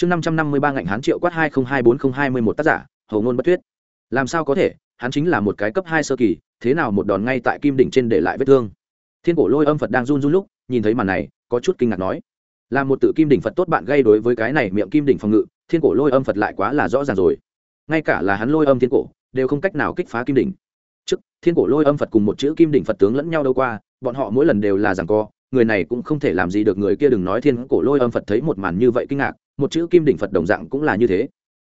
chương năm trăm năm mươi ba ngạnh hán triệu quát hai không hai bốn không hai mươi một tác giả, hầu ngôn bất thuyết. Làm sao có thể? Hắn chính là một cái cấp hai sơ kỳ, thế nào một đòn ngay tại kim đỉnh trên để lại vết thương? Thiên cổ lôi âm phật đang run run lúc, nhìn thấy màn này, có chút kinh ngạc nói, là một tự kim đỉnh phật tốt bạn gây đối với cái này miệng kim đỉnh phòng ngự, thiên cổ lôi âm phật lại quá là rõ ràng rồi. Ngay cả là hắn lôi âm thiên cổ, đều không cách nào kích phá kim đỉnh. Trước, thiên cổ lôi âm phật cùng một chữ kim đỉnh phật tướng lẫn nhau đâu qua, bọn họ mỗi lần đều là rằng co, người này cũng không thể làm gì được người kia đừng nói thiên cổ lôi âm phật thấy một màn như vậy kinh ngạc một chữ kim đỉnh phật đồng dạng cũng là như thế.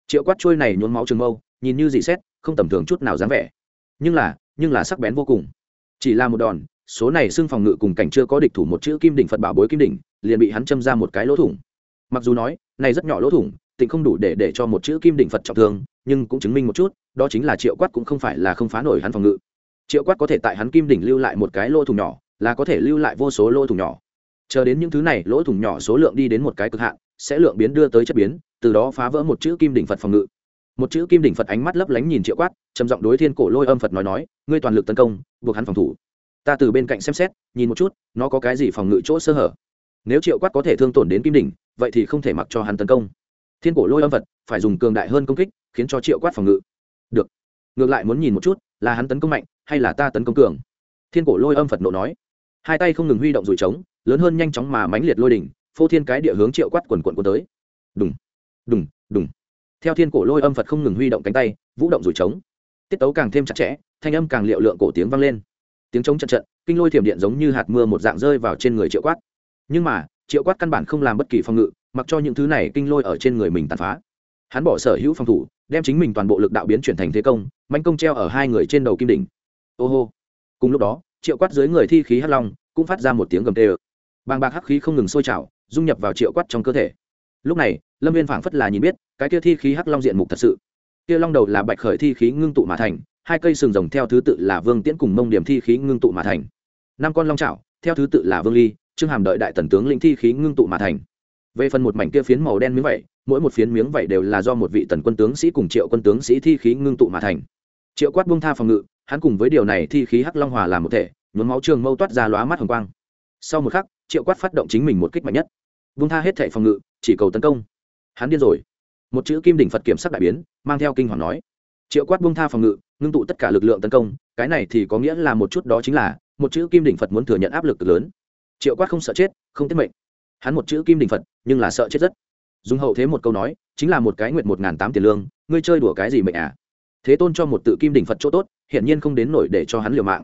Triệu quát trôi này nhốn máu trường mâu, nhìn như dị xét, không tầm thường chút nào dáng vẻ. Nhưng là nhưng là sắc bén vô cùng. Chỉ là một đòn, số này xưng phòng ngự cùng cảnh chưa có địch thủ một chữ kim đỉnh phật bảo bối kim đỉnh, liền bị hắn châm ra một cái lỗ thủng. Mặc dù nói, này rất nhỏ lỗ thủng, tịnh không đủ để để cho một chữ kim đỉnh phật trọng thương, nhưng cũng chứng minh một chút, đó chính là triệu quát cũng không phải là không phá nổi hắn phòng ngự. Triệu quát có thể tại hắn kim đỉnh lưu lại một cái lỗ thủng nhỏ, là có thể lưu lại vô số lỗ thủng nhỏ. Chờ đến những thứ này lỗ thủng nhỏ số lượng đi đến một cái cực hạn sẽ lượng biến đưa tới chất biến, từ đó phá vỡ một chữ kim đỉnh phật phòng ngự. Một chữ kim đỉnh phật ánh mắt lấp lánh nhìn triệu quát, trầm giọng đối thiên cổ lôi âm phật nói nói, ngươi toàn lực tấn công, buộc hắn phòng thủ. Ta từ bên cạnh xem xét, nhìn một chút, nó có cái gì phòng ngự chỗ sơ hở. Nếu triệu quát có thể thương tổn đến kim đỉnh, vậy thì không thể mặc cho hắn tấn công. Thiên cổ lôi âm phật phải dùng cường đại hơn công kích, khiến cho triệu quát phòng ngự. Được, ngược lại muốn nhìn một chút, là hắn tấn công mạnh, hay là ta tấn công cường? Thiên cổ lôi âm phật nộ nói. Hai tay không ngừng huy động dùi trống, lớn hơn nhanh chóng mà mãnh liệt lôi đỉnh phô thiên cái địa hướng triệu quát quần quần của tới. Đùng đùng đùng. Theo thiên cổ lôi âm phật không ngừng huy động cánh tay, vũ động rủi trống. Tiết tấu càng thêm chặt chẽ, thanh âm càng liệu lượng cổ tiếng vang lên. Tiếng trống trận trận, kinh lôi thiểm điện giống như hạt mưa một dạng rơi vào trên người triệu quát. Nhưng mà, triệu quát căn bản không làm bất kỳ phòng ngự, mặc cho những thứ này kinh lôi ở trên người mình tàn phá. Hắn bỏ sở hữu phòng thủ, đem chính mình toàn bộ lực đạo biến chuyển thành thế công manh công treo ở hai người trên đầu kim đỉnh. Ô hô. Cùng lúc đó, triệu quát dưới người thi khí hắc long cũng phát ra một tiếng gầm tê ơ. Bàng bạc hắc khí không ngừng sôi trào dung nhập vào triệu quát trong cơ thể. Lúc này, lâm viên phảng phất là nhìn biết, cái kia thi khí hắc long diện mục thật sự. Kia long đầu là bạch khởi thi khí ngưng tụ mà thành, hai cây sừng rồng theo thứ tự là vương tiễn cùng mông điểm thi khí ngưng tụ mà thành. Năm con long trảo theo thứ tự là vương ly, trương hàm đợi đại tần tướng lĩnh thi khí ngưng tụ mà thành. Về phần một mảnh kia phiến màu đen miếng vẩy mỗi một phiến miếng vẩy đều là do một vị tần quân tướng sĩ cùng triệu quân tướng sĩ thi khí ngưng tụ mà thành. Triệu quát bung tha phòng ngự, hắn cùng với điều này thi khí hắc long hòa làm một thể, nhuốm máu trường mâu toát ra lóa mắt hồng quang. Sau một khắc triệu quát phát động chính mình một kích mạnh nhất. Vung tha hết thệ phòng ngự, chỉ cầu tấn công. Hắn điên rồi. Một chữ kim đỉnh phật kiểm sắc đại biến, mang theo kinh hoàng nói. Triệu quát bung tha phòng ngự, ngưng tụ tất cả lực lượng tấn công, cái này thì có nghĩa là một chút đó chính là, một chữ kim đỉnh phật muốn thừa nhận áp lực lớn. Triệu quát không sợ chết, không tiết mệnh. Hắn một chữ kim đỉnh phật, nhưng là sợ chết rất. Dùng hậu thế một câu nói, chính là một cái nguyện một ngàn tám tiền lương, ngươi chơi đùa cái gì mệnh à? Thế tôn cho một tự kim đỉnh phật chỗ tốt, hiển nhiên không đến nổi để cho hắn liều mạng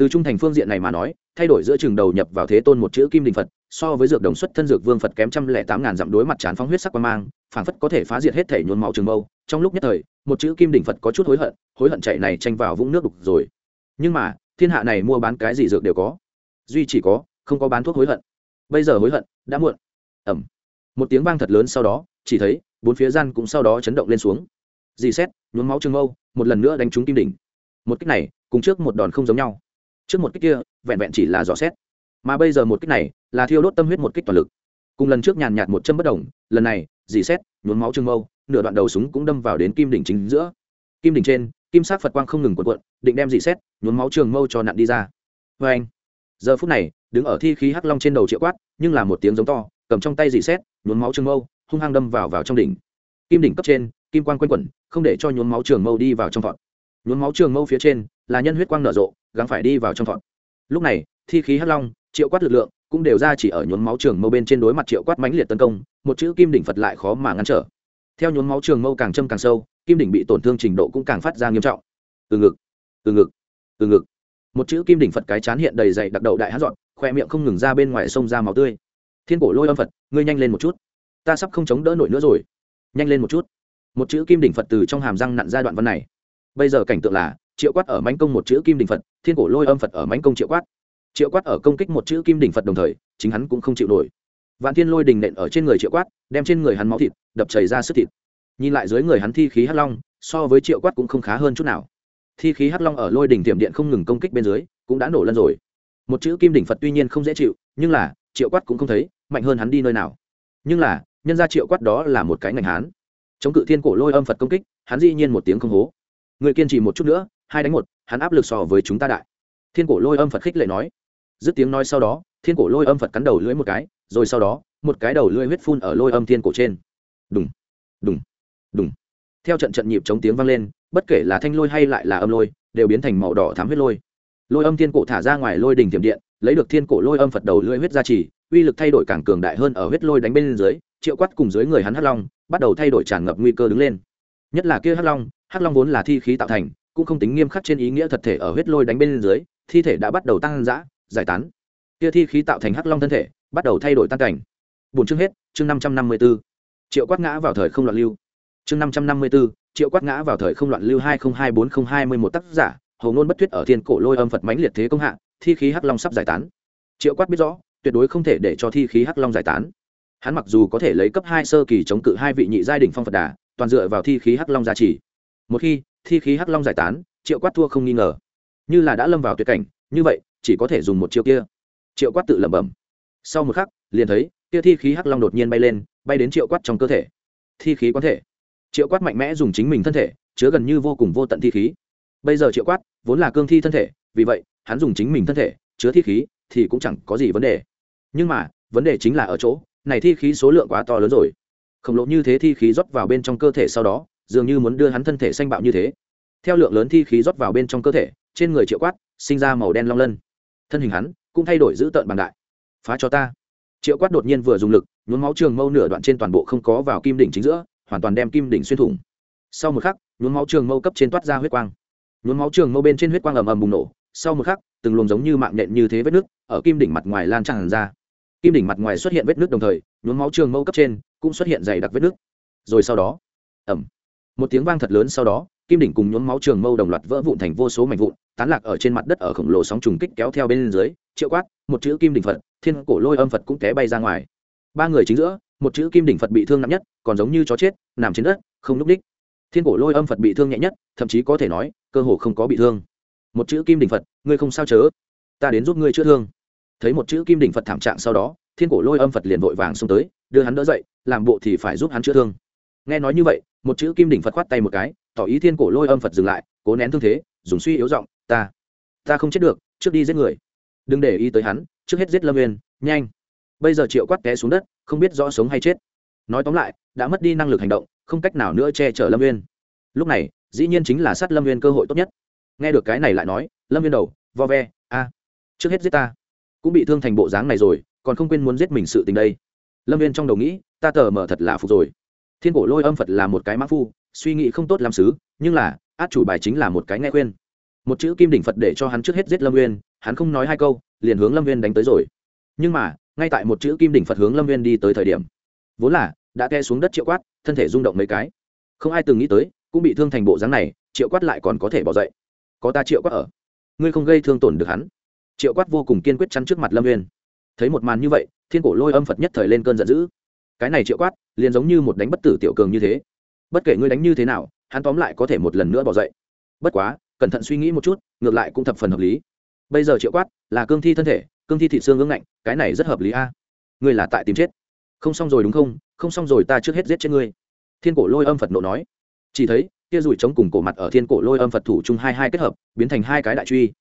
từ trung thành phương diện này mà nói, thay đổi giữa trường đầu nhập vào thế tôn một chữ kim đình phật, so với dược đồng xuất thân dược vương phật kém trăm lẻ tám ngàn dặm đối mặt chán phóng huyết sắc quan mang, phảng phất có thể phá diệt hết thể nhuồn máu trường mâu. Trong lúc nhất thời, một chữ kim đình phật có chút hối hận hối hận chạy này tranh vào vũng nước đục rồi. Nhưng mà, thiên hạ này mua bán cái gì dược đều có. Duy chỉ có, không có bán thuốc hối hận. Bây giờ hối hận, đã muộn. Ẩm. Một tiếng vang thật lớn sau đó, chỉ thấy, bốn phía gian cũng sau đó chấn động lên xuống. Dì xét, nhuốm máu trường mâu, một lần nữa đánh trúng kim đỉnh. Một cách này, cùng trước một đòn không giống nhau trước một kích kia, vẹn vẹn chỉ là dò xét. Mà bây giờ một kích này là thiêu đốt tâm huyết một kích toàn lực. Cùng lần trước nhàn nhạt một châm bất đồng lần này, dì xét, nhuốm máu trương mâu, nửa đoạn đầu súng cũng đâm vào đến kim đỉnh chính giữa. Kim đỉnh trên, kim sát phật quang không ngừng cuộn cuộn, định đem dì xét, nhuốm máu trường mâu cho nặn đi ra. Vê anh, giờ phút này, đứng ở thi khí hắc long trên đầu triệu quát, nhưng là một tiếng giống to, cầm trong tay dì xét, nhuốm máu trường mâu, hung hăng đâm vào vào trong đỉnh. Kim đỉnh cấp trên, kim quang quanh quẩn, không để cho nhuốm máu trường mâu đi vào trong vọt nhuốm máu trường mâu phía trên, là nhân huyết quang nở rộ, gắng phải đi vào trong thọn lúc này, thi khí hắc long, triệu quát lực lượng, cũng đều ra chỉ ở nhuốm máu trường mâu bên trên đối mặt triệu quát mãnh liệt tấn công, một chữ kim đỉnh phật lại khó mà ngăn trở. Theo nhuốm máu trường mâu càng châm càng sâu, kim đỉnh bị tổn thương trình độ cũng càng phát ra nghiêm trọng. Từ ngực từ ngực từ ngực. Một chữ kim đỉnh phật cái chán hiện đầy dày đặc đầu đại hát dọn khoe miệng không ngừng ra bên ngoài sông ra máu tươi. Thiên cổ lôi âm phật, ngươi nhanh lên một chút. Ta sắp không chống đỡ nổi nữa rồi. Nhanh lên một chút. Một chữ kim đỉnh phật từ trong hàm răng nặn ra đoạn văn này bây giờ cảnh tượng là, triệu quát ở mánh công một chữ kim đình phật, thiên cổ lôi âm phật ở mánh công triệu quát. Triệu quát ở công kích một chữ kim đình phật đồng thời, chính hắn cũng không chịu nổi. Vạn thiên lôi đình nện ở trên người triệu quát, đem trên người hắn máu thịt, đập chảy ra sức thịt. Nhìn lại dưới người hắn thi khí hắc long, so với triệu quát cũng không khá hơn chút nào. Thi khí hắc long ở lôi đỉnh tiềm điện không ngừng công kích bên dưới, cũng đã nổ lân rồi. Một chữ kim đỉnh phật tuy nhiên không dễ chịu, nhưng là, triệu quát cũng không thấy, mạnh hơn hắn đi nơi nào. Nhưng là, nhân ra triệu quát đó là một cái ngành hán. Chống cự thiên cổ lôi âm phật công kích, hắn dĩ nhiên một tiếng không hố người kiên trì một chút nữa, hai đánh một, hắn áp lực so với chúng ta đại. Thiên cổ lôi âm phật khích lệ nói. Dứt tiếng nói sau đó, thiên cổ lôi âm phật cắn đầu lưỡi một cái, rồi sau đó, một cái đầu lưỡi huyết phun ở lôi âm thiên cổ trên. Đùng đùng đùng. Theo trận trận nhịp chống tiếng vang lên, bất kể là thanh lôi hay lại là âm lôi, đều biến thành màu đỏ thám huyết lôi. Lôi âm thiên cổ thả ra ngoài lôi đình tiềm điện, lấy được thiên cổ lôi âm phật đầu lưỡi huyết gia trì, uy lực thay đổi càng cường đại hơn ở huyết lôi đánh bên dưới, triệu quát cùng dưới người hắn hắc long, bắt đầu thay đổi tràn ngập nguy cơ đứng lên. Nhất là kia hắc long hắc long vốn là thi khí tạo thành, cũng không tính nghiêm khắc trên ý nghĩa thật thể ở huyết lôi đánh bên dưới, thi thể đã bắt đầu tăng dã, giải tán. Kia thi khí tạo thành hắc long thân thể, bắt đầu thay đổi tan cảnh. Bốn chương hết, chương năm trăm năm mươi b ố triệu quát ngã vào thời không loạn lưu. Chương năm trăm năm mươi b ố triệu quát ngã vào thời không loạn lưu hai nghìn hai bốn nghìn hai mươi một tác giả hầu ngôn bất thuyết ở thiên cổ lôi âm phật mãnh liệt thế công hạ, thi khí hắc long sắp giải tán. Triệu quát biết rõ, tuyệt đối không thể để cho thi khí hắc long giải tán. Hắn mặc dù có thể lấy cấp hai sơ kỳ chống cự hai vị nhị giai đ ỉ n h phong phật đà, toàn dựa vào thi khí hắc long gia trì một khi, thi khí hắc long giải tán, triệu quát thua không nghi ngờ. Như là đã lâm vào tuyệt cảnh, như vậy, chỉ có thể dùng một chiêu kia. Triệu quát tự lẩm bẩm. Sau một khắc, liền thấy, kia thi khí hắc long đột nhiên bay lên, bay đến triệu quát trong cơ thể. Thi khí quán thể. Triệu quát mạnh mẽ dùng chính mình thân thể, chứa gần như vô cùng vô tận thi khí. Bây giờ triệu quát, vốn là cương thi thân thể, vì vậy, hắn dùng chính mình thân thể, chứa thi khí, thì cũng chẳng có gì vấn đề. Nhưng mà, vấn đề chính là ở chỗ, này thi khí số lượng quá to lớn rồi. Khổng lồ như thế thi khí rót vào bên trong cơ thể sau đó dường như muốn đưa hắn thân thể xanh bạo như thế. Theo lượng lớn thi khí rót vào bên trong cơ thể, trên người triệu quát, sinh ra màu đen long lân. Thân hình hắn cũng thay đổi dữ tợn bằng đại. Phá cho ta. Triệu quát đột nhiên vừa dùng lực, nhuốm máu trường mâu nửa đoạn trên toàn bộ không có vào kim đỉnh chính giữa, hoàn toàn đem kim đỉnh xuyên thủng. Sau một khắc, nhuốm máu trường mâu cấp trên toát ra huyết quang. Nhuốm máu trường mâu bên trên huyết quang ầm ầm bùng nổ, sau một khắc, từng luồng giống như mạng nhện như thế vết nước ở kim đỉnh mặt ngoài lan tràn ra. Kim đỉnh mặt ngoài xuất hiện vết nước đồng thời, nhuốm máu trường mâu cấp trên cũng xuất hiện dày đặc vết nước. Rồi sau đó ẩm một tiếng vang thật lớn sau đó, kim đỉnh cùng nhuốm máu trường mâu đồng loạt vỡ vụn thành vô số mảnh vụn, tán lạc ở trên mặt đất ở khổng lồ sóng trùng kích kéo theo bên dưới, triệu quát, một chữ kim đỉnh phật, thiên cổ lôi âm phật cũng té bay ra ngoài. Ba người chính giữa, một chữ kim đỉnh phật bị thương nặng nhất, còn giống như chó chết, nằm trên đất, không n ú c đích. Thiên cổ lôi âm phật bị thương nhẹ nhất, thậm chí có thể nói, cơ hồ không có bị thương. Một chữ kim đỉnh phật, ngươi không sao chớ, ta đến giúp ngươi chữa thương. Thấy một chữ kim đỉnh phật thảm trạng sau đó, thiên cổ lôi âm phật liền vội vàng xông tới, đưa hắn đỡ dậy, làm bộ thì phải giúp hắn chữa thương. Nghe nói như vậy một chữ kim đỉnh phật khoát tay một cái tỏ ý thiên cổ lôi âm phật dừng lại cố nén thương thế dùng suy yếu giọng ta ta không chết được trước đi giết người. Đừng để ý tới hắn trước hết giết lâm uyên, nhanh. Bây giờ triệu quát té xuống đất không biết rõ sống hay chết. Nói tóm lại đã mất đi năng lực hành động không cách nào nữa che chở lâm viên lúc này dĩ nhiên chính là sát lâm viên cơ hội tốt nhất. Nghe được cái này lại nói lâm viên đầu vo ve a trước hết giết ta. Cũng bị thương thành bộ dáng này rồi còn không quên muốn giết mình sự tình đây. Lâm viên trong đầu nghĩ ta tờ mở thật là phục rồi thiên cổ lôi âm phật là một cái mã phu suy nghĩ không tốt làm xứ nhưng là át chủ bài chính là một cái nghe khuyên. Một chữ kim đỉnh phật để cho hắn trước hết giết lâm Nguyên, hắn không nói hai câu liền hướng lâm Nguyên đánh tới rồi. Nhưng mà ngay tại một chữ kim đỉnh phật hướng lâm Nguyên đi tới thời điểm vốn là đã te xuống đất triệu quát thân thể rung động mấy cái. Không ai từng nghĩ tới cũng bị thương thành bộ dáng này triệu quát lại còn có thể bỏ dậy. Có ta triệu quát ở. Ngươi không gây thương tổn được hắn. Triệu quát vô cùng kiên quyết chắn trước mặt lâm Nguyên, thấy một màn như vậy thiên cổ lôi âm phật nhất thời lên cơn giận dữ. Cái này triệu quát liền giống như một đánh bất tử tiểu cường như thế. Bất kể ngươi đánh như thế nào, hắn tóm lại có thể một lần nữa bỏ dậy. Bất quá, cẩn thận suy nghĩ một chút, ngược lại cũng thập phần hợp lý. Bây giờ triệu quát, là cương thi thân thể, cương thi thị xương ngưng ngạnh, cái này rất hợp lý a. Ngươi là tại tìm chết. Không xong rồi đúng không? Không xong rồi ta trước hết giết chết ngươi. Thiên cổ lôi âm phật nộ nói. Chỉ thấy, kia rủi chống cùng cổ mặt ở thiên cổ lôi âm phật thủ chung hai hai kết hợp, biến thành hai cái đại truy.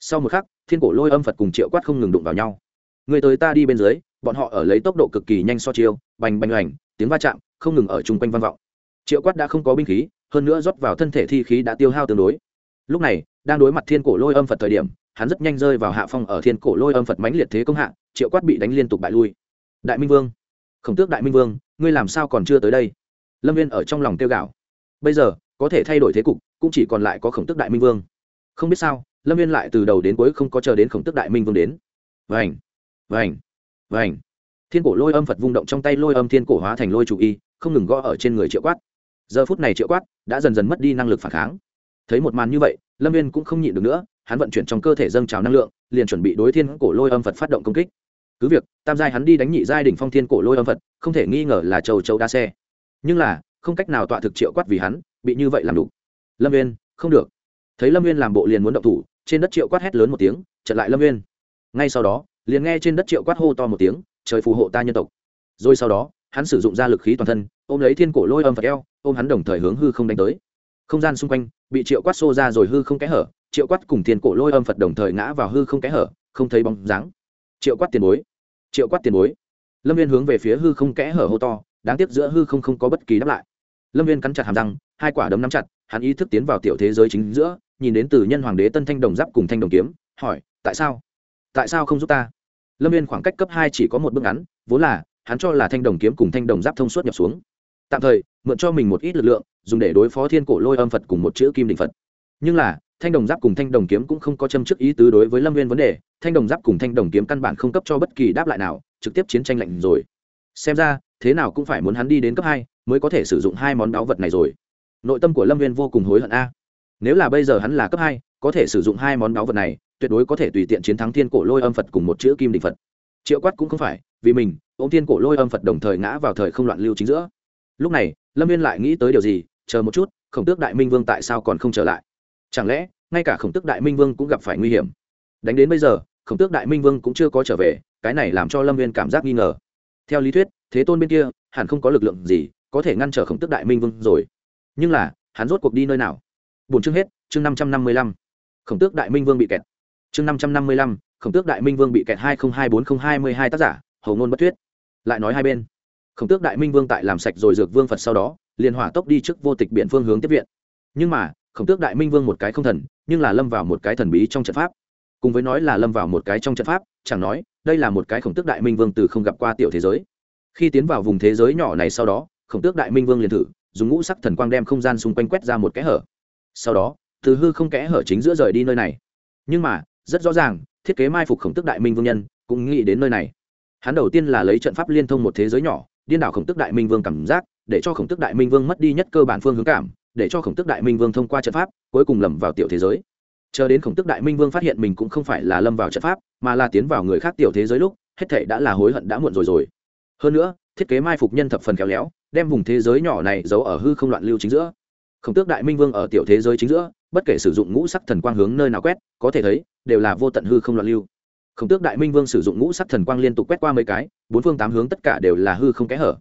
Sau một khắc, thiên cổ lôi âm phật cùng triệu quát không ngừng đụng vào nhau. Người tới ta đi bên dưới, bọn họ ở lấy tốc độ cực kỳ nhanh so chiêu, bành bành hoành tiếng va chạm, không ngừng ở chung quanh vang vọng. Triệu quát đã không có binh khí, hơn nữa rót vào thân thể thi khí đã tiêu hao tương đối. Lúc này, đang đối mặt thiên cổ lôi âm phật thời điểm, hắn rất nhanh rơi vào hạ phong ở thiên cổ lôi âm phật mãnh liệt thế công hạ, triệu quát bị đánh liên tục bại lui. Đại minh vương, khổng tước đại minh vương, ngươi làm sao còn chưa tới đây? Lâm viên ở trong lòng tiêu gạo bây giờ, có thể thay đổi thế cục, cũng chỉ còn lại có khổng tước đại minh vương. Không biết sao, lâm viên lại từ đầu đến cuối không có chờ đến khổng tước đại minh vương đến. Vành vành vành thiên cổ lôi âm phật vung động trong tay lôi âm thiên cổ hóa thành lôi chủ y, không ngừng gõ ở trên người triệu quát. Giờ phút này triệu quát đã dần dần mất đi năng lực phản kháng. Thấy một màn như vậy, lâm viên cũng không nhịn được nữa, hắn vận chuyển trong cơ thể dâng trào năng lượng, liền chuẩn bị đối thiên cổ lôi âm phật phát động công kích. Cứ việc, tam giai hắn đi đánh nhị giai đỉnh phong thiên cổ lôi âm phật, không thể nghi ngờ là châu châu đa xe. Nhưng là, không cách nào tọa thực triệu quát vì hắn, bị như vậy làm đủ. Lâm viên không được. Thấy lâm viên làm bộ liền muốn động thủ, trên đất triệu quát hét lớn một tiếng chật lại lâm viên ngay sau đó, liền nghe trên đất triệu quát hô to một tiếng trời phù hộ ta nhân tộc. Rồi sau đó, hắn sử dụng ra lực khí toàn thân, ôm lấy thiên cổ lôi âm phật eo, ôm hắn đồng thời hướng hư không đánh tới. Không gian xung quanh bị triệu quát xô ra rồi hư không kẽ hở, triệu quát cùng thiên cổ lôi âm phật đồng thời ngã vào hư không kẽ hở, không thấy bóng dáng. Triệu quát tiền bối, triệu quát tiền bối. Lâm viên hướng về phía hư không kẽ hở hô to, đáng tiếc giữa hư không không có bất kỳ đáp lại. Lâm viên cắn chặt hàm răng, hai quả đấm nắm chặt, hắn ý thức tiến vào tiểu thế giới chính giữa, nhìn đến từ nhân hoàng đế tân thanh đồng giáp cùng thanh đồng kiếm, hỏi, tại sao? Tại sao không giúp ta? Lâm viên khoảng cách cấp hai chỉ có một bước ngắn, vốn là, hắn cho là thanh đồng kiếm cùng thanh đồng giáp thông suốt nhập xuống. Tạm thời, mượn cho mình một ít lực lượng, dùng để đối phó thiên cổ lôi âm phật cùng một chữ kim định phật. Nhưng là, thanh đồng giáp cùng thanh đồng kiếm cũng không có châm chức ý tứ đối với lâm viên vấn đề, thanh đồng giáp cùng thanh đồng kiếm căn bản không cấp cho bất kỳ đáp lại nào, trực tiếp chiến tranh lạnh rồi. Xem ra, thế nào cũng phải muốn hắn đi đến cấp hai mới có thể sử dụng hai món đáo vật này rồi. Nội tâm của lâm viên vô cùng hối hận a. Nếu là bây giờ hắn là cấp hai, có thể sử dụng hai món đáo vật này tuyệt đối có thể tùy tiện chiến thắng thiên cổ lôi âm phật cùng một chữ kim định phật. Triệu quát cũng không phải, vì mình ô thiên cổ lôi âm phật đồng thời ngã vào thời không loạn lưu chính giữa. Lúc này, lâm viên lại nghĩ tới điều gì, chờ một chút, khổng tước đại minh vương tại sao còn không trở lại? Chẳng lẽ, ngay cả khổng tước đại minh vương cũng gặp phải nguy hiểm? Đánh đến bây giờ, khổng tước đại minh vương cũng chưa có trở về, cái này làm cho lâm viên cảm giác nghi ngờ. Theo lý thuyết, thế tôn bên kia, hẳn không có lực lượng gì, có thể ngăn trở khổng tước đại minh vương rồi. Nhưng là, hắn rốt cuộc đi nơi nào? Bốn chương hết, chương năm trăm năm mươi lăm. Khổng tước đại minh vương bị kẹt chương năm trăm năm mươi lăm, khổng tước đại minh vương bị kẹt hai nghìn hai bốn nghìn hai mươi hai tác giả hầu ngôn bất thuyết. Lại nói hai bên. Khổng tước đại minh vương tại làm sạch rồi dược vương phật sau đó, liền hỏa tốc đi trước vô tịch biện phương hướng tiếp viện. Nhưng mà, khổng tước đại minh vương một cái không thần, nhưng là lâm vào một cái thần bí trong trận pháp. Cùng với nói là lâm vào một cái trong trận pháp, chẳng nói, đây là một cái khổng tước đại minh vương từ không gặp qua tiểu thế giới. Khi tiến vào vùng thế giới nhỏ này sau đó, khổng tước đại minh vương liền thử, dùng ngũ sắc thần quang đem không gian xung quanh quét ra một kẽ hở. Sau đó, từ hư không kẽ hở chính giữa rời đi nơi này. Nhưng mà rất rõ ràng, thiết kế mai phục khổng tước đại minh vương nhân, cũng nghĩ đến nơi này. Hắn đầu tiên là lấy trận pháp liên thông một thế giới nhỏ, điên đảo khổng tước đại minh vương cảm giác, để cho khổng tước đại minh vương mất đi nhất cơ bản phương hướng cảm, để cho khổng tước đại minh vương thông qua trận pháp, cuối cùng lầm vào tiểu thế giới. Chờ đến khổng tước đại minh vương phát hiện mình cũng không phải là lâm vào trận pháp, mà là tiến vào người khác tiểu thế giới lúc, hết thảy đã là hối hận đã muộn rồi rồi. Hơn nữa, thiết kế mai phục nhân thập phần khéo léo, đem vùng thế giới nhỏ này giấu ở hư không loạn lưu chính giữa. Khổng tước đại minh vương ở tiểu thế giới chính giữa bất kể sử dụng ngũ sắc thần quang hướng nơi nào quét, có thể thấy, đều là vô tận hư không loạn lưu. Khổng tước đại minh vương sử dụng ngũ sắc thần quang liên tục quét qua mấy cái, bốn phương tám hướng tất cả đều là hư không kẽ hở.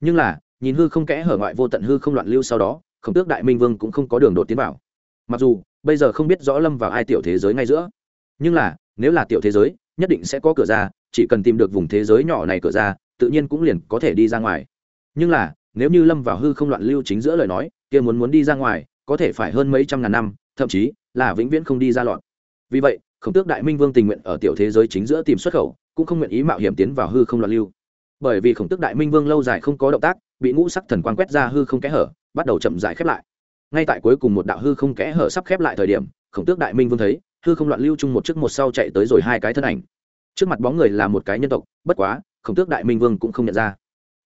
Nhưng là, nhìn hư không kẽ hở ngoại vô tận hư không loạn lưu sau đó, khổng tước đại minh vương cũng không có đường đột tiến vào. Mặc dù, bây giờ không biết rõ lâm vào ai tiểu thế giới ngay giữa. Nhưng là, nếu là tiểu thế giới, nhất định sẽ có cửa ra, chỉ cần tìm được vùng thế giới nhỏ này cửa ra, tự nhiên cũng liền có thể đi ra ngoài. Nhưng là, nếu như lâm vào hư không loạn lưu chính giữa lời nói, kia muốn muốn đi ra ngoài có thể phải hơn mấy trăm ngàn năm, thậm chí là vĩnh viễn không đi ra lọt. Vì vậy, khổng tước đại minh vương tình nguyện ở tiểu thế giới chính giữa tìm xuất khẩu, cũng không nguyện ý mạo hiểm tiến vào hư không loạn lưu. Bởi vì khổng tước đại minh vương lâu dài không có động tác, bị ngũ sắc thần quang quét ra hư không kẽ hở, bắt đầu chậm dài khép lại. Ngay tại cuối cùng một đạo hư không kẽ hở sắp khép lại thời điểm, khổng tước đại minh vương thấy, hư không loạn lưu chung một chiếc một sau chạy tới rồi hai cái thân ảnh. Trước mặt bóng người là một cái nhân tộc, bất quá, khổng tước đại minh vương cũng không nhận ra.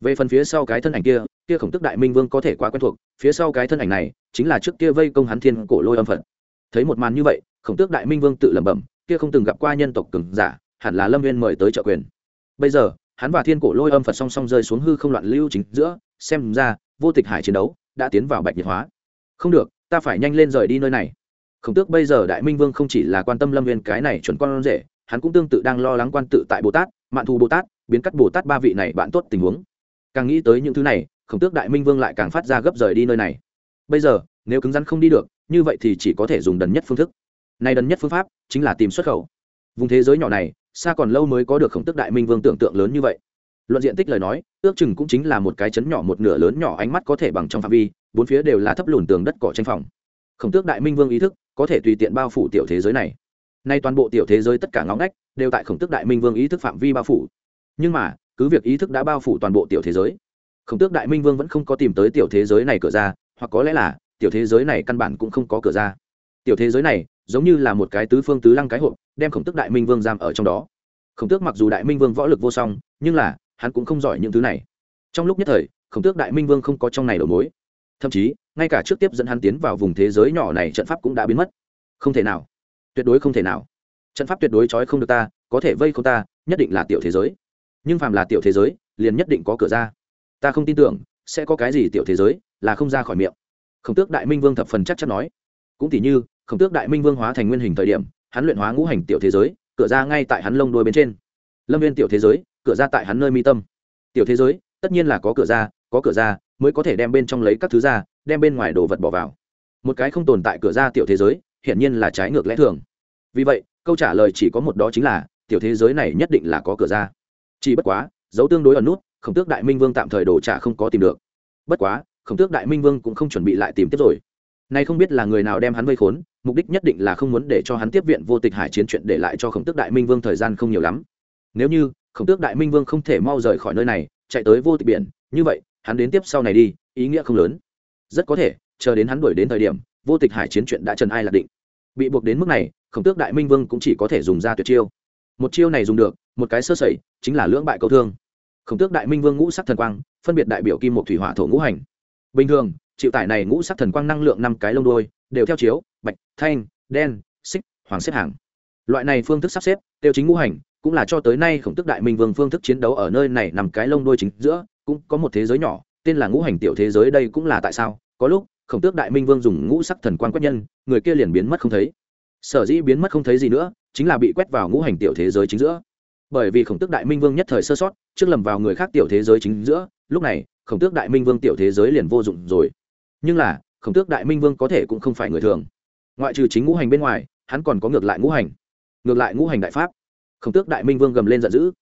Về phần phía sau cái thân ảnh kia kia khổng tước đại minh vương có thể quá quen thuộc, phía sau cái thân ảnh này chính là trước kia vây công hắn thiên cổ lôi âm phật. Thấy một màn như vậy, khổng tước đại minh vương tự lẩm bẩm, kia không từng gặp qua nhân tộc cường giả, hẳn là lâm viên mời tới trợ quyền. Bây giờ, hắn và thiên cổ lôi âm phật song song rơi xuống hư không loạn lưu chính giữa, xem ra, vô tịch hải chiến đấu đã tiến vào bạch nhiệt hóa. Không được, ta phải nhanh lên rời đi nơi này. Khổng tước bây giờ đại minh vương không chỉ là quan tâm lâm viên cái này chuẩn con rể, hắn cũng tương tự đang lo lắng quan tự tại bồ tát, mạn thù bồ tát, biến cắt bồ tát ba vị này bạn tốt tình huống. Càng nghĩ tới những thứ này khổng tước đại minh vương lại càng phát ra gấp rời đi nơi này. Bây giờ, nếu cứng rắn không đi được, như vậy thì chỉ có thể dùng đần nhất phương thức. Nay đần nhất phương pháp chính là tìm xuất khẩu. Vùng thế giới nhỏ này, xa còn lâu mới có được khổng tước đại minh vương tưởng tượng lớn như vậy. Luận diện tích lời nói, ước chừng cũng chính là một cái chấn nhỏ một nửa lớn nhỏ ánh mắt có thể bằng trong phạm vi, bốn phía đều là thấp lùn tường đất cỏ tranh phòng. Khổng tước đại minh vương ý thức có thể tùy tiện bao phủ tiểu thế giới này. Nay toàn bộ tiểu thế giới tất cả ngõ ngách đều tại khổng tước đại minh vương ý thức phạm vi bao phủ. Nhưng mà, cứ việc ý thức đã bao phủ toàn bộ tiểu thế giới khổng tước đại minh vương vẫn không có tìm tới tiểu thế giới này cửa ra, hoặc có lẽ là, tiểu thế giới này căn bản cũng không có cửa ra. Tiểu thế giới này, giống như là một cái tứ phương tứ lăng cái hộp, đem khổng tước đại minh vương giam ở trong đó. Khổng tước mặc dù đại minh vương võ lực vô song, nhưng là, hắn cũng không giỏi những thứ này. Trong lúc nhất thời, khổng tước đại minh vương không có trong này đầu mối. Thậm chí, ngay cả trước tiếp dẫn hắn tiến vào vùng thế giới nhỏ này trận pháp cũng đã biến mất. Không thể nào. Tuyệt đối không thể nào. Trận pháp tuyệt đối trói không được ta, có thể vây không ta, nhất định là tiểu thế giới. Nhưng phàm là tiểu thế giới, liền nhất định có cửa ra ta không tin tưởng, sẽ có cái gì tiểu thế giới, là không ra khỏi miệng. Khổng tước đại minh vương thập phần chắc chắn nói. Cũng tỉ như, khổng tước đại minh vương hóa thành nguyên hình thời điểm, hắn luyện hóa ngũ hành tiểu thế giới, cửa ra ngay tại hắn lông đuôi bên trên. Lâm viên tiểu thế giới, cửa ra tại hắn nơi mi tâm. Tiểu thế giới, tất nhiên là có cửa ra, có cửa ra, mới có thể đem bên trong lấy các thứ ra, đem bên ngoài đồ vật bỏ vào. Một cái không tồn tại cửa ra tiểu thế giới, hiển nhiên là trái ngược lẽ thường. Vì vậy, câu trả lời chỉ có một đó chính là, tiểu thế giới này nhất định là có cửa ra. Chỉ bất quá, dấu tương đối ẩn nút khổng tước đại minh vương tạm thời đổ trả không có tìm được. Bất quá, khổng tước đại minh vương cũng không chuẩn bị lại tìm tiếp rồi. Nay không biết là người nào đem hắn vây khốn, mục đích nhất định là không muốn để cho hắn tiếp viện vô tịch hải chiến chuyện để lại cho khổng tước đại minh vương thời gian không nhiều lắm. Nếu như, khổng tước đại minh vương không thể mau rời khỏi nơi này, chạy tới vô tịch biển, như vậy, hắn đến tiếp sau này đi, ý nghĩa không lớn. Rất có thể, chờ đến hắn đuổi đến thời điểm, vô tịch hải chiến chuyện đã trần ai lạc định. Bị buộc đến mức này, khổng tước đại minh vương cũng chỉ có thể dùng ra tuyệt chiêu. Một chiêu này dùng được, một cái sơ sẩy, chính là lưỡng bại câu thương khổng tước đại minh vương ngũ sắc thần quang, phân biệt đại biểu kim một thủy hỏa thổ ngũ hành. Bình thường, chịu tải này ngũ sắc thần quang năng lượng năm cái lông đôi đều theo chiếu, bạch, thanh, đen, xích, hoàng xếp hàng. Loại này phương thức sắp xếp, tiêu chính ngũ hành, cũng là cho tới nay khổng tước đại minh vương phương thức chiến đấu ở nơi này nằm cái lông đôi chính giữa, cũng có một thế giới nhỏ, tên là ngũ hành tiểu thế giới đây cũng là tại sao? Có lúc, khổng tước đại minh vương dùng ngũ sắc thần quan quét nhân, người kia liền biến mất không thấy. Sở dĩ biến mất không thấy gì nữa, chính là bị quét vào ngũ hành tiểu thế giới chính giữa bởi vì khổng tước đại minh vương nhất thời sơ sót, trước lầm vào người khác tiểu thế giới chính giữa, lúc này, khổng tước đại minh vương tiểu thế giới liền vô dụng rồi. Nhưng là, khổng tước đại minh vương có thể cũng không phải người thường. Ngoại trừ chính ngũ hành bên ngoài, hắn còn có ngược lại ngũ hành. Ngược lại ngũ hành đại pháp. Khổng tước đại minh vương gầm lên giận dữ.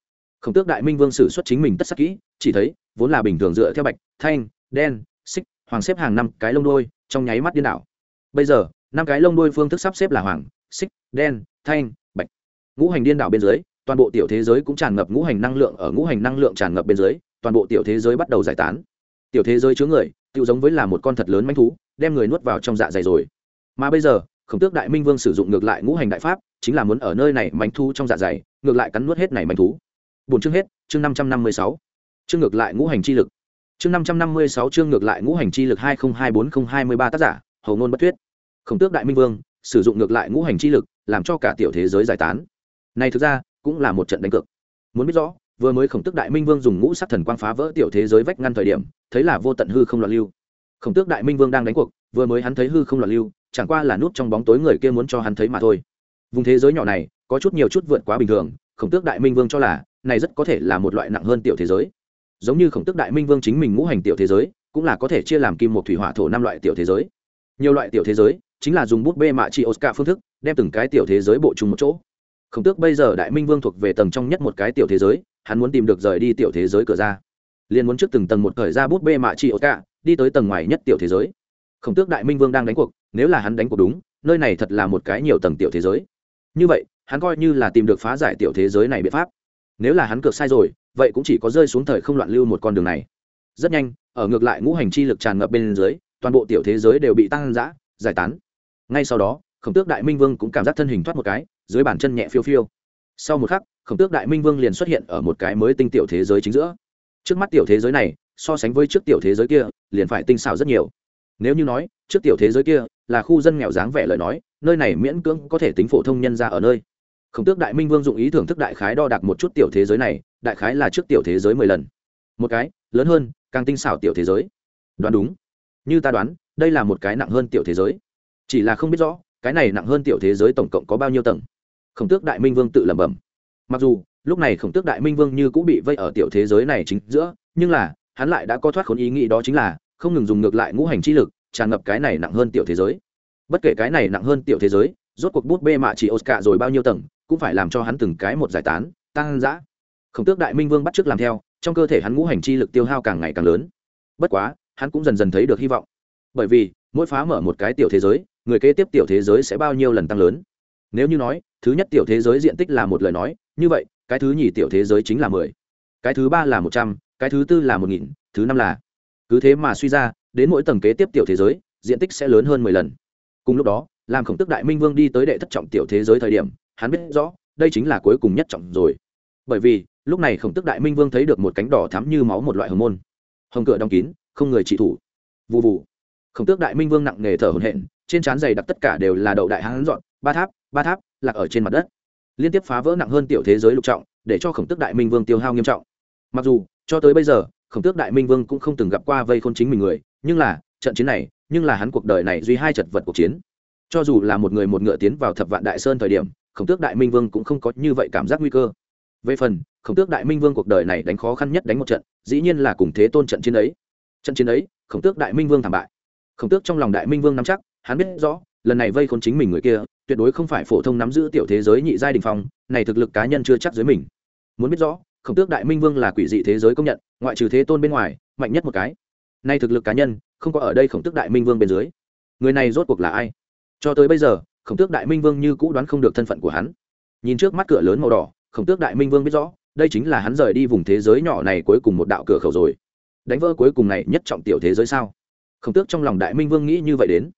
Khổng tước đại minh vương xử xuất chính mình tất sắc kỹ, chỉ thấy, vốn là bình thường dựa theo bạch, thanh, đen, xích, hoàng xếp hàng năm cái lông đôi trong nháy mắt điên đảo. Bây giờ, năm cái lông đôi phương thức sắp xếp là hoàng, xích, đen, thanh, bạch. Ngũ hành điên đảo bên dưới toàn bộ tiểu thế giới cũng tràn ngập ngũ hành năng lượng ở ngũ hành năng lượng tràn ngập bên dưới, toàn bộ tiểu thế giới bắt đầu giải tán. Tiểu thế giới chứa người tự giống với là một con thật lớn manh thú, đem người nuốt vào trong dạ dày rồi. Mà bây giờ, khổng tước đại minh vương sử dụng ngược lại ngũ hành đại pháp, chính là muốn ở nơi này manh thú trong dạ dày, ngược lại cắn nuốt hết này manh thú. Bốn chương hết, chương năm trăm năm mươi sáu. Chương ngược lại ngũ hành chi lực. Chương năm trăm năm mươi sáu chương ngược lại ngũ hành chi lực hai nghìn hai bốn không hai mươi ba tác giả, hầu ngôn bất thuyết. Khổng tước đại minh vương, sử dụng ngược lại ngũ hành chi lực, làm cho cả tiểu thế giới giải tán. Này thực ra cũng là một trận đánh cược. Muốn biết rõ, vừa mới khổng tước đại minh vương dùng ngũ sắc thần quang phá vỡ tiểu thế giới vách ngăn thời điểm, thấy là vô tận hư không loạn lưu. Khổng tước đại minh vương đang đánh cuộc, vừa mới hắn thấy hư không loạn lưu, chẳng qua là nút trong bóng tối người kia muốn cho hắn thấy mà thôi. Vùng thế giới nhỏ này, có chút nhiều chút vượt quá bình thường, khổng tước đại minh vương cho là, này rất có thể là một loại nặng hơn tiểu thế giới. Giống như khổng tước đại minh vương chính mình ngũ hành tiểu thế giới, cũng là có thể chia làm kim một thủy, hỏa, thổ năm loại tiểu thế giới. Nhiều loại tiểu thế giới, chính là dùng bút bê mạ trị oscar phương thức, đem từng cái tiểu thế giới bộ chung một chỗ khổng tước bây giờ đại minh vương thuộc về tầng trong nhất một cái tiểu thế giới hắn muốn tìm được rời đi tiểu thế giới cửa ra. Liền muốn trước từng tầng một thời ra bút bê mạ trị cả, đi tới tầng ngoài nhất tiểu thế giới. Khổng tước đại minh vương đang đánh cuộc nếu là hắn đánh cuộc đúng nơi này thật là một cái nhiều tầng tiểu thế giới. Như vậy hắn coi như là tìm được phá giải tiểu thế giới này biện pháp. Nếu là hắn cược sai rồi vậy cũng chỉ có rơi xuống thời không loạn lưu một con đường này. Rất nhanh ở ngược lại ngũ hành chi lực tràn ngập bên dưới toàn bộ tiểu thế giới đều bị tăng giã giải tán. Ngay sau đó khổng tước đại minh vương cũng cảm giác thân hình thoát một cái dưới bàn chân nhẹ phiêu phiêu. Sau một khắc, khổng tước đại minh vương liền xuất hiện ở một cái mới tinh tiểu thế giới chính giữa. Trước mắt tiểu thế giới này, so sánh với trước tiểu thế giới kia, liền phải tinh xảo rất nhiều. Nếu như nói, trước tiểu thế giới kia là khu dân nghèo dáng vẻ lời nói, nơi này miễn cưỡng có thể tính phổ thông nhân ra ở nơi. Khổng tước đại minh vương dụng ý thưởng thức đại khái đo đạc một chút tiểu thế giới này, đại khái là trước tiểu thế giới mười lần. Một cái, lớn hơn, càng tinh xảo tiểu thế giới. Đoán đúng. Như ta đoán, đây là một cái nặng hơn tiểu thế giới. Chỉ là không biết rõ cái này nặng hơn tiểu thế giới tổng cộng có bao nhiêu tầng? Khổng tước đại minh vương tự lẩm bẩm. Mặc dù, lúc này khổng tước đại minh vương như cũng bị vây ở tiểu thế giới này chính giữa, nhưng là, hắn lại đã có thoát khốn ý nghĩ đó chính là, không ngừng dùng ngược lại ngũ hành chi lực, tràn ngập cái này nặng hơn tiểu thế giới. Bất kể cái này nặng hơn tiểu thế giới, rốt cuộc bút bê mạ chỉ oscar rồi bao nhiêu tầng, cũng phải làm cho hắn từng cái một giải tán tăng dã khổng tước đại minh vương bắt t làm theo, trong cơ thể hắn ngũ hành chi lực tiêu hao càng ngày càng lớn. Bất quá, hắn cũng dần dần thấy được hy vọng. Bởi vì, mỗi phá mở một cái tiểu thế giới người kế tiếp tiểu thế giới sẽ bao nhiêu lần tăng lớn? Nếu như nói, thứ nhất tiểu thế giới diện tích là một lời nói, như vậy, cái thứ nhì tiểu thế giới chính là mười, cái thứ ba là một trăm, cái thứ tư là một nghìn, thứ năm là. Cứ thế mà suy ra, đến mỗi tầng kế tiếp tiểu thế giới, diện tích sẽ lớn hơn mười lần. Cùng lúc đó, làm khổng tức đại minh vương đi tới đệ thất trọng tiểu thế giới thời điểm, hắn biết rõ, đây chính là cuối cùng nhất trọng rồi. Bởi vì, lúc này khổng tức đại minh vương thấy được một cánh đỏ thắm như máu một loại hồng môn. Hồng cửa đóng kín, không người trị thủ. Vụ vụ khổng tước đại minh vương nặng nề thở hổn hển, trên trán dày đặc tất cả đều là đậu đại hán dọn, ba tháp ba tháp, lạc ở trên mặt đất. Liên tiếp phá vỡ nặng hơn tiểu thế giới lục trọng, để cho khổng tước đại minh vương tiêu hao nghiêm trọng. Mặc dù, cho tới bây giờ, khổng tước đại minh vương cũng không từng gặp qua vây khôn chính mình người, nhưng là, trận chiến này, nhưng là hắn cuộc đời này duy hai chật vật cuộc chiến. Cho dù là một người một ngựa tiến vào thập vạn đại sơn thời điểm, khổng tước đại minh vương cũng không có như vậy cảm giác nguy cơ. Về phần, khổng tước đại minh vương cuộc đời này đánh khó khăn nhất đánh một trận, dĩ nhiên là cùng thế tôn trận chiến ấy. Trận chiến ấy, khổng tước đại minh vương thảm bại khổng tước trong lòng đại minh vương nắm chắc, hắn biết rõ, lần này vây khốn chính mình người kia, tuyệt đối không phải phổ thông nắm giữ tiểu thế giới nhị giai đình phong, này thực lực cá nhân chưa chắc dưới mình. Muốn biết rõ, khổng tước đại minh vương là quỷ dị thế giới công nhận, ngoại trừ thế tôn bên ngoài, mạnh nhất một cái. Nay thực lực cá nhân, không có ở đây khổng tước đại minh vương bên dưới. Người này rốt cuộc là ai? Cho tới bây giờ, khổng tước đại minh vương như cũ đoán không được thân phận của hắn. Nhìn trước mắt cửa lớn màu đỏ, khổng tước đại minh vương biết rõ, đây chính là hắn rời đi vùng thế giới nhỏ này cuối cùng một đạo cửa khẩu rồi. Đánh vỡ cuối cùng này nhất trọng tiểu thế giới sao? Khổng tước trong lòng đại minh vương nghĩ như vậy đến.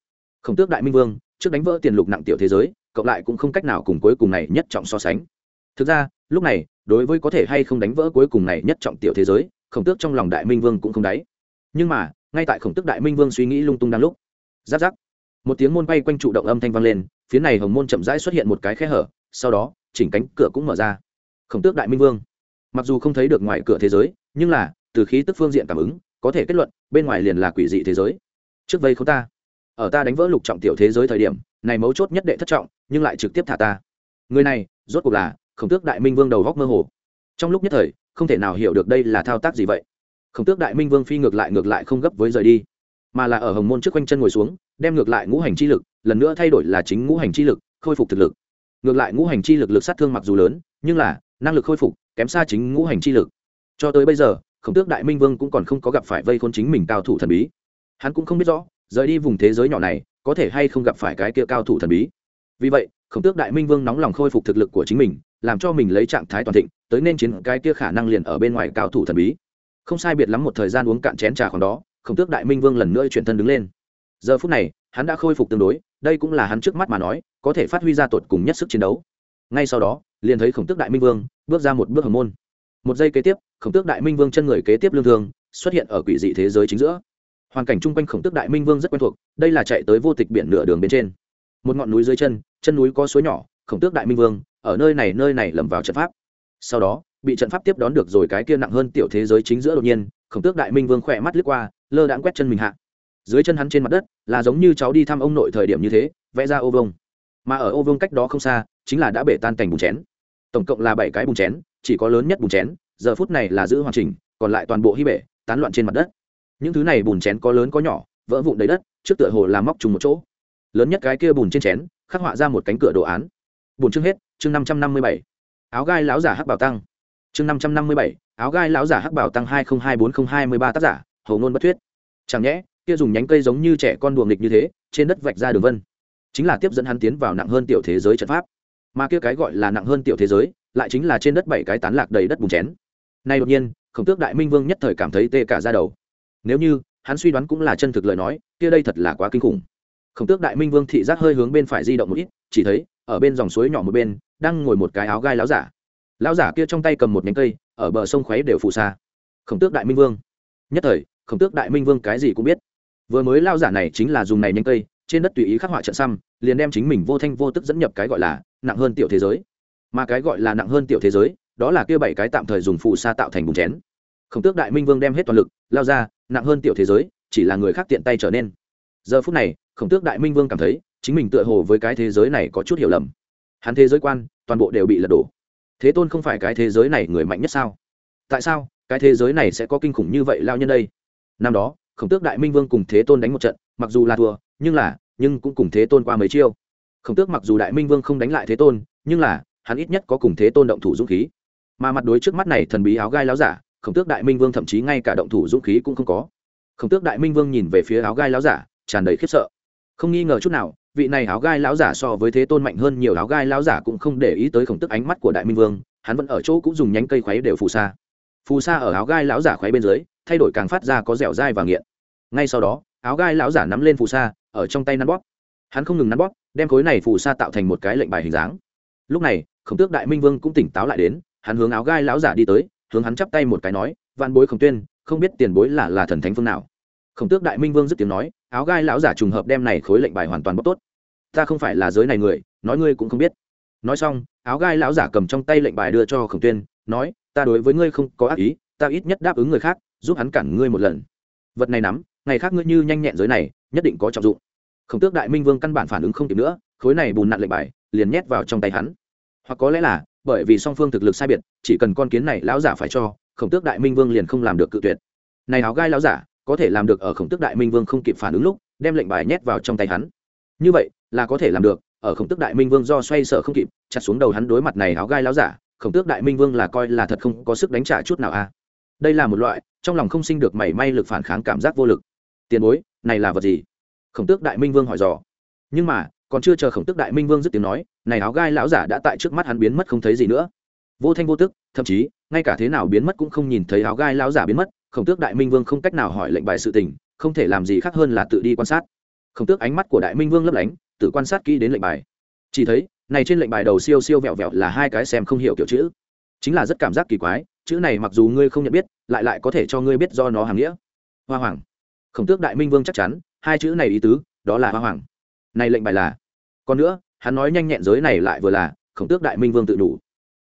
Khổng tước đại minh vương, trước đánh vỡ tiền lục nặng tiểu thế giới, cộng lại cũng không cách nào cùng cuối cùng này nhất trọng so sánh. Thực ra, lúc này, đối với có thể hay không đánh vỡ cuối cùng này nhất trọng tiểu thế giới, khổng tước trong lòng đại minh vương cũng không đáy. Nhưng mà, ngay tại khổng tước đại minh vương suy nghĩ lung tung đang lúc, giáp giáp, một tiếng môn bay quanh trụ động âm thanh vang lên, phía này hồng môn chậm rãi xuất hiện một cái khe hở, sau đó, chỉnh cánh cửa cũng mở ra. Khổng tước đại minh vương, mặc dù không thấy được ngoài cửa thế giới, nhưng là, từ khí tức phương diện cảm ứng có thể kết luận, bên ngoài liền là quỷ dị thế giới. Trước vây không ta. Ở ta đánh vỡ lục trọng tiểu thế giới thời điểm, này mấu chốt nhất đệ thất trọng, nhưng lại trực tiếp thả ta. Người này, rốt cuộc là khổng tước đại minh vương đầu góc mơ hồ. Trong lúc nhất thời, không thể nào hiểu được đây là thao tác gì vậy. Khổng tước đại minh vương phi ngược lại ngược lại không gấp với rời đi, mà là ở hồng môn trước quanh chân ngồi xuống, đem ngược lại ngũ hành chi lực, lần nữa thay đổi là chính ngũ hành chi lực, khôi phục thực lực. Ngược lại ngũ hành chi lực lực sát thương mặc dù lớn, nhưng là, năng lực khôi phục, kém xa chính ngũ hành chi lực. Cho tới bây giờ khổng tước đại minh vương cũng còn không có gặp phải vây khôn chính mình cao thủ thần bí. Hắn cũng không biết rõ, rời đi vùng thế giới nhỏ này, có thể hay không gặp phải cái kia cao thủ thần bí. Vì vậy, khổng tước đại minh vương nóng lòng khôi phục thực lực của chính mình, làm cho mình lấy trạng thái toàn thịnh, tới nên chiến cái kia khả năng liền ở bên ngoài cao thủ thần bí. Không sai biệt lắm một thời gian uống cạn chén trà khoảng đó, khổng tước đại minh vương lần nữa chuyển thân đứng lên. Giờ phút này, hắn đã khôi phục tương đối, đây cũng là hắn trước mắt mà nói, có thể phát huy ra tột cùng nhất sức chiến đấu. Ngay sau đó, liền thấy khổng tước đại minh vương bước ra một bước hồng môn. Một giây kế tiếp khổng tước đại minh vương chân người kế tiếp lương thương xuất hiện ở quỷ dị thế giới chính giữa. Hoàn cảnh chung quanh khổng tước đại minh vương rất quen thuộc, đây là chạy tới vô tịch biển nửa đường bên trên. Một ngọn núi dưới chân chân núi có suối nhỏ, khổng tước đại minh vương, ở nơi này nơi này lầm vào trận pháp. Sau đó, bị trận pháp tiếp đón được rồi cái kia nặng hơn tiểu thế giới chính giữa đột nhiên, khổng tước đại minh vương khỏe mắt lướt qua, lơ đãng quét chân mình hạ. Dưới chân hắn trên mặt đất, là giống như cháu đi thăm ông nội thời điểm như thế, vẽ ra ô vông mà ở ô vông cách đó không xa, chính là đã bể tan cảnh bùn chén. Tổng cộng là bảy cái bùn chén, chỉ có lớn nhất bùn chén giờ phút này là giữ hoàn chỉnh, còn lại toàn bộ hy bể tán loạn trên mặt đất. Những thứ này bùn chén có lớn có nhỏ, vỡ vụn đầy đất, trước tựa hồ làm móc trùng một chỗ. Lớn nhất cái kia bùn trên chén, khắc họa ra một cánh cửa đồ án. Bùn chương hết, chương năm trăm năm mươi bảy. Áo gai láo giả hắc bảo tăng. Chương năm trăm năm mươi bảy, áo gai láo giả hắc bảo tăng hai nghìn hai bốn nghìn hai mươi ba tác giả, hầu ngôn bất thuyết. Chẳng nhẽ, kia dùng nhánh cây giống như trẻ con đùa nghịch như thế, trên đất vạch ra đường vân. Chính là tiếp dẫn hắn tiến vào nặng hơn tiểu thế giới trận pháp. Mà kia cái gọi là nặng hơn tiểu thế giới, lại chính là trên đất bảy cái tán lạc đầy đất bùn chén nay đột nhiên, khổng tước đại minh vương nhất thời cảm thấy tê cả ra đầu. Nếu như, hắn suy đoán cũng là chân thực lời nói, kia đây thật là quá kinh khủng. Khổng tước đại minh vương thị giác hơi hướng bên phải di động một ít, chỉ thấy, ở bên dòng suối nhỏ một bên, đang ngồi một cái áo gai láo giả. Lão giả kia trong tay cầm một nhánh cây, ở bờ sông khoáy đều phù sa. Khổng tước đại minh vương. Nhất thời, khổng tước đại minh vương cái gì cũng biết. Vừa mới lao giả này chính là dùng này nhánh cây, trên đất tùy ý khắc họa trận xăm, liền đem chính mình vô thanh vô tức dẫn nhập cái gọi là nặng hơn tiểu thế giới. Mà cái gọi là nặng hơn tiểu thế giới đó là kia bảy cái tạm thời dùng phù sa tạo thành bùng chén. Khổng tước đại minh vương đem hết toàn lực, lao ra, nặng hơn tiểu thế giới, chỉ là người khác tiện tay trở nên. Giờ phút này, khổng tước đại minh vương cảm thấy, chính mình tựa hồ với cái thế giới này có chút hiểu lầm. Hắn thế giới quan, toàn bộ đều bị lật đổ. Thế tôn không phải cái thế giới này người mạnh nhất sao? Tại sao, cái thế giới này sẽ có kinh khủng như vậy lao nhân đây? Năm đó, khổng tước đại minh vương cùng thế tôn đánh một trận, mặc dù là thua, nhưng là, nhưng cũng cùng thế tôn qua mấy chiêu. Khổng tước mặc dù đại minh vương không đánh lại thế tôn, nhưng là, hắn ít nhất có cùng thế tôn động thủ dũng khí mà mặt đối trước mắt này thần bí áo gai láo giả, khổng tước đại minh vương thậm chí ngay cả động thủ dũng khí cũng không có. Khổng tước đại minh vương nhìn về phía áo gai láo giả, tràn đầy khiếp sợ. Không nghi ngờ chút nào, vị này áo gai láo giả so với thế tôn mạnh hơn nhiều áo gai láo giả cũng không để ý tới khổng tước ánh mắt của đại minh vương, hắn vẫn ở chỗ cũng dùng nhánh cây khoáy đều phù sa. Phù sa ở áo gai láo giả khoáy bên dưới, thay đổi càng phát ra có dẻo dai và nghiện. Ngay sau đó, áo gai láo giả nắm lên phù sa, ở trong tay nắn bóp. Hắn không ngừng nắn bóp, đem khối này phù sa tạo thành một cái lệnh bài hình dáng. Lúc này, khổng tước đại minh vương cũng tỉnh táo lại đến hắn hướng áo gai lão giả đi tới, hướng hắn chắp tay một cái nói, vạn bối khổng tuyên, không biết tiền bối là là thần thánh phương nào? Khổng tước đại minh vương dứt tiếng nói, áo gai lão giả trùng hợp đem này khối lệnh bài hoàn toàn bóc tốt. Ta không phải là giới này người, nói ngươi cũng không biết. Nói xong, áo gai lão giả cầm trong tay lệnh bài đưa cho khổng tuyên, nói, ta đối với ngươi không có ác ý, ta ít nhất đáp ứng người khác, giúp hắn cản ngươi một lần. Vật này nắm, ngày khác ngươi như nhanh nhẹn giới này, nhất định có trọng dụng. Khổng tước đại minh vương căn bản phản ứng không kịp nữa, khối này bùn nặn lệnh bài, liền nhét vào trong tay hắn. Hoặc có lẽ là bởi vì song phương thực lực sai biệt, chỉ cần con kiến này lão giả phải cho, khổng tước đại minh vương liền không làm được cự tuyệt. Này áo gai lão giả, có thể làm được ở khổng tước đại minh vương không kịp phản ứng lúc, đem lệnh bài nhét vào trong tay hắn. Như vậy, là có thể làm được, ở khổng tước đại minh vương do xoay sở không kịp, chặt xuống đầu hắn đối mặt này áo gai lão giả, khổng tước đại minh vương là coi là thật không có sức đánh trả chút nào a à? đây là một loại, trong lòng không sinh được mảy may lực phản kháng cảm giác vô lực. Tiền bối, này là vật gì? Khổng tước đại minh vương hỏi dò. Nhưng mà còn chưa chờ khổng tước đại minh vương dứt tiếng nói, này áo gai lão giả đã tại trước mắt hắn biến mất không thấy gì nữa. Vô thanh vô tức, thậm chí, ngay cả thế nào biến mất cũng không nhìn thấy áo gai lão giả biến mất, khổng tước đại minh vương không cách nào hỏi lệnh bài sự tình, không thể làm gì khác hơn là tự đi quan sát. Khổng tước ánh mắt của đại minh vương lấp lánh, tự quan sát kỹ đến lệnh bài. Chỉ thấy, này trên lệnh bài đầu siêu siêu vẹo vẹo là hai cái xem không hiểu kiểu chữ. Chính là rất cảm giác kỳ quái, chữ này mặc dù ngươi không nhận biết, lại lại có thể cho ngươi biết do nó hàm nghĩa. Hoa hoàng. Khổng tước đại minh vương chắc chắn, hai chữ này ý tứ, đó là hoa hoàng. Này lệnh bài là còn nữa, hắn nói nhanh nhẹn giới này lại vừa là khổng tước đại minh vương tự đủ.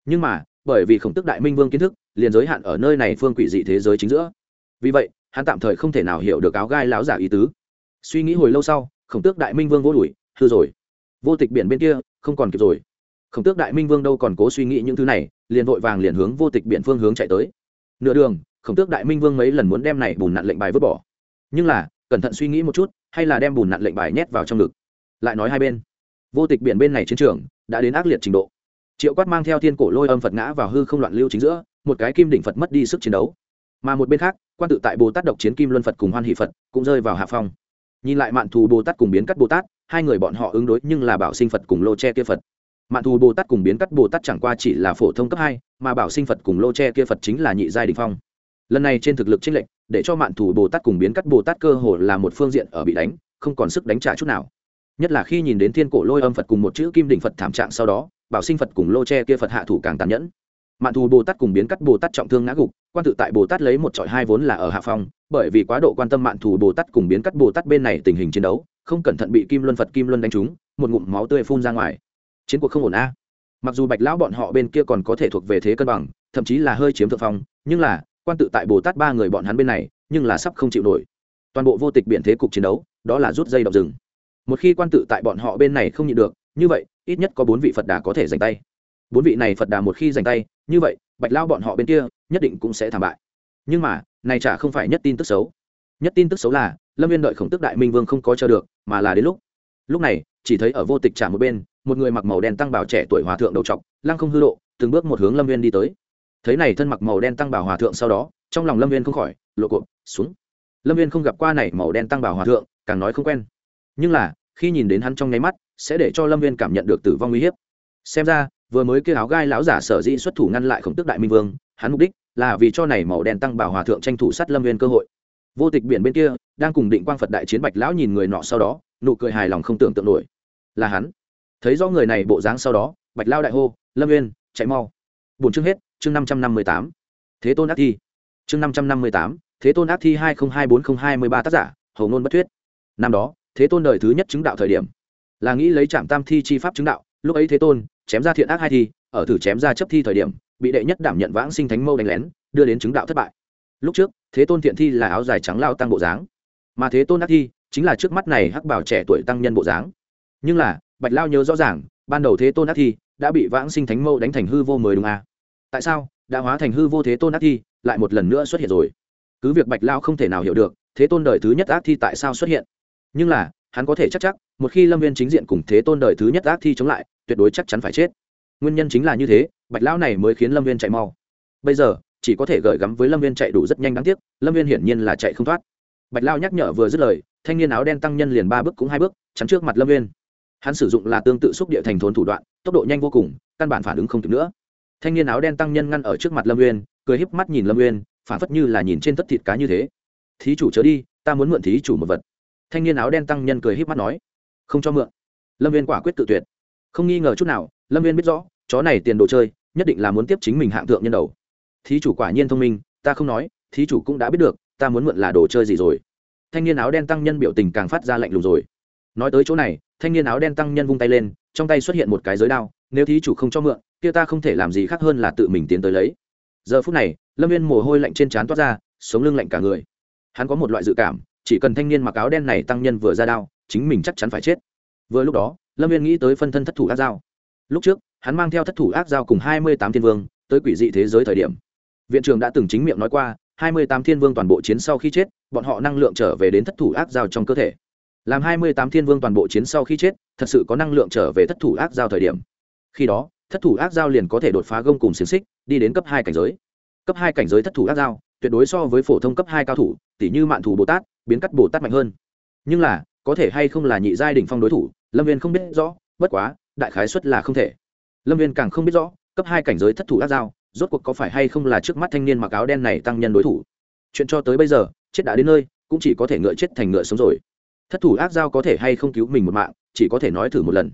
Nhưng mà, bởi vì khổng tước đại minh vương kiến thức, liền giới hạn ở nơi này phương quỷ dị thế giới chính giữa. Vì vậy, hắn tạm thời không thể nào hiểu được áo gai láo giả ý tứ. Suy nghĩ hồi lâu sau, khổng tước đại minh vương vô đuổi, hư rồi. Vô tịch biển bên kia, không còn kịp rồi. Khổng tước đại minh vương đâu còn cố suy nghĩ những thứ này, liền vội vàng liền hướng vô tịch biển phương hướng chạy tới. Nửa đường, khổng tước đại minh vương mấy lần muốn đem này bùn nặn lệnh bài vứt bỏ. Nhưng là, cẩn thận suy nghĩ một chút, hay là đem bùn nặn lệnh bài nhét vào trong ngực. Lại nói hai bên vô tịch biển bên này chiến trường đã đến ác liệt trình độ. Triệu quát mang theo thiên cổ lôi âm phật ngã vào hư không loạn lưu chính giữa, một cái kim đỉnh phật mất đi sức chiến đấu. Mà một bên khác, quan tự tại bồ tát độc chiến kim luân phật cùng hoan hỷ phật cũng rơi vào hạ phong. Nhìn lại mạn thù bồ tát cùng biến cắt bồ tát, hai người bọn họ ứng đối nhưng là bảo sinh phật cùng lô tre kia phật. Mạn thù bồ tát cùng biến cắt bồ tát chẳng qua chỉ là phổ thông cấp hai, mà bảo sinh phật cùng lô tre kia phật chính là nhị giai đình phong. Lần này trên thực lực chênh lệch, để cho mạn thù bồ tát cùng biến cắt bồ tát cơ hồ là một phương diện ở bị đánh, không còn sức đánh trả chút nào nhất là khi nhìn đến thiên cổ lôi âm phật cùng một chữ kim đỉnh phật thảm trạng sau đó, bảo sinh phật cùng lô tre kia phật hạ thủ càng tàn nhẫn. Mạn thù bồ tát cùng biến cắt bồ tát trọng thương ngã gục, quan tự tại bồ tát lấy một trọi hai vốn là ở hạ phong, bởi vì quá độ quan tâm mạn thù bồ tát cùng biến cắt bồ tát bên này tình hình chiến đấu, không cẩn thận bị kim luân phật, kim luân đánh trúng, một ngụm máu tươi phun ra ngoài. Chiến cuộc không ổn a. Mặc dù bạch lão bọn họ bên kia còn có thể thuộc về thế cân bằng, thậm chí là hơi chiếm thượng phong, nhưng là, quan tự tại bồ tát ba người bọn hắn bên này, nhưng là sắp không chịu nổi. Toàn bộ vô tịch biển thế cục chiến đấu, đó là rút dây đọc rừng một khi quan tự tại bọn họ bên này không nhịn được, như vậy, ít nhất có bốn vị phật đà có thể giành tay. Bốn vị này phật đà một khi giành tay, như vậy, bạch lao bọn họ bên kia, nhất định cũng sẽ thảm bại. Nhưng mà, này chả không phải nhất tin tức xấu. Nhất tin tức xấu là, lâm viên đợi khổng tức đại minh vương không có chờ được, mà là đến lúc. Lúc này, chỉ thấy ở vô tịch trả một bên, một người mặc màu đen tăng bảo trẻ tuổi hòa thượng đầu trọc, lăng không hư độ, từng bước một hướng lâm viên đi tới. Thấy này thân mặc màu đen tăng bảo hòa thượng sau đó, trong lòng lâm viên không khỏi, lộ cộp, xuống. Lâm viên không gặp qua này màu đen tăng bảo hòa thượng, càng nói không quen nhưng là, khi nhìn đến hắn trong nháy mắt, sẽ để cho lâm viên cảm nhận được tử vong uy hiếp. Xem ra, vừa mới kêu áo gai lão giả sở dĩ xuất thủ ngăn lại khổng tức đại minh vương, hắn mục đích là vì cho này màu đen tăng bảo hòa thượng tranh thủ sát lâm viên cơ hội. Vô tịch biển bên kia, đang cùng định quang phật đại chiến bạch lão nhìn người nọ sau đó, nụ cười hài lòng không tưởng tượng nổi. Là hắn. Thấy rõ người này bộ dáng sau đó, bạch lao đại hô, lâm viên, chạy mau. Bốn chương hết, chương năm trăm năm mươi tám. Thế tôn ác thi. Chương năm trăm năm mươi tám, thế tôn ác thi hai nghìn hai bốn nghìn hai mươi ba tác giả, hầu ngôn bất thuyết. Năm đó thế tôn đời thứ nhất chứng đạo thời điểm. Là nghĩ lấy trạm tam thi chi pháp chứng đạo, lúc ấy thế tôn chém ra thiện ác hai thi, ở thử chém ra chấp thi thời điểm, bị đệ nhất đảm nhận vãng sinh thánh mâu đánh lén, đưa đến chứng đạo thất bại. Lúc trước, thế tôn thiện thi là áo dài trắng lao tăng bộ dáng. Mà thế tôn ác thi chính là trước mắt này hắc bảo trẻ tuổi tăng nhân bộ dáng. Nhưng là, bạch lao nhớ rõ ràng, ban đầu thế tôn ác thi đã bị vãng sinh thánh mâu đánh thành hư vô mười đúng à? tại sao đã hóa thành hư vô thế tôn ác thi lại một lần nữa xuất hiện rồi? Cứ việc bạch lao không thể nào hiểu được, thế tôn đời thứ nhất ác thi tại sao xuất hiện nhưng là, hắn có thể chắc chắc, một khi lâm viên chính diện cùng thế tôn đời thứ nhất ác thi chống lại, tuyệt đối chắc chắn phải chết. Nguyên nhân chính là như thế, bạch lão này mới khiến lâm viên chạy mau. Bây giờ, chỉ có thể gửi gắm với lâm viên chạy đủ rất nhanh đáng tiếc, lâm viên hiển nhiên là chạy không thoát. Bạch lao nhắc nhở vừa dứt lời, thanh niên áo đen tăng nhân liền ba bước cũng hai bước, chắn trước mặt lâm viên. Hắn sử dụng là tương tự xúc địa thành thốn thủ đoạn, tốc độ nhanh vô cùng, căn bản phản ứng không kịp nữa. Thanh niên áo đen tăng nhân ngăn ở trước mặt lâm viên, cười híp mắt nhìn lâm viên, phản phất như là nhìn trên tất thịt cá như thế. Thí chủ chớ đi, ta muốn mượn thí chủ một vật thanh niên áo đen tăng nhân cười híp mắt nói, không cho mượn. Lâm viên quả quyết tự tuyệt. Không nghi ngờ chút nào, lâm viên biết rõ, chó này tiền đồ chơi, nhất định là muốn tiếp chính mình hạng thượng nhân đầu. Thí chủ quả nhiên thông minh, ta không nói, thí chủ cũng đã biết được, ta muốn mượn là đồ chơi gì rồi. Thanh niên áo đen tăng nhân biểu tình càng phát ra lạnh lùng rồi. Nói tới chỗ này, thanh niên áo đen tăng nhân vung tay lên, trong tay xuất hiện một cái giới đao, nếu thí chủ không cho mượn, kia ta không thể làm gì khác hơn là tự mình tiến tới lấy. Giờ phút này, lâm viên mồ hôi lạnh trên trán toát ra, sống lưng lạnh cả người. Hắn có một loại dự cảm chỉ cần thanh niên mặc áo đen này tăng nhân vừa ra đao chính mình chắc chắn phải chết. Vừa lúc đó lâm viên nghĩ tới phân thân thất thủ ác dao. Lúc trước hắn mang theo thất thủ ác dao cùng hai mươi tám thiên vương tới quỷ dị thế giới thời điểm. Viện trưởng đã từng chính miệng nói qua hai mươi tám thiên vương toàn bộ chiến sau khi chết bọn họ năng lượng trở về đến thất thủ ác dao trong cơ thể. Làm hai mươi tám thiên vương toàn bộ chiến sau khi chết thật sự có năng lượng trở về thất thủ ác dao thời điểm. Khi đó thất thủ ác dao liền có thể đột phá gông cùng xiềng xích đi đến cấp hai cảnh giới. Cấp hai cảnh giới thất thủ ác dao, tuyệt đối so với phổ thông cấp hai cao thủ tỷ như mạn thủ bồ tát biến cắt bồ tát mạnh hơn. Nhưng là, có thể hay không là nhị giai đỉnh phong đối thủ, lâm viên không biết rõ, bất quá, đại khái xuất là không thể. Lâm viên càng không biết rõ, cấp hai cảnh giới thất thủ ác giao rốt cuộc có phải hay không là trước mắt thanh niên mặc áo đen này tăng nhân đối thủ. Chuyện cho tới bây giờ, chết đã đến nơi, cũng chỉ có thể ngựa chết thành ngựa sống rồi. Thất thủ ác giao có thể hay không cứu mình một mạng, chỉ có thể nói thử một lần.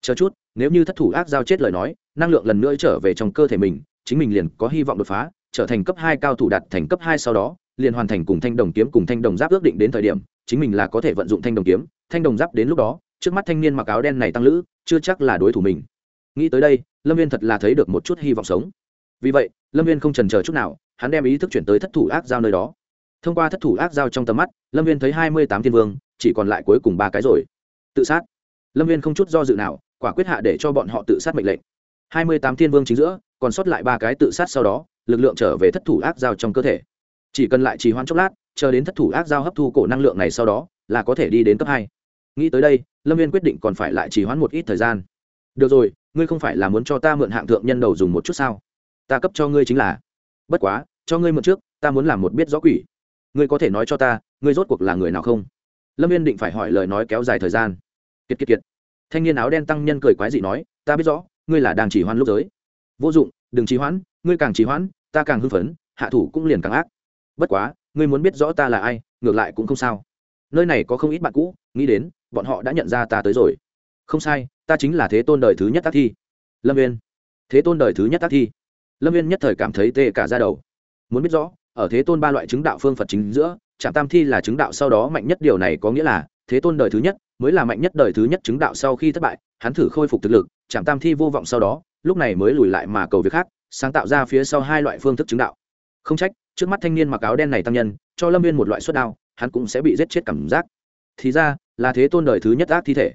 Chờ chút, nếu như thất thủ ác giao chết lời nói, năng lượng lần nữa trở về trong cơ thể mình, chính mình liền có hy vọng đột phá, trở thành cấp hai cao thủ đạt thành cấp hai sau đó liền hoàn thành cùng thanh đồng kiếm cùng thanh đồng giáp ước định đến thời điểm, chính mình là có thể vận dụng thanh đồng kiếm. Thanh đồng giáp đến lúc đó, trước mắt thanh niên mặc áo đen này tăng lữ, chưa chắc là đối thủ mình. Nghĩ tới đây, lâm viên thật là thấy được một chút hy vọng sống. Vì vậy, lâm viên không trần c h ờ chút nào, hắn đem ý thức chuyển tới thất thủ ác giao nơi đó. Thông qua thất thủ ác giao trong tầm mắt, lâm viên thấy hai mươi tám thiên vương, chỉ còn lại cuối cùng ba cái rồi. Tự sát. Lâm viên không chút do dự nào, quả quyết hạ để cho bọn họ tự sát mệnh lệnh. Hai mươi tám thiên vương chính giữa, còn sót lại ba cái tự sát sau đó, lực lượng trở về thất thủ ác giao trong cơ thể chỉ cần lại trì hoãn chốc lát, chờ đến thất thủ ác giao hấp thu cổ năng lượng này sau đó, là có thể đi đến cấp hai. Nghĩ tới đây, lâm viên quyết định còn phải lại trì hoãn một ít thời gian. Được rồi, ngươi không phải là muốn cho ta mượn hạng thượng nhân đầu dùng một chút sao? Ta cấp cho ngươi chính là. Bất quá, cho ngươi mượn trước, ta muốn làm một biết rõ quỷ. Ngươi có thể nói cho ta, ngươi rốt cuộc là người nào không? Lâm viên định phải hỏi lời nói kéo dài thời gian. Kiệt kiệt kiệt. Thanh niên áo đen tăng nhân cười quái dị nói, ta biết rõ, ngươi là đang chỉ hoãn lúc giới. Vô dụng, đừng trì hoãn, ngươi càng trì hoãn, ta càng hưng phấn, hạ thủ cũng liền càng ác bất quá, ngươi muốn biết rõ ta là ai, ngược lại cũng không sao. Nơi này có không ít bạn cũ, nghĩ đến, bọn họ đã nhận ra ta tới rồi. Không sai, ta chính là thế tôn đời thứ nhất tác thi. Lâm viên thế tôn đời thứ nhất tác thi. Lâm viên nhất thời cảm thấy tê cả ra đầu. Muốn biết rõ, ở thế tôn ba loại chứng đạo phương phật chính giữa, trạm tam thi là chứng đạo sau đó mạnh nhất, điều này có nghĩa là, thế tôn đời thứ nhất mới là mạnh nhất, đời thứ nhất chứng đạo sau khi thất bại, hắn thử khôi phục thực lực, trạm tam thi vô vọng sau đó, lúc này mới lùi lại mà cầu việc khác, sáng tạo ra phía sau hai loại phương thức chứng đạo. Không trách trước mắt thanh niên mặc áo đen này tăng nhân, cho lâm viên một loại suất đao, hắn cũng sẽ bị giết chết cảm giác. Thì ra, là thế tôn đời thứ nhất ác thi thể.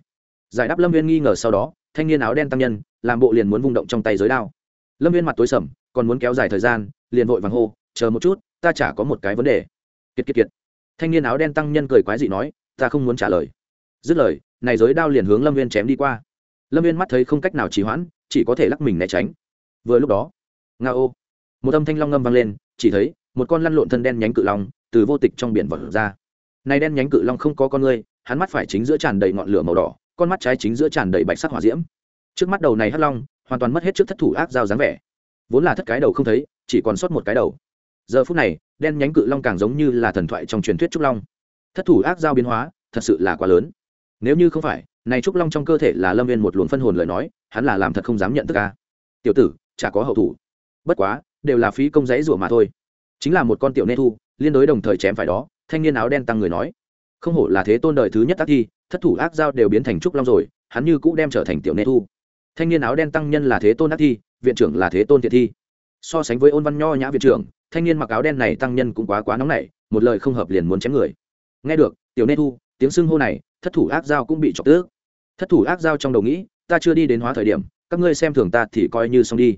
Giải đáp lâm viên nghi ngờ sau đó, thanh niên áo đen tăng nhân, làm bộ liền muốn vung động trong tay giới đao. Lâm viên mặt tối sầm, còn muốn kéo dài thời gian, liền vội vàng hô, chờ một chút, ta chả có một cái vấn đề. Kiệt kiệt kiệt. Thanh niên áo đen tăng nhân cười quái dị nói, ta không muốn trả lời. Dứt lời, này giới đao liền hướng lâm viên chém đi qua. Lâm viên mắt thấy không cách nào trì hoãn, chỉ có thể lắc mình né tránh. Vừa lúc đó nga ô một âm thanh long ngâm vang lên, chỉ thấy một con lăn lộn thân đen nhánh cự long từ vô tịch trong biển vật ra. Này đen nhánh cự long không có con người hắn mắt phải chính giữa tràn đầy ngọn lửa màu đỏ, con mắt trái chính giữa tràn đầy bạch sắc hỏa diễm. Trước mắt đầu này hắc long, hoàn toàn mất hết trước thất thủ ác dao dáng vẻ. Vốn là thất cái đầu không thấy, chỉ còn sót một cái đầu. Giờ phút này, đen nhánh cự long càng giống như là thần thoại trong truyền thuyết trúc long. Thất thủ ác dao biến hóa, thật sự là quá lớn. Nếu như không phải, này trúc long trong cơ thể là lâm viên một luồng phân hồn lời nói, hắn là làm thật không dám nhận thức cả tiểu tử, chả có hậu thủ. Bất quá, đều là phí công giấy rủa mà thôi chính là một con tiểu nê thu, liên đối đồng thời chém phải đó, thanh niên áo đen tăng người nói, không hổ là thế tôn đời thứ nhất tác thi, thất thủ ác giao đều biến thành trúc long rồi, hắn như cũ đem trở thành tiểu nê thu. Thanh niên áo đen tăng nhân là thế tôn ác thi, viện trưởng là thế tôn thiệt thi. So sánh với ôn văn nho nhã viện trưởng, thanh niên mặc áo đen này tăng nhân cũng quá quá nóng nảy, một lời không hợp liền muốn chém người. Nghe được, tiểu nê thu, tiếng xưng hô này, thất thủ ác giao cũng bị chọc tước thất thủ ác giao trong đầu nghĩ, ta chưa đi đến hóa thời điểm, các ngươi xem thường ta thì coi như xong đi.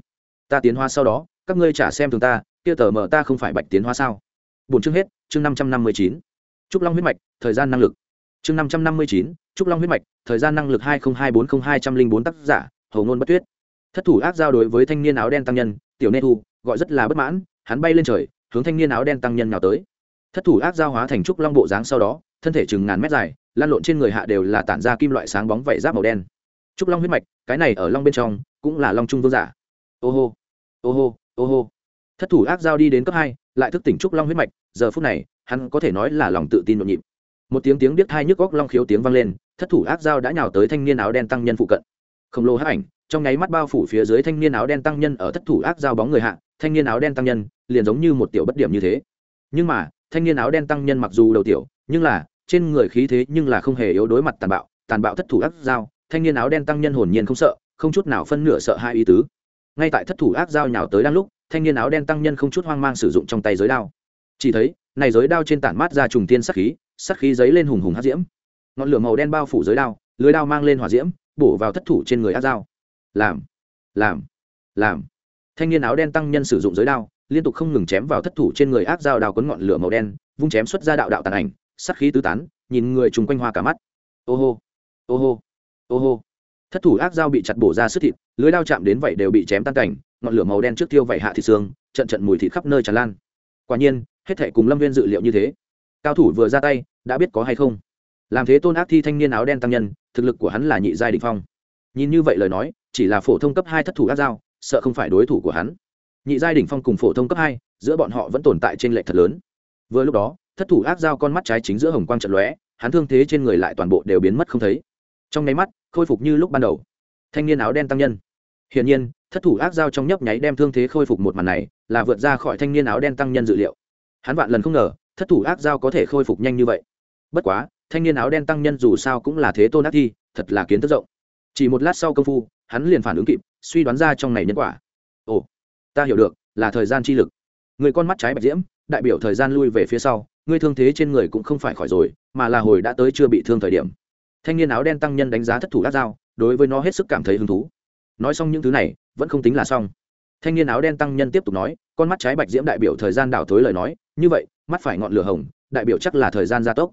Ta tiến hóa sau đó, các ngươi trả xem thường ta kia tờ mờ ta không phải bạch tiến hóa sao? Bốn chương hết, chương năm trăm năm mươi chín. Trúc long huyết mạch, thời gian năng lực. Chương năm trăm năm mươi chín, trúc long huyết mạch, thời gian năng lực hai nghìn hai bốn mươi hai trăm linh bốn tác giả hầu ngôn bất tuyết. Thất thủ ác giao đối với thanh niên áo đen tăng nhân, tiểu nê thu, gọi rất là bất mãn, hắn bay lên trời, hướng thanh niên áo đen tăng nhân nào tới. Thất thủ ác giao hóa thành trúc long bộ dáng sau đó, thân thể chừng ngàn mét dài, lan lộn trên người hạ đều là tản ra kim loại sáng bóng vảy giáp màu đen. Trúc long huyết mạch, cái này ở long bên trong, cũng là long trung vương giả. Ô hô ô hô ô hô thất thủ ác giao đi đến cấp hai, lại thức tỉnh trúc long huyết mạch, giờ phút này, hắn có thể nói là lòng tự tin nhộn nhịp. Một tiếng tiếng biết hai nhức góc long khiếu tiếng vang lên, thất thủ ác giao đã nhào tới thanh niên áo đen tăng nhân phụ cận. Khổng lồ hắc ảnh, trong nháy mắt bao phủ phía dưới thanh niên áo đen tăng nhân ở thất thủ ác giao bóng người hạ, thanh niên áo đen tăng nhân, liền giống như một tiểu bất điểm như thế. Nhưng mà, thanh niên áo đen tăng nhân mặc dù đầu tiểu, nhưng là, trên người khí thế nhưng là không hề yếu đối mặt tàn bạo tàn bạo thất thủ ác giao, thanh niên áo đen tăng nhân hồn nhiên không sợ, không chút nào phân nửa sợ hai ý tứ. Ngay tại thất thủ ác giao nhào tới đang lúc thanh niên áo đen tăng nhân không chút hoang mang sử dụng trong tay giới đao. Chỉ thấy, này giới đao trên tản mát ra trùng tiên sắc khí sắc khí giấy lên hùng hùng hát diễm. Ngọn lửa màu đen bao phủ giới đao, lưới đao mang lên hỏa diễm, bổ vào thất thủ trên người ác dao. Làm làm làm. Thanh niên áo đen tăng nhân sử dụng giới đao, liên tục không ngừng chém vào thất thủ trên người ác dao đào quấn ngọn lửa màu đen, vung chém xuất ra đạo đạo tàn ảnh sắc khí tứ tán, nhìn người chung quanh hoa cả mắt. Ô hô ô hô ô hô. Thất thủ ác dao bị chặt bổ ra sức thịt, lưới đao chạm đến vậy đều bị chém tan cảnh ngọn lửa màu đen trước tiêu vẩy hạ thịt xương, trận trận mùi thịt khắp nơi tràn lan. Quả nhiên, hết thể cùng lâm viên dự liệu như thế. Cao thủ vừa ra tay, đã biết có hay không. Làm thế tôn ác thi thanh niên áo đen tăng nhân, thực lực của hắn là nhị giai đình phong. Nhìn như vậy lời nói, chỉ là phổ thông cấp hai thất thủ ác dao, sợ không phải đối thủ của hắn. Nhị giai đỉnh phong cùng phổ thông cấp hai, giữa bọn họ vẫn tồn tại trên lệ thật lớn. Vừa lúc đó, thất thủ ác dao con mắt trái chính giữa hồng quang trận lóe, hắn thương thế trên người lại toàn bộ đều biến mất không thấy. Trong nháy mắt, khôi phục như lúc ban đầu. Thanh niên áo đen tăng nhân hiển nhiên, thất thủ ác dao trong nhấp nháy đem thương thế khôi phục một màn này, là vượt ra khỏi thanh niên áo đen tăng nhân dự liệu. Hắn vạn lần không ngờ, thất thủ ác dao có thể khôi phục nhanh như vậy. Bất quá, thanh niên áo đen tăng nhân dù sao cũng là thế tôn ác thi, thật là kiến thức rộng. Chỉ một lát sau công phu, hắn liền phản ứng kịp, suy đoán ra trong này nhân quả. Ồ, ta hiểu được, là thời gian chi lực. Người con mắt trái bạch diễm, đại biểu thời gian lui về phía sau ngươi thương thế trên người cũng không phải khỏi rồi, mà là hồi đã tới chưa bị thương thời điểm. Thanh niên áo đen tăng nhân đánh giá thất thủ ác dao đối với nó hết sức cảm thấy hứng thú nói xong những thứ này, vẫn không tính là xong. Thanh niên áo đen tăng nhân tiếp tục nói, con mắt trái bạch diễm đại biểu thời gian đảo thối lời nói, như vậy, mắt phải ngọn lửa hồng, đại biểu chắc là thời gian gia tốc.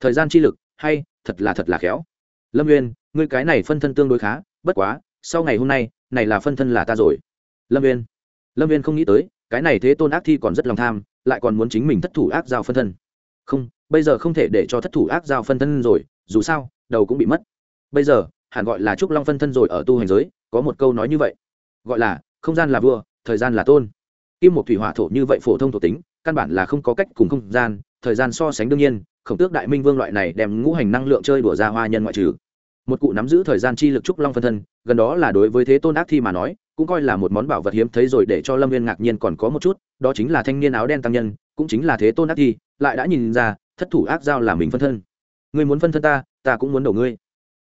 Thời gian chi lực, hay, thật là thật là khéo. Lâm nguyên ngươi cái này phân thân tương đối khá, bất quá, sau ngày hôm nay, này là phân thân là ta rồi. Lâm nguyên lâm viên không nghĩ tới, cái này thế tôn ác thi còn rất lòng tham, lại còn muốn chính mình thất thủ ác giao phân thân. Không, bây giờ không thể để cho thất thủ ác giao phân thân rồi, dù sao, đầu cũng bị mất. Bây giờ, hẳn gọi là trúc long phân thân rồi ở tu hành giới có một câu nói như vậy. Gọi là, không gian là vua, thời gian là tôn. Kim một thủy hỏa thổ như vậy phổ thông thổ tính, căn bản là không có cách cùng không gian, thời gian so sánh đương nhiên, khổng tước đại minh vương loại này đem ngũ hành năng lượng chơi đùa ra hoa nhân ngoại trừ. Một cụ nắm giữ thời gian chi lực trúc long phân thân, gần đó là đối với thế tôn ác thi mà nói, cũng coi là một món bảo vật hiếm thấy rồi để cho lâm viên ngạc nhiên còn có một chút, đó chính là thanh niên áo đen tăng nhân, cũng chính là thế tôn ác thi, lại đã nhìn ra, thất thủ ác giao là mình phân thân. Ngươi muốn phân thân ta ta cũng muốn đổ ngươi.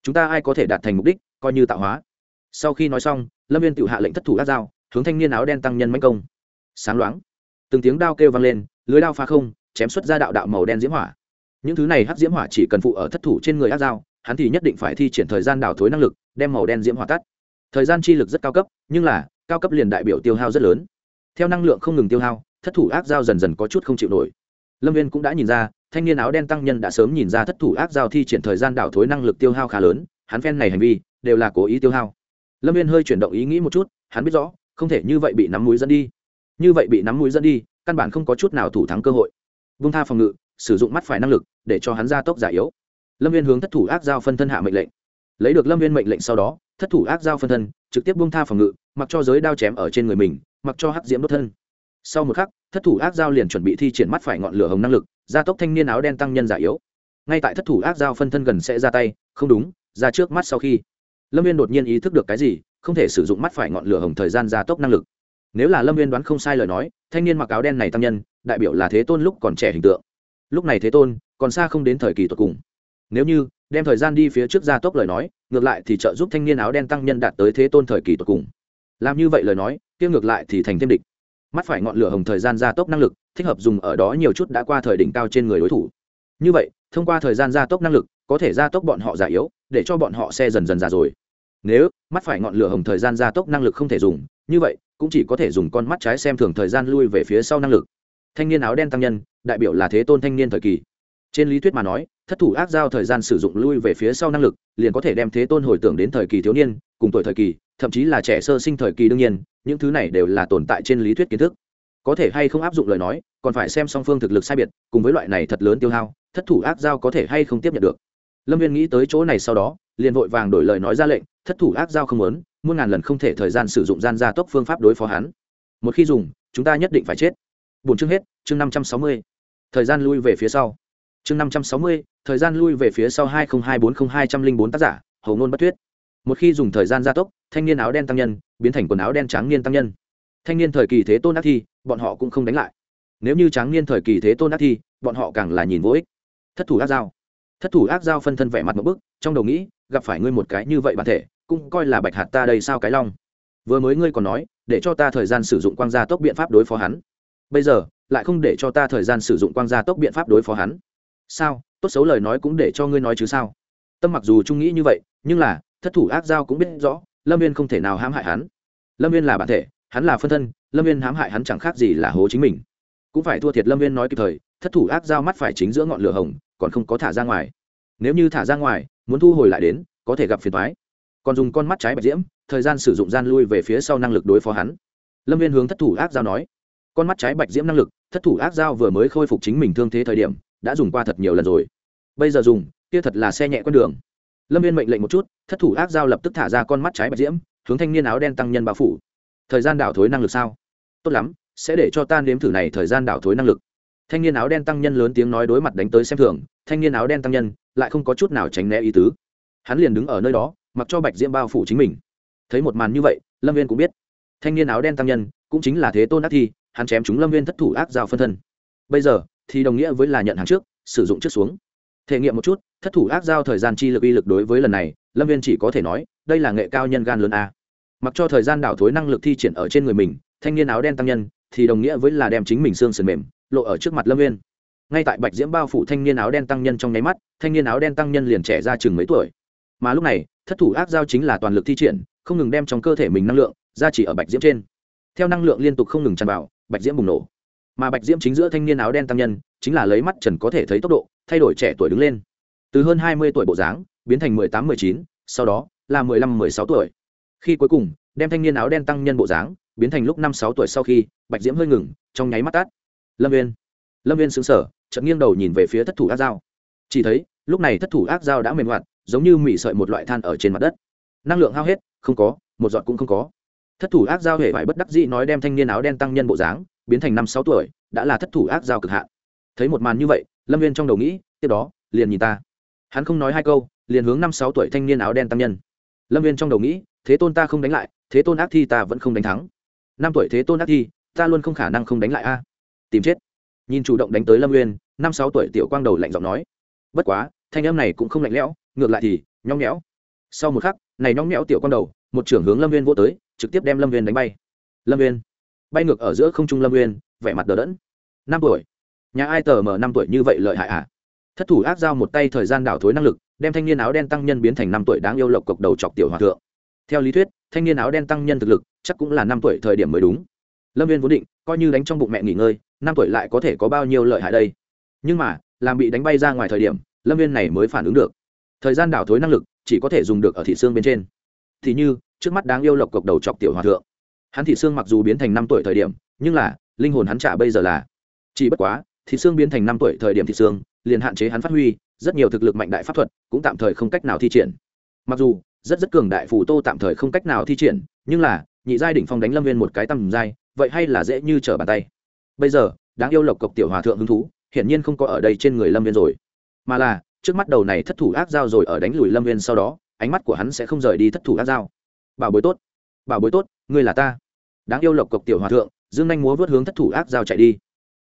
Chúng ta ai có thể đạt thành mục đích, coi như tạo hóa sau khi nói xong, lâm viên tự hạ lệnh thất thủ ác giao hướng thanh niên áo đen tăng nhân mánh công. Sáng loáng, từng tiếng đao kêu vang lên, lưới đao pha không, chém xuất ra đạo đạo màu đen diễm hỏa. Những thứ này hát diễm hỏa chỉ cần phụ ở thất thủ trên người ác dao, hắn thì nhất định phải thi triển thời gian đảo thối năng lực, đem màu đen diễm hỏa tắt. Thời gian chi lực rất cao cấp, nhưng là, cao cấp liền đại biểu tiêu hao rất lớn. Theo năng lượng không ngừng tiêu hao, thất thủ ác dao dần dần có chút không chịu nổi. Lâm viên cũng đã nhìn ra, thanh niên áo đen tăng nhân đã sớm nhìn ra thất thủ ác dao thi triển thời gian đảo thối năng lực tiêu hao khá lớn, hắn phen này hành vi, đều là cố ý tiêu hao lâm viên hơi chuyển động ý nghĩ một chút, hắn biết rõ, không thể như vậy bị nắm mũi dẫn đi. Như vậy bị nắm mũi dẫn đi, căn bản không có chút nào thủ thắng cơ hội. Vung tha phòng ngự, sử dụng mắt phải năng lực, để cho hắn ra tốc giải yếu. Lâm viên hướng thất thủ ác giao phân thân hạ mệnh lệnh. Lấy được lâm viên mệnh lệnh sau đó, thất thủ ác giao phân thân, trực tiếp buông tha phòng ngự, mặc cho giới đao chém ở trên người mình, mặc cho hắc diễm đốt thân. Sau một khắc, thất thủ ác giao liền chuẩn bị thi triển mắt phải ngọn lửa hồng năng lực, gia tốc thanh niên áo đen tăng nhân giả yếu. Ngay tại thất thủ ác giao phân thân gần sẽ ra tay, không đúng, ra trước mắt sau khi lâm viên đột nhiên ý thức được cái gì, không thể sử dụng mắt phải ngọn lửa hồng thời gian gia tốc năng lực. Nếu là lâm viên đoán không sai lời nói, thanh niên mặc áo đen này tăng nhân, đại biểu là thế tôn lúc còn trẻ hình tượng. Lúc này thế tôn, còn xa không đến thời kỳ tột cùng. Nếu như, đem thời gian đi phía trước gia tốc lời nói, ngược lại thì trợ giúp thanh niên áo đen tăng nhân đạt tới thế tôn thời kỳ tột cùng. Làm như vậy lời nói, kia ngược lại thì thành thêm địch. Mắt phải ngọn lửa hồng thời gian gia tốc năng lực, thích hợp dùng ở đó nhiều chút đã qua thời đỉnh cao trên người đối thủ. Như vậy, thông qua thời gian gia tốc năng lực, có thể gia tốc bọn họ già yếu, để cho bọn họ xe dần dần già rồi nếu mắt phải ngọn lửa hồng thời gian gia tốc năng lực không thể dùng, như vậy, cũng chỉ có thể dùng con mắt trái xem thường thời gian lui về phía sau năng lực. Thanh niên áo đen tăng nhân, đại biểu là thế tôn thanh niên thời kỳ. Trên lý thuyết mà nói, thất thủ ác giao thời gian sử dụng lui về phía sau năng lực, liền có thể đem thế tôn hồi tưởng đến thời kỳ thiếu niên, cùng tuổi thời kỳ, thậm chí là trẻ sơ sinh thời kỳ đương nhiên, những thứ này đều là tồn tại trên lý thuyết kiến thức. Có thể hay không áp dụng lời nói, còn phải xem song phương thực lực sai biệt, cùng với loại này thật lớn tiêu hao, thất thủ ác giao có thể hay không tiếp nhận được. Lâm viên nghĩ tới chỗ này sau đó, liền vội vàng đổi lời nói ra lệnh thất thủ ác giao không muốn, muôn ngàn lần không thể thời gian sử dụng gian gia tốc phương pháp đối phó hắn. Một khi dùng, chúng ta nhất định phải chết. Bốn chương hết, chương năm trăm sáu mươi. Thời gian lui về phía sau. Chương năm trăm sáu mươi, thời gian lui về phía sau hai nghìn hai bốn mươi hai trăm linh bốn tác giả, hầu ngôn bất thuyết một khi dùng thời gian gia tốc, thanh niên áo đen tăng nhân, biến thành quần áo đen trắng niên tăng nhân. Thanh niên thời kỳ thế tôn ác thi, bọn họ cũng không đánh lại. Nếu như tráng niên thời kỳ thế tôn ác thi, bọn họ càng là nhìn vô ích. Thất thủ ác giao. Thất thủ ác giao phân thân vẻ mặt một bức, trong đầu nghĩ, gặp phải ngươi một cái như vậy bản thể cũng coi là bạch hạt ta đây sao cái long. Vừa mới ngươi còn nói, để cho ta thời gian sử dụng quang gia tốc biện pháp đối phó hắn. Bây giờ, lại không để cho ta thời gian sử dụng quang gia tốc biện pháp đối phó hắn. Sao? Tốt xấu lời nói cũng để cho ngươi nói chứ sao? Tâm mặc dù trung nghĩ như vậy, nhưng là, thất thủ ác giao cũng biết rõ, lâm viên không thể nào hãm hại hắn. Lâm viên là bản thể, hắn là phân thân, lâm viên hãm hại hắn chẳng khác gì là hố chính mình. Cũng phải thua thiệt lâm viên nói kịp thời, thất thủ ác giao mắt phải chính giữa ngọn lửa hồng, còn không có thả ra ngoài. Nếu như thả ra ngoài, muốn thu hồi lại đến, có thể gặp phiền thoái còn dùng con mắt trái bạch diễm, thời gian sử dụng gian lui về phía sau năng lực đối phó hắn. Lâm viên hướng thất thủ ác giao nói, con mắt trái bạch diễm năng lực, thất thủ ác giao vừa mới khôi phục chính mình thương thế thời điểm, đã dùng qua thật nhiều lần rồi. Bây giờ dùng, kia thật là xe nhẹ con đường. Lâm viên mệnh lệnh một chút, thất thủ ác giao lập tức thả ra con mắt trái bạch diễm, hướng thanh niên áo đen tăng nhân bao phủ. Thời gian đảo thối năng lực sao? Tốt lắm, sẽ để cho ta nếm thử này thời gian đảo thối năng lực. Thanh niên áo đen tăng nhân lớn tiếng nói đối mặt đánh tới xem thường, thanh niên áo đen tăng nhân, lại không có chút nào tránh né ý tứ. Hắn liền đứng ở nơi đó mặc cho bạch diễm bao phủ chính mình thấy một màn như vậy lâm viên cũng biết thanh niên áo đen tăng nhân cũng chính là thế tôn ác thi hắn chém chúng lâm viên thất thủ ác giao phân thân bây giờ thì đồng nghĩa với là nhận hàng trước sử dụng trước xuống thể nghiệm một chút thất thủ ác giao thời gian chi lực uy lực đối với lần này lâm viên chỉ có thể nói đây là nghệ cao nhân gan lớn a mặc cho thời gian đảo thối năng lực thi triển ở trên người mình thanh niên áo đen tăng nhân thì đồng nghĩa với là đem chính mình xương sườn mềm lộ ở trước mặt lâm viên ngay tại bạch diễm bao phủ thanh niên áo đen tăng nhân trong nháy mắt thanh niên áo đen tăng nhân liền trẻ ra chừng mấy tuổi mà lúc này thất thủ ác giao chính là toàn lực thi triển, không ngừng đem trong cơ thể mình năng lượng ra chỉ ở bạch diễm trên. Theo năng lượng liên tục không ngừng tràn vào, bạch diễm bùng nổ. Mà bạch diễm chính giữa thanh niên áo đen tăng nhân, chính là lấy mắt trần có thể thấy tốc độ, thay đổi trẻ tuổi đứng lên. Từ hơn hai mươi tuổi bộ dáng, biến thành mười tám, mười chín, sau đó là mười lăm, mười sáu tuổi. Khi cuối cùng, đem thanh niên áo đen tăng nhân bộ dáng, biến thành lúc năm, sáu tuổi sau khi, bạch diễm hơi ngừng, trong nháy mắt tát lâm viên lâm viên xứng sở chợt nghiêng đầu nhìn về phía thất thủ ác dao chỉ thấy, lúc này thất thủ ác dao đã mềm hoạt giống như mỉ sợi một loại than ở trên mặt đất. Năng lượng hao hết, không có, một giọt cũng không có. Thất thủ ác giao hệ phải bất đắc dĩ nói đem thanh niên áo đen tăng nhân bộ dáng, biến thành năm sáu tuổi, đã là thất thủ ác giao cực hạn. Thấy một màn như vậy, lâm viên trong đầu nghĩ, tiếp đó, liền nhìn ta. Hắn không nói hai câu, liền hướng năm sáu tuổi thanh niên áo đen tăng nhân. Lâm viên trong đầu nghĩ, thế tôn ta không đánh lại, thế tôn ác thi ta vẫn không đánh thắng. Năm tuổi thế tôn ác thi, ta luôn không khả năng không đánh lại a. Tìm chết. Nhìn chủ động đánh tới lâm nguyên năm sáu tuổi tiểu quang đầu lạnh giọng nói. Bất quá thanh âm này cũng không lạnh lẽo, ngược lại thì nhóng nhẽo. Sau một khắc, này nhóng nhẽo tiểu con đầu, một trưởng hướng lâm viên vô tới, trực tiếp đem lâm viên đánh bay. Lâm viên bay ngược ở giữa không trung lâm viên vẻ mặt đờ đẫn. Năm tuổi, nhà ai tờ mở năm tuổi như vậy lợi hại à? Thất thủ ác giao một tay thời gian đảo thối năng lực, đem thanh niên áo đen tăng nhân biến thành năm tuổi đáng yêu lộc cộc đầu chọc tiểu hòa thượng. Theo lý thuyết, thanh niên áo đen tăng nhân thực lực, chắc cũng là năm tuổi thời điểm mới đúng. Lâm viên vốn định, coi như đánh trong bụng mẹ nghỉ ngơi, năm tuổi lại có thể có bao nhiêu lợi hại đây? Nhưng mà, làm bị đánh bay ra ngoài thời điểm lâm viên này mới phản ứng được. Thời gian đảo thối năng lực, chỉ có thể dùng được ở thị xương bên trên. Thì như, trước mắt đáng yêu lộc cộc đầu chọc tiểu hòa thượng. Hắn thị xương mặc dù biến thành năm tuổi thời điểm, nhưng là, linh hồn hắn trả bây giờ là. Chỉ bất quá, thị xương biến thành năm tuổi thời điểm thị xương, liền hạn chế hắn phát huy, rất nhiều thực lực mạnh đại pháp thuật, cũng tạm thời không cách nào thi triển. Mặc dù, rất rất cường đại phù tô tạm thời không cách nào thi triển, nhưng là, nhị giai đỉnh phong đánh lâm viên một cái tầm giai, vậy hay là dễ như trở bàn tay. Bây giờ, đáng yêu lộc cộc tiểu hòa thượng hứng thú, hiển nhiên không có ở đây trên người lâm viên rồi mà là, trước mắt đầu này thất thủ ác dao rồi ở đánh lùi lâm viên sau đó, ánh mắt của hắn sẽ không rời đi thất thủ ác dao. Bảo bối tốt, bảo bối tốt, ngươi là ta. Đáng yêu lộc cộc tiểu hòa thượng, dương nhanh múa vớt hướng thất thủ ác dao chạy đi.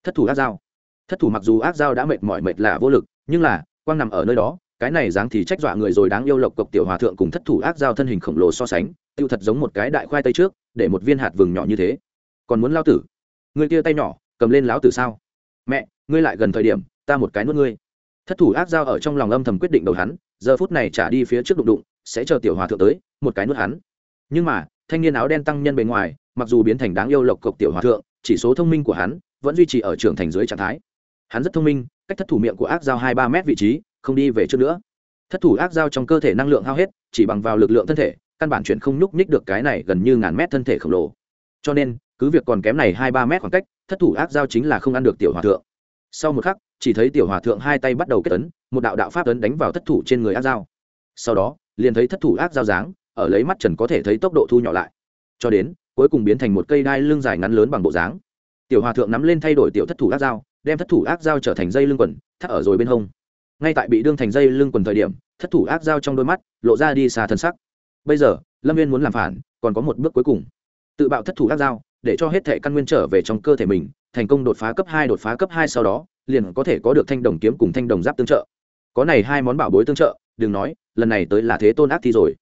Thất thủ ác dao. Thất thủ mặc dù ác dao đã mệt mỏi mệt là vô lực, nhưng là, quang nằm ở nơi đó, cái này dáng thì trách dọa người rồi đáng yêu lộc cộc tiểu hòa thượng cùng thất thủ ác dao thân hình khổng lồ so sánh, tiêu thật giống một cái đại khoai tây trước, để một viên hạt vừng nhỏ như thế. Còn muốn lao tử? Người kia tay nhỏ, cầm lên láo tử sao? Mẹ, ngươi lại gần thời điểm, ta một cái nuốt ngươi thất thủ ác dao ở trong lòng âm thầm quyết định đầu hắn, giờ phút này trả đi phía trước đụng đụng, sẽ chờ tiểu hòa thượng tới, một cái nuốt hắn. Nhưng mà, thanh niên áo đen tăng nhân bề ngoài, mặc dù biến thành đáng yêu lộc cộc tiểu hòa thượng, chỉ số thông minh của hắn vẫn duy trì ở trưởng thành dưới trạng thái. Hắn rất thông minh, cách thất thủ miệng của ác dao hai ba mét vị trí, không đi về trước nữa. Thất thủ ác dao trong cơ thể năng lượng hao hết, chỉ bằng vào lực lượng thân thể, căn bản chuyển không nhúc nhích được cái này gần như ngàn mét thân thể khổng lồ. Cho nên, cứ việc còn kém này hai ba mét khoảng cách, thất thủ ác dao chính là không ăn được tiểu hòa thượng. Sau một khắc chỉ thấy tiểu hòa thượng hai tay bắt đầu kết tấn một đạo đạo pháp tấn đánh vào thất thủ trên người ác dao. Sau đó, liền thấy thất thủ ác dao dáng, ở lấy mắt trần có thể thấy tốc độ thu nhỏ lại. Cho đến, cuối cùng biến thành một cây đai lưng dài ngắn lớn bằng bộ dáng. Tiểu hòa thượng nắm lên thay đổi tiểu thất thủ ác dao, đem thất thủ ác dao trở thành dây lưng quần, thắt ở rồi bên hông. Ngay tại bị đương thành dây lưng quần thời điểm, thất thủ ác dao trong đôi mắt lộ ra đi xa thân sắc. Bây giờ, lâm viên muốn làm phản, còn có một bước cuối cùng. Tự bạo thất thủ ác dao, để cho hết thể căn nguyên trở về trong cơ thể mình, thành công đột phá cấp hai, đột phá cấp hai sau đó liền có thể có được thanh đồng kiếm cùng thanh đồng giáp tương trợ. Có này hai món bảo bối tương trợ, đừng nói, lần này tới là thế tôn ác thi rồi.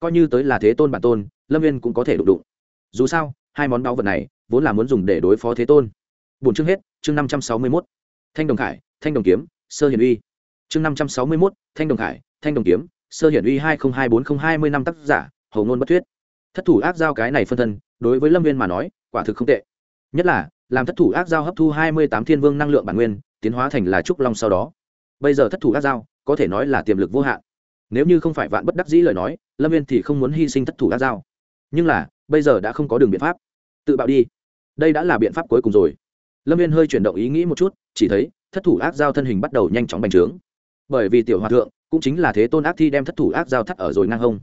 Coi như tới là thế tôn bản tôn, lâm viên cũng có thể đụng đụng. Dù sao, hai món báu vật này, vốn là muốn dùng để đối phó thế tôn. Bốn chương hết, chương năm trăm sáu mươi mốt. Thanh đồng khải, thanh đồng kiếm, sơ hiển uy. Chương năm trăm sáu mươi mốt, thanh đồng khải, thanh đồng kiếm, sơ hiển uy hai nghìn hai bốn nghìn hai mươi năm tác giả, hầu ngôn bất thuyết. Thất thủ ác giao cái này phân thân, đối với lâm viên mà nói, quả thực không tệ nhất là, làm thất thủ ác giao hấp thu hai mươi tám thiên vương năng lượng bản nguyên, tiến hóa thành là trúc long sau đó. Bây giờ thất thủ ác giao, có thể nói là tiềm lực vô hạn. Nếu như không phải vạn bất đắc dĩ lời nói, lâm viên thì không muốn hy sinh thất thủ ác dao nhưng là, bây giờ đã không có đường biện pháp. Tự bạo đi. Đây đã là biện pháp cuối cùng rồi. Lâm viên hơi chuyển động ý nghĩ một chút, chỉ thấy, thất thủ ác giao thân hình bắt đầu nhanh chóng bành trướng. Bởi vì tiểu hòa thượng, cũng chính là thế tôn ác thi đem thất thủ ác giao thắt ở rồi ngang hông.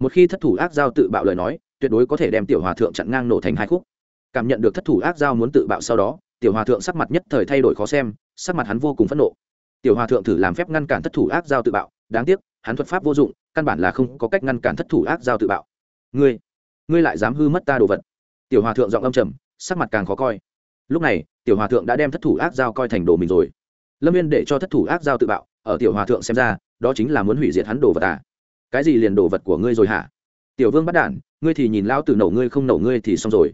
Một khi thất thủ ác giao tự bạo lời nói, tuyệt đối có thể đem tiểu hòa thượng chặn ngang nổ thành hai khúc cảm nhận được thất thủ ác giao muốn tự bạo sau đó, tiểu hòa thượng sắc mặt nhất thời thay đổi khó xem, sắc mặt hắn vô cùng phẫn nộ. Tiểu hòa thượng thử làm phép ngăn cản thất thủ ác giao tự bạo, đáng tiếc, hắn thuật pháp vô dụng, căn bản là không có cách ngăn cản thất thủ ác giao tự bạo. Ngươi ngươi lại dám hư mất ta đồ vật. Tiểu hòa thượng giọng âm trầm, sắc mặt càng khó coi. Lúc này, tiểu hòa thượng đã đem thất thủ ác giao coi thành đồ mình rồi. Lâm viên để cho thất thủ ác giao tự bạo, ở tiểu hòa thượng xem ra, đó chính là muốn hủy diệt hắn đồ vật à? Cái gì liền đồ vật của ngươi rồi hả? Tiểu vương bắt đản, ngươi thì nhìn lao từ nổ ngươi không nổ ngươi thì xong rồi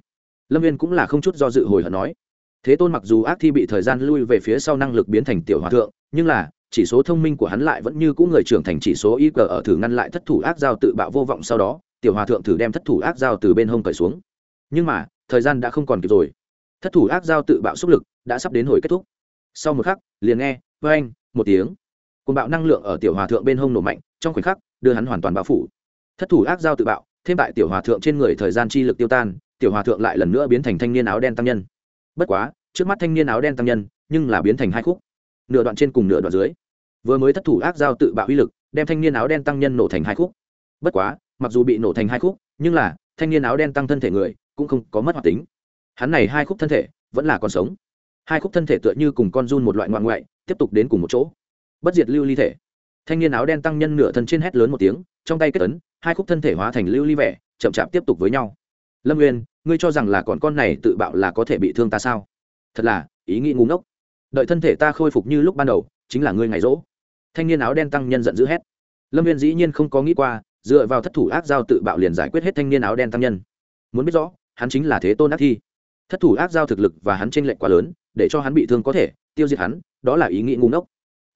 lâm viên cũng là không chút do dự hồi hận nói, thế tôn mặc dù ác thi bị thời gian lui về phía sau năng lực biến thành tiểu hòa thượng, nhưng là, chỉ số thông minh của hắn lại vẫn như cũ người trưởng thành chỉ số y cờ ở thử ngăn lại thất thủ ác giao tự bạo vô vọng sau đó, tiểu hòa thượng thử đem thất thủ ác giao từ bên hông cởi xuống. Nhưng mà, thời gian đã không còn kịp rồi. Thất thủ ác giao tự bạo xúc lực đã sắp đến hồi kết thúc. Sau một khắc, liền nghe vê anh một tiếng. Côn bạo năng lượng ở tiểu hòa thượng bên hông nổ mạnh, trong khoảnh khắc, đưa hắn hoàn toàn bao phủ. Thất thủ ác giao tự bạo, thêm tại tiểu hòa thượng trên người thời gian chi lực tiêu tan tiểu hòa thượng lại lần nữa biến thành thanh niên áo đen tăng nhân. Bất quá, trước mắt thanh niên áo đen tăng nhân, nhưng là biến thành hai khúc. Nửa đoạn trên cùng nửa đoạn dưới. Vừa mới thất thủ ác giao tự bạo uy lực, đem thanh niên áo đen tăng nhân nổ thành hai khúc. Bất quá, mặc dù bị nổ thành hai khúc, nhưng là, thanh niên áo đen tăng thân thể người, cũng không có mất hoạt tính. Hắn này hai khúc thân thể, vẫn là còn sống. Hai khúc thân thể tựa như cùng con run một loại ngoạn ngoại, tiếp tục đến cùng một chỗ. Bất diệt lưu ly thể. Thanh niên áo đen tăng nhân nửa thân trên hét lớn một tiếng, trong tay kết tấn hai khúc thân thể hóa thành lưu ly vẻ, chậm chạp tiếp tục với nhau lâm nguyên ngươi cho rằng là còn con này tự bạo là có thể bị thương ta sao? Thật là, ý nghĩ ngu ngốc. Đợi thân thể ta khôi phục như lúc ban đầu, chính là ngươi ngày rỗ. Thanh niên áo đen tăng nhân giận dữ hét. Lâm Nguyên dĩ nhiên không có nghĩ qua, dựa vào thất thủ ác giao tự bạo liền giải quyết hết thanh niên áo đen tăng nhân. Muốn biết rõ, hắn chính là thế tôn ác thi. Thất thủ ác giao thực lực và hắn tranh lệch quá lớn, để cho hắn bị thương có thể, tiêu diệt hắn, đó là ý nghĩ ngu ngốc.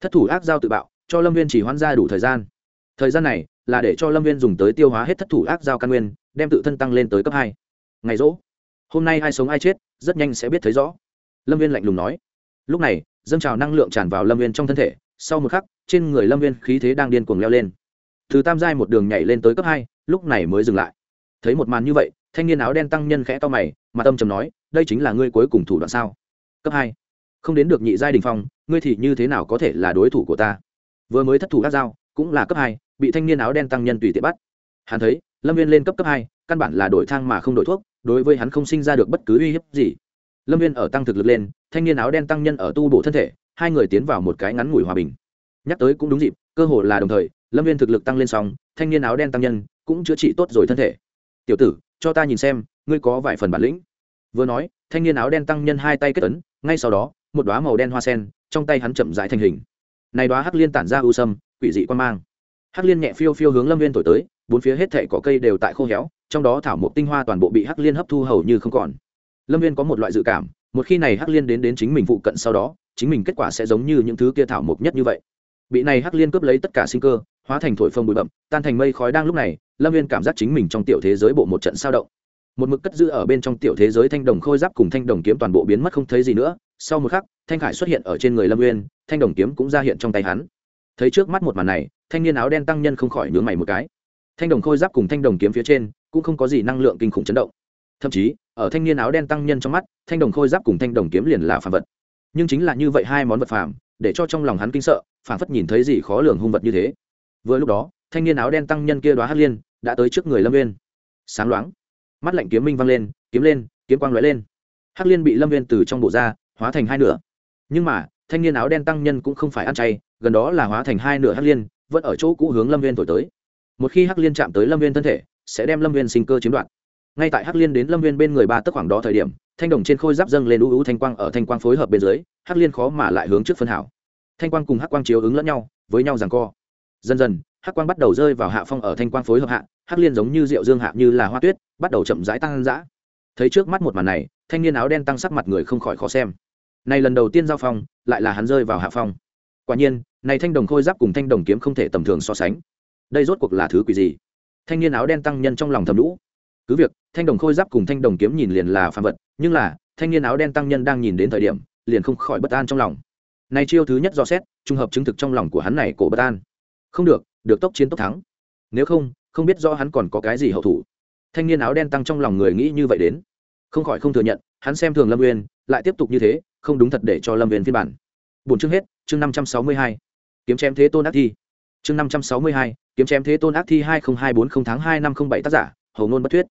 Thất thủ ác giao tự bạo, cho lâm viên chỉ hoãn ra đủ thời gian. Thời gian này, là để cho lâm viên dùng tới tiêu hóa hết thất thủ ác giao căn nguyên đem tự thân tăng lên tới cấp hai. Ngày rỗ. Hôm nay ai sống ai chết, rất nhanh sẽ biết thấy rõ. Lâm viên lạnh lùng nói. Lúc này, dâng trào năng lượng tràn vào lâm viên trong thân thể, sau một khắc, trên người lâm viên khí thế đang điên cuồng leo lên. Từ tam giai một đường nhảy lên tới cấp hai, lúc này mới dừng lại. Thấy một màn như vậy, thanh niên áo đen tăng nhân khẽ to mày mà tâm trầm nói, đây chính là ngươi cuối cùng thủ đoạn sao? Cấp hai. Không đến được nhị giai đình phong, ngươi thì như thế nào có thể là đối thủ của ta? Vừa mới thất thủ các dao cũng là cấp hai, bị thanh niên áo đen tăng nhân tùy tiện bắt. Hắn thấy lâm viên lên cấp cấp hai, căn bản là đổi thang mà không đổi thuốc, đối với hắn không sinh ra được bất cứ uy hiếp gì. Lâm viên ở tăng thực lực lên, thanh niên áo đen tăng nhân ở tu bổ thân thể, hai người tiến vào một cái ngắn ngủi hòa bình. Nhắc tới cũng đúng dịp, cơ hồ là đồng thời, lâm viên thực lực tăng lên xong, thanh niên áo đen tăng nhân cũng chữa trị tốt rồi thân thể. Tiểu tử, cho ta nhìn xem, ngươi có vài phần bản lĩnh. Vừa nói, thanh niên áo đen tăng nhân hai tay kết ấn, ngay sau đó, một đoá màu đen hoa sen trong tay hắn chậm rãi thành hình. Này đoá hắc liên tản ra ưu sâm, quỷ dị quan mang. Hắc liên nhẹ phiêu phiêu hướng lâm viên thổi tới bốn phía hết thảy cỏ cây đều tại khô héo trong đó thảo mộc tinh hoa toàn bộ bị hắc liên hấp thu hầu như không còn. Lâm viên có một loại dự cảm một khi này hắc liên đến đến chính mình phụ cận sau đó chính mình kết quả sẽ giống như những thứ kia thảo mộc nhất như vậy. Bị này hắc liên cướp lấy tất cả sinh cơ hóa thành thổi phồng bụi bậm tan thành mây khói đang lúc này lâm viên cảm giác chính mình trong tiểu thế giới bộ một trận sao động. Một mực cất giữ ở bên trong tiểu thế giới thanh đồng khôi giáp cùng thanh đồng kiếm toàn bộ biến mất không thấy gì nữa. Sau một khắc thanh khải xuất hiện ở trên người lâm Viên, thanh đồng kiếm cũng ra hiện trong tay hắn. Thấy trước mắt một màn này thanh niên áo đen tăng nhân không khỏi nhướng mày một cái thanh đồng khôi giáp cùng thanh đồng kiếm phía trên cũng không có gì năng lượng kinh khủng chấn động. Thậm chí, ở thanh niên áo đen tăng nhân trong mắt, thanh đồng khôi giáp cùng thanh đồng kiếm liền là phàm vật. Nhưng chính là như vậy hai món vật phàm, để cho trong lòng hắn kinh sợ phản phất nhìn thấy gì khó lường hung vật như thế. Vừa lúc đó, thanh niên áo đen tăng nhân kia đoá hát liên đã tới trước người lâm viên sáng loáng, mắt lạnh kiếm minh văng lên, kiếm lên, kiếm quang lóe lên. Hắc liên bị lâm viên từ trong bộ ra, hóa thành hai nửa. Nhưng mà, thanh niên áo đen tăng nhân cũng không phải ăn chay, gần đó là hóa thành hai nửa hắc liên, vẫn ở chỗ cũ hướng lâm viên thổi tới một khi hắc liên chạm tới lâm viên thân thể, sẽ đem lâm viên sinh cơ chiếm đoạt. Ngay tại hắc liên đến lâm viên bên người ba tức khoảng đó thời điểm, thanh đồng trên khôi giáp dâng lên u u thanh quang ở thanh quang phối hợp bên dưới, hắc liên khó mà lại hướng trước phân hảo. Thanh quang cùng hắc quang chiếu ứng lẫn nhau, với nhau rằng co. Dần dần, hắc quang bắt đầu rơi vào hạ phong ở thanh quang phối hợp hạ, hắc liên giống như rượu dương hạ như là hoa tuyết, bắt đầu chậm rãi tăng dã. Thấy trước mắt một màn này, thanh niên áo đen tăng sắc mặt người không khỏi khó xem. Này lần đầu tiên giao phong, lại là hắn rơi vào hạ phong. Quả nhiên, này thanh đồng khôi giáp cùng thanh đồng kiếm không thể tầm thường so sánh đây rốt cuộc là thứ quỷ gì? Thanh niên áo đen tăng nhân trong lòng thầm lũ. Cứ việc, thanh đồng khôi giáp cùng thanh đồng kiếm nhìn liền là phàm vật, nhưng là, thanh niên áo đen tăng nhân đang nhìn đến thời điểm, liền không khỏi bất an trong lòng. Này chiêu thứ nhất do xét, trùng hợp chứng thực trong lòng của hắn này cổ bất an. Không được được tốc chiến tốc thắng. Nếu không không biết do hắn còn có cái gì hậu thủ. Thanh niên áo đen tăng trong lòng người nghĩ như vậy đến. Không khỏi không thừa nhận, hắn xem thường lâm uyên, lại tiếp tục như thế, không đúng thật để cho lâm uyên phiên bản. Bốn chương hết, chương năm trăm sáu mươi hai. Kiếm chém thế tôn ác thi. Chương năm trăm sáu mươi hai kiếm chém thế tôn ác thi hai nghìn hai bốn không tháng hai năm không bảy tác giả, hầu ngôn bất thuyết.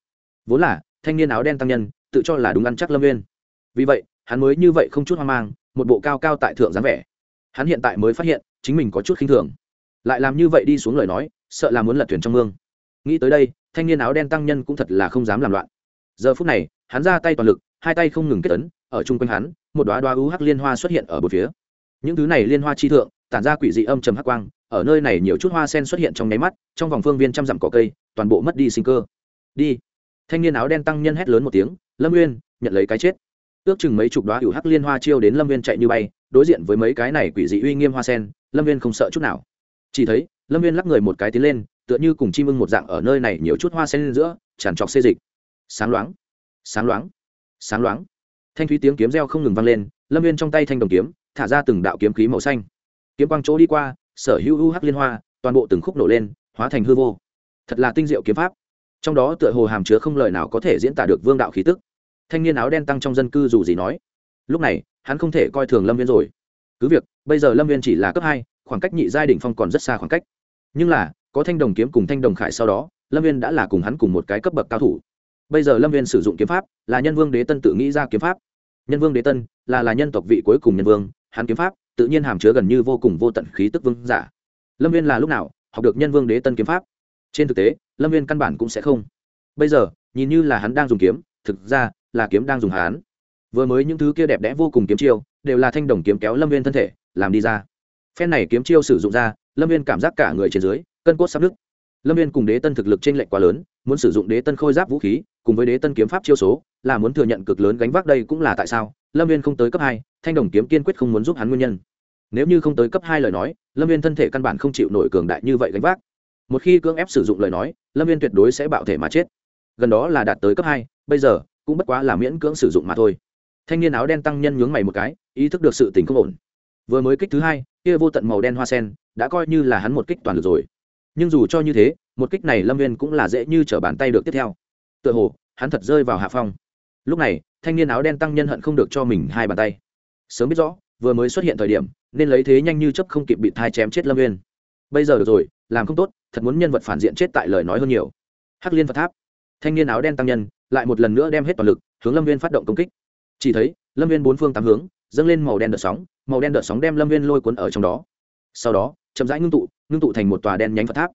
Vốn là, thanh niên áo đen tăng nhân, tự cho là đúng ăn chắc lâm nguyên vì vậy, hắn mới như vậy không chút hoang mang, một bộ cao cao tại thượng dáng vẻ. Hắn hiện tại mới phát hiện, chính mình có chút khinh thường. Lại làm như vậy đi xuống lời nói, sợ là muốn lật thuyền trong mương. Nghĩ tới đây, thanh niên áo đen tăng nhân cũng thật là không dám làm loạn. Giờ phút này, hắn ra tay toàn lực, hai tay không ngừng kết tấn ở chung quanh hắn, một đoá đoá ưu hắc liên hoa xuất hiện ở bờ phía. Những thứ này liên hoa chi thượng, tản ra quỷ dị âm trầm hắc quang ở nơi này nhiều chút hoa sen xuất hiện trong nháy mắt, trong vòng phương viên trăm dặm cỏ cây, toàn bộ mất đi sinh cơ. Đi. Thanh niên áo đen tăng nhân hét lớn một tiếng, lâm nguyên nhận lấy cái chết. Ước chừng mấy chục đoá hữu hắc liên hoa chiêu đến lâm nguyên chạy như bay, đối diện với mấy cái này quỷ dị uy nghiêm hoa sen, lâm nguyên không sợ chút nào. Chỉ thấy, lâm nguyên lắc người một cái tiến lên, tựa như cùng chim ưng một dạng ở nơi này nhiều chút hoa sen lên giữa, tràn trọc xê dịch. Sáng loáng. Sáng loáng. Sáng loáng. Thanh thúy tiếng kiếm reo không ngừng vang lên, lâm nguyên trong tay thanh đồng kiếm, thả ra từng đạo kiếm khí màu xanh. Kiếm quang chỗ đi qua sở hữu u hắc liên hoa, toàn bộ từng khúc nổ lên, hóa thành hư vô. Thật là tinh diệu kiếm pháp. Trong đó tựa hồ hàm chứa không lời nào có thể diễn tả được vương đạo khí tức. Thanh niên áo đen tăng trong dân cư dù gì nói, lúc này, hắn không thể coi thường lâm viên rồi. Cứ việc, bây giờ lâm viên chỉ là cấp hai, khoảng cách nhị giai đ ỉ n h phong còn rất xa khoảng cách. Nhưng là, có thanh đồng kiếm cùng thanh đồng khải sau đó, lâm viên đã là cùng hắn cùng một cái cấp bậc cao thủ. Bây giờ lâm viên sử dụng kiếm pháp là nhân vương đế tân tự nghĩ ra kiếm pháp. Nhân vương đế tân là là nhân tộc vị cuối cùng nhân vương, hắn kiếm pháp tự nhiên hàm chứa gần như vô cùng vô tận khí tức vương giả. Lâm viên là lúc nào học được nhân vương đế tân kiếm pháp? Trên thực tế, lâm viên căn bản cũng sẽ không. Bây giờ, nhìn như là hắn đang dùng kiếm, thực ra là kiếm đang dùng hắn vừa mới những thứ kia đẹp đẽ vô cùng kiếm chiêu, đều là thanh đồng kiếm kéo lâm viên thân thể, làm đi ra. Phen này kiếm chiêu sử dụng ra, lâm viên cảm giác cả người trên dưới, cân cốt sắp nứt lâm viên cùng đế tân thực lực t r ê n lệch quá lớn, muốn sử dụng đế tân khôi giáp vũ khí, cùng với đế tân kiếm pháp chiêu số, là muốn thừa nhận cực lớn gánh vác đây cũng là tại sao, lâm viên không tới cấp hai, thanh đồng kiếm kiên quyết không muốn giúp hắn nguyên nhân. Nếu như không tới cấp hai lời nói, lâm viên thân thể căn bản không chịu nổi cường đại như vậy gánh vác. Một khi cưỡng ép sử dụng lời nói, lâm viên tuyệt đối sẽ bạo thể mà chết. Gần đó là đạt tới cấp hai, bây giờ cũng bất quá là miễn cưỡng sử dụng mà thôi. Thanh niên áo đen tăng nhân nhướng mày một cái, ý thức được sự tình không ổn. Vừa mới kích thứ hai, kia vô tận màu đen hoa sen, đã coi như là hắn một kích toàn lực rồi nhưng dù cho như thế, một kích này lâm viên cũng là dễ như t r ở bàn tay được tiếp theo. Tựa hồ, hắn thật rơi vào hạ phong. Lúc này, thanh niên áo đen tăng nhân hận không được cho mình hai bàn tay. Sớm biết rõ, vừa mới xuất hiện thời điểm, nên lấy thế nhanh như chấp không kịp bị thai chém chết lâm viên bây giờ được rồi, làm không tốt, thật muốn nhân vật phản diện chết tại lời nói hơn nhiều. Hắc liên phật tháp. Thanh niên áo đen tăng nhân, lại một lần nữa đem hết toàn lực, hướng lâm viên phát động công kích. Chỉ thấy, lâm viên bốn phương tám hướng, dâng lên màu đen đợt sóng, màu đen đợt sóng đem lâm viên lôi cuốn ở trong đó. Sau đó, chậm rãi ngưng tụ ngưng tụ thành một tòa đen nhánh phật tháp.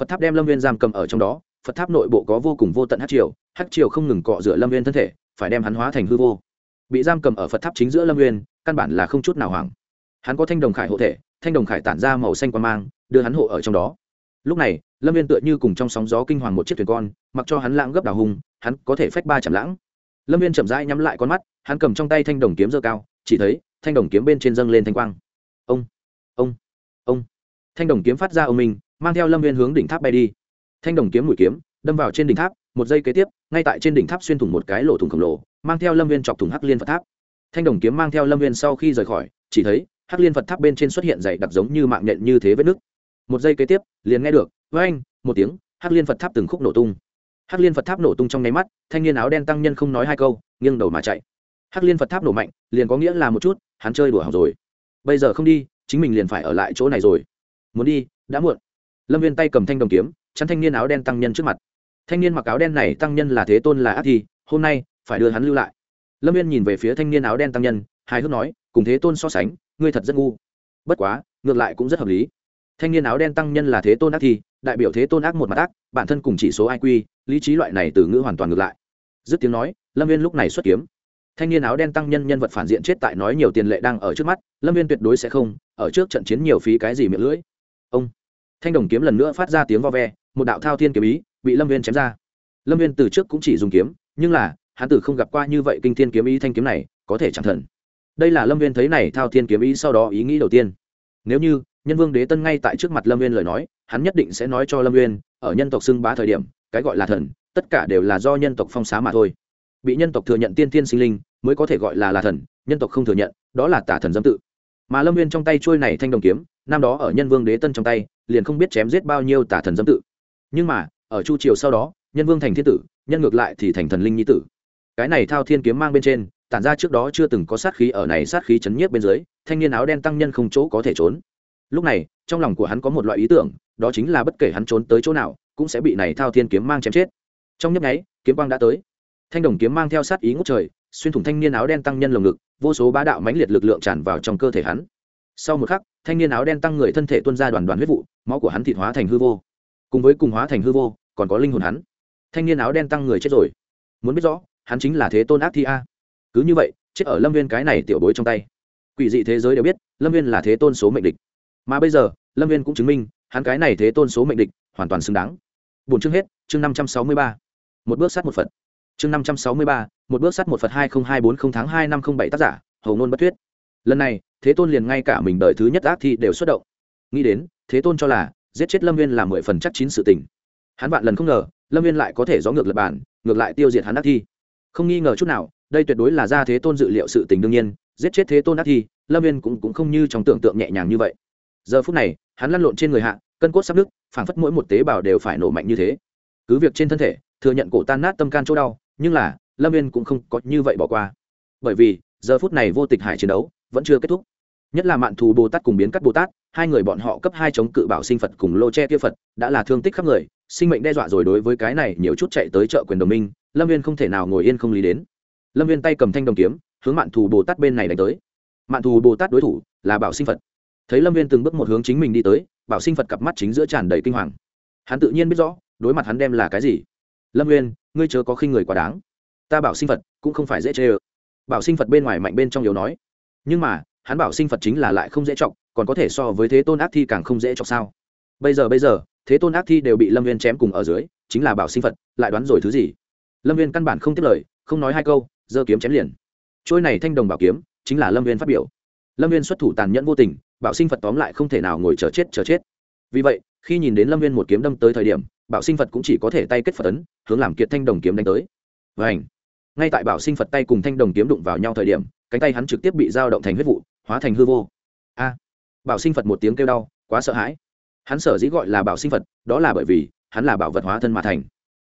Phật tháp đem lâm viên giam cầm ở trong đó, phật tháp nội bộ có vô cùng vô tận hát triều hát triều không ngừng cọ rửa lâm viên thân thể, phải đem hắn hóa thành hư vô. Bị giam cầm ở phật tháp chính giữa lâm viên căn bản là không chút nào hoảng. Hắn có thanh đồng khải hộ thể, thanh đồng khải tản ra màu xanh quan mang, đưa hắn hộ ở trong đó. Lúc này, lâm viên tựa như cùng trong sóng gió kinh hoàng một chiếc thuyền con, mặc cho hắn lãng gấp đào hùng hắn có thể phách ba chạm lãng. Lâm viên chậm rãi nhắm lại con mắt, hắn cầm trong tay thanh đồng kiếm dơ cao, chỉ thấy thanh đồng kiếm bên trên dâng lên thanh quang. Ông ông ông thanh đồng kiếm phát ra ông minh, mang theo lâm viên hướng đỉnh tháp bay đi. Thanh đồng kiếm mũi kiếm, đâm vào trên đỉnh tháp, một giây kế tiếp, ngay tại trên đỉnh tháp xuyên thủng một cái lỗ thủng khổng lồ, mang theo lâm viên chọc thủng hắc liên phật tháp. Thanh đồng kiếm mang theo lâm viên sau khi rời khỏi, chỉ thấy hắc liên phật tháp bên trên xuất hiện dày đặc giống như mạng nhện như thế vết nứt. Một giây kế tiếp, liền nghe được với anh một tiếng, hắc liên phật tháp từng khúc nổ tung. Hắc liên phật tháp nổ tung trong nháy mắt, thanh niên áo đen tăng nhân không nói hai câu, nghiêng đầu mà chạy. Hắc liên phật tháp nổ mạnh, liền có nghĩa là một chút, hắn chơi đùa học rồi. Bây giờ không đi, chính mình liền phải ở lại chỗ này rồi muốn đi, đã muộn. Lâm viên tay cầm thanh đồng kiếm, chắn thanh niên áo đen tăng nhân trước mặt. Thanh niên mặc áo đen này tăng nhân là thế tôn là ác thi, hôm nay phải đưa hắn lưu lại. Lâm viên nhìn về phía thanh niên áo đen tăng nhân, hài hước nói, cùng thế tôn so sánh, ngươi thật rất ngu. Bất quá, ngược lại cũng rất hợp lý. Thanh niên áo đen tăng nhân là thế tôn ác thi, đại biểu thế tôn ác một mặt ác, bản thân cùng chỉ số iq lý trí loại này từ ngữ hoàn toàn ngược lại. Dứt tiếng nói, lâm viên lúc này xuất kiếm. Thanh niên áo đen tăng nhân nhân vật phản diện chết tại nói nhiều tiền lệ đang ở trước mắt, lâm viên tuyệt đối sẽ không, ở trước trận chiến nhiều phí cái gì miệng lưỡi ông. Thanh đồng kiếm lần nữa phát ra tiếng vo ve, một đạo thao thiên kiếm ý bị lâm viên chém ra. Lâm viên từ trước cũng chỉ dùng kiếm, nhưng là, hắn tử không gặp qua như vậy kinh thiên kiếm ý thanh kiếm này, có thể chẳng thần. Đây là lâm viên thấy này thao thiên kiếm ý sau đó ý nghĩ đầu tiên. Nếu như, nhân vương đế tân ngay tại trước mặt lâm viên lời nói, hắn nhất định sẽ nói cho lâm viên ở nhân tộc xưng bá thời điểm, cái gọi là thần, tất cả đều là do nhân tộc phong xá mà thôi. Bị nhân tộc thừa nhận tiên tiên sinh linh, mới có thể gọi là là thần, nhân tộc không thừa nhận, đó là tả thần dâm tự mà lâm viên trong tay trôi này thanh đồng kiếm, năm đó ở nhân vương đế tân trong tay, liền không biết chém giết bao nhiêu tả thần dâm tự. Nhưng mà, ở chu triều sau đó, nhân vương thành thiên tử, nhân ngược lại thì thành thần linh nhi tử. Cái này thao thiên kiếm mang bên trên, tản ra trước đó chưa từng có sát khí ở này sát khí chấn nhiếp bên dưới, thanh niên áo đen tăng nhân không chỗ có thể trốn. Lúc này, trong lòng của hắn có một loại ý tưởng, đó chính là bất kể hắn trốn tới chỗ nào, cũng sẽ bị này thao thiên kiếm mang chém chết. Trong nhấp nháy, kiếm quang đã tới. Thanh đồng kiếm mang theo sát ý ngút trời xuyên thủng thanh niên áo đen tăng nhân lồng ngực, vô số bá đạo mãnh liệt lực lượng tràn vào trong cơ thể hắn. Sau một khắc, thanh niên áo đen tăng người thân thể tuôn ra đoàn đoàn huyết vụ, máu của hắn thịt hóa thành hư vô. Cùng với cùng hóa thành hư vô, còn có linh hồn hắn. Thanh niên áo đen tăng người chết rồi. Muốn biết rõ, hắn chính là thế tôn ác thi a. Cứ như vậy, chết ở lâm viên cái này tiểu bối trong tay. Quỷ dị thế giới đều biết, lâm viên là thế tôn số mệnh địch. Mà bây giờ, lâm viên cũng chứng minh, hắn cái này thế tôn số mệnh địch hoàn toàn xứng đáng. Bốn chương hết, chương năm trăm sáu mươi ba. Một bước sát một phật chương năm trăm sáu mươi ba một bước sắt một phật hai nghìn hai bốn không tháng hai năm không bảy tác giả hầu nôn bất thuyết. Lần này thế tôn liền ngay cả mình đời thứ nhất ác thi đều xuất động. Nghĩ đến thế tôn cho là giết chết lâm viên là mười phần chắc chín sự tình. Hắn vạn lần không ngờ lâm viên lại có thể gió ngược lập bản ngược lại tiêu diệt hắn ác thi. Không nghi ngờ chút nào đây tuyệt đối là ra thế tôn dự liệu sự tình đương nhiên giết chết thế tôn ác thi lâm viên cũng, cũng không như trong tưởng tượng nhẹ nhàng như vậy. Giờ phút này hắn lăn lộn trên người hạ cân cốt sắp nứt phảng phất mỗi một tế bào đều phải nổ mạnh như thế. Cứ việc trên thân thể thừa nhận cổ tan nát tâm can chỗ đau nhưng là, lâm viên cũng không có như vậy bỏ qua. Bởi vì, giờ phút này vô tịch hải chiến đấu vẫn chưa kết thúc. Nhất là mạn thù bồ tát cùng biến cắt bồ tát, hai người bọn họ cấp hai chống cự bảo sinh phật cùng lô che kia phật, đã là thương tích khắp người, sinh mệnh đe dọa rồi đối với cái này nhiều chút chạy tới chợ quyền đồng minh, lâm viên không thể nào ngồi yên không lý đến. Lâm viên tay cầm thanh đồng kiếm, hướng mạn thù bồ tát bên này đánh tới. Mạn thù bồ tát đối thủ là bảo sinh phật. Thấy lâm viên từng bước một hướng chính mình đi tới, bảo sinh phật cặp mắt chính giữa tràn đầy kinh hoàng. Hắn tự nhiên biết rõ, đối mặt hắn đem là cái gì. Lâm viên ngươi chớ có khinh người quá đáng. Ta bảo sinh phật, cũng không phải dễ chê ơ. Bảo sinh phật bên ngoài mạnh bên trong yếu nói. Nhưng mà, hắn bảo sinh phật chính là lại không dễ chọc, còn có thể so với thế tôn ác thi càng không dễ chọc sao? Bây giờ bây giờ, thế tôn ác thi đều bị lâm viên chém cùng ở dưới, chính là bảo sinh phật, lại đoán rồi thứ gì? Lâm viên căn bản không tiếp lời, không nói hai câu, giơ kiếm chém liền. Trôi này thanh đồng bảo kiếm, chính là lâm viên phát biểu. Lâm viên xuất thủ tàn nhẫn vô tình, bảo sinh phật tóm lại không thể nào ngồi chờ chết chờ chết. Vì vậy, khi nhìn đến lâm viên một kiếm đâm tới thời điểm bảo sinh phật cũng chỉ có thể tay kết phật ấn, hướng làm kiệt thanh đồng kiếm đánh tới. Và ảnh ngay tại bảo sinh phật tay cùng thanh đồng kiếm đụng vào nhau thời điểm, cánh tay hắn trực tiếp bị dao động thành huyết vụ, hóa thành hư vô. A. Bảo sinh phật một tiếng kêu đau, quá sợ hãi. Hắn sở dĩ gọi là bảo sinh phật, đó là bởi vì hắn là bảo vật hóa thân mà thành.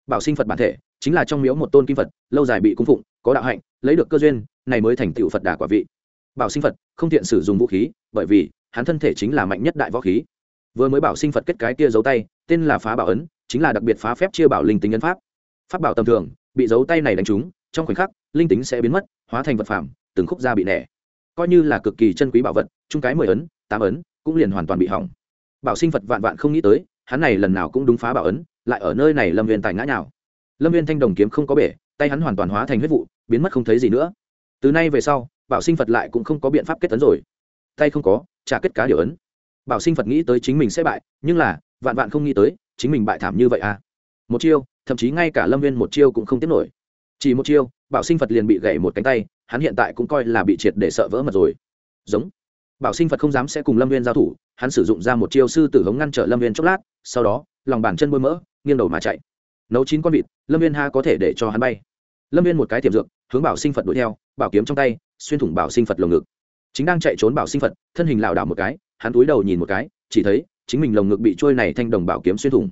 Bảo sinh phật bản thể chính là trong miếu một tôn kim phật, lâu dài bị cung phụng, có đạo hạnh, lấy được cơ duyên, này mới thành tựu phật đà quả vị. Bảo sinh phật không tiện sử dụng vũ khí, bởi vì hắn thân thể chính là mạnh nhất đại võ khí. Vừa mới bảo sinh phật kết cái kia giấu tay tên là phá bảo ấn, chính là đặc biệt phá phép chia bảo linh tính ấn pháp. Pháp bảo tầm thường, bị giấu tay này đánh trúng, trong khoảnh khắc, linh tính sẽ biến mất, hóa thành vật phẩm từng khúc da bị nẻ. Coi như là cực kỳ chân quý bảo vật, chung cái mười ấn, tám ấn, cũng liền hoàn toàn bị hỏng. Bảo sinh vật vạn vạn không nghĩ tới, hắn này lần nào cũng đúng phá bảo ấn, lại ở nơi này lâm viên tài ngã nào lâm viên thanh đồng kiếm không có bể, tay hắn hoàn toàn hóa thành huyết vụ, biến mất không thấy gì nữa. Từ nay về sau, bảo sinh phật lại cũng không có biện pháp kết tấn rồi. Tay không có, trả kết cá điều ấn. Bảo sinh phật nghĩ tới chính mình sẽ bại, nhưng là vạn vạn không nghĩ tới, chính mình bại thảm như vậy à. Một chiêu, thậm chí ngay cả lâm viên một chiêu cũng không tiếp nổi. Chỉ một chiêu, bảo sinh phật liền bị gãy một cánh tay, hắn hiện tại cũng coi là bị triệt để sợ vỡ mật rồi. Giống. Bảo sinh phật không dám sẽ cùng lâm viên giao thủ, hắn sử dụng ra một chiêu sư tử hống ngăn trở lâm viên chốc lát, sau đó, lòng bàn chân bôi mỡ, nghiêng đầu mà chạy. Nấu chín con vịt, lâm viên ha có thể để cho hắn bay. Lâm viên một cái tiềm dược, hướng bảo sinh phật đuổi theo, bảo kiếm trong tay, xuyên thủng bảo sinh phật lồng ngực. Chính đang chạy trốn bảo sinh phật, thân hình lảo đảo một cái, hắn túi đầu nhìn một cái, chỉ thấy chính mình lồng ngực bị trôi này thanh đồng bảo kiếm xuyên thủng.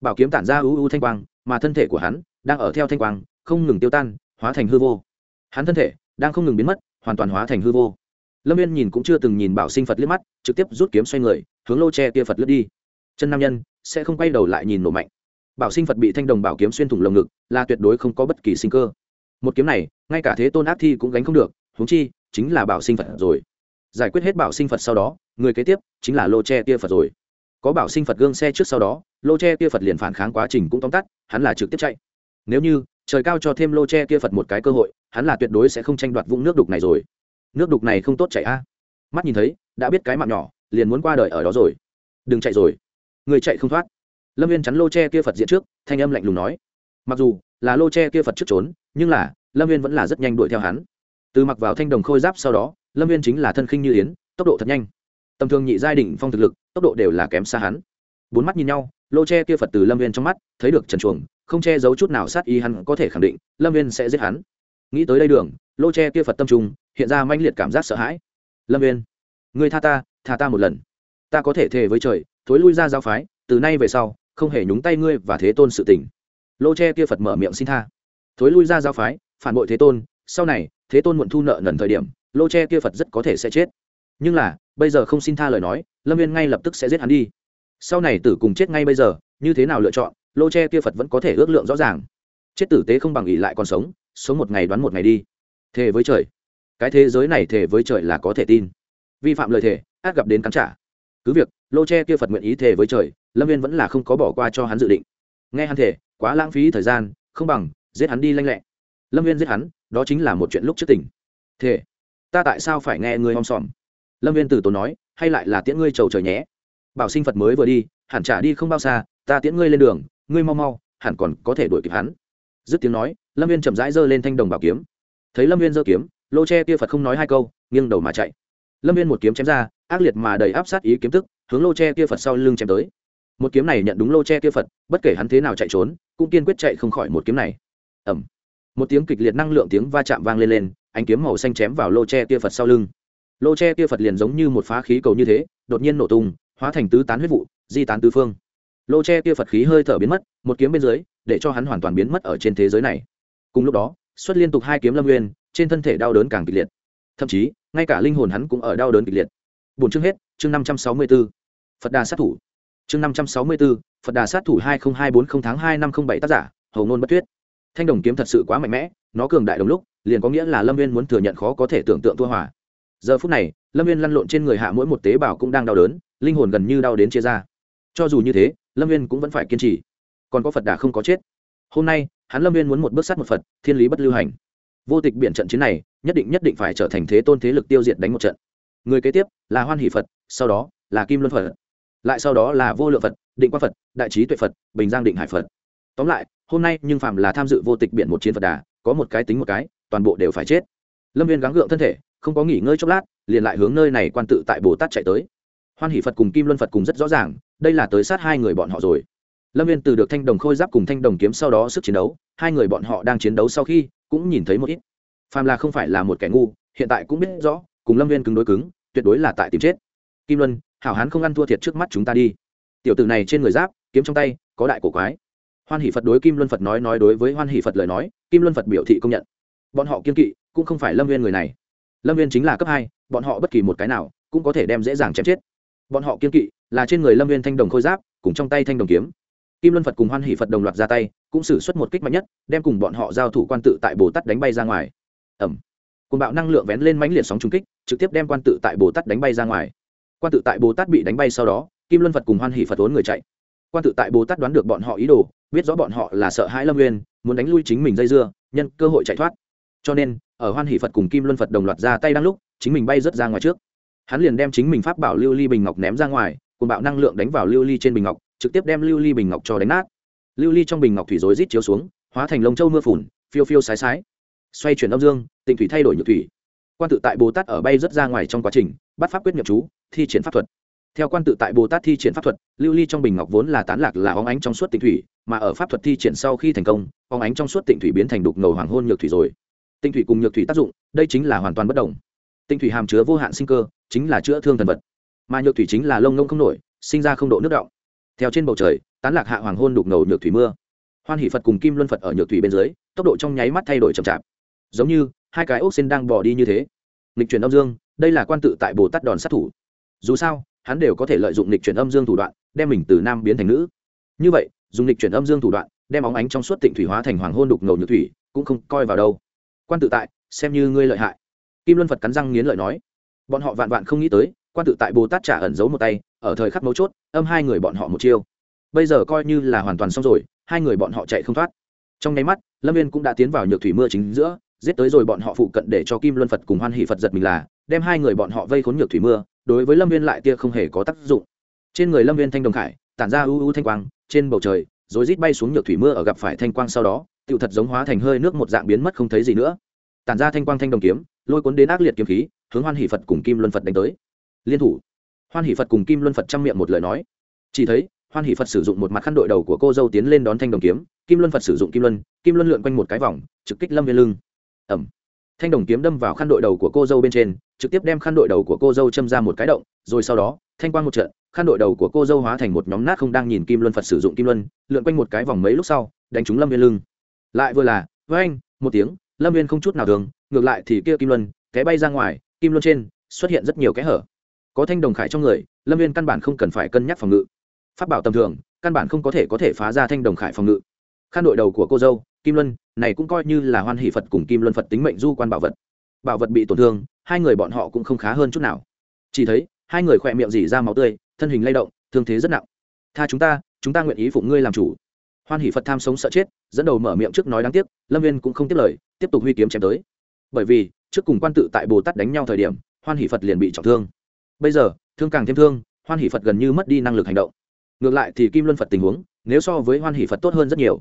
Bảo kiếm tản ra ưu ưu thanh quang, mà thân thể của hắn đang ở theo thanh quang, không ngừng tiêu tan, hóa thành hư vô. Hắn thân thể đang không ngừng biến mất, hoàn toàn hóa thành hư vô. Lâm viên nhìn cũng chưa từng nhìn bảo sinh phật liếc mắt, trực tiếp rút kiếm xoay người, hướng lô tre kia phật lướt đi. Chân nam nhân sẽ không quay đầu lại nhìn nổ mạnh. Bảo sinh phật bị thanh đồng bảo kiếm xuyên thủng lồng ngực, là tuyệt đối không có bất kỳ sinh cơ. Một kiếm này, ngay cả thế tôn ác thi cũng gánh không được, huống chi, chính là bảo sinh phật rồi. Giải quyết hết bảo sinh phật sau đó, người kế tiếp chính là lô tre kia phật rồi có bảo sinh phật gương xe trước sau đó, lô tre kia phật liền phản kháng quá trình cũng tóm tắt, hắn là trực tiếp chạy. Nếu như, trời cao cho thêm lô tre kia phật một cái cơ hội, hắn là tuyệt đối sẽ không tranh đoạt vũng nước đục này rồi. Nước đục này không tốt chạy a. Mắt nhìn thấy, đã biết cái mạng nhỏ, liền muốn qua đời ở đó rồi. Đừng chạy rồi. Người chạy không thoát. Lâm viên chắn lô tre kia phật diện trước, thanh âm lạnh lùng nói. Mặc dù là lô tre kia phật trước trốn, nhưng là, lâm viên vẫn là rất nhanh đuổi theo hắn. Từ mặc vào thanh đồng khôi giáp sau đó, lâm viên chính là thân khinh như yến, tốc độ thật nhanh tầm thường nhị giai đ phong thực lực, tốc độ đều là kém xa hắn. Bốn mắt nhìn nhau, lô che kia phật từ lâm viên trong mắt, thấy được trần chuồng, không che giấu chút nào sát y hắn có thể khẳng định, lâm viên sẽ giết hắn. Nghĩ tới đây đường, lô che kia phật tâm trung, hiện ra manh liệt cảm giác sợ hãi. Lâm viên người tha ta tha ta một lần. Ta có thể thề với trời, thối lui ra giao phái, từ nay về sau, không hề nhúng tay ngươi và thế tôn sự tình. Lô che kia phật mở miệng xin tha. Thối lui ra giao phái, phản bội thế tôn, sau này, thế tôn muộn thu nợ nần thời điểm, lô che kia phật rất có thể sẽ chết nhưng là, bây giờ không xin tha lời nói, lâm viên ngay lập tức sẽ giết hắn đi. Sau này tử cùng chết ngay bây giờ, như thế nào lựa chọn, lô Tre kia phật vẫn có thể ước lượng rõ ràng. Chết tử tế không bằng ỉ lại còn sống sống một ngày đoán một ngày đi. Thề với trời. Cái thế giới này thề với trời là có thể tin. Vi phạm lời thề, át gặp đến cắn trả. Cứ việc, lô Tre kia phật nguyện ý thề với trời, lâm viên vẫn là không có bỏ qua cho hắn dự định. Nghe hắn thề, quá lãng phí thời gian, không bằng, giết hắn đi lanh lẹ. Lâm viên giết hắn, đó chính là một chuyện lúc trước tỉnh thề, ta tại sao phải nghe người om sòm? Lâm viên từ tốn nói, hay lại là tiễn ngươi trầu trời nhé. Bảo sinh phật mới vừa đi, hẳn trả đi không bao xa, ta tiễn ngươi lên đường, ngươi mau mau, hẳn còn có thể đuổi kịp hắn. Dứt tiếng nói, lâm viên chậm rãi giơ lên thanh đồng bảo kiếm. Thấy lâm viên giơ kiếm, lô Tre kia phật không nói hai câu, nghiêng đầu mà chạy. Lâm viên một kiếm chém ra, ác liệt mà đầy áp sát ý kiếm tức, hướng lô Tre kia phật sau lưng chém tới. Một kiếm này nhận đúng lô Tre kia phật, bất kể hắn thế nào chạy trốn, cũng kiên quyết chạy không khỏi một kiếm này. Ẩm một tiếng kịch liệt năng lượng tiếng va chạm vang lên lên, ánh kiếm màu xanh chém vào lô Tre kia phật sau lưng lô tre kia phật liền giống như một phá khí cầu như thế, đột nhiên nổ tung, hóa thành tứ tán huyết vụ, di tán tứ phương. Lô tre kia phật khí hơi thở biến mất, một kiếm bên dưới, để cho hắn hoàn toàn biến mất ở trên thế giới này. Cùng lúc đó, xuất liên tục hai kiếm lâm nguyên trên thân thể đau đớn càng kịch liệt. Thậm chí, ngay cả linh hồn hắn cũng ở đau đớn kịch liệt. Bốn chương hết, chương năm trăm sáu mươi b ố phật đà sát thủ. Chương năm trăm sáu mươi b ố phật đà sát thủ hai nghìn hai bốn không tháng hai năm không bảy tác giả, hầu ngôn bất tuyết. Thanh đồng kiếm thật sự quá mạnh mẽ, nó cường đại đồng lúc, liền có nghĩa là lâm viên muốn thừa nhận khó có thể tưởng tượng thua hỏa giờ phút này, lâm viên lăn lộn trên người hạ mỗi một tế bào cũng đang đau đớn, linh hồn gần như đau đến chia ra. Cho dù như thế, lâm viên cũng vẫn phải kiên trì. Còn có phật đà không có chết. Hôm nay, hắn lâm viên muốn một bước sát một phật, thiên lý bất lưu hành. Vô tịch biện trận chiến này, nhất định nhất định phải trở thành thế tôn thế lực tiêu diệt đánh một trận. Người kế tiếp là hoan hỷ phật, sau đó là kim luân phật, lại sau đó là vô lượng phật, định quang phật, đại trí tuệ phật, bình giang định hải phật. Tóm lại, hôm nay nhưng phạm là tham dự vô tịch biện một chiến phật đà, có một cái tính một cái, toàn bộ đều phải chết. Lâm viên gắng gượng thân thể không có nghỉ ngơi chốc lát, liền lại hướng nơi này quan tự tại bồ tát chạy tới. Hoan hỷ phật cùng kim luân phật cùng rất rõ ràng, đây là tới sát hai người bọn họ rồi. Lâm viên từ được thanh đồng khôi giáp cùng thanh đồng kiếm sau đó sức chiến đấu, hai người bọn họ đang chiến đấu sau khi, cũng nhìn thấy một ít. Phàm là không phải là một kẻ ngu, hiện tại cũng biết rõ, cùng lâm viên cứng đối cứng, tuyệt đối là tại tìm chết. Kim luân, hảo hán không ăn thua thiệt trước mắt chúng ta đi. Tiểu tử này trên người giáp, kiếm trong tay, có đại cổ quái. Hoan hỷ phật đối kim luân phật nói nói đối với hoan hỷ phật lời nói, kim luân phật biểu thị công nhận. Bọn họ kiên kỵ, cũng không phải lâm viên người này lâm viên chính là cấp hai, bọn họ bất kỳ một cái nào cũng có thể đem dễ dàng chém chết. Bọn họ kiên kỵ là trên người lâm viên thanh đồng khôi giáp, cùng trong tay thanh đồng kiếm. Kim luân phật cùng hoan hỷ phật đồng loạt ra tay, cũng xử suất một kích mạnh nhất, đem cùng bọn họ giao thủ quan tự tại bồ tát đánh bay ra ngoài. Ẩm cùng bạo năng lượng vén lên mãnh liệt sóng trung kích, trực tiếp đem quan tự tại bồ tát đánh bay ra ngoài. Quan tự tại bồ tát bị đánh bay sau đó, kim luân phật cùng hoan hỷ phật ốn người chạy. Quan tự tại bồ tát đoán được bọn họ ý đồ, biết rõ bọn họ là sợ hãi lâm nguyên muốn đánh lui chính mình dây dưa, nhân cơ hội chạy thoát. Cho nên ở hoan hỷ phật cùng kim luân phật đồng loạt ra tay đang lúc, chính mình bay rớt ra ngoài trước. Hắn liền đem chính mình pháp bảo lưu ly bình ngọc ném ra ngoài cùng bạo năng lượng đánh vào lưu ly trên bình ngọc, trực tiếp đem lưu ly bình ngọc cho đánh nát. Lưu ly trong bình ngọc thủy rối rít chiếu xuống, hóa thành lông châu mưa phùn, phiêu phiêu sái sái. Xoay chuyển âm dương, tịnh thủy thay đổi nhược thủy. Quan tự tại bồ tát ở bay rớt ra ngoài trong quá trình, bắt pháp quyết nhập chú, thi triển pháp thuật. Theo quan tự tại bồ tát thi triển pháp thuật, lưu ly trong bình ngọc vốn là tán lạc là óng ánh trong suốt tịnh thủy, mà ở pháp thuật thi triển sau khi thành công, óng ánh trong suốt tịnh thủy biến thành đục ngầu hoàng hôn nhược thủy rồi tinh thủy cùng nhược thủy tác dụng, đây chính là hoàn toàn bất đồng. Tinh thủy hàm chứa vô hạn sinh cơ, chính là chữa thương thần vật. Mà nhược thủy chính là lông ngông không nổi, sinh ra không độ nước động. Theo trên bầu trời, tán lạc hạ hoàng hôn đục ngầu nhược thủy mưa. Hoan hỷ phật cùng kim luân phật ở nhược thủy bên dưới, tốc độ trong nháy mắt thay đổi chậm chạp. Giống như, hai cái ốc xin đang bỏ đi như thế. Lịch chuyển âm dương, đây là quan tự tại bồ tát đòn sát thủ. Dù sao, hắn đều có thể lợi dụng lịch chuyển âm dương thủ đoạn, đem mình từ nam biến thành nữ. Như vậy, dùng lịch chuyển âm dương thủ đoạn, đem óng ánh trong suốt tịnh thủy hóa thành hoàng hôn đục ngầu nhược thủy, cũng không coi vào đâu quan tự tại, xem như ngươi lợi hại. Kim luân phật cắn răng nghiến lợi nói. Bọn họ vạn vạn không nghĩ tới, quan tự tại bồ tát trả ẩn giấu một tay, ở thời khắc mấu chốt, âm hai người bọn họ một chiêu. Bây giờ coi như là hoàn toàn xong rồi, hai người bọn họ chạy không thoát. Trong nháy mắt, lâm viên cũng đã tiến vào nhược thủy mưa chính giữa, giết tới rồi bọn họ phụ cận để cho kim luân phật cùng hoan hỷ phật giật mình là, đem hai người bọn họ vây khốn nhược thủy mưa, đối với lâm viên lại tia không hề có tác dụng. Trên người lâm viên thanh đồng khải, tản ra u u thanh quang, trên bầu trời rồi rít bay xuống nhược thủy mưa ở gặp phải thanh quang sau đó tựu thật giống hóa thành hơi nước một dạng biến mất không thấy gì nữa. Tản ra thanh quang thanh đồng kiếm, lôi cuốn đến ác liệt kiếm khí, hướng hoan hỷ phật cùng kim luân phật đánh tới. Liên thủ. Hoan hỷ phật cùng kim luân phật chăm miệng một lời nói. Chỉ thấy, hoan hỷ phật sử dụng một mặt khăn đội đầu của cô dâu tiến lên đón thanh đồng kiếm, kim luân phật sử dụng kim luân kim luân lượn quanh một cái vòng, trực kích lâm viên lưng. Ẩm. Thanh đồng kiếm đâm vào khăn đội đầu của cô dâu bên trên, trực tiếp đem khăn đội đầu của cô dâu châm ra một cái động, rồi sau đó, thanh quang một trận khăn đội đầu của cô dâu hóa thành một nhóm nát không đang nhìn kim luân phật sử dụng kim luân, lượn quanh một cái vòng mấy lúc sau, đánh trúng lâm viên lưng. Lại vừa là, với anh, một tiếng, lâm viên không chút nào thường ngược lại thì kia kim luân cái bay ra ngoài, kim luân trên, xuất hiện rất nhiều kẽ hở. Có thanh đồng khải trong người, lâm viên căn bản không cần phải cân nhắc phòng ngự. Phát bảo tầm thường, căn bản không có thể có thể phá ra thanh đồng khải phòng ngự. Khăn đội đầu của cô dâu, kim luân, này cũng coi như là hoan hỷ phật cùng kim luân phật tính mệnh du quan bảo vật. Bảo vật bị tổn thương, hai người bọn họ cũng không khá hơn chút nào. Chỉ thấy, hai người khỏe miệng dỉ ra máu tươi thân hình lay động, thương thế rất nặng. Tha chúng ta chúng ta nguyện ý phụng ngươi làm chủ. Hoan hỷ phật tham sống sợ chết, dẫn đầu mở miệng trước nói đáng tiếc, lâm viên cũng không tiếp lời, tiếp tục huy kiếm chém tới. Bởi vì, trước cùng quan tự tại bồ tát đánh nhau thời điểm, hoan hỷ phật liền bị trọng thương. Bây giờ, thương càng thêm thương, hoan hỷ phật gần như mất đi năng lực hành động. Ngược lại thì kim luân phật tình huống, nếu so với hoan hỷ phật tốt hơn rất nhiều.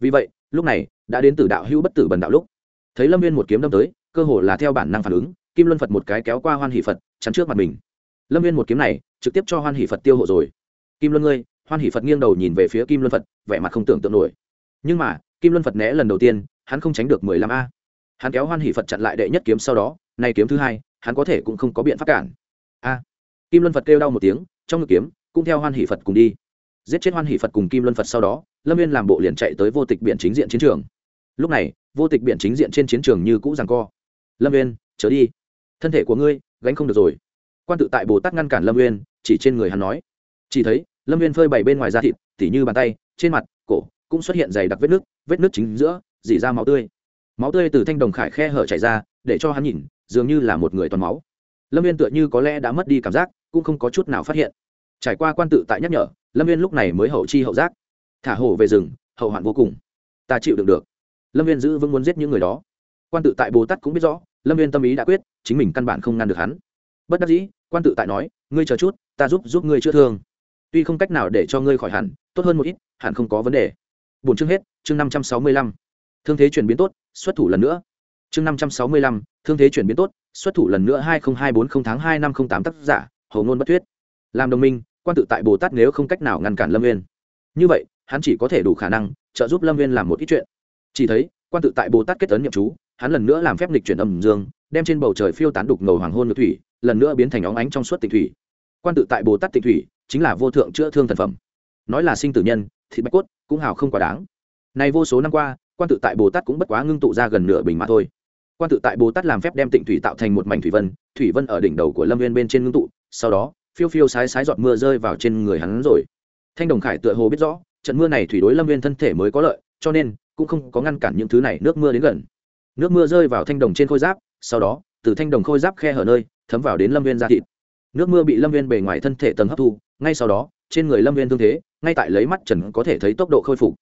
Vì vậy, lúc này, đã đến từ đạo hữu bất tử bần đạo lúc. Thấy lâm viên một kiếm đâm tới, cơ hồ là theo bản năng phản ứng, kim luân phật một cái kéo qua hoan hỷ phật, chắn trước mặt mình. Lâm viên một kiếm này trực tiếp cho hoan hỷ phật tiêu hộ rồi kim luân ngươi hoan hỷ phật nghiêng đầu nhìn về phía kim luân phật vẻ mặt không tưởng tượng nổi nhưng mà kim luân phật né lần đầu tiên hắn không tránh được mười lăm a hắn kéo hoan hỷ phật chặn lại đệ nhất kiếm sau đó nay kiếm thứ hai hắn có thể cũng không có biện pháp cản a kim luân phật kêu đau một tiếng trong ngực kiếm cũng theo hoan hỷ phật cùng đi giết chết hoan hỷ phật cùng kim luân phật sau đó lâm viên làm bộ liền chạy tới vô tịch biển chính diện chiến trường lúc này vô tịch biển chính diện trên chiến trường như cũ rằng co lâm viên trở đi thân thể của ngươi gánh không được rồi quan tự tại bồ tát ngăn cản lâm viên chỉ trên người hắn nói. Chỉ thấy, lâm viên phơi bày bên ngoài da thịt, tỉ như bàn tay, trên mặt, cổ, cũng xuất hiện dày đặc vết nước vết nước chính giữa dỉ ra máu tươi. Máu tươi từ thanh đồng khải khe hở chảy ra, để cho hắn nhìn, dường như là một người toàn máu. Lâm viên tựa như có lẽ đã mất đi cảm giác, cũng không có chút nào phát hiện. Trải qua quan tự tại nhắc nhở, lâm viên lúc này mới hậu chi hậu giác. Thả hổ về rừng, hậu hoạn vô cùng. Ta chịu đựng được. Lâm viên giữ vững muốn giết những người đó. Quan tự tại bồ tát cũng biết rõ, lâm viên tâm ý đã quyết, chính mình căn bản không ngăn được hắn. Bất đắc dĩ, quan tự tại nói, ngươi chờ chút ta giúp giúp ngươi chữa thương. Tuy không cách nào để cho ngươi khỏi hẳn, tốt hơn một ít, hẳn không có vấn đề. Bốn chương hết, chương năm trăm sáu mươi lăm. Thương thế chuyển biến tốt, xuất thủ lần nữa. Chương năm trăm sáu mươi lăm, thương thế chuyển biến tốt, xuất thủ lần nữa hai nghìn hai bốn không tháng hai năm không tám tác giả, hầu ngôn bất thuyết. Làm đồng minh, quan tự tại bồ tát nếu không cách nào ngăn cản lâm viên như vậy, hắn chỉ có thể đủ khả năng trợ giúp lâm viên làm một ít chuyện. Chỉ thấy, quan tự tại bồ tát kết ấn nhậm chú, hắn lần nữa làm phép lịch chuyển âm dương, đem trên bầu trời phiêu tán đục ngầu hoàng hôn ngược thủy, lần nữa biến thành óng ánh trong suốt tịnh thủy quan tự tại bồ tát tịnh thủy, chính là vô thượng chữa thương thần phẩm. Nói là sinh tử nhân, thịt bạch cốt cũng hào không quá đáng. Nay vô số năm qua, quan tự tại bồ tát cũng bất quá ngưng tụ ra gần nửa bình mà thôi. Quan tự tại bồ tát làm phép đem tịnh thủy tạo thành một mảnh thủy vân thủy vân ở đỉnh đầu của lâm viên bên trên ngưng tụ, sau đó, phiêu phiêu sái sái giọt mưa rơi vào trên người hắn rồi. Thanh đồng khải tựa hồ biết rõ, trận mưa này thủy đối lâm viên thân thể mới có lợi, cho nên cũng không có ngăn cản những thứ này, nước mưa đến gần. Nước mưa rơi vào thanh đồng trên khôi giáp, sau đó, từ thanh đồng khôi giáp khe hở nơi, thấm vào đến lâm viên da thịt nước mưa bị lâm viên bề ngoài thân thể tầng hấp thu, ngay sau đó, trên người lâm viên thương thế, ngay tại lấy mắt trần có thể thấy tốc độ khôi phục.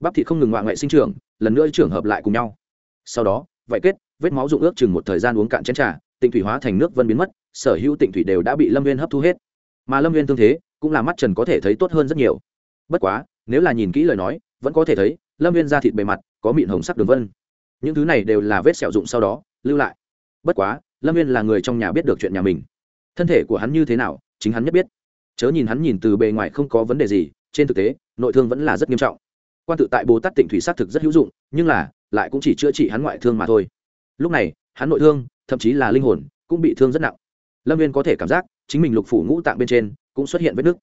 Bắp thịt không ngừng ngoại ngoại sinh trưởng, lần nữa trưởng hợp lại cùng nhau. Sau đó vậy kết, vết máu dụng ước chừng một thời gian uống cạn chén trà tịnh thủy hóa thành nước vân biến mất, sở hữu tịnh thủy đều đã bị lâm viên hấp thu hết. Mà lâm viên thương thế, cũng là mắt trần có thể thấy tốt hơn rất nhiều. Bất quá, nếu là nhìn kỹ lời nói, vẫn có thể thấy, lâm viên da thịt bề mặt, có mịn hồng sắc đường vân. Những thứ này đều là vết sẹo dụng sau đó, lưu lại. Bất quá, lâm viên là người trong nhà biết được chuyện nhà mình thân thể của hắn như thế nào, chính hắn nhất biết. Chớ nhìn hắn nhìn từ bề ngoài không có vấn đề gì, trên thực tế, nội thương vẫn là rất nghiêm trọng. Quan tự tại bồ tát tịnh thủy s á t thực rất hữu dụng, nhưng là, lại cũng chỉ chữa trị hắn ngoại thương mà thôi. Lúc này, hắn nội thương, thậm chí là linh hồn, cũng bị thương rất nặng. Lâm viên có thể cảm giác, chính mình lục phủ ngũ tạng bên trên, cũng xuất hiện vết nứt.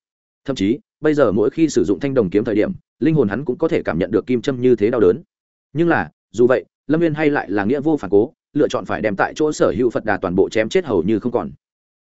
Thậm chí, bây giờ mỗi khi sử dụng thanh đồng kiếm thời điểm, linh hồn hắn cũng có thể cảm nhận được kim châm như thế đau đớn. Nhưng là, dù vậy, lâm viên hay lại là nghĩa vô phản cố, lựa chọn phải đem tại chỗ sở hữu phật đà toàn bộ chém chết hầu như không còn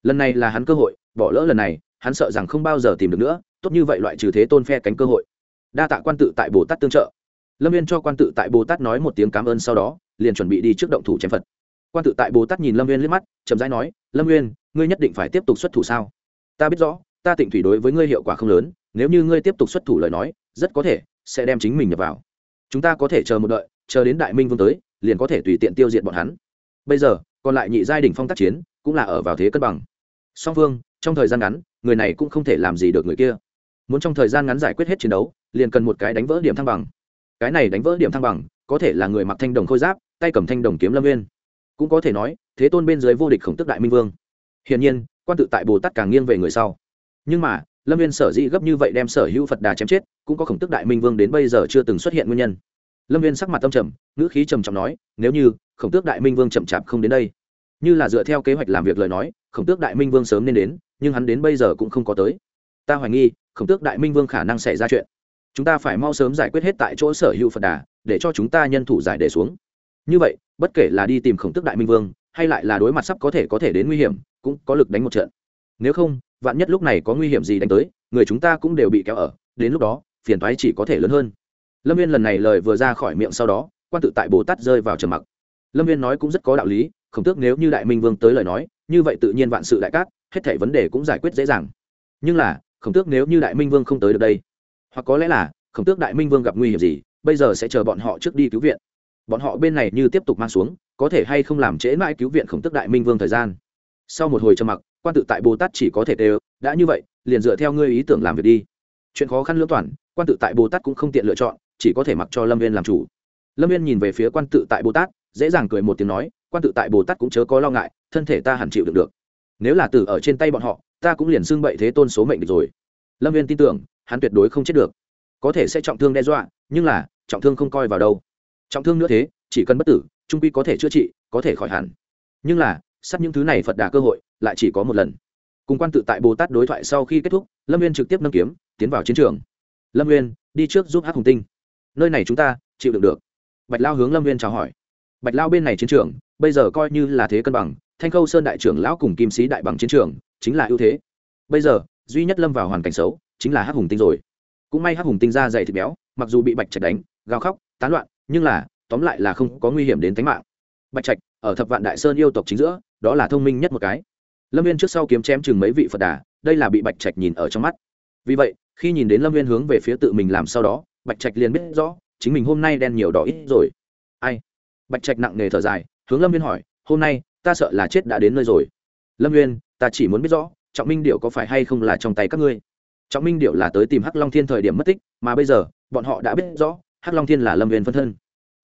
lần này là hắn cơ hội, bỏ lỡ lần này, hắn sợ rằng không bao giờ tìm được nữa, tốt như vậy loại trừ thế tôn phe cánh cơ hội. Đa tạ quan tự tại bồ tát tương trợ. Lâm viên cho quan tự tại bồ tát nói một tiếng cảm ơn sau đó, liền chuẩn bị đi trước động thủ chém phật. Quan tự tại bồ tát nhìn lâm viên liếc mắt, chậm rãi nói, lâm viên ngươi nhất định phải tiếp tục xuất thủ sao? Ta biết rõ, ta tịnh thủy đối với ngươi hiệu quả không lớn, nếu như ngươi tiếp tục xuất thủ lời nói, rất có thể sẽ đem chính mình nhập vào. Chúng ta có thể chờ một đợi, chờ đến đại minh vương tới, liền có thể tùy tiện tiêu diệt bọn hắn. Bây giờ, còn lại nhị giai đình phong tác chiến cũng là ở vào thế cân bằng. Song phương, trong thời gian ngắn, người này cũng không thể làm gì được người kia. Muốn trong thời gian ngắn giải quyết hết chiến đấu, liền cần một cái đánh vỡ điểm thăng bằng. Cái này đánh vỡ điểm thăng bằng, có thể là người mặc thanh đồng khôi giáp, tay cầm thanh đồng kiếm lâm viên cũng có thể nói, thế tôn bên dưới vô địch khổng tức đại minh vương. Hiển nhiên, quan tự tại bồ tát càng nghiêng về người sau. Nhưng mà, lâm viên sở dĩ gấp như vậy đem sở hữu phật đà chém chết, cũng có khổng tức đại minh vương đến bây giờ chưa từng xuất hiện nguyên nhân. Lâm viên sắc mặt tâm trầm, ngữ khí trầm trọng nói, nếu như khổng tước đại minh vương chậm chạp không đến đây như là dựa theo kế hoạch làm việc lời nói, khổng tước đại minh vương sớm nên đến, nhưng hắn đến bây giờ cũng không có tới. Ta hoài nghi, khổng tước đại minh vương khả năng xảy ra chuyện. Chúng ta phải mau sớm giải quyết hết tại chỗ sở hữu phật đà, để cho chúng ta nhân thủ giải đề xuống. Như vậy, bất kể là đi tìm khổng tước đại minh vương, hay lại là đối mặt sắp có thể có thể đến nguy hiểm, cũng có lực đánh một trận. Nếu không, vạn nhất lúc này có nguy hiểm gì đánh tới, người chúng ta cũng đều bị kéo ở, đến lúc đó, phiền thoái chỉ có thể lớn hơn. Lâm viên lần này lời vừa ra khỏi miệng sau đó, quan tự tại bồ tát rơi vào trầm mặc. Lâm viên nói cũng rất có đạo lý khổng tước nếu như đại minh vương tới lời nói, như vậy tự nhiên vạn sự đại cát, hết thảy vấn đề cũng giải quyết dễ dàng. Nhưng là, khổng tước nếu như đại minh vương không tới được đây, hoặc có lẽ là, khổng tước đại minh vương gặp nguy hiểm gì, bây giờ sẽ chờ bọn họ trước đi cứu viện. Bọn họ bên này như tiếp tục mang xuống, có thể hay không làm trễ mãi cứu viện khổng tước đại minh vương thời gian. Sau một hồi trầm mặc, quan tự tại bồ tát chỉ có thể đều, đã như vậy, liền dựa theo ngươi ý tưởng làm việc đi. Chuyện khó khăn lưỡng toàn, quan tự tại bồ tát cũng không tiện lựa chọn, chỉ có thể mặc cho lâm viên làm chủ. Lâm viên nhìn về phía quan tự tại bồ tát, dễ dàng cười một tiếng nói quan tự tại bồ tát cũng chớ có lo ngại, thân thể ta hẳn chịu được được. Nếu là tử ở trên tay bọn họ, ta cũng liền xưng bậy thế tôn số mệnh được rồi. Lâm viên tin tưởng, hắn tuyệt đối không chết được. Có thể sẽ trọng thương đe dọa, nhưng là, trọng thương không coi vào đâu. Trọng thương nữa thế, chỉ cần bất tử, trung quy có thể chữa trị, có thể khỏi hẳn. Nhưng là sắp những thứ này phật đà cơ hội, lại chỉ có một lần. Cùng quan tự tại bồ tát đối thoại sau khi kết thúc, lâm viên trực tiếp nâng kiếm, tiến vào chiến trường. Lâm viên đi trước giúp hát hùng tinh. Nơi này chúng ta, chịu đựng được. Bạch lao hướng lâm viên chào hỏi. Bạch lao bên này chiến trường bây giờ coi như là thế cân bằng, thanh khâu sơn đại trưởng lão cùng kim sĩ đại bằng chiến trường chính là ưu thế. Bây giờ, duy nhất lâm vào hoàn cảnh xấu chính là hắc hùng tinh rồi. Cũng may hắc hùng tinh ra dày thịt béo, mặc dù bị bạch trạch đánh, gào khóc, tán loạn, nhưng là, tóm lại là không có nguy hiểm đến tính mạng. Bạch trạch, ở thập vạn đại sơn yêu tộc chính giữa, đó là thông minh nhất một cái. Lâm viên trước sau kiếm chém chừng mấy vị phật đà, đây là bị bạch trạch nhìn ở trong mắt. Vì vậy, khi nhìn đến lâm viên hướng về phía tự mình làm sau đó, bạch trạch liền biết rõ, chính mình hôm nay đen nhiều đỏ ít rồi. Ai? Bạch trạch nặng nề thở dài hướng lâm viên hỏi, hôm nay, ta sợ là chết đã đến nơi rồi. Lâm viên ta chỉ muốn biết rõ, trọng minh điệu có phải hay không là trong tay các ngươi? Trọng minh điệu là tới tìm hắc long thiên thời điểm mất tích, mà bây giờ, bọn họ đã biết rõ, hắc long thiên là lâm viên phân thân.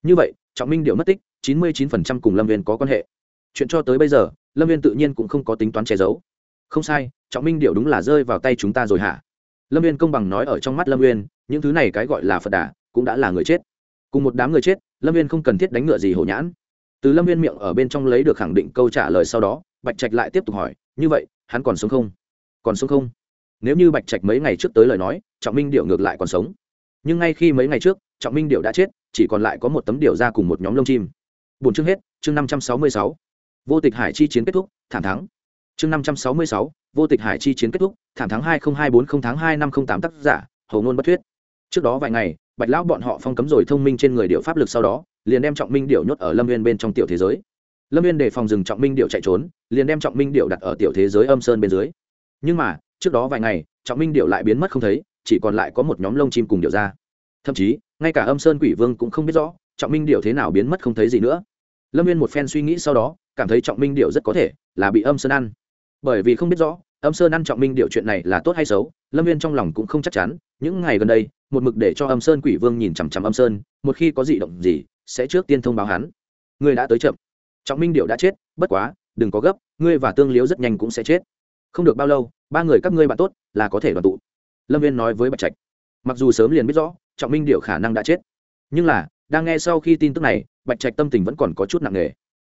Như vậy, trọng minh điệu mất tích, chín mươi chín phần trăm cùng lâm viên có quan hệ. Chuyện cho tới bây giờ, lâm viên tự nhiên cũng không có tính toán che giấu. Không sai, trọng minh điệu đúng là rơi vào tay chúng ta rồi hả? Lâm viên công bằng nói ở trong mắt lâm viên những thứ này cái gọi là phật đà, cũng đã là người chết. Cùng một đám người chết, lâm viên không cần thiết đánh ngựa gì hổ nhãn từ lâm viên miệng ở bên trong lấy được khẳng định câu trả lời sau đó, bạch trạch lại tiếp tục hỏi, như vậy, hắn còn sống không? Còn sống không? Nếu như bạch trạch mấy ngày trước tới lời nói, trọng minh điệu ngược lại còn sống. Nhưng ngay khi mấy ngày trước, trọng minh điệu đã chết, chỉ còn lại có một tấm điệu ra cùng một nhóm lông chim. Bốn chương hết, chương năm trăm sáu mươi sáu. Vô tịch hải chi chiến kết thúc, thảm thắng. Chương năm trăm sáu mươi sáu, vô tịch hải chi chiến kết thúc, thảm thắng hai nghìn hai bốn không tháng hai năm không tám tác giả, hầu ngôn bất thuyết. Trước đó vài ngày bạch lão bọn họ phong cấm rồi thông minh trên người điệu pháp lực sau đó, liền đem trọng minh điệu nhốt ở lâm viên bên trong tiểu thế giới. Lâm viên để phòng dừng trọng minh điệu chạy trốn, liền đem trọng minh điệu đặt ở tiểu thế giới âm sơn bên dưới. Nhưng mà, trước đó vài ngày, trọng minh điệu lại biến mất không thấy, chỉ còn lại có một nhóm lông chim cùng điệu ra. Thậm chí, ngay cả âm sơn quỷ vương cũng không biết rõ, trọng minh điệu thế nào biến mất không thấy gì nữa. Lâm viên một phen suy nghĩ sau đó, cảm thấy trọng minh điệu rất có thể là bị âm sơn ăn. Bởi vì không biết rõ âm sơn ăn trọng minh điệu chuyện này là tốt hay xấu, lâm viên trong lòng cũng không chắc chắn. Những ngày gần đây, một mực để cho âm sơn quỷ vương nhìn chằm chằm âm sơn, một khi có gì động gì, sẽ trước tiên thông báo hắn. Ngươi đã tới chậm. Trọng minh điệu đã chết, bất quá, đừng có gấp, ngươi và tương liếu rất nhanh cũng sẽ chết. Không được bao lâu, ba người các ngươi bạn tốt là có thể đoàn tụ. Lâm viên nói với bạch trạch. Mặc dù sớm liền biết rõ, trọng minh điệu khả năng đã chết. Nhưng là, đang nghe sau khi tin tức này, bạch trạch tâm tình vẫn còn có chút nặng nề.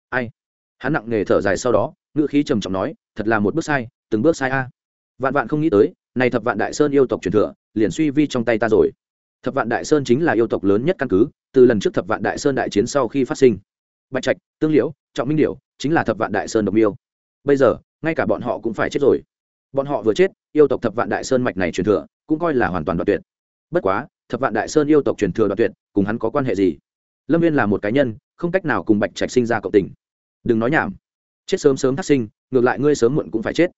Ai? Hắn nặng nề thở dài sau đó, ngữ khí trầm trọng nói, thật là một bước sai từng bước sai a. Vạn vạn không nghĩ tới, này thập vạn đại sơn yêu tộc truyền thừa, liền suy vi trong tay ta rồi. Thập vạn đại sơn chính là yêu tộc lớn nhất căn cứ, từ lần trước thập vạn đại sơn đại chiến sau khi phát sinh. Bạch trạch, tương liễu, trọng minh điểu chính là thập vạn đại sơn độc miêu. bây giờ, ngay cả bọn họ cũng phải chết rồi. Bọn họ vừa chết, yêu tộc thập vạn đại sơn mạch này truyền thừa cũng coi là hoàn toàn đoạt tuyệt. Bất quá, thập vạn đại sơn yêu tộc truyền thừa đoạt tuyệt, cùng hắn có quan hệ gì? Lâm viên là một cá nhân, không cách nào cùng bạch trạch sinh ra cộng tình. Đừng nói nhảm. Chết sớm sớm thác sinh, ngược lại ngươi sớm muộn cũng phải chết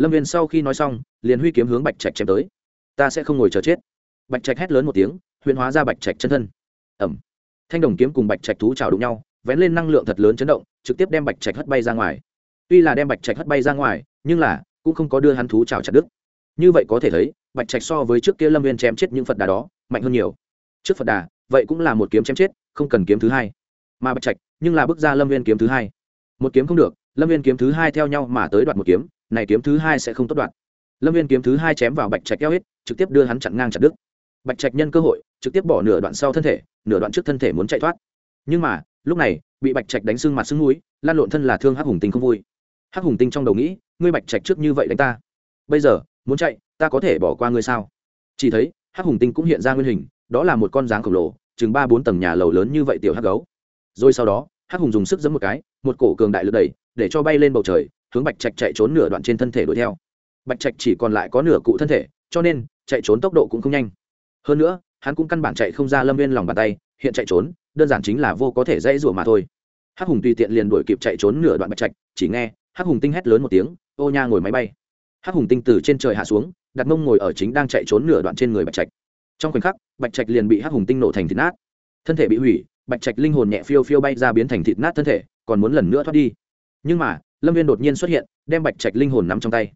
lâm viên sau khi nói xong, liền huy kiếm hướng bạch trạch chém tới. Ta sẽ không ngồi chờ chết. Bạch trạch hét lớn một tiếng, huyền hóa ra bạch trạch chân thân. Ẩm. Thanh đồng kiếm cùng bạch trạch thú trào đụng nhau, vén lên năng lượng thật lớn chấn động, trực tiếp đem bạch trạch hất bay ra ngoài. Tuy là đem bạch trạch hất bay ra ngoài, nhưng là, cũng không có đưa hắn thú trào chặt đứt. Như vậy có thể thấy, bạch trạch so với trước kia lâm viên chém chết những phật đà đó, mạnh hơn nhiều. Trước phật đà, vậy cũng là một kiếm chém chết, không cần kiếm thứ hai. Mà bạch trạch, nhưng là bước ra lâm viên kiếm thứ hai. Một kiếm không được, lâm viên kiếm thứ hai theo nhau mà tới đoạt một kiếm này kiếm thứ hai sẽ không tốt đoạn. lâm viên kiếm thứ hai chém vào bạch trạch eo hết, trực tiếp đưa hắn chặn ngang chặt đứt. Bạch trạch nhân cơ hội, trực tiếp bỏ nửa đoạn sau thân thể, nửa đoạn trước thân thể muốn chạy thoát. Nhưng mà, lúc này, bị bạch trạch đánh sưng mặt sưng núi lan lộn thân là thương hắc hùng tinh không vui. Hắc hùng tinh trong đầu nghĩ, ngươi bạch trạch trước như vậy đánh ta, bây giờ, muốn chạy, ta có thể bỏ qua ngươi sao? Chỉ thấy, hắc hùng tinh cũng hiện ra nguyên hình, đó là một con dáng khổng lồ, chừng ba bốn tầng nhà lầu lớn như vậy tiểu hắc gấu. Rồi sau đó, hắc hùng dùng sức giẫm một cái, một cổ cường đại lực đẩy, để cho bay lên bầu trời hướng bạch trạch chạy trốn nửa đoạn trên thân thể đuổi theo. Bạch trạch chỉ còn lại có nửa cụ thân thể, cho nên, chạy trốn tốc độ cũng không nhanh. Hơn nữa, hắn cũng căn bản chạy không ra lâm viên lòng bàn tay, hiện chạy trốn, đơn giản chính là vô có thể dãy rủa mà thôi. Hắc hùng tùy tiện liền đuổi kịp chạy trốn nửa đoạn bạch trạch, chỉ nghe, hắc hùng tinh hét lớn một tiếng, ô nha, ngồi máy bay. Hắc hùng tinh từ trên trời hạ xuống, đặt mông ngồi ở chính đang chạy trốn nửa đoạn trên người bạch trạch. Trong khoảnh khắc, bạch trạch liền bị hắc hùng tinh nổ thành thịt nát. Thân thể bị hủy, bạch trạch linh hồn nhẹ phiêu phiêu bay ra biến thành thịt nát thân thể, còn muốn lần nữa thoát đi. Nhưng mà lâm viên đột nhiên xuất hiện, đem bạch trạch linh hồn nắm trong tay.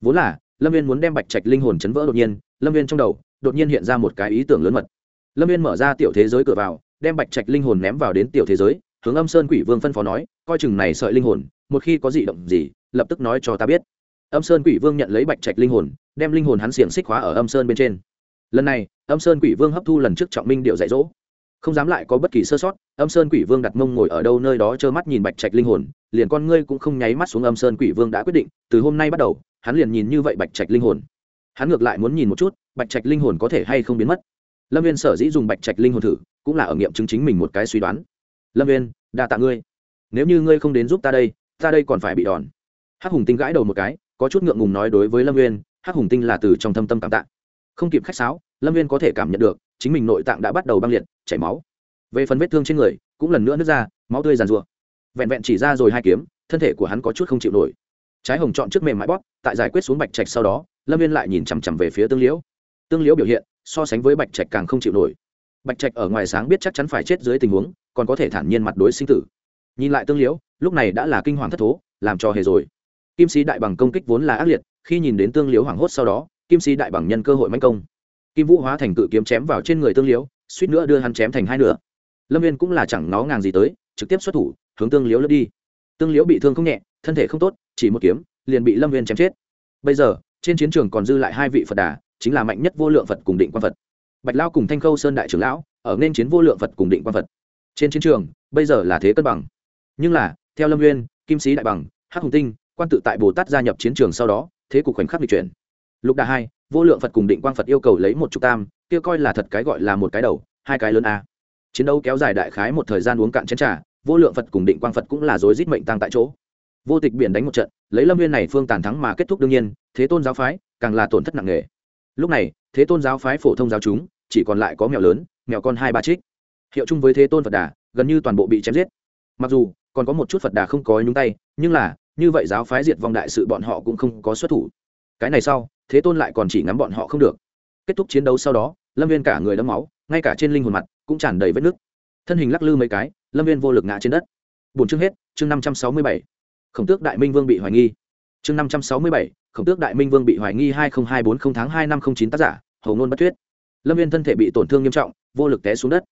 Vốn là, lâm viên muốn đem bạch trạch linh hồn chấn vỡ đột nhiên, lâm viên trong đầu, đột nhiên hiện ra một cái ý tưởng lớn mật. Lâm viên mở ra tiểu thế giới cửa vào, đem bạch trạch linh hồn ném vào đến tiểu thế giới, hướng âm sơn quỷ vương phân phó nói, coi chừng này sợi linh hồn, một khi có dị động gì, lập tức nói cho ta biết. Âm sơn quỷ vương nhận lấy bạch trạch linh hồn, đem linh hồn hắn xiềng xích hóa ở âm sơn bên trên. Lần này, âm sơn quỷ vương hấp thu lần trước trọng minh điệu dạy dỗ không dám lại có bất kỳ sơ sót, âm sơn quỷ vương đặt mông ngồi ở đâu nơi đó trơ mắt nhìn bạch trạch linh hồn, liền con ngươi cũng không nháy mắt xuống âm sơn quỷ vương đã quyết định, từ hôm nay bắt đầu, hắn liền nhìn như vậy bạch trạch linh hồn. Hắn ngược lại muốn nhìn một chút, bạch trạch linh hồn có thể hay không biến mất. Lâm viên sở dĩ dùng bạch trạch linh hồn thử, cũng là ở nghiệm chứng chính mình một cái suy đoán. Lâm viên đa tạ ngươi. Nếu như ngươi không đến giúp ta đây ta đây còn phải bị đòn. Hắc hùng tinh gãi đầu một cái, có chút ngượng ngùng nói đối với lâm viên hắc hùng tinh là từ trong thâm tâm cảm tạ. Không kịp khách sáo lâm viên có thể cảm nhận được, chính mình nội tạng đã bắt đầu băng liệt, chảy máu. Về phần vết thương trên người, cũng lần nữa nứt ra, máu tươi giàn rụa vẹn vẹn chỉ ra rồi hai kiếm, thân thể của hắn có chút không chịu nổi. Trái hồng chọn trước mềm mãi bóp, tại giải quyết xuống bạch trạch sau đó, lâm viên lại nhìn chằm chằm về phía tương liễu. Tương liễu biểu hiện, so sánh với bạch trạch càng không chịu nổi. Bạch trạch ở ngoài sáng biết chắc chắn phải chết dưới tình huống, còn có thể thản nhiên mặt đối sinh tử. Nhìn lại tương liễu, lúc này đã là kinh hoàng thất thố, làm cho hề rồi. Kim sĩ đại bằng công kích vốn là ác liệt, khi nhìn đến tương liễu hoảng hốt sau đó, kim sĩ đại bằng nhân cơ hội manh công kim vũ hóa thành cự kiếm chém vào trên người tương liễu, suýt nữa đưa hắn chém thành hai nửa. Lâm viên cũng là chẳng nó ngàng gì tới, trực tiếp xuất thủ, hướng tương liễu lướt đi. Tương liễu bị thương không nhẹ, thân thể không tốt, chỉ một kiếm, liền bị lâm viên chém chết. Bây giờ, trên chiến trường còn dư lại hai vị phật đà, chính là mạnh nhất vô lượng phật cùng định quan phật. Bạch lao cùng thanh khâu sơn đại trưởng lão, ở nên chiến vô lượng phật cùng định quan phật. Trên chiến trường, bây giờ là thế cân bằng. Nhưng là, theo lâm nguyên kim sĩ đại bằng, hắc hùng tinh, quan tự tại bồ tát gia nhập chiến trường sau đó, thế cục khoảnh khắc lịch chuyển. Lục đà hai vô lượng phật cùng định quang phật yêu cầu lấy một chục tam, kia coi là thật cái gọi là một cái đầu, hai cái lớn a. Chiến đấu kéo dài đại khái một thời gian uống cạn chén trà, vô lượng phật cùng định quang phật cũng là dối rít mệnh tăng tại chỗ. Vô tịch biển đánh một trận, lấy lâm viên này phương tàn thắng mà kết thúc đương nhiên, thế tôn giáo phái càng là tổn thất nặng nề. Lúc này, thế tôn giáo phái phổ thông giáo chúng, chỉ còn lại có mèo lớn, mèo con hai ba trích. Hiệu chung với thế tôn phật đà, gần như toàn bộ bị chém giết. Mặc dù, còn có một chút phật đà không có nhúng tay, nhưng là, như vậy giáo phái diệt vong đại sự bọn họ cũng không có xuất thủ. Cái này sau thế tôn lại còn chỉ ngắm bọn họ không được. Kết thúc chiến đấu sau đó, lâm viên cả người đẫm máu, ngay cả trên linh hồn mặt cũng tràn đầy vết nước thân hình lắc lư mấy cái, lâm viên vô lực ngã trên đất. Bốn chương hết, chương năm trăm sáu mươi bảy. Khổng tước đại minh vương bị hoài nghi. Chương năm trăm sáu mươi bảy, khổng tước đại minh vương bị hoài nghi hai nghìn hai bốn không tháng hai năm không chín tác giả, hầu ngôn bất thuyết lâm viên thân thể bị tổn thương nghiêm trọng, vô lực té xuống đất.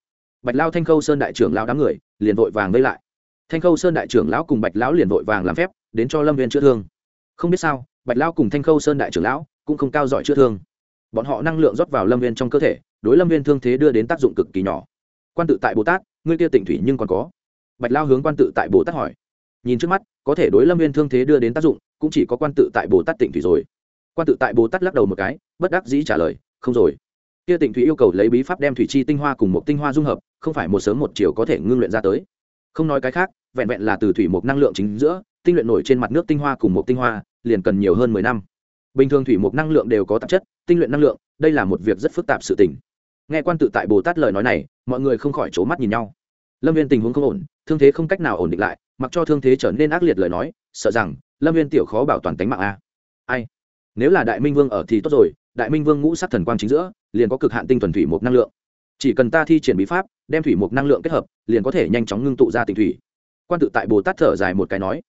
Bạch lao thanh khâu sơn đại trưởng lão đám người liền vội vàng vây lại. Thanh khâu sơn đại trưởng lão cùng bạch lão liền vội vàng làm phép, đến cho lâm viên chữa thương. Không biết sao, bạch lão cùng thanh khâu sơn đại trưởng lão cũng không cao giỏi chữa thương. Bọn họ năng lượng rót vào lâm viên trong cơ thể, đối lâm viên thương thế đưa đến tác dụng cực kỳ nhỏ. Quan tự tại bồ tát, ngươi kia tỉnh thủy nhưng còn có. Bạch lao hướng quan tự tại bồ tát hỏi. Nhìn trước mắt, có thể đối lâm viên thương thế đưa đến tác dụng, cũng chỉ có quan tự tại bồ tát tỉnh thủy rồi. Quan tự tại bồ tát lắc đầu một cái, bất đắc dĩ trả lời, không rồi. Kia tỉnh thủy yêu cầu lấy bí pháp đem thủy chi tinh hoa cùng một tinh hoa dung hợp, không phải một sớm một chiều có thể ngưng luyện ra tới. Không nói cái khác, vẹn vẹn là từ thủy một năng lượng chính giữa, tinh luyện nổi trên mặt nước tinh hoa cùng một tinh hoa, liền cần nhiều hơn mười năm bình thường thủy mục năng lượng đều có tạp chất, tinh luyện năng lượng, đây là một việc rất phức tạp sự tình. Nghe quan tự tại bồ tát lời nói này, mọi người không khỏi c mắt nhìn nhau. Lâm viên tình huống không ổn, thương thế không cách nào ổn định lại, mặc cho thương thế trở nên ác liệt lời nói, sợ rằng, lâm viên tiểu khó bảo toàn tính mạng a. Ai? Nếu là đại minh vương ở thì tốt rồi, đại minh vương ngũ sát thần quang chính giữa, liền có cực hạn tinh thuần thủy mục năng lượng. Chỉ cần ta thi triển bí pháp, đem thủy mục năng lượng kết hợp, liền có thể nhanh chóng ngưng tụ ra tình thủy. Quan tự tại bồ tát thở dài một cái nói,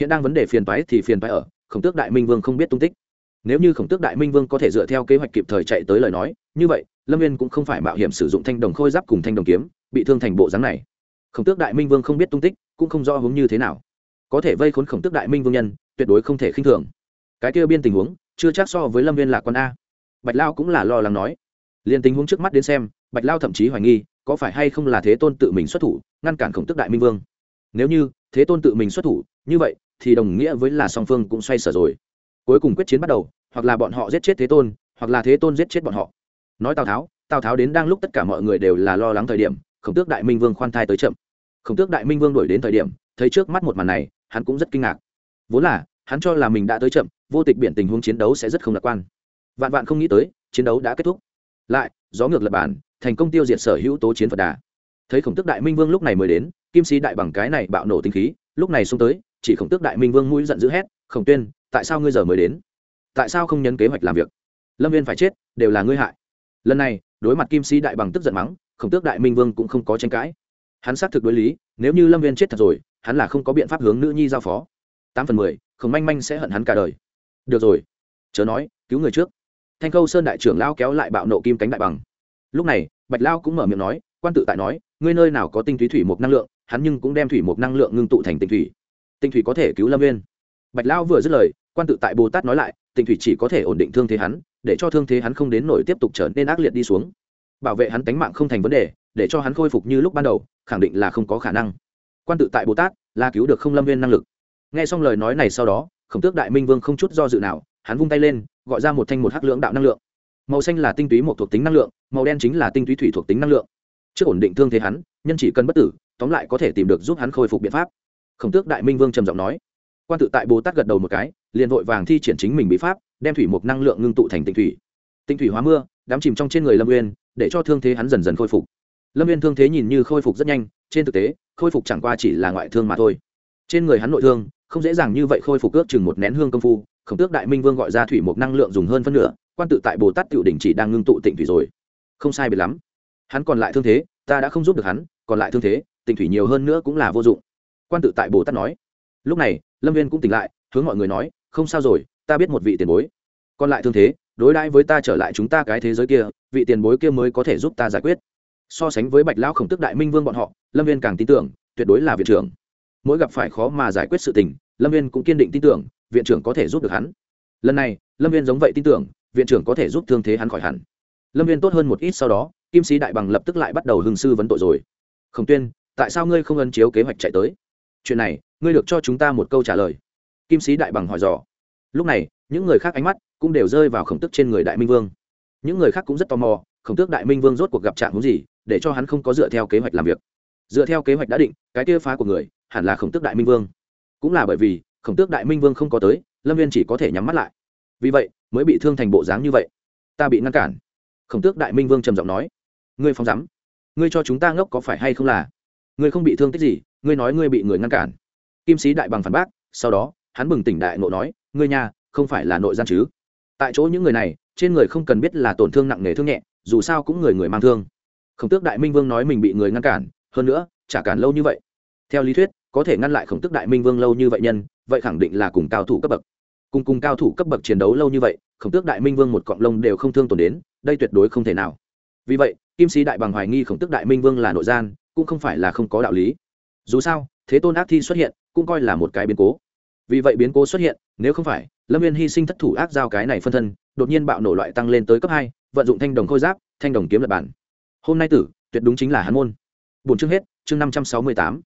hiện đang vấn đề phiền toái thì phiền toái ở, khổng tước đại minh vương không biết tung tích nếu như khổng tước đại minh vương có thể dựa theo kế hoạch kịp thời chạy tới lời nói, như vậy, lâm viên cũng không phải mạo hiểm sử dụng thanh đồng khôi giáp cùng thanh đồng kiếm, bị thương thành bộ dáng này. Khổng tước đại minh vương không biết tung tích, cũng không rõ hướng như thế nào. Có thể vây khốn khổng tước đại minh vương nhân, tuyệt đối không thể khinh thường. Cái kia biên tình huống, chưa chắc so với lâm viên là con a. Bạch lao cũng là lo lắng nói. Liền tình huống trước mắt đến xem, bạch lao thậm chí hoài nghi, có phải hay không là thế tôn tự mình xuất thủ, ngăn cản khổng tước đại minh vương. Nếu như, thế tôn tự mình xuất thủ, như vậy, thì đồng nghĩa với là song phương cũng xoay sở rồi cuối cùng quyết chiến bắt đầu, hoặc là bọn họ giết chết thế tôn, hoặc là thế tôn giết chết bọn họ. Nói tào tháo tào tháo đến đang lúc tất cả mọi người đều là lo lắng thời điểm, khổng tước đại minh vương khoan thai tới chậm. Khổng tước đại minh vương đuổi đến thời điểm, thấy trước mắt một màn này, hắn cũng rất kinh ngạc. Vốn là, hắn cho là mình đã tới chậm, vô tịch biển tình huống chiến đấu sẽ rất không lạc quan. Vạn vạn không nghĩ tới, chiến đấu đã kết thúc. Lại, gió ngược lập bản thành công tiêu diệt sở hữu tố chiến phật đà. Thấy khổng tước đại minh vương lúc này mới đến, kim sĩ đại bằng cái này bạo nổ tinh khí, lúc này xông tới chỉ khổng tước đại minh vương mũi giận dữ hét, khổng tuyên, tại sao ngươi giờ mới đến? Tại sao không nhấn kế hoạch làm việc? Lâm viên phải chết, đều là ngươi hại. Lần này, đối mặt kim sĩ đại bằng tức giận mắng, khổng tước đại minh vương cũng không có tranh cãi. Hắn xác thực đối lý, nếu như lâm viên chết thật rồi, hắn là không có biện pháp hướng nữ nhi giao phó. Tám phần mười, khổng manh manh sẽ hận hắn cả đời. Được rồi, chớ nói, cứu người trước. Thanh khâu sơn đại trưởng lao kéo lại bạo nộ kim cánh đại bằng. Lúc này, bạch lao cũng mở miệng nói, quan tự tại nói, ngươi nơi nào có tinh túy thủy một năng lượng, hắn nhưng cũng đem thủy một năng lượng ngưng tụ thành tinh thủy tinh thủy có thể cứu lâm viên bạch Lão vừa dứt lời, quan tự tại bồ tát nói lại, tinh thủy chỉ có thể ổn định thương thế hắn, để cho thương thế hắn không đến nổi tiếp tục trở nên ác liệt đi xuống. Bảo vệ hắn tánh mạng không thành vấn đề, để cho hắn khôi phục như lúc ban đầu, khẳng định là không có khả năng. Quan tự tại bồ tát là cứu được không lâm viên năng lực. Nghe xong lời nói này sau đó, khổng tước đại minh vương không chút do dự nào, hắn vung tay lên, gọi ra một thanh một hắc lưỡng đạo năng lượng. Màu xanh là tinh túy một thuộc tính năng lượng, màu đen chính là tinh túy thủy thuộc tính năng lượng. Trước ổn định thương thế hắn, nhân chỉ cần bất tử, tóm lại có thể tìm được giúp hắn khôi phục biện pháp khổng tước đại minh vương trầm giọng nói. Quan tự tại bồ tát gật đầu một cái, liền vội vàng thi triển chính mình bí pháp, đem thủy một năng lượng ngưng tụ thành tinh thủy. Tinh thủy hóa mưa, đám chìm trong trên người lâm uyên, để cho thương thế hắn dần dần khôi phục. Lâm uyên thương thế nhìn như khôi phục rất nhanh, trên thực tế, khôi phục chẳng qua chỉ là ngoại thương mà thôi. Trên người hắn nội thương, không dễ dàng như vậy khôi phục ước chừng một nén hương công phu, khổng tước đại minh vương gọi ra thủy một năng lượng dùng hơn phân nửa, quan tự tại bồ tát tiểu đỉnh chỉ đang ngưng tụ tịnh thủy rồi. Không sai biệt lắm. Hắn còn lại thương thế, ta đã không giúp được hắn, còn lại thương thế, tịnh thủy nhiều hơn nữa cũng là vô dụng quan tự tại bồ tát nói. Lúc này, lâm viên cũng tỉnh lại, hướng mọi người nói, không sao rồi, ta biết một vị tiền bối. Còn lại thương thế, đối đãi với ta trở lại chúng ta cái thế giới kia, vị tiền bối kia mới có thể giúp ta giải quyết. So sánh với bạch lão khổng tức đại minh vương bọn họ, lâm viên càng tin tưởng, tuyệt đối là viện trưởng. Mỗi gặp phải khó mà giải quyết sự tình, lâm viên cũng kiên định tin tưởng, viện trưởng có thể giúp được hắn. Lần này, lâm viên giống vậy tin tưởng, viện trưởng có thể giúp thương thế hắn khỏi hẳn. Lâm viên tốt hơn một ít sau đó, kim sĩ đại bằng lập tức lại bắt đầu hưng sư vấn tội rồi. Khổng tuyên, tại sao ngươi không ân chiếu kế hoạch chạy tới? Chuyện này, ngươi được cho chúng ta một câu trả lời. Kim sĩ đại bằng hỏi dò. Lúc này, những người khác ánh mắt cũng đều rơi vào khổng tức trên người đại minh vương. Những người khác cũng rất tò mò, khổng tước đại minh vương rốt cuộc gặp trạng hướng gì, để cho hắn không có dựa theo kế hoạch làm việc. Dựa theo kế hoạch đã định, cái kia phá của người hẳn là khổng tước đại minh vương. Cũng là bởi vì, khổng tước đại minh vương không có tới, lâm viên chỉ có thể nhắm mắt lại. Vì vậy, mới bị thương thành bộ dáng như vậy. Ta bị ngăn cản. Khổng tước đại minh vương trầm giọng nói. Ngươi phóng rắm ngươi cho chúng ta ngốc có phải hay không là? Ngươi không bị thương tích gì, ngươi nói ngươi bị người ngăn cản. Kim sĩ đại bằng phản bác, sau đó, hắn bừng tỉnh đại ngộ nói, ngươi nhà không phải là nội gian chứ? Tại chỗ những người này, trên người không cần biết là tổn thương nặng nề thương nhẹ, dù sao cũng người người mang thương. Khổng tước đại minh vương nói mình bị người ngăn cản, hơn nữa, chả cản lâu như vậy. Theo lý thuyết, có thể ngăn lại khổng tước đại minh vương lâu như vậy nhân, vậy khẳng định là cùng cao thủ cấp bậc. Cùng cùng cao thủ cấp bậc chiến đấu lâu như vậy, khổng tước đại minh vương một cọng lông đều không thương tổn đến, đây tuyệt đối không thể nào. Vì vậy, kim sĩ đại bằng hoài nghi khổng tước đại minh vương là nội gian cũng không phải là không có đạo lý. Dù sao, thế tôn ác thi xuất hiện cũng coi là một cái biến cố. Vì vậy biến cố xuất hiện, nếu không phải, lâm viên hy sinh thất thủ ác giao cái này phân thân, đột nhiên bạo nổ loại tăng lên tới cấp hai, vận dụng thanh đồng khôi giáp, thanh đồng kiếm lập bản. Hôm nay tử, tuyệt đúng chính là hắn môn. Bốn chương hết, chương năm trăm sáu mươi tám.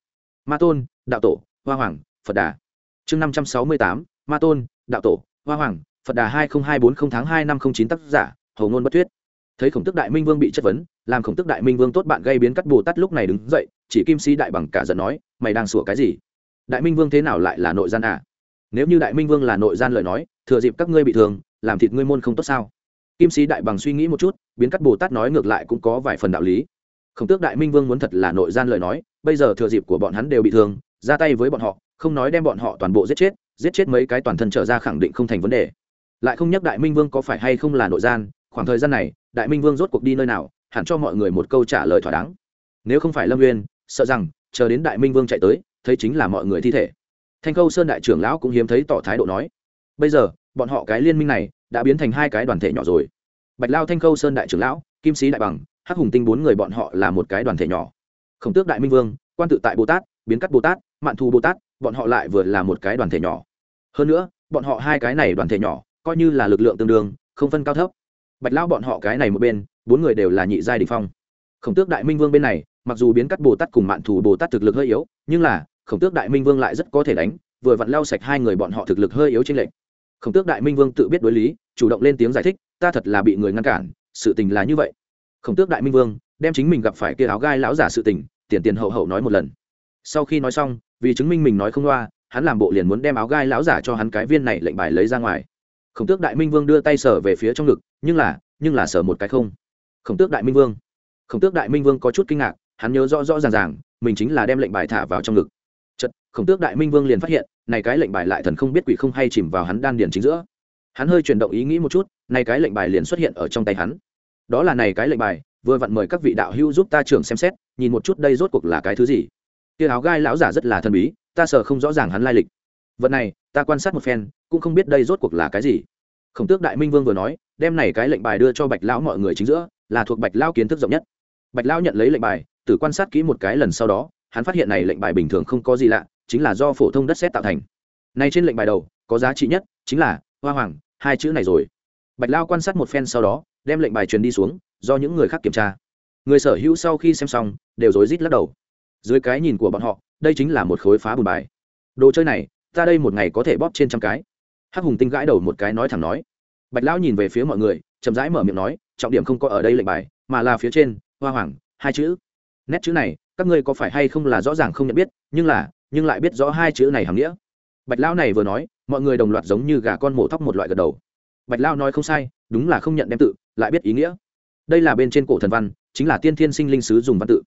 Ma tôn, đạo tổ, hoa hoàng, phật đà. Chương năm trăm sáu mươi tám, ma tôn, đạo tổ, hoa hoàng, phật đà hai nghìn hai bốn tháng hai năm không chín tác giả hầu ngôn bất thuyết thấy khổng tức đại minh vương bị chất vấn, làm khổng tức đại minh vương tốt bạn gây biến cắt bồ tát lúc này đứng dậy, chỉ kim si đại bằng cả giận nói, mày đang sủa cái gì? Đại minh vương thế nào lại là nội gian à? Nếu như đại minh vương là nội gian lời nói, thừa dịp các ngươi bị thương, làm thịt ngươi môn không tốt sao? Kim sĩ đại bằng suy nghĩ một chút, biến cắt bồ tát nói ngược lại cũng có vài phần đạo lý. Khổng tước đại minh vương muốn thật là nội gian lời nói, bây giờ thừa dịp của bọn hắn đều bị thương, ra tay với bọn họ, không nói đem bọn họ toàn bộ giết chết giết chết mấy cái toàn thân trở ra khẳng định không thành vấn đề. Lại không nhắc đại minh vương có phải hay không là nội gian khoảng thời gian này, đại minh vương rốt cuộc đi nơi nào, hẳn cho mọi người một câu trả lời thỏa đáng. Nếu không phải lâm nguyên sợ rằng, chờ đến đại minh vương chạy tới, thấy chính là mọi người thi thể. Thanh khâu sơn đại trưởng lão cũng hiếm thấy tỏ thái độ nói, bây giờ, bọn họ cái liên minh này, đã biến thành hai cái đoàn thể nhỏ rồi. Bạch lao thanh khâu sơn đại trưởng lão, kim sĩ đại bằng, hắc hùng tinh bốn người bọn họ là một cái đoàn thể nhỏ. Khổng tước đại minh vương, quan tự tại bồ tát, biến cắt bồ tát, mạn thu bồ tát, bọn họ lại vừa là một cái đoàn thể nhỏ. Hơn nữa, bọn họ hai cái này đoàn thể nhỏ, coi như là lực lượng tương đương, không phân cao thấp bạch lao bọn họ cái này một bên, bốn người đều là nhị giai đình phong. Khổng tước đại minh vương bên này, mặc dù biến cắt bồ tát cùng mạn thủ bồ tát thực lực hơi yếu, nhưng là, khổng tước đại minh vương lại rất có thể đánh, vừa vặn lau sạch hai người bọn họ thực lực hơi yếu trên lệnh khổng tước đại minh vương tự biết đối lý, chủ động lên tiếng giải thích, ta thật là bị người ngăn cản, sự tình là như vậy. Khổng tước đại minh vương, đem chính mình gặp phải kia áo gai lão giả sự tình, tiền tiền hậu hậu nói một lần. Sau khi nói xong, vì chứng minh mình nói không loa, hắn làm bộ liền muốn đem áo gai lão giả cho hắn cái viên này lệnh bài lấy ra ngoài. Khổng tước đại minh vương đưa tay sở về phía trong ngực nhưng là nhưng là sở một cái không. Khổng tước đại minh vương. Khổng tước đại minh vương có chút kinh ngạc, hắn nhớ rõ rõ ràng ràng, mình chính là đem lệnh bài thả vào trong ngực. Chật khổng tước đại minh vương liền phát hiện, này cái lệnh bài lại thần không biết quỷ không hay chìm vào hắn đan điền chính giữa. Hắn hơi chuyển động ý nghĩ một chút, này cái lệnh bài liền xuất hiện ở trong tay hắn. Đó là này cái lệnh bài, vừa vặn mời các vị đạo hữu giúp ta trưởng xem xét, nhìn một chút đây rốt cuộc là cái thứ gì. Kia áo gai lão giả rất là thần bí, ta sợ không rõ ràng hắn lai lịch. Vật này, ta quan sát một phen, cũng không biết đây rốt cuộc là cái gì. Khổng tước đại minh vương vừa nói đem này cái lệnh bài đưa cho bạch lão mọi người chính giữa, là thuộc bạch lão kiến thức rộng nhất. Bạch lão nhận lấy lệnh bài, tử quan sát kỹ một cái lần sau đó, hắn phát hiện này lệnh bài bình thường không có gì lạ, chính là do phổ thông đất xét tạo thành. Nay trên lệnh bài đầu, có giá trị nhất chính là hoa hoàng, hai chữ này rồi. Bạch lao quan sát một phen sau đó, đem lệnh bài truyền đi xuống, do những người khác kiểm tra. Người sở hữu sau khi xem xong, đều rối rít lắc đầu. Dưới cái nhìn của bọn họ, đây chính là một khối phá bùn bài. Đồ chơi này, ta đây một ngày có thể bóp trên trăm cái. Hắc hùng tinh gãi đầu một cái nói thẳng nói bạch lão nhìn về phía mọi người, chậm rãi mở miệng nói, trọng điểm không có ở đây lệnh bài, mà là phía trên, hoa hoàng, hai chữ. Nét chữ này, các ngươi có phải hay không là rõ ràng không nhận biết, nhưng là, nhưng lại biết rõ hai chữ này hàm nghĩa. Bạch lão này vừa nói, mọi người đồng loạt giống như gà con mổ thóc một loại gật đầu. Bạch lão nói không sai, đúng là không nhận đem tự, lại biết ý nghĩa. Đây là bên trên cổ thần văn, chính là tiên thiên sinh linh sứ dùng văn tự.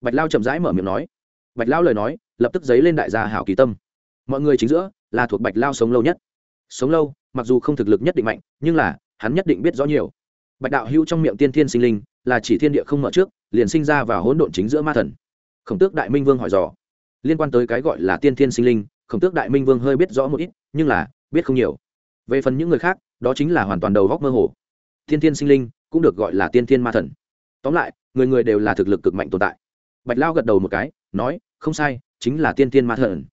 Bạch lao chậm rãi mở miệng nói. Bạch lao lời nói, lập tức giấy lên đại gia hảo kỳ tâm. Mọi người chính giữa, là thuộc bạch lao sống lâu nhất. Sống lâu mặc dù không thực lực nhất định mạnh, nhưng là, hắn nhất định biết rõ nhiều. Bạch đạo hữu trong miệng tiên thiên sinh linh, là chỉ thiên địa không mở trước, liền sinh ra và hỗn độn chính giữa ma thần. Khổng tước đại minh vương hỏi dò. Liên quan tới cái gọi là tiên thiên sinh linh, khổng tước đại minh vương hơi biết rõ một ít, nhưng là, biết không nhiều. Về phần những người khác, đó chính là hoàn toàn đầu góc mơ hồ. Tiên thiên sinh linh cũng được gọi là tiên thiên ma thần. Tóm lại, người người đều là thực lực cực mạnh tồn tại. Bạch lao gật đầu một cái, nói, không sai, chính là tiên thiên ma thần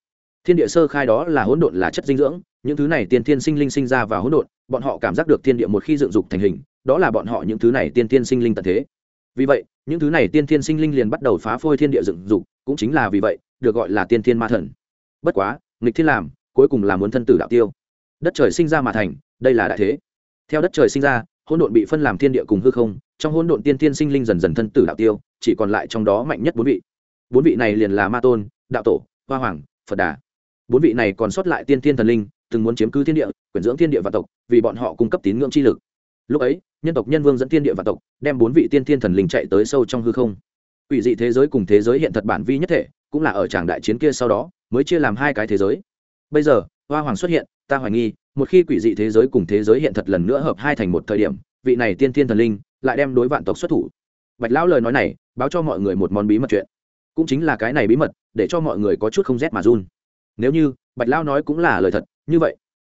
thiên địa sơ khai đó là hỗn độn là chất dinh dưỡng, những thứ này tiên thiên sinh linh sinh ra và hỗn độn, bọn họ cảm giác được thiên địa một khi dựng dục thành hình, đó là bọn họ những thứ này tiên thiên sinh linh tận thế. Vì vậy, những thứ này tiên thiên sinh linh liền bắt đầu phá phôi thiên địa dựng dục, cũng chính là vì vậy, được gọi là tiên thiên ma thần. Bất quá, nghịch thiên làm, cuối cùng là muốn thân tử đạo tiêu. Đất trời sinh ra mà thành, đây là đại thế. Theo đất trời sinh ra, hỗn độn bị phân làm thiên địa cùng hư không, trong hỗn độn tiên tiên sinh linh dần dần thân tử đạo tiêu, chỉ còn lại trong đó mạnh nhất bốn vị. Bốn vị này liền là ma tôn, đạo tổ, hoa hoàng, phật đà bốn vị này còn sót lại tiên thiên thần linh, từng muốn chiếm cứ thiên địa quyển dưỡng thiên địa và tộc, vì bọn họ cung cấp tín ngưỡng chi lực. Lúc ấy, nhân tộc nhân vương dẫn thiên địa và tộc, đem bốn vị tiên thiên thần linh chạy tới sâu trong hư không. Quỷ dị thế giới cùng thế giới hiện thật bản vi nhất thể, cũng là ở tràng đại chiến kia sau đó, mới chia làm hai cái thế giới. Bây giờ, hoa hoàng xuất hiện, ta hoài nghi, một khi quỷ dị thế giới cùng thế giới hiện thật lần nữa hợp hai thành một thời điểm, vị này tiên thiên thần linh lại đem đối vạn tộc xuất thủ. Bạch lão lời nói này, báo cho mọi người một món bí mật chuyện. Cũng chính là cái này bí mật, để cho mọi người có chút không rét mà run nếu như, bạch lão nói cũng là lời thật, như vậy,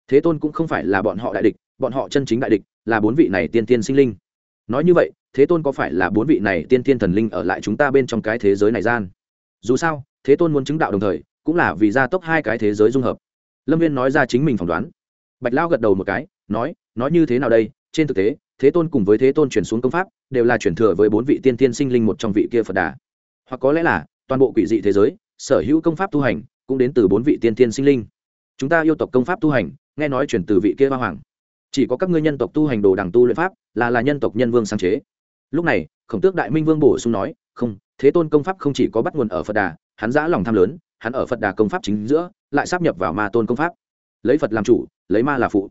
thế tôn cũng không phải là bọn họ đại địch, bọn họ chân chính đại địch là bốn vị này tiên tiên sinh linh. Nói như vậy, thế tôn có phải là bốn vị này tiên tiên thần linh ở lại chúng ta bên trong cái thế giới này gian? Dù sao, thế tôn muốn chứng đạo đồng thời, cũng là vì gia tốc hai cái thế giới dung hợp. Lâm viên nói ra chính mình phỏng đoán. Bạch lao gật đầu một cái, nói nói như thế nào đây? Trên thực tế, thế tôn cùng với thế tôn chuyển xuống công pháp, đều là chuyển thừa với bốn vị tiên tiên sinh linh một trong vị kia phật đà. Hoặc có lẽ là, toàn bộ quỷ dị thế giới, sở hữu công pháp tu hành cũng đến từ bốn vị tiên tiên sinh linh. Chúng ta yêu tộc công pháp tu hành, nghe nói chuyển từ vị kia hoa hoàng. Chỉ có các ngươi nhân tộc tu hành đồ đằng tu luyện pháp, là là nhân tộc nhân vương sáng chế. Lúc này, khổng tước đại minh vương bổ sung nói, không, thế tôn công pháp không chỉ có bắt nguồn ở phật đà, hắn giã lòng tham lớn, hắn ở phật đà công pháp chính giữa, lại sắp nhập vào ma tôn công pháp. Lấy phật làm chủ, lấy ma là phụ.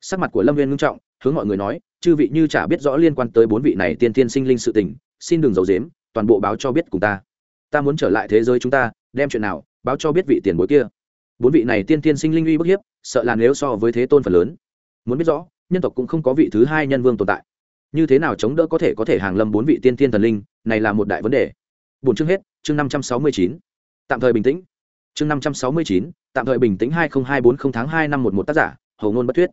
Sắc mặt của lâm viên ngưng trọng, hướng mọi người nói, chư vị như chả biết rõ liên quan tới bốn vị này tiên tiên sinh linh sự tình, xin đừng giấu dếm toàn bộ báo cho biết cùng ta. Ta muốn trở lại thế giới chúng ta, đem chuyện nào báo cho biết vị tiền bối kia. Bốn vị này tiên tiên sinh linh uy bức hiếp, sợ là nếu so với thế tôn phần lớn. Muốn biết rõ, nhân tộc cũng không có vị thứ hai nhân vương tồn tại. Như thế nào chống đỡ có thể có thể hàng lâm bốn vị tiên tiên thần linh, này là một đại vấn đề. Bốn chương hết, chương năm trăm sáu mươi chín. Tạm thời bình tĩnh. Chương năm trăm sáu mươi chín, tạm thời bình tĩnh hai nghìn hai bốn không tháng hai năm một một tác giả, hầu ngôn bất thuyết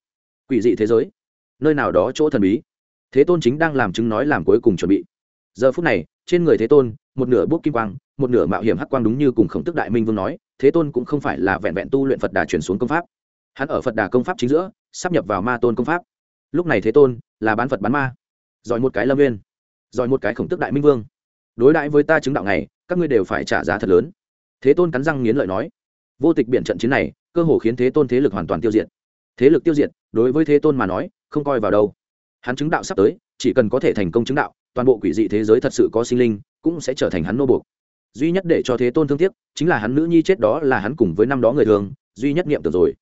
quỷ dị thế giới. Nơi nào đó chỗ thần bí. Thế tôn chính đang làm chứng nói làm cuối cùng chuẩn bị. Giờ phút này, trên người thế tôn, một nửa bút kim quang một nửa mạo hiểm hắc quang đúng như cùng khổng tức đại minh vương nói, thế tôn cũng không phải là vẹn vẹn tu luyện phật đà chuyển xuống công pháp. Hắn ở phật đà công pháp chính giữa, sắp nhập vào ma tôn công pháp. Lúc này thế tôn là bán phật bán ma. Giỏi một cái lâm viên giỏi một cái khổng tức đại minh vương. Đối đãi với ta chứng đạo này, các ngươi đều phải trả giá thật lớn. Thế tôn cắn răng nghiến lợi nói, vô tịch biện trận chiến này, cơ hồ khiến thế tôn thế lực hoàn toàn tiêu diệt. Thế lực tiêu diệt, đối với thế tôn mà nói, không coi vào đâu. Hắn chứng đạo sắp tới, chỉ cần có thể thành công chứng đạo, toàn bộ quỷ dị thế giới thật sự có sinh linh, cũng sẽ trở thành hắn nô buộc duy nhất để cho thế tôn thương tiếc chính là hắn nữ nhi chết đó là hắn cùng với năm đó người thường, duy nhất niệm tưởng rồi.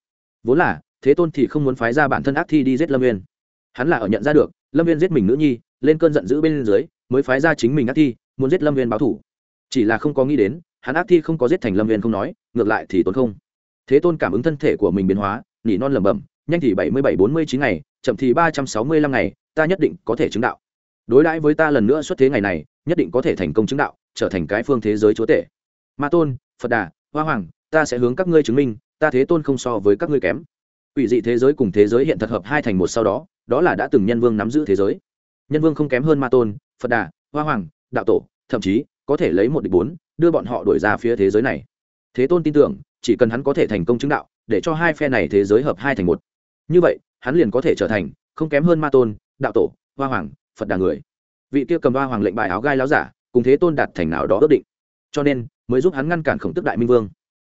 Vốn là, thế tôn thì không muốn phái ra bản thân ác thi đi giết lâm viên hắn là ở nhận ra được, lâm viên giết mình nữ nhi, lên cơn giận dữ bên dưới, mới phái ra chính mình ác thi, muốn giết lâm viên báo thủ. Chỉ là không có nghĩ đến, hắn ác thi không có giết thành lâm viên không nói, ngược lại thì tốn không. Thế tôn cảm ứng thân thể của mình biến hóa, nỉ non lẩm bẩm, nhanh thì bảy mươi bảy bốn mươi chín ngày, chậm thì ba trăm sáu mươi lăm ngày, ta nhất định có thể chứng đạo. Đối đãi với ta lần nữa xuất thế ngày này nhất định có thể thành công chứng đạo, trở thành cái phương thế giới chúa tể. Ma tôn, phật đà, hoa hoàng, ta sẽ hướng các ngươi chứng minh, ta thế tôn không so với các ngươi kém. Ủy dị thế giới cùng thế giới hiện thật hợp hai thành một sau đó đó là đã từng nhân vương nắm giữ thế giới. Nhân vương không kém hơn ma tôn, phật đà, hoa hoàng, đạo tổ, thậm chí có thể lấy một địch bốn, đưa bọn họ đuổi ra phía thế giới này. Thế tôn tin tưởng, chỉ cần hắn có thể thành công chứng đạo, để cho hai phe này thế giới hợp hai thành một. Như vậy, hắn liền có thể trở thành không kém hơn ma tôn, đạo tổ, hoa hoàng, phật đà người vị kia cầm hoa hoàng lệnh bài áo gai láo giả, cùng thế tôn đạt thành nào đó ước định. Cho nên, mới giúp hắn ngăn cản khổng tức đại minh vương.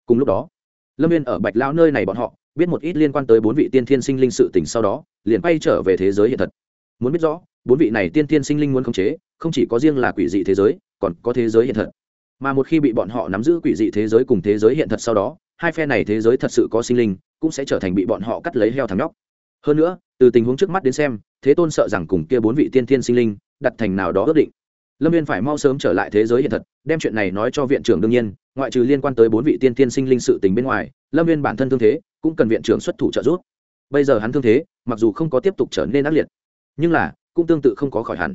Cùng lúc đó, lâm viên ở bạch lão nơi này bọn họ, biết một ít liên quan tới bốn vị tiên thiên sinh linh sự tình sau đó, liền quay trở về thế giới hiện thật. Muốn biết rõ, bốn vị này tiên thiên sinh linh muốn khống chế, không chỉ có riêng là quỷ dị thế giới, còn có thế giới hiện thật. Mà một khi bị bọn họ nắm giữ quỷ dị thế giới cùng thế giới hiện thật sau đó, hai phe này thế giới thật sự có sinh linh, cũng sẽ trở thành bị bọn họ cắt lấy heo thằng nhóc. Hơn nữa, từ tình huống trước mắt đến xem, thế tôn sợ rằng cùng kia bốn vị tiên thiên sinh linh đặt thành nào đó ước định. Lâm viên phải mau sớm trở lại thế giới hiện thật, đem chuyện này nói cho viện trưởng đương nhiên, ngoại trừ liên quan tới bốn vị tiên tiên sinh linh sự tình bên ngoài, lâm viên bản thân thương thế, cũng cần viện trưởng xuất thủ trợ giúp. Bây giờ hắn thương thế, mặc dù không có tiếp tục trở nên ác liệt, nhưng là, cũng tương tự không có khỏi hẳn.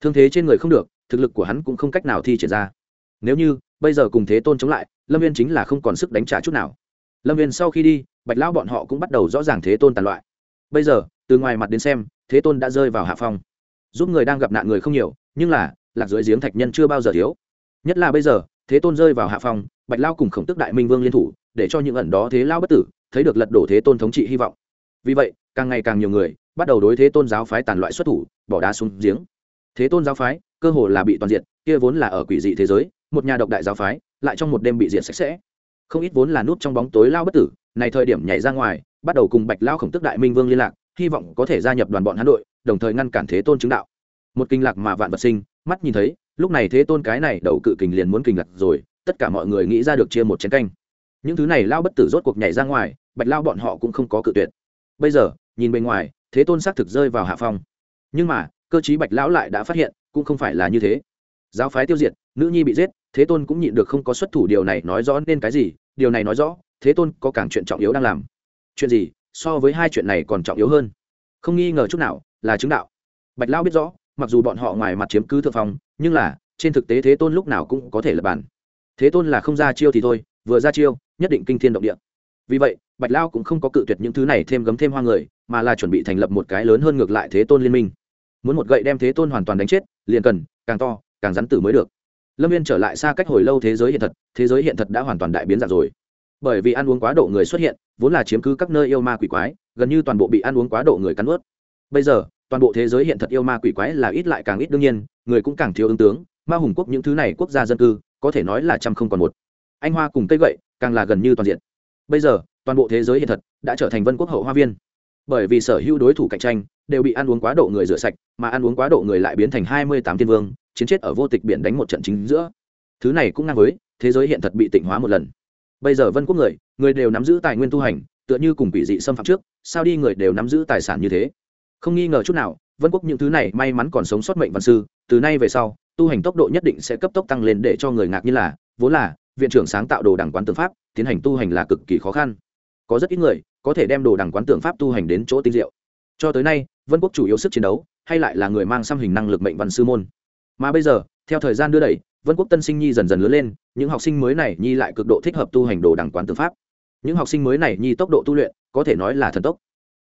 Thương thế trên người không được, thực lực của hắn cũng không cách nào thi triển ra. Nếu như, bây giờ cùng thế tôn chống lại, lâm viên chính là không còn sức đánh trả chút nào. Lâm viên sau khi đi, bạch lão bọn họ cũng bắt đầu rõ ràng thế tôn tàn loại. Bây giờ, từ ngoài mặt đến xem, thế tôn đã rơi vào hạ phong giúp người đang gặp nạn người không nhiều, nhưng là, lạc dưới giếng thạch nhân chưa bao giờ thiếu. Nhất là bây giờ, thế tôn rơi vào hạ phong, bạch lao cùng khổng tức đại minh vương liên thủ, để cho những ẩn đó thế lao bất tử, thấy được lật đổ thế tôn thống trị hy vọng. Vì vậy, càng ngày càng nhiều người, bắt đầu đối thế tôn giáo phái tàn loại xuất thủ, bỏ đá xuống giếng. Thế tôn giáo phái, cơ hồ là bị toàn diện kia vốn là ở quỷ dị thế giới, một nhà độc đại giáo phái, lại trong một đêm bị diệt sạch sẽ. Không ít vốn là nút trong bóng tối lao bất tử, này thời điểm nhảy ra ngoài, bắt đầu cùng bạch lao khổng tức đại minh vương liên lạc, hy vọng có thể gia nhập đoàn bọn hán đội đồng thời ngăn cản thế tôn chứng đạo. Một kinh lạc mà vạn vật sinh, mắt nhìn thấy, lúc này thế tôn cái này đầu cự kình liền muốn kình lạc rồi, tất cả mọi người nghĩ ra được chia một chén canh. Những thứ này lao bất tử rốt cuộc nhảy ra ngoài, bạch lao bọn họ cũng không có cự tuyệt. Bây giờ, nhìn bên ngoài, thế tôn xác thực rơi vào hạ phong. Nhưng mà, cơ chí bạch lão lại đã phát hiện, cũng không phải là như thế. Giáo phái tiêu diệt, nữ nhi bị giết, thế tôn cũng nhịn được không có xuất thủ điều này nói rõ nên cái gì, điều này nói rõ, thế tôn có càng chuyện trọng yếu đang làm. Chuyện gì, so với hai chuyện này còn trọng yếu hơn không nghi ngờ chút nào, là chứng đạo. Bạch lão biết rõ, mặc dù bọn họ ngoài mặt chiếm cứ thượng phong, nhưng là, trên thực tế thế tôn lúc nào cũng có thể lập bàn thế tôn là không ra chiêu thì thôi, vừa ra chiêu, nhất định kinh thiên động địa. Vì vậy, bạch lao cũng không có cự tuyệt những thứ này thêm gấm thêm hoa người, mà là chuẩn bị thành lập một cái lớn hơn ngược lại thế tôn liên minh. Muốn một gậy đem thế tôn hoàn toàn đánh chết, liền cần, càng to, càng rắn tử mới được. Lâm viên trở lại xa cách hồi lâu thế giới hiện thật, thế giới hiện thật đã hoàn toàn đại biến dạng rồi. Bởi vì ăn uống quá độ người xuất hiện, vốn là chiếm cứ các nơi yêu ma quỷ quái gần như toàn bộ bị ăn uống quá độ người cắn ướt bây giờ, toàn bộ thế giới hiện thật yêu ma quỷ quái là ít lại càng ít đương nhiên, người cũng càng thiếu ứng tướng, ma hùng quốc những thứ này quốc gia dân cư, có thể nói là trăm không còn một. Anh hoa cùng cây gậy, càng là gần như toàn diện. Bây giờ, toàn bộ thế giới hiện thật đã trở thành vân quốc hậu hoa viên. Bởi vì sở hữu đối thủ cạnh tranh đều bị ăn uống quá độ người rửa sạch, mà ăn uống quá độ người lại biến thành hai mươi tám thiên vương, chiến chết ở vô tịch biển đánh một trận chính giữa. Thứ này cũng ngang với, thế giới hiện thật bị tịnh hóa một lần. Bây giờ vân quốc người người đều nắm giữ tài nguyên tu hành, tựa như cùng quỷ dị xâm phạm trước sao đi người đều nắm giữ tài sản như thế? Không nghi ngờ chút nào, vân quốc những thứ này may mắn còn sống sót mệnh văn sư, từ nay về sau, tu hành tốc độ nhất định sẽ cấp tốc tăng lên để cho người ngạc như là, vốn là, viện trưởng sáng tạo đồ đẳng quán tượng pháp, tiến hành tu hành là cực kỳ khó khăn. Có rất ít người, có thể đem đồ đẳng quán tượng pháp tu hành đến chỗ tinh diệu. Cho tới nay, vân quốc chủ yếu sức chiến đấu, hay lại là người mang xăm hình năng lực mệnh văn sư môn. Mà bây giờ, theo thời gian đưa đẩy, vân quốc tân sinh nhi dần dần lớn lên, những học sinh mới này nhi lại cực độ thích hợp tu hành đồ đẳng quán tượng pháp. Những học sinh mới này nhi tốc độ tu luyện có thể nói là thần tốc.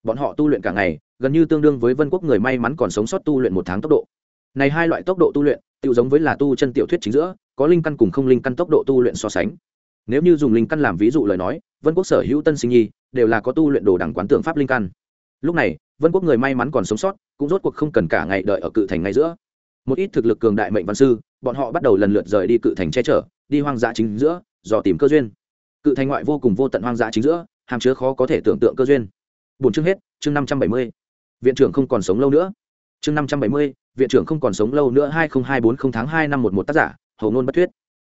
Bọn họ tu luyện cả ngày, gần như tương đương với vân quốc người may mắn còn sống sót tu luyện một tháng tốc độ. Này hai loại tốc độ tu luyện tự giống với là tu chân tiểu thuyết chính giữa, có linh căn cùng không linh căn tốc độ tu luyện so sánh. Nếu như dùng linh căn làm ví dụ lời nói, vân quốc sở hữu tân sinh nhi, đều là có tu luyện đồ đẳng quán tượng pháp linh căn. Lúc này, vân quốc người may mắn còn sống sót, cũng rốt cuộc không cần cả ngày đợi ở cự thành ngay giữa. Một ít thực lực cường đại mệnh văn sư, bọn họ bắt đầu lần lượt rời đi cự thành che chở, đi hoang dã chính giữa, dò tìm cơ duyên. Cự thành ngoại vô cùng vô tận hoang dã chính giữa hàm chứa khó có thể tưởng tượng cơ duyên. Bốn chương hết, chương năm trăm bảy mươi. Viện trưởng không còn sống lâu nữa. Chương năm trăm bảy mươi, viện trưởng không còn sống lâu nữa hai nghìn hai bốn không tháng hai năm một một tác giả, hầu ngôn bất thuyết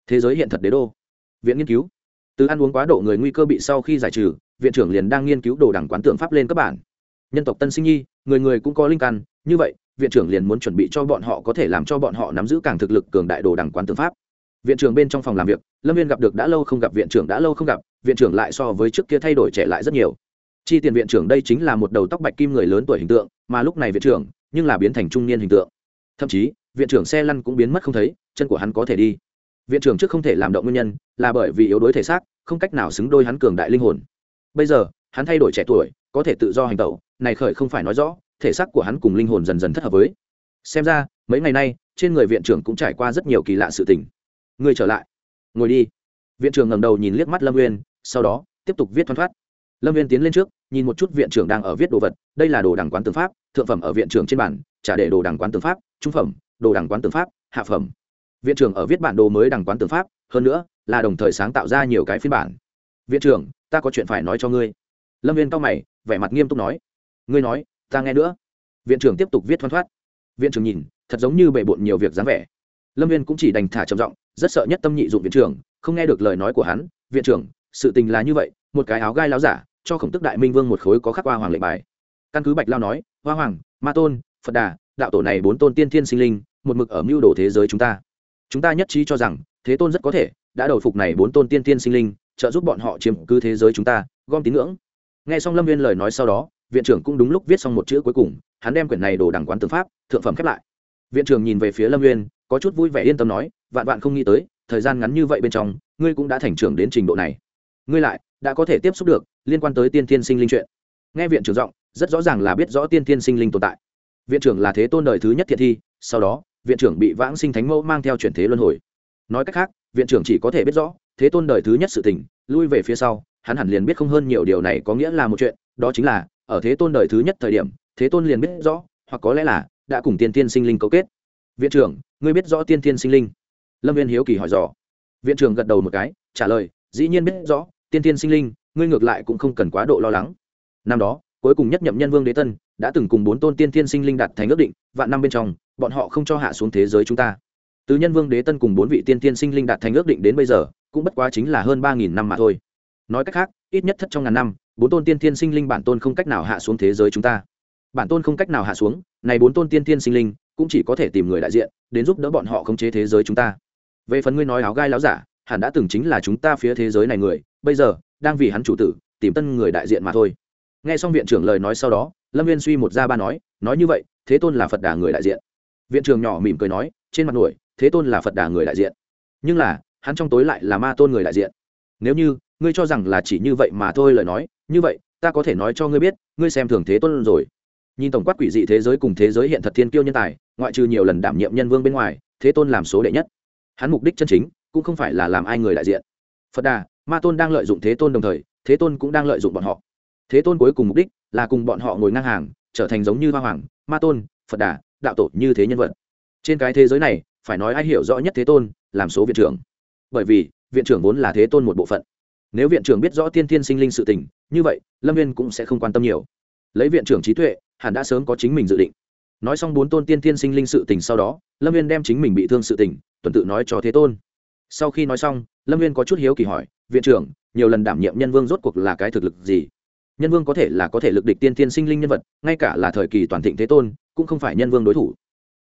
thế giới hiện thật đế đô. Viện nghiên cứu. Từ ăn uống quá độ người nguy cơ bị sau khi giải trừ, viện trưởng liền đang nghiên cứu đồ đẳng quán tượng pháp lên các bản. Nhân tộc tân sinh nhi, người người cũng có linh căn, như vậy, viện trưởng liền muốn chuẩn bị cho bọn họ có thể làm cho bọn họ nắm giữ càng thực lực cường đại đồ đẳng quán tượng pháp viện trưởng bên trong phòng làm việc, lâm viên gặp được đã lâu không gặp, viện trưởng đã lâu không gặp, viện trưởng lại so với trước kia thay đổi trẻ lại rất nhiều. Chi tiền viện trưởng đây chính là một đầu tóc bạch kim người lớn tuổi hình tượng, mà lúc này viện trưởng, nhưng là biến thành trung niên hình tượng. Thậm chí, viện trưởng xe lăn cũng biến mất không thấy, chân của hắn có thể đi. Viện trưởng trước không thể làm động nguyên nhân, là bởi vì yếu đuối thể xác, không cách nào xứng đôi hắn cường đại linh hồn. Bây giờ, hắn thay đổi trẻ tuổi, có thể tự do hành tẩu, này khởi không phải nói rõ, thể xác của hắn cùng linh hồn dần dần thất hợp với. Xem ra, mấy ngày nay, trên người viện trưởng cũng trải qua rất nhiều kỳ lạ sự tình ngươi trở lại. Ngồi đi. Viện trưởng ngẩng đầu nhìn liếc mắt lâm nguyên sau đó, tiếp tục viết thoăn thoát lâm viên tiến lên trước, nhìn một chút viện trưởng đang ở viết đồ vật. Đây là đồ đằng quán tư pháp, thượng phẩm ở viện trưởng trên bản trả để đồ đằng quán tư pháp, trung phẩm, đồ đằng quán tư pháp, hạ phẩm. Viện trưởng ở viết bản đồ mới đằng quán tư pháp, hơn nữa, là đồng thời sáng tạo ra nhiều cái phiên bản. Viện trưởng, ta có chuyện phải nói cho ngươi. Lâm viên cao mày, vẻ mặt nghiêm túc nói. Ngươi nói, ta nghe nữa. Viện trưởng tiếp tục viết thoăn thoát viện trưởng nhìn, thật giống như bề bộn nhiều việc dáng vẻ lâm viên cũng chỉ đành thả trầm giọng, rất sợ nhất tâm nhị dụng viện trưởng, không nghe được lời nói của hắn, viện trưởng, sự tình là như vậy, một cái áo gai láo giả, cho khổng tức đại minh vương một khối có khắc hoa hoàng lệnh bài. Căn cứ bạch lao nói, hoa hoàng, ma tôn, phật đà, đạo tổ này bốn tôn tiên thiên sinh linh, một mực ở mưu đồ thế giới chúng ta. Chúng ta nhất trí cho rằng, thế tôn rất có thể đã đầu phục này bốn tôn tiên thiên sinh linh, trợ giúp bọn họ chiếm cứ thế giới chúng ta, gom tín ngưỡng. Nghe xong lâm viên lời nói sau đó, viện trưởng cũng đúng lúc viết xong một chữ cuối cùng, hắn đem quyển này đổ đẳng quán tư pháp, thượng phẩm khép lại. Viện trưởng nhìn về phía lâm viên có chút vui vẻ yên tâm nói, vạn vạn không nghĩ tới, thời gian ngắn như vậy bên trong, ngươi cũng đã thành trưởng đến trình độ này. Ngươi lại, đã có thể tiếp xúc được liên quan tới tiên tiên sinh linh chuyện. Nghe viện trưởng giọng, rất rõ ràng là biết rõ tiên tiên sinh linh tồn tại. Viện trưởng là thế tôn đời thứ nhất thiện thi, sau đó, viện trưởng bị vãng sinh thánh mẫu mang theo chuyển thế luân hồi. Nói cách khác, viện trưởng chỉ có thể biết rõ, thế tôn đời thứ nhất sự tình, lui về phía sau, hắn hẳn liền biết không hơn nhiều điều này có nghĩa là một chuyện, đó chính là, ở thế tôn đời thứ nhất thời điểm, thế tôn liền biết rõ, hoặc có lẽ là, đã cùng tiên tiên sinh linh cấu kết viện trưởng, ngươi biết rõ tiên thiên sinh linh? Lâm viên hiếu kỳ hỏi dò. Viện trưởng gật đầu một cái, trả lời, dĩ nhiên biết rõ, tiên thiên sinh linh, ngươi ngược lại cũng không cần quá độ lo lắng. Năm đó, cuối cùng nhất nhậm nhân vương đế tân đã từng cùng bốn tôn tiên thiên sinh linh đặt thành ước định, vạn năm bên trong, bọn họ không cho hạ xuống thế giới chúng ta. Từ nhân vương đế tân cùng bốn vị tiên thiên sinh linh đạt thành ước định đến bây giờ, cũng bất quá chính là hơn ba nghìn năm mà thôi. Nói cách khác, ít nhất thất trong ngàn năm, bốn tôn tiên thiên sinh linh bản tôn không cách nào hạ xuống thế giới chúng ta. Bản tôn không cách nào hạ xuống, này bốn tôn tiên thiên sinh linh cũng chỉ có thể tìm người đại diện, đến giúp đỡ bọn họ khống chế thế giới chúng ta. Về phần ngươi nói áo gai láo giả, hẳn đã từng chính là chúng ta phía thế giới này người, bây giờ, đang vì hắn chủ tử, tìm tân người đại diện mà thôi. Nghe xong viện trưởng lời nói sau đó, lâm viên suy một ra ba nói nói như vậy, thế tôn là phật đà người đại diện. Viện trưởng nhỏ mỉm cười nói, trên mặt nổi, thế tôn là phật đà người đại diện. Nhưng là, hắn trong tối lại là ma tôn người đại diện. Nếu như, ngươi cho rằng là chỉ như vậy mà thôi lời nói, như vậy, ta có thể nói cho ngươi biết, ngươi xem thường thế tôn rồi nhìn tổng quát quỷ dị thế giới cùng thế giới hiện thật thiên kiêu nhân tài, ngoại trừ nhiều lần đảm nhiệm nhân vương bên ngoài, thế tôn làm số đệ nhất. Hắn mục đích chân chính, cũng không phải là làm ai người đại diện. Phật đà, ma tôn đang lợi dụng thế tôn đồng thời, thế tôn cũng đang lợi dụng bọn họ. Thế tôn cuối cùng mục đích là cùng bọn họ ngồi ngang hàng, trở thành giống như hoa hoàng, ma tôn, phật đà, đạo tổ như thế nhân vật. Trên cái thế giới này, phải nói ai hiểu rõ nhất thế tôn, làm số viện trưởng. Bởi vì, viện trưởng vốn là thế tôn một bộ phận. Nếu viện trưởng biết rõ tiên tiên sinh linh sự tình, như vậy, lâm viên cũng sẽ không quan tâm nhiều. Lấy viện trưởng trí tuệ hẳn đã sớm có chính mình dự định. Nói xong bốn tôn tiên tiên sinh linh sự tình sau đó, lâm viên đem chính mình bị thương sự tình, tuần tự nói cho thế tôn. Sau khi nói xong, lâm viên có chút hiếu kỳ hỏi, viện trưởng, nhiều lần đảm nhiệm nhân vương rốt cuộc là cái thực lực gì? Nhân vương có thể là có thể lực địch tiên tiên sinh linh nhân vật, ngay cả là thời kỳ toàn thịnh thế tôn, cũng không phải nhân vương đối thủ.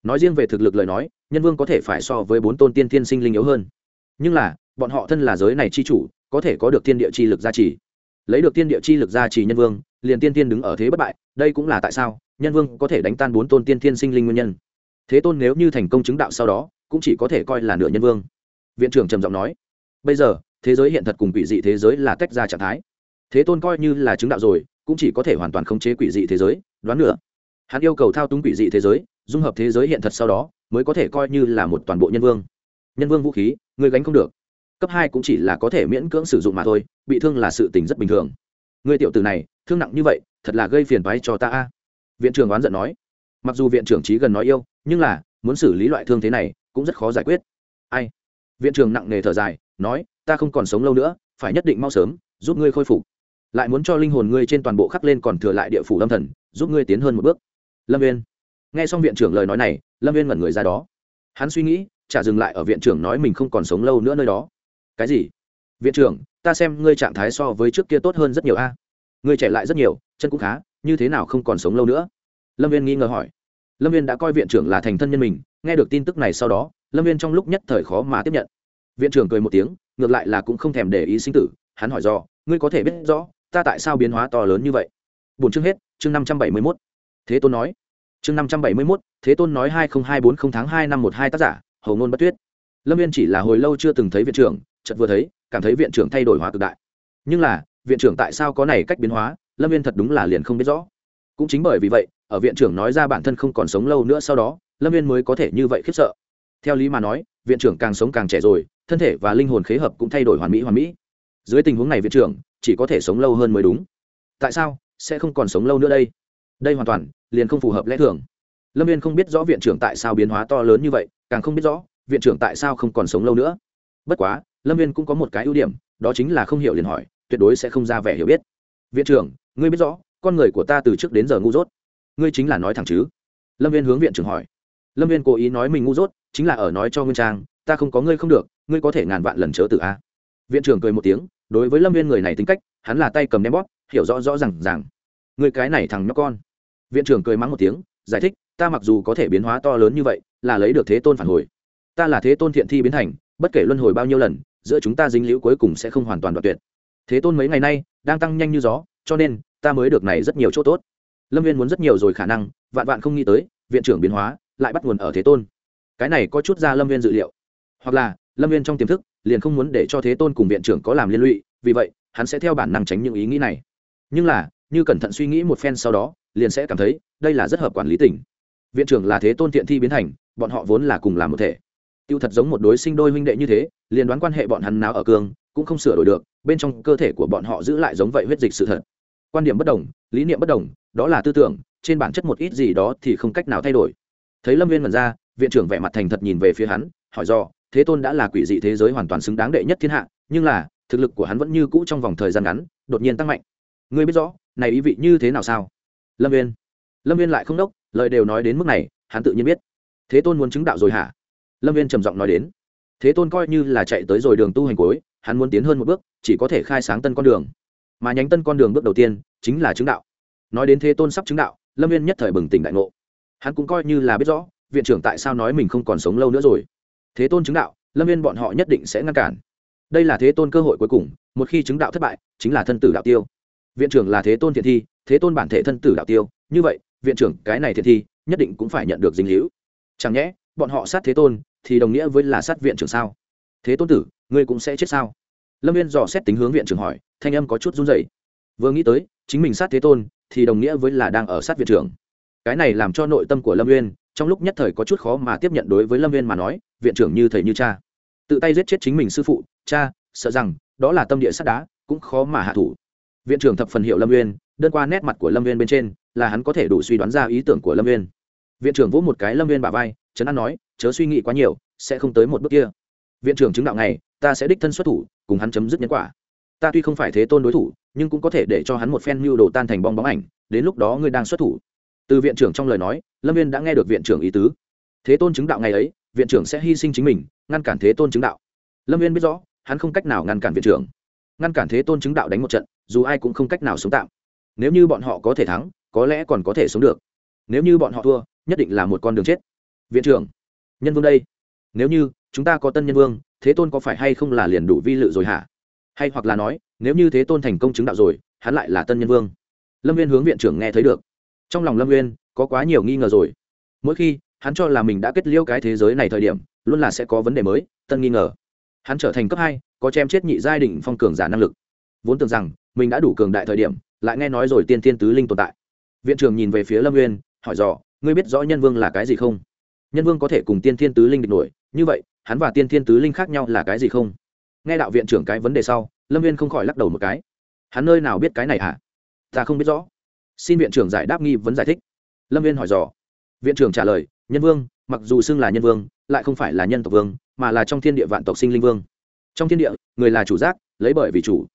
Nói riêng về thực lực lời nói, nhân vương có thể phải so với bốn tôn tiên tiên sinh linh yếu hơn. Nhưng là, bọn họ thân là giới này chi chủ, có thể có được tiên địa chi lực gia trì. Lấy được tiên địa chi lực gia trì nhân vương liền tiên tiên đứng ở thế bất bại, đây cũng là tại sao nhân vương có thể đánh tan bốn tôn tiên tiên sinh linh nguyên nhân. Thế tôn nếu như thành công chứng đạo sau đó, cũng chỉ có thể coi là nửa nhân vương. Viện trưởng trầm giọng nói, bây giờ, thế giới hiện thật cùng quỷ dị thế giới là tách ra trạng thái. Thế tôn coi như là chứng đạo rồi, cũng chỉ có thể hoàn toàn khống chế quỷ dị thế giới, đoán nữa hắn yêu cầu thao túng quỷ dị thế giới, dung hợp thế giới hiện thật sau đó, mới có thể coi như là một toàn bộ nhân vương. Nhân vương vũ khí, người gánh không được. Cấp hai cũng chỉ là có thể miễn cưỡng sử dụng mà thôi, bị thương là sự tình rất bình thường. Người tiểu tử này thương nặng như vậy, thật là gây phiền phái cho ta a. Viện trưởng oán giận nói. Mặc dù viện trưởng trí gần nói yêu, nhưng là, muốn xử lý loại thương thế này, cũng rất khó giải quyết. Ai? Viện trưởng nặng nề thở dài, nói, ta không còn sống lâu nữa, phải nhất định mau sớm, giúp ngươi khôi phục. Lại muốn cho linh hồn ngươi trên toàn bộ khắc lên còn thừa lại địa phủ lâm thần, giúp ngươi tiến hơn một bước. Lâm viên nghe xong viện trưởng lời nói này, lâm viên ngẩn người ra đó. Hắn suy nghĩ, chả dừng lại ở viện trưởng nói mình không còn sống lâu nữa nơi đó. Cái gì? Viện trưởng, ta xem ngươi trạng thái so với trước kia tốt hơn rất nhiều a. Người trẻ lại rất nhiều, chân cũng khá, như thế nào không còn sống lâu nữa? Lâm viên nghi ngờ hỏi. Lâm viên đã coi viện trưởng là thành thân nhân mình, nghe được tin tức này sau đó, lâm viên trong lúc nhất thời khó mà tiếp nhận. Viện trưởng cười một tiếng, ngược lại là cũng không thèm để ý sinh tử, hắn hỏi do ngươi có thể biết rõ, ta tại sao biến hóa to lớn như vậy? Bốn chương hết, chương năm trăm bảy mươi mốt. Thế tôn nói. Chương năm trăm bảy mươi mốt, thế tôn nói hai nghìn hai bốn không tháng hai năm một hai tác giả, hầu ngôn bất tuyết. Lâm viên chỉ là hồi lâu chưa từng thấy viện trưởng, chợt vừa thấy, cảm thấy viện trưởng thay đổi hóa cực đại. Nhưng là viện trưởng tại sao có này cách biến hóa, lâm viên thật đúng là liền không biết rõ. Cũng chính bởi vì vậy, ở viện trưởng nói ra bản thân không còn sống lâu nữa sau đó, lâm viên mới có thể như vậy khiếp sợ. Theo lý mà nói, viện trưởng càng sống càng trẻ rồi, thân thể và linh hồn khế hợp cũng thay đổi hoàn mỹ hoàn mỹ. Dưới tình huống này viện trưởng, chỉ có thể sống lâu hơn mới đúng. Tại sao sẽ không còn sống lâu nữa đây? Đây hoàn toàn liền không phù hợp lẽ thường. Lâm viên không biết rõ viện trưởng tại sao biến hóa to lớn như vậy, càng không biết rõ viện trưởng tại sao không còn sống lâu nữa. Bất quá, lâm viên cũng có một cái ưu điểm, đó chính là không hiểu liền hỏi tuyệt đối sẽ không ra vẻ hiểu biết. Viện trưởng, ngươi biết rõ, con người của ta từ trước đến giờ ngu dốt. Ngươi chính là nói thẳng chứ? Lâm viên hướng viện trưởng hỏi. Lâm viên cố ý nói mình ngu dốt, chính là ở nói cho nguyên trang, ta không có ngươi không được, ngươi có thể ngàn vạn lần chớ tự a. Viện trưởng cười một tiếng, đối với lâm viên người này tính cách, hắn là tay cầm ném bóp, hiểu rõ rõ r à n g rằng người cái này thằng nhóc con. Viện trưởng cười mắng một tiếng, giải thích, ta mặc dù có thể biến hóa to lớn như vậy, là lấy được thế tôn phản hồi. Ta là thế tôn thiện thi biến thành, bất kể luân hồi bao nhiêu lần, giữa chúng ta dính liễu cuối cùng sẽ không hoàn toàn đoạt tuyệt thế tôn mấy ngày nay đang tăng nhanh như gió, cho nên ta mới được này rất nhiều chỗ tốt. Lâm viên muốn rất nhiều rồi khả năng, vạn vạn không nghĩ tới, viện trưởng biến hóa lại bắt nguồn ở thế tôn. Cái này có chút ra lâm viên dự liệu. Hoặc là, lâm viên trong tiềm thức liền không muốn để cho thế tôn cùng viện trưởng có làm liên lụy, vì vậy, hắn sẽ theo bản năng tránh những ý nghĩ này. Nhưng là, như cẩn thận suy nghĩ một phen sau đó, liền sẽ cảm thấy đây là rất hợp quản lý tỉnh viện trưởng là thế tôn thiện thi biến thành, bọn họ vốn là cùng làm một thể. Tiêu thật giống một đối sinh đôi huynh đệ như thế, liền đoán quan hệ bọn hắn nào ở cương cũng không sửa đổi được, bên trong cơ thể của bọn họ giữ lại giống vậy huyết dịch sự thật. Quan điểm bất đồng, lý niệm bất đồng, đó là tư tưởng, trên bản chất một ít gì đó thì không cách nào thay đổi. Thấy lâm viên mật ra, viện trưởng vẻ mặt thành thật nhìn về phía hắn, hỏi do, thế tôn đã là quỷ dị thế giới hoàn toàn xứng đáng đệ nhất thiên hạ, nhưng là, thực lực của hắn vẫn như cũ trong vòng thời gian ngắn, đột nhiên tăng mạnh. Ngươi biết rõ, này ý vị như thế nào sao? Lâm viên. Lâm viên lại không đốc, lời đều nói đến mức này, hắn tự nhiên biết. Thế tôn muốn chứng đạo rồi hả? Lâm viên trầm giọng nói đến. Thế tôn coi như là chạy tới rồi đường tu hành cuối hắn muốn tiến hơn một bước, chỉ có thể khai sáng tân con đường. Mà nhánh tân con đường bước đầu tiên chính là chứng đạo. Nói đến thế tôn sắp chứng đạo, lâm viên nhất thời bừng tỉnh đại ngộ. Hắn cũng coi như là biết rõ, viện trưởng tại sao nói mình không còn sống lâu nữa rồi. Thế tôn chứng đạo, lâm viên bọn họ nhất định sẽ ngăn cản. Đây là thế tôn cơ hội cuối cùng, một khi chứng đạo thất bại, chính là thân tử đạo tiêu. Viện trưởng là thế tôn thiện thi, thế tôn bản thể thân tử đạo tiêu, như vậy, viện trưởng cái này thiện thi nhất định cũng phải nhận được dinh hữu chẳng nhẽ, bọn họ sát thế tôn thì đồng nghĩa với là sát viện trưởng sao? Thế tôn tử ngươi cũng sẽ chết sao? Lâm viên dò xét tính hướng viện trưởng hỏi, thanh âm có chút run dậy vừa nghĩ tới, chính mình sát thế tôn, thì đồng nghĩa với là đang ở sát viện trưởng. Cái này làm cho nội tâm của lâm viên trong lúc nhất thời có chút khó mà tiếp nhận đối với lâm viên mà nói, viện trưởng như thầy như cha. Tự tay giết chết chính mình sư phụ, cha, sợ rằng, đó là tâm địa sắt đá, cũng khó mà hạ thủ. Viện trưởng thập phần hiệu lâm viên đơn qua nét mặt của lâm viên bên trên, là hắn có thể đủ suy đoán ra ý tưởng của lâm viên viện trưởng vỗ một cái lâm viên bà vai trấn an nói, chớ suy nghĩ quá nhiều, sẽ không tới một bước kia. Viện trưởng chứng đạo này ta sẽ đích thân xuất thủ, cùng hắn chấm dứt nhân quả. Ta tuy không phải thế tôn đối thủ, nhưng cũng có thể để cho hắn một phen mưu đồ tan thành bong bóng ảnh, đến lúc đó ngươi đang xuất thủ. Từ viện trưởng trong lời nói, lâm viên đã nghe được viện trưởng ý tứ. Thế tôn chứng đạo ngày ấy, viện trưởng sẽ hy sinh chính mình, ngăn cản thế tôn chứng đạo. Lâm viên biết rõ, hắn không cách nào ngăn cản viện trưởng. Ngăn cản thế tôn chứng đạo đánh một trận, dù ai cũng không cách nào sống tạm. Nếu như bọn họ có thể thắng, có lẽ còn có thể sống được. Nếu như bọn họ thua, nhất định là một con đường chết. Viện trưởng, nhân vương đây. Nếu như chúng ta có tân nhân vương thế tôn có phải hay không là liền đủ vi lự rồi hả? Hay hoặc là nói, nếu như thế tôn thành công chứng đạo rồi, hắn lại là tân nhân vương. Lâm viên hướng viện trưởng nghe thấy được. Trong lòng lâm viên có quá nhiều nghi ngờ rồi. Mỗi khi, hắn cho là mình đã kết liêu cái thế giới này thời điểm, luôn là sẽ có vấn đề mới, tân nghi ngờ. Hắn trở thành cấp hai, có chém chết nhị giai đ phong cường giả năng lực. Vốn tưởng rằng, mình đã đủ cường đại thời điểm, lại nghe nói rồi tiên tiên tứ linh tồn tại. Viện trưởng nhìn về phía lâm nguyên hỏi dò, ngươi biết rõ nhân vương là cái gì không? Nhân vương có thể cùng tiên thiên tứ linh địch nổi như vậy, hắn và tiên thiên tứ linh khác nhau là cái gì không? Nghe đạo viện trưởng cái vấn đề sau, lâm viên không khỏi lắc đầu một cái. Hắn nơi nào biết cái này hả? Ta không biết rõ. Xin viện trưởng giải đáp nghi vấn giải thích. Lâm viên hỏi dò. Viện trưởng trả lời, nhân vương, mặc dù xưng là nhân vương, lại không phải là nhân tộc vương, mà là trong thiên địa vạn tộc sinh linh vương. Trong thiên địa, người là chủ giác, lấy bởi vì chủ.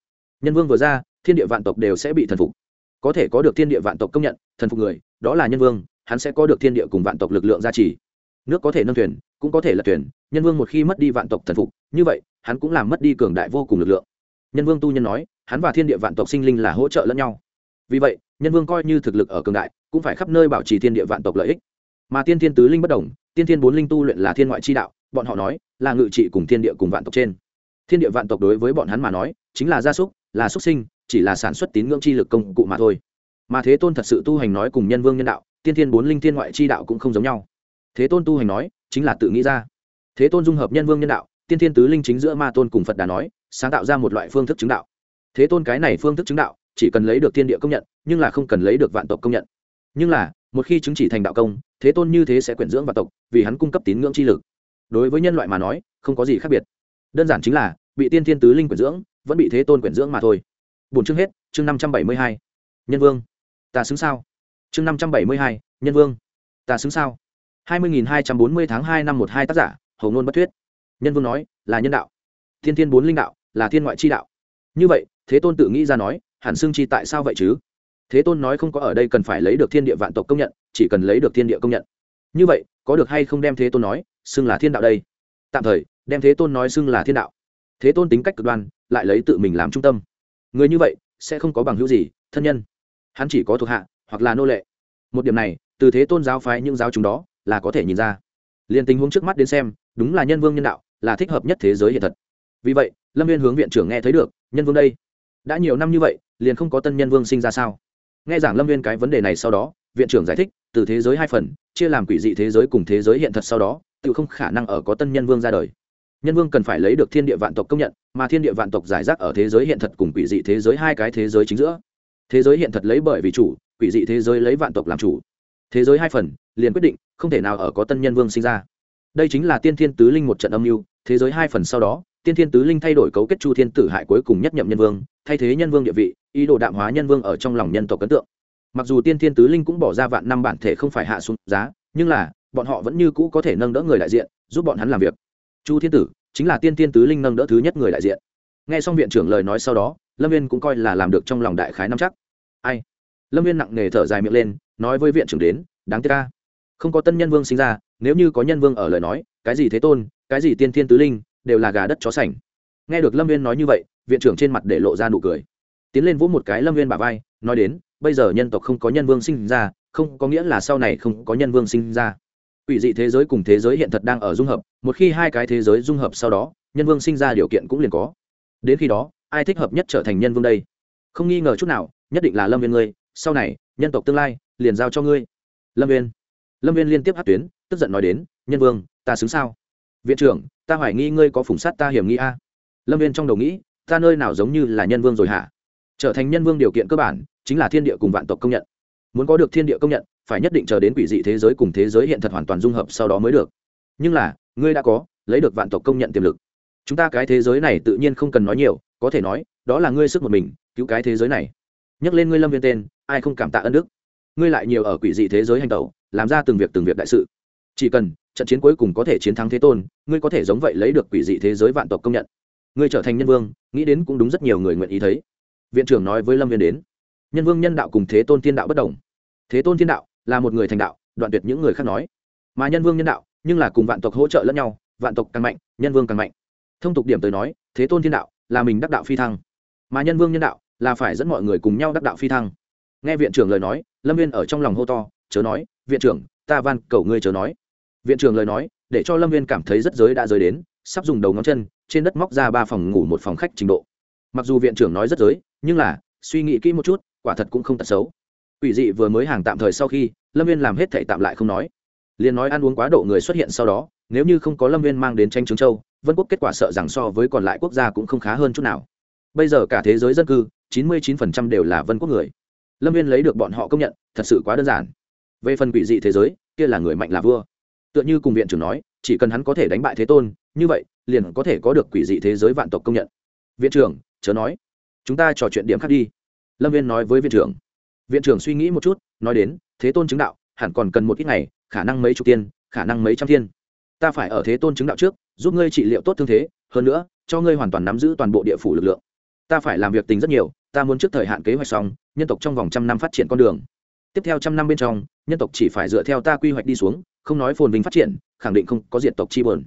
Nhân vương vừa ra, thiên địa vạn tộc đều sẽ bị thần phục. Có thể có được thiên địa vạn tộc công nhận, thần phục người, đó là nhân vương, hắn sẽ có được thiên địa cùng vạn tộc lực lượng gia trì. Nước có thể nâng thuyền cũng có thể là tuyển nhân vương một khi mất đi vạn tộc thần phục, như vậy, hắn cũng làm mất đi cường đại vô cùng lực lượng. Nhân vương tu nhân nói, hắn và thiên địa vạn tộc sinh linh là hỗ trợ lẫn nhau. Vì vậy, nhân vương coi như thực lực ở cường đại, cũng phải khắp nơi bảo trì thiên địa vạn tộc lợi ích. Mà tiên thiên tứ linh bất đồng, tiên thiên bốn linh tu luyện là thiên ngoại chi đạo, bọn họ nói, là ngự trị cùng thiên địa cùng vạn tộc trên. Thiên địa vạn tộc đối với bọn hắn mà nói, chính là gia súc, là xuất sinh, chỉ là sản xuất tín ngưỡng chi lực công cụ mà thôi. Mà thế tôn thật sự tu hành nói cùng nhân vương nhân đạo, tiên thiên bốn linh thiên ngoại chi đạo cũng không giống nhau thế tôn tu hành nói, chính là tự nghĩ ra. Thế tôn dung hợp nhân vương nhân đạo, tiên thiên tứ linh chính giữa ma tôn cùng phật đà nói, sáng tạo ra một loại phương thức chứng đạo. Thế tôn cái này phương thức chứng đạo, chỉ cần lấy được thiên địa công nhận, nhưng là không cần lấy được vạn tộc công nhận. Nhưng là, một khi chứng chỉ thành đạo công, thế tôn như thế sẽ quyển dưỡng vạn tộc, vì hắn cung cấp tín ngưỡng chi lực. Đối với nhân loại mà nói, không có gì khác biệt. Đơn giản chính là, bị tiên thiên tứ linh quyển dưỡng, vẫn bị thế tôn quyển dưỡng mà thôi. Bốn chương hết, chương năm trăm bảy mươi hai. Nhân vương. Ta xứng sao? Chương năm trăm bảy mươi hai, nhân vương. Ta xứng sao? Hai mươi nghìn hai trăm bốn mươi tháng hai năm một hai tác giả, hầu Nôn bất thuyết. Nhân vương nói, là nhân đạo. Thiên thiên bốn linh đạo, là thiên ngoại chi đạo. Như vậy, thế tôn tự nghĩ ra nói, hẳn xương chi tại sao vậy chứ? Thế tôn nói không có ở đây cần phải lấy được thiên địa vạn tộc công nhận, chỉ cần lấy được thiên địa công nhận. Như vậy, có được hay không đem thế tôn nói, xưng là thiên đạo đây? Tạm thời, đem thế tôn nói xưng là thiên đạo. Thế tôn tính cách cực đoan, lại lấy tự mình làm trung tâm. Người như vậy, sẽ không có bằng hữu gì, thân nhân. Hắn chỉ có thuộc hạ, hoặc là nô lệ. Một điểm này, từ thế tôn giáo phái những giáo chúng đó là có thể nhìn ra. Liền tình huống trước mắt đến xem, đúng là nhân vương nhân đạo, là thích hợp nhất thế giới hiện thật. Vì vậy, lâm viên hướng viện trưởng nghe thấy được, nhân vương đây, đã nhiều năm như vậy, liền không có tân nhân vương sinh ra sao? Nghe giảng lâm viên cái vấn đề này sau đó, viện trưởng giải thích, từ thế giới hai phần, chia làm quỷ dị thế giới cùng thế giới hiện thật sau đó, tự không khả năng ở có tân nhân vương ra đời. Nhân vương cần phải lấy được thiên địa vạn tộc công nhận, mà thiên địa vạn tộc giải rác ở thế giới hiện thật cùng quỷ dị thế giới hai cái thế giới chính giữa. Thế giới hiện thật lấy bởi vì chủ, quỷ dị thế giới lấy vạn tộc làm chủ thế giới hai phần, liền quyết định, không thể nào ở có tân nhân vương sinh ra. Đây chính là tiên thiên tứ linh một trận âm mưu, thế giới hai phần sau đó, tiên thiên tứ linh thay đổi cấu kết chu thiên tử hại cuối cùng nhất nhậm nhân vương, thay thế nhân vương địa vị, ý đồ đạm hóa nhân vương ở trong lòng nhân tộc ấn tượng. Mặc dù tiên thiên tứ linh cũng bỏ ra vạn năm bản thể không phải hạ xuống giá, nhưng là, bọn họ vẫn như cũ có thể nâng đỡ người đại diện, giúp bọn hắn làm việc. Chu thiên tử, chính là tiên thiên tứ linh nâng đỡ thứ nhất người đại diện. Nghe xong viện trưởng lời nói sau đó, lâm viên cũng coi là làm được trong lòng đại khái năm chắc. Ai? Lâm viên nặng nề thở dài miệng lên nói với viện trưởng đến đáng tiếc ca không có tân nhân vương sinh ra nếu như có nhân vương ở lời nói cái gì thế tôn cái gì tiên thiên tứ linh đều là gà đất chó sành nghe được lâm viên nói như vậy viện trưởng trên mặt để lộ ra nụ cười tiến lên vỗ một cái lâm viên bà vai nói đến bây giờ nhân tộc không có nhân vương sinh ra không có nghĩa là sau này không có nhân vương sinh ra Quỷ dị thế giới cùng thế giới hiện thật đang ở dung hợp, một khi hai cái thế giới dung hợp sau đó, nhân vương sinh ra điều kiện cũng liền có. Đến khi đó, ai thích hợp nhất trở thành nhân vương đây? Không nghi ngờ chút nào, nhất định là Lâm Viên ngươi, sau này, nhân tộc tương lai, liền giao cho ngươi. Lâm Viên. Lâm Viên liên tiếp hát tuyến, tức giận nói đến, "Nhân vương, ta xứng sao?" Viện trưởng, ta hoài nghi ngươi có phủng sát ta hiểm nghi a. Lâm Viên trong đầu nghĩ, ta nơi nào giống như là nhân vương rồi hả? Trở thành nhân vương điều kiện cơ bản, chính là thiên địa cùng vạn tộc công nhận. Muốn có được thiên địa công nhận, phải nhất định chờ đến quỷ dị thế giới cùng thế giới hiện thật hoàn toàn dung hợp sau đó mới được nhưng là ngươi đã có lấy được vạn tộc công nhận tiềm lực chúng ta cái thế giới này tự nhiên không cần nói nhiều có thể nói đó là ngươi sức một mình cứu cái thế giới này nhắc lên ngươi lâm viên tên, ai không cảm tạ ân đức? Ngươi lại nhiều ở quỷ dị thế giới hành tẩu, làm ra từng việc từng việc đại sự. Chỉ cần, trận chiến cuối cùng có thể chiến thắng thế tôn, ngươi có thể giống vậy lấy được quỷ dị thế giới vạn tộc công nhận. Ngươi trở thành nhân vương, nghĩ đến cũng đúng rất nhiều người nguyện ý thấy. Viện trưởng nói với lâm viên đến. Nhân vương nhân đạo cùng thế tôn thiên đạo bất đồng. Thế tôn thiên đạo là một người thành đạo, đoạn tuyệt những người khác nói. Mà nhân vương nhân đạo, nhưng là cùng vạn tộc hỗ trợ lẫn nhau, vạn tộc càng mạnh, nhân vương càng mạnh. Thông tục điểm tới nói, thế tôn thiên đạo là mình đắc đạo phi thăng. Mà nhân vương nhân đạo là phải dẫn mọi người cùng nhau đắc đạo phi thăng nghe viện trưởng lời nói lâm viên ở trong lòng hô to chớ nói viện trưởng ta van cầu ngươi chớ nói viện trưởng lời nói để cho lâm viên cảm thấy rất giới đã giới đến sắp dùng đầu ngón chân trên đất móc ra ba phòng ngủ một phòng khách trình độ mặc dù viện trưởng nói rất giới nhưng là suy nghĩ kỹ một chút quả thật cũng không tật xấu Quỷ dị vừa mới hàng tạm thời sau khi, Lâm Viên làm hết thảy tạm lại không nói. liền nói ăn uống quá độ người xuất hiện sau đó, nếu như không có Lâm Viên mang đến tranh trứng châu, Vân Quốc kết quả sợ rằng so với còn lại quốc gia cũng không khá hơn chút nào. Bây giờ cả thế giới dân cư, 99% đều là Vân Quốc người. Lâm Viên lấy được bọn họ công nhận, thật sự quá đơn giản. Về phần quỷ dị thế giới, kia là người mạnh là vua. Tựa như cùng viện trưởng nói, chỉ cần hắn có thể đánh bại Thế Tôn, như vậy, liền có thể có được quỷ dị thế giới vạn tộc công nhận. Viện trưởng, chớ nói, chúng ta trò chuyện điểm khác đi. Lâm Viên nói với viện trưởng viện trưởng suy nghĩ một chút nói đến thế tôn chứng đạo hẳn còn cần một ít ngày khả năng mấy chục tiên khả năng mấy trăm thiên ta phải ở thế tôn chứng đạo trước giúp ngươi trị liệu tốt thương thế hơn nữa cho ngươi hoàn toàn nắm giữ toàn bộ địa phủ lực lượng ta phải làm việc tình rất nhiều ta muốn trước thời hạn kế hoạch xong, nhân tộc trong vòng trăm năm phát triển con đường. Tiếp theo trăm năm bên trong, nhân tộc chỉ phải dựa theo ta quy hoạch đi xuống, không nói phồn vinh phát triển, khẳng định không có diện tộc chi bờn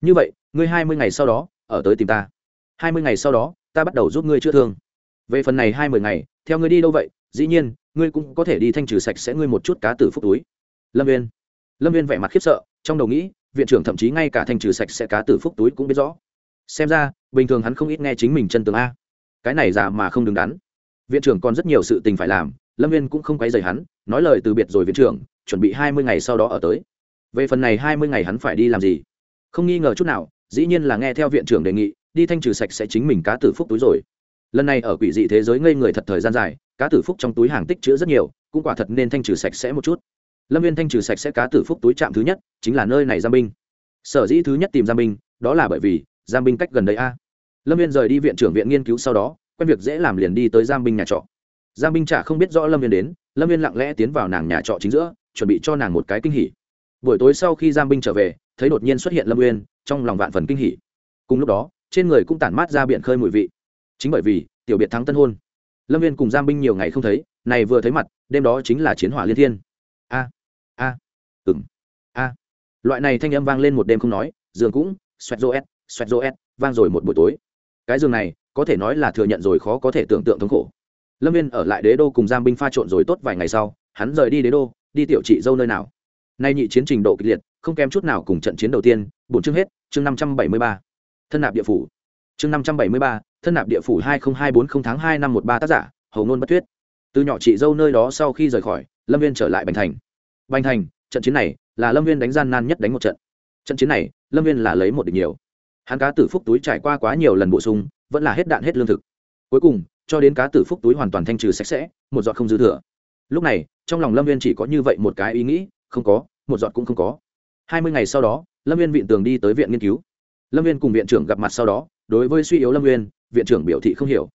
như vậy, ngươi hai mươi ngày sau đó, ở tới tìm ta. Hai mươi ngày sau đó, ta bắt đầu giúp ngươi chữa thương. Về phần này hai mươi ngày, theo ngươi đi đâu vậy? Dĩ nhiên, ngươi cũng có thể đi thanh trừ sạch sẽ ngươi một chút cá tử phúc túi. Lâm viên lâm viên vẻ mặt khiếp sợ, trong đầu nghĩ, viện trưởng thậm chí ngay cả thanh trừ sạch sẽ cá tử phúc túi cũng biết rõ. Xem ra, bình thường hắn không ít nghe chính mình chân tường a cái này già mà không đứng đắn. Viện trưởng còn rất nhiều sự tình phải làm, lâm viên cũng không quấy dày hắn, nói lời từ biệt rồi viện trưởng, chuẩn bị hai mươi ngày sau đó ở tới. Về phần này hai mươi ngày hắn phải đi làm gì? Không nghi ngờ chút nào, dĩ nhiên là nghe theo viện trưởng đề nghị, đi thanh trừ sạch sẽ chính mình cá tử phúc túi rồi. Lần này ở quỷ dị thế giới ngây người thật thời gian dài, cá tử phúc trong túi hàng tích chứa rất nhiều, cũng quả thật nên thanh trừ sạch sẽ một chút. Lâm viên thanh trừ sạch sẽ cá tử phúc túi trạm thứ nhất, chính là nơi này giam binh. Sở dĩ thứ nhất tìm giam binh, đó là bởi vì giam binh cách gần đây a lâm viên rời đi viện trưởng viện nghiên cứu sau đó, quen việc dễ làm liền đi tới giam binh nhà trọ. Giam binh chả không biết rõ lâm viên đến, lâm viên lặng lẽ tiến vào nàng nhà trọ chính giữa, chuẩn bị cho nàng một cái kinh hỉ. Buổi tối sau khi giam binh trở về, thấy đột nhiên xuất hiện lâm uyên, trong lòng vạn phần kinh hỉ. Cùng lúc đó, trên người cũng tản mát ra biển khơi mùi vị. Chính bởi vì, tiểu biệt thắng tân hôn. Lâm viên cùng giam binh nhiều ngày không thấy, này vừa thấy mặt, đêm đó chính là chiến hỏa liên thiên. A a ừng a. Loại này thanh âm vang lên một đêm không nói, giường cũng, xoẹt rô s xoẹt rô s vang rồi một buổi tối cái giường này, có thể nói là thừa nhận rồi khó có thể tưởng tượng thống khổ. Lâm viên ở lại đế đô cùng giam binh pha trộn rồi tốt vài ngày sau, hắn rời đi đế đô, đi tiểu trị dâu nơi nào. Nay nhị chiến trình độ kịch liệt, không kém chút nào cùng trận chiến đầu tiên bổn chương hết, chương năm trăm bảy mươi ba. Thân nạp địa phủ. Chương năm trăm bảy mươi ba, thân nạp địa phủ hai nghìn hai bốn không tháng hai năm một ba tác giả, hầu nôn bất thuyết từ nhỏ chị dâu nơi đó sau khi rời khỏi, lâm viên trở lại bành thành. Bành thành, trận chiến này là lâm viên đánh gian nan nhất đánh một trận. Trận chiến này, lâm viên là lấy một địch nhiều hắn cá tử phúc túi trải qua quá nhiều lần bổ sung, vẫn là hết đạn hết lương thực. Cuối cùng, cho đến cá tử phúc túi hoàn toàn thanh trừ sạch sẽ, một giọt không dư thừa. Lúc này, trong lòng lâm viên chỉ có như vậy một cái ý nghĩ, không có, một giọt cũng không có. Hai mươi ngày sau đó, lâm viên viện tường đi tới viện nghiên cứu. Lâm viên cùng viện trưởng gặp mặt sau đó, đối với suy yếu lâm viên viện trưởng biểu thị không hiểu.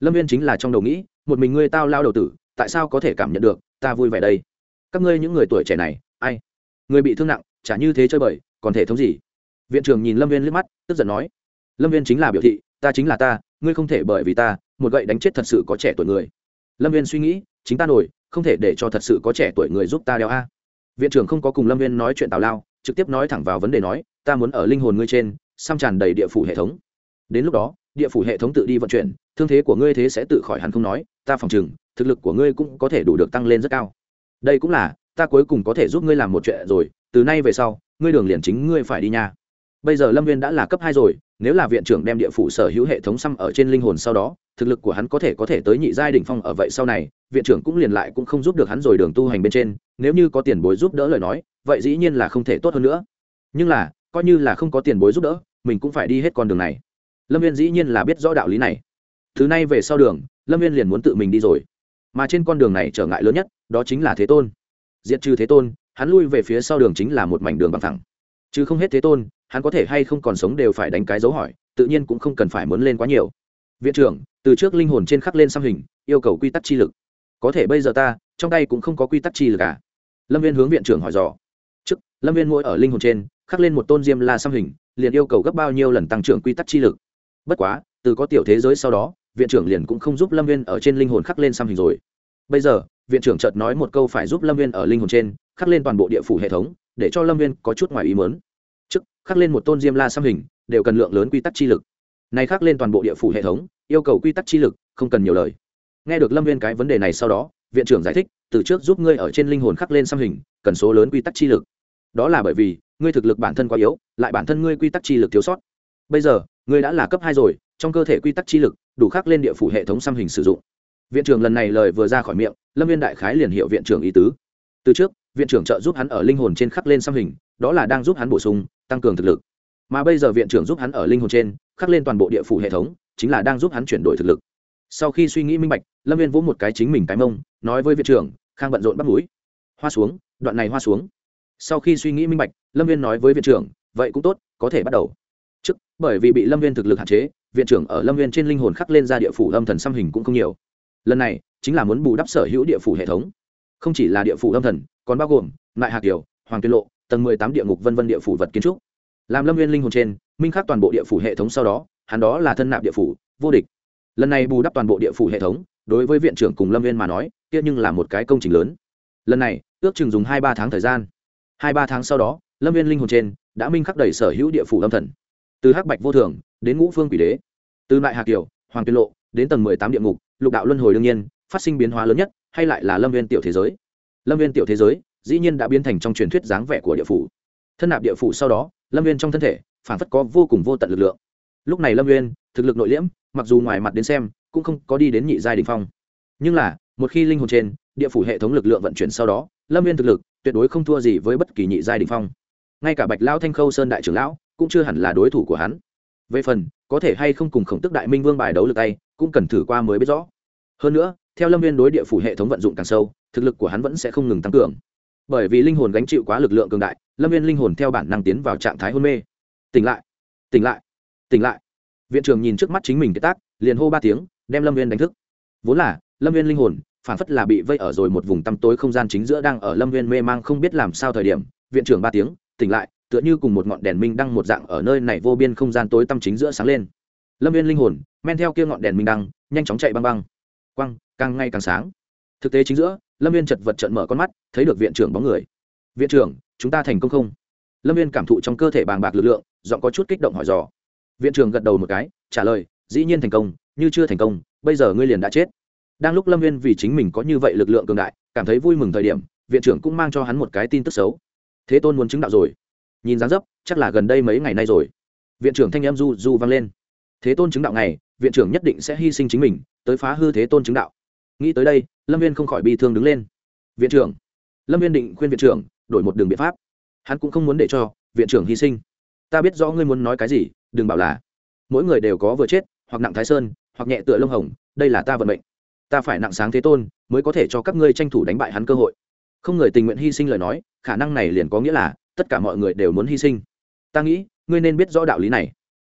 Lâm viên chính là trong đầu nghĩ, một mình ngươi tao lao đầu tử, tại sao có thể cảm nhận được, ta vui vẻ đây? Các ngươi những người tuổi trẻ này, ai? Người bị thương nặng, chả như thế chơi bời, còn thể thống gì? Viện trưởng nhìn lâm viên liếc mắt, tức giận nói, lâm viên chính là biểu thị, ta chính là ta, ngươi không thể bởi vì ta, một gậy đánh chết thật sự có trẻ tuổi người. Lâm viên suy nghĩ, chính ta nổi, không thể để cho thật sự có trẻ tuổi người giúp ta đeo a. Viện trưởng không có cùng lâm viên nói chuyện tào lao, trực tiếp nói thẳng vào vấn đề nói, ta muốn ở linh hồn ngươi trên, xăm tràn đầy địa phủ hệ thống. Đến lúc đó, địa phủ hệ thống tự đi vận chuyển, thương thế của ngươi thế sẽ tự khỏi hẳn không nói, ta phòng chừng thực lực của ngươi cũng có thể đủ được tăng lên rất cao. Đây cũng là, ta cuối cùng có thể giúp ngươi làm một chuyện rồi, từ nay về sau, ngươi đường liền chính ngươi phải đi nha bây giờ lâm viên đã là cấp hai rồi, nếu là viện trưởng đem địa phủ sở hữu hệ thống xăm ở trên linh hồn sau đó, thực lực của hắn có thể có thể tới nhị giai đ ỉ n h phong ở vậy sau này, viện trưởng cũng liền lại cũng không giúp được hắn rồi đường tu hành bên trên, nếu như có tiền bối giúp đỡ lời nói, vậy dĩ nhiên là không thể tốt hơn nữa. Nhưng là, coi như là không có tiền bối giúp đỡ, mình cũng phải đi hết con đường này. Lâm viên dĩ nhiên là biết rõ đạo lý này. Thứ này về sau đường, lâm viên liền muốn tự mình đi rồi. Mà trên con đường này trở ngại lớn nhất, đó chính là thế tôn. Diệt trừ thế tôn, hắn lui về phía sau đường chính là một mảnh đường bằng thẳng. Chứ không hết thế tôn hắn có thể hay không còn sống đều phải đánh cái dấu hỏi, tự nhiên cũng không cần phải muốn lên quá nhiều. Viện trưởng, từ trước linh hồn trên khắc lên xăm hình, yêu cầu quy tắc chi lực. Có thể bây giờ ta, trong tay cũng không có quy tắc chi lực cả. lâm viên hướng viện trưởng hỏi dò. Trước, lâm viên mỗi ở linh hồn trên, khắc lên một tôn diêm la xăm hình, liền yêu cầu gấp bao nhiêu lần tăng trưởng quy tắc chi lực. Bất quá, từ có tiểu thế giới sau đó, viện trưởng liền cũng không giúp lâm viên ở trên linh hồn khắc lên xăm hình rồi. Bây giờ, viện trưởng chợt nói một câu phải giúp lâm viên ở linh hồn trên, khắc lên toàn bộ địa phủ hệ thống, để cho lâm viên có chút ngoài ý mớn khắc lên một tôn diêm la xăm hình, đều cần lượng lớn quy tắc chi lực. Này khắc lên toàn bộ địa phủ hệ thống, yêu cầu quy tắc chi lực, không cần nhiều lời. Nghe được lâm viên cái vấn đề này sau đó, viện trưởng giải thích, từ trước giúp ngươi ở trên linh hồn khắc lên xăm hình, cần số lớn quy tắc chi lực. Đó là bởi vì, ngươi thực lực bản thân quá yếu, lại bản thân ngươi quy tắc chi lực thiếu sót. Bây giờ, ngươi đã là cấp hai rồi, trong cơ thể quy tắc chi lực, đủ khắc lên địa phủ hệ thống xăm hình sử dụng. Viện trưởng lần này lời vừa ra khỏi miệng, lâm viên đại khái liền hiệu viện trưởng ý tứ. Từ trước viện trưởng trợ giúp hắn ở linh hồn trên khắc lên xăm hình, đó là đang giúp hắn bổ sung, tăng cường thực lực. Mà bây giờ viện trưởng giúp hắn ở linh hồn trên, khắc lên toàn bộ địa phủ hệ thống, chính là đang giúp hắn chuyển đổi thực lực. Sau khi suy nghĩ minh bạch, lâm viên vỗ một cái chính mình cái mông, nói với viện trưởng, khang bận rộn bắt mũi. Hoa xuống, đoạn này hoa xuống. Sau khi suy nghĩ minh bạch, lâm viên nói với viện trưởng, vậy cũng tốt, có thể bắt đầu. Trước, bởi vì bị lâm viên thực lực hạn chế, viện trưởng ở lâm viên trên linh hồn khắc lên ra địa phủ âm thần xăm hình cũng không nhiều. Lần này, chính là muốn bù đắp sở hữu địa phủ hệ thống. Không chỉ là địa phủ âm thần còn bao gồm nại hạt kiều, hoàng tuyên lộ, tầng mười tám địa ngục vân vân địa phủ vật kiến trúc. Làm lâm viên linh hồn trên, minh khắc toàn bộ địa phủ hệ thống sau đó, hắn đó là thân nạp địa phủ, vô địch. Lần này bù đắp toàn bộ địa phủ hệ thống, đối với viện trưởng cùng lâm viên mà nói, kia nhưng là một cái công trình lớn. Lần này, ước chừng dùng hai ba tháng thời gian. Hai ba tháng sau đó, lâm viên linh hồn trên đã minh khắc đầy sở hữu địa phủ lâm thần. Từ hắc bạch vô thường, đến ngũ phương quỷ đế. Từ lại hà kiều, hoàng tuyên lộ, đến tầng mười tám địa ngục, lục đạo luân hồi đương nhiên, phát sinh biến hóa lớn nhất, hay lại là lâm viên tiểu thế giới lâm viên tiểu thế giới dĩ nhiên đã biến thành trong truyền thuyết dáng vẻ của địa phủ. Thân nạp địa phủ sau đó, lâm viên trong thân thể phản phất có vô cùng vô tận lực lượng. Lúc này lâm viên, thực lực nội liễm, mặc dù ngoài mặt đến xem, cũng không có đi đến nhị giai đình phong. Nhưng là, một khi linh hồn trên, địa phủ hệ thống lực lượng vận chuyển sau đó, lâm viên thực lực tuyệt đối không thua gì với bất kỳ nhị giai đình phong. Ngay cả bạch lão thanh khâu sơn đại trưởng lão cũng chưa hẳn là đối thủ của hắn. Về phần, có thể hay không cùng khổng tức đại minh vương bài đấu lực tay, cũng cần thử qua mới biết rõ. Hơn nữa, theo lâm viên đối địa phủ hệ thống vận dụng càng sâu thực lực của hắn vẫn sẽ không ngừng tăng cường. Bởi vì linh hồn gánh chịu quá lực lượng cường đại, lâm viên linh hồn theo bản năng tiến vào trạng thái hôn mê. Tỉnh lại tỉnh lại tỉnh lại. Viện trưởng nhìn trước mắt chính mình cái tác, liền hô ba tiếng, đem lâm viên đánh thức. Vốn là, lâm viên linh hồn, phản phất là bị vây ở rồi một vùng tăm tối không gian chính giữa đang ở lâm viên mê mang không biết làm sao thời điểm, viện trưởng ba tiếng, tỉnh lại, tựa như cùng một ngọn đèn minh đăng một dạng ở nơi này vô biên không gian tối tăm chính giữa sáng lên. Lâm viên linh hồn, men theo kia ngọn đèn minh đăng, nhanh chóng chạy băng băng. Quăng, càng ngày càng sáng thực tế chính giữa, lâm viên chật vật trận mở con mắt, thấy được viện trưởng bóng người. Viện trưởng, chúng ta thành công không? Lâm viên cảm thụ trong cơ thể bàng bạc lực lượng, giọng có chút kích động hỏi dò. Viện trưởng gật đầu một cái, trả lời, dĩ nhiên thành công, như chưa thành công, bây giờ ngươi liền đã chết. Đang lúc lâm viên vì chính mình có như vậy lực lượng cường đại, cảm thấy vui mừng thời điểm, viện trưởng cũng mang cho hắn một cái tin tức xấu. Thế tôn muốn chứng đạo rồi. Nhìn dáng dấp, chắc là gần đây mấy ngày nay rồi. Viện trưởng thanh em du du vang lên. Thế tôn chứng đạo này viện trưởng nhất định sẽ hy sinh chính mình, tới phá hư thế tôn chứng đạo nghĩ tới đây, lâm viên không khỏi bi thương đứng lên. Viện trưởng. Lâm viên định khuyên viện trưởng đổi một đường biện pháp. Hắn cũng không muốn để cho viện trưởng hy sinh. Ta biết rõ ngươi muốn nói cái gì, đừng bảo là mỗi người đều có vừa chết, hoặc nặng thái sơn, hoặc nhẹ tựa lông hồng, đây là ta vận mệnh. Ta phải nặng sáng thế tôn mới có thể cho các ngươi tranh thủ đánh bại hắn cơ hội. Không người tình nguyện hy sinh lời nói, khả năng này liền có nghĩa là tất cả mọi người đều muốn hy sinh. Ta nghĩ, ngươi nên biết rõ đạo lý này.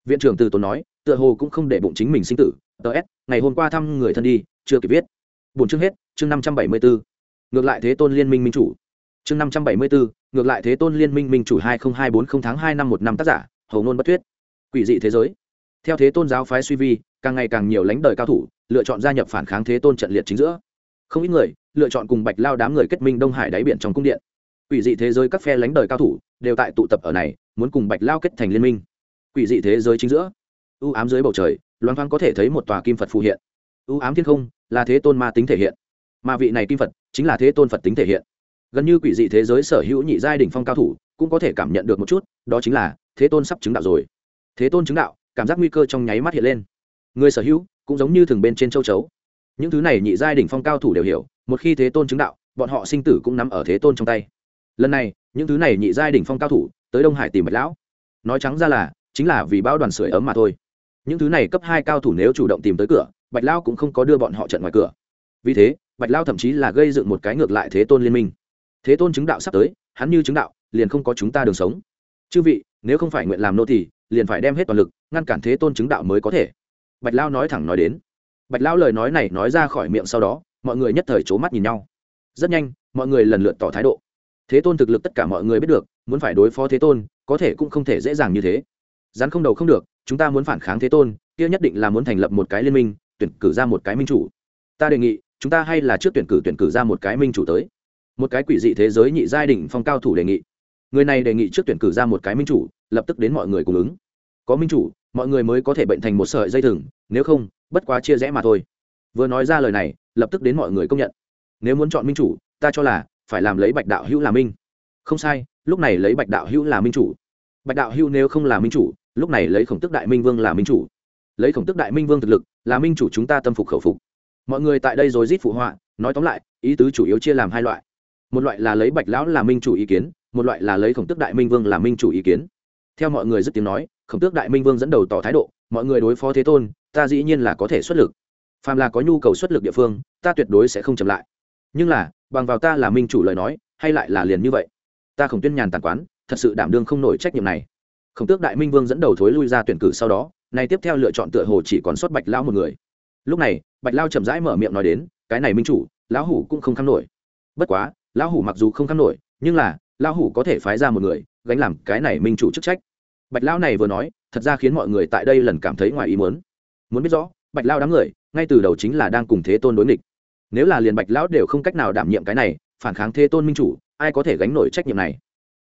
Viện trưởng từ tốn nói, tựa hồ cũng không để bụng chính mình sinh tử. Ts ngày hôm qua thăm người thân đi, chưa kịp viết bốn chương hết, chương năm trăm bảy mươi bốn ngược lại thế tôn liên minh minh chủ. Chương năm trăm bảy mươi bốn ngược lại thế tôn liên minh minh chủ hai nghìn hai bốn không tháng hai năm một năm tác giả, hầu ngôn bất thuyết. Quỷ dị thế giới. Theo thế tôn giáo phái suy vi, càng ngày càng nhiều lãnh đời cao thủ, lựa chọn gia nhập phản kháng thế tôn trận liệt chính giữa. Không ít người, lựa chọn cùng bạch lao đám người kết minh đông hải đáy biển trong cung điện. Quỷ dị thế giới các phe lãnh đời cao thủ, đều tại tụ tập ở này, muốn cùng bạch lao kết thành liên minh. Quỷ dị thế giới chính giữa. Ưu ám dưới bầu trời loan thoáng có thể thấy một tòa kim phật phù hiện. Ưu ám thiên không là thế tôn ma tính thể hiện. Mà vị này kim phật chính là thế tôn phật tính thể hiện. Gần như quỷ dị thế giới sở hữu nhị giai đ ỉ n h phong cao thủ cũng có thể cảm nhận được một chút, đó chính là thế tôn sắp chứng đạo rồi. Thế tôn chứng đạo, cảm giác nguy cơ trong nháy mắt hiện lên. Người sở hữu cũng giống như thường bên trên châu chấu. Những thứ này nhị giai đ ỉ n h phong cao thủ đều hiểu, một khi thế tôn chứng đạo, bọn họ sinh tử cũng nằm ở thế tôn trong tay. Lần này, những thứ này nhị giai đ ỉ n h phong cao thủ tới đông hải tìm mật lão. Nói trắng ra là, chính là vì bão đoàn sưởi ấm mà thôi. Những thứ này cấp hai cao thủ nếu chủ động tìm tới cửa bạch lao cũng không có đưa bọn họ trận ngoài cửa. Vì thế, bạch lao thậm chí là gây dựng một cái ngược lại thế tôn liên minh. Thế tôn chứng đạo sắp tới, hắn như chứng đạo, liền không có chúng ta đường sống. Chư vị, nếu không phải nguyện làm nô thì liền phải đem hết toàn lực, ngăn cản thế tôn chứng đạo mới có thể. Bạch lao nói thẳng nói đến. Bạch lao lời nói này nói ra khỏi miệng sau đó, mọi người nhất thời c h ố mắt nhìn nhau. Rất nhanh, mọi người lần lượt tỏ thái độ. Thế tôn thực lực tất cả mọi người biết được, muốn phải đối phó thế tôn, có thể cũng không thể dễ dàng như thế. Rắn không đầu không được, chúng ta muốn phản kháng thế tôn, kia nhất định là muốn thành lập một cái liên minh tuyển cử ra một cái minh chủ. Ta đề nghị, chúng ta hay là trước tuyển cử tuyển cử ra một cái minh chủ tới. Một cái quỷ dị thế giới nhị giai đỉnh phong cao thủ đề nghị. Người này đề nghị trước tuyển cử ra một cái minh chủ, lập tức đến mọi người cùng ứng. Có minh chủ, mọi người mới có thể bệnh thành một sợi dây thừng, nếu không, bất quá chia rẽ mà thôi. Vừa nói ra lời này, lập tức đến mọi người công nhận. Nếu muốn chọn minh chủ, ta cho là phải làm lấy bạch đạo hữu là minh. Không sai, lúc này lấy bạch đạo hữu là minh chủ. Bạch đạo hữu nếu không là minh chủ, lúc này lấy khổng tức đại minh vương là minh chủ lấy khổng tức đại minh vương thực lực, là minh chủ chúng ta tâm phục khẩu phục. Mọi người tại đây rồi rít phụ họa, nói tóm lại, ý tứ chủ yếu chia làm hai loại. Một loại là lấy bạch lão là minh chủ ý kiến, một loại là lấy khổng tước đại minh vương là minh chủ ý kiến. Theo mọi người dứt tiếng nói, khổng tước đại minh vương dẫn đầu tỏ thái độ, mọi người đối phó thế tôn, ta dĩ nhiên là có thể xuất lực. Phàm là có nhu cầu xuất lực địa phương, ta tuyệt đối sẽ không chậm lại. Nhưng là, bằng vào ta là minh chủ lời nói, hay lại là liền như vậy? Ta khổng tuyên nhàn tàn quán, thật sự đảm đương không nổi trách nhiệm này. Khổng tước đại minh vương dẫn đầu thối lui ra tuyển cử sau đó nay tiếp theo lựa chọn tựa hồ chỉ còn sót bạch lao một người. Lúc này, bạch lao chậm rãi mở miệng nói đến, cái này minh chủ, lão hủ cũng không khăng nổi. Bất quá, lão hủ mặc dù không khăng nổi, nhưng là, lão hủ có thể phái ra một người gánh làm cái này minh chủ chức trách. Bạch lão này vừa nói, thật ra khiến mọi người tại đây lần cảm thấy ngoài ý muốn. Muốn biết rõ, bạch lao đám người, ngay từ đầu chính là đang cùng thế tôn đối nghịch. Nếu là liền bạch lão đều không cách nào đảm nhiệm cái này, phản kháng thế tôn minh chủ, ai có thể gánh nổi trách nhiệm này?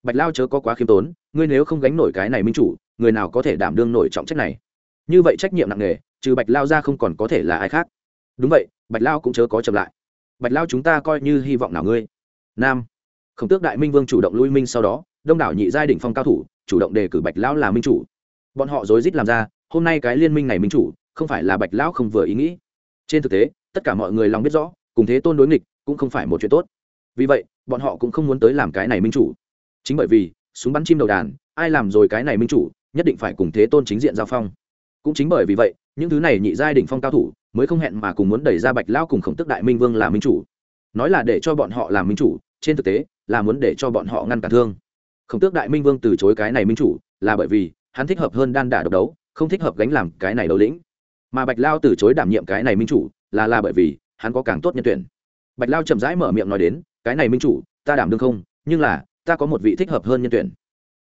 Bạch lao chớ có quá khiêm tốn, ngươi nếu không gánh nổi cái này minh chủ, người nào có thể đảm đương nổi trọng trách này? Như vậy trách nhiệm nặng nề, trừ bạch lao ra không còn có thể là ai khác. Đúng vậy, bạch lao cũng chớ có chậm lại. Bạch lao chúng ta coi như hy vọng nào ngươi. Nam. Khổng tước đại minh vương chủ động lui minh sau đó, đông đảo nhị giai đ ỉ n h phong cao thủ, chủ động đề cử bạch lão là minh chủ. Bọn họ rối rít làm ra, hôm nay cái liên minh này minh chủ, không phải là bạch lão không vừa ý nghĩ. Trên thực tế, tất cả mọi người lòng biết rõ, cùng thế tôn đối nghịch cũng không phải một chuyện tốt. Vì vậy, bọn họ cũng không muốn tới làm cái này minh chủ. Chính bởi vì, súng bắn chim đầu đàn, ai làm rồi cái này minh chủ, nhất định phải cùng thế tôn chính diện giao phong cũng chính bởi vì vậy, những thứ này nhị giai đỉnh phong cao thủ mới không hẹn mà cùng muốn đẩy ra bạch lao cùng khổng tức đại minh vương là minh chủ. Nói là để cho bọn họ làm minh chủ, trên thực tế là muốn để cho bọn họ ngăn cản thương. Khổng tước đại minh vương từ chối cái này minh chủ là bởi vì hắn thích hợp hơn đan đả độc đấu, không thích hợp gánh làm cái này đấu lĩnh. Mà bạch lao từ chối đảm nhiệm cái này minh chủ là là bởi vì hắn có càng tốt nhân tuyển. Bạch lao chậm rãi mở miệng nói đến, cái này minh chủ, ta đảm đương không, nhưng là ta có một vị thích hợp hơn nhân tuyển.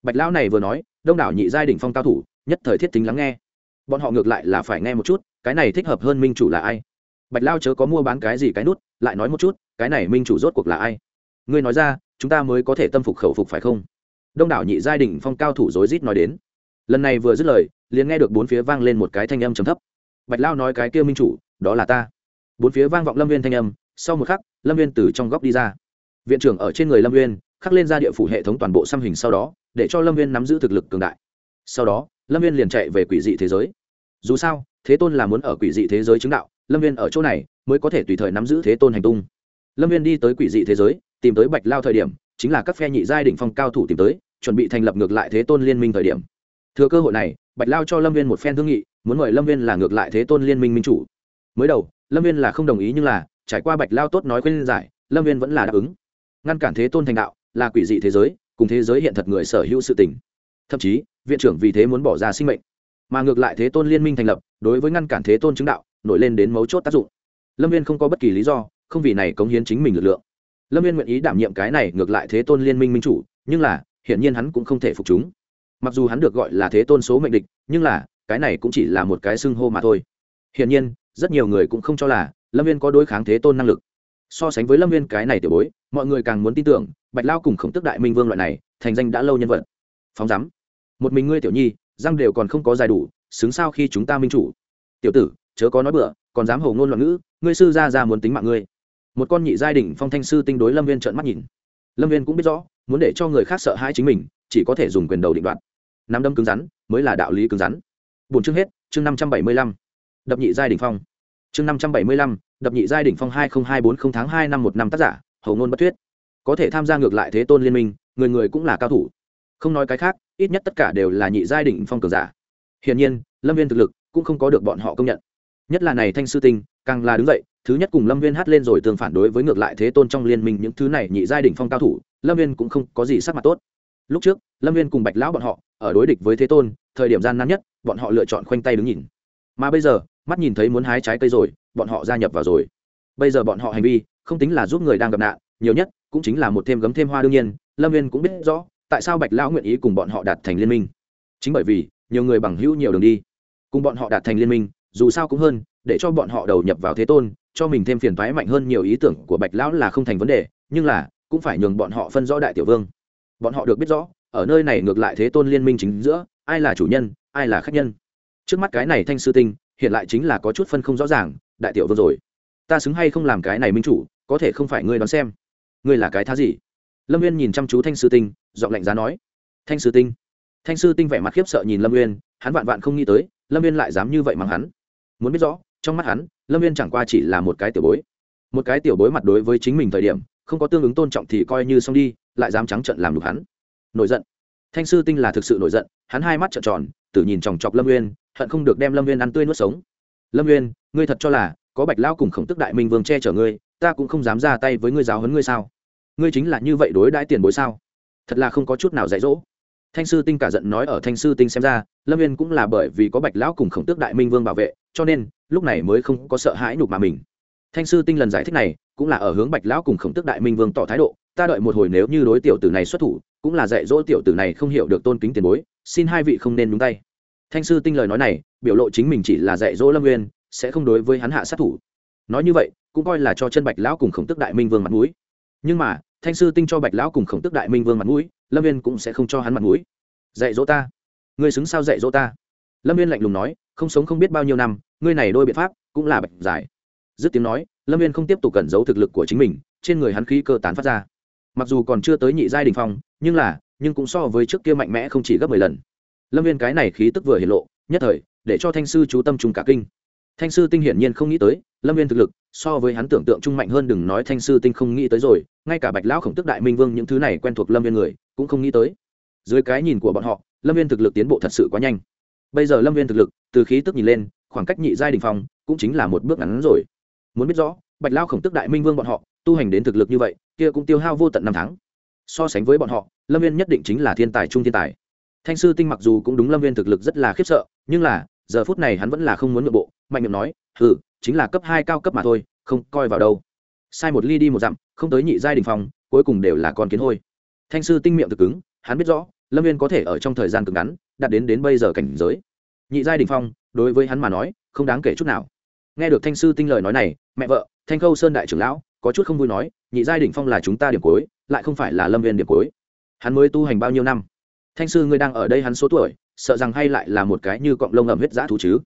Bạch lao này vừa nói, đông đảo nhị giai đ ỉ n h phong cao thủ nhất thời thiết tính lắng nghe bọn họ ngược lại là phải nghe một chút, cái này thích hợp hơn minh chủ là ai? Bạch lao chớ có mua bán cái gì cái nút, lại nói một chút, cái này minh chủ rốt cuộc là ai? Ngươi nói ra, chúng ta mới có thể tâm phục khẩu phục phải không? Đông đảo nhị giai đình phong cao thủ rối rít nói đến. Lần này vừa dứt lời, liền nghe được bốn phía vang lên một cái thanh âm trầm thấp. Bạch lao nói cái kia minh chủ, đó là ta. Bốn phía vang vọng lâm viên thanh âm, sau một khắc, lâm viên từ trong góc đi ra. Viện trưởng ở trên người lâm viên khắc lên ra địa phủ hệ thống toàn bộ xăm hình sau đó, để cho lâm viên nắm giữ thực lực cường đại. Sau đó, lâm viên liền chạy về quỷ dị thế giới dù sao, thế tôn là muốn ở quỷ dị thế giới chứng đạo, lâm viên ở chỗ này mới có thể tùy thời nắm giữ thế tôn hành tung. Lâm viên đi tới quỷ dị thế giới, tìm tới bạch lao thời điểm, chính là các phe nhị giai đ ỉ n h phong cao thủ tìm tới, chuẩn bị thành lập ngược lại thế tôn liên minh thời điểm. Thừa cơ hội này, bạch lao cho lâm viên một phen thương nghị, muốn mời lâm viên là ngược lại thế tôn liên minh minh chủ. Mới đầu, lâm viên là không đồng ý nhưng là, trải qua bạch lao tốt nói khuyên giải, lâm viên vẫn là đáp ứng. Ngăn cản thế tôn thành đạo là quỷ dị thế giới, cùng thế giới hiện thật người sở hữu sự tỉnh thậm chí, viện trưởng vì thế muốn bỏ ra sinh mệnh mà ngược lại thế tôn liên minh thành lập, đối với ngăn cản thế tôn chứng đạo, nổi lên đến mấu chốt tác dụng. Lâm viên không có bất kỳ lý do, không vì này cống hiến chính mình lực lượng. Lâm viên nguyện ý đảm nhiệm cái này ngược lại thế tôn liên minh minh chủ, nhưng là, hiển nhiên hắn cũng không thể phục chúng. Mặc dù hắn được gọi là thế tôn số mệnh địch, nhưng là, cái này cũng chỉ là một cái xưng hô mà thôi. Hiển nhiên, rất nhiều người cũng không cho là lâm viên có đối kháng thế tôn năng lực. So sánh với lâm viên cái này tiểu bối, mọi người càng muốn tin tưởng, bạch lao cùng khổng tức đại minh vương loại này, thành danh đã lâu nhân vật. Phóng rắm một mình ngươi tiểu nhi răng đều còn không có dài đủ, xứng sao khi chúng ta minh chủ. Tiểu tử, chớ có nói bựa còn dám hầu ngôn loạn ngữ, ngươi sư ra ra muốn tính mạng ngươi. Một con nhị giai đình phong thanh sư tinh đối lâm viên trợn mắt nhìn. Lâm viên cũng biết rõ, muốn để cho người khác sợ hãi chính mình, chỉ có thể dùng quyền đầu định đoạt. Nắm đâm cứng rắn, mới là đạo lý cứng rắn. Bốn chương hết, chương năm trăm bảy mươi lăm. Đập nhị giai đình phong. Chương năm trăm bảy mươi lăm, đập nhị giai đình phong hai nghìn hai bốn không tháng hai năm một năm tác giả, hầu ngôn bất thuyết. Có thể tham gia ngược lại thế tôn liên minh, người người cũng là cao thủ. Không nói cái khác ít nhất tất cả đều là nhị giai đình phong cường giả. Hiển nhiên, lâm viên thực lực cũng không có được bọn họ công nhận. Nhất là này thanh sư tinh, càng là đứng dậy, thứ nhất cùng lâm viên hát lên rồi tương phản đối với ngược lại thế tôn trong liên minh những thứ này nhị giai đỉnh phong cao thủ, lâm viên cũng không có gì sắc mặt tốt. Lúc trước, lâm viên cùng bạch lão bọn họ ở đối địch với thế tôn, thời điểm gian nan nhất, bọn họ lựa chọn khoanh tay đứng nhìn. Mà bây giờ, mắt nhìn thấy muốn hái trái cây rồi, bọn họ gia nhập vào rồi. Bây giờ bọn họ hành vi không tính là giúp người đang gặp nạn, nhiều nhất cũng chính là một thêm gấm thêm hoa đương nhiên, lâm viên cũng biết rõ tại sao bạch lão nguyện ý cùng bọn họ đạt thành liên minh? Chính bởi vì, nhiều người bằng hữu nhiều đường đi. Cùng bọn họ đạt thành liên minh, dù sao cũng hơn, để cho bọn họ đầu nhập vào thế tôn, cho mình thêm phiền toái mạnh hơn nhiều ý tưởng của bạch lão là không thành vấn đề, nhưng là, cũng phải nhường bọn họ phân rõ đại tiểu vương. Bọn họ được biết rõ, ở nơi này ngược lại thế tôn liên minh chính giữa, ai là chủ nhân, ai là khách nhân. Trước mắt cái này thanh sư tinh, hiện lại chính là có chút phân không rõ ràng, đại tiểu vương rồi. Ta xứng hay không làm cái này minh chủ, có thể không phải ngươi đón xem. Ngươi là cái thá gì? Lâm uyên nhìn chăm chú thanh sư tinh, giọng lạnh giá nói, thanh sư tinh. Thanh sư tinh vẻ mặt khiếp sợ nhìn lâm uyên, hắn vạn vạn không nghĩ tới, lâm uyên lại dám như vậy mắng hắn. Muốn biết rõ, trong mắt hắn, lâm viên chẳng qua chỉ là một cái tiểu bối. Một cái tiểu bối mặt đối với chính mình thời điểm, không có tương ứng tôn trọng thì coi như xong đi, lại dám trắng trận làm đục hắn. Nổi giận. Thanh sư tinh là thực sự nổi giận, hắn hai mắt trợn tròn, tử nhìn chòng chọc lâm uyên, hận không được đem lâm uyên ăn tươi nuốt sống. Lâm uyên, ngươi thật cho là có bạch lao cùng khổng tức đại minh vương che chở ngươi, ta cũng không dám ra tay với ngươi giáo hấn ngươi sao? Ngươi chính là như vậy đối đãi tiền bối sao? Thật là không có chút nào dạy dỗ. Thanh sư tinh cả giận nói ở thanh sư tinh xem ra, lâm viên cũng là bởi vì có bạch lão cùng khổng tước đại minh vương bảo vệ, cho nên, lúc này mới không có sợ hãi nhục mà mình. Thanh sư tinh lần giải thích này, cũng là ở hướng bạch lão cùng khổng tước đại minh vương tỏ thái độ, ta đợi một hồi nếu như đối tiểu tử này xuất thủ, cũng là dạy dỗ tiểu tử này không hiểu được tôn kính tiền bối, xin hai vị không nên nhúng tay. Thanh sư tinh lời nói này, biểu lộ chính mình chỉ là dạy dỗ lâm nguyên sẽ không đối với hắn hạ sát thủ. Nói như vậy, cũng coi là cho chân bạch lão cùng khổng tức đại minh vương mặt mũi. Nhưng mà thanh sư tinh cho bạch lão cùng khổng tức đại minh vương mặt mũi, lâm viên cũng sẽ không cho hắn mặt mũi. Dạy dỗ ta. Ngươi xứng sao dạy dỗ ta? Lâm viên lạnh lùng nói, không sống không biết bao nhiêu năm, ngươi này đôi biện pháp cũng là bạch giải. Dứt tiếng nói, lâm viên không tiếp tục cẩn giấu thực lực của chính mình, trên người hắn khí cơ tán phát ra. Mặc dù còn chưa tới nhị giai đình phong, nhưng là, nhưng cũng so với trước kia mạnh mẽ không chỉ gấp mười lần. Lâm viên cái này khí tức vừa hiện lộ, nhất thời, để cho thanh sư chú tâm trùng cả kinh thanh sư tinh hiển nhiên không nghĩ tới, lâm viên thực lực, so với hắn tưởng tượng trung mạnh hơn đừng nói thanh sư tinh không nghĩ tới rồi, ngay cả bạch lão khổng tức đại minh vương những thứ này quen thuộc lâm viên người, cũng không nghĩ tới. Dưới cái nhìn của bọn họ, lâm viên thực lực tiến bộ thật sự quá nhanh. Bây giờ lâm viên thực lực, từ khí tức nhìn lên, khoảng cách nhị giai đình phong, cũng chính là một bước ngắn rồi. Muốn biết rõ, bạch lao khổng tức đại minh vương bọn họ, tu hành đến thực lực như vậy, kia cũng tiêu hao vô tận năm tháng. So sánh với bọn họ, lâm viên nhất định chính là thiên tài trung thiên tài. Thanh sư tinh mặc dù cũng đúng lâm viên thực lực rất là khiếp sợ, nhưng là giờ phút này hắn vẫn là không muốn nội bộ, mạnh miệng nói ừ chính là cấp hai cao cấp mà thôi, không coi vào đâu. Sai một ly đi một dặm, không tới nhị giai đình phong, cuối cùng đều là con kiến hôi. Thanh sư tinh miệng thực cứng, hắn biết rõ, lâm viên có thể ở trong thời gian cực ngắn, đạt đến đến bây giờ cảnh giới. Nhị giai đình phong, đối với hắn mà nói, không đáng kể chút nào. Nghe được thanh sư tinh lời nói này, mẹ vợ, thanh khâu sơn đại trưởng lão, có chút không vui nói, nhị giai đỉnh phong là chúng ta điểm cuối, lại không phải là lâm viên điểm cuối. Hắn mới tu hành bao nhiêu năm? Thanh sư ngươi đang ở đây hắn số tuổi sợ rằng hay lại là một cái như cọng lông ẩm huyết dã thú chứ.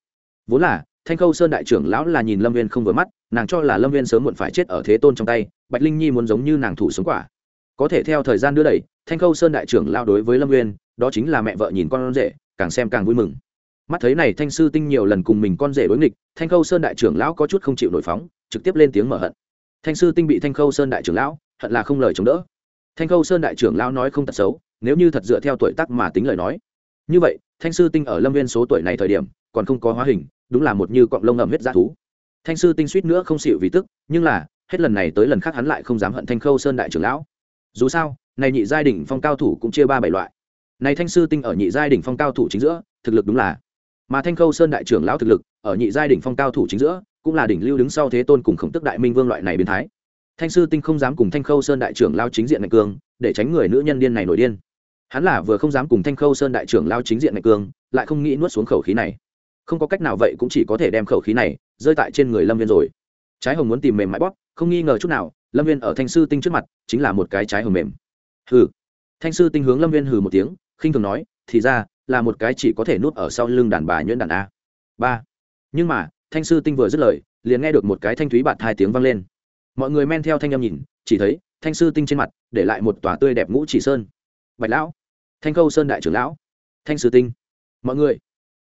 Vốn là, thanh khâu sơn đại trưởng lão là nhìn lâm viên không vừa mắt, nàng cho là lâm viên sớm muộn phải chết ở thế tôn trong tay, bạch linh nhi muốn giống như nàng thủ sống quả. Có thể theo thời gian đưa đẩy, thanh khâu sơn đại trưởng lao đối với lâm viên, đó chính là mẹ vợ nhìn con rể, càng xem càng vui mừng. Mắt thấy này thanh sư tinh nhiều lần cùng mình con rể đối nghịch, thanh khâu sơn đại trưởng lão có chút không chịu nổi phóng, trực tiếp lên tiếng mở hận. Thanh sư tinh bị thanh khâu sơn đại trưởng lão, hận là không lời chống đỡ. Thanh khâu sơn đại trưởng lão nói không tật xấu, nếu như thật dựa theo tuổi tác mà tính lời nói như vậy thanh sư tinh ở lâm viên số tuổi này thời điểm còn không có hóa hình đúng là một như cọng lông ẩm huyết g thú. Thanh sư tinh suýt nữa không xịu vì tức nhưng là hết lần này tới lần khác hắn lại không dám hận thanh khâu sơn đại trưởng lão. Dù sao này nhị giai đỉnh phong cao thủ cũng chia ba bảy loại. Này thanh sư tinh ở nhị giai đỉnh phong cao thủ chính giữa thực lực đúng là. Mà thanh khâu sơn đại trưởng lão thực lực ở nhị giai đỉnh phong cao thủ chính giữa cũng là đỉnh lưu đứng sau thế tôn cùng khổng tức đại minh vương loại này biến thái. Thanh sư tinh không dám cùng thanh khâu sơn đại trưởng lao chính diện mạnh cường, để tránh người nữ nhân điên này nổi điên hắn là vừa không dám cùng thanh khâu sơn đại trưởng lao chính diện ngạch cương, lại không nghĩ nuốt xuống khẩu khí này. Không có cách nào vậy cũng chỉ có thể đem khẩu khí này rơi tại trên người lâm viên rồi. Trái hồng muốn tìm mềm mại bóp, không nghi ngờ chút nào, lâm viên ở thanh sư tinh trước mặt chính là một cái trái hồng mềm. Hừ. Thanh sư tinh hướng lâm viên hừ một tiếng, khinh thường nói, thì ra, là một cái chỉ có thể nuốt ở sau lưng đàn bà nhuyễn đàn a. Ba. Nhưng mà, thanh sư tinh vừa dứt lời, liền nghe được một cái thanh thúy bạt hai tiếng vang lên. Mọi người men theo thanh âm nhìn, chỉ thấy thanh sư tinh trên mặt để lại một tòa tươi đẹp ngũ chỉ sơn bạch lão, thanh khâu sơn đại trưởng lão, thanh sư tinh, mọi người.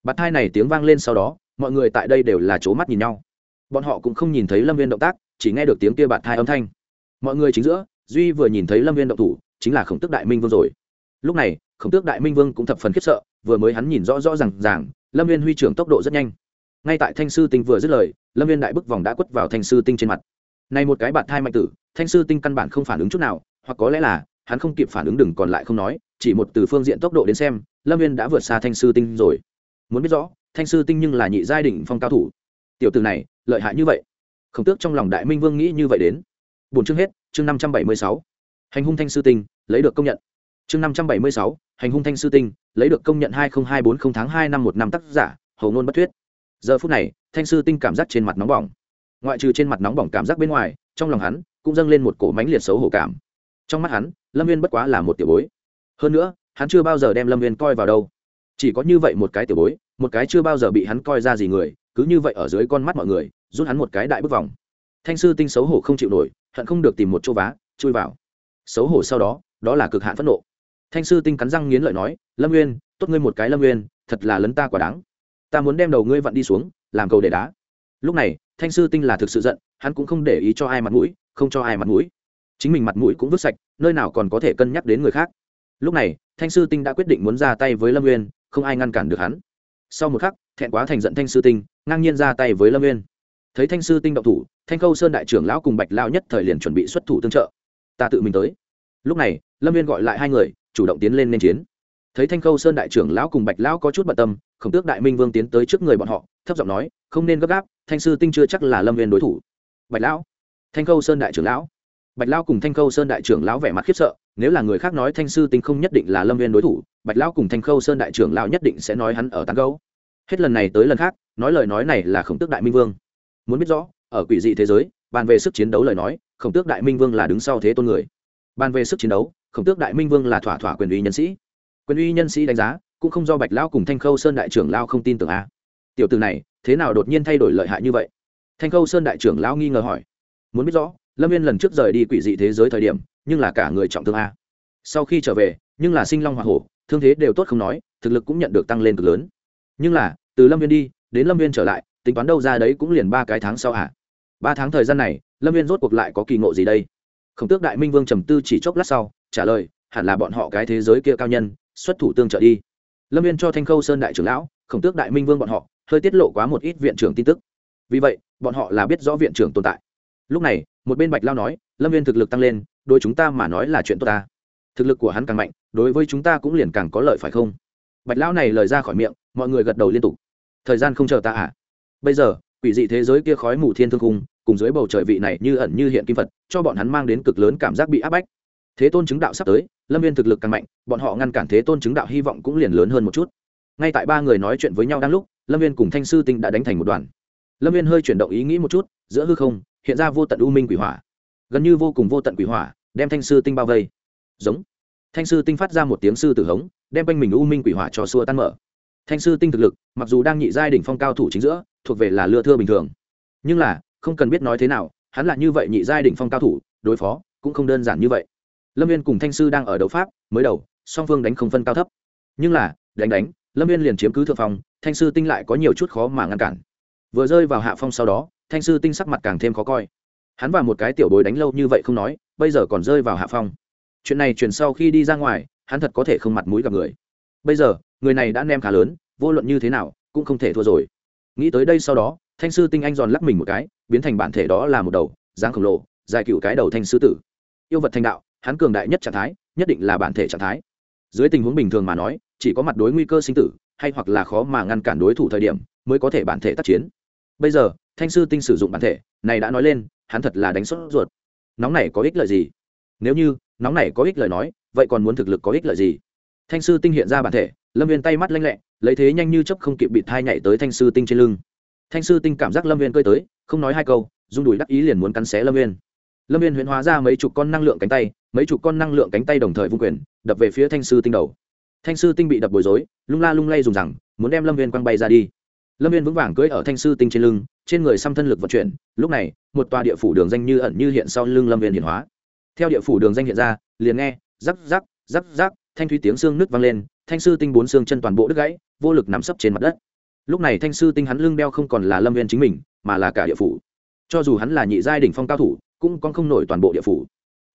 Bạt thai này tiếng vang lên sau đó, mọi người tại đây đều là c mắt nhìn nhau. Bọn họ cũng không nhìn thấy lâm viên động tác, chỉ nghe được tiếng kia bạt thai âm thanh. Mọi người chính giữa, duy vừa nhìn thấy lâm viên động thủ, chính là khổng tức đại minh vương rồi. Lúc này, khổng tước đại minh vương cũng thập phần khiếp sợ, vừa mới hắn nhìn rõ rõ r à n g ràng, lâm viên huy trưởng tốc độ rất nhanh. Ngay tại thanh sư tinh vừa dứt lời, lâm viên đại bức vòng đã quất vào thanh sư tinh trên mặt. Này một cái bạt thai mạnh tử, thanh sư tinh căn bản không phản ứng chút nào, hoặc có lẽ là hắn không kịp phản ứng đừng còn lại không nói, chỉ một từ phương diện tốc độ đến xem, lâm viên đã vượt xa thanh sư tinh rồi. Muốn biết rõ, thanh sư tinh nhưng là nhị giai đình phong cao thủ. Tiểu từ này, lợi hại như vậy. Khổng tước trong lòng đại minh vương nghĩ như vậy đến. Bốn chương hết, chương năm trăm bảy mươi sáu. Hành hung thanh sư tinh, lấy được công nhận. Chương năm trăm bảy mươi sáu, hành hung thanh sư tinh, lấy được công nhận hai nghìn hai bốn không tháng hai năm một năm tác giả, hầu ngôn bất thuyết. Giờ phút này, thanh sư tinh cảm giác trên mặt nóng bỏng. Ngoại trừ trên mặt nóng bỏng cảm giác bên ngoài, trong lòng hắn cũng dâng lên một cổ mánh liệt xấu hổ cảm trong mắt hắn, lâm viên bất quá là một tiểu bối. Hơn nữa, hắn chưa bao giờ đem lâm viên coi vào đâu. Chỉ có như vậy một cái tiểu bối, một cái chưa bao giờ bị hắn coi ra gì người, cứ như vậy ở dưới con mắt mọi người, rút hắn một cái đại bước vòng. Thanh sư tinh xấu hổ không chịu nổi, hận không được tìm một chỗ vá, chui vào. Xấu hổ sau đó đó là cực hạn phẫn nộ. Thanh sư tinh cắn răng nghiến lợi nói, lâm nguyên, tốt ngươi một cái lâm nguyên, thật là lấn ta quả đáng. Ta muốn đem đầu ngươi vặn đi xuống, làm cầu để đá. Lúc này, thanh sư tinh là thực sự giận, hắn cũng không để ý cho ai mặt mũi, không cho ai mặt mũi chính mình mặt mũi cũng vứt sạch, nơi nào còn có thể cân nhắc đến người khác. Lúc này, thanh sư tinh đã quyết định muốn ra tay với lâm nguyên không ai ngăn cản được hắn. Sau một khắc, thẹn quá thành giận thanh sư tinh, ngang nhiên ra tay với lâm nguyên thấy thanh sư tinh động thủ, thanh khâu sơn đại trưởng lão cùng bạch lao nhất thời liền chuẩn bị xuất thủ tương trợ. Ta tự mình tới. Lúc này, lâm viên gọi lại hai người, chủ động tiến lên nên chiến. Thấy thanh khâu sơn đại trưởng lão cùng bạch lão có chút bận tâm, khổng tước đại minh vương tiến tới trước người bọn họ, thấp giọng nói, không nên gấp gáp, thanh sư tinh chưa chắc là lâm viên đối thủ. Bạch lão thanh khâu sơn đại trưởng lão bạch lão cùng thanh khâu sơn đại trưởng lão vẻ mặt khiếp sợ, nếu là người khác nói thanh sư tinh không nhất định là lâm viên đối thủ, bạch lão cùng thanh khâu sơn đại trưởng lão nhất định sẽ nói hắn ở tán gấu hết lần này tới lần khác, nói lời nói này là khổng tước đại minh vương. Muốn biết rõ, ở quỷ dị thế giới, bàn về sức chiến đấu lời nói, khổng tước đại minh vương là đứng sau thế tôn người. Bàn về sức chiến đấu, khổng tước đại minh vương là thỏa thỏa quyền uy nhân sĩ. Quyền uy nhân sĩ đánh giá, cũng không do bạch lão cùng thanh khâu sơn đại trưởng lao không tin tưởng a. Tiểu từ này, thế nào đột nhiên thay đổi lợi hại như vậy? Thanh khâu sơn đại trưởng lão nghi ngờ hỏi. Muốn biết rõ lâm viên lần trước rời đi quỷ dị thế giới thời điểm, nhưng là cả người trọng thương a. Sau khi trở về, nhưng là sinh long hoa hổ, thương thế đều tốt không nói, thực lực cũng nhận được tăng lên cực lớn. Nhưng là, từ lâm viên đi, đến lâm viên trở lại, tính toán đâu ra đấy cũng liền ba cái tháng sau hả ba tháng thời gian này, lâm viên rốt cuộc lại có kỳ ngộ gì đây? Khổng tước đại minh vương trầm tư chỉ chốc lát sau, trả lời, hẳn là bọn họ cái thế giới kia cao nhân, xuất thủ tương trợ đi. Lâm viên cho thanh khâu sơn đại trưởng lão, khổng tước đại minh vương bọn họ, hơi tiết lộ quá một ít viện trưởng tin tức. Vì vậy, bọn họ là biết rõ viện trưởng tồn tại. Lúc này một bên bạch lao nói, lâm viên thực lực tăng lên đôi chúng ta mà nói là chuyện tốt ta. Thực lực của hắn càng mạnh, đối với chúng ta cũng liền càng có lợi phải không? Bạch lão này lời ra khỏi miệng, mọi người gật đầu liên tục. Thời gian không chờ ta à? Bây giờ, quỷ dị thế giới kia khói mù thiên thương cung cùng dưới bầu trời vị này như ẩn như hiện kim phật, cho bọn hắn mang đến cực lớn cảm giác bị áp bách. Thế tôn chứng đạo sắp tới, lâm viên thực lực càng mạnh, bọn họ ngăn cản thế tôn chứng đạo hy vọng cũng liền lớn hơn một chút. Ngay tại ba người nói chuyện với nhau đang lúc, lâm viên cùng thanh sư tinh đã đánh thành một đoàn lâm viên hơi chuyển động ý nghĩ một chút, giữa hư không, hiện ra vô tận u minh quỷ hỏa. Gần như vô cùng vô tận quỷ hỏa, đem thanh sư tinh bao vây. Giống. Thanh sư tinh phát ra một tiếng sư tử hống, đem quanh mình u minh quỷ hỏa cho xua tan mở. Thanh sư tinh thực lực, mặc dù đang nhị giai đỉnh phong cao thủ chính giữa, thuộc về là lừa thưa bình thường. Nhưng là, không cần biết nói thế nào, hắn là như vậy nhị giai đỉnh phong cao thủ, đối phó cũng không đơn giản như vậy. Lâm viên cùng thanh sư đang ở đấu pháp, mới đầu, song phương đánh không phân cao thấp. Nhưng là, đánh đánh, lâm viên liền chiếm cứ thượng phong, thanh sư tinh lại có nhiều chút khó mà ngăn cản vừa rơi vào hạ phong sau đó, thanh sư tinh sắc mặt càng thêm khó coi. Hắn và một cái tiểu bối đánh lâu như vậy không nói, bây giờ còn rơi vào hạ phong. Chuyện này chuyển sau khi đi ra ngoài, hắn thật có thể không mặt mũi gặp người. Bây giờ, người này đã nem khá lớn, vô luận như thế nào, cũng không thể thua rồi. Nghĩ tới đây sau đó, thanh sư tinh anh giòn lắc mình một cái, biến thành bản thể đó là một đầu, dáng khổng lồ, dài cựu cái đầu thanh sư tử. Yêu vật thành đạo, hắn cường đại nhất trạng thái, nhất định là bản thể trạng thái. Dưới tình huống bình thường mà nói, chỉ có mặt đối nguy cơ sinh tử, hay hoặc là khó mà ngăn cản đối thủ thời điểm, mới có thể bản thể tác chiến bây giờ, thanh sư tinh sử dụng bản thể, này đã nói lên, hắn thật là đánh sốt ruột. Nóng này có ích lợi gì? Nếu như, nóng này có ích lợi nói, vậy còn muốn thực lực có ích lợi gì? Thanh sư tinh hiện ra bản thể, lâm viên tay mắt lanh lẹ, lấy thế nhanh như chấp không kịp bị thai nhảy tới thanh sư tinh trên lưng. Thanh sư tinh cảm giác lâm viên cơi tới, không nói hai câu, rung đùi đắc ý liền muốn cắn xé lâm viên. Lâm viên huyễn hóa ra mấy chục con năng lượng cánh tay, mấy chục con năng lượng cánh tay đồng thời vung quyền, đập về phía thanh sư tinh đầu. Thanh sư tinh bị đập bối rối, lung la lung lay dùng rằng, muốn đem lâm viên quăng bay ra đi lâm viên vững vàng cưỡi ở thanh sư tinh trên lưng, trên người xăm thân lực vận chuyển, lúc này, một tòa địa phủ đường danh như ẩn như hiện sau lưng lâm viên hiển hóa. Theo địa phủ đường danh hiện ra, liền nghe, rắc rắc rắc rắc, thanh thúy tiếng xương nước vang lên, thanh sư tinh bốn xương chân toàn bộ đứt gãy, vô lực nằm sấp trên mặt đất. Lúc này thanh sư tinh hắn lưng đeo không còn là lâm viên chính mình, mà là cả địa phủ. Cho dù hắn là nhị giai đỉnh phong cao thủ, cũng còn không nổi toàn bộ địa phủ.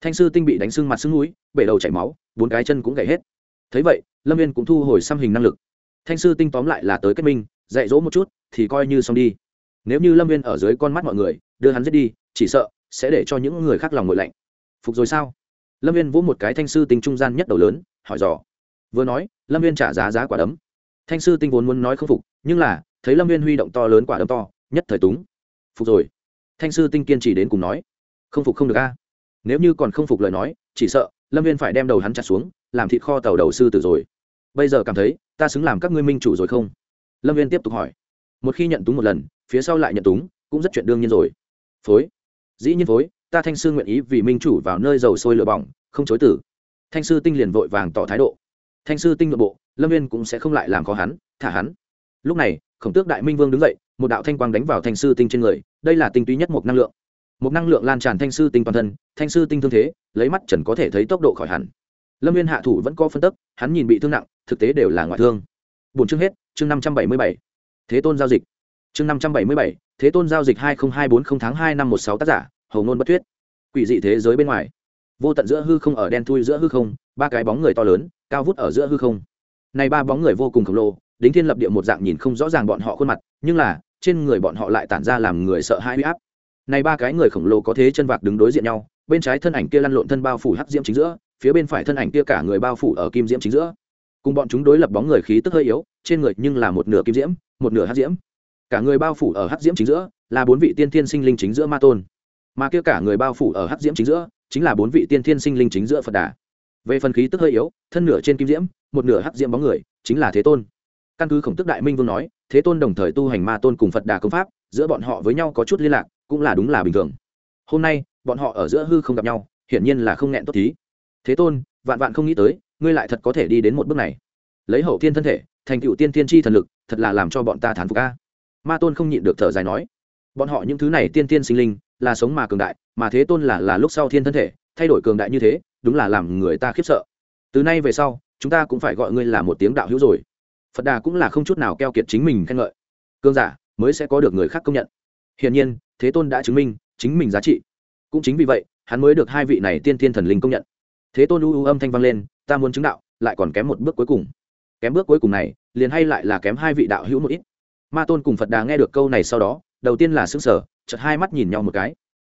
Thanh sư tinh bị đánh xương mặt xương núi, bể đầu chảy máu, bốn cái chân cũng gãy hết. Thấy vậy, lâm viên cũng thu hồi xăm hình năng lực. Thanh sư tinh tóm lại là tới kết minh dạy dỗ một chút thì coi như xong đi. Nếu như lâm viên ở dưới con mắt mọi người, đưa hắn giết đi, chỉ sợ sẽ để cho những người khác lòng ngội lạnh. Phục rồi sao? Lâm viên vỗ một cái thanh sư tinh trung gian nhất đầu lớn, hỏi dò. Vừa nói, lâm viên trả giá giá quả đấm. Thanh sư tinh vốn muốn nói không phục, nhưng là, thấy lâm viên huy động to lớn quả đấm to, nhất thời túng. Phục rồi. Thanh sư tinh kiên trì đến cùng nói. Không phục không được a. Nếu như còn không phục lời nói, chỉ sợ lâm viên phải đem đầu hắn chặt xuống, làm thịt kho tàu đầu sư tử rồi. Bây giờ cảm thấy, ta xứng làm các ngươi minh chủ rồi không? Lâm viên tiếp tục hỏi. Một khi nhận túng một lần, phía sau lại nhận túng, cũng rất chuyện đương nhiên rồi. Phối. Dĩ nhiên phối, ta thanh sư nguyện ý vì minh chủ vào nơi dầu sôi lửa bỏng, không chối tử. Thanh sư tinh liền vội vàng tỏ thái độ. Thanh sư tinh nội bộ, lâm viên cũng sẽ không lại làm khó hắn, thả hắn. Lúc này, khổng tước đại minh vương đứng dậy, một đạo thanh quang đánh vào thanh sư tinh trên người, đây là tinh túy nhất một năng lượng. Một năng lượng lan tràn thanh sư tinh toàn thân, thanh sư tinh thương thế, lấy mắt trần có thể thấy tốc độ khỏi hẳn. Lâm viên hạ thủ vẫn có phân tức, hắn nhìn bị thương nặng, thực tế đều là ngoại thương bốn chương hết, chương năm trăm bảy mươi bảy. Thế tôn giao dịch. Chương năm trăm bảy mươi bảy, thế tôn giao dịch hai nghìn hai bốn không tháng hai năm một sáu tác giả hầu ngôn bất thuyết. Quỷ dị thế giới bên ngoài. Vô tận giữa hư không ở đen thui giữa hư không, ba cái bóng người to lớn, cao vút ở giữa hư không. Này ba bóng người vô cùng khổng lồ, đính thiên lập địa một dạng nhìn không rõ ràng bọn họ khuôn mặt, nhưng là, trên người bọn họ lại tản ra làm người sợ hãi huy áp. Này ba cái người khổng lồ có thế chân vạc đứng đối diện nhau, bên trái thân ảnh kia lăn lộn thân bao phủ hắc diễm chính giữa, phía bên phải thân ảnh kia cả người bao phủ ở kim diễm chính giữa cùng bọn chúng đối lập bóng người khí tức hơi yếu, trên người nhưng là một nửa kim diễm, một nửa hắc diễm. Cả người bao phủ ở hắc diễm chính giữa, là bốn vị tiên thiên sinh linh chính giữa ma tôn. Mà kia cả người bao phủ ở hắc diễm chính giữa, chính là bốn vị tiên thiên sinh linh chính giữa phật đà. Về phần khí tức hơi yếu, thân nửa trên kim diễm, một nửa hắc diễm bóng người, chính là thế tôn. Căn cứ khổng tức đại minh vương nói, thế tôn đồng thời tu hành ma tôn cùng phật đà công pháp, giữa bọn họ với nhau có chút liên lạc, cũng là đúng là bình thường. Hôm nay, bọn họ ở giữa hư không gặp nhau, hiển nhiên là không nghẹn tốt thí thế tôn, vạn vạn không nghĩ tới ngươi lại thật có thể đi đến một bước này. Lấy hậu thiên thân thể, thành cựu tiên tiên tri thần lực, thật là làm cho bọn ta thán phục ca ma tôn không nhịn được thở dài nói, bọn họ những thứ này tiên tiên sinh linh, là sống mà cường đại, mà thế tôn là là lúc sau thiên thân thể, thay đổi cường đại như thế, đúng là làm người ta khiếp sợ. Từ nay về sau, chúng ta cũng phải gọi ngươi là một tiếng đạo hữu rồi. Phật đà cũng là không chút nào keo kiệt chính mình khen ngợi. Cương giả mới sẽ có được người khác công nhận. Hiển nhiên, thế tôn đã chứng minh chính mình giá trị. Cũng chính vì vậy, hắn mới được hai vị này tiên tiên thần linh công nhận. Thế tôn u u âm thanh vang lên ta muốn chứng đạo, lại còn kém một bước cuối cùng. Kém bước cuối cùng này, liền hay lại là kém hai vị đạo hữu một ít. Ma tôn cùng phật đà nghe được câu này sau đó, đầu tiên là xứng sở chật hai mắt nhìn nhau một cái.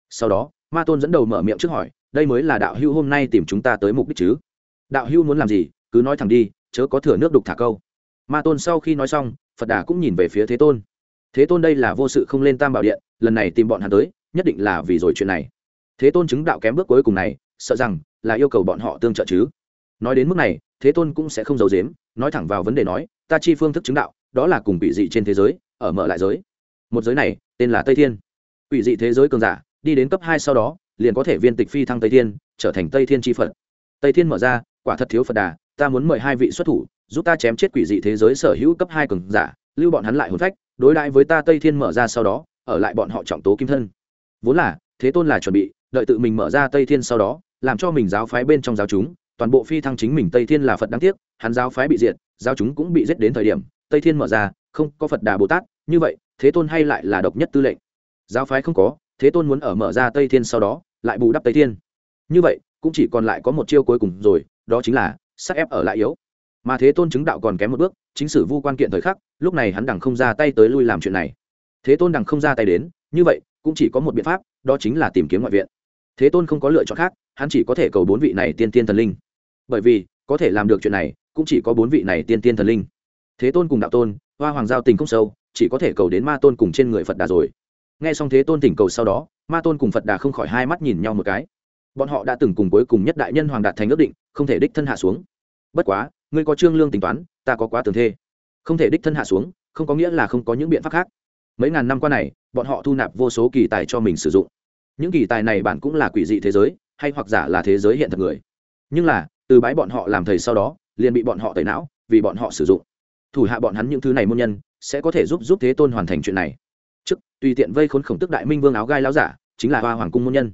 Sau đó, ma tôn dẫn đầu mở miệng trước hỏi, đây mới là đạo hữu hôm nay tìm chúng ta tới mục đích chứ? Đạo hữu muốn làm gì? Cứ nói thẳng đi, chớ có thừa nước đục thả câu. Ma tôn sau khi nói xong, phật đà cũng nhìn về phía thế tôn. Thế tôn đây là vô sự không lên tam bảo điện, lần này tìm bọn hắn tới, nhất định là vì rồi chuyện này. Thế tôn chứng đạo kém bước cuối cùng này, sợ rằng là yêu cầu bọn họ tương trợ chứ? Nói đến mức này, thế tôn cũng sẽ không giấu dếm nói thẳng vào vấn đề nói, ta chi phương thức chứng đạo, đó là cùng quỷ dị trên thế giới, ở mở lại giới. Một giới này, tên là tây thiên. Quỷ dị thế giới cường giả, đi đến cấp hai sau đó, liền có thể viên tịch phi thăng tây thiên, trở thành tây thiên tri phật. Tây thiên mở ra, quả thật thiếu phật đà, ta muốn mời hai vị xuất thủ, giúp ta chém chết quỷ dị thế giới sở hữu cấp hai cường giả, lưu bọn hắn lại hồn phách, đối đãi với ta tây thiên mở ra sau đó, ở lại bọn họ trọng tố kim thân. Vốn là, thế tôn là chuẩn bị, đợi tự mình mở ra tây thiên sau đó, làm cho mình giáo phái bên trong giáo chúng toàn bộ phi thăng chính mình tây thiên là phật đáng tiếc, hắn giáo phái bị diệt, giáo chúng cũng bị giết đến thời điểm, tây thiên mở ra, không có phật đà bồ tát, như vậy, thế tôn hay lại là độc nhất tư lệnh. Giáo phái không có, thế tôn muốn ở mở ra tây thiên sau đó, lại bù đắp tây thiên. Như vậy, cũng chỉ còn lại có một chiêu cuối cùng rồi, đó chính là sắc ép ở lại yếu. Mà thế tôn chứng đạo còn kém một bước, chính sử vu quan kiện thời khắc, lúc này hắn đằng không ra tay tới lui làm chuyện này. Thế tôn đằng không ra tay đến, như vậy, cũng chỉ có một biện pháp, đó chính là tìm kiếm ngoại viện. Thế tôn không có lựa chọn khác, hắn chỉ có thể cầu bốn vị này tiên tiên thần linh bởi vì, có thể làm được chuyện này, cũng chỉ có bốn vị này tiên tiên thần linh. Thế tôn cùng đạo tôn, hoa hoàng giao tình không sâu, chỉ có thể cầu đến ma tôn cùng trên người phật đà rồi. Nghe xong thế tôn tỉnh cầu sau đó, ma tôn cùng phật đà không khỏi hai mắt nhìn nhau một cái. Bọn họ đã từng cùng cuối cùng nhất đại nhân hoàng đạt thành ước định, không thể đích thân hạ xuống. Bất quá, ngươi có trương lương tính toán, ta có quá tường thê. Không thể đích thân hạ xuống, không có nghĩa là không có những biện pháp khác. Mấy ngàn năm qua này, bọn họ thu nạp vô số kỳ tài cho mình sử dụng. Những kỳ tài này bản cũng là quỷ dị thế giới, hay hoặc giả là thế giới hiện thực người. Nhưng là từ bái bọn họ làm thầy sau đó, liền bị bọn họ tẩy não, vì bọn họ sử dụng. Thủ hạ bọn hắn những thứ này môn nhân, sẽ có thể giúp giúp thế tôn hoàn thành chuyện này. Trước, tùy tiện vây khốn khổng tức đại minh vương áo gai láo giả, chính là hoa hoàng cung môn nhân.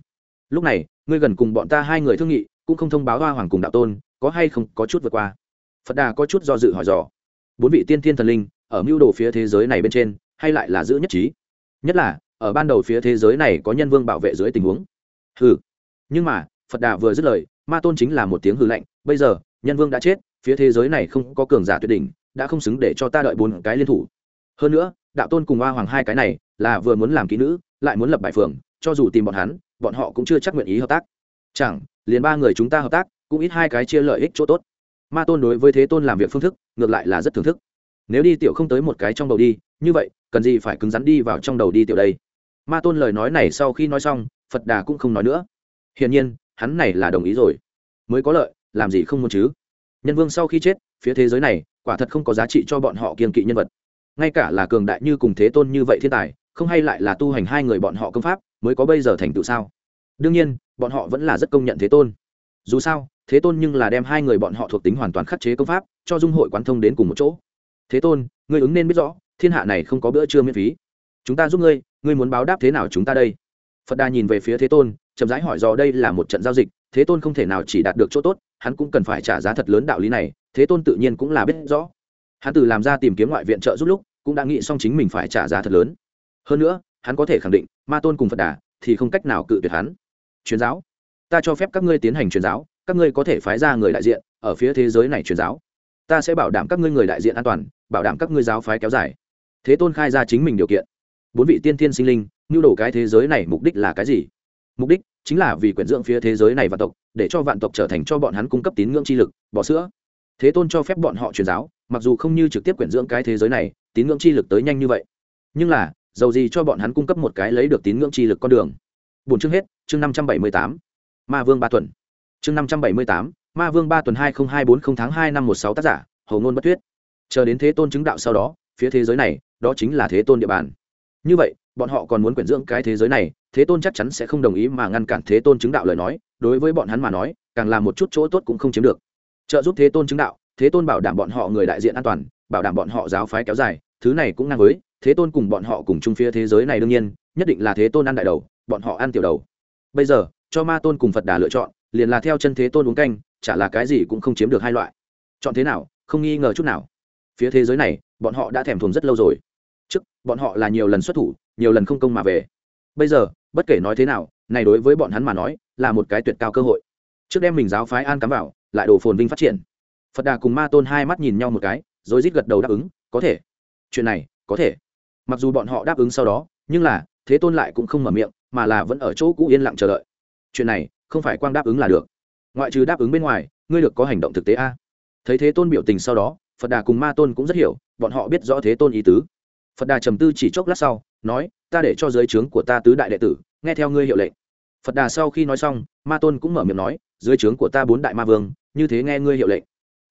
Lúc này, ngươi gần cùng bọn ta hai người thương nghị, cũng không thông báo hoa hoàng cùng đạo tôn, có hay không có chút vượt qua? Phật đà có chút do dự hỏi dò. Bốn vị tiên thiên thần linh, ở mưu đồ phía thế giới này bên trên, hay lại là giữ nhất trí? Nhất là, ở ban đầu phía thế giới này có nhân vương bảo vệ dưới tình huống. Ừ nhưng mà, phật đà vừa dứt lời ma tôn chính là một tiếng hư lạnh, bây giờ, nhân vương đã chết, phía thế giới này không có cường giả tuyệt đỉnh, đã không xứng để cho ta đợi bốn cái liên thủ. Hơn nữa, đạo tôn cùng hoa hoàng hai cái này, là vừa muốn làm kỹ nữ, lại muốn lập bài phường, cho dù tìm bọn hắn, bọn họ cũng chưa chắc nguyện ý hợp tác. Chẳng, liền ba người chúng ta hợp tác, cũng ít hai cái chia lợi ích chỗ tốt. Ma tôn đối với thế tôn làm việc phương thức, ngược lại là rất thưởng thức. Nếu đi tiểu không tới một cái trong đầu đi, như vậy, cần gì phải cứng rắn đi vào trong đầu đi tiểu đây? Ma tôn lời nói này sau khi nói xong, phật đà cũng không nói nữa. Hiển nhiên hắn này là đồng ý rồi. Mới có lợi, làm gì không muốn chứ? Nhân vương sau khi chết, phía thế giới này, quả thật không có giá trị cho bọn họ kiên kỵ nhân vật. Ngay cả là cường đại như cùng thế tôn như vậy thiên tài, không hay lại là tu hành hai người bọn họ công pháp, mới có bây giờ thành tựu sao? Đương nhiên, bọn họ vẫn là rất công nhận thế tôn. Dù sao, thế tôn nhưng là đem hai người bọn họ thuộc tính hoàn toàn khắc chế công pháp, cho dung hội quán thông đến cùng một chỗ. Thế tôn, ngươi ứng nên biết rõ, thiên hạ này không có bữa trưa miễn phí. Chúng ta giúp ngươi ngươi muốn báo đáp thế nào chúng ta đây? Phật đà nhìn về phía thế tôn chậm rãi hỏi do đây là một trận giao dịch, thế tôn không thể nào chỉ đạt được chỗ tốt, hắn cũng cần phải trả giá thật lớn đạo lý này, thế tôn tự nhiên cũng là biết rõ. Hắn từ làm ra tìm kiếm ngoại viện trợ giúp lúc, cũng đã nghĩ xong chính mình phải trả giá thật lớn. Hơn nữa, hắn có thể khẳng định, ma tôn cùng phật đà thì không cách nào cự tuyệt hắn. Truyền giáo. Ta cho phép các ngươi tiến hành truyền giáo, các ngươi có thể phái ra người đại diện ở phía thế giới này truyền giáo. Ta sẽ bảo đảm các ngươi người đại diện an toàn, bảo đảm các ngươi giáo phái kéo dài. Thế tôn khai ra chính mình điều kiện. Bốn vị tiên thiên sinh linh, nhu đồ cái thế giới này mục đích là cái gì? Mục đích chính là vì quyển dưỡng phía thế giới này vạn tộc, để cho vạn tộc trở thành cho bọn hắn cung cấp tín ngưỡng chi lực, bỏ sữa. Thế tôn cho phép bọn họ truyền giáo, mặc dù không như trực tiếp quyển dưỡng cái thế giới này, tín ngưỡng chi lực tới nhanh như vậy. Nhưng là, dầu gì cho bọn hắn cung cấp một cái lấy được tín ngưỡng chi lực con đường. Bốn chương hết, chương năm trăm bảy mươi tám, ma vương ba tuần. Chương năm trăm bảy mươi tám, ma vương ba tuần hai nghìn hai bốn không tháng hai năm một sáu tác giả hầu ngôn bất tuyết. Chờ đến thế tôn chứng đạo sau đó, phía thế giới này, đó chính là thế tôn địa bàn. Như vậy bọn họ còn muốn quyển dưỡng cái thế giới này, thế tôn chắc chắn sẽ không đồng ý mà ngăn cản thế tôn chứng đạo lời nói, đối với bọn hắn mà nói, càng là một chút chỗ tốt cũng không chiếm được. Trợ giúp thế tôn chứng đạo, thế tôn bảo đảm bọn họ người đại diện an toàn, bảo đảm bọn họ giáo phái kéo dài, thứ này cũng ngang với, thế tôn cùng bọn họ cùng chung phía thế giới này đương nhiên, nhất định là thế tôn ăn đại đầu, bọn họ ăn tiểu đầu. Bây giờ, cho ma tôn cùng phật đà lựa chọn, liền là theo chân thế tôn uống canh, chả là cái gì cũng không chiếm được hai loại. Chọn thế nào, không nghi ngờ chút nào. Phía thế giới này, bọn họ đã thèm thuồng rất lâu rồi. Trước, bọn họ là nhiều lần xuất thủ nhiều lần không công mà về. Bây giờ, bất kể nói thế nào, này đối với bọn hắn mà nói, là một cái tuyệt cao cơ hội. Trước đem mình giáo phái an cắm vào, lại đổ phồn vinh phát triển. Phật đà cùng ma tôn hai mắt nhìn nhau một cái, rồi rít gật đầu đáp ứng, có thể. Chuyện này, có thể. Mặc dù bọn họ đáp ứng sau đó, nhưng là, thế tôn lại cũng không mở miệng, mà là vẫn ở chỗ cũ yên lặng chờ đợi. Chuyện này, không phải quang đáp ứng là được. Ngoại trừ đáp ứng bên ngoài, ngươi được có hành động thực tế a. Thấy thế tôn biểu tình sau đó, phật đà cùng ma tôn cũng rất hiểu, bọn họ biết rõ thế tôn ý tứ phật đà trầm tư chỉ chốc lát sau, nói, ta để cho giới trướng của ta tứ đại đệ tử, nghe theo ngươi hiệu lệnh. Phật đà sau khi nói xong, ma tôn cũng mở miệng nói, dưới trướng của ta bốn đại ma vương, như thế nghe ngươi hiệu lệnh.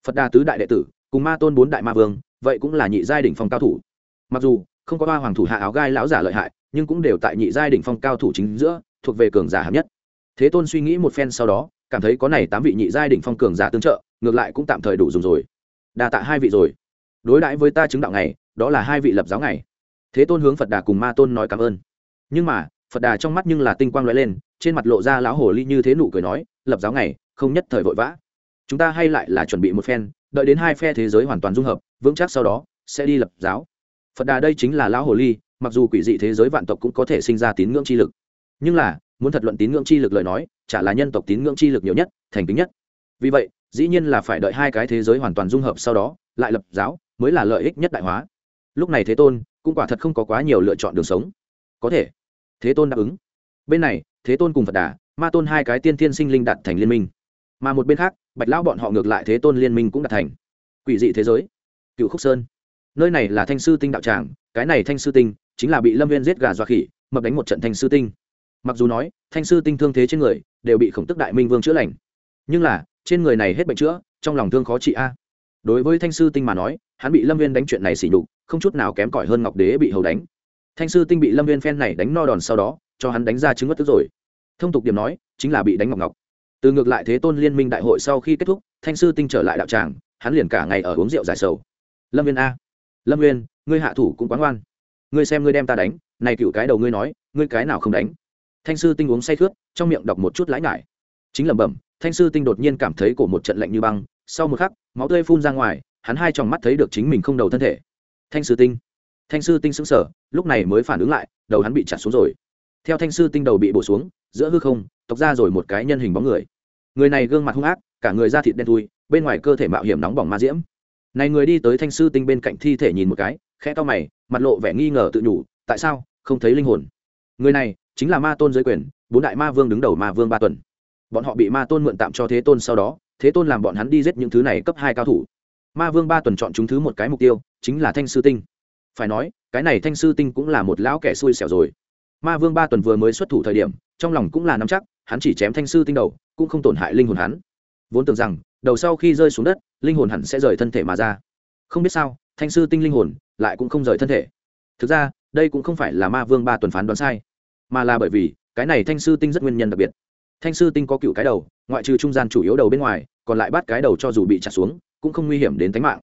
Phật đà tứ đại đệ tử, cùng ma tôn bốn đại ma vương, vậy cũng là nhị giai đỉnh phong cao thủ. Mặc dù, không có ba hoàng thủ hạ áo gai lão giả lợi hại, nhưng cũng đều tại nhị giai đỉnh phong cao thủ chính giữa, thuộc về cường giả hạng nhất. Thế tôn suy nghĩ một phen sau đó, cảm thấy có này tám vị nhị giai đỉnh phong cường giả tương trợ, ngược lại cũng tạm thời đủ dùng rồi. Đa tạ hai vị rồi. Đối đãi với ta chứng đạo này đó là hai vị lập giáo ngày, thế tôn hướng phật đà cùng ma tôn nói cảm ơn. Nhưng mà phật đà trong mắt nhưng là tinh quang lóe lên trên mặt lộ ra lão hồ ly như thế nụ cười nói lập giáo ngày không nhất thời vội vã. Chúng ta hay lại là chuẩn bị một phen đợi đến hai phe thế giới hoàn toàn dung hợp vững chắc sau đó sẽ đi lập giáo. Phật đà đây chính là lão hồ ly mặc dù quỷ dị thế giới vạn tộc cũng có thể sinh ra tín ngưỡng chi lực. Nhưng là muốn thật luận tín ngưỡng chi lực lời nói chả là nhân tộc tín ngưỡng chi lực nhiều nhất thành kính nhất. Vì vậy dĩ nhiên là phải đợi hai cái thế giới hoàn toàn dung hợp sau đó lại lập giáo mới là lợi ích nhất đại hóa lúc này thế tôn cũng quả thật không có quá nhiều lựa chọn đường sống. Có thể, thế tôn đáp ứng. Bên này, thế tôn cùng phật đà, ma tôn hai cái tiên thiên sinh linh đặt thành liên minh. Mà một bên khác, bạch lão bọn họ ngược lại thế tôn liên minh cũng đặt thành. Quỷ dị thế giới, cựu khúc sơn. Nơi này là thanh sư tinh đạo tràng, cái này thanh sư tinh chính là bị lâm viên giết gà dọa khỉ, mập đánh một trận thanh sư tinh. Mặc dù nói, thanh sư tinh thương thế trên người đều bị khổng tức đại minh vương chữa lành. Nhưng là, trên người này hết bệnh chữa, trong lòng thương khó trị a. Đối với thanh sư tinh mà nói, hắn bị lâm viên đánh chuyện này xỉ nhục không chút nào kém cỏi hơn ngọc đế bị hầu đánh. Thanh sư tinh bị lâm viên phen này đánh no đòn sau đó, cho hắn đánh ra chứng mất tức rồi. Thông tục điểm nói, chính là bị đánh ngọc ngọc. Từ ngược lại thế tôn liên minh đại hội sau khi kết thúc, thanh sư tinh trở lại đạo tràng, hắn liền cả ngày ở uống rượu giải sầu. Lâm viên a, lâm viên ngươi hạ thủ cũng quán ngoan. Ngươi xem ngươi đem ta đánh, này cựu cái đầu ngươi nói, ngươi cái nào không đánh? Thanh sư tinh uống say khướt, trong miệng đọc một chút lãi ngại chính lẩm bẩm, thanh sư tinh đột nhiên cảm thấy cổ một trận lạnh như băng, sau một khắc, máu tươi phun ra ngoài, hắn hai tròng mắt thấy được chính mình không đầu thân thể thanh sư tinh. Thanh sư tinh sững sờ, lúc này mới phản ứng lại, đầu hắn bị chặt xuống rồi. Theo thanh sư tinh đầu bị bổ xuống, giữa hư không, tộc ra rồi một cái nhân hình bóng người. Người này gương mặt hung ác, cả người da thịt đen thui, bên ngoài cơ thể mạo hiểm nóng bỏng ma diễm. Này người đi tới thanh sư tinh bên cạnh thi thể nhìn một cái, khẽ to mày, mặt lộ vẻ nghi ngờ tự nhủ, tại sao, không thấy linh hồn? Người này, chính là ma tôn giới quyền, bốn đại ma vương đứng đầu ma vương ba tuần. Bọn họ bị ma tôn mượn tạm cho thế tôn sau đó, thế tôn làm bọn hắn đi giết những thứ này cấp hai cao thủ. Ma vương ba tuần chọn chúng thứ một cái mục tiêu chính là thanh sư tinh. Phải nói, cái này thanh sư tinh cũng là một lão kẻ xui xẻo rồi. Ma vương ba tuần vừa mới xuất thủ thời điểm, trong lòng cũng là nắm chắc, hắn chỉ chém thanh sư tinh đầu, cũng không tổn hại linh hồn hắn. Vốn tưởng rằng, đầu sau khi rơi xuống đất, linh hồn hẳn sẽ rời thân thể mà ra. Không biết sao, thanh sư tinh linh hồn lại cũng không rời thân thể. Thực ra, đây cũng không phải là ma vương ba tuần phán đoán sai, mà là bởi vì, cái này thanh sư tinh rất nguyên nhân đặc biệt. Thanh sư tinh có cựu cái đầu, ngoại trừ trung gian chủ yếu đầu bên ngoài, còn lại bắt cái đầu cho dù bị chặt xuống, cũng không nguy hiểm đến tính mạng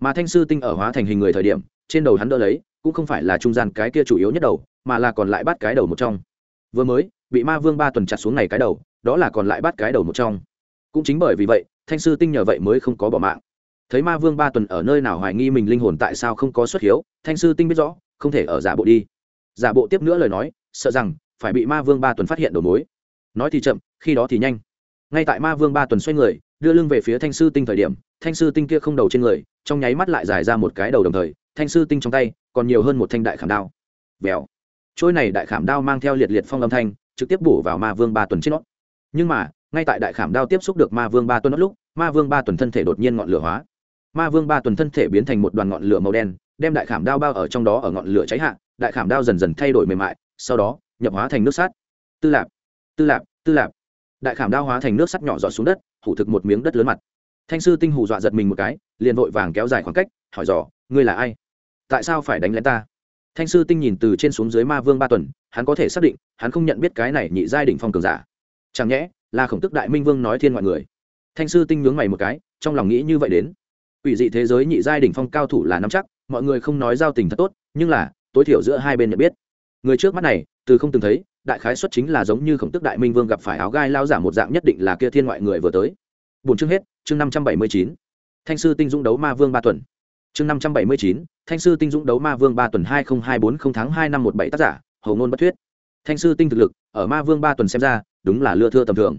mà thanh sư tinh ở hóa thành hình người thời điểm, trên đầu hắn đỡ lấy, cũng không phải là trung gian cái kia chủ yếu nhất đầu, mà là còn lại bắt cái đầu một trong. Vừa mới, bị ma vương ba tuần chặt xuống này cái đầu, đó là còn lại bắt cái đầu một trong. Cũng chính bởi vì vậy, thanh sư tinh nhờ vậy mới không có bỏ mạng. Thấy ma vương ba tuần ở nơi nào hoài nghi mình linh hồn tại sao không có xuất hiếu, thanh sư tinh biết rõ, không thể ở giả bộ đi. Giả bộ tiếp nữa lời nói, sợ rằng, phải bị ma vương ba tuần phát hiện đầu mối. Nói thì chậm, khi đó thì nhanh. Ngay tại ma vương ba tuần xoay người, đưa lưng về phía thanh sư tinh thời điểm, thanh sư tinh kia không đầu trên người trong nháy mắt lại dài ra một cái đầu đồng thời, thanh sư tinh trong tay, còn nhiều hơn một thanh đại khảm đao. Vèo. Trôi này đại khảm đao mang theo liệt liệt phong âm thanh, trực tiếp bổ vào ma vương ba tuần trên nót nhưng mà, ngay tại đại khảm đao tiếp xúc được ma vương ba tuần lúc, ma vương ba tuần thân thể đột nhiên ngọn lửa hóa. Ma vương ba tuần thân thể biến thành một đoàn ngọn lửa màu đen, đem đại khảm đao bao ở trong đó ở ngọn lửa cháy hạ, đại khảm đao dần dần thay đổi mềm mại, sau đó, nhập hóa thành nước sắt. Tư lạp tư lạp tư lạp. Đại khảm đao hóa thành nước sắt nhỏ giọt xuống đất, hủ thực một miếng đất lớn mặt. Thanh sư tinh hù dọa giật mình một cái liền vội vàng kéo dài khoảng cách, hỏi dò, ngươi là ai? Tại sao phải đánh lén ta? Thanh sư tinh nhìn từ trên xuống dưới ma vương ba tuần, hắn có thể xác định, hắn không nhận biết cái này nhị giai đỉnh phong cường giả. Chẳng nhẽ là khổng tức đại minh vương nói thiên ngoại người? Thanh sư tinh nhướng mày một cái, trong lòng nghĩ như vậy đến. Ủy dị thế giới nhị giai đỉnh phong cao thủ là nắm chắc, mọi người không nói giao tình thật tốt, nhưng là, tối thiểu giữa hai bên nhận biết. Người trước mắt này, từ không từng thấy, đại khái xuất chính là giống như khổng tức đại minh vương gặp phải áo gai lao giả một dạng nhất định là kia thiên ngoại người vừa tới. Bốn chương hết, chương năm trăm bảy mươi chín thanh sư tinh dũng đấu ma vương ba tuần. Chương năm trăm bảy mươi chín, thanh sư tinh dũng đấu ma vương ba tuần hai nghìn hai bốn không tháng hai năm một bảy tác giả hầu ngôn bất thuyết. Thanh sư tinh thực lực, ở ma vương ba tuần xem ra, đúng là lưa thưa tầm thường.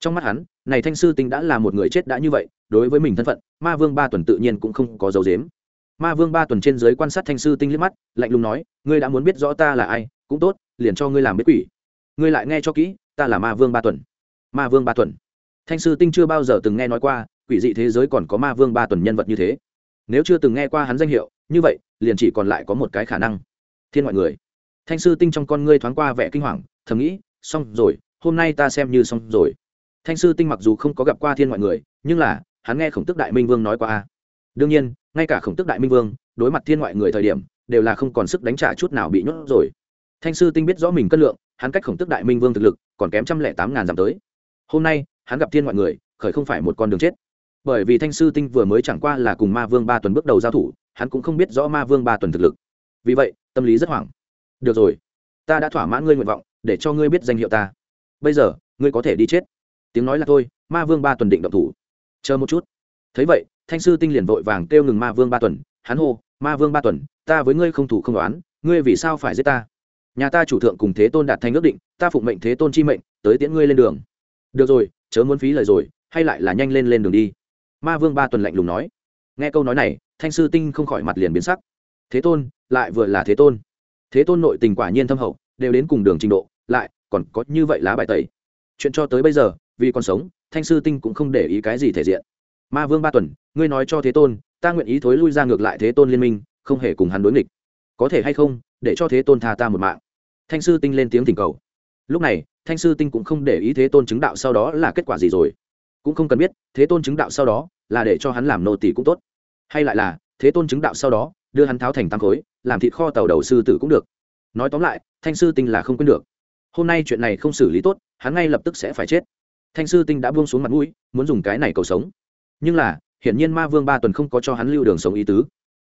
Trong mắt hắn, này thanh sư tinh đã là một người chết đã như vậy, đối với mình thân phận, ma vương ba tuần tự nhiên cũng không có dấu dếm. Ma vương ba tuần trên dưới quan sát thanh sư tinh liếc mắt, lạnh lùng nói, ngươi đã muốn biết rõ ta là ai, cũng tốt, liền cho ngươi làm biết quỷ. Ngươi lại nghe cho kỹ, ta là ma vương ba tuần. Ma vương ba tuần. Thanh sư tinh chưa bao giờ từng nghe nói qua quỷ dị thế giới còn có ma vương ba tuần nhân vật như thế. Nếu chưa từng nghe qua hắn danh hiệu, như vậy, liền chỉ còn lại có một cái khả năng. Thiên ngoại người. Thanh sư tinh trong con ngươi thoáng qua vẻ kinh hoàng, thầm nghĩ, xong rồi, hôm nay ta xem như xong rồi. Thanh sư tinh mặc dù không có gặp qua thiên ngoại người, nhưng là, hắn nghe khổng tức đại minh vương nói qua a. Đương nhiên, ngay cả khổng tức đại minh vương, đối mặt thiên ngoại người thời điểm, đều là không còn sức đánh trả chút nào bị nhốt rồi. Thanh sư tinh biết rõ mình cân lượng, hắn cách khổng tức đại minh vương thực lực, còn kém trăm lẻ tám ngàn dặm tới. Hôm nay, hắn gặp thiên ngoại người, khởi không phải một con đường chết bởi vì thanh sư tinh vừa mới chẳng qua là cùng ma vương ba tuần bước đầu giao thủ, hắn cũng không biết rõ ma vương ba tuần thực lực. Vì vậy, tâm lý rất hoảng. Được rồi, ta đã thỏa mãn ngươi nguyện vọng, để cho ngươi biết danh hiệu ta. Bây giờ, ngươi có thể đi chết. Tiếng nói là thôi, ma vương ba tuần định động thủ. Chờ một chút. Thấy vậy, thanh sư tinh liền vội vàng kêu ngừng ma vương ba tuần. Hắn hô, ma vương ba tuần, ta với ngươi không thủ không đoán ngươi vì sao phải giết ta? Nhà ta chủ thượng cùng thế tôn đạt thành ước định, ta phụng mệnh thế tôn chi mệnh, tới tiễn ngươi lên đường. Được rồi, chớ muốn phí lời rồi, hay lại là nhanh lên lên đường đi ma vương ba tuần lạnh lùng nói. Nghe câu nói này, thanh sư tinh không khỏi mặt liền biến sắc. Thế tôn, lại vừa là thế tôn. Thế tôn nội tình quả nhiên thâm hậu, đều đến cùng đường trình độ, lại còn có như vậy lá bài tẩy. Chuyện cho tới bây giờ, vì còn sống, thanh sư tinh cũng không để ý cái gì thể diện. Ma vương ba tuần, ngươi nói cho thế tôn, ta nguyện ý thối lui ra ngược lại thế tôn liên minh, không hề cùng hắn đối nghịch. Có thể hay không, để cho thế tôn tha ta một mạng. Thanh sư tinh lên tiếng thỉnh cầu. Lúc này, thanh sư tinh cũng không để ý thế tôn chứng đạo sau đó là kết quả gì rồi cũng không cần biết, thế tôn chứng đạo sau đó là để cho hắn làm nô tỷ cũng tốt. Hay lại là, thế tôn chứng đạo sau đó đưa hắn tháo thành tăng khối, làm thịt kho tàu đầu sư tử cũng được. Nói tóm lại, thanh sư tinh là không quên được. Hôm nay chuyện này không xử lý tốt, hắn ngay lập tức sẽ phải chết. Thanh sư tinh đã buông xuống mặt mũi, muốn dùng cái này cầu sống. Nhưng là, hiển nhiên ma vương ba tuần không có cho hắn lưu đường sống ý tứ.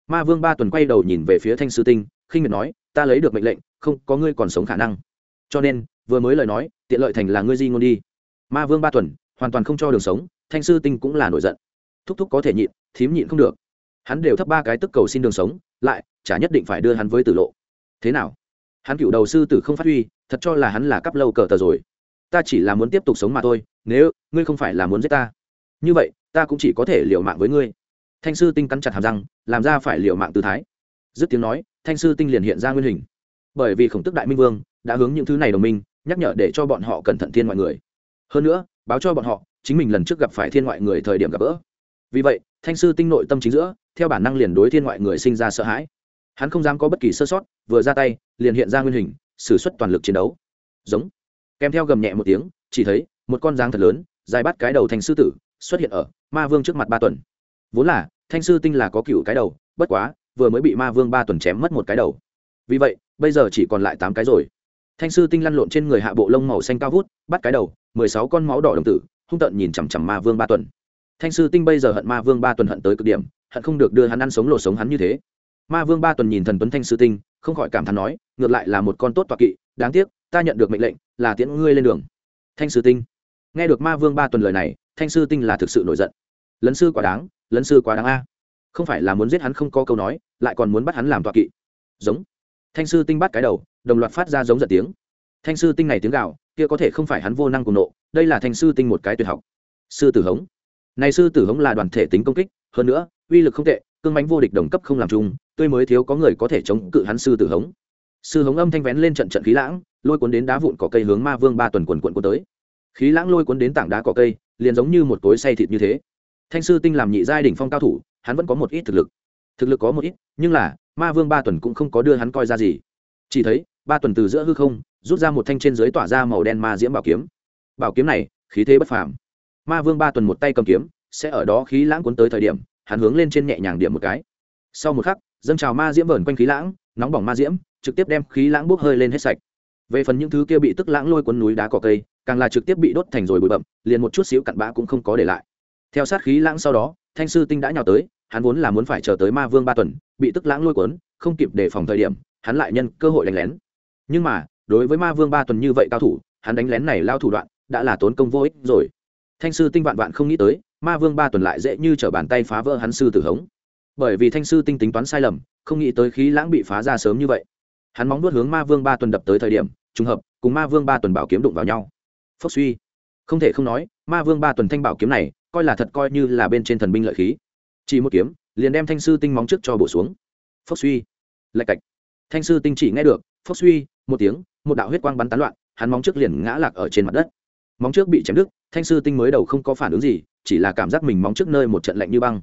Ma vương ba tuần quay đầu nhìn về phía thanh sư tinh, khinh miệt nói, ta lấy được mệnh lệnh, không có ngươi còn sống khả năng. Cho nên, vừa mới lời nói, tiện lợi thành là ngươi di ngôn đi. Ma vương ba tuần hoàn toàn không cho đường sống, thanh sư tinh cũng là nổi giận. Thúc thúc có thể nhịn, thím nhịn không được. Hắn đều thấp ba cái tức cầu xin đường sống, lại, chả nhất định phải đưa hắn với tử lộ. Thế nào? Hắn cựu đầu sư tử không phát huy, thật cho là hắn là cắp lâu cờ tờ rồi. Ta chỉ là muốn tiếp tục sống mà thôi, nếu, ngươi không phải là muốn giết ta. Như vậy, ta cũng chỉ có thể liều mạng với ngươi. Thanh sư tinh cắn chặt hàm răng, làm ra phải liều mạng tư thái. Dứt tiếng nói, thanh sư tinh liền hiện ra nguyên hình. Bởi vì khổng tức đại minh vương, đã hướng những thứ này đồng minh, nhắc nhở để cho bọn họ cẩn thận thiên mọi người. Hơn nữa báo cho bọn họ, chính mình lần trước gặp phải thiên ngoại người thời điểm gặp gỡ. Vì vậy, thanh sư tinh nội tâm chính giữa, theo bản năng liền đối thiên ngoại người sinh ra sợ hãi. Hắn không dám có bất kỳ sơ sót, vừa ra tay, liền hiện ra nguyên hình s ử suất toàn lực chiến đấu. Giống. Kèm theo gầm nhẹ một tiếng, chỉ thấy, một con giang thật lớn, dài bắt cái đầu thành sư tử, xuất hiện ở ma vương trước mặt ba tuần. Vốn là, thanh sư tinh là có cựu cái đầu, bất quá, vừa mới bị ma vương ba tuần chém mất một cái đầu. Vì vậy, bây giờ chỉ còn lại tám cái rồi. Thanh sư tinh lăn lộn trên người hạ bộ lông màu xanh cao vút, bắt cái đầu mười sáu con máu đỏ đồng tử, hung tận nhìn chằm chằm ma vương ba tuần. Thanh sư tinh bây giờ hận ma vương ba tuần hận tới cực điểm, hận không được đưa hắn ăn sống lộ sống hắn như thế. Ma vương ba tuần nhìn thần tuấn thanh sư tinh, không khỏi cảm thán nói, ngược lại là một con tốt toạc kỵ, đáng tiếc, ta nhận được mệnh lệnh, là tiễn ngươi lên đường. Thanh sư tinh, nghe được ma vương ba tuần lời này, thanh sư tinh là thực sự nổi giận. Lấn sư quá đáng, lấn sư quá đáng a. Không phải là muốn giết hắn không có câu nói, lại còn muốn bắt hắn làm toạc kỵ. Giống. Thanh sư tinh bắt cái đầu, đồng loạt phát ra giống giật tiếng. Thanh sư tinh này tiếng gạo kia có thể không phải hắn vô năng cùng nộ, đây là thanh sư tinh một cái tuyệt học. Sư tử hống. Này sư tử hống là đoàn thể tính công kích, hơn nữa, uy lực không tệ, cương bánh vô địch đồng cấp không làm chung, tươi mới thiếu có người có thể chống cự hắn sư tử hống. Sư hống âm thanh vén lên trận trận khí lãng, lôi cuốn đến đá vụn cỏ cây hướng ma vương ba tuần quần quận cuốn tới. Khí lãng lôi cuốn đến tảng đá cỏ cây, liền giống như một cối say thịt như thế. Thanh sư tinh làm nhị giai đỉnh phong cao thủ, hắn vẫn có một ít thực lực. Thực lực có một ít, nhưng là, ma vương ba tuần cũng không có đưa hắn coi ra gì. Chỉ thấy, ba tuần từ giữa hư không rút ra một thanh trên dưới tỏa ra màu đen ma diễm bảo kiếm. Bảo kiếm này, khí thế bất phàm. Ma vương ba tuần một tay cầm kiếm, sẽ ở đó khí lãng cuốn tới thời điểm, hắn hướng lên trên nhẹ nhàng điểm một cái. Sau một khắc, dâng trào ma diễm vờn quanh khí lãng, nóng bỏng ma diễm, trực tiếp đem khí lãng bốc hơi lên hết sạch. Về phần những thứ kia bị tức lãng lôi cuốn núi đá cỏ cây, càng là trực tiếp bị đốt thành rồi bụi bậm liền một chút xíu cặn bã cũng không có để lại. Theo sát khí lãng sau đó, thanh sư tinh đã nhào tới, hắn vốn là muốn phải chờ tới ma vương ba tuần, bị tức lãng lôi cuốn, không kịp đề phòng thời điểm, hắn lại nhân cơ hội đánh lén. Nhưng mà đối với ma vương ba tuần như vậy cao thủ, hắn đánh lén này lao thủ đoạn, đã là tốn công vô ích rồi. Thanh sư tinh vạn vạn không nghĩ tới, ma vương ba tuần lại dễ như t r ở bàn tay phá vỡ hắn sư tử hống. Bởi vì thanh sư tinh tính toán sai lầm, không nghĩ tới khí lãng bị phá ra sớm như vậy. Hắn móng nuốt hướng ma vương ba tuần đập tới thời điểm, trùng hợp, cùng ma vương ba tuần bảo kiếm đụng vào nhau. Phốc suy. Không thể không nói, ma vương ba tuần thanh bảo kiếm này, coi là thật coi như là bên trên thần binh lợi khí. Chỉ một kiếm, liền đem thanh sư tinh móng trước cho bổ xuống. Phốc suy. Lạch cạch. Thanh sư tinh chỉ nghe được, phốc suy, một tiếng một đạo huyết quang bắn tán loạn, hắn móng trước liền ngã lạc ở trên mặt đất. Móng trước bị chém đứt, thanh sư tinh mới đầu không có phản ứng gì, chỉ là cảm giác mình móng trước nơi một trận lạnh như băng.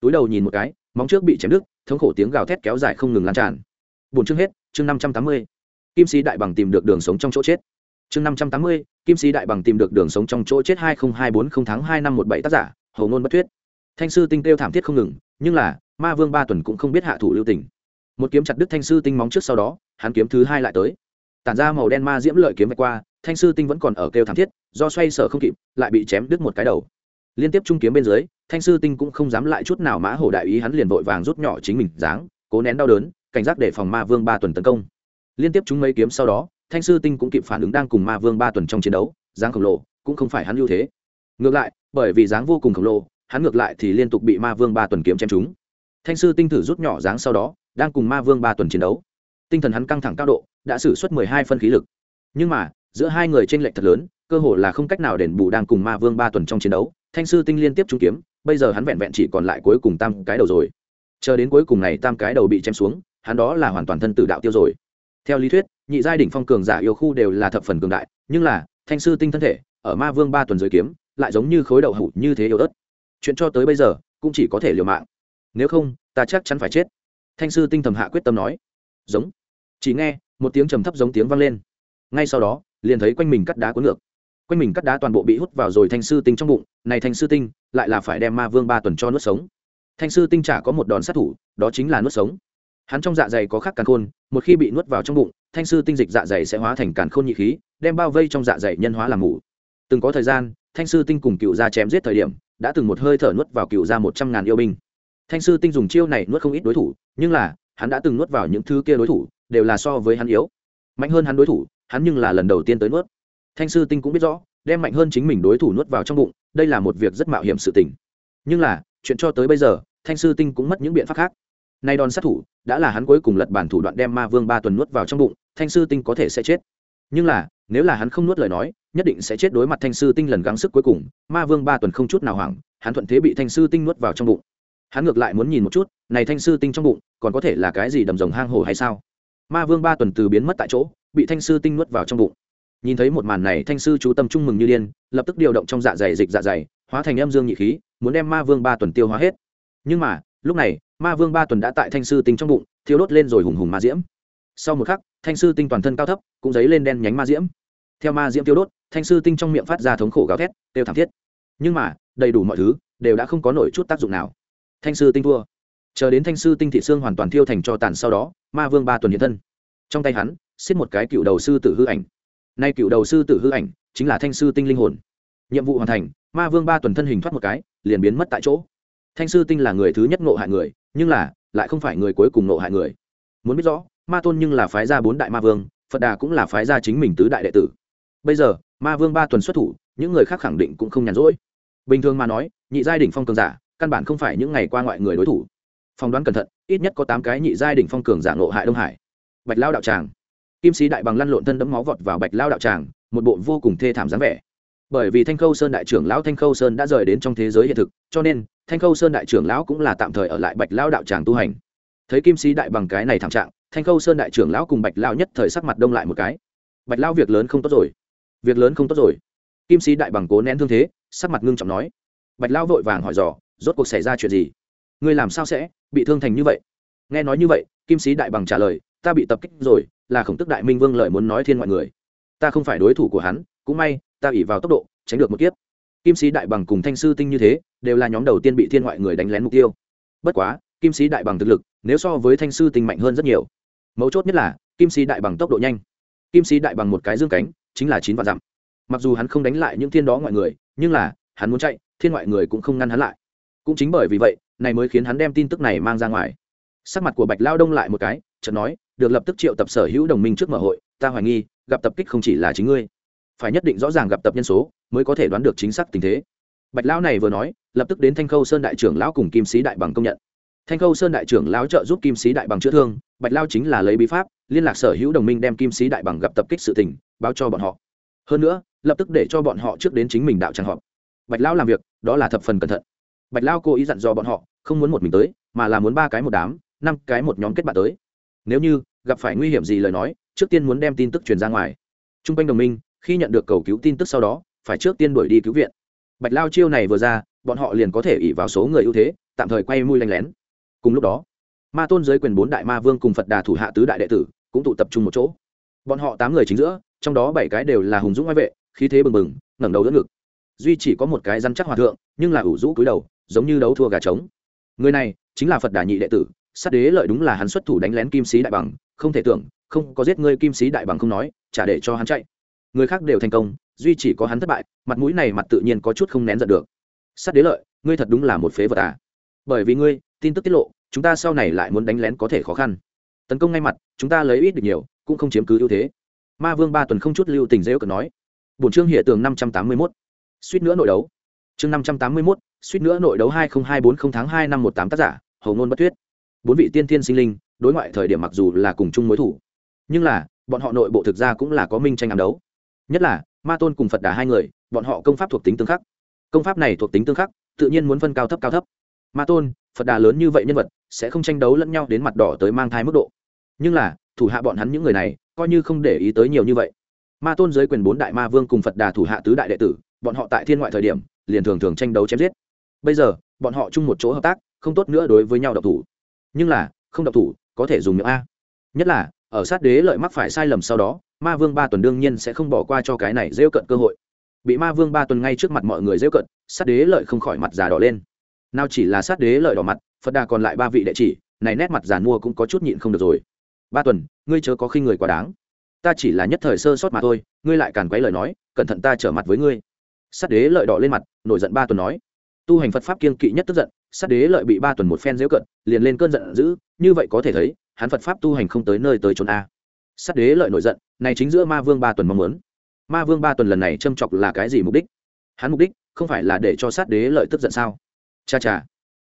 Túi đầu nhìn một cái, móng trước bị chém đứt, thống khổ tiếng gào thét kéo dài không ngừng lan tràn. Bốn chương hết, chương năm trăm tám mươi. Kim sĩ đại bằng tìm được đường sống trong chỗ chết. Chương năm trăm tám mươi, kim sĩ đại bằng tìm được đường sống trong chỗ chết hai nghìn hai bốn không tháng hai năm một bảy tác giả hầu ngôn bất thuyết. Thanh sư tinh kêu thảm thiết không ngừng, nhưng là, ma vương ba tuần cũng không biết hạ thủ lưu tình. Một kiếm chặt đứt thanh sư tinh móng trước sau đó, hắn kiếm thứ hai lại tới tản ra màu đen ma diễm lợi kiếm vạch qua, thanh sư tinh vẫn còn ở kêu thảm thiết, do xoay sở không kịp, lại bị chém đứt một cái đầu. Liên tiếp trung kiếm bên dưới, thanh sư tinh cũng không dám lại chút nào mã hổ đại ý hắn liền vội vàng rút nhỏ chính mình dáng, cố nén đau đớn, cảnh giác để phòng ma vương ba tuần tấn công. Liên tiếp chúng mấy kiếm sau đó, thanh sư tinh cũng kịp phản ứng đang cùng ma vương ba tuần trong chiến đấu, dáng khổng lồ cũng không phải hắn ưu thế. Ngược lại, bởi vì dáng vô cùng khổng lồ, hắn ngược lại thì liên tục bị ma vương ba tuần kiếm chém chúng thanh sư tinh thử rút nhỏ dáng sau đó, đang cùng ma vương ba tuần chiến đấu tinh thần hắn căng thẳng cao độ, đã xử suất mười hai phân khí lực. Nhưng mà, giữa hai người t r ê n lệch thật lớn, cơ hội là không cách nào đền bù đang cùng ma vương ba tuần trong chiến đấu. Thanh sư tinh liên tiếp trung kiếm, bây giờ hắn vẹn vẹn chỉ còn lại cuối cùng tam cái đầu rồi. Chờ đến cuối cùng này tam cái đầu bị chém xuống, hắn đó là hoàn toàn thân tử đạo tiêu rồi. Theo lý thuyết, nhị giai đỉnh phong cường giả yêu khu đều là thập phần cường đại, nhưng là, thanh sư tinh thân thể, ở ma vương ba tuần dưới kiếm, lại giống như khối đậu hủ như thế yếu ớt. Chuyện cho tới bây giờ, cũng chỉ có thể liều mạng. Nếu không, ta chắc chắn phải chết. Thanh sư tinh thầm hạ quyết tâm nói. Giống chỉ nghe, một tiếng trầm thấp giống tiếng vang lên. Ngay sau đó, liền thấy quanh mình cắt đá cuốn ngược. Quanh mình cắt đá toàn bộ bị hút vào rồi thanh sư tinh trong bụng, này thanh sư tinh, lại là phải đem ma vương ba tuần cho nuốt sống. Thanh sư tinh chả có một đòn sát thủ, đó chính là nuốt sống. Hắn trong dạ dày có khắc càn khôn, một khi bị nuốt vào trong bụng, thanh sư tinh dịch dạ dày sẽ hóa thành càn khôn nhị khí, đem bao vây trong dạ dày nhân hóa làm ngủ từng có thời gian, thanh sư tinh cùng cựu gia chém giết thời điểm, đã từng một hơi thở nuốt vào cựu gia một trăm ngàn yêu binh. Thanh sư tinh dùng chiêu này nuốt không ít đối thủ, nhưng là, hắn đã từng nuốt vào những thứ kia đối thủ đều là so với hắn yếu. Mạnh hơn hắn đối thủ, hắn nhưng là lần đầu tiên tới nuốt. Thanh sư tinh cũng biết rõ, đem mạnh hơn chính mình đối thủ nuốt vào trong bụng, đây là một việc rất mạo hiểm sự tình. Nhưng là, chuyện cho tới bây giờ, thanh sư tinh cũng mất những biện pháp khác. Nay đòn sát thủ, đã là hắn cuối cùng lật bản thủ đoạn đem ma vương ba tuần nuốt vào trong bụng, thanh sư tinh có thể sẽ chết. Nhưng là, nếu là hắn không nuốt lời nói, nhất định sẽ chết đối mặt thanh sư tinh lần gắng sức cuối cùng, ma vương ba tuần không chút nào hoảng, hắn thuận thế bị thanh sư tinh nuốt vào trong bụng. Hắn ngược lại muốn nhìn một chút, này thanh sư tinh trong bụng, còn có thể là cái gì đầm rồng hang hổ hay sao? Ma vương ba tuần từ biến mất tại chỗ, bị thanh sư tinh nuốt vào trong bụng. Nhìn thấy một màn này, thanh sư chú tâm trung mừng như điên, lập tức điều động trong dạ dày dịch dạ dày, hóa thành âm dương nhị khí, muốn đem ma vương ba tuần tiêu hóa hết. Nhưng mà, lúc này, ma vương ba tuần đã tại thanh sư tinh trong bụng thiếu đốt lên rồi hùng hùng ma diễm. Sau một khắc, thanh sư tinh toàn thân cao thấp, cũng dấy lên đen nhánh ma diễm. Theo ma diễm tiêu đốt, thanh sư tinh trong miệng phát ra thống khổ gào thét đều thảm thiết. Nhưng mà, đầy đủ mọi thứ, đều đã không có nổi chút tác dụng nào. Thanh sư tinh thua. Chờ đến thanh sư tinh thị xương hoàn toàn thiêu thành cho tàn sau đó ma vương ba tuần hiện thân. Trong tay hắn, xiết một cái cựu đầu sư tử hư ảnh. Nay cựu đầu sư tử hư ảnh chính là thanh sư tinh linh hồn. Nhiệm vụ hoàn thành, ma vương ba tuần thân hình thoát một cái, liền biến mất tại chỗ. Thanh sư tinh là người thứ nhất nộ hại người, nhưng là lại không phải người cuối cùng nộ hại người. Muốn biết rõ, ma tôn nhưng là phái gia bốn đại ma vương, phật đà cũng là phái gia chính mình tứ đại đệ tử. Bây giờ, ma vương ba tuần xuất thủ, những người khác khẳng định cũng không nhàn rỗi. Bình thường mà nói, nhị giai đỉnh phong cường giả, căn bản không phải những ngày qua ngoại người đối thủ. Phỏng đoán cẩn thận ít nhất có tám cái nhị giai đỉnh phong cường giả ngộ hại đông hải. Bạch lao đạo tràng. Kim sĩ đại bằng lăn lộn thân đấm máu vọt vào bạch lao đạo tràng, một bộ vô cùng thê thảm dáng vẻ. Bởi vì thanh khâu sơn đại trưởng lão thanh khâu sơn đã rời đến trong thế giới hiện thực, cho nên thanh khâu sơn đại trưởng lão cũng là tạm thời ở lại bạch lao đạo tràng tu hành. Thấy kim sĩ đại bằng cái này thảm trạng, thanh khâu sơn đại trưởng lão cùng bạch lao nhất thời sắc mặt đông lại một cái. Bạch lao việc lớn không tốt rồi. Việc lớn không tốt rồi. Kim sĩ đại bằng cố nén thương thế, sắc mặt ngưng trọng nói. Bạch lao vội vàng hỏi dò, rốt cuộc xảy ra chuyện gì? Ngươi làm sao sẽ bị thương thành như vậy? Nghe nói như vậy, kim sĩ đại bằng trả lời, ta bị tập kích rồi, là khổng tức đại minh vương lợi muốn nói thiên ngoại người. Ta không phải đối thủ của hắn, cũng may, ta ỉ vào tốc độ, tránh được một kiếp. Kim sĩ đại bằng cùng thanh sư tinh như thế, đều là nhóm đầu tiên bị thiên ngoại người đánh lén mục tiêu. Bất quá, kim sĩ đại bằng thực lực, nếu so với thanh sư tinh mạnh hơn rất nhiều. Mấu chốt nhất là, kim sĩ đại bằng tốc độ nhanh. Kim sĩ đại bằng một cái dương cánh, chính là chín vạn dặm. Mặc dù hắn không đánh lại những thiên đó ngoại người, nhưng là, hắn muốn chạy, thiên ngoại người cũng không ngăn hắn lại. Cũng chính bởi vì vậy này mới khiến hắn đem tin tức này mang ra ngoài. Sắc mặt của bạch lao đông lại một cái, chợt nói, được lập tức triệu tập sở hữu đồng minh trước mở hội, ta hoài nghi, gặp tập kích không chỉ là chính ngươi. Phải nhất định rõ ràng gặp tập nhân số, mới có thể đoán được chính xác tình thế. Bạch lão này vừa nói, lập tức đến thanh khâu sơn đại trưởng lão cùng kim sĩ đại bằng công nhận. Thanh khâu sơn đại trưởng lão trợ giúp kim sĩ đại bằng chữa thương, bạch lao chính là lấy bí pháp, liên lạc sở hữu đồng minh đem kim sĩ đại bằng gặp tập kích sự tình, báo cho bọn họ. Hơn nữa, lập tức để cho bọn họ trước đến chính mình đạo tràng họp. Bạch lao làm việc, đó là thập phần cẩn thận. Bạch lao cố ý dặn dò bọn họ không muốn một mình tới, mà là muốn ba cái một đám, năm cái một nhóm kết bạn tới. Nếu như gặp phải nguy hiểm gì lời nói, trước tiên muốn đem tin tức truyền ra ngoài. T r u n g quanh đồng minh, khi nhận được cầu cứu tin tức sau đó, phải trước tiên đuổi đi cứu viện. Bạch lao chiêu này vừa ra, bọn họ liền có thể ỉ vào số người ưu thế, tạm thời quay mui lanh lén. Cùng lúc đó, ma tôn giới quyền bốn đại ma vương cùng phật đà thủ hạ tứ đại đệ tử cũng tụ tập trung một chỗ. Bọn họ tám người chính giữa, trong đó bảy cái đều là hùng dũng ngoại vệ, khí thế bừng bừng, ngẩng đầu đỡ ngực. Duy chỉ có một cái răn chắc hòa thượng, nhưng là ủ rũ cúi đầu, giống như đấu thua gà trống người này chính là phật đà nhị đệ tử, sát đế lợi đúng là hắn xuất thủ đánh lén kim sĩ đại bằng, không thể tưởng, không có giết ngươi kim sĩ đại bằng không nói trả để cho hắn chạy. Người khác đều thành công, duy chỉ có hắn thất bại, mặt mũi này mặt tự nhiên có chút không nén giận được. Sát đế lợi, ngươi thật đúng là một phế vật à? Bởi vì ngươi, tin tức tiết lộ, chúng ta sau này lại muốn đánh lén có thể khó khăn. Tấn công ngay mặt, chúng ta lấy ít được nhiều, cũng không chiếm cứ ưu thế. Ma vương ba tuần không chút lưu tình dễ cờ nói. Bổn trương hiện tường năm trăm tám mươi mốt. Suýt nữa nội đấu chương năm trăm tám mươi mốt, suýt nữa nội đấu hai nghìn hai bốn không tháng hai năm một tám tác giả, hầu ngôn bất thuyết. Bốn vị tiên thiên sinh linh, đối ngoại thời điểm mặc dù là cùng chung mối thủ, nhưng là, bọn họ nội bộ thực ra cũng là có minh tranh ám đấu. Nhất là, ma tôn cùng phật đà hai người, bọn họ công pháp thuộc tính tương khắc. Công pháp này thuộc tính tương khắc, tự nhiên muốn phân cao thấp cao thấp. Ma tôn, phật đà lớn như vậy nhân vật, sẽ không tranh đấu lẫn nhau đến mặt đỏ tới mang thai mức độ. Nhưng là, thủ hạ bọn hắn những người này, coi như không để ý tới nhiều như vậy. Ma tôn giới quyền bốn đại ma vương cùng phật đà thủ hạ tứ đại đệ tử, bọn họ tại thiên ngoại thời điểm liền thường thường tranh đấu chém giết. Bây giờ, bọn họ chung một chỗ hợp tác, không tốt nữa đối với nhau độc thủ. Nhưng là, không độc thủ, có thể dùng miệng a. Nhất là, ở sát đế lợi mắc phải sai lầm sau đó, ma vương ba tuần đương nhiên sẽ không bỏ qua cho cái này rêu cận cơ hội. Bị ma vương ba tuần ngay trước mặt mọi người rêu cận, sát đế lợi không khỏi mặt già đỏ lên. Nào chỉ là sát đế lợi đỏ mặt, phật đà còn lại ba vị đệ chỉ, này nét mặt giàn mua cũng có chút nhịn không được rồi. Ba tuần, ngươi chớ có khi người quá đáng. Ta chỉ là nhất thời sơ sót mà thôi, ngươi lại càn quấy lời nói, cẩn thận ta trở mặt với ngươi sát đế lợi đỏ lên mặt, nổi giận ba tuần nói. Tu hành phật pháp kiên kỵ nhất tức giận, sát đế lợi bị ba tuần một phen dễu cận, liền lên cơn giận dữ, như vậy có thể thấy, hắn phật pháp tu hành không tới nơi tới trốn a. Sát đế lợi nổi giận, này chính giữa ma vương ba tuần mong muốn. Ma vương ba tuần lần này châm chọc là cái gì mục đích? Hắn mục đích không phải là để cho sát đế lợi tức giận sao? Cha cha.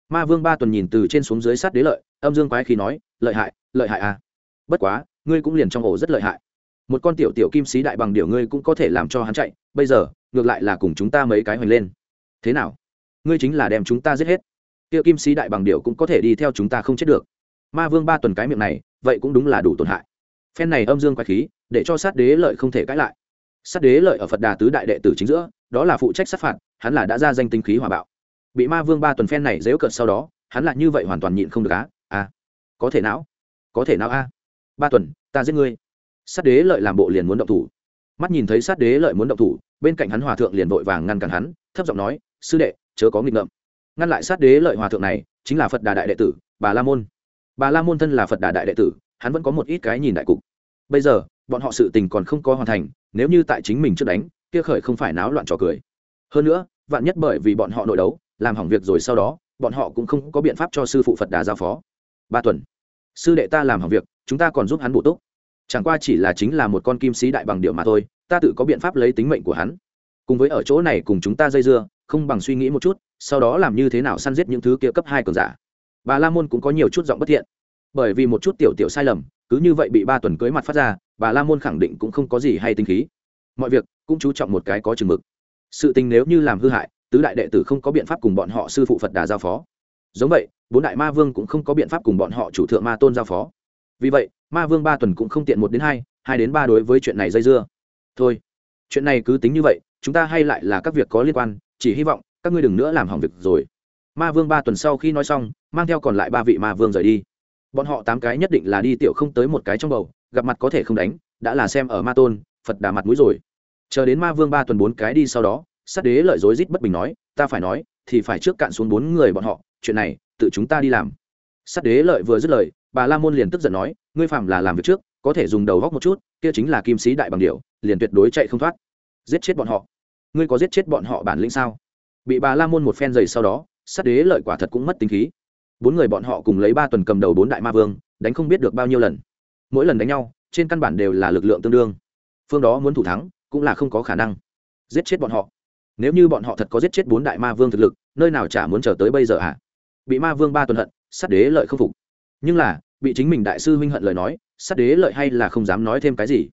Ma vương ba tuần nhìn từ trên xuống dưới sát đế lợi, âm dương quái khí nói, lợi hại lợi hại a bất quá, ngươi cũng liền trong ổ rất lợi hại một con tiểu tiểu kim sĩ đại bằng điểu ngươi cũng có thể làm cho hắn chạy, bây giờ, ngược lại là cùng chúng ta mấy cái hoành lên. Thế nào? Ngươi chính là đem chúng ta giết hết. Tiểu kim sĩ đại bằng điểu cũng có thể đi theo chúng ta không chết được. Ma vương ba tuần cái miệng này, vậy cũng đúng là đủ tổn hại. Phen này âm dương quái khí, để cho sát đế lợi không thể cãi lại. Sát đế lợi ở phật đà tứ đại đệ tử chính giữa, đó là phụ trách sát phạt, hắn là đã ra danh tinh khí hòa bạo. Bị ma vương ba tuần phen này dễu cợt sau đó, hắn là như vậy hoàn toàn nhịn không được á à có thể não, có thể não a ba tuần, ta giết ngươi sát đế lợi làm bộ liền muốn động thủ. Mắt nhìn thấy sát đế lợi muốn động thủ, bên cạnh hắn hòa thượng liền vội vàng ngăn cản hắn, thấp giọng nói, sư đệ, chớ có nghịch ngợm. Ngăn lại sát đế lợi hòa thượng này, chính là phật đà đại đệ tử, bà la môn. Bà la môn thân là phật đà đại đệ tử, hắn vẫn có một ít cái nhìn đại cục. Bây giờ, bọn họ sự tình còn không có hoàn thành, nếu như tại chính mình trước đánh, kia khởi không phải náo loạn trò cười. Hơn nữa, vạn nhất bởi vì bọn họ nội đấu, làm hỏng việc rồi sau đó, bọn họ cũng không có biện pháp cho sư phụ phật đà giao phó. Ba tuần. Sư đệ ta làm hỏng việc, chúng ta còn giúp hắn bổ túc chẳng qua chỉ là chính là một con kim sĩ đại bằng điệu mà thôi, ta tự có biện pháp lấy tính mệnh của hắn. Cùng với ở chỗ này cùng chúng ta dây dưa, không bằng suy nghĩ một chút, sau đó làm như thế nào săn giết những thứ kia cấp hai cường giả. Bà la môn cũng có nhiều chút giọng bất thiện. Bởi vì một chút tiểu tiểu sai lầm, cứ như vậy bị ba tuần cưới mặt phát ra, bà la môn khẳng định cũng không có gì hay tinh khí. Mọi việc cũng chú trọng một cái có chừng mực. Sự tình nếu như làm hư hại, tứ đại đệ tử không có biện pháp cùng bọn họ sư phụ phật đà giao phó. Giống vậy, bốn đại ma vương cũng không có biện pháp cùng bọn họ chủ thượng ma tôn giao phó vì vậy, ma vương ba tuần cũng không tiện một đến hai hai đến ba đối với chuyện này dây dưa. Thôi, chuyện này cứ tính như vậy, chúng ta hay lại là các việc có liên quan, chỉ hy vọng các ngươi đừng nữa làm hỏng việc rồi. Ma vương ba tuần sau khi nói xong, mang theo còn lại ba vị ma vương rời đi. Bọn họ tám cái nhất định là đi tiểu không tới một cái trong bầu, gặp mặt có thể không đánh, đã là xem ở ma tôn, phật đà mặt mũi rồi. Chờ đến ma vương ba tuần bốn cái đi sau đó, sát đế lợi dối rít bất bình nói, ta phải nói, thì phải trước cạn xuống bốn người bọn họ, chuyện này, tự chúng ta đi làm sát đế lợi vừa dứt lời, bà la môn liền tức giận nói, ngươi phạm là làm việc trước, có thể dùng đầu góc một chút, kia chính là kim sĩ đại bằng điệu liền tuyệt đối chạy không thoát. Giết chết bọn họ. Ngươi có giết chết bọn họ bản lĩnh sao? Bị bà la môn một phen giày sau đó, sát đế lợi quả thật cũng mất tính khí. Bốn người bọn họ cùng lấy ba tuần cầm đầu bốn đại ma vương, đánh không biết được bao nhiêu lần. Mỗi lần đánh nhau, trên căn bản đều là lực lượng tương đương. Phương đó muốn thủ thắng, cũng là không có khả năng. Giết chết bọn họ. Nếu như bọn họ thật có giết chết bốn đại ma vương thực lực, nơi nào chả muốn chờ tới bây giờ ạ à? bị ma vương ba tuần hận sát đế lợi không phục. Nhưng là, bị chính mình đại sư huynh hận lời nói, sát đế lợi hay là không dám nói thêm cái gì?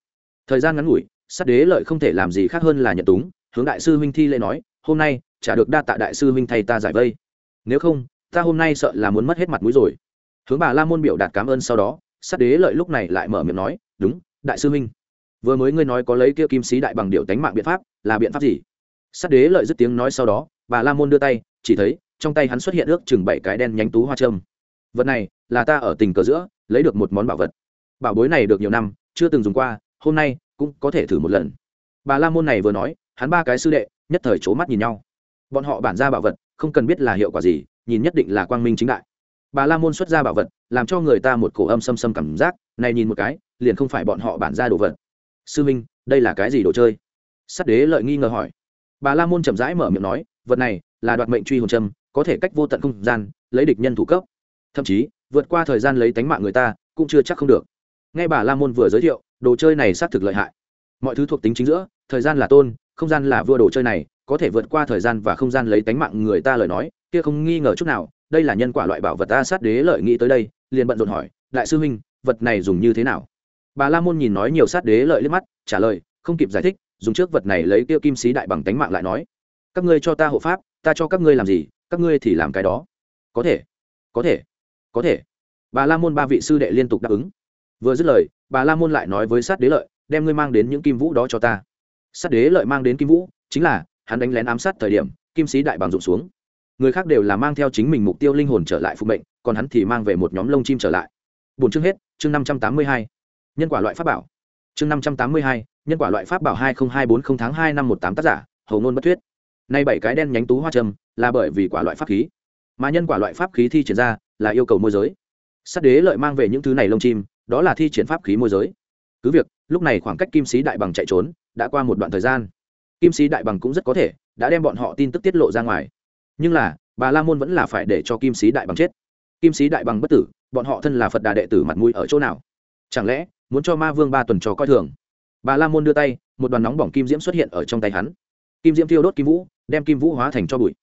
Thời gian ngắn ngủi, sát đế lợi không thể làm gì khác hơn là nhận túng, hướng đại sư huynh thi lễ nói, hôm nay, chả được đa tạ đại sư huynh thay ta giải vây. Nếu không, ta hôm nay sợ là muốn mất hết mặt mũi rồi. Hướng bà la môn biểu đạt cảm ơn sau đó, sát đế lợi lúc này lại mở miệng nói, đúng, đại sư huynh. Vừa mới ngươi nói có lấy kia kim sĩ đại bằng điệu tánh mạng biện pháp, là biện pháp gì? Sát đế lợi dứt tiếng nói sau đó, bà la môn đưa tay, chỉ thấy trong tay hắn xuất hiện ước chừng bảy cái đen nhánh tú hoa trâm. Vật này là ta ở tình cờ giữa lấy được một món bảo vật. Bảo bối này được nhiều năm, chưa từng dùng qua, hôm nay cũng có thể thử một lần. Bà la môn này vừa nói, hắn ba cái sư đệ nhất thời c mắt nhìn nhau. Bọn họ bản ra bảo vật, không cần biết là hiệu quả gì, nhìn nhất định là quang minh chính đại. Bà la môn xuất ra bảo vật, làm cho người ta một cổ âm xâm xâm cảm giác, này nhìn một cái, liền không phải bọn họ bản ra đồ vật. Sư minh, đây là cái gì đồ chơi? Sắt đế lợi nghi ngờ hỏi. Bà la môn chậm rãi mở miệng nói, vật này là đoạt mệnh truy hồn trâm có thể cách vô tận không gian, lấy địch nhân thủ cấp. Thậm chí, vượt qua thời gian lấy tánh mạng người ta, cũng chưa chắc không được. Ngay bà la môn vừa giới thiệu, đồ chơi này xác thực lợi hại. Mọi thứ thuộc tính chính giữa, thời gian là tôn, không gian là vua đồ chơi này, có thể vượt qua thời gian và không gian lấy tánh mạng người ta lời nói, kia không nghi ngờ chút nào, đây là nhân quả loại bảo vật ta sát đế lợi nghĩ tới đây, liền bận rộn hỏi, đại sư huynh, vật này dùng như thế nào? Bà la môn nhìn nói nhiều sát đế lợi liếc mắt, trả lời, không kịp giải thích, dùng trước vật này lấy kia kim sĩ đại bằng tánh mạng lại nói. Các ngươi cho ta hộ pháp, ta cho các ngươi làm gì các ngươi thì làm cái đó. Có thể có thể có thể. Bà la môn ba vị sư đệ liên tục đáp ứng. Vừa dứt lời, bà la môn lại nói với sát đế lợi, đem ngươi mang đến những kim vũ đó cho ta. Sát đế lợi mang đến kim vũ, chính là, hắn đánh lén ám sát thời điểm, kim sĩ đại bằng rụng xuống. Người khác đều là mang theo chính mình mục tiêu linh hồn trở lại phục mệnh, còn hắn thì mang về một nhóm lông chim trở lại. Bốn chương hết, chương năm trăm tám mươi hai. Nhân quả loại pháp bảo. Chương năm trăm tám mươi hai, nhân quả loại pháp bảo hai nghìn hai bốn tháng hai năm một tám tác giả, hầu ngôn bất thuyết. Nay bảy cái đen nhánh tú hoa trâm là bởi vì quả loại pháp khí. Mà nhân quả loại pháp khí thi triển ra là yêu cầu môi giới. Sát đế lợi mang về những thứ này lông chim, đó là thi triển pháp khí môi giới. Cứ việc, lúc này khoảng cách kim sĩ đại bằng chạy trốn đã qua một đoạn thời gian. Kim sĩ đại bằng cũng rất có thể đã đem bọn họ tin tức tiết lộ ra ngoài. Nhưng là, bà la môn vẫn là phải để cho kim sĩ đại bằng chết. Kim sĩ đại bằng bất tử, bọn họ thân là phật đà đệ tử mặt mũi ở chỗ nào? Chẳng lẽ muốn cho ma vương ba tuần trò coi thường? Bà la môn đưa tay, một đoàn nóng bỏng kim diễm xuất hiện ở trong tay hắn. Kim diễm thiêu đốt kim vũ, đem kim vũ hóa thành cho bụi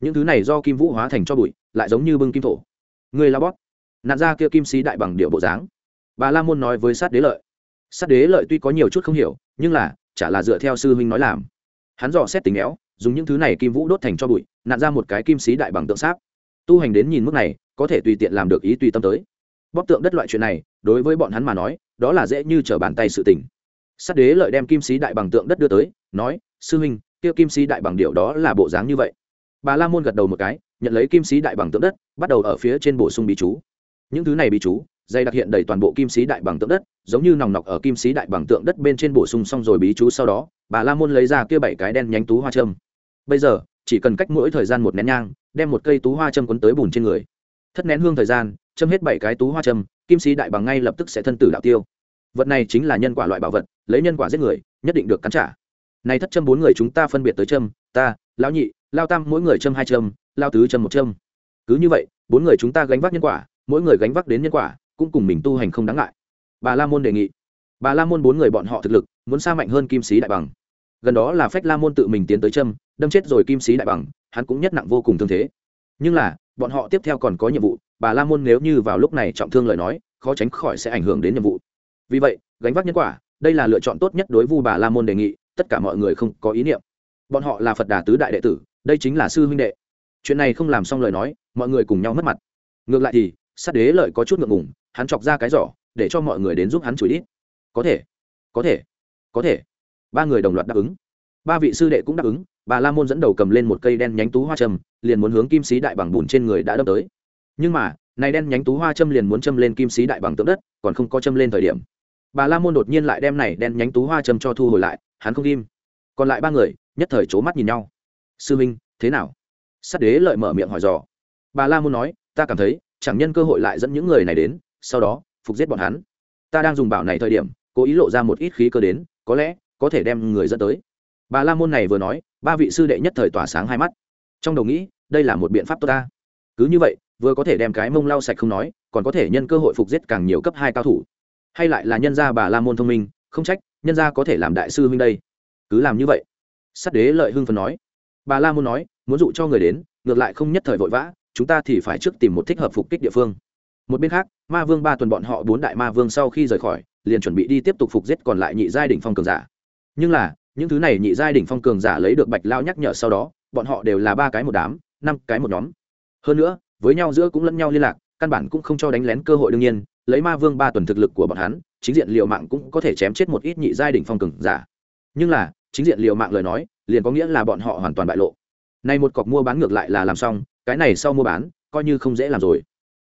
những thứ này do kim vũ hóa thành cho bụi, lại giống như bưng kim thổ. Người la bót. Nạn ra kia kim sĩ đại bằng điệu bộ dáng. Bà la môn nói với sát đế lợi. Sát đế lợi tuy có nhiều chút không hiểu, nhưng là, chả là dựa theo sư huynh nói làm. Hắn dò xét tình éo dùng những thứ này kim vũ đốt thành cho bụi nạn ra một cái kim sĩ đại bằng tượng sáp. Tu hành đến nhìn mức này, có thể tùy tiện làm được ý tùy tâm tới. Bóp tượng đất loại chuyện này, đối với bọn hắn mà nói, đó là dễ như trở bàn tay sự tình. Sát đế lợi đem kim sĩ đại bằng tượng đất đưa tới, nói, sư huynh, kia kim sĩ đại bằng điệu đó là bộ dáng như vậy bà la môn gật đầu một cái, nhận lấy kim sĩ đại bằng tượng đất, bắt đầu ở phía trên bổ sung bí chú. Những thứ này bí chú dây đặc hiện đầy toàn bộ kim sĩ đại bằng tượng đất, giống như nòng nọc ở kim sĩ đại bằng tượng đất bên trên bổ sung xong rồi bí chú sau đó, bà la môn lấy ra kia bảy cái đen nhánh tú hoa trâm bây giờ, chỉ cần cách mỗi thời gian một nén nhang, đem một cây tú hoa châm quấn tới bùn trên người. Thất nén hương thời gian, châm hết bảy cái tú hoa châm, kim sĩ đại bằng ngay lập tức sẽ thân tử đạo tiêu. Vật này chính là nhân quả loại bảo vật, lấy nhân quả giết người, nhất định được cắn trả. Này thất châm bốn người chúng ta phân biệt tới châm, ta, lão nhị lao tam, mỗi người châm hai châm, lao tứ châm một châm. Cứ như vậy, bốn người chúng ta gánh vác nhân quả, mỗi người gánh vác đến nhân quả, cũng cùng mình tu hành không đáng ngại. Bà la môn đề nghị. Bà la môn bốn người bọn họ thực lực, muốn xa mạnh hơn kim sĩ đại bằng. Gần đó là phách la môn tự mình tiến tới châm, đâm chết rồi kim sĩ đại bằng, hắn cũng nhất nặng vô cùng thương thế. Nhưng là, bọn họ tiếp theo còn có nhiệm vụ, bà la môn nếu như vào lúc này trọng thương lời nói, khó tránh khỏi sẽ ảnh hưởng đến nhiệm vụ. Vì vậy, gánh vác nhân quả, đây là lựa chọn tốt nhất đối vu bà la môn đề nghị, tất cả mọi người không có ý niệm. Bọn họ là phật đà tứ đại đệ tử đây chính là sư huynh đệ. Chuyện này không làm xong lời nói, mọi người cùng nhau mất mặt. Ngược lại thì, sát đế lợi có chút ngượng ngùng, hắn chọc ra cái giỏ, để cho mọi người đến giúp hắn chửi ít có thể có thể có thể. Ba người đồng loạt đáp ứng. Ba vị sư đệ cũng đáp ứng, bà la môn dẫn đầu cầm lên một cây đen nhánh tú hoa châm, liền muốn hướng kim sĩ đại bằng bùn trên người đã đâm tới. Nhưng mà, này đen nhánh tú hoa châm liền muốn châm lên kim sĩ đại bằng tượng đất, còn không có châm lên thời điểm. Bà la môn đột nhiên lại đem này đen nhánh tú hoa châm cho thu hồi lại, hắn không im. Còn lại ba người, nhất thời c mắt nhìn nhau sư minh thế nào? Sát đế lợi mở miệng hỏi dò. Bà la môn nói, ta cảm thấy, chẳng nhân cơ hội lại dẫn những người này đến, sau đó, phục giết bọn hắn. Ta đang dùng bảo này thời điểm, cố ý lộ ra một ít khí cơ đến, có lẽ, có thể đem người dẫn tới. Bà la môn này vừa nói, ba vị sư đệ nhất thời tỏa sáng hai mắt. Trong đầu nghĩ, đây là một biện pháp tốt ta. Cứ như vậy, vừa có thể đem cái mông lau sạch không nói, còn có thể nhân cơ hội phục giết càng nhiều cấp hai cao thủ. Hay lại là nhân gia bà la môn thông minh, không trách, nhân gia có thể làm đại sư huynh đây. Cứ làm như vậy. Sát đế lợi hưng phần nói bà la muốn nói, muốn dụ cho người đến, ngược lại không nhất thời vội vã, chúng ta thì phải trước tìm một thích hợp phục kích địa phương. Một bên khác, ma vương ba tuần bọn họ bốn đại ma vương sau khi rời khỏi, liền chuẩn bị đi tiếp tục phục giết còn lại nhị giai đỉnh phong cường giả. Nhưng là, những thứ này nhị giai đỉnh phong cường giả lấy được bạch lao nhắc nhở sau đó, bọn họ đều là ba cái một đám, năm cái một nhóm. Hơn nữa, với nhau giữa cũng lẫn nhau liên lạc, căn bản cũng không cho đánh lén cơ hội đương nhiên, lấy ma vương ba tuần thực lực của bọn hắn, chính diện liệu mạng cũng có thể chém chết một ít nhị giai đỉnh phong cường giả. Nhưng là, chính diện liệu mạng lời nói liền có nghĩa là bọn họ hoàn toàn bại lộ. Nay một cọc mua bán ngược lại là làm xong, cái này sau mua bán, coi như không dễ làm rồi.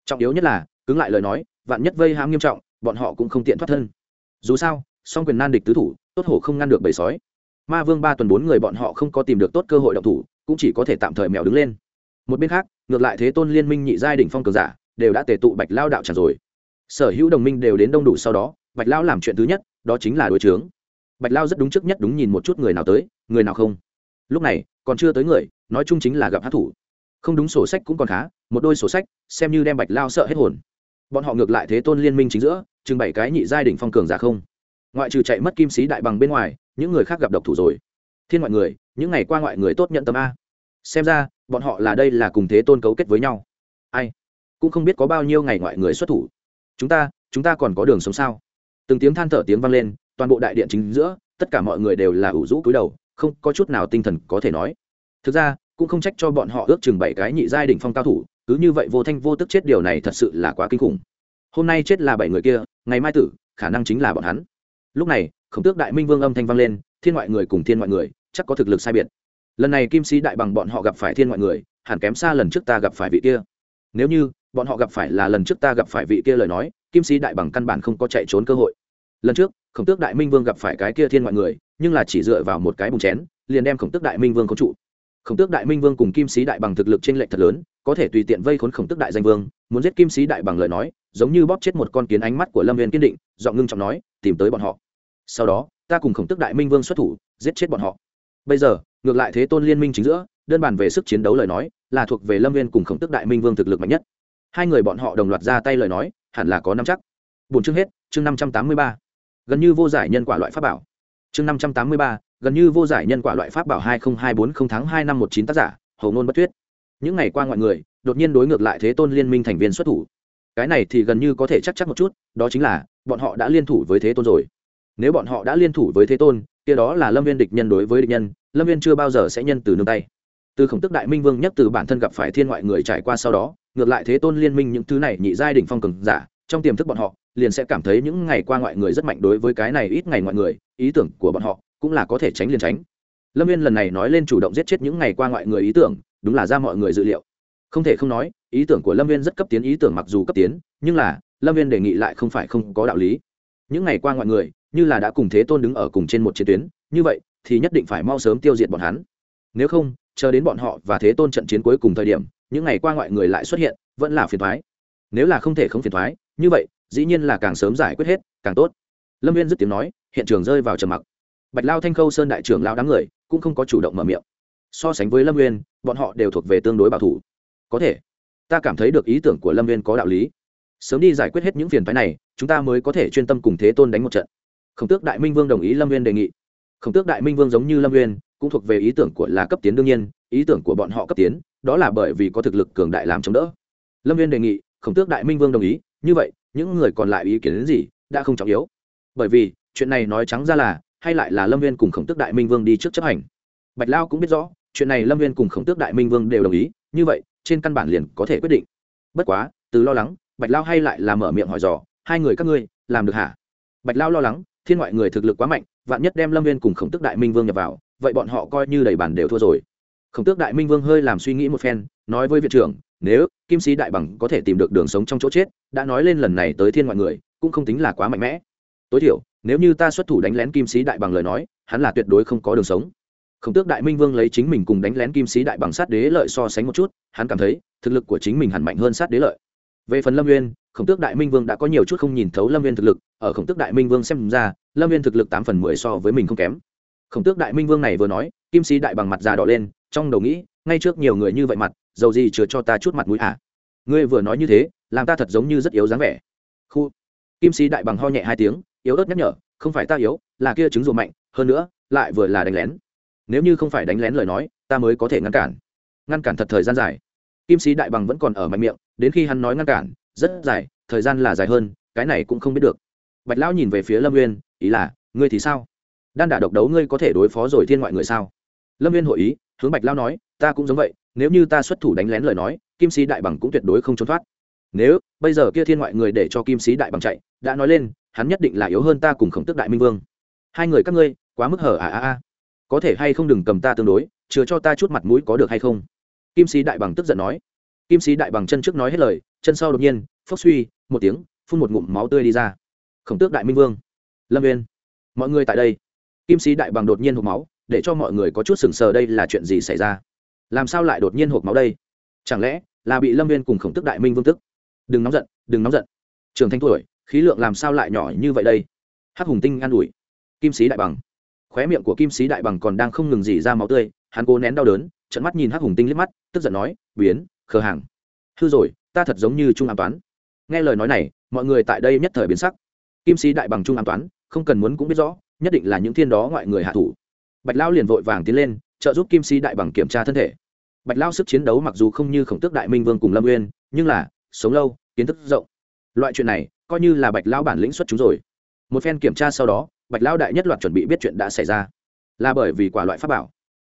Trọng yếu nhất là, cứng lại lời nói, vạn nhất vây hãm nghiêm trọng, bọn họ cũng không tiện thoát thân. Dù sao, song quyền nan địch tứ thủ, tốt hổ không ngăn được bầy sói. Ma vương ba tuần bốn người bọn họ không có tìm được tốt cơ hội động thủ, cũng chỉ có thể tạm thời mèo đứng lên. Một bên khác, ngược lại thế tôn liên minh nhị giai đỉnh phong cường giả, đều đã tề tụ bạch lao đạo tràn rồi. Sở hữu đồng minh đều đến đông đủ sau đó, bạch lao làm chuyện thứ nhất, đó chính là đối chướng bạch lao rất đúng trước nhất đúng nhìn một chút người nào tới, người nào không. Lúc này, còn chưa tới người, nói chung chính là gặp hát thủ. Không đúng sổ sách cũng còn khá, một đôi sổ sách, xem như đem bạch lao sợ hết hồn. Bọn họ ngược lại thế tôn liên minh chính giữa, chừng bảy cái nhị giai đỉnh phong cường giả không. Ngoại trừ chạy mất kim sĩ đại bằng bên ngoài, những người khác gặp độc thủ rồi. Thiên ngoại người, những ngày qua ngoại người tốt nhận tâm a. Xem ra, bọn họ là đây là cùng thế tôn cấu kết với nhau. Ai? Cũng không biết có bao nhiêu ngày ngoại người xuất thủ. Chúng ta chúng ta còn có đường sống sao? Từng tiếng than thở tiếng vang lên toàn bộ đại điện chính giữa, tất cả mọi người đều là ủ rũ cúi đầu, không có chút nào tinh thần có thể nói. Thực ra, cũng không trách cho bọn họ ước chừng bảy cái nhị giai đỉnh phong cao thủ, cứ như vậy vô thanh vô tức chết điều này thật sự là quá kinh khủng. Hôm nay chết là bảy người kia, ngày mai tử, khả năng chính là bọn hắn. Lúc này, khổng tước đại minh vương âm thanh vang lên, thiên ngoại người cùng thiên ngoại người, chắc có thực lực sai biệt. Lần này kim sĩ đại bằng bọn họ gặp phải thiên ngoại người, hẳn kém xa lần trước ta gặp phải vị kia. Nếu như, bọn họ gặp phải là lần trước ta gặp phải vị kia lời nói, kim sĩ đại bằng căn bản không có chạy trốn cơ hội lần trước, khổng tước đại minh vương gặp phải cái kia thiên ngoại người, nhưng là chỉ dựa vào một cái bùng chén, liền đem khổng tước đại minh vương có trụ. Khổng tước đại minh vương cùng kim sĩ đại bằng thực lực t r ê n lệch thật lớn, có thể tùy tiện vây khốn khổng tước đại danh vương, muốn giết kim sĩ đại bằng lời nói, giống như bóp chết một con kiến ánh mắt của lâm viên kiên định dọn ngưng trọng nói, tìm tới bọn họ. Sau đó, ta cùng khổng tước đại minh vương xuất thủ, giết chết bọn họ. Bây giờ, ngược lại thế tôn liên minh chính giữa, đơn bàn về sức chiến đấu lời nói, là thuộc về lâm viên cùng khổng tước đại minh vương thực lực mạnh nhất. Hai người bọn họ đồng loạt ra tay lời nói, hẳn là có năm chắc. Bốn chương hết, chương năm trăm tám mươi ba gần như vô giải nhân quả loại pháp bảo. Chương năm trăm tám mươi ba, gần như vô giải nhân quả loại pháp bảo hai nghìn hai bốn không tháng hai năm một chín tác giả hầu ngôn bất thuyết những ngày qua ngoại người, đột nhiên đối ngược lại thế tôn liên minh thành viên xuất thủ. Cái này thì gần như có thể chắc chắc một chút, đó chính là, bọn họ đã liên thủ với thế tôn rồi. Nếu bọn họ đã liên thủ với thế tôn, kia đó là lâm viên địch nhân đối với địch nhân, lâm viên chưa bao giờ sẽ nhân từ nương tay. Từ khổng tức đại minh vương nhất từ bản thân gặp phải thiên ngoại người trải qua sau đó, ngược lại thế tôn liên minh những thứ này nhị giai đỉnh phong cường giả, trong tiềm thức bọn họ liền sẽ cảm thấy những ngày qua ngoại người rất mạnh đối với cái này ít ngày ngoại người, ý tưởng của bọn họ cũng là có thể tránh liền tránh. Lâm viên lần này nói lên chủ động giết chết những ngày qua ngoại người ý tưởng, đúng là ra mọi người dự liệu. Không thể không nói, ý tưởng của lâm viên rất cấp tiến ý tưởng mặc dù cấp tiến, nhưng là, lâm viên đề nghị lại không phải không có đạo lý. Những ngày qua ngoại người, như là đã cùng thế tôn đứng ở cùng trên một chiến tuyến, như vậy thì nhất định phải mau sớm tiêu diệt bọn hắn. Nếu không, chờ đến bọn họ và thế tôn trận chiến cuối cùng thời điểm, những ngày qua ngoại người lại xuất hiện, vẫn là phiền thoái nếu là không thể không phiền thoái như vậy dĩ nhiên là càng sớm giải quyết hết, càng tốt. Lâm viên dứt tiếng nói, hiện trường rơi vào trầm mặc. Bạch lao thanh khâu sơn đại trưởng lao đám người cũng không có chủ động mở miệng. So sánh với lâm viên bọn họ đều thuộc về tương đối bảo thủ. Có thể, ta cảm thấy được ý tưởng của lâm viên có đạo lý. Sớm đi giải quyết hết những phiền phái này, chúng ta mới có thể chuyên tâm cùng thế tôn đánh một trận. Khổng tước đại minh vương đồng ý lâm viên đề nghị. Khổng tước đại minh vương giống như lâm viên cũng thuộc về ý tưởng của là cấp tiến đương nhiên, ý tưởng của bọn họ cấp tiến, đó là bởi vì có thực lực cường đại làm chống đỡ. Lâm viên đề nghị, khổng tước đại minh vương đồng ý, như vậy những người còn lại ý kiến đến gì đã không trọng yếu. Bởi vì, chuyện này nói trắng ra là, hay lại là lâm viên cùng khổng tước đại minh vương đi trước chấp hành. Bạch lao cũng biết rõ, chuyện này lâm viên cùng khổng tước đại minh vương đều đồng ý, như vậy, trên căn bản liền có thể quyết định. Bất quá, từ lo lắng, bạch lao hay lại là mở miệng hỏi dò, hai người các ngươi, làm được hả? Bạch lao lo lắng, thiên ngoại người thực lực quá mạnh, vạn nhất đem lâm viên cùng khổng tước đại minh vương nhập vào, vậy bọn họ coi như đầy bản đều thua rồi. Khổng tước đại minh vương hơi làm suy nghĩ một phen, nói với viện trưởng nếu kim sĩ đại bằng có thể tìm được đường sống trong chỗ chết đã nói lên lần này tới thiên ngoại người cũng không tính là quá mạnh mẽ. Tối thiểu nếu như ta xuất thủ đánh lén kim sĩ đại bằng lời nói hắn là tuyệt đối không có đường sống. Khổng tước đại minh vương lấy chính mình cùng đánh lén kim sĩ đại bằng sát đế lợi so sánh một chút hắn cảm thấy thực lực của chính mình hẳn mạnh hơn sát đế lợi. Về phần lâm Nguyên, khổng tước đại minh vương đã có nhiều chút không nhìn thấu lâm Nguyên thực lực ở khổng tước đại minh vương xem ra lâm Nguyên thực lực tám phần mười so với mình không kém. Khổng tước đại minh vương này vừa nói kim sĩ đại bằng mặt già đỏ lên trong đầu nghĩ ngay trước nhiều người như vậy mặt dầu gì chừa cho ta chút mặt mũi à? Ngươi vừa nói như thế, làm ta thật giống như rất yếu dáng vẻ. Khu. Kim sĩ đại bằng ho nhẹ hai tiếng, yếu ớt nhắc nhở, không phải ta yếu, là kia chứng rùa mạnh, hơn nữa, lại vừa là đánh lén. Nếu như không phải đánh lén lời nói, ta mới có thể ngăn cản. Ngăn cản thật thời gian dài. Kim sĩ đại bằng vẫn còn ở mạnh miệng, đến khi hắn nói ngăn cản, rất dài, thời gian là dài hơn, cái này cũng không biết được. Bạch lão nhìn về phía lâm nguyên ý là, ngươi thì sao? Đan đả độc đấu ngươi có thể đối phó rồi thiên ngoại người sao? Lâm viên hội ý, hướng bạch lao nói ta cũng giống vậy, nếu như ta xuất thủ đánh lén lời nói, kim sĩ đại bằng cũng tuyệt đối không trốn thoát. Nếu, bây giờ kia thiên ngoại người để cho kim sĩ đại bằng chạy, đã nói lên, hắn nhất định là yếu hơn ta cùng khổng tức đại minh vương. Hai người các ngươi, quá mức hở à à à. Có thể hay không đừng cầm ta tương đối, chừa cho ta chút mặt mũi có được hay không? Kim sĩ đại bằng tức giận nói. Kim sĩ đại bằng chân trước nói hết lời, chân sau đột nhiên, phốc suy, một tiếng, phun một ngụm máu tươi đi ra. Khổng tước đại minh vương. Lâm viên mọi người tại đây. Kim sĩ đại bằng đột nhiên hộp máu, để cho mọi người có chút sừng sờ đây là chuyện gì xảy ra làm sao lại đột nhiên hộp máu đây? Chẳng lẽ là bị lâm viên cùng khổng tức đại minh vương tức? Đừng nóng giận, đừng nóng giận. Trường thanh tuổi, khí lượng làm sao lại nhỏ như vậy đây? Hắc hùng tinh an ủi. Kim sĩ đại bằng. Khóe miệng của kim sĩ đại bằng còn đang không ngừng dỉ ra máu tươi, hắn cố nén đau đớn trận mắt nhìn hắc hùng tinh liếc mắt, tức giận nói, biến, khờ hàng hư rồi, ta thật giống như trung an toán. Nghe lời nói này, mọi người tại đây nhất thời biến sắc. Kim sĩ đại bằng trung an toán, không cần muốn cũng biết rõ, nhất định là những thiên đó ngoại người hạ thủ. Bạch lao liền vội vàng tiến lên, trợ giúp kim sĩ đại bằng kiểm tra thân thể bạch lao sức chiến đấu mặc dù không như khổng tước đại minh vương cùng lâm uyên, nhưng là, sống lâu, kiến thức rộng. Loại chuyện này, coi như là bạch lao bản lĩnh xuất chúng rồi. Một phen kiểm tra sau đó, bạch lao đại nhất loạt chuẩn bị biết chuyện đã xảy ra. Là bởi vì quả loại pháp bảo.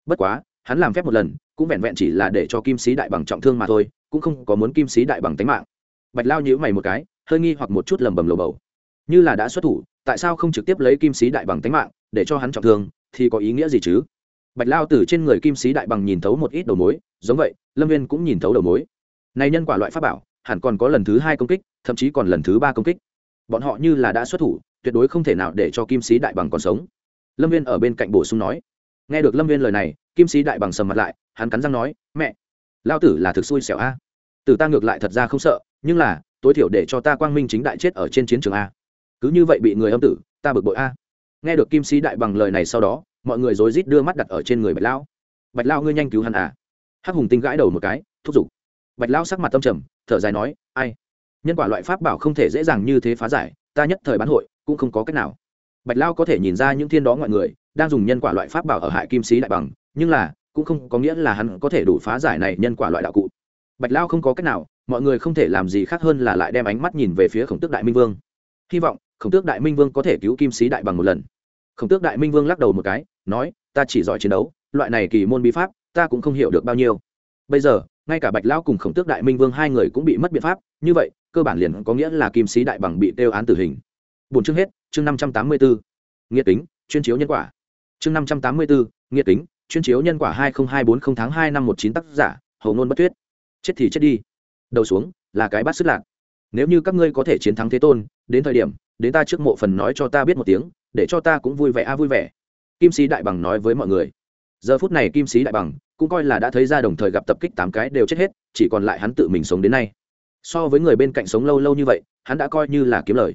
Bất quá, hắn làm phép một lần, cũng vẹn vẹn chỉ là để cho kim sĩ đại bằng trọng thương mà thôi, cũng không có muốn kim sĩ đại bằng tính mạng. Bạch lao nhíu mày một cái, hơi nghi hoặc một chút lầm bầm lầu bầu. Như là đã xuất thủ, tại sao không trực tiếp lấy kim sĩ đại bằng tính mạng, để cho hắn trọng thương, thì có ý nghĩa gì chứ? Bạch lao từ trên người kim sĩ đại bằng nhìn thấu một ít đầu mối, giống vậy, lâm viên cũng nhìn thấu đầu mối. Này nhân quả loại pháp bảo, hẳn còn có lần thứ hai công kích, thậm chí còn lần thứ ba công kích. Bọn họ như là đã xuất thủ, tuyệt đối không thể nào để cho kim sĩ đại bằng còn sống. Lâm viên ở bên cạnh bổ sung nói. Nghe được lâm viên lời này, kim sĩ đại bằng sầm mặt lại, hắn cắn răng nói, mẹ, lao tử là thực xui xẻo a. Tử ta ngược lại thật ra không sợ, nhưng là, tối thiểu để cho ta quang minh chính đại chết ở trên chiến trường a. Cứ như vậy bị người âm tử, ta bực bội a. Nghe được kim sĩ đại bằng lời này sau đó mọi người rối rít đưa mắt đặt ở trên người bạch lão. Bạch lão ngươi nhanh cứu hắn à? Hắc hùng tinh gãi đầu một cái, thúc giục. Bạch lão sắc mặt tâm trầm, thở dài nói, ai? Nhân quả loại pháp bảo không thể dễ dàng như thế phá giải, ta nhất thời bán hội, cũng không có cách nào. Bạch lão có thể nhìn ra những thiên đó mọi người, đang dùng nhân quả loại pháp bảo ở hại kim sĩ đại bằng, nhưng là, cũng không có nghĩa là hắn có thể đủ phá giải này nhân quả loại đạo cụ. Bạch lão không có cách nào, mọi người không thể làm gì khác hơn là lại đem ánh mắt nhìn về phía khổng tước đại minh vương. Hy vọng, khổng tước đại minh vương có thể cứu kim sĩ đại bằng một lần. Khổng tước đại minh vương lắc đầu một cái nói, ta chỉ giỏi chiến đấu, loại này kỳ môn bí pháp, ta cũng không hiểu được bao nhiêu. Bây giờ, ngay cả bạch lão cùng khổng tước đại minh vương hai người cũng bị mất biện pháp, như vậy, cơ bản liền có nghĩa là kim sĩ đại bằng bị tiêu án tử hình. Bốn chương hết, chương năm trăm tám mươi bốn nghĩa tính, chuyên chiếu nhân quả. Chương năm trăm tám mươi bốn nghĩa tính, chuyên chiếu nhân quả hai nghìn hai bốn không tháng hai năm một chín tác giả hầu ngôn bất tuyết. Chết thì chết đi. Đầu xuống, là cái bát sức lạc. Nếu như các ngươi có thể chiến thắng thế tôn, đến thời điểm, đến ta trước mộ phần nói cho ta biết một tiếng, để cho ta cũng vui vẻ a vui vẻ kim sĩ đại bằng nói với mọi người. Giờ phút này kim sĩ đại bằng cũng coi là đã thấy ra đồng thời gặp tập kích tám cái đều chết hết, chỉ còn lại hắn tự mình sống đến nay. So với người bên cạnh sống lâu lâu như vậy, hắn đã coi như là kiếm lời.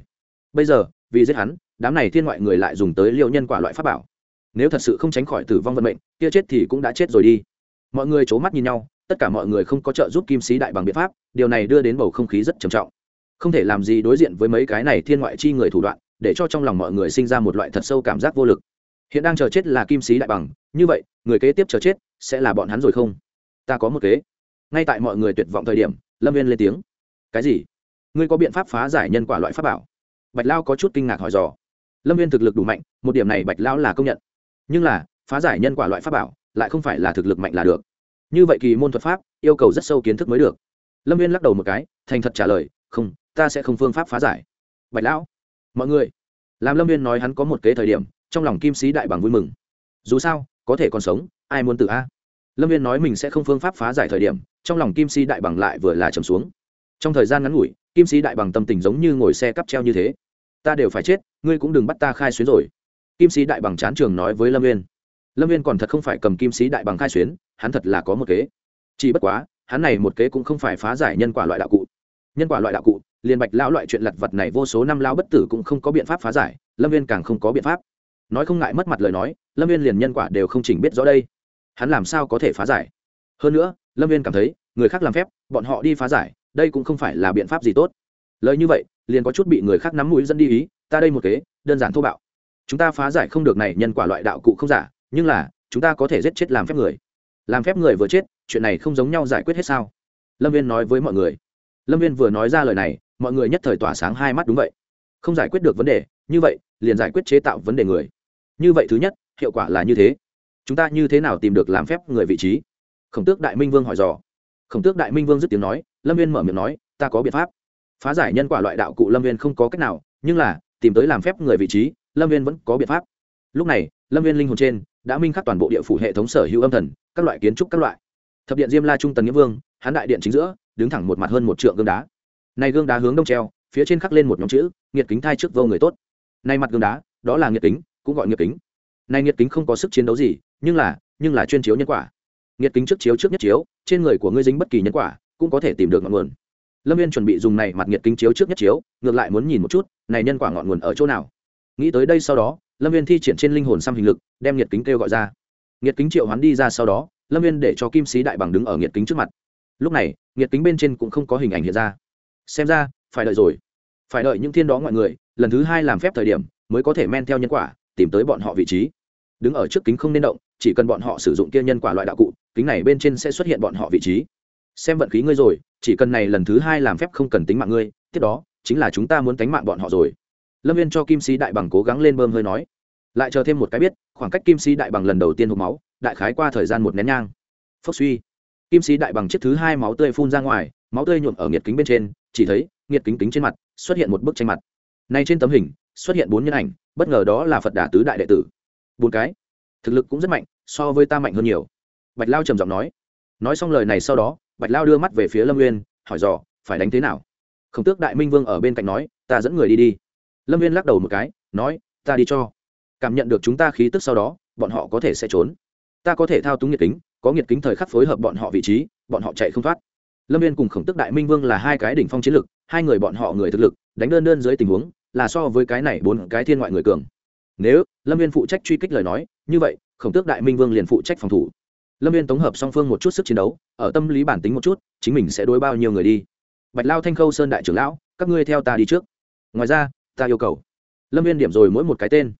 Bây giờ, vì giết hắn, đám này thiên ngoại người lại dùng tới liệu nhân quả loại pháp bảo. Nếu thật sự không tránh khỏi tử vong vận mệnh, kia chết thì cũng đã chết rồi đi. Mọi người c h ố mắt nhìn nhau, tất cả mọi người không có trợ giúp kim sĩ đại bằng biện pháp, điều này đưa đến bầu không khí rất trầm trọng. Không thể làm gì đối diện với mấy cái này thiên ngoại chi người thủ đoạn, để cho trong lòng mọi người sinh ra một loại thật sâu cảm giác vô lực hiện đang chờ chết là kim sĩ đại bằng, như vậy, người kế tiếp chờ chết sẽ là bọn hắn rồi không? Ta có một kế. Ngay tại mọi người tuyệt vọng thời điểm, lâm viên lên tiếng. Cái gì? Ngươi có biện pháp phá giải nhân quả loại pháp bảo? Bạch lao có chút kinh ngạc hỏi dò. Lâm viên thực lực đủ mạnh, một điểm này bạch lao là công nhận. Nhưng là, phá giải nhân quả loại pháp bảo lại không phải là thực lực mạnh là được. Như vậy kỳ môn thuật pháp, yêu cầu rất sâu kiến thức mới được. Lâm viên lắc đầu một cái, thành thật trả lời, không, ta sẽ không phương pháp phá giải. Bạch lão mọi người. Làm lâm viên nói hắn có một kế thời điểm trong lòng kim sĩ đại bằng vui mừng. Dù sao, có thể còn sống, ai muốn tự a? Lâm viên nói mình sẽ không phương pháp phá giải thời điểm, trong lòng kim sĩ đại bằng lại vừa là trầm xuống. Trong thời gian ngắn ngủi, kim sĩ đại bằng tâm tình giống như ngồi xe cắp treo như thế. Ta đều phải chết, ngươi cũng đừng bắt ta khai xuyến rồi. Kim sĩ đại bằng chán trường nói với lâm viên. Lâm viên còn thật không phải cầm kim sĩ đại bằng khai xuyến, hắn thật là có một kế. Chỉ bất quá, hắn này một kế cũng không phải phá giải nhân quả loại đạo cụ. Nhân quả loại đạo cụ, liền bạch lão loại chuyện lặt vật này vô số năm lao bất tử cũng không có biện pháp phá giải, lâm viên càng không có biện pháp nói không ngại mất mặt lời nói, lâm viên liền nhân quả đều không chỉnh biết rõ đây. Hắn làm sao có thể phá giải? Hơn nữa, lâm viên cảm thấy, người khác làm phép, bọn họ đi phá giải, đây cũng không phải là biện pháp gì tốt. Lời như vậy, liền có chút bị người khác nắm mũi dẫn đi ý, ta đây một kế, đơn giản thô bạo. Chúng ta phá giải không được này nhân quả loại đạo cụ không giả, nhưng là, chúng ta có thể giết chết làm phép người. Làm phép người vừa chết, chuyện này không giống nhau giải quyết hết sao? Lâm viên nói với mọi người. Lâm viên vừa nói ra lời này, mọi người nhất thời tỏa sáng hai mắt đúng vậy. Không giải quyết được vấn đề, như vậy, liền giải quyết chế tạo vấn đề người như vậy thứ nhất, hiệu quả là như thế. Chúng ta như thế nào tìm được làm phép người vị trí? Khổng tước đại minh vương hỏi dò. Khổng tước đại minh vương dứt tiếng nói, lâm viên mở miệng nói, ta có biện pháp. Phá giải nhân quả loại đạo cụ lâm viên không có cách nào, nhưng là, tìm tới làm phép người vị trí, lâm viên vẫn có biện pháp. Lúc này, lâm viên linh hồn trên, đã minh khắc toàn bộ địa phủ hệ thống sở hữu âm thần, các loại kiến trúc các loại. Thập điện diêm la trung tần nghĩa vương hán đại điện chính giữa, đứng thẳng một mặt hơn một trượng gương đá. Này gương đá hướng đông treo, phía trên khắc lên một nhóm chữ, nghiệt kính thai trước vô người tốt. Nay mặt gương đá, đó là nghiệt kính cũng gọi nghiệp kính. Nay nghiệp kính không có sức chiến đấu gì, nhưng là nhưng là chuyên chiếu nhân quả. Nghiệp kính trước chiếu trước nhất chiếu, trên người của ngươi dính bất kỳ nhân quả, cũng có thể tìm được ngọn nguồn. Lâm viên chuẩn bị dùng này mặt nghiệp kính chiếu trước nhất chiếu, ngược lại muốn nhìn một chút, này nhân quả ngọn nguồn ở chỗ nào. Nghĩ tới đây sau đó, lâm viên thi triển trên linh hồn xăm hình lực, đem nghiệt kính kêu gọi ra. Nghiệt kính triệu hoán đi ra sau đó, lâm viên để cho kim sĩ đại bằng đứng ở nghiệt kính trước mặt. Lúc này, nghiệt kính bên trên cũng không có hình ảnh hiện ra. Xem ra, phải đợi rồi. Phải đợi những thiên đó mọi người, lần thứ hai làm phép thời điểm, mới có thể men theo nhân quả tìm tới bọn họ vị trí. Đứng ở trước kính không nên động, chỉ cần bọn họ sử dụng kia nhân quả loại đạo cụ, kính này bên trên sẽ xuất hiện bọn họ vị trí. Xem vận khí ngươi rồi, chỉ cần này lần thứ hai làm phép không cần tính mạng ngươi, tiếp đó, chính là chúng ta muốn tánh mạng bọn họ rồi. Lâm viên cho kim sĩ đại bằng cố gắng lên bơm hơi nói. Lại chờ thêm một cái biết, khoảng cách kim sĩ đại bằng lần đầu tiên hộp máu, đại khái qua thời gian một nén nhang. Phốc suy. Kim sĩ đại bằng chiếc thứ hai máu tươi phun ra ngoài, máu tươi nhuộm ở nghiệt kính bên trên, chỉ thấy, nghiệt kính kính trên mặt, xuất hiện một bức tranh mặt. Này trên tấm hình, xuất hiện bốn nhân ảnh bất ngờ đó là phật đà tứ đại đệ tử bốn cái thực lực cũng rất mạnh so với ta mạnh hơn nhiều bạch lao trầm giọng nói nói xong lời này sau đó bạch lao đưa mắt về phía lâm nguyên hỏi dò, phải đánh thế nào khổng tước đại minh vương ở bên cạnh nói ta dẫn người đi đi lâm viên lắc đầu một cái nói ta đi cho cảm nhận được chúng ta khí tức sau đó bọn họ có thể sẽ trốn ta có thể thao túng nhiệt kính có nhiệt kính thời khắc phối hợp bọn họ vị trí bọn họ chạy không thoát lâm viên cùng khổng tức đại minh vương là hai cái đỉnh phong chiến lực hai người bọn họ người thực lực đánh đơn đơn dưới tình huống là so với cái này bốn cái thiên ngoại người cường. Nếu lâm viên phụ trách truy kích lời nói, như vậy, khổng tước đại minh vương liền phụ trách phòng thủ. Lâm viên tổng hợp song phương một chút sức chiến đấu, ở tâm lý bản tính một chút, chính mình sẽ đối bao nhiêu người đi. Bạch lao thanh khâu sơn đại trưởng lão, các ngươi theo ta đi trước. Ngoài ra, ta yêu cầu. Lâm viên điểm rồi mỗi một cái tên.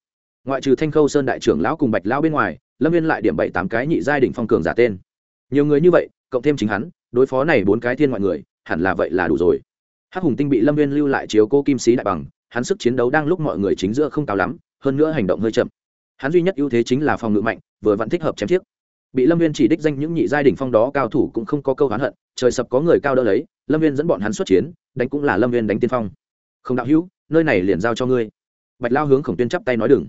Ngoại trừ thanh khâu sơn đại trưởng lão cùng bạch lão bên ngoài, lâm viên lại điểm bảy tám cái nhị giai đ ỉ n h phong cường giả tên. Nhiều người như vậy, cộng thêm chính hắn, đối phó này bốn cái thiên ngoại người, hẳn là vậy là đủ rồi. Hắc hùng tinh bị lâm viên lưu lại chiếu cô kim sĩ đại bằng hắn sức chiến đấu đang lúc mọi người chính giữa không cao lắm, hơn nữa hành động hơi chậm. Hắn duy nhất ưu thế chính là phòng ngự mạnh, vừa vẫn thích hợp chém chiếc. Bị lâm viên chỉ đích danh những nhị giai đình phong đó cao thủ cũng không có câu hắn hận, trời sập có người cao đỡ lấy, lâm viên dẫn bọn hắn xuất chiến, đánh cũng là lâm viên đánh tiên phong. Không đạo hữu, nơi này liền giao cho ngươi. Bạch lao hướng khổng tuyên chắp tay nói đừng.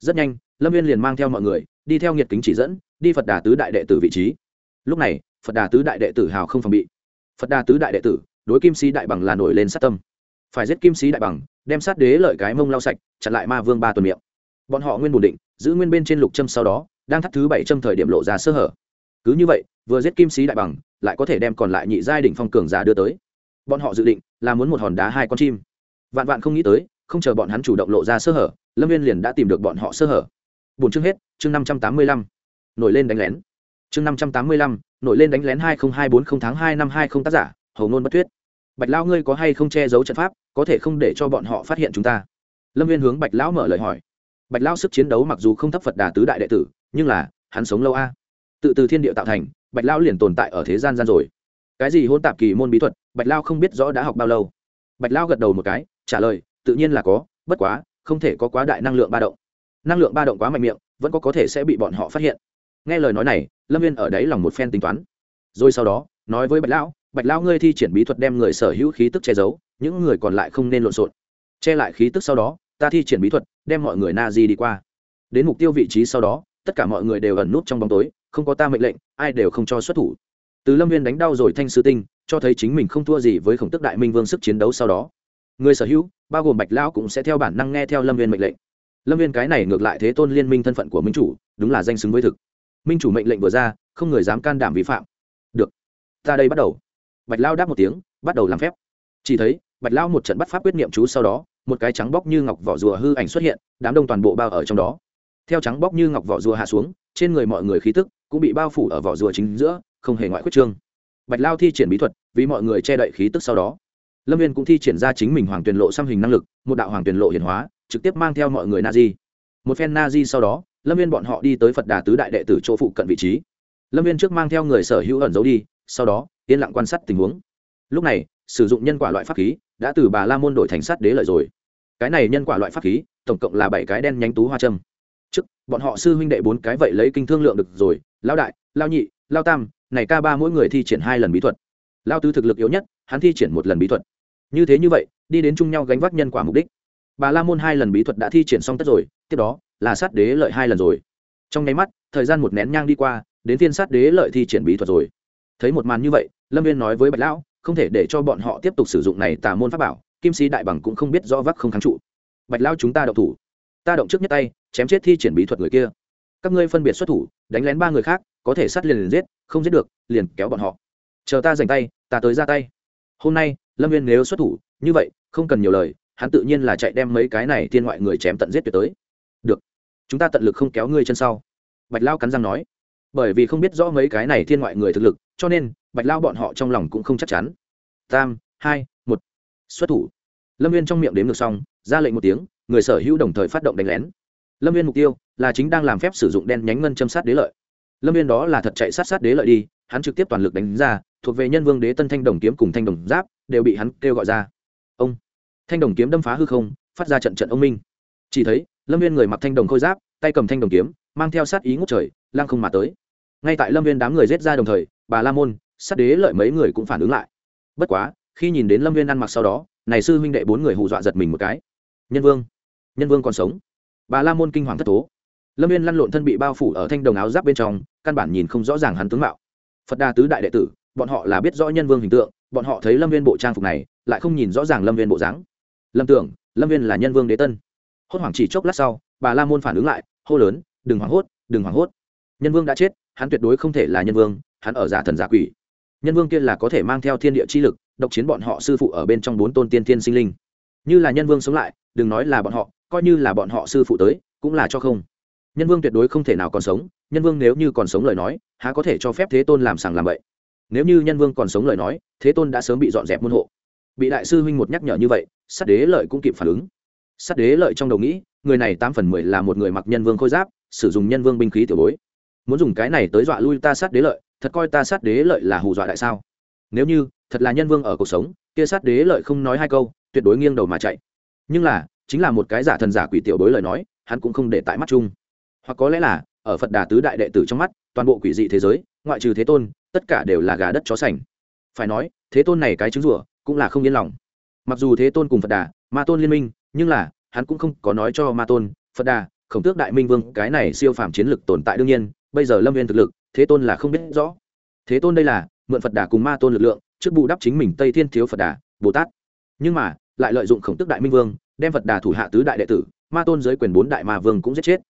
Rất nhanh, lâm viên liền mang theo mọi người, đi theo nhiệt kính chỉ dẫn, đi phật đà tứ đại đệ tử vị trí. Lúc này, phật đà tứ đại đệ tử hào không phòng bị. Phật đà tứ đại đệ tử, đối kim sĩ đại bằng là nổi lên sát tâm. Phải giết kim sĩ đại bằng đem sát đế lợi cái mông lau sạch, chặn lại ma vương ba tuần miệng. Bọn họ nguyên bổn định, giữ nguyên bên trên lục châm sau đó, đang thắt thứ bảy châm thời điểm lộ ra sơ hở. Cứ như vậy, vừa giết kim sĩ đại bằng, lại có thể đem còn lại nhị giai đ ỉ n h phong cường giả đưa tới. Bọn họ dự định là muốn một hòn đá hai con chim. Vạn vạn không nghĩ tới, không chờ bọn hắn chủ động lộ ra sơ hở, lâm viên liền đã tìm được bọn họ sơ hở. Bốn chương hết, chương năm trăm tám mươi lăm. Nổi lên đánh lén. Chương năm trăm tám mươi lăm, nổi lên đánh lén hai nghìn hai bốn không tháng hai năm hai không tác giả, hầu ngôn bất thuyết bạch Lão ngươi có hay không che giấu trận pháp, có thể không để cho bọn họ phát hiện chúng ta? Lâm viên hướng bạch lão mở lời hỏi. Bạch lão sức chiến đấu mặc dù không thấp phật đà tứ đại đệ tử, nhưng là, hắn sống lâu a. Tự từ thiên địa tạo thành, bạch lão liền tồn tại ở thế gian gian rồi. Cái gì hôn tạp kỳ môn bí thuật, bạch Lão không biết rõ đã học bao lâu. Bạch Lão gật đầu một cái, trả lời, tự nhiên là có, bất quá, không thể có quá đại năng lượng ba động. Năng lượng ba động quá mạnh miệng, vẫn có có thể sẽ bị bọn họ phát hiện. Nghe lời nói này, lâm viên ở đấy lòng một phen tính toán. Rồi sau đó, nói với bạch lão bạch lão ngươi thi triển bí thuật đem người sở hữu khí tức che giấu, những người còn lại không nên lộn xộn. Che lại khí tức sau đó, ta thi triển bí thuật, đem mọi người na di đi qua. Đến mục tiêu vị trí sau đó, tất cả mọi người đều ẩn nút trong bóng tối, không có ta mệnh lệnh, ai đều không cho xuất thủ. Từ lâm viên đánh đau rồi thanh sư tinh, cho thấy chính mình không thua gì với khổng tức đại minh vương sức chiến đấu sau đó. Người sở hữu, bao gồm bạch lão cũng sẽ theo bản năng nghe theo lâm viên mệnh lệnh. Lâm viên cái này ngược lại thế tôn liên minh thân phận của minh chủ, đúng là danh xứng với thực. Minh chủ mệnh lệnh vừa ra, không người dám can đảm vi phạm. Được, ta đây bắt đầu bạch lao đáp một tiếng, bắt đầu làm phép. Chỉ thấy, bạch lao một trận bắt pháp quyết niệm chú sau đó, một cái trắng bóc như ngọc vỏ rùa hư ảnh xuất hiện, đám đông toàn bộ bao ở trong đó. Theo trắng bóc như ngọc vỏ rùa hạ xuống, trên người mọi người khí tức cũng bị bao phủ ở vỏ rùa chính giữa, không hề ngoại khuyết trương. Bạch lao thi triển bí thuật, vì mọi người che đậy khí tức sau đó. Lâm viên cũng thi triển ra chính mình hoàng tuyền lộ xăm hình năng lực, một đạo hoàng tuyền lộ hiển hóa, trực tiếp mang theo mọi người na di. Một phen na di sau đó, lâm viên bọn họ đi tới phật đà tứ đại đệ tử chỗ phụ cận vị trí. Lâm viên trước mang theo người sở hữu ẩn giấu đi, sau đó yên lặng quan sát tình huống. Lúc này, sử dụng nhân quả loại pháp khí đã từ bà la môn đổi thành sát đế lợi rồi. Cái này nhân quả loại pháp khí, tổng cộng là bảy cái đen nhánh tú hoa trâm trước, bọn họ sư huynh đệ bốn cái vậy lấy kinh thương lượng được rồi lao đại lao nhị lao tam, này ca ba mỗi người thi triển hai lần bí thuật. Lao tứ thực lực yếu nhất, hắn thi triển một lần bí thuật. Như thế như vậy, đi đến chung nhau gánh vác nhân quả mục đích. Bà la môn hai lần bí thuật đã thi triển xong tất rồi, tiếp đó là sát đế lợi hai lần rồi. Trong nháy mắt, thời gian một nén nhang đi qua, đến thiên sát đế lợi thi triển bí thuật rồi. Thấy một màn như vậy lâm viên nói với bạch lão, không thể để cho bọn họ tiếp tục sử dụng này tà môn pháp bảo, kim sĩ đại bằng cũng không biết rõ vắc không kháng trụ. Bạch lão chúng ta động thủ. Ta động trước nhất tay, chém chết thi triển bí thuật người kia. Các ngươi phân biệt xuất thủ, đánh lén ba người khác, có thể sát liền liền giết, không giết được, liền kéo bọn họ. Chờ ta dành tay, ta tới ra tay. Hôm nay, lâm viên nếu xuất thủ, như vậy, không cần nhiều lời, hắn tự nhiên là chạy đem mấy cái này thiên ngoại người chém tận giết tuyệt tới. Được. Chúng ta tận lực không kéo ngươi chân sau. Bạch lao cắn răng nói. Bởi vì không biết rõ mấy cái này thiên ngoại người thực lực, cho nên bạch lao bọn họ trong lòng cũng không chắc chắn. Tam, hai, một. Xuất thủ. Lâm viên trong miệng đếm ngược xong, ra lệnh một tiếng, người sở hữu đồng thời phát động đánh lén. Lâm viên mục tiêu là chính đang làm phép sử dụng đen nhánh ngân châm sát đế lợi. Lâm viên đó là thật chạy sát sát đế lợi đi, hắn trực tiếp toàn lực đánh ra, thuộc về nhân vương đế tân thanh đồng kiếm cùng thanh đồng giáp, đều bị hắn kêu gọi ra. Ông. Thanh đồng kiếm đâm phá hư không, phát ra trận trận ông minh. Chỉ thấy, lâm viên người mặc thanh đồng khôi giáp, tay cầm thanh đồng kiếm, mang theo sát ý ngút trời lang không mà tới. Ngay tại lâm viên đám người rết ra đồng thời, bà la môn sát đế lợi mấy người cũng phản ứng lại. Bất quá, khi nhìn đến lâm viên ăn mặc sau đó, này sư huynh đệ bốn người hù dọa giật mình một cái. Nhân vương nhân vương còn sống. Bà la môn kinh hoàng thất thố. Lâm viên lăn lộn thân bị bao phủ ở thanh đồng áo giáp bên trong, căn bản nhìn không rõ ràng hắn tướng mạo. Phật đà tứ đại đệ tử, bọn họ là biết rõ nhân vương hình tượng, bọn họ thấy lâm viên bộ trang phục này, lại không nhìn rõ ràng lâm viên bộ dáng. Lâm tưởng, lâm viên là nhân vương đế tân. Hốt hoảng chỉ chốc lát sau, bà la môn phản ứng lại, hô lớn, đừng hoảng hốt, đừng hoảng hốt. Nhân vương đã chết, hắn tuyệt đối không thể là nhân vương, hắn ở giả thần giả quỷ nhân vương kia là có thể mang theo thiên địa chi lực, độc chiến bọn họ sư phụ ở bên trong bốn tôn tiên thiên sinh linh. Như là nhân vương sống lại, đừng nói là bọn họ, coi như là bọn họ sư phụ tới, cũng là cho không. Nhân vương tuyệt đối không thể nào còn sống, nhân vương nếu như còn sống lời nói, há có thể cho phép thế tôn làm sàng làm vậy nếu như nhân vương còn sống lời nói, thế tôn đã sớm bị dọn dẹp môn hộ. Bị đại sư huynh một nhắc nhở như vậy, sát đế lợi cũng kịp phản ứng. Sát đế lợi trong đầu nghĩ, người này tám phần mười là một người mặc nhân vương khôi giáp, sử dụng nhân vương binh khí tiểu bối muốn dùng cái này tới dọa lui ta sát đế lợi, thật coi ta sát đế lợi là hù dọa đại sao? Nếu như, thật là nhân vương ở cuộc sống, kia sát đế lợi không nói hai câu, tuyệt đối nghiêng đầu mà chạy. Nhưng là, chính là một cái giả thần giả quỷ tiểu bối lời nói, hắn cũng không để tại mắt chung. Hoặc có lẽ là, ở phật đà tứ đại đệ tử trong mắt, toàn bộ quỷ dị thế giới, ngoại trừ thế tôn, tất cả đều là gà đất chó sành. Phải nói, thế tôn này cái trứng rủa, cũng là không yên lòng. Mặc dù thế tôn cùng phật đà, ma tôn liên minh, nhưng là, hắn cũng không có nói cho ma tôn, phật đà, khổng tước đại minh vương, cái này siêu phàm chiến lực tồn tại đương nhiên bây giờ lâm viên thực lực, thế tôn là không biết rõ. Thế tôn đây là, mượn phật đà cùng ma tôn lực lượng, trước bù đắp chính mình tây thiên thiếu phật đà, bồ tát. Nhưng mà, lại lợi dụng khổng tước đại minh vương, đem phật đà thủ hạ tứ đại đệ tử, ma tôn dưới quyền bốn đại ma vương cũng giết chết.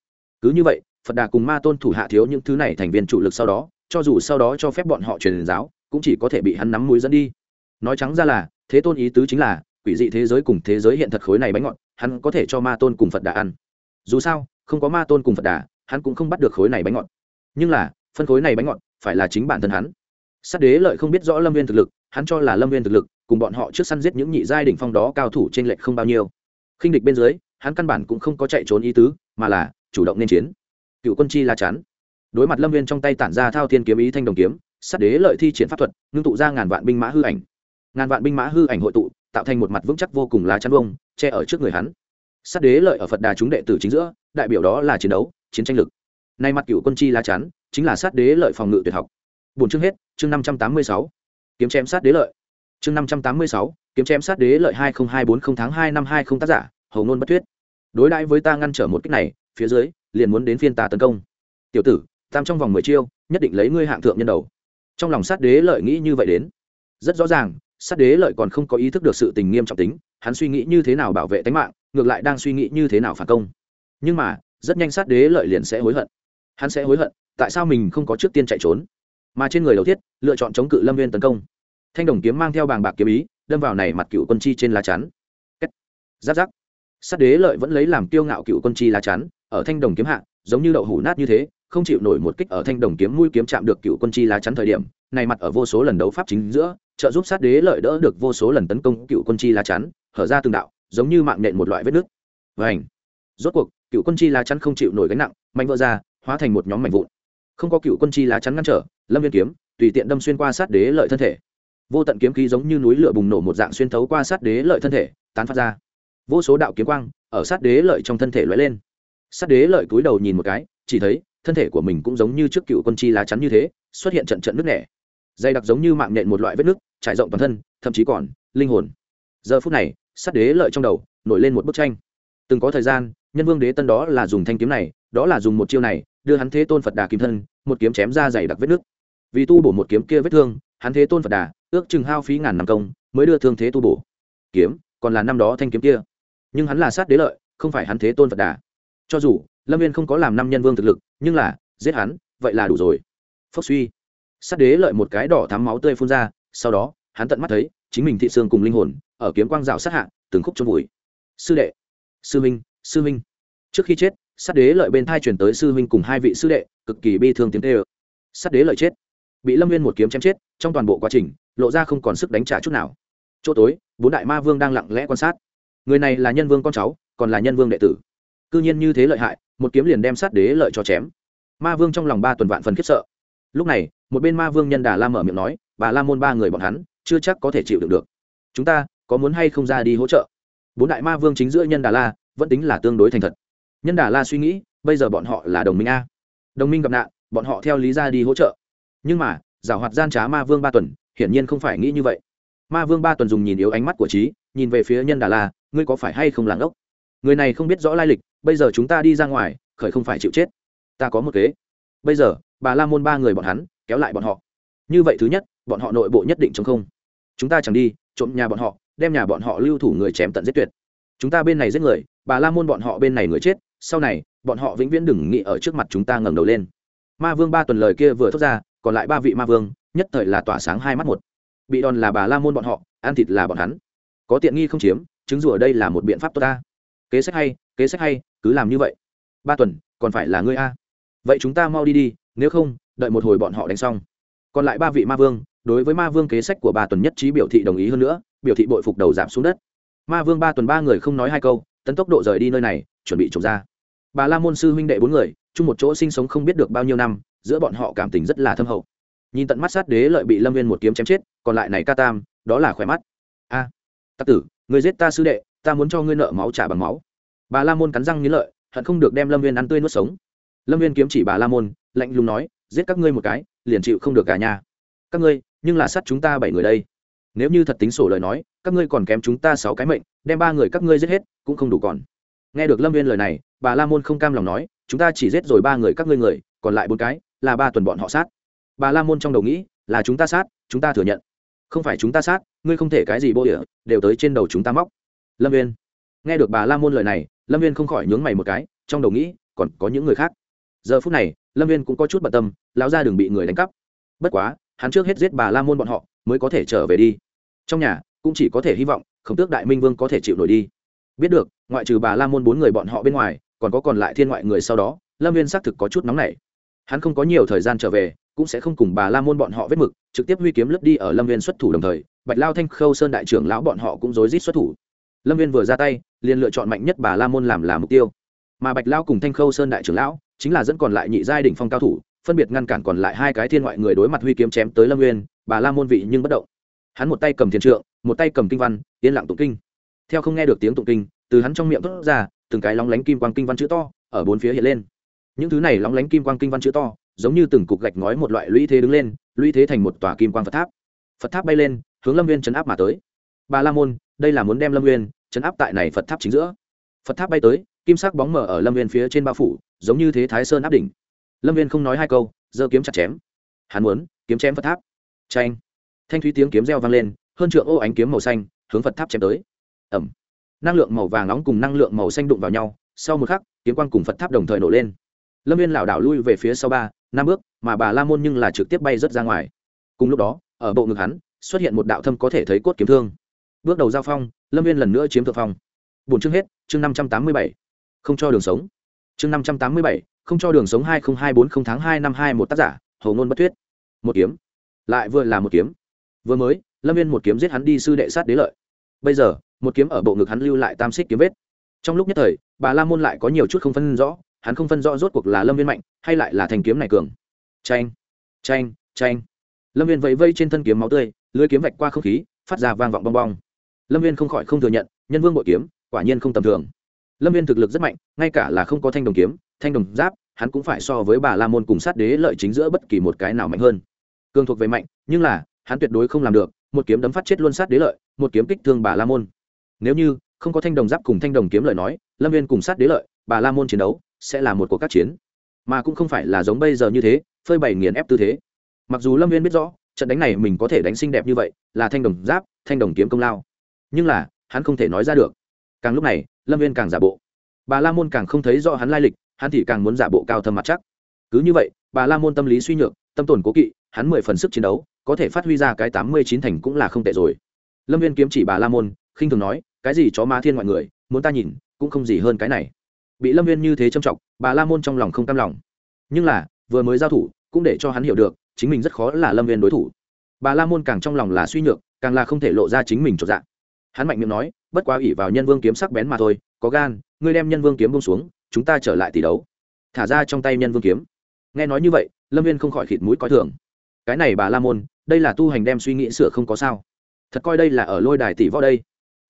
Cứ như vậy, phật đà cùng ma tôn thủ hạ thiếu những thứ này thành viên chủ lực sau đó, cho dù sau đó cho phép bọn họ truyền giáo, cũng chỉ có thể bị hắn nắm mũi dẫn đi. Nói trắng ra là, thế tôn ý tứ chính là, quỷ dị thế giới cùng thế giới hiện thật khối này bánh ngọt, hắn có thể cho ma tôn cùng phật đà ăn. Dù sao, không có ma tôn cùng phật đà, hắn cũng không bắt được khối này bánh ngọt nhưng là, phân khối này bánh ngọt, phải là chính bản thân hắn. Sát đế lợi không biết rõ lâm viên thực lực, hắn cho là lâm viên thực lực, cùng bọn họ trước săn giết những nhị giai đ ỉ n h phong đó cao thủ t r ê n lệch không bao nhiêu. Khinh địch bên dưới, hắn căn bản cũng không có chạy trốn ý tứ, mà là chủ động nên chiến. Cựu quân chi la chắn. Đối mặt lâm viên trong tay tản ra thao thiên kiếm ý thanh đồng kiếm, sát đế lợi thi triển pháp thuật, ngưng tụ ra ngàn vạn binh mã hư ảnh. Ngàn vạn binh mã hư ảnh hội tụ, tạo thành một mặt vững chắc vô cùng lá chắn vông che ở trước người hắn. Sát đế lợi ở phật đà chúng đệ tử chính giữa, đại biểu đó là chiến đấu, chiến tranh lực nay mặt cựu quân chi lá chắn chính là sát đế lợi phòng ngự tuyệt học. Bốn chương hết, chương năm trăm tám mươi sáu. Kiếm chém sát đế lợi. Chương năm trăm tám mươi sáu, kiếm chém sát đế lợi hai nghìn hai bốn không tháng hai năm hai không tác giả hầu ngôn bất thuyết. Đối đãi với ta ngăn trở một cách này, phía dưới, liền muốn đến phiên ta tấn công. Tiểu tử, tam trong vòng mười chiêu, nhất định lấy ngươi hạng thượng nhân đầu. Trong lòng sát đế lợi nghĩ như vậy đến. Rất rõ ràng, sát đế lợi còn không có ý thức được sự tình nghiêm trọng tính, hắn suy nghĩ như thế nào bảo vệ tính mạng, ngược lại đang suy nghĩ như thế nào phản công. Nhưng mà, rất nhanh sát đế lợi liền sẽ hối hận hắn sẽ hối hận, tại sao mình không có trước tiên chạy trốn? Mà trên người đầu thiết, lựa chọn chống cự lâm viên tấn công. Thanh đồng kiếm mang theo bàng bạc kiếm ý, đâm vào này mặt cựu quân chi trên lá chắn. Giáp giáp. Sát đế lợi vẫn lấy làm kiêu ngạo cựu quân chi lá chắn, ở thanh đồng kiếm hạ, giống như đậu hủ nát như thế, không chịu nổi một kích ở thanh đồng kiếm mũi kiếm chạm được cựu quân chi lá chắn thời điểm, này mặt ở vô số lần đấu pháp chính giữa, trợ giúp sát đế lợi đỡ được vô số lần tấn công cựu quân chi lá chắn, hở ra từng đạo, giống như mạng nện một loại vết nước vảnh rốt cuộc, cựu quân chi lá chắn không chịu nổi gánh nặng, mạnh vỡ ra hóa thành một nhóm mảnh vụn. Không có cựu quân chi lá chắn ngăn trở, lâm viên kiếm, tùy tiện đâm xuyên qua sát đế lợi thân thể. Vô tận kiếm khí giống như núi lửa bùng nổ một dạng xuyên thấu qua sát đế lợi thân thể, tán phát ra. Vô số đạo kiếm quang ở sát đế lợi trong thân thể lóe lên. Sát đế lợi cúi đầu nhìn một cái, chỉ thấy thân thể của mình cũng giống như trước cựu quân chi lá chắn như thế, xuất hiện trận trận nước nẻ. Dày đặc giống như mạng nện một loại vết nước, trải rộng toàn thân, thậm chí còn linh hồn. Giờ phút này, sát đế lợi trong đầu nổi lên một bức tranh. Từng có thời gian, nhân vương đế tân đó là dùng thanh kiếm này, đó là dùng một chiêu này đưa hắn thế tôn phật đà kim thân, một kiếm chém ra dày đặc vết nước. Vì tu bổ một kiếm kia vết thương, hắn thế tôn phật đà, ước chừng hao phí ngàn năm công, mới đưa thương thế tu bổ. Kiếm, còn là năm đó thanh kiếm kia. Nhưng hắn là sát đế lợi, không phải hắn thế tôn phật đà. Cho dù, lâm viên không có làm năm nhân vương thực lực, nhưng là, giết hắn, vậy là đủ rồi. Phốc suy. Sát đế lợi một cái đỏ thắm máu tươi phun ra, sau đó, hắn tận mắt thấy, chính mình thị xương cùng linh hồn, ở kiếm quang rào sát hạ, từng khúc trong vùi. Sư đệ. Sư minh sư minh. Trước khi chết sát đế lợi bên thai chuyển tới sư huynh cùng hai vị sư đệ, cực kỳ bi thương tiếng tê ơ sát đế lợi chết. Bị lâm viên một kiếm chém chết, trong toàn bộ quá trình, lộ ra không còn sức đánh trả chút nào. Chỗ tối, bốn đại ma vương đang lặng lẽ quan sát. Người này là nhân vương con cháu, còn là nhân vương đệ tử. Cư nhiên như thế lợi hại, một kiếm liền đem sát đế lợi cho chém. Ma vương trong lòng ba tuần vạn phần khiếp sợ. Lúc này, một bên ma vương nhân đà la mở miệng nói, bà la môn ba người bọn hắn, chưa chắc có thể chịu đựng được. Chúng ta có muốn hay không ra đi hỗ trợ? Bốn đại ma vương chính giữa nhân đà la, vẫn tính là tương đối thành thật nhân đà la suy nghĩ, bây giờ bọn họ là đồng minh a. Đồng minh gặp nạn, bọn họ theo lý ra đi hỗ trợ. Nhưng mà, giảo hoạt gian trá ma vương ba tuần, hiển nhiên không phải nghĩ như vậy. Ma vương ba tuần dùng nhìn yếu ánh mắt của trí, nhìn về phía nhân đà la, ngươi có phải hay không làng ốc? Người này không biết rõ lai lịch, bây giờ chúng ta đi ra ngoài, khởi không phải chịu chết. Ta có một kế. Bây giờ, bà la môn ba người bọn hắn, kéo lại bọn họ. Như vậy thứ nhất, bọn họ nội bộ nhất định chống không. Chúng ta chẳng đi, trộm nhà bọn họ, đem nhà bọn họ lưu thủ người chém tận giết tuyệt. Chúng ta bên này giết người, bà la môn bọn họ bên này người chết sau này, bọn họ vĩnh viễn đừng nghĩ ở trước mặt chúng ta ngẩng đầu lên. Ma vương ba tuần lời kia vừa thốt ra, còn lại ba vị ma vương, nhất thời là tỏa sáng hai mắt một. Bị đòn là bà la môn bọn họ, ăn thịt là bọn hắn. Có tiện nghi không chiếm, chứng rủa đây là một biện pháp tốt ta. Kế sách hay, kế sách hay, cứ làm như vậy. Ba tuần, còn phải là ngươi a. Vậy chúng ta mau đi đi, nếu không, đợi một hồi bọn họ đánh xong. Còn lại ba vị ma vương, đối với ma vương kế sách của ba tuần nhất trí biểu thị đồng ý hơn nữa, biểu thị bội phục đầu giảm xuống đất. Ma vương ba tuần ba người không nói hai câu, tấn tốc độ rời đi nơi này, chuẩn bị trồng ra bà la môn sư huynh đệ bốn người chung một chỗ sinh sống không biết được bao nhiêu năm giữa bọn họ cảm tình rất là thâm hậu. Nhìn tận mắt sát đế lợi bị lâm viên một kiếm chém chết còn lại này ca tam đó là khỏe mắt. A à, tắc tử người giết ta sư đệ ta muốn cho ngươi nợ máu trả bằng máu. Bà la môn cắn răng nghĩ lợi hận không được đem lâm viên ăn tươi nuốt sống. Lâm viên kiếm chỉ bà la môn lạnh lùng nói giết các ngươi một cái liền chịu không được cả nhà. Các ngươi nhưng là sát chúng ta bảy người đây. Nếu như thật tính sổ lời nói các ngươi còn kém chúng ta sáu cái mệnh đem ba người các ngươi giết hết cũng không đủ còn nghe được lâm viên lời này, bà la môn không cam lòng nói, chúng ta chỉ giết rồi ba người các ngươi người, còn lại bốn cái, là ba tuần bọn họ sát. Bà la môn trong đầu nghĩ, là chúng ta sát, chúng ta thừa nhận. Không phải chúng ta sát, ngươi không thể cái gì bô địa, đều tới trên đầu chúng ta móc. Lâm viên. Nghe được bà la môn lời này, lâm viên không khỏi nhướng mày một cái, trong đầu nghĩ, còn có những người khác. Giờ phút này, lâm viên cũng có chút bận tâm, lão ra đừng bị người đánh cắp. Bất quá, hắn trước hết giết bà la môn bọn họ, mới có thể trở về đi. Trong nhà, cũng chỉ có thể hy vọng, khổng tước đại minh vương có thể chịu nổi đi biết được, ngoại trừ bà la môn bốn người bọn họ bên ngoài, còn có còn lại thiên ngoại người sau đó, lâm viên xác thực có chút nóng nảy. Hắn không có nhiều thời gian trở về, cũng sẽ không cùng bà la môn bọn họ vết mực, trực tiếp huy kiếm lướt đi ở lâm viên xuất thủ đồng thời, bạch lao thanh, khâu sơn đại trưởng lão bọn họ cũng rối rít xuất thủ. Lâm viên vừa ra tay, liền lựa chọn mạnh nhất bà la môn làm là mục tiêu. Mà bạch lao cùng thanh khâu sơn đại trưởng lão, chính là dẫn còn lại nhị giai đỉnh phong cao thủ, phân biệt ngăn cản còn lại hai cái thiên ngoại người đối mặt huy kiếm chém tới lâm nguyên bà la môn vị nhưng bất động. Hắn một tay cầm thiên trượng, một tay cầm kinh văn, yên lặng tụng kinh theo không nghe được tiếng tụng kinh, từ hắn trong miệng thốt ra, từng cái lóng lánh kim quang kinh văn chữ to, ở bốn phía hiện lên. Những thứ này lóng lánh kim quang kinh văn chữ to, giống như từng cục gạch ngói một loại lũy thế đứng lên, lũy thế thành một tòa kim quang phật tháp. Phật tháp bay lên, hướng lâm viên chấn áp mà tới. Bà la môn, đây là muốn đem lâm viên chấn áp tại này phật tháp chính giữa. Phật tháp bay tới, kim sắc bóng mở ở lâm viên phía trên bao phủ, giống như thế thái sơn áp đỉnh. Lâm viên không nói hai câu, giơ kiếm chặt chém. Hắn muốn kiếm chém phật tháp. Tranh thanh thúy tiếng kiếm reo vang lên, hơn trượng ô ánh kiếm màu xanh, hướng phật tháp chém tới ẩm. Năng lượng màu vàng nóng cùng năng lượng màu xanh đụng vào nhau, sau một khắc, kiếm quang cùng phật tháp đồng thời nổ lên. Lâm viên lảo đảo lui về phía sau ba, năm bước, mà bà la môn nhưng là trực tiếp bay rớt ra ngoài. Cùng lúc đó, ở bộ ngực hắn, xuất hiện một đạo thâm có thể thấy cốt kiếm thương. Bước đầu giao phong, lâm viên lần nữa chiếm thượng phong. Bốn chương hết, chương năm trăm tám mươi bảy. Không cho đường sống. Chương năm trăm tám mươi bảy, không cho đường sống hai nghìn hai bốn không tháng hai năm hai một tác giả hầu ngôn bất thuyết. Một kiếm. Lại vừa là một kiếm. Vừa mới, lâm viên một kiếm giết hắn đi sư đệ sát đế lợi. Bây giờ một kiếm ở bộ ngực hắn lưu lại tam xích kiếm vết. Trong lúc nhất thời, bà la môn lại có nhiều chút không phân rõ, hắn không phân rõ rốt cuộc là lâm viên mạnh hay lại là thành kiếm này cường. Tranh tranh tranh lâm viên vẫy vây trên thân kiếm máu tươi, lưới kiếm vạch qua không khí, phát ra vang vọng bong bong. Lâm viên không khỏi không thừa nhận, nhân vương bội kiếm, quả nhiên không tầm thường. Lâm viên thực lực rất mạnh, ngay cả là không có thanh đồng kiếm, thanh đồng giáp, hắn cũng phải so với bà la môn cùng sát đế lợi chính giữa bất kỳ một cái nào mạnh hơn. Cường thuộc về mạnh, nhưng là, hắn tuyệt đối không làm được, một kiếm đấm phát chết luôn sát đế lợi, một kiếm kích thương bà la môn nếu như không có thanh đồng giáp cùng thanh đồng kiếm lời nói, lâm viên cùng sát đế lợi, bà la môn chiến đấu sẽ là một cuộc các chiến. Mà cũng không phải là giống bây giờ như thế, phơi bày nghiền ép tư thế. Mặc dù lâm viên biết rõ, trận đánh này mình có thể đánh xinh đẹp như vậy, là thanh đồng giáp, thanh đồng kiếm công lao. Nhưng là, hắn không thể nói ra được. Càng lúc này, lâm viên càng giả bộ. Bà la môn càng không thấy rõ hắn lai lịch, hắn thì càng muốn giả bộ cao thâm mặt chắc. Cứ như vậy, bà la môn tâm lý suy nhược, tâm tổn cố kỵ, hắn mười phần sức chiến đấu, có thể phát huy ra cái tám mươi chín thành cũng là không tệ rồi. Lâm viên kiếm chỉ bà la môn khinh thường nói, cái gì chó má thiên mọi người, muốn ta nhìn, cũng không gì hơn cái này. Bị lâm viên như thế trầm trọng bà la môn trong lòng không cam lòng. Nhưng là, vừa mới giao thủ, cũng để cho hắn hiểu được, chính mình rất khó là lâm viên đối thủ. Bà la môn càng trong lòng là suy nhược, càng là không thể lộ ra chính mình trọn dạng hắn mạnh miệng nói, bất quá ỉ vào nhân vương kiếm sắc bén mà thôi, có gan, ngươi đem nhân vương kiếm bông xuống, chúng ta trở lại tỷ đấu. Thả ra trong tay nhân vương kiếm. Nghe nói như vậy, lâm viên không khỏi khịt mũi coi thường. Cái này bà la môn, đây là tu hành đem suy nghĩ sửa không có sao. Thật coi đây là ở lôi đài tỷ võ đây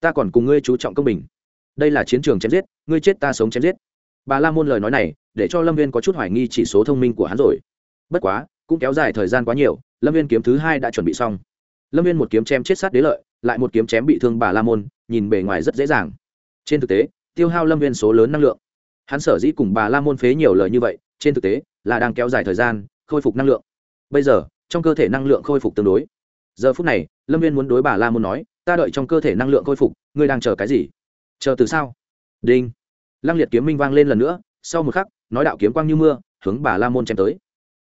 ta còn cùng ngươi chú trọng công bình. Đây là chiến trường chém giết, ngươi chết ta sống chém giết. Bà la môn lời nói này, để cho lâm viên có chút hoài nghi chỉ số thông minh của hắn rồi. Bất quá, cũng kéo dài thời gian quá nhiều, lâm viên kiếm thứ hai đã chuẩn bị xong. Lâm viên một kiếm chém chết sát đế lợi, lại một kiếm chém bị thương bà la môn, nhìn bề ngoài rất dễ dàng. Trên thực tế, tiêu hao lâm viên số lớn năng lượng. Hắn sở dĩ cùng bà la môn phế nhiều lời như vậy, trên thực tế, là đang kéo dài thời gian, khôi phục năng lượng. Bây giờ, trong cơ thể năng lượng khôi phục tương đối. Giờ phút này, lâm viên muốn đối bà la môn nói ta đợi trong cơ thể năng lượng khôi phục, ngươi đang chờ cái gì? Chờ từ sao? Đinh. Lăng liệt kiếm minh vang lên lần nữa, sau một khắc, nói đạo kiếm quang như mưa, hướng bà la môn chém tới.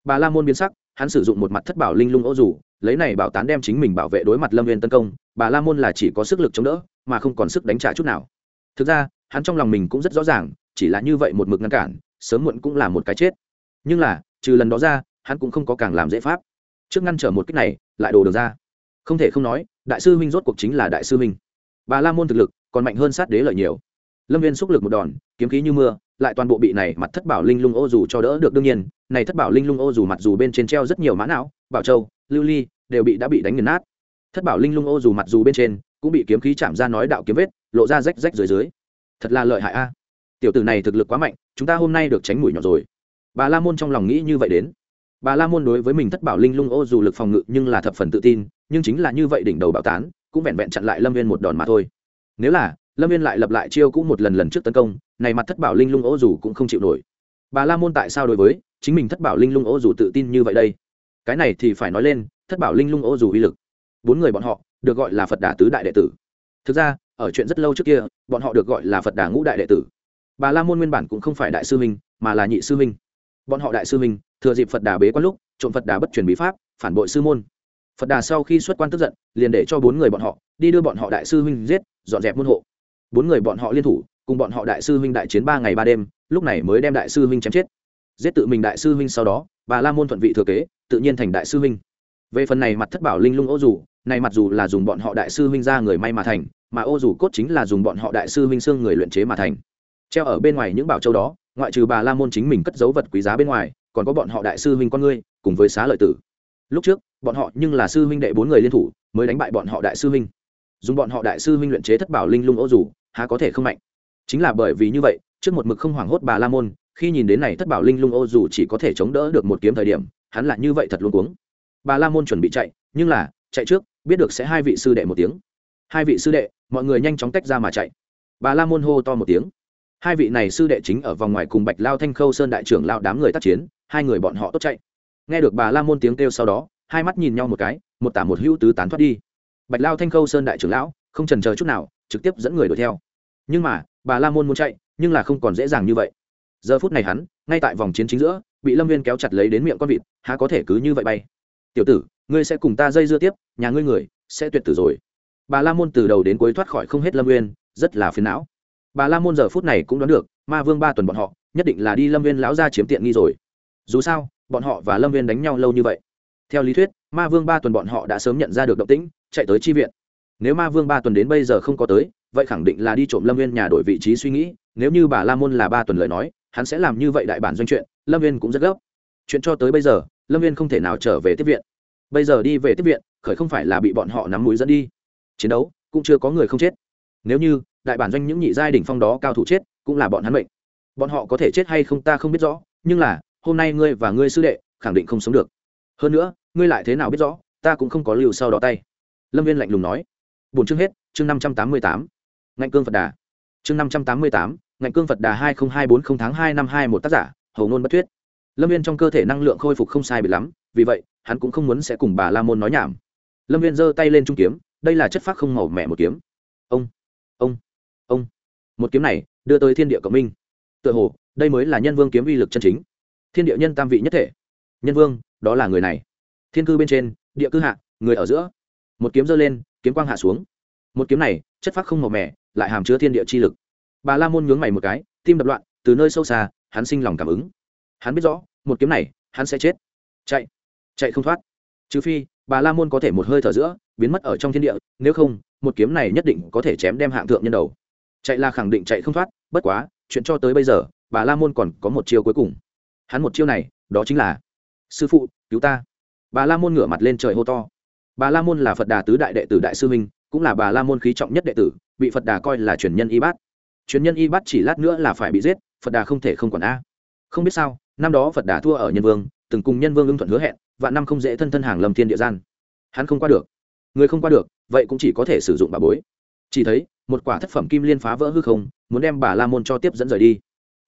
Bà la môn biến sắc, hắn sử dụng một mặt thất bảo linh lung ô rủ lấy này bảo tán đem chính mình bảo vệ đối mặt lâm viên tấn công, bà la môn là chỉ có sức lực chống đỡ, mà không còn sức đánh trả chút nào. Thực ra, hắn trong lòng mình cũng rất rõ ràng, chỉ là như vậy một mực ngăn cản, sớm muộn cũng là một cái chết. Nhưng là, trừ lần đó ra, hắn cũng không có càng làm dễ pháp. Trước ngăn trở một cách này, lại đồ được ra không thể không nói, đại sư huynh rốt cuộc chính là đại sư huynh. Bà la môn thực lực còn mạnh hơn sát đế lợi nhiều. Lâm viên xúc lực một đòn, kiếm khí như mưa, lại toàn bộ bị này mặt thất bảo linh lung ô dù cho đỡ được đương nhiên, này thất bảo linh lung ô dù mặt dù bên trên treo rất nhiều mã não, bảo châu, lưu ly, đều bị đã bị đánh nghiền nát. Thất bảo linh lung ô dù mặt dù bên trên cũng bị kiếm khí chạm ra nói đạo kiếm vết, lộ ra rách rách dưới dưới. Thật là lợi hại a. Tiểu tử này thực lực quá mạnh, chúng ta hôm nay được tránh mũi nhỏ rồi. Bà la môn trong lòng nghĩ như vậy đến bà la môn đối với mình thất bảo linh lung ô dù lực phòng ngự nhưng là thập phần tự tin, nhưng chính là như vậy đỉnh đầu bảo tán, cũng vẹn vẹn chặn lại lâm viên một đòn mà thôi. Nếu là, lâm viên lại lập lại chiêu cũ một lần lần trước tấn công, này mặt thất bảo linh lung ô dù cũng không chịu nổi. Bà la môn tại sao đối với chính mình thất bảo linh lung ô dù tự tin như vậy đây? Cái này thì phải nói lên, thất bảo linh lung ô dù uy lực. Bốn người bọn họ được gọi là phật đà tứ đại đệ tử. Thực ra, ở chuyện rất lâu trước kia, bọn họ được gọi là phật đà ngũ đại đệ tử. Bà la môn nguyên bản cũng không phải đại sư minh, mà là nhị sư minh. Bọn họ đại sư minh thừa dịp phật đà bế quan lúc, trộm phật đà bất truyền bí pháp, phản bội sư môn. Phật đà sau khi xuất quan tức giận, liền để cho bốn người bọn họ, đi đưa bọn họ đại sư huynh giết, dọn dẹp môn hộ. Bốn người bọn họ liên thủ, cùng bọn họ đại sư huynh đại chiến ba ngày ba đêm, lúc này mới đem đại sư huynh chém chết. Giết tự mình đại sư huynh sau đó, bà la môn thuận vị thừa kế, tự nhiên thành đại sư huynh. Về phần này mặt thất bảo linh lung ô dù, này mặt dù là dùng bọn họ đại sư huynh ra người may mà thành, mà ô dù cốt chính là dùng bọn họ đại sư huynh xương người luyện chế mà thành. Treo ở bên ngoài những bảo châu đó, ngoại trừ bà la môn chính mình cất dấu vật quý giá bên ngoài còn có bọn họ đại sư huynh con ngươi, cùng với xá lợi tử. Lúc trước, bọn họ nhưng là sư huynh đệ bốn người liên thủ, mới đánh bại bọn họ đại sư huynh. Dùng bọn họ đại sư huynh luyện chế thất bảo linh lung ô dù, há có thể không mạnh. Chính là bởi vì như vậy, trước một mực không hoảng hốt bà la môn, khi nhìn đến này thất bảo linh lung ô dù chỉ có thể chống đỡ được một kiếm thời điểm, hắn là như vậy thật luôn cuống. Bà la môn chuẩn bị chạy, nhưng là, chạy trước, biết được sẽ hai vị sư đệ một tiếng. Hai vị sư đệ, mọi người nhanh chóng tách ra mà chạy. Bà la môn hô to một tiếng. Hai vị này sư đệ chính ở vòng ngoài cùng bạch lao thanh khâu sơn đại trưởng lao đám người tác chiến hai người bọn họ tốt chạy. Nghe được bà la môn tiếng kêu sau đó, hai mắt nhìn nhau một cái, một tả một hữu tứ tán thoát đi. Bạch lao thanh khâu sơn đại trưởng lão, không trần chờ chút nào, trực tiếp dẫn người đuổi theo. Nhưng mà, bà la môn muốn chạy, nhưng là không còn dễ dàng như vậy. Giờ phút này hắn, ngay tại vòng chiến chính giữa, bị lâm viên kéo chặt lấy đến miệng con vịt, há có thể cứ như vậy bay. Tiểu tử, ngươi sẽ cùng ta dây dưa tiếp, nhà ngươi người sẽ tuyệt tử rồi. Bà la môn từ đầu đến cuối thoát khỏi không hết lâm viên, rất là phiền não. Bà la môn giờ phút này cũng đoán được, ma vương ba tuần bọn họ, nhất định là đi lâm viên lão ra chiếm tiện nghi rồi dù sao, bọn họ và lâm viên đánh nhau lâu như vậy. Theo lý thuyết, ma vương ba tuần bọn họ đã sớm nhận ra được động tĩnh, chạy tới chi viện. Nếu ma vương ba tuần đến bây giờ không có tới, vậy khẳng định là đi trộm lâm viên nhà đổi vị trí suy nghĩ, nếu như bà la môn là ba tuần lời nói, hắn sẽ làm như vậy đại bản doanh chuyện, lâm viên cũng rất gấp. Chuyện cho tới bây giờ, lâm viên không thể nào trở về tiếp viện. Bây giờ đi về tiếp viện, khởi không phải là bị bọn họ nắm mũi dẫn đi. Chiến đấu cũng chưa có người không chết. Nếu như, đại bản doanh những nhị giai đỉnh phong đó cao thủ chết, cũng là bọn hắn mệnh. Bọn họ có thể chết hay không ta không biết rõ, nhưng là hôm nay ngươi và ngươi sư đệ khẳng định không sống được. Hơn nữa, ngươi lại thế nào biết rõ, ta cũng không có lưu sau đó tay. Lâm viên lạnh lùng nói. Bốn chương hết, chương năm trăm tám mươi tám, ngạnh cương phật đà. Chương năm trăm tám mươi tám, ngạnh cương phật đà hai nghìn hai bốn không tháng hai năm hai một tác giả, hầu ngôn bất thuyết. Lâm viên trong cơ thể năng lượng khôi phục không sai bị lắm, vì vậy, hắn cũng không muốn sẽ cùng bà la môn nói nhảm. Lâm viên giơ tay lên trung kiếm, đây là chất phác không màu mẹ một kiếm. Ông ông ông. Một kiếm này đưa tới thiên địa cộng minh. Tựa hồ, đây mới là nhân vương kiếm uy lực chân chính thiên địa nhân tam vị nhất thể. Nhân vương, đó là người này. Thiên cư bên trên, địa cư hạ, người ở giữa. Một kiếm giơ lên, kiếm quang hạ xuống. Một kiếm này, chất phác không màu mẻ lại hàm chứa thiên địa chi lực. Bà la môn nhướng mày một cái, tim đập loạn, từ nơi sâu xa, hắn sinh lòng cảm ứng. Hắn biết rõ, một kiếm này, hắn sẽ chết. Chạy. Chạy không thoát. Trừ phi, bà la môn có thể một hơi thở giữa, biến mất ở trong thiên địa, nếu không, một kiếm này nhất định có thể chém đem hạng thượng nhân đầu. Chạy là khẳng định chạy không thoát, bất quá, chuyện cho tới bây giờ, bà la môn còn có một chiêu cuối cùng hắn một chiêu này, đó chính là, sư phụ, cứu ta. Bà la môn ngửa mặt lên trời hô to. Bà la môn là phật đà tứ đại đệ tử đại sư minh cũng là bà la môn khí trọng nhất đệ tử, bị phật đà coi là truyền nhân y bát. Truyền nhân y bát chỉ lát nữa là phải bị giết, phật đà không thể không quản a. Không biết sao, năm đó phật đà thua ở nhân vương, từng cùng nhân vương ưng thuận hứa hẹn và năm không dễ thân thân hàng lầm thiên địa gian. Hắn không qua được. Người không qua được, vậy cũng chỉ có thể sử dụng bà bối. Chỉ thấy, một quả thất phẩm kim liên phá vỡ hư không, muốn đem bà la môn cho tiếp dẫn rời đi.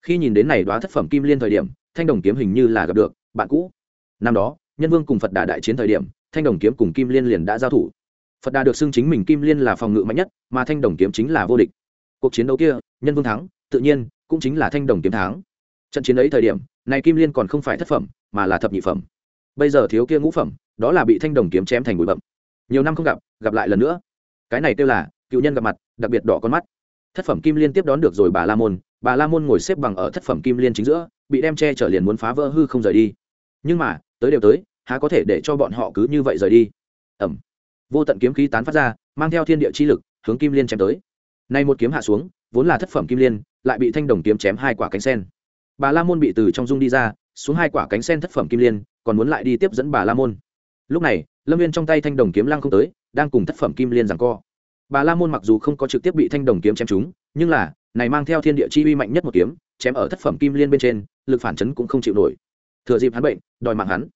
Khi nhìn đến này đoá thất phẩm kim liên thời điểm thanh đồng kiếm hình như là gặp được, bạn cũ. Năm đó, nhân vương cùng phật đà đại chiến thời điểm, thanh đồng kiếm cùng kim liên liền đã giao thủ. Phật đà được xưng chính mình kim liên là phòng ngự mạnh nhất, mà thanh đồng kiếm chính là vô địch. Cuộc chiến đấu kia, nhân vương thắng, tự nhiên, cũng chính là thanh đồng kiếm thắng. Trận chiến ấy thời điểm, này kim liên còn không phải thất phẩm, mà là thập nhị phẩm. Bây giờ thiếu kia ngũ phẩm, đó là bị thanh đồng kiếm chém thành bụi bậm nhiều năm không gặp gặp lại lần nữa. Cái này kêu là, cựu nhân gặp mặt, đặc biệt đỏ con mắt. Thất phẩm kim liên tiếp đón được rồi bà la môn. Bà la môn ngồi xếp bằng ở thất phẩm kim liên chính giữa bị đem che chở liền muốn phá vỡ hư không rời đi. Nhưng mà, tới đều tới, há có thể để cho bọn họ cứ như vậy rời đi? Ẩm. Vô tận kiếm khí tán phát ra, mang theo thiên địa chi lực, hướng kim liên chém tới. Nay một kiếm hạ xuống, vốn là thất phẩm kim liên, lại bị thanh đồng kiếm chém hai quả cánh sen. Bà la môn bị từ trong dung đi ra, xuống hai quả cánh sen thất phẩm kim liên, còn muốn lại đi tiếp dẫn bà la môn. Lúc này, lâm viên trong tay thanh đồng kiếm lăng không tới, đang cùng thất phẩm kim liên rằng co. Bà la môn mặc dù không có trực tiếp bị thanh đồng kiếm chém trúng, nhưng là, này mang theo thiên địa chi uy mạnh nhất một kiếm, chém ở thất phẩm kim liên bên trên lực phản chấn cũng không chịu nổi. Thừa dịp hắn bệnh, đòi mạng hắn.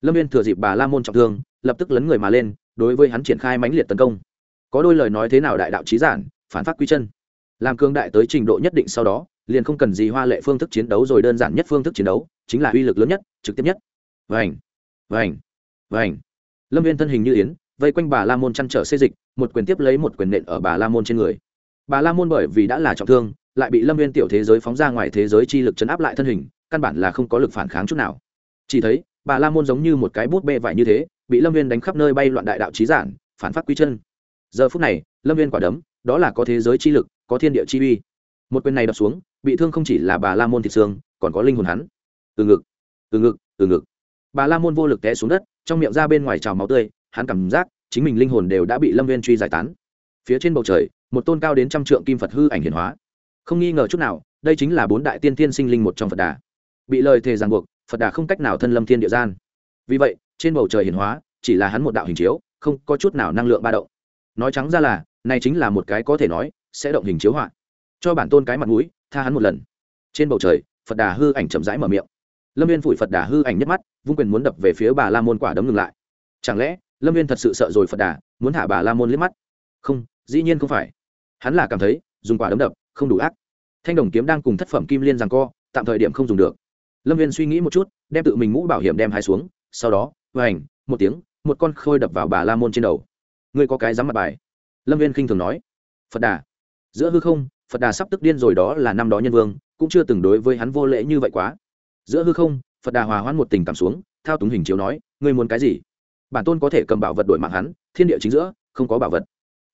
Lâm viên thừa dịp bà la môn trọng thương, lập tức lấn người mà lên, đối với hắn triển khai mãnh liệt tấn công. Có đôi lời nói thế nào đại đạo trí giản, phản phát quy chân. Làm cương đại tới trình độ nhất định sau đó, liền không cần gì hoa lệ phương thức chiến đấu rồi đơn giản nhất phương thức chiến đấu, chính là uy lực lớn nhất, trực tiếp nhất. Vành vành vành. Lâm viên thân hình như yến, vây quanh bà la môn chăn trở xê dịch, một quyền tiếp lấy một quyền nện ở bà la môn trên người. Bà la môn bởi vì đã là trọng thương, lại bị lâm viên tiểu thế giới phóng ra ngoài thế giới chi lực chấn áp lại thân hình căn bản là không có lực phản kháng chút nào. Chỉ thấy, bà la môn giống như một cái bút bê vải như thế, bị lâm viên đánh khắp nơi bay loạn đại đạo trí giản, phản phát quy chân. Giờ phút này, lâm viên quả đấm, đó là có thế giới chi lực, có thiên địa chi uy. Một quyền này đập xuống, bị thương không chỉ là bà la môn thịt xương, còn có linh hồn hắn. Từ ngực từ ngực từ ngực. Bà la môn vô lực té xuống đất, trong miệng ra bên ngoài trào máu tươi, hắn cảm giác chính mình linh hồn đều đã bị lâm viên truy giải tán. Phía trên bầu trời, một tôn cao đến trăm trượng kim phật hư ảnh hiển hóa. Không nghi ngờ chút nào, đây chính là bốn đại tiên tiên sinh linh một trong phật đà bị lời thề ràng buộc, phật đà không cách nào thân lâm thiên địa gian. Vì vậy, trên bầu trời hiển hóa, chỉ là hắn một đạo hình chiếu, không có chút nào năng lượng ba động. Nói trắng ra là, này chính là một cái có thể nói, sẽ động hình chiếu họa. Cho bản tôn cái mặt mũi, tha hắn một lần. Trên bầu trời, phật đà hư ảnh chậm rãi mở miệng. Lâm viên phủi phật đà hư ảnh nhất mắt, vung quyền muốn đập về phía bà la môn quả đấm ngừng lại. Chẳng lẽ, lâm viên thật sự sợ rồi phật đà, muốn thả bà la môn liếc mắt? Không, dĩ nhiên không phải. Hắn là cảm thấy, dùng quả đấm đập, không đủ ác. Thanh đồng kiếm đang cùng thất phẩm kim liên rằng co, tạm thời điểm không dùng được lâm viên suy nghĩ một chút, đem tự mình mũ bảo hiểm đem hai xuống, sau đó vành một tiếng, một con khôi đập vào bà la môn trên đầu. Ngươi có cái dám mặt bài? Lâm viên khinh thường nói. Phật đà. Giữa hư không, phật đà sắp tức điên rồi, đó là năm đó nhân vương, cũng chưa từng đối với hắn vô lễ như vậy quá. Giữa hư không, phật đà hòa hoãn một tình cảm xuống, thao túng hình chiếu nói, ngươi muốn cái gì? Bản tôn có thể cầm bảo vật đổi mạng hắn, thiên địa chính giữa, không có bảo vật.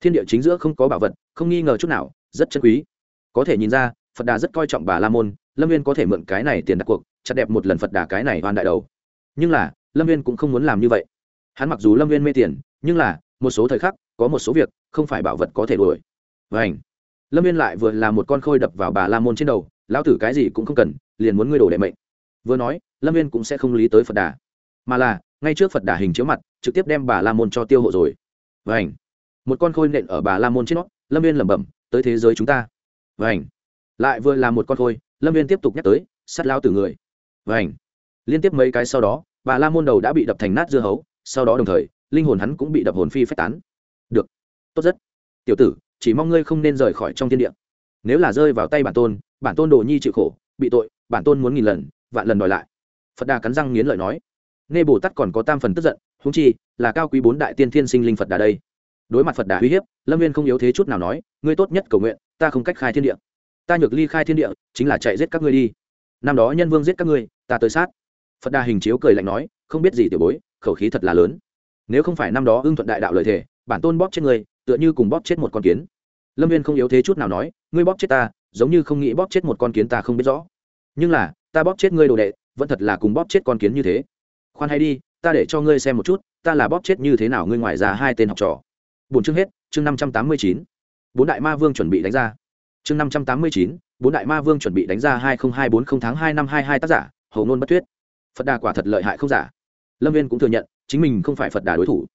Thiên địa chính giữa không có bảo vật, không nghi ngờ chút nào, rất chân quý. Có thể nhìn ra, phật đà rất coi trọng bà la môn lâm viên có thể mượn cái này tiền đặt cuộc, chặt đẹp một lần phật đà cái này oan đại đầu. Nhưng là, lâm viên cũng không muốn làm như vậy. Hắn mặc dù lâm viên mê tiền, nhưng là, một số thời khắc, có một số việc, không phải bảo vật có thể đuổi. Vảnh lâm viên lại vừa là một con khôi đập vào bà la môn trên đầu, lão tử cái gì cũng không cần, liền muốn ngươi đổ đệ mệnh. Vừa nói, lâm viên cũng sẽ không lý tới phật đà. Mà là, ngay trước phật đà hình chiếu mặt, trực tiếp đem bà la môn cho tiêu hộ rồi. Vảnh một con khôi nện ở bà la môn trên nó lâm viên lẩm bẩm, tới thế giới chúng ta. Vảnh lại vừa là một con khôi lâm viên tiếp tục nhắc tới, sát lao từ người. Vảnh liên tiếp mấy cái sau đó, bà la môn đầu đã bị đập thành nát dưa hấu, sau đó đồng thời, linh hồn hắn cũng bị đập hồn phi phách tán. Được. Tốt rất. Tiểu tử, chỉ mong ngươi không nên rời khỏi trong thiên địa. Nếu là rơi vào tay bản tôn bản tôn đồ nhi chịu khổ, bị tội, bản tôn muốn nghìn lần, vạn lần đòi lại. Phật đà cắn răng nghiến lợi nói. Nghe bồ tát còn có tam phần tức giận húng chi, là cao quý bốn đại tiên thiên sinh linh phật đà đây. Đối mặt phật đà uy hiếp, lâm viên không yếu thế chút nào nói, ngươi tốt nhất cầu nguyện, ta không cách khai thiên địa ta nhược ly khai thiên địa, chính là chạy giết các ngươi đi. Năm đó nhân vương giết các ngươi, ta tới sát. Phật đà hình chiếu cười lạnh nói, không biết gì tiểu bối, khẩu khí thật là lớn. Nếu không phải năm đó ưng thuận đại đạo lợi thể bản tôn bóp chết ngươi tựa như cùng bóp chết một con kiến. Lâm viên không yếu thế chút nào nói, ngươi bóp chết ta, giống như không nghĩ bóp chết một con kiến ta không biết rõ. Nhưng là, ta bóp chết ngươi đồ đệ, vẫn thật là cùng bóp chết con kiến như thế. Khoan hay đi, ta để cho ngươi xem một chút, ta là bóp chết như thế nào ngươi ngoài ra hai tên học trò. Bốn chương hết, chương năm trăm tám mươi chín. Bốn đại ma vương chuẩn bị đánh ra chương năm trăm tám mươi chín, bốn đại ma vương chuẩn bị đánh ra hai nghìn hai bốn không tháng hai năm hai hai tác giả hầu ngôn bất tuyết. Phật đà quả thật lợi hại không giả. Lâm viên cũng thừa nhận, chính mình không phải phật đà đối thủ.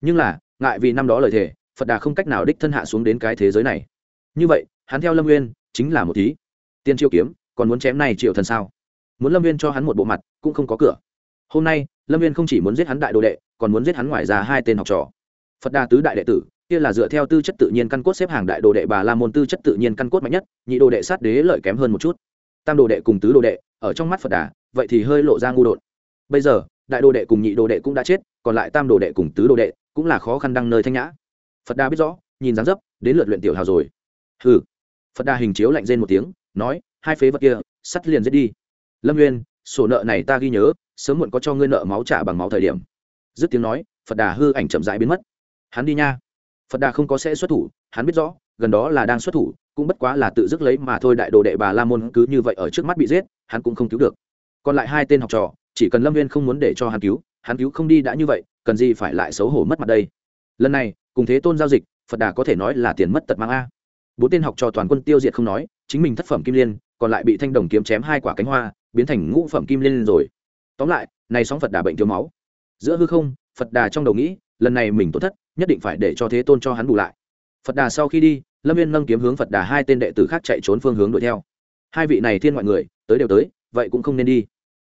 Nhưng là, ngại vì năm đó lời thề, phật đà không cách nào đích thân hạ xuống đến cái thế giới này. Như vậy, hắn theo lâm nguyên chính là một thí. Tiên chiêu kiếm, còn muốn chém này triệu thần sao? Muốn lâm viên cho hắn một bộ mặt, cũng không có cửa. Hôm nay, lâm viên không chỉ muốn giết hắn đại đồ đệ, còn muốn giết hắn ngoài ra hai tên học trò. Phật đà tứ đại đệ tử kia là dựa theo tư chất tự nhiên căn cốt xếp hàng đại đồ đệ bà la môn tư chất tự nhiên căn cốt mạnh nhất, nhị đồ đệ sát đế lợi kém hơn một chút. Tam đồ đệ cùng tứ đồ đệ, ở trong mắt phật đà, vậy thì hơi lộ ra ngu đột. Bây giờ, đại đồ đệ cùng nhị đồ đệ cũng đã chết, còn lại tam đồ đệ cùng tứ đồ đệ cũng là khó khăn đăng nơi thanh nhã. Phật đà biết rõ, nhìn dáng dấp, đến lượt luyện tiểu hào rồi. Hừ. Phật đà hình chiếu lạnh rên một tiếng, nói, hai phế vật kia, sắt liền giết đi. Lâm nguyên, sổ nợ này ta ghi nhớ, sớm muộn có cho ngươi nợ máu trả bằng máu thời điểm. Dứt tiếng nói, phật đà hư ảnh chậm rãi biến mất. Hắn đi nha phật đà không có sẽ xuất thủ, hắn biết rõ, gần đó là đang xuất thủ, cũng bất quá là tự dứt lấy mà thôi đại đồ đệ bà la môn cứ như vậy ở trước mắt bị giết, hắn cũng không cứu được. Còn lại hai tên học trò, chỉ cần lâm viên không muốn để cho hắn cứu hắn cứu không đi đã như vậy, cần gì phải lại xấu hổ mất mặt đây? Lần này, cùng thế tôn giao dịch, phật đà có thể nói là tiền mất tật mang a. Bốn tên học trò toàn quân tiêu diệt không nói, chính mình thất phẩm kim liên, còn lại bị thanh đồng kiếm chém hai quả cánh hoa, biến thành ngũ phẩm kim liên rồi. Tóm lại, này sóng phật đà bệnh thiếu máu. Giữa hư không, phật đà trong đầu nghĩ, lần này mình tổn thất nhất định phải để cho thế tôn cho hắn bù lại. Phật đà sau khi đi, lâm viên nâng kiếm hướng phật đà hai tên đệ tử khác chạy trốn phương hướng đuổi theo. Hai vị này thiên mọi người, tới đều tới, vậy cũng không nên đi.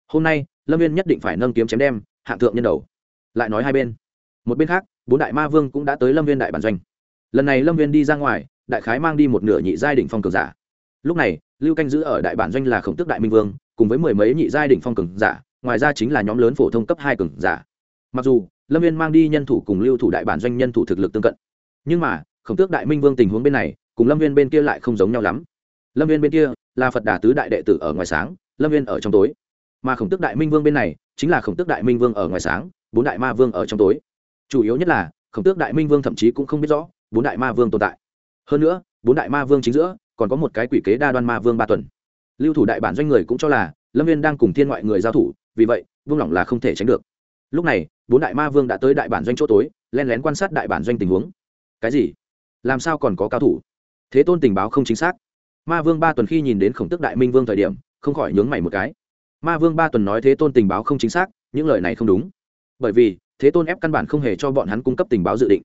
Hôm nay, lâm viên nhất định phải nâng kiếm chém đem hạng thượng nhân đầu. Lại nói hai bên. Một bên khác, bốn đại ma vương cũng đã tới lâm viên đại bản doanh. Lần này lâm viên đi ra ngoài, đại khái mang đi một nửa nhị giai đ ỉ n h phong cường giả. Lúc này, lưu canh giữ ở đại bản doanh là khổng tức đại minh vương, cùng với mười mấy nhị giai đ ỉ n h phong cường giả, ngoài ra chính là nhóm lớn phổ thông cấp hai cường giả. Mặc dù lâm viên mang đi nhân thủ cùng lưu thủ đại bản doanh nhân thủ thực lực tương cận. Nhưng mà, khổng tước đại minh vương tình huống bên này, cùng lâm viên bên kia lại không giống nhau lắm. Lâm viên bên kia là phật đà tứ đại đệ tử ở ngoài sáng, lâm viên ở trong tối. Mà khổng tước đại minh vương bên này, chính là khổng tước đại minh vương ở ngoài sáng, bốn đại ma vương ở trong tối. Chủ yếu nhất là, khổng tước đại minh vương thậm chí cũng không biết rõ, bốn đại ma vương tồn tại. Hơn nữa, bốn đại ma vương chính giữa, còn có một cái quỷ kế đa đoan ma vương ba tuần. Lưu thủ đại bản doanh người cũng cho là, lâm viên đang cùng thiên ngoại người giao thủ, vì vậy vương lỏng là không thể tránh được. Lúc này bốn đại ma vương đã tới đại bản doanh chỗ tối, len lén quan sát đại bản doanh tình huống. Cái gì? Làm sao còn có cao thủ? Thế tôn tình báo không chính xác. Ma vương ba tuần khi nhìn đến khổng tức đại minh vương thời điểm, không khỏi nhướng mày một cái. Ma vương ba tuần nói thế tôn tình báo không chính xác, những lời này không đúng. Bởi vì, thế tôn ép căn bản không hề cho bọn hắn cung cấp tình báo dự định.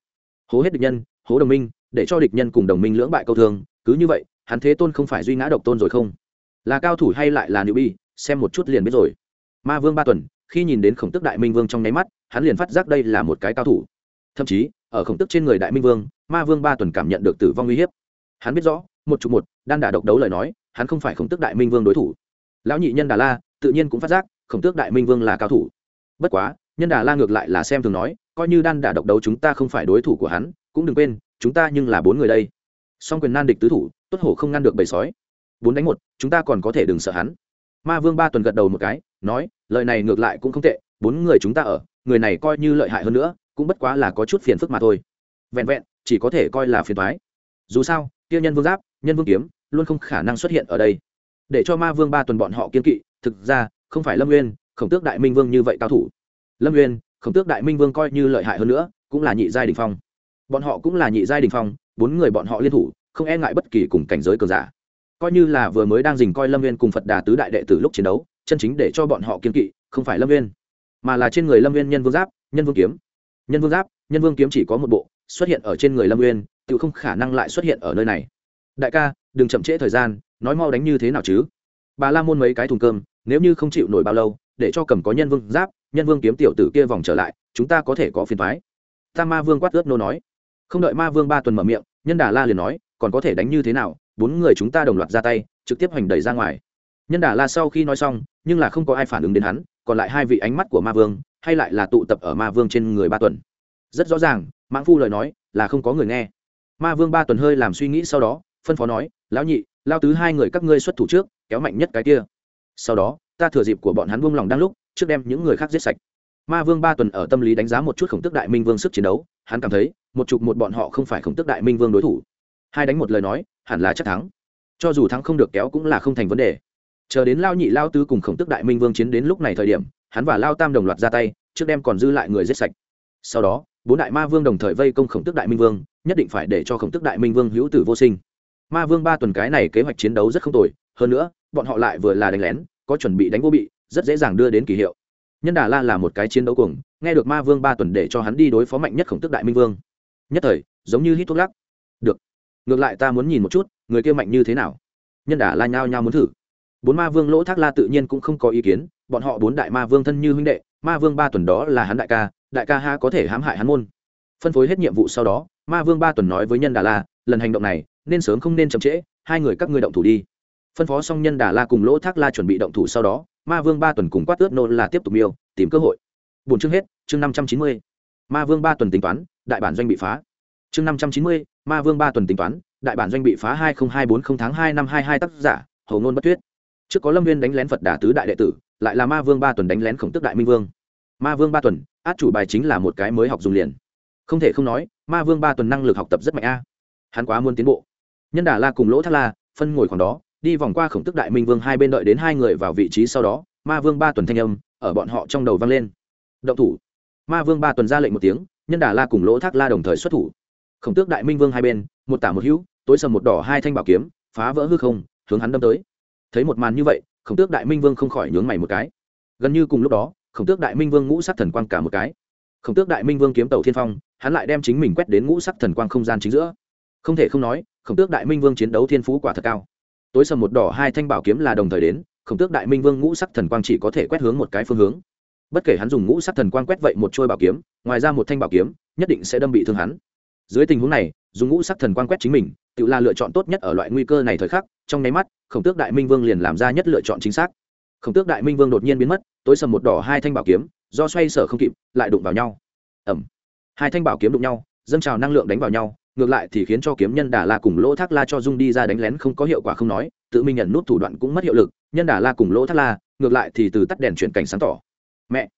Hố hết địch nhân, hố đồng minh, để cho địch nhân cùng đồng minh lưỡng bại câu thương, cứ như vậy, hắn thế tôn không phải duy ngã độc tôn rồi không? Là cao thủ hay lại là nữ bi xem một chút liền biết rồi. Ma vương ba tuần khi nhìn đến khổng tức đại minh vương trong nháy mắt, hắn liền phát giác đây là một cái cao thủ. Thậm chí, ở khổng tức trên người đại minh vương, ma vương ba tuần cảm nhận được tử vong uy hiếp. Hắn biết rõ, một chục một đang đả độc đấu lời nói, hắn không phải khổng tức đại minh vương đối thủ. Lão nhị nhân đà la, tự nhiên cũng phát giác, khổng tước đại minh vương là cao thủ. Bất quá, nhân đà la ngược lại là xem thường nói, coi như đan đả độc đấu chúng ta không phải đối thủ của hắn, cũng đừng quên, chúng ta nhưng là bốn người đây. Song quyền nan địch tứ thủ, tốt hổ không ngăn được bầy sói. Bốn đánh một, chúng ta còn có thể đừng sợ hắn ma vương ba tuần gật đầu một cái, nói, lời này ngược lại cũng không tệ, bốn người chúng ta ở, người này coi như lợi hại hơn nữa, cũng bất quá là có chút phiền phức mà thôi. Vẹn vẹn, chỉ có thể coi là phiền thoái dù sao tiêu nhân vương giáp, nhân vương kiếm, luôn không khả năng xuất hiện ở đây. Để cho ma vương ba tuần bọn họ kiên kỵ, thực ra, không phải lâm nguyên khổng tước đại minh vương như vậy cao thủ. Lâm nguyên khổng tước đại minh vương coi như lợi hại hơn nữa, cũng là nhị giai đình phong. Bọn họ cũng là nhị giai đình phong, bốn người bọn họ liên thủ, không e ngại bất kỳ cùng cảnh giới cường giả coi như là vừa mới đang dình coi lâm viên cùng phật đà tứ đại đệ tử lúc chiến đấu, chân chính để cho bọn họ kiên kỵ, không phải lâm viên mà là trên người lâm viên nhân vương giáp, nhân vương kiếm. Nhân vương giáp, nhân vương kiếm chỉ có một bộ, xuất hiện ở trên người lâm viên tự không khả năng lại xuất hiện ở nơi này. Đại ca, đừng chậm trễ thời gian, nói mau đánh như thế nào chứ? Bà la môn mấy cái thùng cơm, nếu như không chịu nổi bao lâu, để cho cầm có nhân vương giáp, nhân vương kiếm tiểu tử kia vòng trở lại, chúng ta có thể có phiền thoái tam ma vương quát ướt nô nói. Không đợi ma vương ba tuần mở miệng, nhân đà la liền nói còn có thể đánh như thế nào, bốn người chúng ta đồng loạt ra tay, trực tiếp hoành đẩy ra ngoài. Nhân đà la sau khi nói xong, nhưng là không có ai phản ứng đến hắn, còn lại hai vị ánh mắt của ma vương, hay lại là tụ tập ở ma vương trên người ba tuần. Rất rõ ràng, mãng phu lời nói là không có người nghe. Ma vương ba tuần hơi làm suy nghĩ sau đó, phân phó nói, lão nhị, lao tứ hai người các ngươi xuất thủ trước, kéo mạnh nhất cái kia. Sau đó, ta thừa dịp của bọn hắn buông lòng đang lúc, trước đem những người khác giết sạch. Ma vương ba tuần ở tâm lý đánh giá một chút khổng tức đại minh vương sức chiến đấu, hắn cảm thấy, một chục một bọn họ không phải khổng tức đại minh vương đối thủ hai đánh một lời nói, hẳn là chắc thắng. Cho dù thắng không được kéo cũng là không thành vấn đề. Chờ đến lao nhị lao tứ cùng khổng tức đại minh vương chiến đến lúc này thời điểm, hắn và lao tam đồng loạt ra tay, trước đem còn dư lại người giết sạch. Sau đó, bốn đại ma vương đồng thời vây công khổng tức đại minh vương, nhất định phải để cho khổng tức đại minh vương hữu tử vô sinh. Ma vương ba tuần cái này kế hoạch chiến đấu rất không tồi, hơn nữa, bọn họ lại vừa là đánh lén, có chuẩn bị đánh vô bị, rất dễ dàng đưa đến kỳ hiệu. Nhân đà la là một cái chiến đấu cùng nghe được ma vương ba tuần để cho hắn đi đối phó mạnh nhất khổng tức đại minh vương. Nhất thời, giống như hít thuốc lắc. Được ngược lại ta muốn nhìn một chút, người kia mạnh như thế nào. Nhân đà la nhao nhao muốn thử. Bốn ma vương lỗ thác la tự nhiên cũng không có ý kiến, bọn họ bốn đại ma vương thân như huynh đệ, ma vương ba tuần đó là hắn đại ca đại ca ha có thể hãm hại hắn môn. Phân phối hết nhiệm vụ sau đó, ma vương ba tuần nói với nhân đà la, lần hành động này, nên sớm không nên chậm trễ, hai người các ngươi động thủ đi. Phân phó xong nhân đà la cùng lỗ thác la chuẩn bị động thủ sau đó, ma vương ba tuần cùng quát ướt nôn là tiếp tục miêu, tìm cơ hội. Bốn chương hết, chương năm trăm chín mươi. Ma vương ba tuần tính toán, đại bản doanh bị phá chương năm trăm chín mươi, ma vương ba tuần tính toán, đại bản doanh bị phá hai nghìn hai bốn không tháng hai năm hai hai tác giả hầu ngôn bất tuyết trước có lâm viên đánh lén phật đà tứ đại đệ tử, lại là ma vương ba tuần đánh lén khổng tức đại minh vương. Ma vương ba tuần, át chủ bài chính là một cái mới học dùng liền. Không thể không nói, ma vương ba tuần năng lực học tập rất mạnh a. Hắn quá muốn tiến bộ. Nhân đà la cùng lỗ thác la, phân ngồi khoảng đó, đi vòng qua khổng tức đại minh vương hai bên đợi đến hai người vào vị trí sau đó, ma vương ba tuần thanh âm, ở bọn họ trong đầu vang lên. Động thủ. Ma vương ba tuần ra lệnh một tiếng, nhân đà la cùng lỗ thác la đồng thời xuất thủ khổng tước đại minh vương hai bên, một tả một hữu, tối sầm một đỏ hai thanh bảo kiếm, phá vỡ hư không, hướng hắn đâm tới. Thấy một màn như vậy, khổng tước đại minh vương không khỏi nhướng mày một cái. Gần như cùng lúc đó, khổng tước đại minh vương ngũ sắc thần quang cả một cái. Khổng tước đại minh vương kiếm tàu thiên phong, hắn lại đem chính mình quét đến ngũ sắc thần quang không gian chính giữa. Không thể không nói, khổng tước đại minh vương chiến đấu thiên phú quả thật cao. Tối sầm một đỏ hai thanh bảo kiếm là đồng thời đến, khổng tước đại minh vương ngũ sắc thần quang chỉ có thể quét hướng một cái phương hướng. Bất kể hắn dùng ngũ sắc thần quang quét vậy một trôi bảo kiếm, ngoài ra một thanh bảo kiếm, nhất định sẽ đâm bị thương hắn dưới tình huống này, dùng ngũ sắc thần quan quét chính mình, tự là lựa chọn tốt nhất ở loại nguy cơ này thời khắc, trong nháy mắt, khổng tước đại minh vương liền làm ra nhất lựa chọn chính xác. Khổng tước đại minh vương đột nhiên biến mất, tối sầm một đỏ hai thanh bảo kiếm, do xoay sở không kịp, lại đụng vào nhau. Ẩm hai thanh bảo kiếm đụng nhau, dâng trào năng lượng đánh vào nhau, ngược lại thì khiến cho kiếm nhân đà la cùng lỗ thác la cho dung đi ra đánh lén không có hiệu quả không nói, tự mình nhận nút thủ đoạn cũng mất hiệu lực, nhân đà la cùng lỗ thác la, ngược lại thì từ tắt đèn chuyển cảnh sáng tỏ. Mẹ!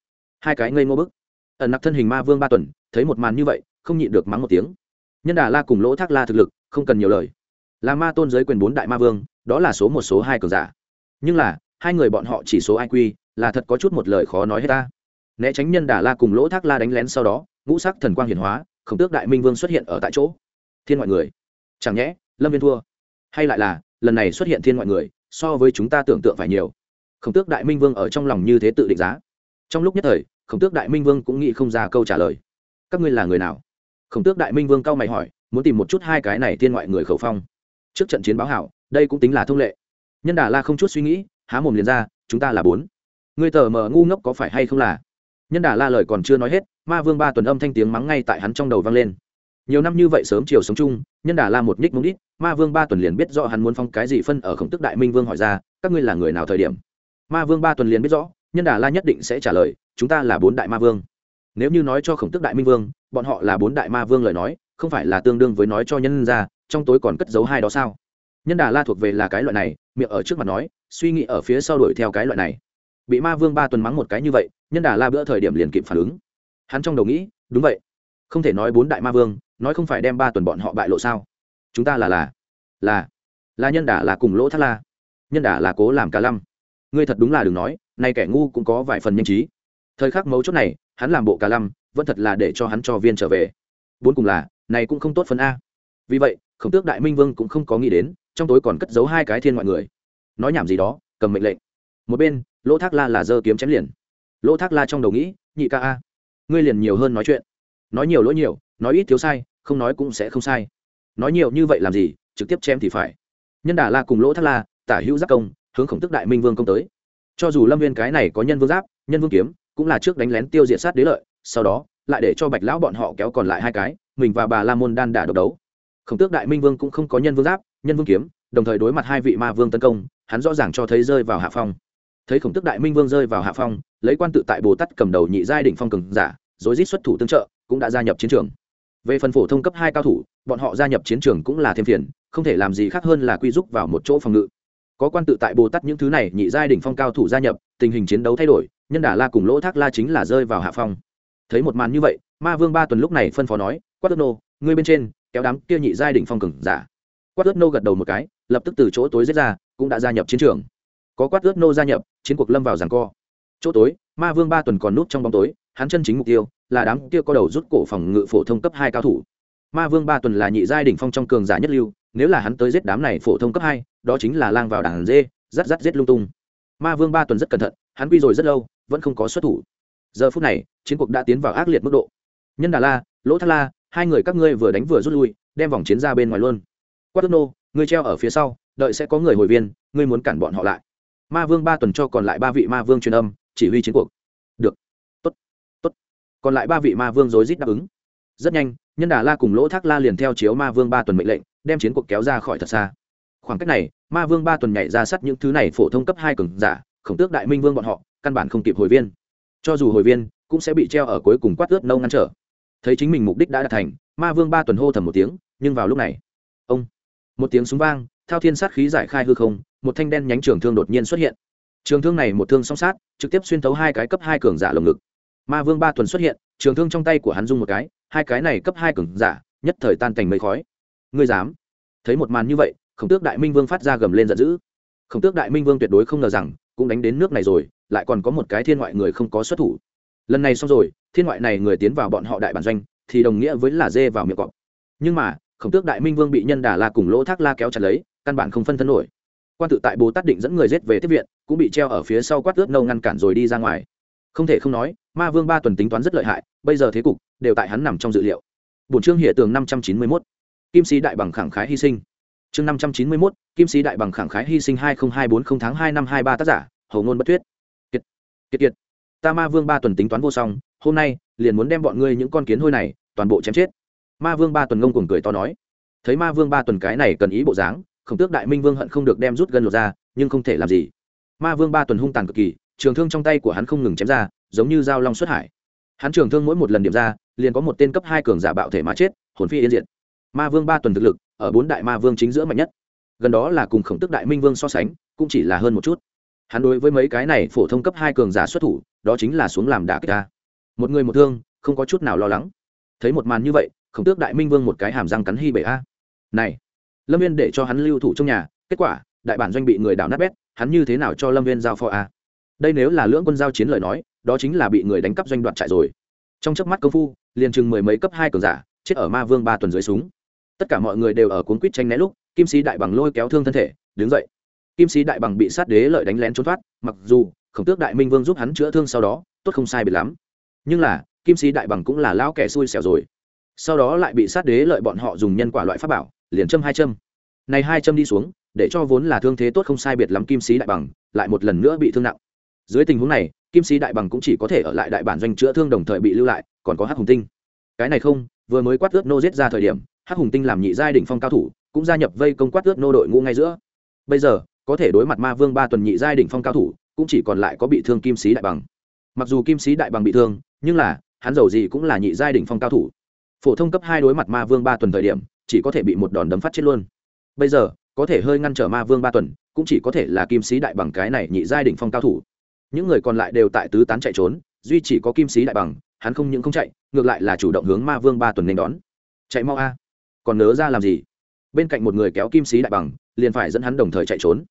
Hai cái ngây ngô bức. Ẩn nặc thân hình ma vương ba tuần, thấy một màn như vậy không nhịn được mắng một tiếng. Nhân đà la cùng lỗ thác la thực lực, không cần nhiều lời. Là ma tôn giới quyền bốn đại ma vương, đó là số một, số hai cường giả. Nhưng là, hai người bọn họ chỉ số iq là thật có chút một lời khó nói hết ta. Né tránh nhân đà la cùng lỗ thác la đánh lén sau đó, ngũ sắc thần quang hiển hóa, khổng tước đại minh vương xuất hiện ở tại chỗ. Thiên ngoại người. Chẳng nhẽ, lâm viên thua. Hay lại là, lần này xuất hiện thiên ngoại người, so với chúng ta tưởng tượng phải nhiều. Khổng tước đại minh vương ở trong lòng như thế tự định giá. Trong lúc nhất thời, khổng tước đại minh vương cũng nghĩ không ra câu trả lời. Các ngươi là người nào? Khổng tước đại minh vương cao mày hỏi, muốn tìm một chút hai cái này thiên ngoại người khẩu phong. Trước trận chiến báo hảo, đây cũng tính là thông lệ. Nhân đà la không chút suy nghĩ, há mồm liền ra, chúng ta là bốn. Người tờ mờ ngu ngốc có phải hay không là? Nhân đà la lời còn chưa nói hết, ma vương ba tuần âm thanh tiếng mắng ngay tại hắn trong đầu vang lên. Nhiều năm như vậy sớm chiều sống chung, nhân đà la một nhích mông đít, ma vương ba tuần liền biết rõ hắn muốn phong cái gì phân ở khổng tức đại minh vương hỏi ra, các ngươi là người nào thời điểm? Ma vương ba tuần liền biết rõ, nhân đà la nhất định sẽ trả lời, chúng ta là bốn đại ma vương nếu như nói cho khổng tức đại minh vương, bọn họ là bốn đại ma vương lời nói, không phải là tương đương với nói cho nhân ra, trong tối còn cất giấu hai đó sao? Nhân đà la thuộc về là cái loại này, miệng ở trước mặt nói, suy nghĩ ở phía sau đuổi theo cái loại này. Bị ma vương ba tuần mắng một cái như vậy, nhân đà la bữa thời điểm liền kịp phản ứng. Hắn trong đầu nghĩ, đúng vậy. Không thể nói bốn đại ma vương, nói không phải đem ba tuần bọn họ bại lộ sao? Chúng ta là là là là nhân đà là cùng lỗ thắt la. Nhân đà là cố làm cả lăm. Ngươi thật đúng là đừng nói, nay kẻ ngu cũng có vài phần nhanh trí. Thời khắc mấu chốt này hắn làm bộ cả lăm, vẫn thật là để cho hắn cho viên trở về. Bốn cùng là, này cũng không tốt phần a. Vì vậy, khổng tước đại minh vương cũng không có nghĩ đến, trong tối còn cất giấu hai cái thiên ngoại người. Nói nhảm gì đó, cầm mệnh lệnh. Một bên, lỗ thác la là giơ kiếm chém liền. Lỗ thác la trong đầu nghĩ, nhị ca a, ngươi liền nhiều hơn nói chuyện. Nói nhiều lỗi nhiều, nói ít thiếu sai, không nói cũng sẽ không sai. Nói nhiều như vậy làm gì, trực tiếp chém thì phải. Nhân đà la cùng lỗ thác la, tả hữu giáp công, hướng khổng tức đại minh vương công tới. Cho dù lâm viên cái này có nhân vương giáp, nhân vương kiếm cũng là trước đánh lén tiêu diệt sát đế lợi, sau đó, lại để cho bạch lão bọn họ kéo còn lại hai cái, mình và bà la môn đan đả độc đấu. Khổng tước đại minh vương cũng không có nhân vương giáp, nhân vương kiếm, đồng thời đối mặt hai vị ma vương tấn công, hắn rõ ràng cho thấy rơi vào hạ phong. Thấy khổng tước đại minh vương rơi vào hạ phong, lấy quan tự tại bồ tát cầm đầu nhị giai đ phong cường giả, rối rít xuất thủ tương trợ, cũng đã gia nhập chiến trường. Về phần phổ thông cấp hai cao thủ, bọn họ gia nhập chiến trường cũng là thêm phiền, không thể làm gì khác hơn là quy giúp vào một chỗ phòng ngự. Có quan tự tại bồ tát những thứ này, nhị giai đỉnh phong cao thủ gia nhập, tình hình chiến đấu thay đổi nhân đà la cùng lỗ thác la chính là rơi vào hạ phong. Thấy một màn như vậy, ma vương ba tuần lúc này phân phó nói, quát ớt nô, ngươi bên trên, kéo đám kia nhị giai đỉnh phong cừng giả. Quát ớt nô gật đầu một cái, lập tức từ chỗ tối giết ra, cũng đã gia nhập chiến trường. Có quát ớt nô gia nhập, chiến cuộc lâm vào giằng co. Chỗ tối, ma vương ba tuần còn núp trong bóng tối, hắn chân chính mục tiêu là đám kia có đầu rút cổ phòng ngự phổ thông cấp hai cao thủ. Ma vương ba tuần là nhị giai đỉnh phong trong cường giả nhất lưu, nếu là hắn tới giết đám này phổ thông cấp hai, đó chính là lang vào đảng dê, rắt rắt giết lung tung. Ma vương ba tuần rất cẩn thận, hắn quy rồi rất lâu vẫn không có xuất thủ. Giờ phút này, chiến cuộc đã tiến vào ác liệt mức độ. Nhân đà la, lỗ thác la, hai người các ngươi vừa đánh vừa rút lui, đem vòng chiến ra bên ngoài luôn. Quát tức nô ngươi treo ở phía sau, đợi sẽ có người hồi viên, ngươi muốn cản bọn họ lại. Ma vương ba tuần cho còn lại ba vị ma vương truyền âm, chỉ huy chiến cuộc. Được. Tốt. Tốt. Còn lại ba vị ma vương rối rít đáp ứng. Rất nhanh, nhân đà la cùng lỗ thác la liền theo chiếu ma vương ba tuần mệnh lệnh, đem chiến cuộc kéo ra khỏi thật xa. Khoảng cách này, ma vương ba tuần nhảy ra sát những thứ này phổ thông cấp hai cường giả, khổng tước đại minh vương bọn họ căn bản không kịp hồi viên. Cho dù hồi viên, cũng sẽ bị treo ở cuối cùng quát ướt nâu ngăn trở. Thấy chính mình mục đích đã đạt thành, ma vương ba tuần hô thầm một tiếng, nhưng vào lúc này, ông, một tiếng súng vang, thao thiên sát khí giải khai hư không, một thanh đen nhánh trường thương đột nhiên xuất hiện. Trường thương này một thương song sát, trực tiếp xuyên thấu hai cái cấp hai cường giả lồng ngực. Ma vương ba tuần xuất hiện, trường thương trong tay của hắn dung một cái, hai cái này cấp hai cường giả, nhất thời tan thành mây khói. Ngươi dám? Thấy một màn như vậy, khổng tước đại minh vương phát ra gầm lên giận dữ. Khổng tước đại minh vương tuyệt đối không ngờ rằng, cũng đánh đến nước này rồi lại còn có một cái thiên ngoại người không có xuất thủ. Lần này xong rồi, thiên ngoại này người tiến vào bọn họ đại bản doanh, thì đồng nghĩa với là dê vào miệng cọp. Nhưng mà, khổng tước đại minh vương bị nhân đà la cùng lỗ thác la kéo chặt lấy, căn bản không phân thân nổi. Quan tự tại bồ tát định dẫn người giết về tiếp viện, cũng bị treo ở phía sau quát ướt nâu ngăn cản rồi đi ra ngoài. Không thể không nói, ma vương ba tuần tính toán rất lợi hại, bây giờ thế cục, đều tại hắn nằm trong dự liệu. Bổn chương hiện tường năm trăm chín mươi mốt. Kim sĩ đại bằng khẳng khái hy sinh. Chương năm trăm chín mươi mốt, kim sĩ đại bằng khẳng khái hy sinh hai nghìn hai bốn không tháng hai năm hai ba tác giả, hầu ngôn bất thuyết kiệt kiệt, ta ma vương ba tuần tính toán vô song, hôm nay, liền muốn đem bọn ngươi những con kiến hôi này, toàn bộ chém chết. Ma vương ba tuần ngông cuồng cười to nói. Thấy ma vương ba tuần cái này cần ý bộ dáng, khổng tước đại minh vương hận không được đem rút gân lột ra, nhưng không thể làm gì. Ma vương ba tuần hung tàn cực kỳ, trường thương trong tay của hắn không ngừng chém ra, giống như dao long xuất hải. Hắn trường thương mỗi một lần điểm ra, liền có một tên cấp hai cường giả bạo thể mà chết, hồn phi yên diệt. Ma vương ba tuần thực lực, ở bốn đại ma vương chính giữa mạnh nhất. Gần đó là cùng khổng tức đại minh vương so sánh, cũng chỉ là hơn một chút hắn đối với mấy cái này phổ thông cấp hai cường giả xuất thủ, đó chính là xuống làm đả kích ta. Một người một thương, không có chút nào lo lắng. Thấy một màn như vậy, khổng tước đại minh vương một cái hàm răng cắn hy bể a. Này, lâm viên để cho hắn lưu thủ trong nhà, kết quả, đại bản doanh bị người đảo nát bét, hắn như thế nào cho lâm viên giao phó a? Đây nếu là lưỡng quân giao chiến lời nói, đó chính là bị người đánh cắp doanh đoạt trại rồi. Trong chớp mắt công phu, liền chừng mười mấy cấp hai cường giả, chết ở ma vương ba tuần dưới súng. Tất cả mọi người đều ở cuốn quýt tranh né lúc, kim sĩ đại bằng lôi kéo thương thân thể, đứng dậy kim sĩ đại bằng bị sát đế lợi đánh lén trốn thoát, mặc dù khổng tước đại minh vương giúp hắn chữa thương sau đó, tốt không sai biệt lắm. Nhưng là, kim sĩ đại bằng cũng là lão kẻ xui xẻo rồi. Sau đó lại bị sát đế lợi bọn họ dùng nhân quả loại pháp bảo, liền châm hai châm. Này hai châm đi xuống, để cho vốn là thương thế tốt không sai biệt lắm kim sĩ đại bằng lại một lần nữa bị thương nặng. Dưới tình huống này, kim sĩ đại bằng cũng chỉ có thể ở lại đại bản doanh chữa thương đồng thời bị lưu lại, còn có hắc hùng tinh. Cái này không, vừa mới quát ướt nô giết ra thời điểm, hắc hùng tinh làm nhị giai đỉnh phong cao thủ, cũng gia nhập vây công quát ướt nô đội ngũ ngay giữa. Bây giờ có thể đối mặt ma vương ba tuần nhị giai đỉnh phong cao thủ, cũng chỉ còn lại có bị thương kim sĩ đại bằng. Mặc dù kim sĩ đại bằng bị thương, nhưng là, hắn giàu gì cũng là nhị giai đỉnh phong cao thủ. Phổ thông cấp hai đối mặt ma vương ba tuần thời điểm, chỉ có thể bị một đòn đấm phát chết luôn. Bây giờ, có thể hơi ngăn trở ma vương ba tuần, cũng chỉ có thể là kim sĩ đại bằng cái này nhị giai đỉnh phong cao thủ. Những người còn lại đều tại tứ tán chạy trốn, duy chỉ có kim sĩ đại bằng, hắn không những không chạy, ngược lại là chủ động hướng ma vương ba tuần nên đón. Chạy mau a. Còn nớ ra làm gì? Bên cạnh một người kéo kim sĩ đại bằng, liền phải dẫn hắn đồng thời chạy trốn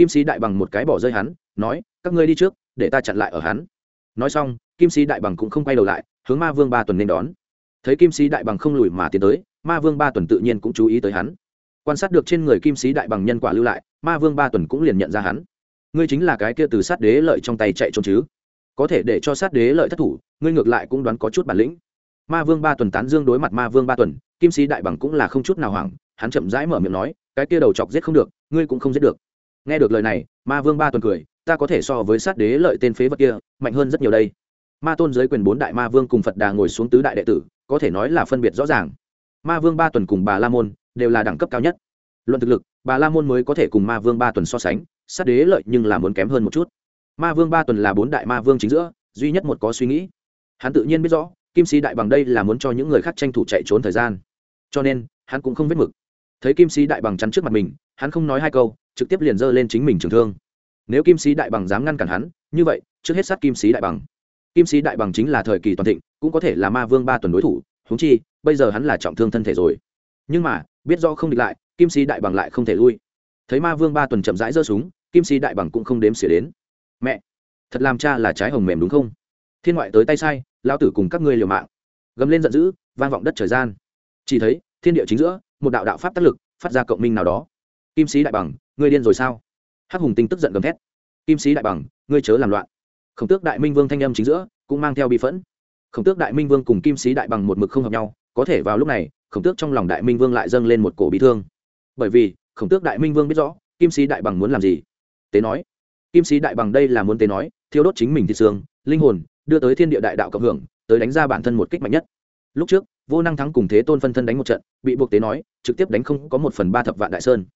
kim sĩ đại bằng một cái bỏ rơi hắn, nói, các ngươi đi trước, để ta chặn lại ở hắn. Nói xong, kim sĩ đại bằng cũng không quay đầu lại, hướng ma vương ba tuần nên đón. Thấy kim sĩ đại bằng không lùi mà tiến tới, ma vương ba tuần tự nhiên cũng chú ý tới hắn. Quan sát được trên người kim sĩ đại bằng nhân quả lưu lại, ma vương ba tuần cũng liền nhận ra hắn. Ngươi chính là cái kia từ sát đế lợi trong tay chạy trốn chứ? Có thể để cho sát đế lợi thất thủ, ngươi ngược lại cũng đoán có chút bản lĩnh. Ma vương ba tuần tán dương đối mặt ma vương ba tuần, kim sĩ đại bằng cũng là không chút nào hoảng, hắn chậm rãi mở miệng nói, cái kia đầu chọc giết không được, ngươi cũng không giết được nghe được lời này, ma vương ba tuần cười, ta có thể so với sát đế lợi tên phế vật kia, mạnh hơn rất nhiều đây. Ma tôn giới quyền bốn đại ma vương cùng phật đà ngồi xuống tứ đại đệ tử, có thể nói là phân biệt rõ ràng. Ma vương ba tuần cùng bà la môn đều là đẳng cấp cao nhất. Luận thực lực, bà la môn mới có thể cùng ma vương ba tuần so sánh, sát đế lợi nhưng là muốn kém hơn một chút. Ma vương ba tuần là bốn đại ma vương chính giữa, duy nhất một có suy nghĩ. Hắn tự nhiên biết rõ, kim sĩ đại bằng đây là muốn cho những người khác tranh thủ chạy trốn thời gian. Cho nên, hắn cũng không biết mực. Thấy kim sĩ đại bằng chắn trước mặt mình, hắn không nói hai câu trực tiếp liền giơ lên chính mình trường thương. Nếu kim sĩ đại bằng dám ngăn cản hắn, như vậy, trước hết sát kim sĩ đại bằng. Kim sĩ đại bằng chính là thời kỳ toàn thịnh, cũng có thể là ma vương ba tuần đối thủ húng chi, bây giờ hắn là trọng thương thân thể rồi. Nhưng mà, biết do không địch lại, kim sĩ đại bằng lại không thể lui. Thấy ma vương ba tuần chậm rãi giơ súng, kim sĩ đại bằng cũng không đếm xỉa đến. Mẹ, thật làm cha là trái hồng mềm đúng không? Thiên ngoại tới tay sai lao tử cùng các ngươi liều mạng. Gầm lên giận dữ, vang vọng đất trời gian. Chỉ thấy, thiên địa chính giữa, một đạo đạo pháp tác lực, phát ra cộng minh nào đó. Kim sĩ đại bằng ngươi điên rồi sao? Hắc hùng tinh tức giận gầm thét. Kim sĩ đại bằng, ngươi chớ làm loạn. Khổng tước đại minh vương thanh âm chính giữa, cũng mang theo bị phẫn. Khổng tước đại minh vương cùng kim sĩ đại bằng một mực không hợp nhau, có thể vào lúc này, khổng tước trong lòng đại minh vương lại dâng lên một cổ bị thương. Bởi vì, khổng tước đại minh vương biết rõ, kim sĩ đại bằng muốn làm gì? Tế nói. Kim sĩ đại bằng đây là muốn tế nói, thiêu đốt chính mình thị xương, linh hồn, đưa tới thiên địa đại đạo cộng hưởng, tới đánh ra bản thân một kích mạnh nhất. Lúc trước, vô năng thắng cùng thế tôn phân thân đánh một trận, bị buộc tế nói, trực tiếp đánh không có một phần ba thập vạn đại sơn.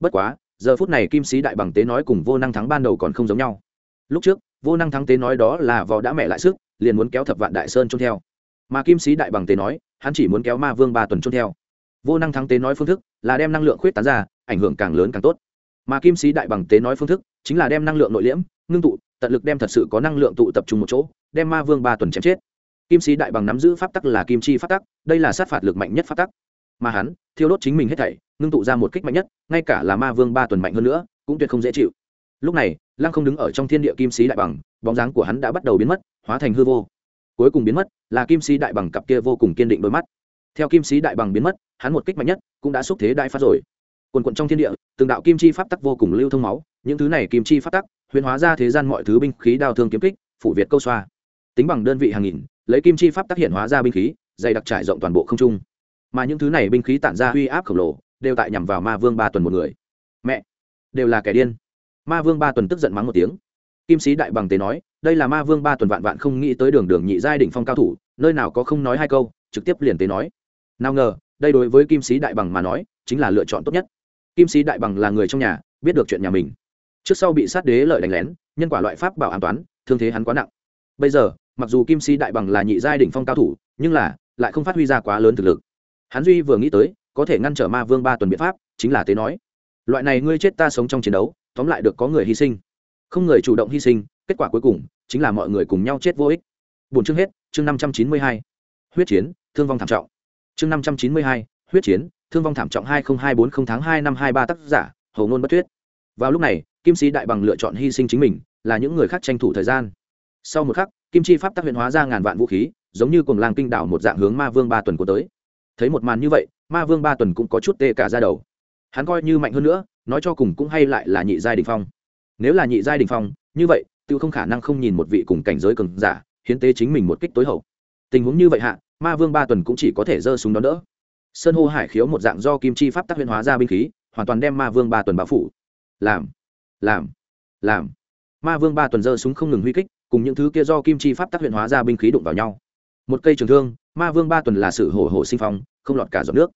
Bất quá giờ phút này kim sĩ đại bằng tế nói cùng vô năng thắng ban đầu còn không giống nhau. Lúc trước, vô năng thắng tế nói đó là vò đã mẹ lại sức, liền muốn kéo thập vạn đại sơn trông theo. Mà kim sĩ đại bằng tế nói, hắn chỉ muốn kéo ma vương ba tuần trông theo. Vô năng thắng tế nói phương thức là đem năng lượng khuyết tán ra, ảnh hưởng càng lớn càng tốt. Mà kim sĩ đại bằng tế nói phương thức chính là đem năng lượng nội liễm, ngưng tụ, tận lực đem thật sự có năng lượng tụ tập trung một chỗ, đem ma vương ba tuần chém chết. Kim sĩ đại bằng nắm giữ pháp tắc là kim chi pháp tắc, đây là sát phạt lực mạnh nhất pháp tắc mà hắn, thiêu đốt chính mình hết thảy, ngưng tụ ra một kích mạnh nhất, ngay cả là ma vương ba tuần mạnh hơn nữa, cũng tuyệt không dễ chịu. Lúc này, lăng không đứng ở trong thiên địa kim sĩ đại bằng, bóng dáng của hắn đã bắt đầu biến mất, hóa thành hư vô. Cuối cùng biến mất, là kim sĩ đại bằng cặp kia vô cùng kiên định đôi mắt. Theo kim sĩ đại bằng biến mất, hắn một kích mạnh nhất cũng đã xúc thế đại phát rồi. Quần quận trong thiên địa, từng đạo kim chi pháp tắc vô cùng lưu thông máu, những thứ này kim chi pháp tắc, huyền hóa ra thế gian mọi thứ binh khí đao thương kiếm kích, phủ việt câu xoa. Tính bằng đơn vị hàng nghìn, lấy kim chi pháp tác hiện hóa ra binh khí, dày đặc trải rộng toàn bộ không trung mà những thứ này binh khí tản ra uy áp khổng lồ, đều tại nhằm vào ma vương ba tuần một người. Mẹ! Đều là kẻ điên. Ma vương ba tuần tức giận mắng một tiếng. Kim sĩ đại bằng tế nói, đây là ma vương ba tuần vạn vạn không nghĩ tới đường đường nhị giai đỉnh phong cao thủ, nơi nào có không nói hai câu, trực tiếp liền tế nói. Nào ngờ, đây đối với kim sĩ đại bằng mà nói, chính là lựa chọn tốt nhất. Kim sĩ đại bằng là người trong nhà, biết được chuyện nhà mình. Trước sau bị sát đế lợi đánh lén, nhân quả loại pháp bảo an toán thương thế hắn quá nặng. Bây giờ, mặc dù kim sĩ đại bằng là nhị giai đỉnh phong cao thủ, nhưng là, lại không phát huy ra quá lớn thực lực hắn duy vừa nghĩ tới, có thể ngăn trở ma vương ba tuần biện pháp, chính là tế nói. Loại này ngươi chết ta sống trong chiến đấu, tóm lại được có người hy sinh. Không người chủ động hy sinh, kết quả cuối cùng, chính là mọi người cùng nhau chết vô ích. Bốn chương hết, chương năm trăm chín mươi hai. Huyết chiến, thương vong thảm trọng. Chương năm trăm chín mươi hai, huyết chiến, thương vong thảm trọng hai nghìn hai bốn không tháng hai năm hai ba tác giả hầu ngôn bất thuyết. Vào lúc này, kim sĩ đại bằng lựa chọn hy sinh chính mình, là những người khác tranh thủ thời gian. Sau một khắc, kim chi pháp tác huyện hóa ra ngàn vạn vũ khí, giống như cùng làng kinh đảo một dạng hướng ma vương ba tuần của tới thấy một màn như vậy, ma vương ba tuần cũng có chút tê cả ra đầu. Hắn coi như mạnh hơn nữa, nói cho cùng cũng hay lại là nhị giai đình phong. Nếu là nhị giai đình phong, như vậy tự không khả năng không nhìn một vị cùng cảnh giới cường giả, hiến tế chính mình một kích tối hậu. Tình huống như vậy hạ, ma vương ba tuần cũng chỉ có thể giơ súng đón đỡ. Sơn hô hải khiếu một dạng do kim chi pháp tác huyện hóa ra binh khí, hoàn toàn đem ma vương ba tuần bao phủ. Làm làm làm. Ma vương ba tuần giơ súng không ngừng huy kích, cùng những thứ kia do kim chi pháp tác huyện hóa ra binh khí đụng vào nhau. Một cây trường thương ma vương ba tuần là sự hổ hổ sinh phong, không lọt cả giọt nước.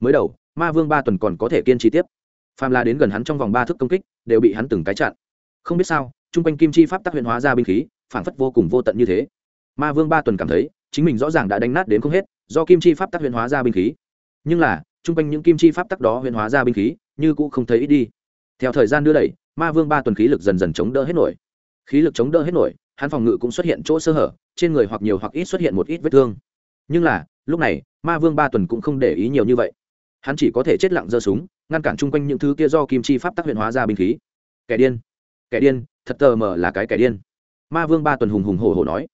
Mới đầu, ma vương ba tuần còn có thể kiên trì tiếp. Phàm la đến gần hắn trong vòng ba thước công kích, đều bị hắn từng cái chặn. Không biết sao, chung quanh kim chi pháp tác huyện hóa ra binh khí phản phất vô cùng vô tận như thế. Ma vương ba tuần cảm thấy, chính mình rõ ràng đã đánh nát đến không hết, do kim chi pháp tác huyện hóa ra binh khí. Nhưng là, chung quanh những kim chi pháp Tác đó huyện hóa ra binh khí, như cũ không thấy ít đi. Theo thời gian đưa đẩy, ma vương ba tuần khí lực dần dần chống đỡ hết nổi. Khí lực chống đỡ hết nổi, hắn phòng ngự cũng xuất hiện chỗ sơ hở, trên người hoặc nhiều hoặc ít xuất hiện một ít vết thương nhưng là, lúc này, ma vương ba tuần cũng không để ý nhiều như vậy. Hắn chỉ có thể chết lặng giơ súng, ngăn cản chung quanh những thứ kia do kim chi pháp tác huyện hóa ra binh khí. Kẻ điên kẻ điên, thật tờ mờ là cái kẻ điên. Ma vương ba tuần hùng hùng hổ hổ nói.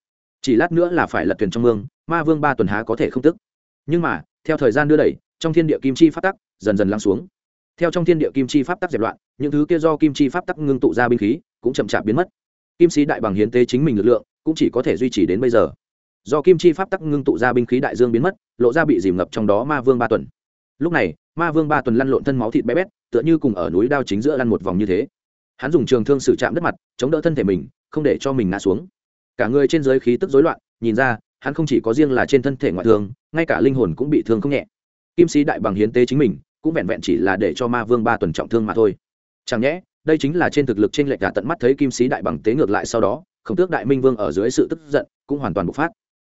Chỉ lát nữa là phải lật thuyền trong mương, ma vương ba tuần há có thể không tức. Nhưng mà, theo thời gian đưa đẩy, trong thiên địa kim chi pháp tắc dần dần lắng xuống. Theo trong thiên địa kim chi pháp tắc dẹp loạn, những thứ kia do kim chi pháp tắc ngưng tụ ra binh khí cũng chậm chạp biến mất. Kim sĩ đại bằng hiến tế chính mình lực lượng cũng chỉ có thể duy trì đến bây giờ do kim chi pháp tắc ngưng tụ ra binh khí đại dương biến mất, lộ ra bị dìm ngập trong đó ma vương ba tuần. Lúc này, ma vương ba tuần lăn lộn thân máu thịt bé bét, tựa như cùng ở núi đao chính giữa lăn một vòng như thế. Hắn dùng trường thương xử chạm đất mặt, chống đỡ thân thể mình, không để cho mình ngã xuống. Cả người trên giới khí tức rối loạn, nhìn ra, hắn không chỉ có riêng là trên thân thể ngoại thương, ngay cả linh hồn cũng bị thương không nhẹ. Kim sĩ đại bằng hiến tế chính mình, cũng vẹn vẹn chỉ là để cho ma vương ba tuần trọng thương mà thôi. Chẳng nhẽ, đây chính là trên thực lực trên lệch cả tận mắt thấy kim sĩ đại bằng tế ngược lại sau đó, khổng tước đại minh vương ở dưới sự tức giận, cũng hoàn toàn bộc phát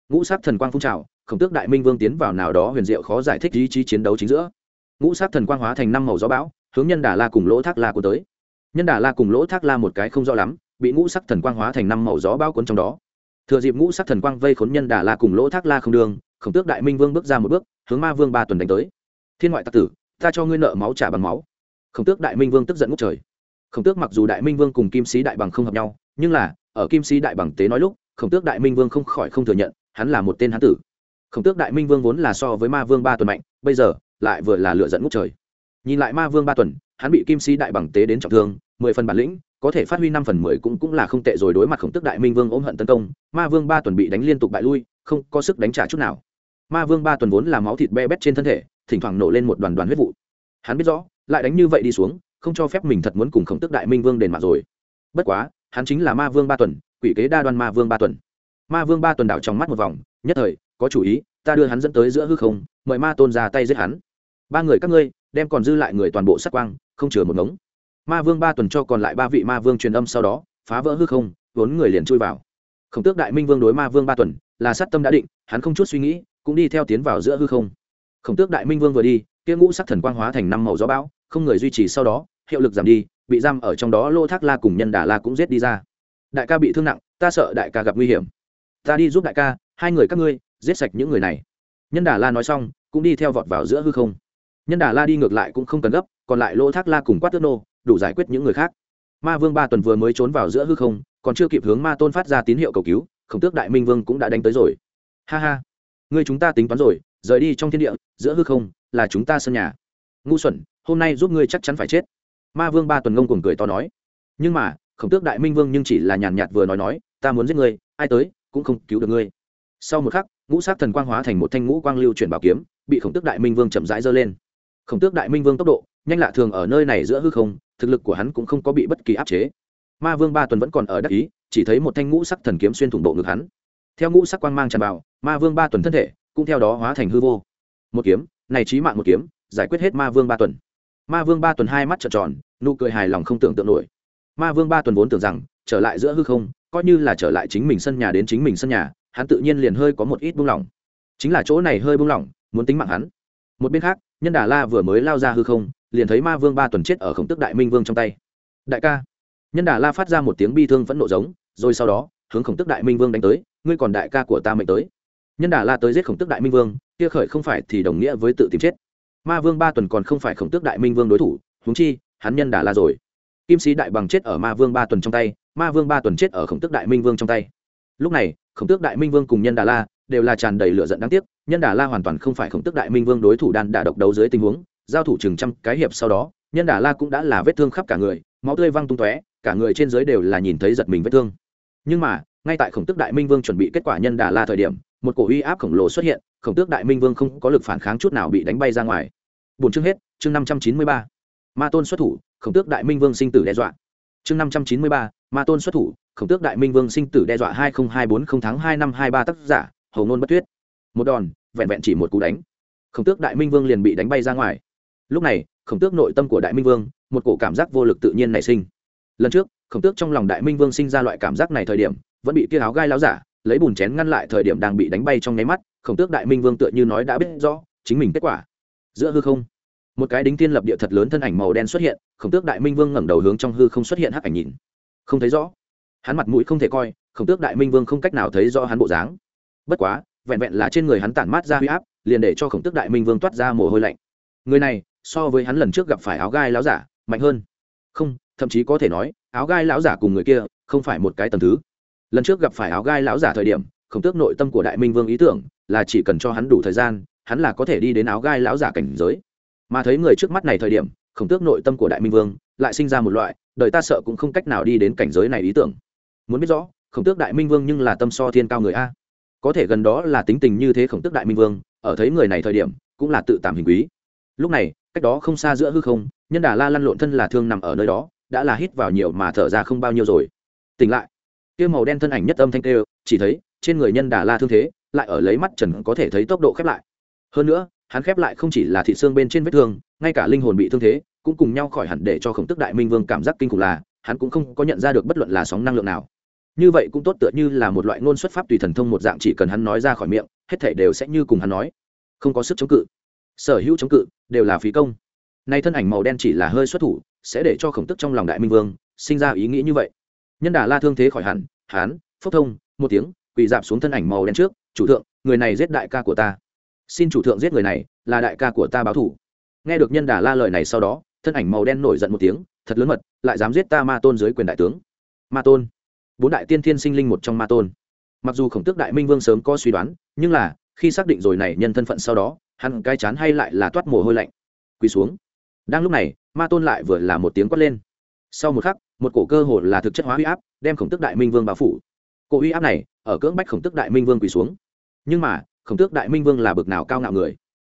ngũ sắc thần quang phun trào, khổng tước đại minh vương tiến vào nào đó huyền diệu khó giải thích ý chí chiến đấu chính giữa. Ngũ sắc thần quang hóa thành năm màu gió bão, hướng nhân đà la cùng lỗ thác la của tới. Nhân đà la cùng lỗ thác la một cái không rõ lắm, bị ngũ sắc thần quang hóa thành năm màu gió bão cuốn trong đó. Thừa dịp ngũ sắc thần quang vây khốn nhân đà la cùng lỗ thác la không đường, khổng tước đại minh vương bước ra một bước, hướng ma vương ba tuần đánh tới. Thiên ngoại tặc tử, ta cho ngươi nợ máu trả bằng máu. Khổng tước đại minh vương tức giận ngút trời. Khổng tước mặc dù đại minh vương cùng kim sĩ đại bằng không hợp nhau, nhưng là, ở kim sĩ đại bằng tế nói lúc, khổng tước đại minh vương không khỏi không thừa nhận hắn là một tên hán tử. Khổng tước đại minh vương vốn là so với ma vương ba tuần mạnh, bây giờ lại vừa là lựa dẫn ngút trời. Nhìn lại ma vương ba tuần, hắn bị kim sĩ đại bằng tế đến trọng thương, mười phần bản lĩnh, có thể phát huy năm phần mười cũng cũng là không tệ rồi đối mặt khổng tước đại minh vương ôm hận tấn công, ma vương ba tuần bị đánh liên tục bại lui, không có sức đánh trả chút nào. Ma vương ba tuần vốn là máu thịt be bét trên thân thể, thỉnh thoảng nổ lên một đoàn đoàn huyết vụ. Hắn biết rõ, lại đánh như vậy đi xuống, không cho phép mình thật muốn cùng khổng tước đại minh vương đền mặt rồi. Bất quá, hắn chính là ma vương ba tuần, quỷ kế đa đoan ma vương ba tuần ma vương ba tuần đảo trong mắt một vòng, nhất thời, có chủ ý, ta đưa hắn dẫn tới giữa hư không, mời ma tôn ra tay giết hắn. Ba người các ngươi, đem còn dư lại người toàn bộ sát quang, không chừa một ngống. Ma vương ba tuần cho còn lại ba vị ma vương truyền âm sau đó, phá vỡ hư không, vốn người liền chui vào. Khổng tước đại minh vương đối ma vương ba tuần, là sát tâm đã định, hắn không chút suy nghĩ, cũng đi theo tiến vào giữa hư không. Khổng tước đại minh vương vừa đi, kia ngũ sắc thần quang hóa thành năm màu gió bão, không người duy trì sau đó, hiệu lực giảm đi, bị giam ở trong đó lô thác la cùng nhân đà la cũng giết đi ra. Đại ca bị thương nặng, ta sợ đại ca gặp nguy hiểm ta đi giúp đại ca, hai người các ngươi, giết sạch những người này. Nhân đà la nói xong, cũng đi theo vọt vào giữa hư không. Nhân đà la đi ngược lại cũng không cần gấp, còn lại lô thác la cùng quát tước nô, đủ giải quyết những người khác. Ma vương ba tuần vừa mới trốn vào giữa hư không, còn chưa kịp hướng ma tôn phát ra tín hiệu cầu cứu, khổng tước đại minh vương cũng đã đánh tới rồi. Ha ha người chúng ta tính toán rồi, rời đi trong thiên địa, giữa hư không, là chúng ta sân nhà. Ngu xuẩn, hôm nay giúp ngươi chắc chắn phải chết. Ma vương ba tuần ngông cuồng cười to nói. Nhưng mà, khổng tước đại minh vương nhưng chỉ là nhàn nhạt vừa nói nói, ta muốn giết ngươi, ai tới cũng không cứu được ngươi. Sau một khắc, ngũ sát thần quang hóa thành một thanh ngũ quang lưu chuyển bảo kiếm, bị khổng tước đại minh vương chậm rãi giơ lên. Khổng tước đại minh vương tốc độ, nhanh lạ thường ở nơi này giữa hư không, thực lực của hắn cũng không có bị bất kỳ áp chế. Ma vương ba tuần vẫn còn ở đắc ý, chỉ thấy một thanh ngũ sắc thần kiếm xuyên thủng bộ ngực hắn. Theo ngũ sắc quang mang tràn vào, ma vương ba tuần thân thể cũng theo đó hóa thành hư vô. Một kiếm, này trí mạng một kiếm, giải quyết hết ma vương ba tuần. Ma vương ba tuần hai mắt trợn tròn, nụ cười hài lòng không tưởng tượng nổi. Ma vương ba tuần vốn tưởng rằng trở lại giữa hư không, coi như là trở lại chính mình sân nhà đến chính mình sân nhà, hắn tự nhiên liền hơi có một ít buông lỏng. Chính là chỗ này hơi buông lỏng, muốn tính mạng hắn. Một bên khác, nhân đà la vừa mới lao ra hư không, liền thấy ma vương ba tuần chết ở khổng tức đại minh vương trong tay. Đại ca. Nhân đà la phát ra một tiếng bi thương phẫn nộ giống, rồi sau đó, hướng khổng tức đại minh vương đánh tới, ngươi còn đại ca của ta mệnh tới. Nhân đà la tới giết khổng tức đại minh vương, kia khởi không phải thì đồng nghĩa với tự tìm chết. Ma vương ba tuần còn không phải khổng tước đại minh vương đối thủ húng chi, hắn nhân đà la rồi. Kim sĩ đại bằng chết ở ma vương ba tuần trong tay ma vương ba tuần chết ở khổng tước đại minh vương trong tay. Lúc này, khổng tước đại minh vương cùng nhân đà la đều là tràn đầy lửa giận đáng tiếc, nhân đà la hoàn toàn không phải khổng tước đại minh vương đối thủ đan đà độc đấu dưới tình huống, giao thủ chừng trăm cái hiệp sau đó, nhân đà la cũng đã là vết thương khắp cả người, máu tươi văng tung tóe, cả người trên dưới đều là nhìn thấy giật mình vết thương. Nhưng mà, ngay tại khổng tước đại minh vương chuẩn bị kết quả nhân đà la thời điểm, một cổ uy áp khổng lồ xuất hiện, khổng tước đại minh vương không có lực phản kháng chút nào bị đánh bay ra ngoài. Bốn chương hết, chương năm trăm chín mươi ba. Ma tôn xuất thủ, khổng tước đại minh vương sinh tử đe dọa chương năm trăm chín mươi ba, ma tôn xuất thủ, khổng tước đại minh vương sinh tử đe dọa hai nghìn hai bốn không tháng hai năm hai ba tác giả hầu ngôn bất tuyết. Một đòn, vẹn vẹn chỉ một cú đánh. Khổng tước đại minh vương liền bị đánh bay ra ngoài. Lúc này, khổng tước nội tâm của đại minh vương, một cổ cảm giác vô lực tự nhiên nảy sinh. Lần trước, khổng tước trong lòng đại minh vương sinh ra loại cảm giác này thời điểm, vẫn bị kia áo gai láo giả, lấy bùn chén ngăn lại thời điểm đang bị đánh bay trong nháy mắt, khổng tước đại minh vương tựa như nói đã biết rõ, chính mình kết quả. Giữa hư không một cái đính tiên lập địa thật lớn thân ảnh màu đen xuất hiện, khổng tước đại minh vương ngẩng đầu hướng trong hư không xuất hiện hắc ảnh nhìn. Không thấy rõ. Hắn mặt mũi không thể coi, khổng tước đại minh vương không cách nào thấy rõ hắn bộ dáng. Bất quá, vẹn vẹn là trên người hắn tản mát ra huy áp, liền để cho khổng tước đại minh vương toát ra mồ hôi lạnh. Người này, so với hắn lần trước gặp phải áo gai láo giả, mạnh hơn. Không, thậm chí có thể nói, áo gai lão giả cùng người kia, không phải một cái tầm thứ. Lần trước gặp phải áo gai lão giả thời điểm, khổng tước nội tâm của đại minh vương ý tưởng là chỉ cần cho hắn đủ thời gian, hắn là có thể đi đến áo gai lão giả cảnh giới mà thấy người trước mắt này thời điểm, khổng tước nội tâm của đại minh vương lại sinh ra một loại, đời ta sợ cũng không cách nào đi đến cảnh giới này ý tưởng. Muốn biết rõ, khổng tước đại minh vương nhưng là tâm so thiên cao người a. Có thể gần đó là tính tình như thế khổng tước đại minh vương, ở thấy người này thời điểm, cũng là tự tạm hình quý. Lúc này, cách đó không xa giữa hư không, nhân đà la lăn lộn thân là thương nằm ở nơi đó, đã là hít vào nhiều mà thở ra không bao nhiêu rồi. Tỉnh lại. Kia màu đen thân ảnh nhất âm thanh tê chỉ thấy, trên người nhân đà la thương thế, lại ở lấy mắt trần có thể thấy tốc độ khép lại. Hơn nữa hắn khép lại không chỉ là thị xương bên trên vết thương, ngay cả linh hồn bị thương thế, cũng cùng nhau khỏi hẳn để cho khổng tức đại minh vương cảm giác kinh khủng là, hắn cũng không có nhận ra được bất luận là sóng năng lượng nào. Như vậy cũng tốt tựa như là một loại ngôn xuất pháp tùy thần thông một dạng chỉ cần hắn nói ra khỏi miệng, hết thể đều sẽ như cùng hắn nói. Không có sức chống cự. Sở hữu chống cự đều là phí công. Nay thân ảnh màu đen chỉ là hơi xuất thủ, sẽ để cho khổng tức trong lòng đại minh vương sinh ra ý nghĩ như vậy. Nhân đà la thương thế khỏi hẳn hán phốc thông, một tiếng, quỳ dạp xuống thân ảnh màu đen trước, chủ thượng, người này giết đại ca của ta xin chủ thượng giết người này, là đại ca của ta báo thủ. Nghe được nhân đà la lời này sau đó, thân ảnh màu đen nổi giận một tiếng, thật lớn mật, lại dám giết ta ma tôn dưới quyền đại tướng. Ma tôn. Bốn đại tiên thiên sinh linh một trong ma tôn. Mặc dù khổng tước đại minh vương sớm có suy đoán, nhưng là, khi xác định rồi này nhân thân phận sau đó, hắn cái chán hay lại là toát mồ hôi lạnh. Quỳ xuống. Đang lúc này, ma tôn lại vừa là một tiếng quát lên. Sau một khắc, một cổ cơ hồ là thực chất hóa huy áp, đem khổng tước đại minh vương bao phủ. Cổ huy áp này, ở cưỡng bách khổng tước đại minh vương quỳ xuống. Nhưng mà khổng tước đại minh vương là bực nào cao ngạo người.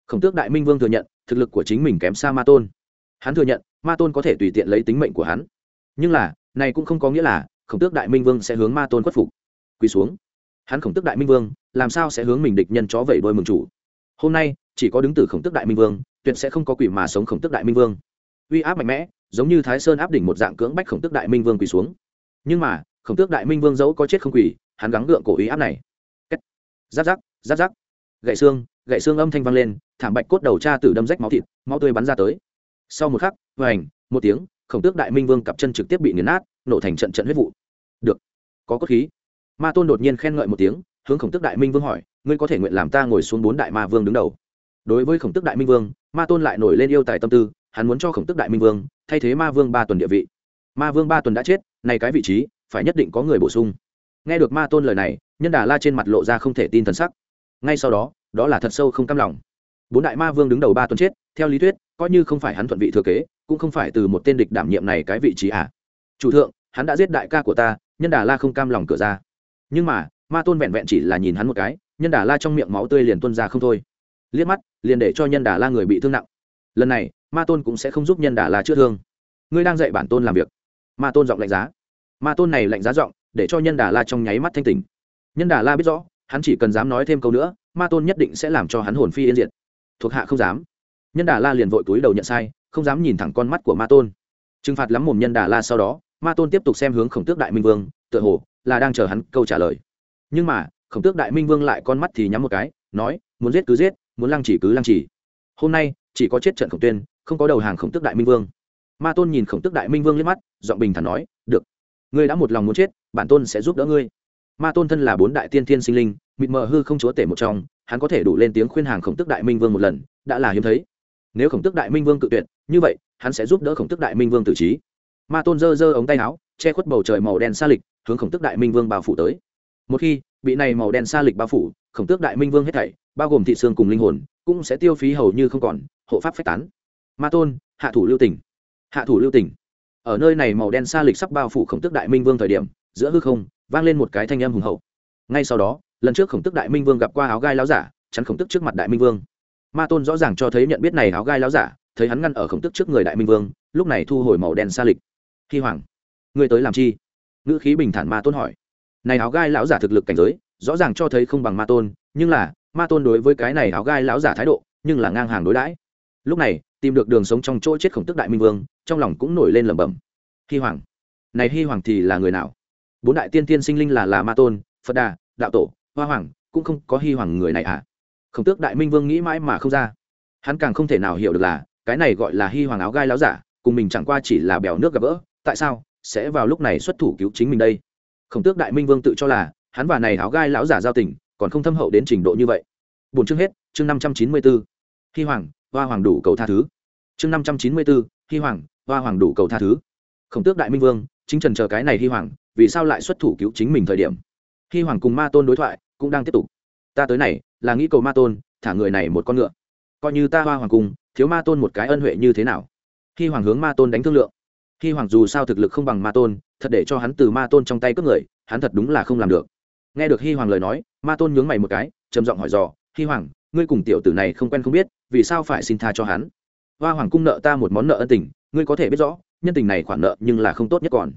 Khổng tước đại minh vương thừa nhận, thực lực của chính mình kém xa ma tôn. Hắn thừa nhận, ma tôn có thể tùy tiện lấy tính mệnh của hắn. Nhưng là, này cũng không có nghĩa là, khổng tước đại minh vương sẽ hướng ma tôn khuất phục. Quỳ xuống. Hắn khổng tước đại minh vương, làm sao sẽ hướng mình địch nhân chó vẩy đôi mừng chủ? Hôm nay, chỉ có đứng từ khổng tước đại minh vương, tuyệt sẽ không có quỷ mà sống khổng tước đại minh vương. Uy áp mạnh mẽ, giống như thái sơn áp đỉnh một dạng cưỡng bách khổng tước đại minh vương quỳ xuống. Nhưng mà, khổng tước đại minh vương dẫu có chết không quỳ, hắn gắng gượng cổ uy áp này. Giáp giáp giáp giáp gậy xương gậy xương âm thanh vang lên, thảm bạch cốt đầu cha tử đâm rách máu thịt, máu tươi bắn ra tới. Sau một khắc, hoành, một tiếng, khổng tước đại minh vương cặp chân trực tiếp bị nghiền nát, nổ thành trận trận huyết vụ. Được. Có cốt khí. Ma tôn đột nhiên khen ngợi một tiếng, hướng khổng tước đại minh vương hỏi, ngươi có thể nguyện làm ta ngồi xuống bốn đại ma vương đứng đầu? Đối với khổng tước đại minh vương, ma tôn lại nổi lên yêu tài tâm tư, hắn muốn cho khổng tước đại minh vương thay thế ma vương ba tuần địa vị. Ma vương ba tuần đã chết nay cái vị trí, phải nhất định có người bổ sung. Nghe được ma tôn lời này, nhân đà la trên mặt lộ ra không thể tin thần sắc ngay sau đó đó là thật sâu không cam lòng. Bốn đại ma vương đứng đầu ba tuần chết, theo lý thuyết, coi như không phải hắn thuận vị thừa kế, cũng không phải từ một tên địch đảm nhiệm này cái vị trí à. Chủ thượng, hắn đã giết đại ca của ta, nhân đà la không cam lòng cửa ra. Nhưng mà, ma tôn vẹn vẹn chỉ là nhìn hắn một cái, nhân đà la trong miệng máu tươi liền tuôn ra không thôi. Liếc mắt, liền để cho nhân đà la người bị thương nặng. Lần này, ma tôn cũng sẽ không giúp nhân đà la chữa thương. Ngươi đang dạy bản tôn làm việc. Ma tôn giọng lạnh giá. Ma tôn này lạnh giá giọng, để cho nhân đà la trong nháy mắt thanh tình nhân đà la biết rõ hắn chỉ cần dám nói thêm câu nữa, ma tôn nhất định sẽ làm cho hắn hồn phi yên diệt. Thuộc hạ không dám. Nhân đà la liền vội túi đầu nhận sai, không dám nhìn thẳng con mắt của ma tôn. Trừng phạt lắm mồm nhân đà la sau đó, ma tôn tiếp tục xem hướng khổng tước đại minh vương, tựa hồ là đang chờ hắn câu trả lời. Nhưng mà, khổng tước đại minh vương lại con mắt thì nhắm một cái, nói, muốn giết cứ giết, muốn lăng chỉ cứ lăng chỉ. Hôm nay, chỉ có chết trận khổng tuyên, không có đầu hàng khổng tước đại minh vương. Ma tôn nhìn khổng tước đại minh vương liếc mắt, giọng bình thản nói, được. Ngươi đã một lòng muốn chết, bản tôn sẽ giúp đỡ ngươi ma tôn thân là bốn đại tiên thiên sinh linh, mịt mờ hư không chúa tể một trong, hắn có thể đủ lên tiếng khuyên hàng khổng tước đại minh vương một lần, đã là hiếm thấy. Nếu khổng tước đại minh vương cự tuyệt, như vậy, hắn sẽ giúp đỡ khổng tước đại minh vương tự trí. Ma tôn giơ giơ ống tay áo, che khuất bầu trời màu đen xa lịch, hướng khổng tước đại minh vương bao phủ tới. Một khi, bị này màu đen xa lịch bao phủ, khổng tước đại minh vương hết thảy, bao gồm thị xương cùng linh hồn, cũng sẽ tiêu phí hầu như không còn, hộ pháp phách tán. Ma tôn, hạ thủ lưu tỉnh hạ thủ lưu tỉnh ở nơi này màu đen xa lịch sắp bao phủ khổng tước đại minh vương thời điểm, giữa hư không vang lên một cái thanh âm hùng hậu. Ngay sau đó, lần trước khổng tước đại minh vương gặp qua áo gai láo giả, chắn khổng tước trước mặt đại minh vương. Ma tôn rõ ràng cho thấy nhận biết này áo gai láo giả, thấy hắn ngăn ở khổng tước trước người đại minh vương, lúc này thu hồi màu đen xa lịch. Khi hoàng, ngươi tới làm chi? Ngữ khí bình thản ma tôn hỏi. Này áo gai lão giả thực lực cảnh giới, rõ ràng cho thấy không bằng ma tôn, nhưng là, ma tôn đối với cái này áo gai lão giả thái độ, nhưng là ngang hàng đối đãi. Lúc này, tìm được đường sống trong chỗ chết khổng tức đại minh vương, trong lòng cũng nổi lên lẩm bẩm. Hy hoàng, này hy hoàng thì là người nào? Bốn đại tiên tiên sinh linh là là ma tôn, phật đà, đạo tổ, hoa hoàng, cũng không có hy hoàng người này à? Khổng tước đại minh vương nghĩ mãi mà không ra. Hắn càng không thể nào hiểu được là, cái này gọi là hy hoàng áo gai láo giả, cùng mình chẳng qua chỉ là bèo nước gặp vỡ tại sao sẽ vào lúc này xuất thủ cứu chính mình đây? Khổng tước đại minh vương tự cho là, hắn và này áo gai lão giả giao tình, còn không thâm hậu đến trình độ như vậy. Bốn chương hết, chương năm trăm chín mươi bốn hy hoàng, hoa hoàng đủ cầu tha thứ. Chương năm trăm chín mươi bốn hy hoàng, hoa hoàng đủ cầu tha thứ. Khổng tước đại minh vương, chính trần chờ cái này hy hoàng vì sao lại xuất thủ cứu chính mình thời điểm. Khi hoàng cùng ma tôn đối thoại, cũng đang tiếp tục. Ta tới này, là nghĩ cầu ma tôn, thả người này một con ngựa. Coi như ta hoa hoàng cung thiếu ma tôn một cái ân huệ như thế nào? Khi hoàng hướng ma tôn đánh thương lượng. Khi hoàng dù sao thực lực không bằng ma tôn, thật để cho hắn từ ma tôn trong tay cướp người, hắn thật đúng là không làm được. Nghe được hi hoàng lời nói, ma tôn nhướng mày một cái, trầm giọng hỏi dò, hi hoàng, ngươi cùng tiểu tử này không quen không biết, vì sao phải xin tha cho hắn? Hoa hoàng cung nợ ta một món nợ ân tình, ngươi có thể biết rõ, nhân tình này khoản nợ nhưng là không tốt nhất còn.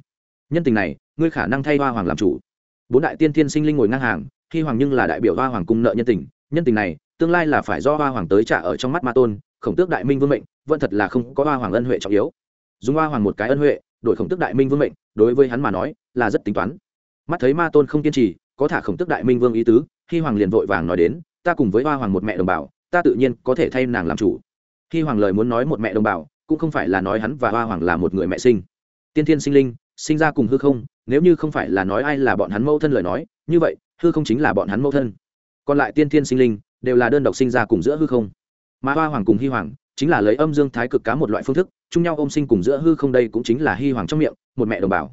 Nhân tình này ngươi khả năng thay hoa hoàng làm chủ. Bốn đại tiên thiên sinh linh ngồi ngang hàng, khi hoàng nhưng là đại biểu hoa hoàng cung nợ nhân tình. Nhân tình này, tương lai là phải do hoa hoàng tới trả ở trong mắt ma tôn. Khổng tước đại minh vương mệnh, vẫn thật là không có hoa hoàng ân huệ trọng yếu. Dùng hoa hoàng một cái ân huệ, đổi khổng tước đại minh vương mệnh, đối với hắn mà nói, là rất tính toán. Mắt thấy ma tôn không kiên trì, có thả khổng tước đại minh vương ý tứ, khi hoàng liền vội vàng nói đến, ta cùng với hoa hoàng một mẹ đồng bào, ta tự nhiên có thể thay nàng làm chủ. Khi hoàng lời muốn nói một mẹ đồng bào, cũng không phải là nói hắn và hoa hoàng là một người mẹ sinh. Tiên thiên sinh linh sinh ra cùng hư không, nếu như không phải là nói ai là bọn hắn mẫu thân lời nói, như vậy, hư không chính là bọn hắn mẫu thân. Còn lại tiên thiên sinh linh, đều là đơn độc sinh ra cùng giữa hư không. Mà hoa hoàng cùng hy hoàng, chính là lấy âm dương thái cực cá một loại phương thức, chung nhau ôm sinh cùng giữa hư không đây cũng chính là hy hoàng trong miệng, một mẹ đồng bào.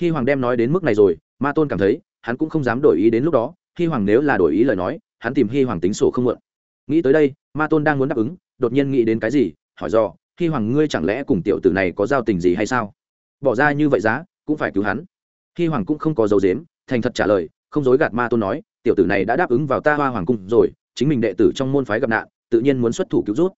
Hy hoàng đem nói đến mức này rồi, ma tôn cảm thấy, hắn cũng không dám đổi ý đến lúc đó hy hoàng nếu là đổi ý lời nói, hắn tìm hy hoàng tính sổ không mượn. Nghĩ tới đây, ma tôn đang muốn đáp ứng, đột nhiên nghĩ đến cái gì, hỏi do hy hoàng, ngươi chẳng lẽ cùng tiểu tử này có giao tình gì hay sao? Bỏ ra như vậy giá, cũng phải cứu hắn. Khi hoàng cũng không có dấu dếm thành thật trả lời, không dối gạt ma tôn nói, tiểu tử này đã đáp ứng vào ta hoa hoàng cung rồi, chính mình đệ tử trong môn phái gặp nạn, tự nhiên muốn xuất thủ cứu rút.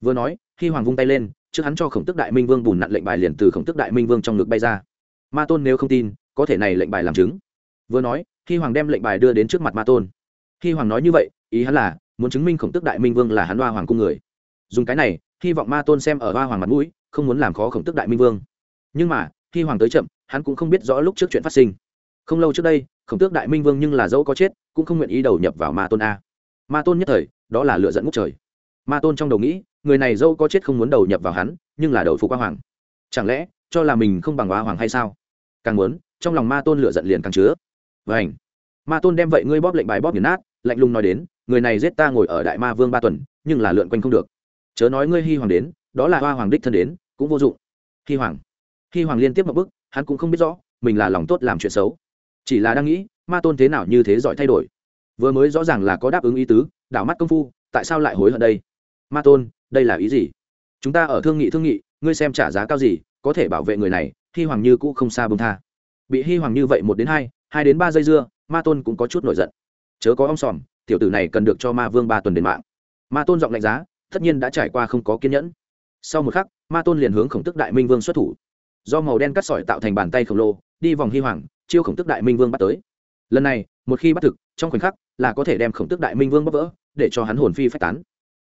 Vừa nói khi hoàng vung tay lên, trước hắn cho khổng tức đại minh vương bùn nặn lệnh bài liền từ khổng tức đại minh vương trong ngực bay ra. Ma tôn nếu không tin, có thể này lệnh bài làm chứng. Vừa nói khi hoàng đem lệnh bài đưa đến trước mặt ma tôn. Khi hoàng nói như vậy, ý hắn là, muốn chứng minh khổng tức đại minh vương là hắn hoa hoàng cung người. Dùng cái này, hy vọng ma tôn xem ở hoa hoàng mặt mũi, không muốn làm khó khổng tức đại minh vương nhưng mà, khi hoàng tới chậm, hắn cũng không biết rõ lúc trước chuyện phát sinh. Không lâu trước đây, khổng tước đại minh vương nhưng là dẫu có chết, cũng không nguyện ý đầu nhập vào ma tôn a. Ma tôn nhất thời, đó là lựa dẫn ngút trời. Ma tôn trong đầu nghĩ, người này dẫu có chết không muốn đầu nhập vào hắn, nhưng là đầu phục hoa hoàng. Chẳng lẽ, cho là mình không bằng hoa hoàng hay sao? Càng muốn, trong lòng ma tôn lựa giận liền càng chứa. Vảnh ma tôn đem vậy ngươi bóp lệnh bài bóp nghiền nát, lạnh lùng nói đến, người này giết ta ngồi ở đại ma vương ba tuần, nhưng là lượn quanh không được. Chớ nói ngươi hy hoàng đến, đó là hoa hoàng đích thân đến, cũng vô dụng. Hy hoàng! Khi hoàng liên tiếp một bức, hắn cũng không biết rõ, mình là lòng tốt làm chuyện xấu. Chỉ là đang nghĩ, ma tôn thế nào như thế giỏi thay đổi. Vừa mới rõ ràng là có đáp ứng ý tứ, đảo mắt công phu, tại sao lại hối hận đây? Ma tôn, đây là ý gì? Chúng ta ở thương nghị thương nghị, ngươi xem trả giá cao gì, có thể bảo vệ người này hy hoàng như cũ không xa bông tha. Bị hy hoàng như vậy một đến hai hai đến ba giây dưa, ma tôn cũng có chút nổi giận. Chớ có ông xòm tiểu tử này cần được cho ma vương ba tuần đền mạng. Ma tôn giọng lạnh giá, tất nhiên đã trải qua không có kiên nhẫn. Sau một khắc, ma tôn liền hướng khổng tức đại minh vương xuất thủ do màu đen cắt sỏi tạo thành bàn tay khổng lồ, đi vòng hy hoàng, chiêu khổng tức đại minh vương bắt tới. Lần này, một khi bắt thực, trong khoảnh khắc là có thể đem khổng tức đại minh vương bóc vỡ, để cho hắn hồn phi phách tán.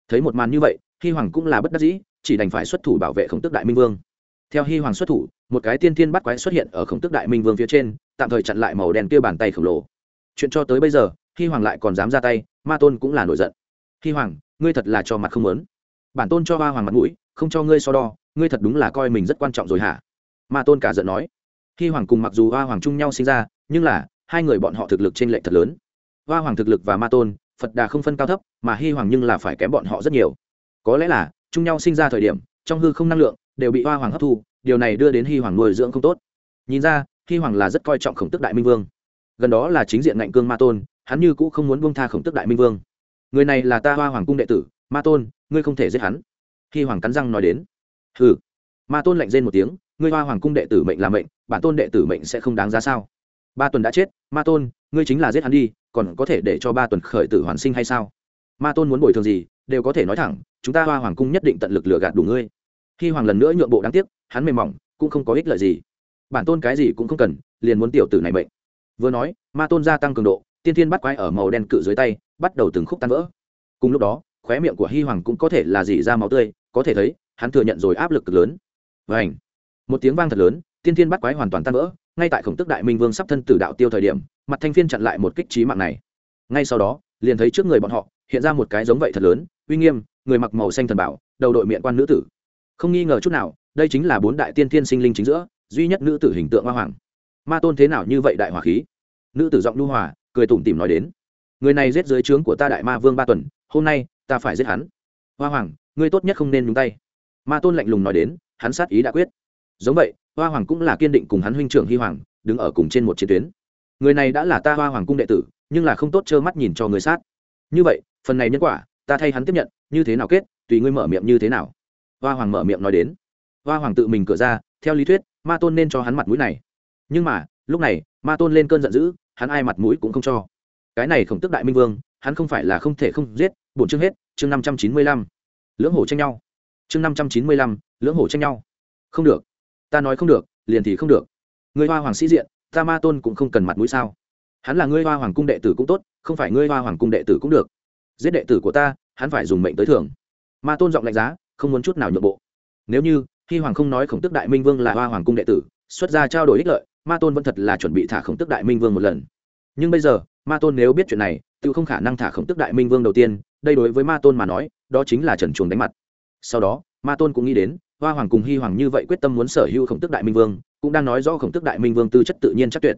Thấy một màn như vậy hy hoàng cũng là bất đắc dĩ, chỉ đành phải xuất thủ bảo vệ khổng tức đại minh vương. Theo hy hoàng xuất thủ, một cái tiên thiên bắt quái xuất hiện ở khổng tức đại minh vương phía trên, tạm thời chặn lại màu đen kia bàn tay khổng lồ. Chuyện cho tới bây giờ hy hoàng lại còn dám ra tay, ma tôn cũng là nổi giận. Hy hoàng, ngươi thật là cho mặt không lớn bản tôn cho hoa hoàng mặt mũi, không cho ngươi so đo, ngươi thật đúng là coi mình rất quan trọng rồi hả? Ma tôn cả giận nói. Khi hoàng cùng mặc dù hoa hoàng chung nhau sinh ra, nhưng là, hai người bọn họ thực lực trên lệ thật lớn. Hoa hoàng thực lực và ma tôn, phật đà không phân cao thấp, mà hy hoàng nhưng là phải kém bọn họ rất nhiều. Có lẽ là, chung nhau sinh ra thời điểm, trong hư không năng lượng, đều bị hoa hoàng hấp thu, điều này đưa đến hy hoàng nuôi dưỡng không tốt. Nhìn ra hy hoàng là rất coi trọng khổng tức đại minh vương. Gần đó là chính diện ngạnh cương ma tôn, hắn như cũ không muốn buông tha khổng tức đại minh vương. Người này là ta hoa hoàng cung đệ tử, ma tôn, ngươi không thể giết hắn. Hy hoàng cắn răng nói đến. Hừ. Ma tôn lạnh rên một tiếng ngươi hoa hoàng cung đệ tử mệnh là mệnh, bản tôn đệ tử mệnh sẽ không đáng giá sao? Ba tuần đã chết, ma tôn, ngươi chính là giết hắn đi, còn có thể để cho ba tuần khởi tử hoàn sinh hay sao? Ma tôn muốn bồi thường gì, đều có thể nói thẳng, chúng ta hoa hoàng cung nhất định tận lực lừa gạt đủ ngươi. Khi hoàng lần nữa nhượng bộ đáng tiếc, hắn mềm mỏng, cũng không có ích lợi gì. Bản tôn cái gì cũng không cần, liền muốn tiểu tử này mệnh. Vừa nói, ma tôn gia tăng cường độ, tiên thiên bắt quái ở màu đen cự dưới tay, bắt đầu từng khúc tan vỡ. Cùng lúc đó, khóe miệng của hy hoàng cũng có thể là gì ra máu tươi, có thể thấy, hắn thừa nhận rồi áp lực cực lớn. Và ảnh một tiếng vang thật lớn, tiên thiên bắt quái hoàn toàn tan vỡ, ngay tại khổng tức đại minh vương sắp thân tử đạo tiêu thời điểm, mặt thanh phiên chặn lại một kích trí mạng này. Ngay sau đó, liền thấy trước người bọn họ, hiện ra một cái giống vậy thật lớn, uy nghiêm, người mặc màu xanh thần bảo, đầu đội miệng quan nữ tử. Không nghi ngờ chút nào, đây chính là bốn đại tiên thiên sinh linh chính giữa, duy nhất nữ tử hình tượng hoa hoàng. Ma tôn thế nào như vậy đại hòa khí? Nữ tử giọng nhu hòa, cười tủm tỉm nói đến. Người này giết dưới trướng của ta đại ma vương ba tuần, hôm nay, ta phải giết hắn. Hoa hoàng, ngươi tốt nhất không nên nhúng tay. Ma tôn lạnh lùng nói đến, hắn sát ý đã quyết giống vậy, hoa hoàng cũng là kiên định cùng hắn huynh trưởng hy hoàng, đứng ở cùng trên một chiến tuyến. Người này đã là ta hoa hoàng cung đệ tử, nhưng là không tốt trơ mắt nhìn cho người sát. Như vậy, phần này nhân quả, ta thay hắn tiếp nhận, như thế nào kết, tùy ngươi mở miệng như thế nào. Hoa hoàng mở miệng nói đến. Hoa hoàng tự mình cửa ra, theo lý thuyết, ma tôn nên cho hắn mặt mũi này. Nhưng mà, lúc này, ma tôn lên cơn giận dữ, hắn ai mặt mũi cũng không cho. Cái này khổng tức đại minh vương, hắn không phải là không thể không giết, bổn chương hết, chương năm trăm chín mươi lăm. Lưỡng hổ tranh nhau. Chương năm trăm chín mươi lăm, lưỡng hổ tranh nhau. Không được ta nói không được, liền thì không được. Người hoa hoàng sĩ diện, ta ma tôn cũng không cần mặt mũi sao? Hắn là ngươi hoa hoàng cung đệ tử cũng tốt, không phải ngươi hoa hoàng cung đệ tử cũng được. Giết đệ tử của ta, hắn phải dùng mệnh tới thưởng. Ma tôn giọng lạnh giá, không muốn chút nào nhượng bộ. Nếu như, khi hoàng không nói khổng tức đại minh vương là hoa hoàng cung đệ tử, xuất ra trao đổi ích lợi, ma tôn vẫn thật là chuẩn bị thả khổng tức đại minh vương một lần. Nhưng bây giờ, ma tôn nếu biết chuyện này, tự không khả năng thả khổng tức đại minh vương đầu tiên, đây đối với ma tôn mà nói, đó chính là trần chuồng đánh mặt. Sau đó, ma tôn cũng nghĩ đến hoa hoàng cùng hy hoàng như vậy quyết tâm muốn sở hữu khổng tức đại minh vương, cũng đang nói rõ khổng tức đại minh vương tư chất tự nhiên chắc tuyệt.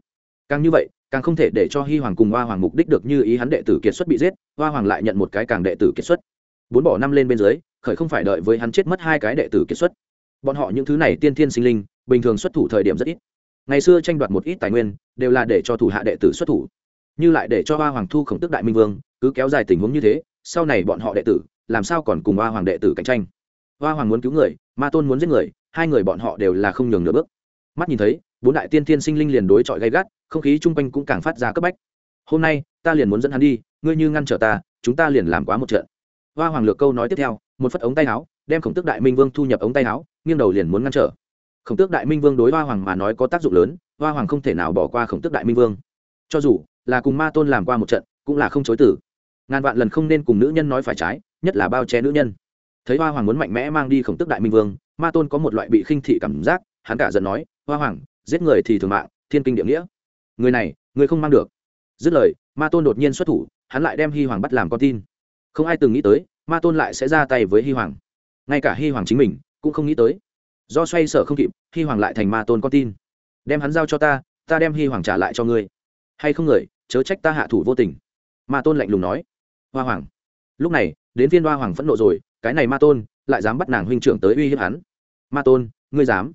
Càng như vậy, càng không thể để cho hy hoàng cùng hoa hoàng mục đích được như ý hắn đệ tử kiệt xuất bị giết, hoa hoàng lại nhận một cái càng đệ tử kiệt xuất. Bốn bỏ năm lên bên dưới, khởi không phải đợi với hắn chết mất hai cái đệ tử kiệt xuất. Bọn họ những thứ này tiên thiên sinh linh, bình thường xuất thủ thời điểm rất ít. Ngày xưa tranh đoạt một ít tài nguyên, đều là để cho thủ hạ đệ tử xuất thủ. Như lại để cho hoa hoàng thu khổng tức đại minh vương, cứ kéo dài tình huống như thế, sau này bọn họ đệ tử, làm sao còn cùng hoa hoàng đệ tử cạnh tranh? Hoa hoàng muốn cứu người, ma tôn muốn giết người, hai người bọn họ đều là không nhường nửa bước. Mắt nhìn thấy, bốn đại tiên tiên sinh linh liền đối chọi gay gắt, không khí chung quanh cũng càng phát ra cấp bách. Hôm nay, ta liền muốn dẫn hắn đi, ngươi như ngăn trở ta, chúng ta liền làm quá một trận. Hoa hoàng lược câu nói tiếp theo, một phất ống tay áo, đem khổng tước đại minh vương thu nhập ống tay áo, nghiêng đầu liền muốn ngăn trở. Khổng tước đại minh vương đối hoa hoàng mà nói có tác dụng lớn, hoa hoàng không thể nào bỏ qua khổng tước đại minh vương. Cho dù là cùng ma tôn làm qua một trận, cũng là không chối tử ngàn vạn lần không nên cùng nữ nhân nói phải trái, nhất là bao che nữ nhân thấy hoa hoàng muốn mạnh mẽ mang đi khổng tức đại minh vương, ma tôn có một loại bị khinh thị cảm giác, hắn cả giận nói, hoa hoàng, giết người thì thường mạng, thiên kinh địa nghĩa. Người này, người không mang được. Dứt lời, ma tôn đột nhiên xuất thủ, hắn lại đem hy hoàng bắt làm con tin. Không ai từng nghĩ tới, ma tôn lại sẽ ra tay với hy hoàng. Ngay cả hy hoàng chính mình cũng không nghĩ tới. Do xoay sở không kịp hy hoàng lại thành ma tôn con tin. Đem hắn giao cho ta ta đem hy hoàng trả lại cho ngươi. Hay không người, chớ trách ta hạ thủ vô tình. Ma tôn lạnh lùng nói. Hoa hoàng. Lúc này, đến viên hoa hoàng phẫn nộ rồi cái này ma tôn lại dám bắt nàng huynh trưởng tới uy hiếp hắn. Ma tôn ngươi dám?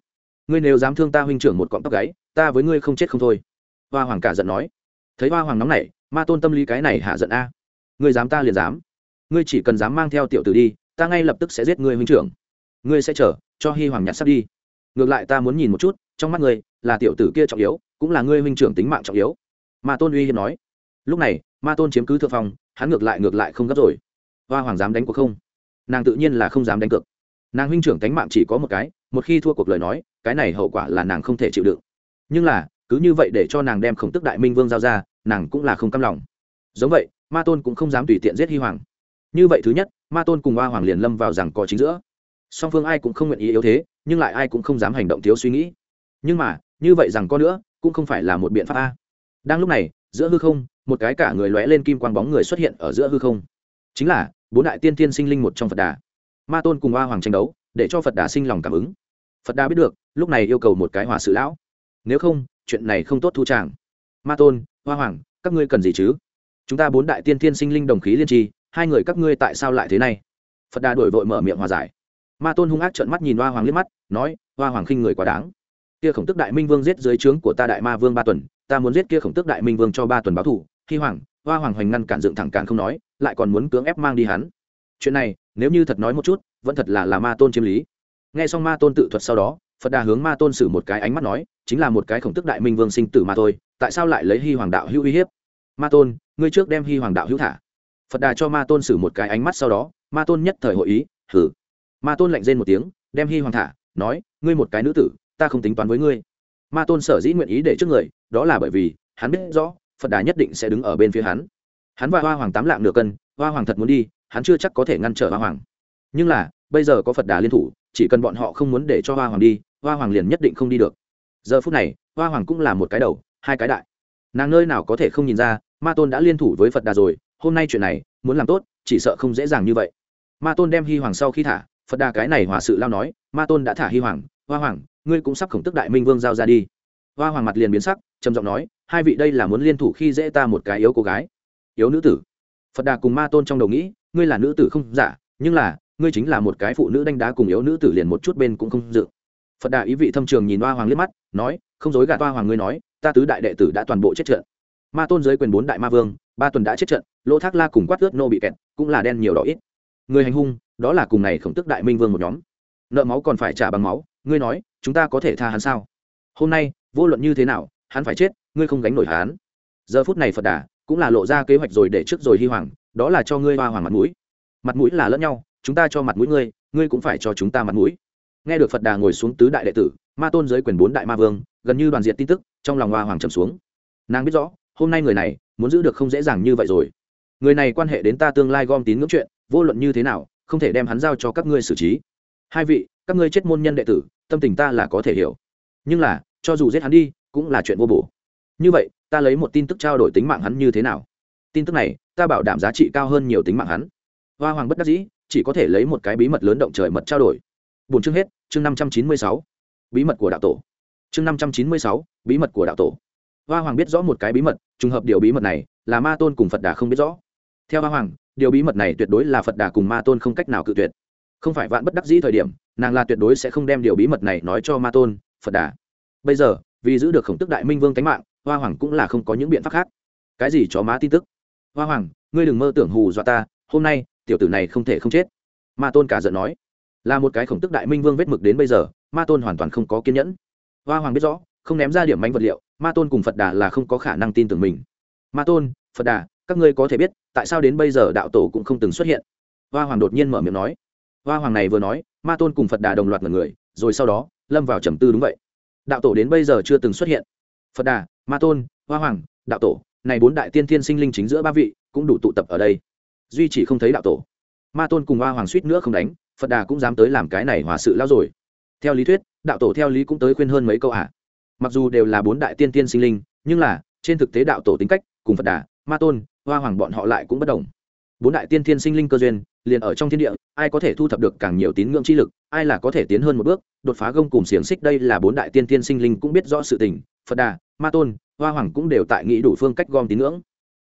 Ngươi nếu dám thương ta huynh trưởng một cọng tóc gáy ta với ngươi không chết không thôi. Hoa hoàng cả giận nói. Thấy hoa hoàng nóng này ma tôn tâm lý cái này hạ giận a. Ngươi dám ta liền dám. Ngươi chỉ cần dám mang theo tiểu tử đi ta ngay lập tức sẽ giết ngươi huynh trưởng. Ngươi sẽ chở cho hy hoàng nhặt sắp đi. Ngược lại ta muốn nhìn một chút trong mắt ngươi là tiểu tử kia trọng yếu cũng là ngươi huynh trưởng tính mạng trọng yếu. Ma tôn uy hiếp nói. Lúc này ma tôn chiếm cứ thượng phòng, hắn ngược lại ngược lại không gấp rồi. Hoa hoàng dám đánh cuộc không? Nàng tự nhiên là không dám đánh cược. Nàng huynh trưởng cánh mạng chỉ có một cái, một khi thua cuộc lời nói, cái này hậu quả là nàng không thể chịu đựng. Nhưng là, cứ như vậy để cho nàng đem khổng tức đại minh vương giao ra, nàng cũng là không căm lòng. Giống vậy, ma tôn cũng không dám tùy tiện giết hy hoàng. Như vậy thứ nhất, ma tôn cùng hoa hoàng liền lâm vào rằng có chính giữa. Song phương ai cũng không nguyện ý yếu thế, nhưng lại ai cũng không dám hành động thiếu suy nghĩ. Nhưng mà, như vậy rằng có nữa, cũng không phải là một biện pháp a. Đang lúc này, giữa hư không, một cái cả người lóe lên kim quang bóng người xuất hiện ở giữa hư không. Chính là bốn đại tiên tiên sinh linh một trong phật đà. Ma tôn cùng hoa hoàng tranh đấu, để cho phật đà sinh lòng cảm ứng. Phật đà biết được, lúc này yêu cầu một cái hòa sự lão. Nếu không, chuyện này không tốt thu tràng. Ma tôn hoa hoàng, các ngươi cần gì chứ? Chúng ta bốn đại tiên tiên sinh linh đồng khí liên trì hai người các ngươi tại sao lại thế này? Phật đà đổi vội mở miệng hòa giải. Ma tôn hung ác trợn mắt nhìn hoa hoàng liếc mắt, nói hoa hoàng khinh người quá đáng. Kia khổng tức đại minh vương giết dưới trướng của ta đại ma vương ba tuần, ta muốn giết kia khổng tức đại minh vương cho ba tuần báo thủ. Khi hoàng hoa hoàng hoành ngăn cản dựng thẳng cản không nói lại còn muốn cưỡng ép mang đi hắn. Chuyện này, nếu như thật nói một chút, vẫn thật là là ma tôn chiếm lý. Nghe xong ma tôn tự thuật sau đó, phật đà hướng ma tôn xử một cái ánh mắt nói, chính là một cái khổng tức đại minh vương sinh tử mà thôi, tại sao lại lấy hy hoàng đạo hữu uy hiếp? Ma tôn, ngươi trước đem hy hoàng đạo hữu thả. Phật đà cho ma tôn xử một cái ánh mắt sau đó, ma tôn nhất thời hội ý, hừ. ma tôn lạnh rên một tiếng, đem hy hoàng thả, nói, ngươi một cái nữ tử, ta không tính toán với ngươi. Ma tôn sở dĩ nguyện ý để trước người, đó là bởi vì, hắn biết rõ, phật đà nhất định sẽ đứng ở bên phía hắn hắn và hoa hoàng tám lạng nửa cân, hoa hoàng thật muốn đi, hắn chưa chắc có thể ngăn trở hoa hoàng. Nhưng là, bây giờ có phật đà liên thủ, chỉ cần bọn họ không muốn để cho hoa hoàng đi, hoa hoàng liền nhất định không đi được. Giờ phút này, hoa hoàng cũng là một cái đầu, hai cái đại. Nàng nơi nào có thể không nhìn ra, ma tôn đã liên thủ với phật đà rồi, hôm nay chuyện này, muốn làm tốt, chỉ sợ không dễ dàng như vậy. Ma tôn đem hy hoàng sau khi thả, phật đà cái này hòa sự lao nói, ma tôn đã thả hy hoàng, hoa hoàng, ngươi cũng sắp khổng tức đại minh vương giao ra đi. Hoa hoàng mặt liền biến sắc, trầm giọng nói, hai vị đây là muốn liên thủ khi dễ ta một cái yếu cô gái yếu nữ tử. Phật đà cùng ma tôn trong đầu nghĩ, ngươi là nữ tử không giả, nhưng là, ngươi chính là một cái phụ nữ đánh đá cùng yếu nữ tử liền một chút bên cũng không dự. Phật đà ý vị thâm trường nhìn hoa hoàng liếc mắt, nói, không dối gạt hoa hoàng ngươi nói, ta tứ đại đệ tử đã toàn bộ chết trận. Ma tôn giới quyền bốn đại ma vương, ba tuần đã chết trận lỗ thác la cùng quát ướt nô bị kẹt, cũng là đen nhiều đỏ ít. Người hành hung, đó là cùng này khổng tức đại minh vương một nhóm. Nợ máu còn phải trả bằng máu, ngươi nói, chúng ta có thể tha hắn sao? Hôm nay, vô luận như thế nào, hắn phải chết, ngươi không gánh nổi hắn. Giờ phút này phật đà cũng là lộ ra kế hoạch rồi để trước rồi hy hoàng, đó là cho ngươi hoa hoàng mặt mũi. Mặt mũi là lẫn nhau, chúng ta cho mặt mũi ngươi ngươi cũng phải cho chúng ta mặt mũi. Nghe được phật đà ngồi xuống tứ đại đệ tử, ma tôn giới quyền bốn đại ma vương, gần như đoàn diện tin tức, trong lòng hoa hoàng trầm xuống. Nàng biết rõ, hôm nay người này, muốn giữ được không dễ dàng như vậy rồi. Người này quan hệ đến ta tương lai gom tín ngưỡng chuyện, vô luận như thế nào, không thể đem hắn giao cho các ngươi xử trí. Hai vị, các ngươi chết môn nhân đệ tử, tâm tình ta là có thể hiểu. Nhưng là, cho dù giết hắn đi, cũng là chuyện vô bổ. Như vậy ta lấy một tin tức trao đổi tính mạng hắn như thế nào? Tin tức này, ta bảo đảm giá trị cao hơn nhiều tính mạng hắn. Hoa hoàng bất đắc dĩ, chỉ có thể lấy một cái bí mật lớn động trời mật trao đổi. Bốn chương hết, chương năm trăm chín mươi sáu. Bí mật của đạo tổ. Chương năm trăm chín mươi sáu, bí mật của đạo tổ. Hoa hoàng biết rõ một cái bí mật, trùng hợp điều bí mật này là ma tôn cùng phật đà không biết rõ. Theo hoa hoàng, điều bí mật này tuyệt đối là phật đà cùng ma tôn không cách nào cự tuyệt. Không phải vạn bất đắc dĩ thời điểm, nàng là tuyệt đối sẽ không đem điều bí mật này nói cho ma tôn, phật đà. Bây giờ, vì giữ được khổng tức đại minh vương tánh mạng hoa hoàng cũng là không có những biện pháp khác. Cái gì chó má tin tức? Hoa hoàng, ngươi đừng mơ tưởng hù dọa ta, hôm nay, tiểu tử này không thể không chết. Ma tôn cả giận nói. Là một cái khổng tức đại minh vương vết mực đến bây giờ, ma tôn hoàn toàn không có kiên nhẫn. Hoa hoàng biết rõ, không ném ra điểm manh vật liệu, ma tôn cùng phật đà là không có khả năng tin tưởng mình. Ma tôn, phật đà, các ngươi có thể biết, tại sao đến bây giờ đạo tổ cũng không từng xuất hiện? Hoa hoàng đột nhiên mở miệng nói. Hoa hoàng này vừa nói, ma tôn cùng phật đà đồng loạt mật người, rồi sau đó, lâm vào trầm tư đúng vậy. Đạo tổ đến bây giờ chưa từng xuất hiện. Phật đà ma tôn, hoa hoàng, đạo tổ, này bốn đại tiên thiên sinh linh chính giữa ba vị, cũng đủ tụ tập ở đây. Duy chỉ không thấy đạo tổ. Ma tôn cùng hoa hoàng suýt nữa không đánh, phật đà cũng dám tới làm cái này hòa sự lao rồi. Theo lý thuyết, đạo tổ theo lý cũng tới khuyên hơn mấy câu ạ. À. mặc dù đều là bốn đại tiên tiên sinh linh, nhưng là, trên thực tế đạo tổ tính cách, cùng phật đà, ma tôn, hoa hoàng bọn họ lại cũng bất đồng. Bốn đại tiên thiên sinh linh cơ duyên, liền ở trong thiên địa, ai có thể thu thập được càng nhiều tín ngưỡng chi lực, ai là có thể tiến hơn một bước, đột phá gông cùng xiềng xích đây là bốn đại tiên thiên sinh linh cũng biết rõ sự tình phật đà, ma tôn, hoa hoàng cũng đều tại nghĩ đủ phương cách gom tín ngưỡng.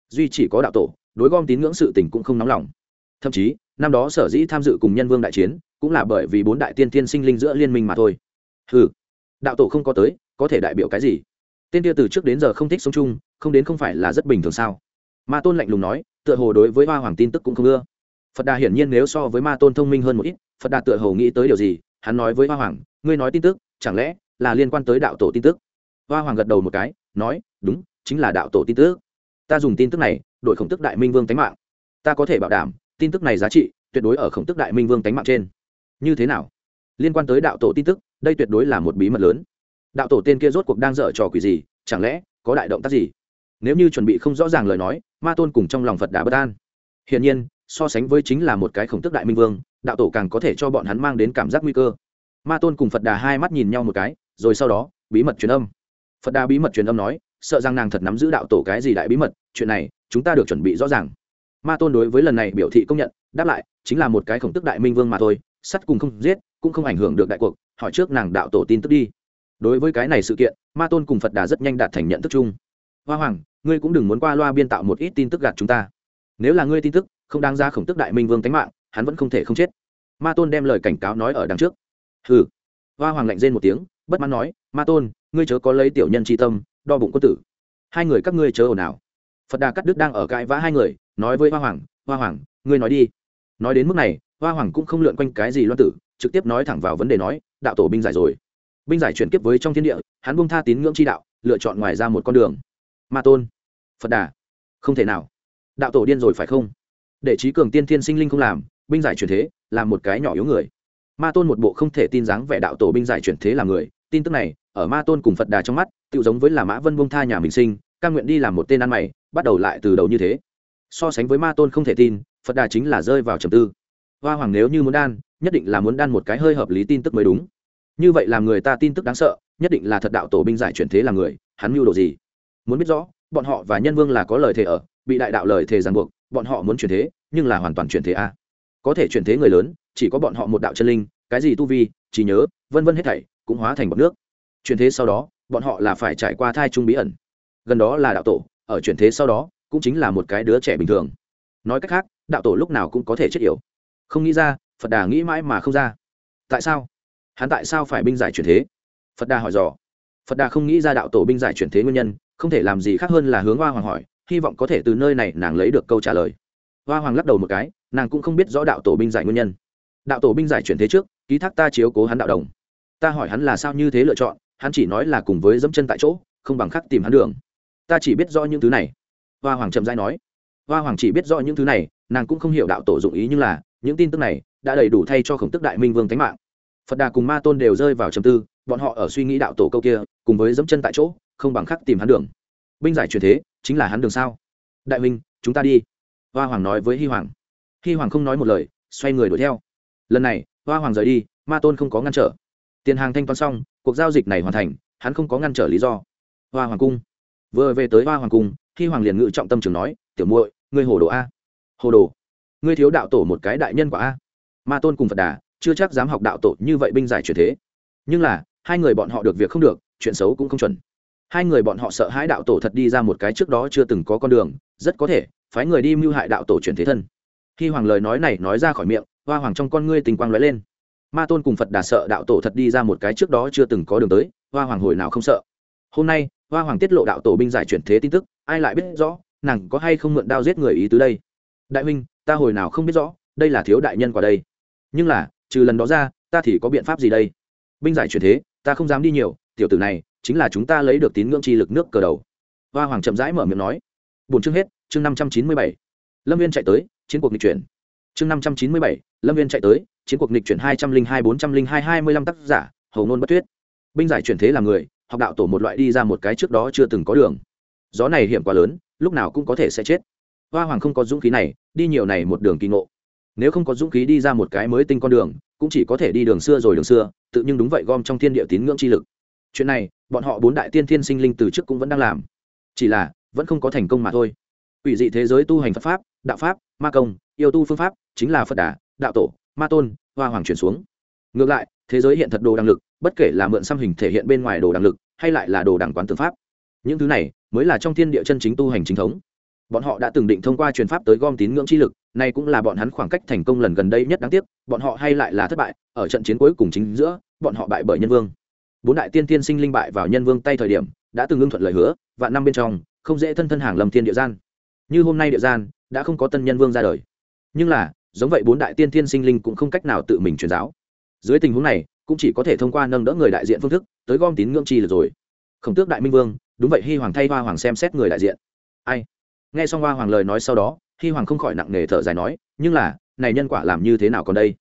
Duy chỉ có đạo tổ, đối gom tín ngưỡng sự tình cũng không nóng lòng. Thậm chí, năm đó sở dĩ tham dự cùng nhân vương đại chiến cũng là bởi vì bốn đại tiên thiên sinh linh giữa liên minh mà thôi. Ừ đạo tổ không có tới, có thể đại biểu cái gì? Tên kia từ trước đến giờ không thích sống chung, không đến không phải là rất bình thường sao? Ma tôn lạnh lùng nói, tựa hồ đối với hoa hoàng tin tức cũng không ưa. Phật đà hiển nhiên nếu so với ma tôn thông minh hơn một ít, phật đà tựa hồ nghĩ tới điều gì, hắn nói với hoa hoàng, ngươi nói tin tức, chẳng lẽ là liên quan tới đạo tổ tin tức? Hoa hoàng gật đầu một cái, nói, đúng, chính là đạo tổ tin tức. Ta dùng tin tức này đổi khổng tức đại minh vương tánh mạng. Ta có thể bảo đảm, tin tức này giá trị tuyệt đối ở khổng tức đại minh vương tánh mạng trên. Như thế nào? Liên quan tới đạo tổ tin tức, đây tuyệt đối là một bí mật lớn. Đạo tổ tên kia rốt cuộc đang dở trò quỷ gì, chẳng lẽ có đại động tác gì? Nếu như chuẩn bị không rõ ràng lời nói, ma tôn cùng trong lòng phật đã bất an. Hiển nhiên, so sánh với chính là một cái khổng tức đại minh vương, đạo tổ càng có thể cho bọn hắn mang đến cảm giác nguy cơ. Ma tôn cùng phật đà hai mắt nhìn nhau một cái, rồi sau đó, bí mật truyền âm phật đà bí mật truyền âm nói, sợ rằng nàng thật nắm giữ đạo tổ cái gì đại bí mật, chuyện này, chúng ta được chuẩn bị rõ ràng. Ma tôn đối với lần này biểu thị công nhận, đáp lại, chính là một cái khổng tức đại minh vương mà thôi, sắt cùng không giết, cũng không ảnh hưởng được đại cuộc, hỏi trước nàng đạo tổ tin tức đi. Đối với cái này sự kiện, ma tôn cùng phật đà rất nhanh đạt thành nhận thức chung. Hoa hoàng, ngươi cũng đừng muốn qua loa biên tạo một ít tin tức gạt chúng ta. Nếu là ngươi tin tức, không đáng ra khổng tức đại minh vương tánh mạng, hắn vẫn không thể không chết. Ma tôn đem lời cảnh cáo nói ở đằng trước. Hừ. Hoa hoàng lạnh rên một tiếng, bất mãn nói, ma tôn ngươi chớ có lấy tiểu nhân tri tâm, đo bụng quân tử. Hai người các ngươi chớ ồn ào. Phật đà cắt đức đang ở cãi vã hai người, nói với hoa hoàng hoa hoàng, ngươi nói đi. Nói đến mức này, hoa hoàng cũng không lượn quanh cái gì loan tử, trực tiếp nói thẳng vào vấn đề nói, đạo tổ binh giải rồi. Binh giải chuyển kiếp với trong thiên địa, hắn bung tha tín ngưỡng chi đạo, lựa chọn ngoài ra một con đường. Ma tôn, phật đà, không thể nào. Đạo tổ điên rồi phải không? Để trí cường tiên thiên sinh linh không làm, binh giải chuyển thế, là một cái nhỏ yếu người. Ma tôn một bộ không thể tin dáng vẻ đạo tổ binh giải chuyển thế là người tin tức này, ở ma tôn cùng phật đà trong mắt tự giống với là mã vân bông tha nhà mình sinh ca nguyện đi làm một tên ăn mày, bắt đầu lại từ đầu như thế. So sánh với ma tôn không thể tin, phật đà chính là rơi vào trầm tư. Hoa hoàng nếu như muốn đan, nhất định là muốn đan một cái hơi hợp lý tin tức mới đúng. Như vậy làm người ta tin tức đáng sợ, nhất định là thật đạo tổ binh giải chuyển thế là người, hắn mưu đồ gì? Muốn biết rõ, bọn họ và nhân vương là có lời thề ở, bị đại đạo lời thề ràng buộc, bọn họ muốn chuyển thế, nhưng là hoàn toàn chuyển thế a có thể chuyển thế người lớn, chỉ có bọn họ một đạo chân linh, cái gì tu vi chỉ nhớ, vân vân hết thảy cũng hóa thành bọc nước. Chuyển thế sau đó, bọn họ là phải trải qua thai trung bí ẩn. Gần đó là đạo tổ, ở chuyển thế sau đó, cũng chính là một cái đứa trẻ bình thường. Nói cách khác, đạo tổ lúc nào cũng có thể chết yểu. Không nghĩ ra, phật đà nghĩ mãi mà không ra. Tại sao? Hắn tại sao phải binh giải chuyển thế? Phật đà hỏi dò. Phật đà không nghĩ ra đạo tổ binh giải chuyển thế nguyên nhân, không thể làm gì khác hơn là hướng hoa hoàng hỏi, hy vọng có thể từ nơi này nàng lấy được câu trả lời. Hoa hoàng lắc đầu một cái, nàng cũng không biết rõ đạo tổ binh giải nguyên nhân. Đạo tổ binh giải chuyển thế trước, ký thác ta chiếu cố hắn đạo đồng ta hỏi hắn là sao như thế lựa chọn, hắn chỉ nói là cùng với dẫm chân tại chỗ, không bằng khắc tìm hắn đường. Ta chỉ biết rõ những thứ này. Hoa hoàng chậm dãi nói. Hoa hoàng chỉ biết rõ những thứ này, nàng cũng không hiểu đạo tổ dụng ý nhưng là, những tin tức này đã đầy đủ thay cho khổng tức đại minh vương tánh mạng. Phật đà cùng ma tôn đều rơi vào trầm tư, bọn họ ở suy nghĩ đạo tổ câu kia, cùng với dẫm chân tại chỗ, không bằng khắc tìm hắn đường. Binh giải truyền thế, chính là hắn đường sao? Đại minh, chúng ta đi. Hoa hoàng nói với hi hoàng. Hi hoàng không nói một lời, xoay người đuổi theo. Lần này, hoa hoàng rời đi, ma tôn không có ngăn trở tiền hàng thanh toán xong, cuộc giao dịch này hoàn thành, hắn không có ngăn trở lý do. Hoa hoàng cung. Vừa về tới hoa hoàng cung, khi hoàng liền ngự trọng tâm trường nói, tiểu muội, ngươi hồ đồ a? Hồ đồ? Ngươi thiếu đạo tổ một cái đại nhân quả a? Ma tôn cùng phật đà, chưa chắc dám học đạo tổ như vậy binh giải truyền thế. Nhưng là, hai người bọn họ được việc không được, chuyện xấu cũng không chuẩn. Hai người bọn họ sợ hãi đạo tổ thật đi ra một cái trước đó chưa từng có con đường, rất có thể, phái người đi mưu hại đạo tổ truyền thế thân. Khi hoàng lời nói này nói ra khỏi miệng, hoa hoàng trong con ngươi tình quang lóe lên ma tôn cùng phật đà sợ đạo tổ thật đi ra một cái trước đó chưa từng có đường tới hoa hoàng hồi nào không sợ hôm nay hoa hoàng tiết lộ đạo tổ binh giải chuyển thế tin tức ai lại biết rõ nàng có hay không mượn đao giết người ý tứ đây đại huynh ta hồi nào không biết rõ đây là thiếu đại nhân quả đây nhưng là trừ lần đó ra ta thì có biện pháp gì đây binh giải chuyển thế ta không dám đi nhiều tiểu tử này chính là chúng ta lấy được tín ngưỡng chi lực nước cờ đầu hoa hoàng chậm rãi mở miệng nói bốn chương hết chương năm trăm chín mươi bảy lâm viên chạy tới chiến cuộc nghị chuyển chương năm trăm chín mươi bảy lâm viên chạy tới chiến cuộc nghịch chuyển hai trăm linh hai, bốn trăm linh hai hai mươi lăm tác giả hầu ngôn bất tuyết. Binh giải chuyển thế là người, học đạo tổ một loại đi ra một cái trước đó chưa từng có đường. Gió này hiểm quá lớn, lúc nào cũng có thể sẽ chết. Hoa hoàng không có dũng khí này, đi nhiều này một đường kỳ ngộ. Nếu không có dũng khí đi ra một cái mới tinh con đường, cũng chỉ có thể đi đường xưa rồi đường xưa, tự nhưng đúng vậy gom trong thiên địa tín ngưỡng chi lực. Chuyện này, bọn họ bốn đại tiên thiên sinh linh từ trước cũng vẫn đang làm. Chỉ là, vẫn không có thành công mà thôi. Ủy dị thế giới tu hành phật pháp, đạo pháp, ma công, yêu tu phương pháp, chính là phật đà, đạo tổ ma tôn, hoa hoàng chuyển xuống. Ngược lại, thế giới hiện thật đồ đăng lực, bất kể là mượn xăm hình thể hiện bên ngoài đồ đăng lực, hay lại là đồ đằng quán tư pháp, những thứ này mới là trong thiên địa chân chính tu hành chính thống. Bọn họ đã từng định thông qua truyền pháp tới gom tín ngưỡng chi lực, nay cũng là bọn hắn khoảng cách thành công lần gần đây nhất đáng tiếc, bọn họ hay lại là thất bại, ở trận chiến cuối cùng chính giữa, bọn họ bại bởi nhân vương. Bốn đại tiên tiên sinh linh bại vào nhân vương tay thời điểm, đã từng ngưng thuận lời hứa và năm bên trong, không dễ thân thân hàng lầm thiên địa gian. Như hôm nay địa gian, đã không có tân nhân vương ra đời. Nhưng là giống vậy bốn đại tiên thiên sinh linh cũng không cách nào tự mình truyền giáo. Dưới tình huống này, cũng chỉ có thể thông qua nâng đỡ người đại diện phương thức, tới gom tín ngưỡng chi lực rồi. Khổng tước đại minh vương, đúng vậy, hi hoàng thay hoa hoàng xem xét người đại diện. Ai? Nghe xong hoa hoàng lời nói sau đó, hi hoàng không khỏi nặng nề thở dài nói, nhưng là, này nhân quả làm như thế nào còn đây?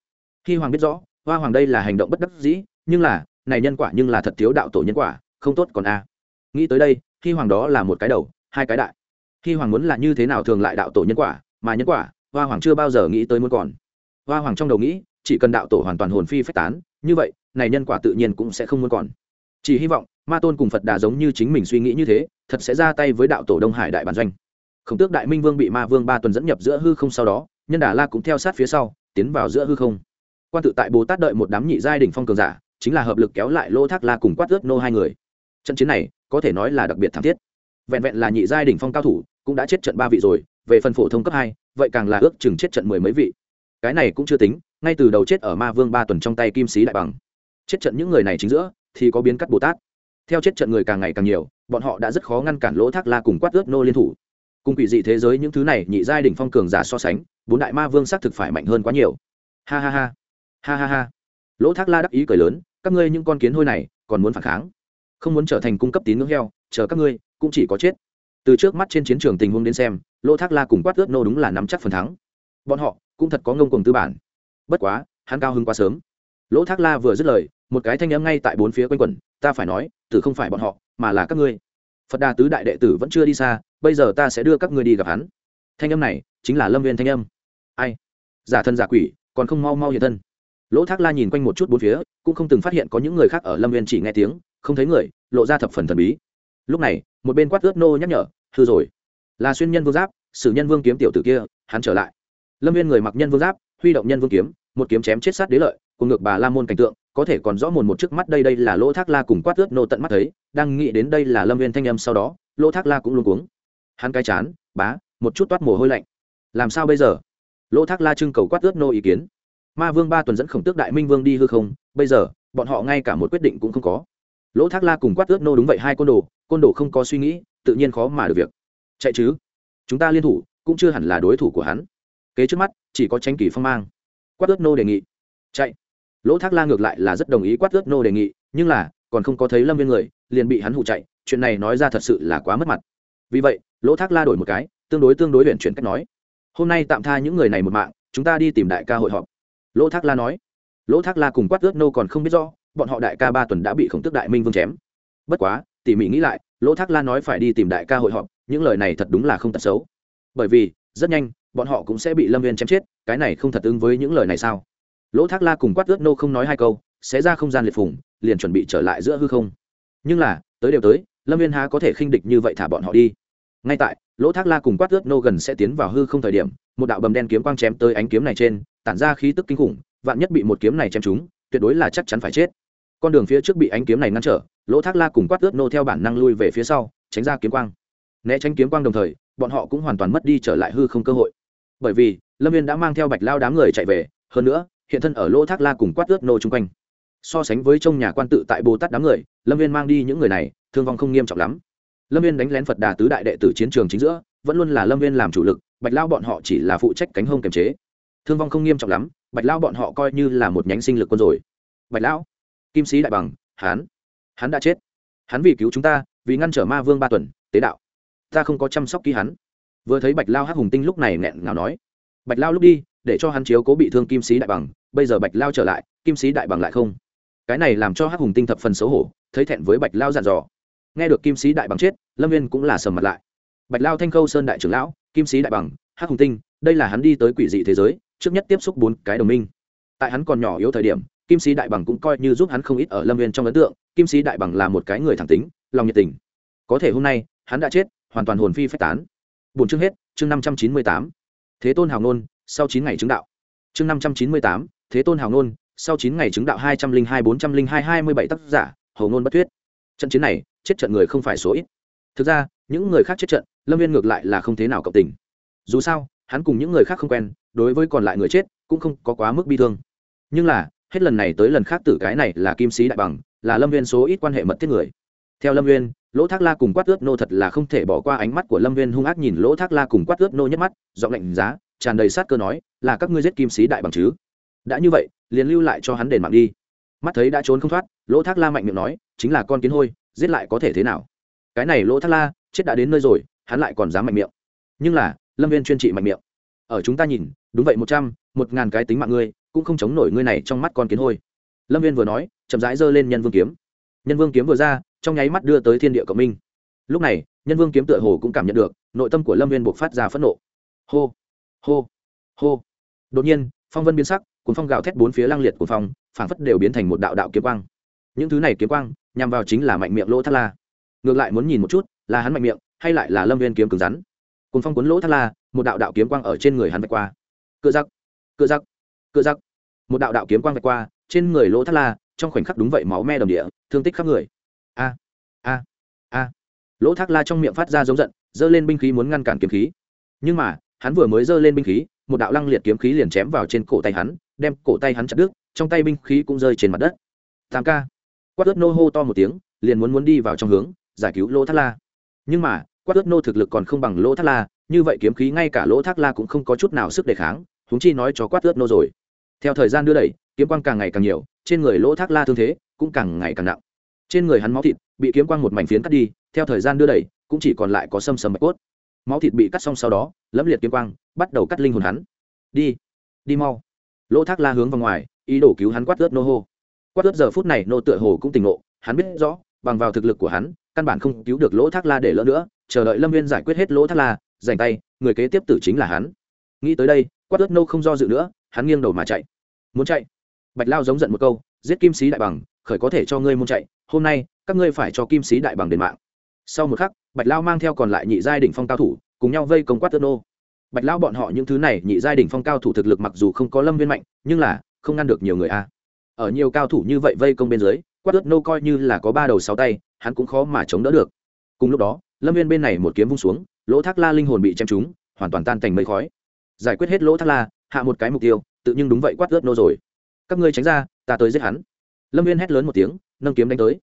Hi hoàng biết rõ, hoa hoàng đây là hành động bất đắc dĩ, nhưng là, này nhân quả nhưng là thật thiếu đạo tổ nhân quả, không tốt còn a. Nghĩ tới đây, hi hoàng đó là một cái đầu, hai cái đại. Hi hoàng muốn là như thế nào thường lại đạo tổ nhân quả, mà nhân quả hoa hoàng chưa bao giờ nghĩ tới muốn còn. Hoa hoàng trong đầu nghĩ, chỉ cần đạo tổ hoàn toàn hồn phi phách tán, như vậy, này nhân quả tự nhiên cũng sẽ không muốn còn. Chỉ hy vọng, ma tôn cùng phật đà giống như chính mình suy nghĩ như thế, thật sẽ ra tay với đạo tổ đông hải đại bản doanh. Khổng tước đại minh vương bị ma vương ba tuần dẫn nhập giữa hư không sau đó, nhân đà la cũng theo sát phía sau, tiến vào giữa hư không. Quan tự tại bồ tát đợi một đám nhị giai đình phong cường giả, chính là hợp lực kéo lại lô thác la cùng quát ướt nô hai người. Trận chiến này, có thể nói là đặc biệt thảm thiết. Vẹn vẹn là nhị giai đình phong cao thủ, cũng đã chết trận ba vị rồi, về phần phổ thông cấp hai vậy càng là ước chừng chết trận mười mấy vị. Cái này cũng chưa tính, ngay từ đầu chết ở ma vương ba tuần trong tay kim sĩ đại bằng. Chết trận những người này chính giữa, thì có biến cắt bồ tát. Theo chết trận người càng ngày càng nhiều, bọn họ đã rất khó ngăn cản lỗ thác la cùng quát ướt nô liên thủ. Cùng quỷ dị thế giới những thứ này, nhị giai đỉnh phong cường giả so sánh, bốn đại ma vương xác thực phải mạnh hơn quá nhiều. Ha ha ha. Ha ha ha. Lỗ thác la đắc ý cười lớn, các ngươi những con kiến hôi này, còn muốn phản kháng. Không muốn trở thành cung cấp tín ngưỡng heo, chờ các ngươi, cũng chỉ có chết từ trước mắt trên chiến trường tình huống đến xem lỗ thác la cùng quát ướt nô đúng là nắm chắc phần thắng. Bọn họ cũng thật có ngông cùng tư bản. Bất quá, hắn cao hứng quá sớm. Lỗ thác la vừa dứt lời, một cái thanh âm ngay tại bốn phía quanh quẩn, ta phải nói, tử không phải bọn họ, mà là các ngươi. Phật đà tứ đại đệ tử vẫn chưa đi xa, bây giờ ta sẽ đưa các ngươi đi gặp hắn. Thanh âm này chính là lâm viên thanh âm. Ai? Giả thân giả quỷ, còn không mau mau hiện thân. Lỗ thác la nhìn quanh một chút bốn phía, cũng không từng phát hiện có những người khác ở lâm viên chỉ nghe tiếng, không thấy người, lộ ra thập phần thần bí. Lúc này một bên quát ướt nô nhắc nhở, hư rồi. Là xuyên nhân vương giáp sử nhân vương kiếm tiểu tử kia, hắn trở lại. Lâm viên người mặc nhân vương giáp, huy động nhân vương kiếm, một kiếm chém chết sát đế lợi, cùng ngược bà la môn cảnh tượng, có thể còn rõ mồn một trước mắt đây đây là lỗ thác la cùng quát ướt nô tận mắt thấy, đang nghĩ đến đây là lâm viên thanh âm sau đó, lỗ thác la cũng luôn cuống. Hắn cai chán, bá, một chút toát mồ hôi lạnh. Làm sao bây giờ? Lỗ thác la trưng cầu quát ướt nô ý kiến. Ma vương ba tuần dẫn khổng tước đại minh vương đi hư không, bây giờ, bọn họ ngay cả một quyết định cũng không có lỗ thác la cùng quát ướt nô đúng vậy hai côn đồ côn đồ không có suy nghĩ, tự nhiên khó mà được việc. Chạy chứ? Chúng ta liên thủ, cũng chưa hẳn là đối thủ của hắn. Kế trước mắt, chỉ có tranh kỳ phong mang. Quát ướt nô đề nghị. Chạy. Lỗ thác la ngược lại là rất đồng ý quát ướt nô đề nghị, nhưng là, còn không có thấy lâm viên người, liền bị hắn hụ chạy, chuyện này nói ra thật sự là quá mất mặt. Vì vậy, lỗ thác la đổi một cái, tương đối tương đối luyện chuyển cách nói. Hôm nay tạm tha những người này một mạng, chúng ta đi tìm đại ca hội họp. Lỗ thác la nói. Lỗ thác la cùng quát ướt nô còn không biết rõ bọn họ đại ca ba tuần đã bị khổng tước đại minh vương chém. Bất quá, tỉ mỉ nghĩ lại, lỗ thác la nói phải đi tìm đại ca hội họp, những lời này thật đúng là không tật xấu. Bởi vì, rất nhanh, bọn họ cũng sẽ bị lâm viên chém chết, cái này không thật ứng với những lời này sao? Lỗ thác la cùng quát ướt nô không nói hai câu, sẽ ra không gian liệt phủng liền chuẩn bị trở lại giữa hư không. Nhưng là, tới đều tới, lâm viên há có thể khinh địch như vậy thả bọn họ đi. Ngay tại, lỗ thác la cùng quát ướt nô gần sẽ tiến vào hư không thời điểm, một đạo bầm đen kiếm quang chém tới ánh kiếm này trên, tản ra khí tức kinh khủng, vạn nhất bị một kiếm này chém trúng, tuyệt đối là chắc chắn phải chết con đường phía trước bị ánh kiếm này ngăn trở, lỗ thác la cùng quát ướt nô theo bản năng lui về phía sau, tránh ra kiếm quang. Né tránh kiếm quang đồng thời, bọn họ cũng hoàn toàn mất đi trở lại hư không cơ hội. Bởi vì, lâm viên đã mang theo bạch lao đám người chạy về, hơn nữa, hiện thân ở lỗ thác la cùng quát ướt nô chung quanh. So sánh với trong nhà quan tự tại bồ tát đám người, lâm viên mang đi những người này, thương vong không nghiêm trọng lắm. Lâm viên đánh lén phật đà tứ đại đệ tử chiến trường chính giữa, vẫn luôn là lâm viên làm chủ lực, bạch lao bọn họ chỉ là phụ trách cánh hông kiềm chế. Thương vong không nghiêm trọng lắm, bạch lao bọn họ coi như là một nhánh sinh lực quân rồi. Bạch lão kim sĩ đại bằng hán hắn đã chết. Hắn vì cứu chúng ta, vì ngăn trở ma vương ba tuần, tế đạo. Ta không có chăm sóc kỹ hắn. Vừa thấy bạch lao hắc hùng tinh lúc này nghẹn ngào nói. Bạch lao lúc đi, để cho hắn chiếu cố bị thương kim sĩ đại bằng, bây giờ bạch lao trở lại, kim sĩ đại bằng lại không. Cái này làm cho hắc hùng tinh thập phần xấu hổ, thấy thẹn với bạch lao dặn dò. Nghe được kim sĩ đại bằng chết, lâm viên cũng là sầm mặt lại. Bạch lao thanh khâu sơn đại trưởng lão, kim sĩ đại bằng, hắc hùng tinh, đây là hắn đi tới quỷ dị thế giới, trước nhất tiếp xúc bốn cái đồng minh. Tại hắn còn nhỏ yếu thời điểm kim sĩ đại bằng cũng coi như giúp hắn không ít ở lâm viên trong ấn tượng, kim sĩ đại bằng là một cái người thẳng tính, lòng nhiệt tình. Có thể hôm nay, hắn đã chết, hoàn toàn hồn phi phách tán. Bốn chương hết, chương năm trăm chín mươi tám. Thế tôn hào nôn, sau chín ngày chứng đạo. Chương năm trăm chín mươi tám, thế tôn hào nôn, sau chín ngày chứng đạo hai trăm linh hai, bốn trăm linh hai hai mươi bảy tác giả, hầu nôn bất thuyết trận chiến này, chết trận người không phải số ít. Thực ra, những người khác chết trận, lâm viên ngược lại là không thế nào cộng tình. Dù sao, hắn cùng những người khác không quen, đối với còn lại người chết, cũng không có quá mức bi thương. Nhưng là hết lần này tới lần khác tử cái này là kim sĩ đại bằng, là lâm viên số ít quan hệ mật thiết người. Theo lâm viên lỗ thác la cùng quát ướt nô thật là không thể bỏ qua ánh mắt của lâm viên hung ác nhìn lỗ thác la cùng quát ướt nô nhất mắt, giọng lạnh giá, tràn đầy sát cơ nói, là các ngươi giết kim sĩ đại bằng chứ? Đã như vậy, liền lưu lại cho hắn đền mạng đi. Mắt thấy đã trốn không thoát, lỗ thác la mạnh miệng nói, chính là con kiến hôi, giết lại có thể thế nào? Cái này lỗ thác la, chết đã đến nơi rồi, hắn lại còn dám mạnh miệng. Nhưng là, lâm viên chuyên trị mạnh miệng. Ở chúng ta nhìn, đúng vậy một trăm, một ngàn cái tính mạng ngươi cũng không chống nổi ngươi này trong mắt con kiến hôi. Lâm viên vừa nói, chậm rãi giơ lên nhân vương kiếm. Nhân vương kiếm vừa ra, trong nháy mắt đưa tới thiên địa cộng minh. Lúc này, nhân vương kiếm tựa hồ cũng cảm nhận được, nội tâm của lâm viên buộc phát ra phẫn nộ. Hô hô hô. Đột nhiên, phong vân biến sắc cuốn phong gào thét bốn phía lang liệt của phong, phảng phất đều biến thành một đạo đạo kiếm quang. Những thứ này kiếm quang, nhằm vào chính là mạnh miệng lỗ thắt la. Ngược lại muốn nhìn một chút, là hắn mạnh miệng, hay lại là lâm viên kiếm cứng rắn. Cuốn phong cuốn lỗ thắt la, một đạo đạo kiếm quang ở trên người hắn vạch qua. Cựa giặc cựa giặc cựa giặc. Một đạo đạo kiếm quang vạch qua, trên người lỗ thắt la, trong khoảnh khắc đúng vậy máu me đầm địa, thương tích khắp người. A a a. Lỗ thác la trong miệng phát ra giống giận, giơ lên binh khí muốn ngăn cản kiếm khí. Nhưng mà, hắn vừa mới giơ lên binh khí, một đạo lăng liệt kiếm khí liền chém vào trên cổ tay hắn, đem cổ tay hắn chặt đứt, trong tay binh khí cũng rơi trên mặt đất. Tam ca. Quát ớt nô hô to một tiếng, liền muốn muốn đi vào trong hướng, giải cứu lỗ thác la. Nhưng mà, quát ớt nô thực lực còn không bằng lỗ thác la, như vậy kiếm khí ngay cả lỗ thác la cũng không có chút nào sức đề kháng húng chi nói cho quát ớt nô rồi theo thời gian đưa đẩy, kiếm quang càng ngày càng nhiều, trên người lỗ thác la thương thế cũng càng ngày càng nặng. Trên người hắn máu thịt bị kiếm quang một mảnh phiến cắt đi, theo thời gian đưa đẩy, cũng chỉ còn lại có sâm sầm mạch cốt. Máu thịt bị cắt xong sau đó, lẫm liệt kiếm quang bắt đầu cắt linh hồn hắn. Đi đi mau. Lỗ thác la hướng vào ngoài, ý đồ cứu hắn quát ướt nô hô. Quát ướt giờ phút này nô tựa hồ cũng tỉnh ngộ, hắn biết rõ, bằng vào thực lực của hắn, căn bản không cứu được lỗ thác la để lỡ nữa, chờ đợi lâm viên giải quyết hết lỗ thác la dành tay, người kế tiếp tử chính là hắn. Nghĩ tới đây, quát ướt nô không do dự nữa, hắn nghiêng đầu mà chạy muốn chạy. Bạch lao giống giận một câu, giết kim sĩ đại bằng, khởi có thể cho ngươi muốn chạy, hôm nay, các ngươi phải cho kim sĩ đại bằng đền mạng. Sau một khắc, bạch lao mang theo còn lại nhị giai đỉnh phong cao thủ, cùng nhau vây công quát tơ nô. Bạch lao bọn họ những thứ này, nhị giai đỉnh phong cao thủ thực lực mặc dù không có lâm viên mạnh, nhưng là, không ngăn được nhiều người a. Ở nhiều cao thủ như vậy vây công bên dưới, quát tơ nô coi như là có ba đầu sáu tay, hắn cũng khó mà chống đỡ được. Cùng lúc đó, lâm viên bên này một kiếm vung xuống, lỗ thác la linh hồn bị chém trúng, hoàn toàn tan thành mây khói. Giải quyết hết lỗ thác la, hạ một cái mục tiêu tự nhưng đúng vậy quát ướt nô rồi. Các ngươi tránh ra, ta tới giết hắn. Lâm viên hét lớn một tiếng, nâng kiếm đánh tới.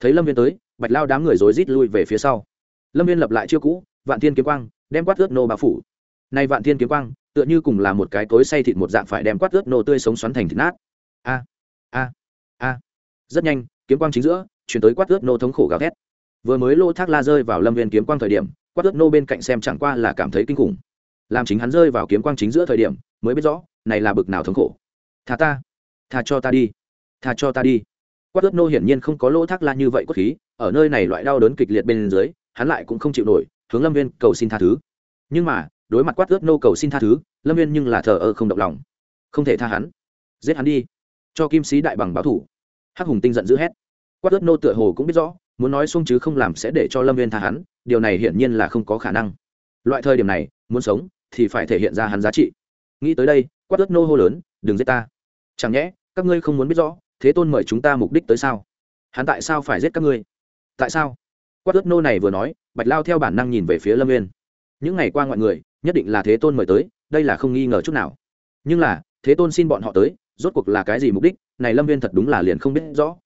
Thấy lâm viên tới, bạch lao đám người rối rít lui về phía sau. Lâm viên lập lại chiêu cũ, vạn thiên kiếm quang, đem quát ướt nô bao phủ. Nay vạn thiên kiếm quang, tựa như cùng là một cái cối say thịt một dạng phải đem quát ướt nô tươi sống xoắn thành thịt nát. A a a. Rất nhanh, kiếm quang chính giữa, chuyển tới quát ướt nô thống khổ gào thét. Vừa mới lô thác la rơi vào lâm viên kiếm quang thời điểm, quát ướt nô bên cạnh xem chẳng qua là cảm thấy kinh khủng. Làm chính hắn rơi vào kiếm quang chính giữa thời điểm mới biết rõ, này là bực nào thống khổ. Thà ta thà cho ta đi thà cho ta đi. Quát ướt nô hiển nhiên không có lỗ thác la như vậy cốt khí, ở nơi này loại đau đớn kịch liệt bên dưới, hắn lại cũng không chịu nổi, hướng lâm viên cầu xin tha thứ. Nhưng mà, đối mặt quát ướt nô cầu xin tha thứ, lâm viên nhưng là thờ ơ không động lòng. Không thể tha hắn. Giết hắn đi. Cho kim sĩ đại bằng báo thủ. Hắc hùng tinh giận dữ hét. Quát ướt nô tựa hồ cũng biết rõ, muốn nói xung chứ không làm sẽ để cho lâm viên tha hắn, điều này hiển nhiên là không có khả năng. Loại thời điểm này, muốn sống, thì phải thể hiện ra hắn giá trị nghĩ tới đây, quát ớt nô hô lớn, đừng giết ta. Chẳng nhẽ, các ngươi không muốn biết rõ, thế tôn mời chúng ta mục đích tới sao? Hắn tại sao phải giết các ngươi? Tại sao? Quát ớt nô này vừa nói, bạch lao theo bản năng nhìn về phía lâm nguyên những ngày qua ngoại người, nhất định là thế tôn mời tới, đây là không nghi ngờ chút nào. Nhưng là, thế tôn xin bọn họ tới, rốt cuộc là cái gì mục đích? Này lâm viên thật đúng là liền không biết rõ.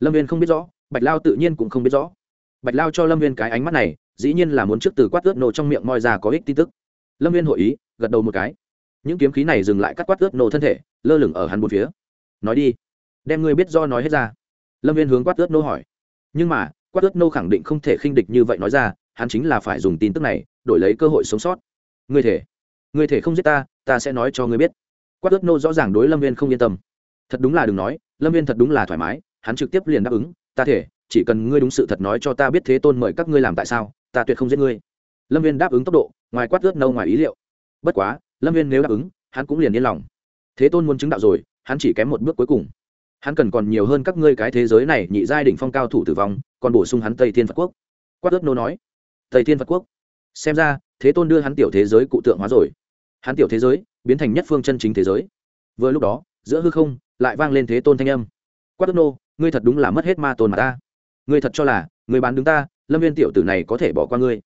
Lâm viên không biết rõ, bạch lao tự nhiên cũng không biết rõ. Bạch lao cho lâm viên cái ánh mắt này, dĩ nhiên là muốn trước từ quát ướt nổ trong miệng moi ra có ích tin tức. Lâm viên hội ý, gật đầu một cái những kiếm khí này dừng lại cắt quát ướt nổ thân thể, lơ lửng ở hắn một phía. Nói đi, đem ngươi biết do nói hết ra. Lâm viên hướng quát ướt nô hỏi. Nhưng mà, quát ướt nô khẳng định không thể khinh địch như vậy nói ra, hắn chính là phải dùng tin tức này, đổi lấy cơ hội sống sót. Ngươi thể ngươi thể không giết ta ta sẽ nói cho ngươi biết. Quát ướt nô rõ ràng đối lâm viên không yên tâm. Thật đúng là đừng nói, lâm viên thật đúng là thoải mái, hắn trực tiếp liền đáp ứng, ta thể, chỉ cần ngươi đúng sự thật nói cho ta biết thế tôn mời các ngươi làm tại sao, ta tuyệt không giết ngươi. Lâm viên đáp ứng tốc độ, ngoài quát ướt nâu ngoài ý liệu. Bất quá lâm viên nếu đáp ứng, hắn cũng liền yên lòng. Thế tôn muốn chứng đạo rồi, hắn chỉ kém một bước cuối cùng. Hắn cần còn nhiều hơn các ngươi cái thế giới này, nhị giai đỉnh phong cao thủ tử vong, còn bổ sung hắn tây thiên phật quốc. Quát ớt nô nói, tây thiên phật quốc? Xem ra, thế tôn đưa hắn tiểu thế giới cụ tượng hóa rồi. Hắn tiểu thế giới, biến thành nhất phương chân chính thế giới. Vừa lúc đó, giữa hư không, lại vang lên thế tôn thanh âm. Quát ớt nô, ngươi thật đúng là mất hết ma tôn mà ta. Ngươi thật cho là, người bán đứng ta, lâm viên tiểu tử này có thể bỏ qua ngươi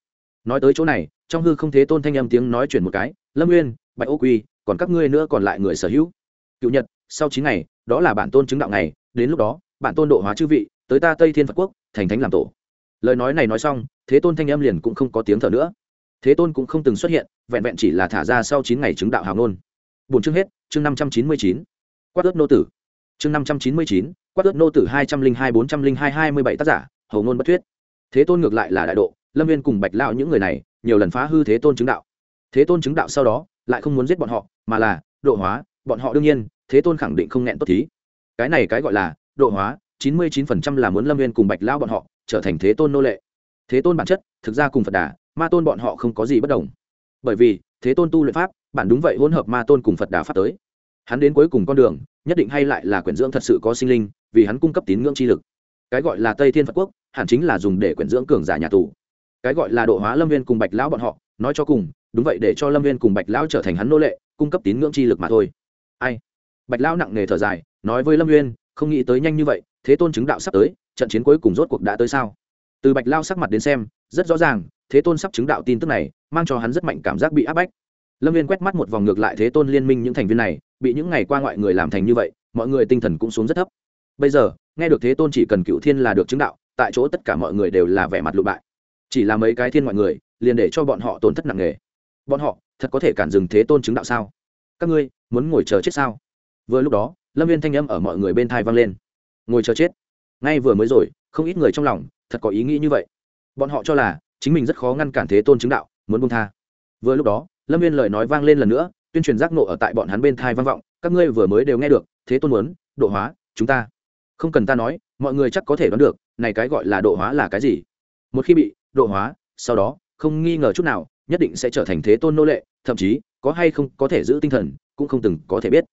nói tới chỗ này, trong hư không thế tôn thanh âm tiếng nói chuyển một cái, lâm nguyên bạch ô quy, còn các ngươi nữa còn lại người sở hữu? Cựu nhật, sau chín ngày, đó là bản tôn chứng đạo ngày, đến lúc đó, bản tôn độ hóa chư vị, tới ta tây thiên phật quốc, thành thánh làm tổ. Lời nói này nói xong, thế tôn thanh âm liền cũng không có tiếng thở nữa. Thế tôn cũng không từng xuất hiện, vẹn vẹn chỉ là thả ra sau chín ngày chứng đạo hào nôn bốn chương hết, chương năm trăm chín mươi chín, quát ớt nô tử. Chương năm trăm chín mươi chín, quát ớt nô tử hai trăm linh hai bốn trăm linh hai hai mươi bảy tác giả, hầu nôn bất thuyết. Thế tôn ngược lại là đại độ lâm viên cùng bạch lao những người này nhiều lần phá hư thế tôn chứng đạo. Thế tôn chứng đạo sau đó lại không muốn giết bọn họ, mà là, độ hóa, bọn họ đương nhiên, thế tôn khẳng định không nghẹn tốt thí. Cái này cái gọi là, độ hóa, chín mươi chín phần trăm là muốn lâm viên cùng bạch lao bọn họ trở thành thế tôn nô lệ. Thế tôn bản chất, thực ra cùng phật đà, ma tôn bọn họ không có gì bất đồng. Bởi vì, thế tôn tu luyện pháp, bản đúng vậy hỗn hợp ma tôn cùng phật đà pháp tới. Hắn đến cuối cùng con đường, nhất định hay lại là quyển dưỡng thật sự có sinh linh, vì hắn cung cấp tín ngưỡng chi lực. Cái gọi là tây thiên phật quốc, hẳn chính là dùng để quyển dưỡng cường giả nhà tù cái gọi là độ hóa lâm viên cùng bạch lão bọn họ, nói cho cùng, đúng vậy để cho lâm viên cùng bạch lão trở thành hắn nô lệ, cung cấp tín ngưỡng chi lực mà thôi. Ai? Bạch lão nặng nề thở dài, nói với lâm viên, không nghĩ tới nhanh như vậy, thế tôn chứng đạo sắp tới, trận chiến cuối cùng rốt cuộc đã tới sao? Từ bạch lao sắc mặt đến xem, rất rõ ràng, thế tôn sắp chứng đạo tin tức này, mang cho hắn rất mạnh cảm giác bị áp bách. Lâm viên quét mắt một vòng ngược lại thế tôn liên minh những thành viên này, bị những ngày qua ngoại người làm thành như vậy, mọi người tinh thần cũng xuống rất thấp. Bây giờ, nghe được thế tôn chỉ cần cựu thiên là được chứng đạo, tại chỗ tất cả mọi người đều là vẻ mặt lụ bại chỉ là mấy cái thiên ngoại người, liền để cho bọn họ tổn thất nặng nề. Bọn họ, thật có thể cản dừng thế tôn chứng đạo sao? Các ngươi, muốn ngồi chờ chết sao? Vừa lúc đó, lâm viên thanh âm ở mọi người bên thai vang lên. Ngồi chờ chết? Ngay vừa mới rồi, không ít người trong lòng, thật có ý nghĩ như vậy. Bọn họ cho là, chính mình rất khó ngăn cản thế tôn chứng đạo, muốn bông tha. Vừa lúc đó, lâm viên lời nói vang lên lần nữa, tuyên truyền giác nộ ở tại bọn hắn bên thai vang vọng. Các ngươi vừa mới đều nghe được, thế tôn muốn, độ hóa, chúng ta. Không cần ta nói, mọi người chắc có thể đoán được, này cái gọi là độ hóa là cái gì? Một khi bị độ hóa, sau đó, không nghi ngờ chút nào, nhất định sẽ trở thành thế tôn nô lệ, thậm chí, có hay không có thể giữ tinh thần, cũng không từng có thể biết.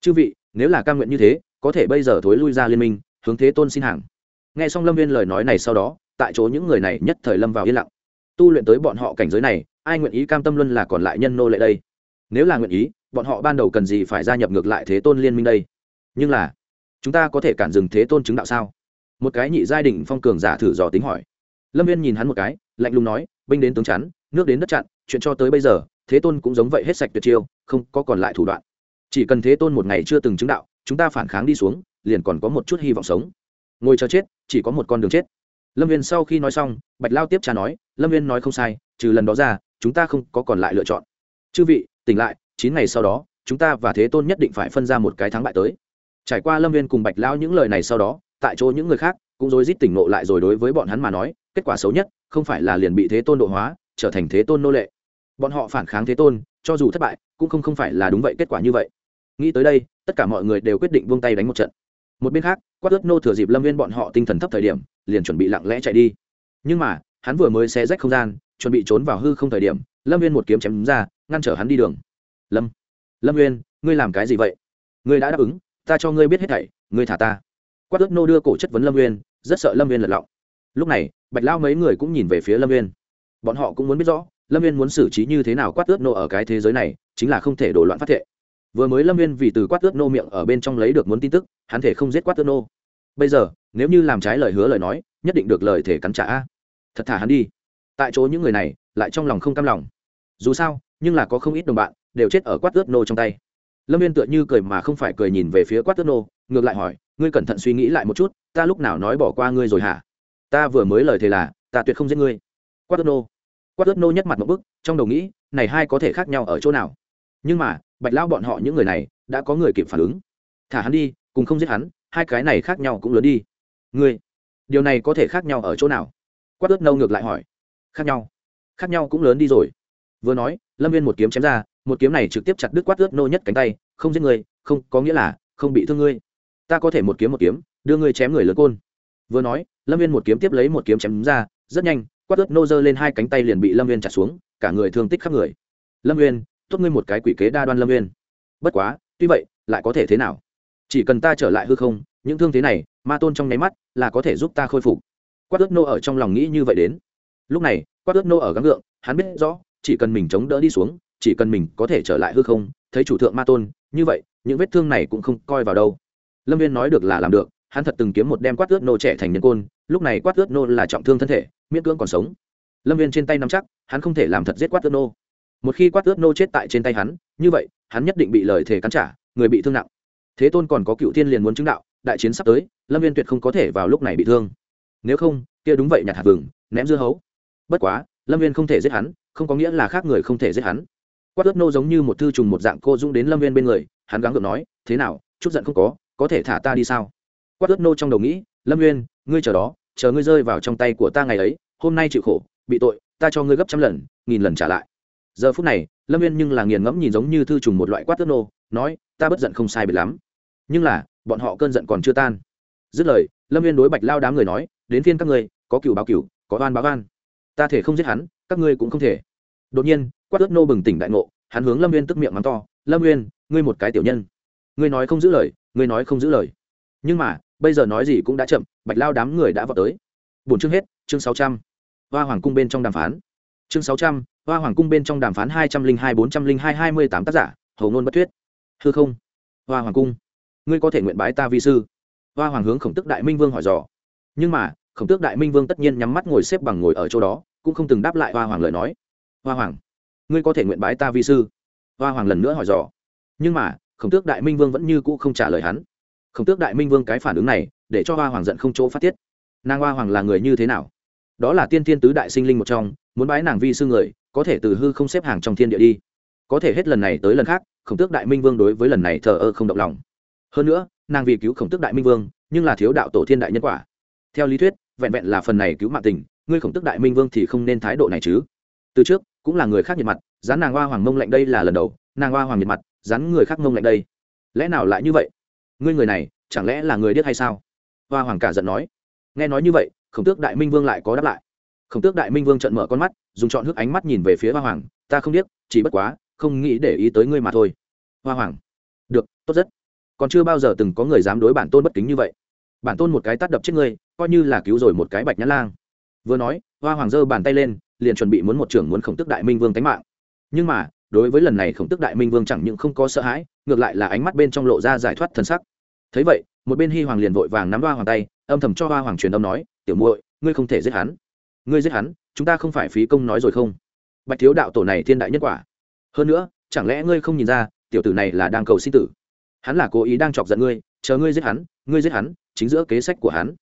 Chư vị, nếu là ca nguyện như thế, có thể bây giờ thối lui ra liên minh, hướng thế tôn xin hàng. Nghe xong lâm viên lời nói này sau đó, tại chỗ những người này nhất thời lâm vào yên lặng. Tu luyện tới bọn họ cảnh giới này, ai nguyện ý cam tâm luân là còn lại nhân nô lệ đây? Nếu là nguyện ý, bọn họ ban đầu cần gì phải gia nhập ngược lại thế tôn liên minh đây? Nhưng là, chúng ta có thể cản dừng thế tôn chứng đạo sao? Một cái nhị giai định phong cường giả thử dò tính hỏi lâm viên nhìn hắn một cái, lạnh lùng nói, binh đến tướng chắn, nước đến đất chặn, chuyện cho tới bây giờ, thế tôn cũng giống vậy hết sạch tuyệt chiêu, không có còn lại thủ đoạn. Chỉ cần thế tôn một ngày chưa từng chứng đạo, chúng ta phản kháng đi xuống, liền còn có một chút hy vọng sống. Ngồi chờ chết, chỉ có một con đường chết. Lâm viên sau khi nói xong, bạch lao tiếp trả nói, lâm viên nói không sai, trừ lần đó ra, chúng ta không có còn lại lựa chọn. Chư vị, tỉnh lại, chín ngày sau đó, chúng ta và thế tôn nhất định phải phân ra một cái thắng bại tới. Trải qua lâm viên cùng bạch lao những lời này sau đó, tại chỗ những người khác cũng rối rít tỉnh nộ lại rồi đối với bọn hắn mà nói kết quả xấu nhất, không phải là liền bị thế tôn độ hóa, trở thành thế tôn nô lệ. Bọn họ phản kháng thế tôn, cho dù thất bại, cũng không không phải là đúng vậy, kết quả như vậy. Nghĩ tới đây, tất cả mọi người đều quyết định vung tay đánh một trận. Một bên khác, quát ớt nô thừa dịp lâm viên bọn họ tinh thần thấp thời điểm, liền chuẩn bị lặng lẽ chạy đi. Nhưng mà, hắn vừa mới xé rách không gian, chuẩn bị trốn vào hư không thời điểm, lâm viên một kiếm chém ra, ngăn trở hắn đi đường. Lâm lâm viên ngươi làm cái gì vậy? Ngươi đã đáp ứng, ta cho ngươi biết hết thảy, ngươi thả ta. Quát ớt nô đưa cổ chất vấn lâm viên rất sợ lâm viên lật lọng lúc này, bạch lao mấy người cũng nhìn về phía lâm viên bọn họ cũng muốn biết rõ, lâm viên muốn xử trí như thế nào quát ướt nô ở cái thế giới này, chính là không thể đổ loạn phát thệ. Vừa mới lâm viên vì từ quát ướt nô miệng ở bên trong lấy được muốn tin tức, hắn thể không giết quát ướt nô. Bây giờ, nếu như làm trái lời hứa lời nói, nhất định được lời thể cắn trả. Thật thả hắn đi. Tại chỗ những người này, lại trong lòng không cam lòng. Dù sao, nhưng là có không ít đồng bạn, đều chết ở quát ướt nô trong tay. Lâm viên tựa như cười mà không phải cười nhìn về phía quát ướt nô, ngược lại hỏi, ngươi cẩn thận suy nghĩ lại một chút, ta lúc nào nói bỏ qua ngươi rồi hả? Ta vừa mới lời thề là, ta tuyệt không giết ngươi. Quát ớt nô quát ớt nô nhất mặt một bức trong đầu nghĩ, này hai có thể khác nhau ở chỗ nào? Nhưng mà, bạch lão bọn họ những người này, đã có người kịp phản ứng. Thả hắn đi, cùng không giết hắn, hai cái này khác nhau cũng lớn đi. Ngươi, điều này có thể khác nhau ở chỗ nào? Quát ớt nâu ngược lại hỏi. Khác nhau. Khác nhau cũng lớn đi rồi. Vừa nói, lâm viên một kiếm chém ra, một kiếm này trực tiếp chặt đứt quát ớt nô nhất cánh tay, không giết người, không, có nghĩa là không bị thương ngươi. Ta có thể một kiếm một kiếm, đưa ngươi chém người lớn côn. Vừa nói lâm viên một kiếm tiếp lấy một kiếm chém ra rất nhanh quát ớt nô dơ lên hai cánh tay liền bị lâm viên chặt xuống cả người thương tích khắp người. Lâm viên tốt ngươi một cái quỷ kế đa đoan lâm viên bất quá tuy vậy lại có thể thế nào? Chỉ cần ta trở lại hư không những thương thế này ma tôn trong nháy mắt là có thể giúp ta khôi phục. Quát ớt nô ở trong lòng nghĩ như vậy đến. Lúc này quát ớt nô ở gắng ngượng, hắn biết rõ chỉ cần mình chống đỡ đi xuống chỉ cần mình có thể trở lại hư không thấy chủ thượng ma tôn như vậy những vết thương này cũng không coi vào đâu. Lâm viên nói được là làm được hắn thật từng kiếm một đem quát ướt nô trẻ thành nhân côn lúc này quát ướt nô là trọng thương thân thể, miễn cưỡng còn sống. Lâm viên trên tay nắm chắc, hắn không thể làm thật giết quát ướt nô. Một khi quát ướt nô chết tại trên tay hắn, như vậy, hắn nhất định bị lời thề cắn trả, người bị thương nặng. Thế tôn còn có cựu thiên liền muốn chứng đạo, đại chiến sắp tới, lâm viên tuyệt không có thể vào lúc này bị thương. Nếu không, kia đúng vậy nhặt hạt vừng, ném dưa hấu. Bất quá, lâm viên không thể giết hắn, không có nghĩa là khác người không thể giết hắn. Quát ướt nô giống như một thư trùng một dạng cô dũng đến lâm viên bên người, hắn gắng gượng nói, thế nào, chút giận không có có thể thả ta đi sao? Quát ướt nô trong đầu nghĩ, lâm viên ngươi chờ đó, chờ ngươi rơi vào trong tay của ta ngày ấy, hôm nay chịu khổ, bị tội, ta cho ngươi gấp trăm lần, nghìn lần trả lại. Giờ phút này, lâm viên nhưng là nghiền ngẫm nhìn giống như thư trùng một loại quát tước nô, nói, ta bất giận không sai biệt lắm. Nhưng là, bọn họ cơn giận còn chưa tan. Dứt lời, lâm viên đối bạch lao đám người nói, đến phiên các ngươi, có cựu báo cựu, có oan báo oan. Ta thể không giết hắn, các ngươi cũng không thể. Đột nhiên, quát tước nô bừng tỉnh đại ngộ, hắn hướng lâm viên tức miệng mắng to, lâm viên ngươi một cái tiểu nhân. Ngươi nói không giữ lời, ngươi nói không giữ lời. Nhưng mà bây giờ nói gì cũng đã chậm, bạch lao đám người đã vào tới. Bốn chương hết, chương sáu trăm. Hoa hoàng cung bên trong đàm phán. Chương sáu trăm, hoa hoàng cung bên trong đàm phán hai trăm linh hai, bốn trăm linh hai hai mươi tám tác giả hầu ngôn bất thuyết. Hư không? Hoa hoàng cung. Ngươi có thể nguyện bái ta vi sư. Hoa hoàng hướng khổng tức đại minh vương hỏi dò. Nhưng mà, khổng tước đại minh vương tất nhiên nhắm mắt ngồi xếp bằng ngồi ở chỗ đó, cũng không từng đáp lại hoa hoàng lời nói. Hoa hoàng, ngươi có thể nguyện bái ta vi sư? Hoa hoàng lần nữa hỏi dò. Nhưng mà, khổng tước đại minh vương vẫn như cũ không trả lời hắn khổng tước đại minh vương cái phản ứng này, để cho hoa hoàng giận không chỗ phát tiết. Nàng hoa hoàng là người như thế nào? Đó là tiên thiên tứ đại sinh linh một trong, muốn bái nàng vi sư người, có thể từ hư không xếp hàng trong thiên địa đi. Có thể hết lần này tới lần khác khổng tước đại minh vương đối với lần này thờ ơ không động lòng. Hơn nữa, nàng vì cứu khổng tước đại minh vương, nhưng là thiếu đạo tổ thiên đại nhân quả. Theo lý thuyết, vẹn vẹn là phần này cứu mạng tình, ngươi khổng tước đại minh vương thì không nên thái độ này chứ. Từ trước, cũng là người khác nhiệt mặt, dán nàng hoa hoàng mông lạnh đây là lần đầu, nàng hoa hoàng nhiệt mặt, dán người khác mông lạnh đây. Lẽ nào lại như vậy? Ngươi người này, chẳng lẽ là người điếc hay sao? Hoa hoàng cả giận nói. Nghe nói như vậy, khổng tước đại minh vương lại có đáp lại. Khổng tước đại minh vương trận mở con mắt, dùng chọn hước ánh mắt nhìn về phía hoa hoàng. Ta không biết chỉ bất quá, không nghĩ để ý tới ngươi mà thôi. Hoa hoàng. Được, tốt rất. Còn chưa bao giờ từng có người dám đối bản tôn bất kính như vậy. Bản tôn một cái tắt đập chết ngươi, coi như là cứu rồi một cái bạch nhã lang. Vừa nói, hoa hoàng giơ bàn tay lên, liền chuẩn bị muốn một trưởng muốn khổng tức đại minh vương tánh mạng. Nhưng mà đối với lần này khổng tức đại minh vương chẳng những không có sợ hãi, ngược lại là ánh mắt bên trong lộ ra giải thoát thân sắc. Thấy vậy, một bên hy hoàng liền vội vàng nắm hoa hoàng tay, âm thầm cho hoa hoàng truyền âm nói, tiểu muội, ngươi không thể giết hắn. Ngươi giết hắn, chúng ta không phải phí công nói rồi không? Bạch thiếu đạo tổ này thiên đại nhất quả. Hơn nữa, chẳng lẽ ngươi không nhìn ra, tiểu tử này là đang cầu sinh tử? Hắn là cố ý đang chọc giận ngươi, chờ ngươi giết hắn, ngươi giết hắn, chính giữa kế sách của hắn.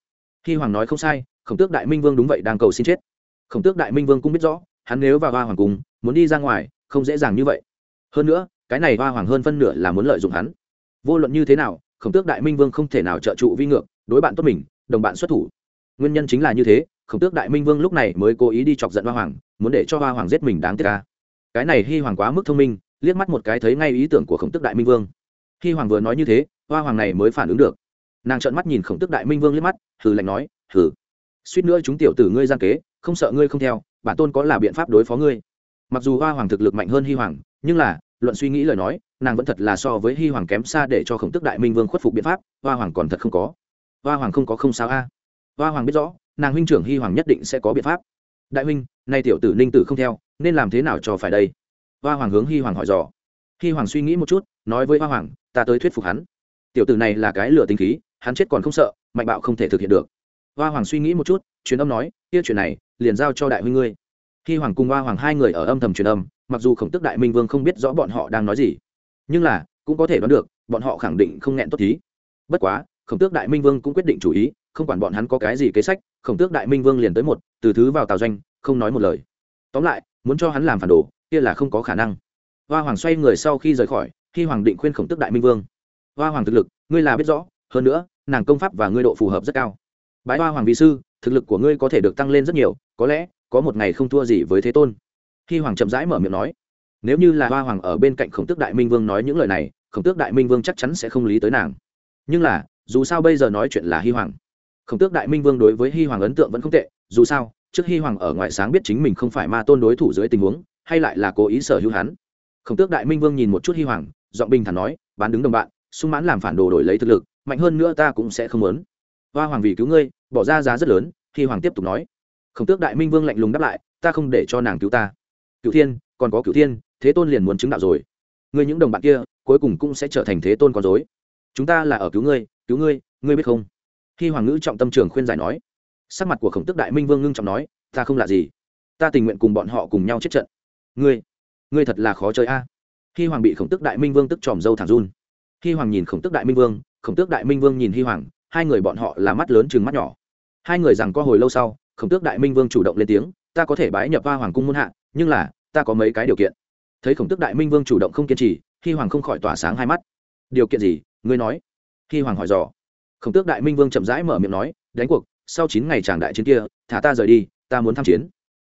Hy hoàng nói không sai, khổng tước đại minh vương đúng vậy đang cầu xin chết. Khổng tước đại minh vương cũng biết rõ, hắn nếu vào hoa hoàng cung muốn đi ra ngoài không dễ dàng như vậy. Hơn nữa, cái này hoa hoàng hơn phân nửa là muốn lợi dụng hắn. Vô luận như thế nào, khổng tước đại minh vương không thể nào trợ trụ vi ngược, đối bạn tốt mình, đồng bạn xuất thủ. Nguyên nhân chính là như thế, khổng tước đại minh vương lúc này mới cố ý đi chọc giận hoa hoàng, muốn để cho hoa hoàng giết mình đáng tiếc ca cái này hy hoàng quá mức thông minh, liếc mắt một cái thấy ngay ý tưởng của khổng tước đại minh vương. Hy hoàng vừa nói như thế, hoa hoàng này mới phản ứng được. Nàng trợn mắt nhìn khổng tước đại minh vương liếc mắt, hừ lạnh nói, hừ, suýt nữa chúng tiểu tử ngươi gian kế, không sợ ngươi không theo, bản tôn có là biện pháp đối phó ngươi mặc dù hoa hoàng thực lực mạnh hơn hy hoàng, nhưng là, luận suy nghĩ lời nói, nàng vẫn thật là so với hy hoàng kém xa để cho khổng tức đại minh vương khuất phục biện pháp, hoa hoàng còn thật không có. Hoa hoàng không có không sao a. Hoa hoàng biết rõ, nàng huynh trưởng hy hoàng nhất định sẽ có biện pháp. Đại huynh, nay tiểu tử ninh tử không theo, nên làm thế nào cho phải đây? Hoa hoàng hướng hy hoàng hỏi dò. Hy hoàng suy nghĩ một chút, nói với hoa hoàng, ta tới thuyết phục hắn. Tiểu tử này là cái lửa tính khí, hắn chết còn không sợ, mạnh bạo không thể thực hiện được. Hoa hoàng suy nghĩ một chút, truyền âm nói, kia chuyện này, liền giao cho đại huynh ngươi. Khi hoàng cùng hoa hoàng hai người ở âm thầm truyền âm, mặc dù khổng tức đại minh vương không biết rõ bọn họ đang nói gì, nhưng là, cũng có thể đoán được, bọn họ khẳng định không nghẹn tốt thí. bất quá, khổng tước đại minh vương cũng quyết định chủ ý, không quản bọn hắn có cái gì kế sách, khổng tước đại minh vương liền tới một, từ thứ vào tào doanh, không nói một lời. Tóm lại, muốn cho hắn làm phản đồ, kia là không có khả năng. Hoa hoàng xoay người sau khi rời khỏi, khi hoàng định khuyên khổng tước đại minh vương, hoa hoàng thực lực, ngươi là biết rõ, hơn nữa, nàng công pháp và ngươi độ phù hợp rất cao. Bái hoa hoàng vị sư, thực lực của ngươi có thể được tăng lên rất nhiều, có lẽ có một ngày không thua gì với thế tôn. Khi hoàng chậm rãi mở miệng nói, nếu như là hoa hoàng ở bên cạnh khổng tước đại minh vương nói những lời này, khổng tước đại minh vương chắc chắn sẽ không lý tới nàng. Nhưng là, dù sao bây giờ nói chuyện là hy hoàng. Khổng tước đại minh vương đối với hy hoàng ấn tượng vẫn không tệ, dù sao, trước hy hoàng ở ngoài sáng biết chính mình không phải ma tôn đối thủ dưới tình huống, hay lại là cố ý sở hữu hắn. Khổng tước đại minh vương nhìn một chút hy hoàng, giọng bình thản nói, bán đứng đồng bạn, sung mãn làm phản đồ đổi lấy thực lực, mạnh hơn nữa ta cũng sẽ không lớn hoa hoàng vì cứu ngươi, bỏ ra giá rất lớn hy hoàng tiếp tục nói khổng tước đại minh vương lạnh lùng đáp lại, ta không để cho nàng cứu ta. Cựu thiên, còn có cựu thiên, thế tôn liền muốn chứng đạo rồi. Ngươi những đồng bạn kia, cuối cùng cũng sẽ trở thành thế tôn con dối chúng ta là ở cứu ngươi cứu ngươi ngươi biết không? Khi hoàng ngữ trọng tâm trường khuyên giải nói, sắc mặt của khổng tức đại minh vương ngưng trọng nói, ta không là gì. Ta tình nguyện cùng bọn họ cùng nhau chết trận. Ngươi ngươi thật là khó chơi a. Khi hoàng bị khổng tức đại minh vương tức tròm dâu thẳng run. Khi hoàng nhìn khổng tức đại minh vương, khổng tước đại minh vương nhìn hi hoàng, hai người bọn họ là mắt lớn chừng mắt nhỏ. Hai người rằng có hồi lâu sau khổng tước đại minh vương chủ động lên tiếng, ta có thể bái nhập hoa hoàng cung muôn hạ, nhưng là, ta có mấy cái điều kiện. Thấy khổng tước đại minh vương chủ động không kiên trì, hi hoàng không khỏi tỏa sáng hai mắt. Điều kiện gì? Ngươi nói. Hi hoàng hỏi dò. Khổng tước đại minh vương chậm rãi mở miệng nói, đánh cuộc, sau chín ngày tràng đại chiến kia, thả ta rời đi, ta muốn tham chiến.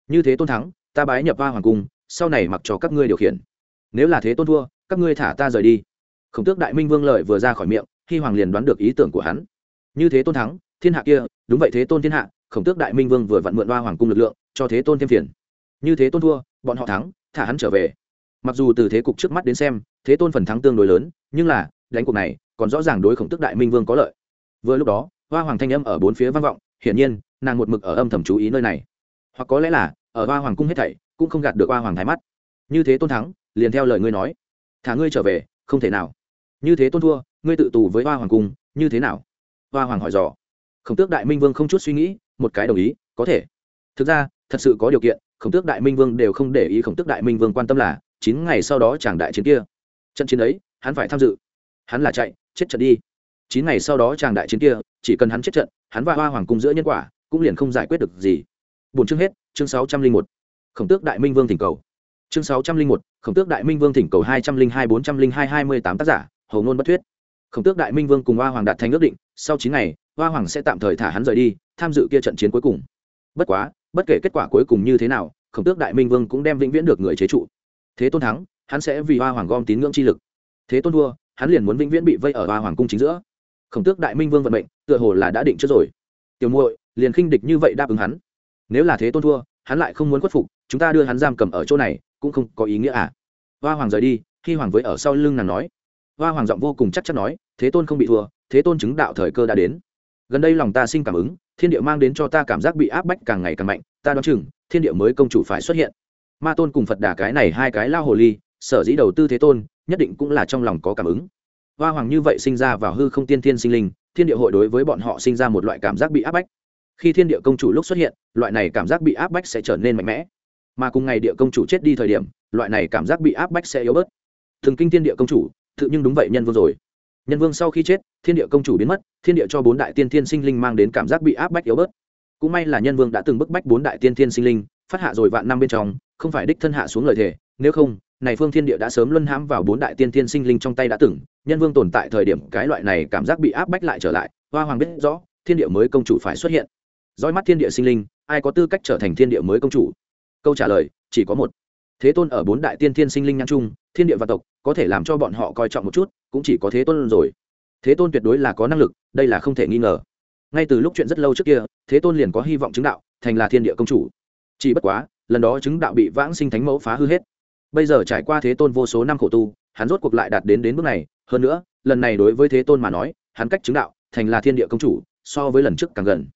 Như thế tôn thắng, ta bái nhập hoa hoàng cung, sau này mặc cho các ngươi điều khiển. Nếu là thế tôn thua, các ngươi thả ta rời đi. Khổng tước đại minh vương lợi vừa ra khỏi miệng, hi hoàng liền đoán được ý tưởng của hắn. Như thế tôn thắng, thiên hạ kia, đúng vậy thế tôn thiên hạ khổng tước đại minh vương vừa vặn mượn hoa hoàng cung lực lượng, cho thế tôn thêm phiền. Như thế tôn thua, bọn họ thắng, thả hắn trở về. Mặc dù từ thế cục trước mắt đến xem, thế tôn phần thắng tương đối lớn, nhưng là, đánh cuộc này, còn rõ ràng đối khổng tước đại minh vương có lợi. Vừa lúc đó, hoa hoàng thanh âm ở bốn phía vang vọng, hiển nhiên, nàng một mực ở âm thầm chú ý nơi này. Hoặc có lẽ là, ở hoa hoàng cung hết thảy, cũng không gạt được hoa hoàng thái mắt. Như thế tôn thắng, liền theo lời ngươi nói. Thả ngươi trở về, không thể nào. Như thế tôn thua, ngươi tự tù với hoa hoàng cung, như thế nào? Hoa hoàng hỏi dò. Khổng tước đại minh vương không chút suy nghĩ một cái đồng ý, có thể. Thực ra, thật sự có điều kiện, khổng tước đại minh vương đều không để ý khổng tước đại minh vương quan tâm là, chín ngày sau đó chàng đại chiến kia. Trận chiến ấy, hắn phải tham dự. Hắn là chạy, chết trận đi. Chín ngày sau đó chàng đại chiến kia, chỉ cần hắn chết trận, hắn và hoa hoàng cung giữa nhân quả, cũng liền không giải quyết được gì. Bốn chương hết, chương sáu trăm linh một. Khổng tước đại minh vương thỉnh cầu. Chương sáu trăm linh một, khổng tước đại minh vương thỉnh cầu hai trăm linh hai, bốn trăm linh hai hai mươi tám tác giả hầu ngôn bất thuyết. Khổng tước đại minh vương cùng hoa hoàng đạt thành ước định, sau chín ngày, hoa hoàng sẽ tạm thời thả hắn rời đi tham dự kia trận chiến cuối cùng. Bất quá, bất kể kết quả cuối cùng như thế nào, khổng tước đại minh vương cũng đem vĩnh viễn được người chế trụ. Thế tôn thắng, hắn sẽ vì hoa hoàng gom tín ngưỡng chi lực. Thế tôn thua, hắn liền muốn vĩnh viễn bị vây ở hoa hoàng cung chính giữa. Khổng tước đại minh vương vận mệnh, tựa hồ là đã định trước rồi. Tiểu muội, liền khinh địch như vậy đáp ứng hắn. Nếu là thế tôn thua, hắn lại không muốn khuất phục, chúng ta đưa hắn giam cầm ở chỗ này, cũng không có ý nghĩa à. Hoa hoàng rời đi, khi hoàng với ở sau lưng nàng nói. Hoa hoàng giọng vô cùng chắc chắn nói, thế tôn không bị thua, thế tôn chứng đạo thời cơ đã đến gần đây lòng ta sinh cảm ứng, thiên địa mang đến cho ta cảm giác bị áp bách càng ngày càng mạnh, ta đoán chừng, thiên địa mới công chủ phải xuất hiện. Ma tôn cùng phật đà cái này hai cái lao hồ ly, sở dĩ đầu tư thế tôn, nhất định cũng là trong lòng có cảm ứng. Hoa hoàng như vậy sinh ra vào hư không tiên thiên sinh linh, thiên địa hội đối với bọn họ sinh ra một loại cảm giác bị áp bách. Khi thiên địa công chủ lúc xuất hiện, loại này cảm giác bị áp bách sẽ trở nên mạnh mẽ. Mà cùng ngày địa công chủ chết đi thời điểm, loại này cảm giác bị áp bách sẽ yếu bớt. Thường kinh thiên địa công chủ, tự nhưng đúng vậy nhân vương rồi nhân vương sau khi chết, thiên địa công chủ biến mất, thiên địa cho bốn đại tiên thiên sinh linh mang đến cảm giác bị áp bách yếu bớt. Cũng may là nhân vương đã từng bức bách bốn đại tiên thiên sinh linh, phát hạ rồi vạn năm bên trong, không phải đích thân hạ xuống lời thề, nếu không, này phương thiên địa đã sớm luân hãm vào bốn đại tiên thiên sinh linh trong tay đã từng, nhân vương tồn tại thời điểm cái loại này cảm giác bị áp bách lại trở lại, hoa hoàng biết rõ, thiên địa mới công chủ phải xuất hiện. Dõi mắt thiên địa sinh linh, ai có tư cách trở thành thiên địa mới công chủ? Câu trả lời, chỉ có một. Thế tôn ở bốn đại tiên thiên sinh linh nhãn trung thiên địa và tộc, có thể làm cho bọn họ coi trọng một chút cũng chỉ có thế tôn rồi. Thế tôn tuyệt đối là có năng lực, đây là không thể nghi ngờ. Ngay từ lúc chuyện rất lâu trước kia, thế tôn liền có hy vọng chứng đạo, thành là thiên địa công chủ. Chỉ bất quá, lần đó chứng đạo bị vãng sinh thánh mẫu phá hư hết. Bây giờ trải qua thế tôn vô số năm khổ tu, hắn rốt cuộc lại đạt đến đến bước này. Hơn nữa, lần này đối với thế tôn mà nói, hắn cách chứng đạo, thành là thiên địa công chủ, so với lần trước càng gần.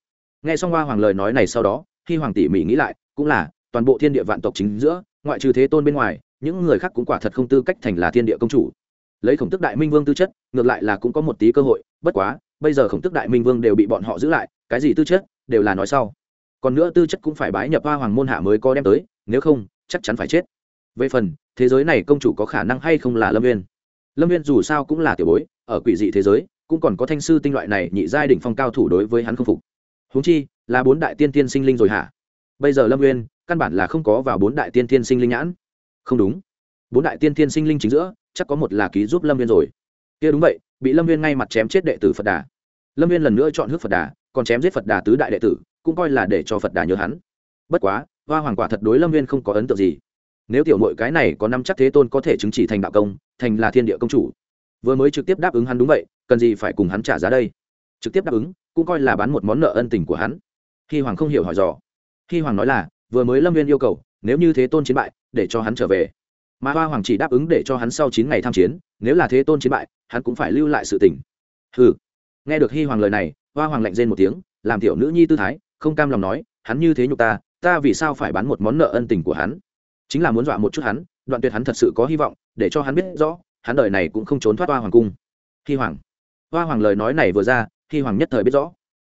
Nghe xong hoa hoàng lời nói này sau đó khi hoàng tỷ mỹ nghĩ lại, cũng là, toàn bộ thiên địa vạn tộc chính giữa, ngoại trừ thế tôn bên ngoài, những người khác cũng quả thật không tư cách thành là thiên địa công chủ lấy khổng tức đại minh vương tư chất, ngược lại là cũng có một tí cơ hội, bất quá, bây giờ khổng tức đại minh vương đều bị bọn họ giữ lại, cái gì tư chất, đều là nói sau. Còn nữa tư chất cũng phải bái nhập hoa hoàng môn hạ mới có đem tới, nếu không, chắc chắn phải chết. Về phần, thế giới này công chủ có khả năng hay không là lâm viên lâm viên dù sao cũng là tiểu bối, ở quỷ dị thế giới, cũng còn có thanh sư tinh loại này nhị giai đỉnh phong cao thủ đối với hắn không phục. Huống chi, là bốn đại tiên tiên sinh linh rồi hả? Bây giờ lâm viên căn bản là không có vào bốn đại tiên tiên sinh linh nhãn. Không đúng. Bốn đại tiên tiên sinh linh chính giữa chắc có một là ký giúp lâm viên rồi. Kia đúng vậy, bị lâm viên ngay mặt chém chết đệ tử phật đà. Lâm viên lần nữa chọn hước phật đà, còn chém giết phật đà tứ đại đệ tử, cũng coi là để cho phật đà nhớ hắn. Bất quá, hoa hoàng quả thật đối lâm viên không có ấn tượng gì. Nếu tiểu mội cái này có năm chắc thế tôn có thể chứng chỉ thành đạo công, thành là thiên địa công chủ. Vừa mới trực tiếp đáp ứng hắn đúng vậy, cần gì phải cùng hắn trả giá đây? Trực tiếp đáp ứng, cũng coi là bán một món nợ ân tình của hắn. Khi hoàng không hiểu hỏi dò. Khi hoàng nói là, vừa mới lâm viên yêu cầu, nếu như thế tôn chiến bại, để cho hắn trở về mà hoa hoàng chỉ đáp ứng để cho hắn sau chín ngày tham chiến nếu là thế tôn chiến bại hắn cũng phải lưu lại sự tỉnh Hừ, nghe được hy hoàng lời này hoa hoàng lạnh rên một tiếng làm tiểu nữ nhi tư thái không cam lòng nói hắn như thế nhục ta ta vì sao phải bán một món nợ ân tình của hắn? Chính là muốn dọa một chút hắn đoạn tuyệt hắn thật sự có hy vọng để cho hắn biết rõ hắn đời này cũng không trốn thoát hoa hoàng cung. Hy hoàng. Hoa hoàng lời nói này vừa ra hy hoàng nhất thời biết rõ.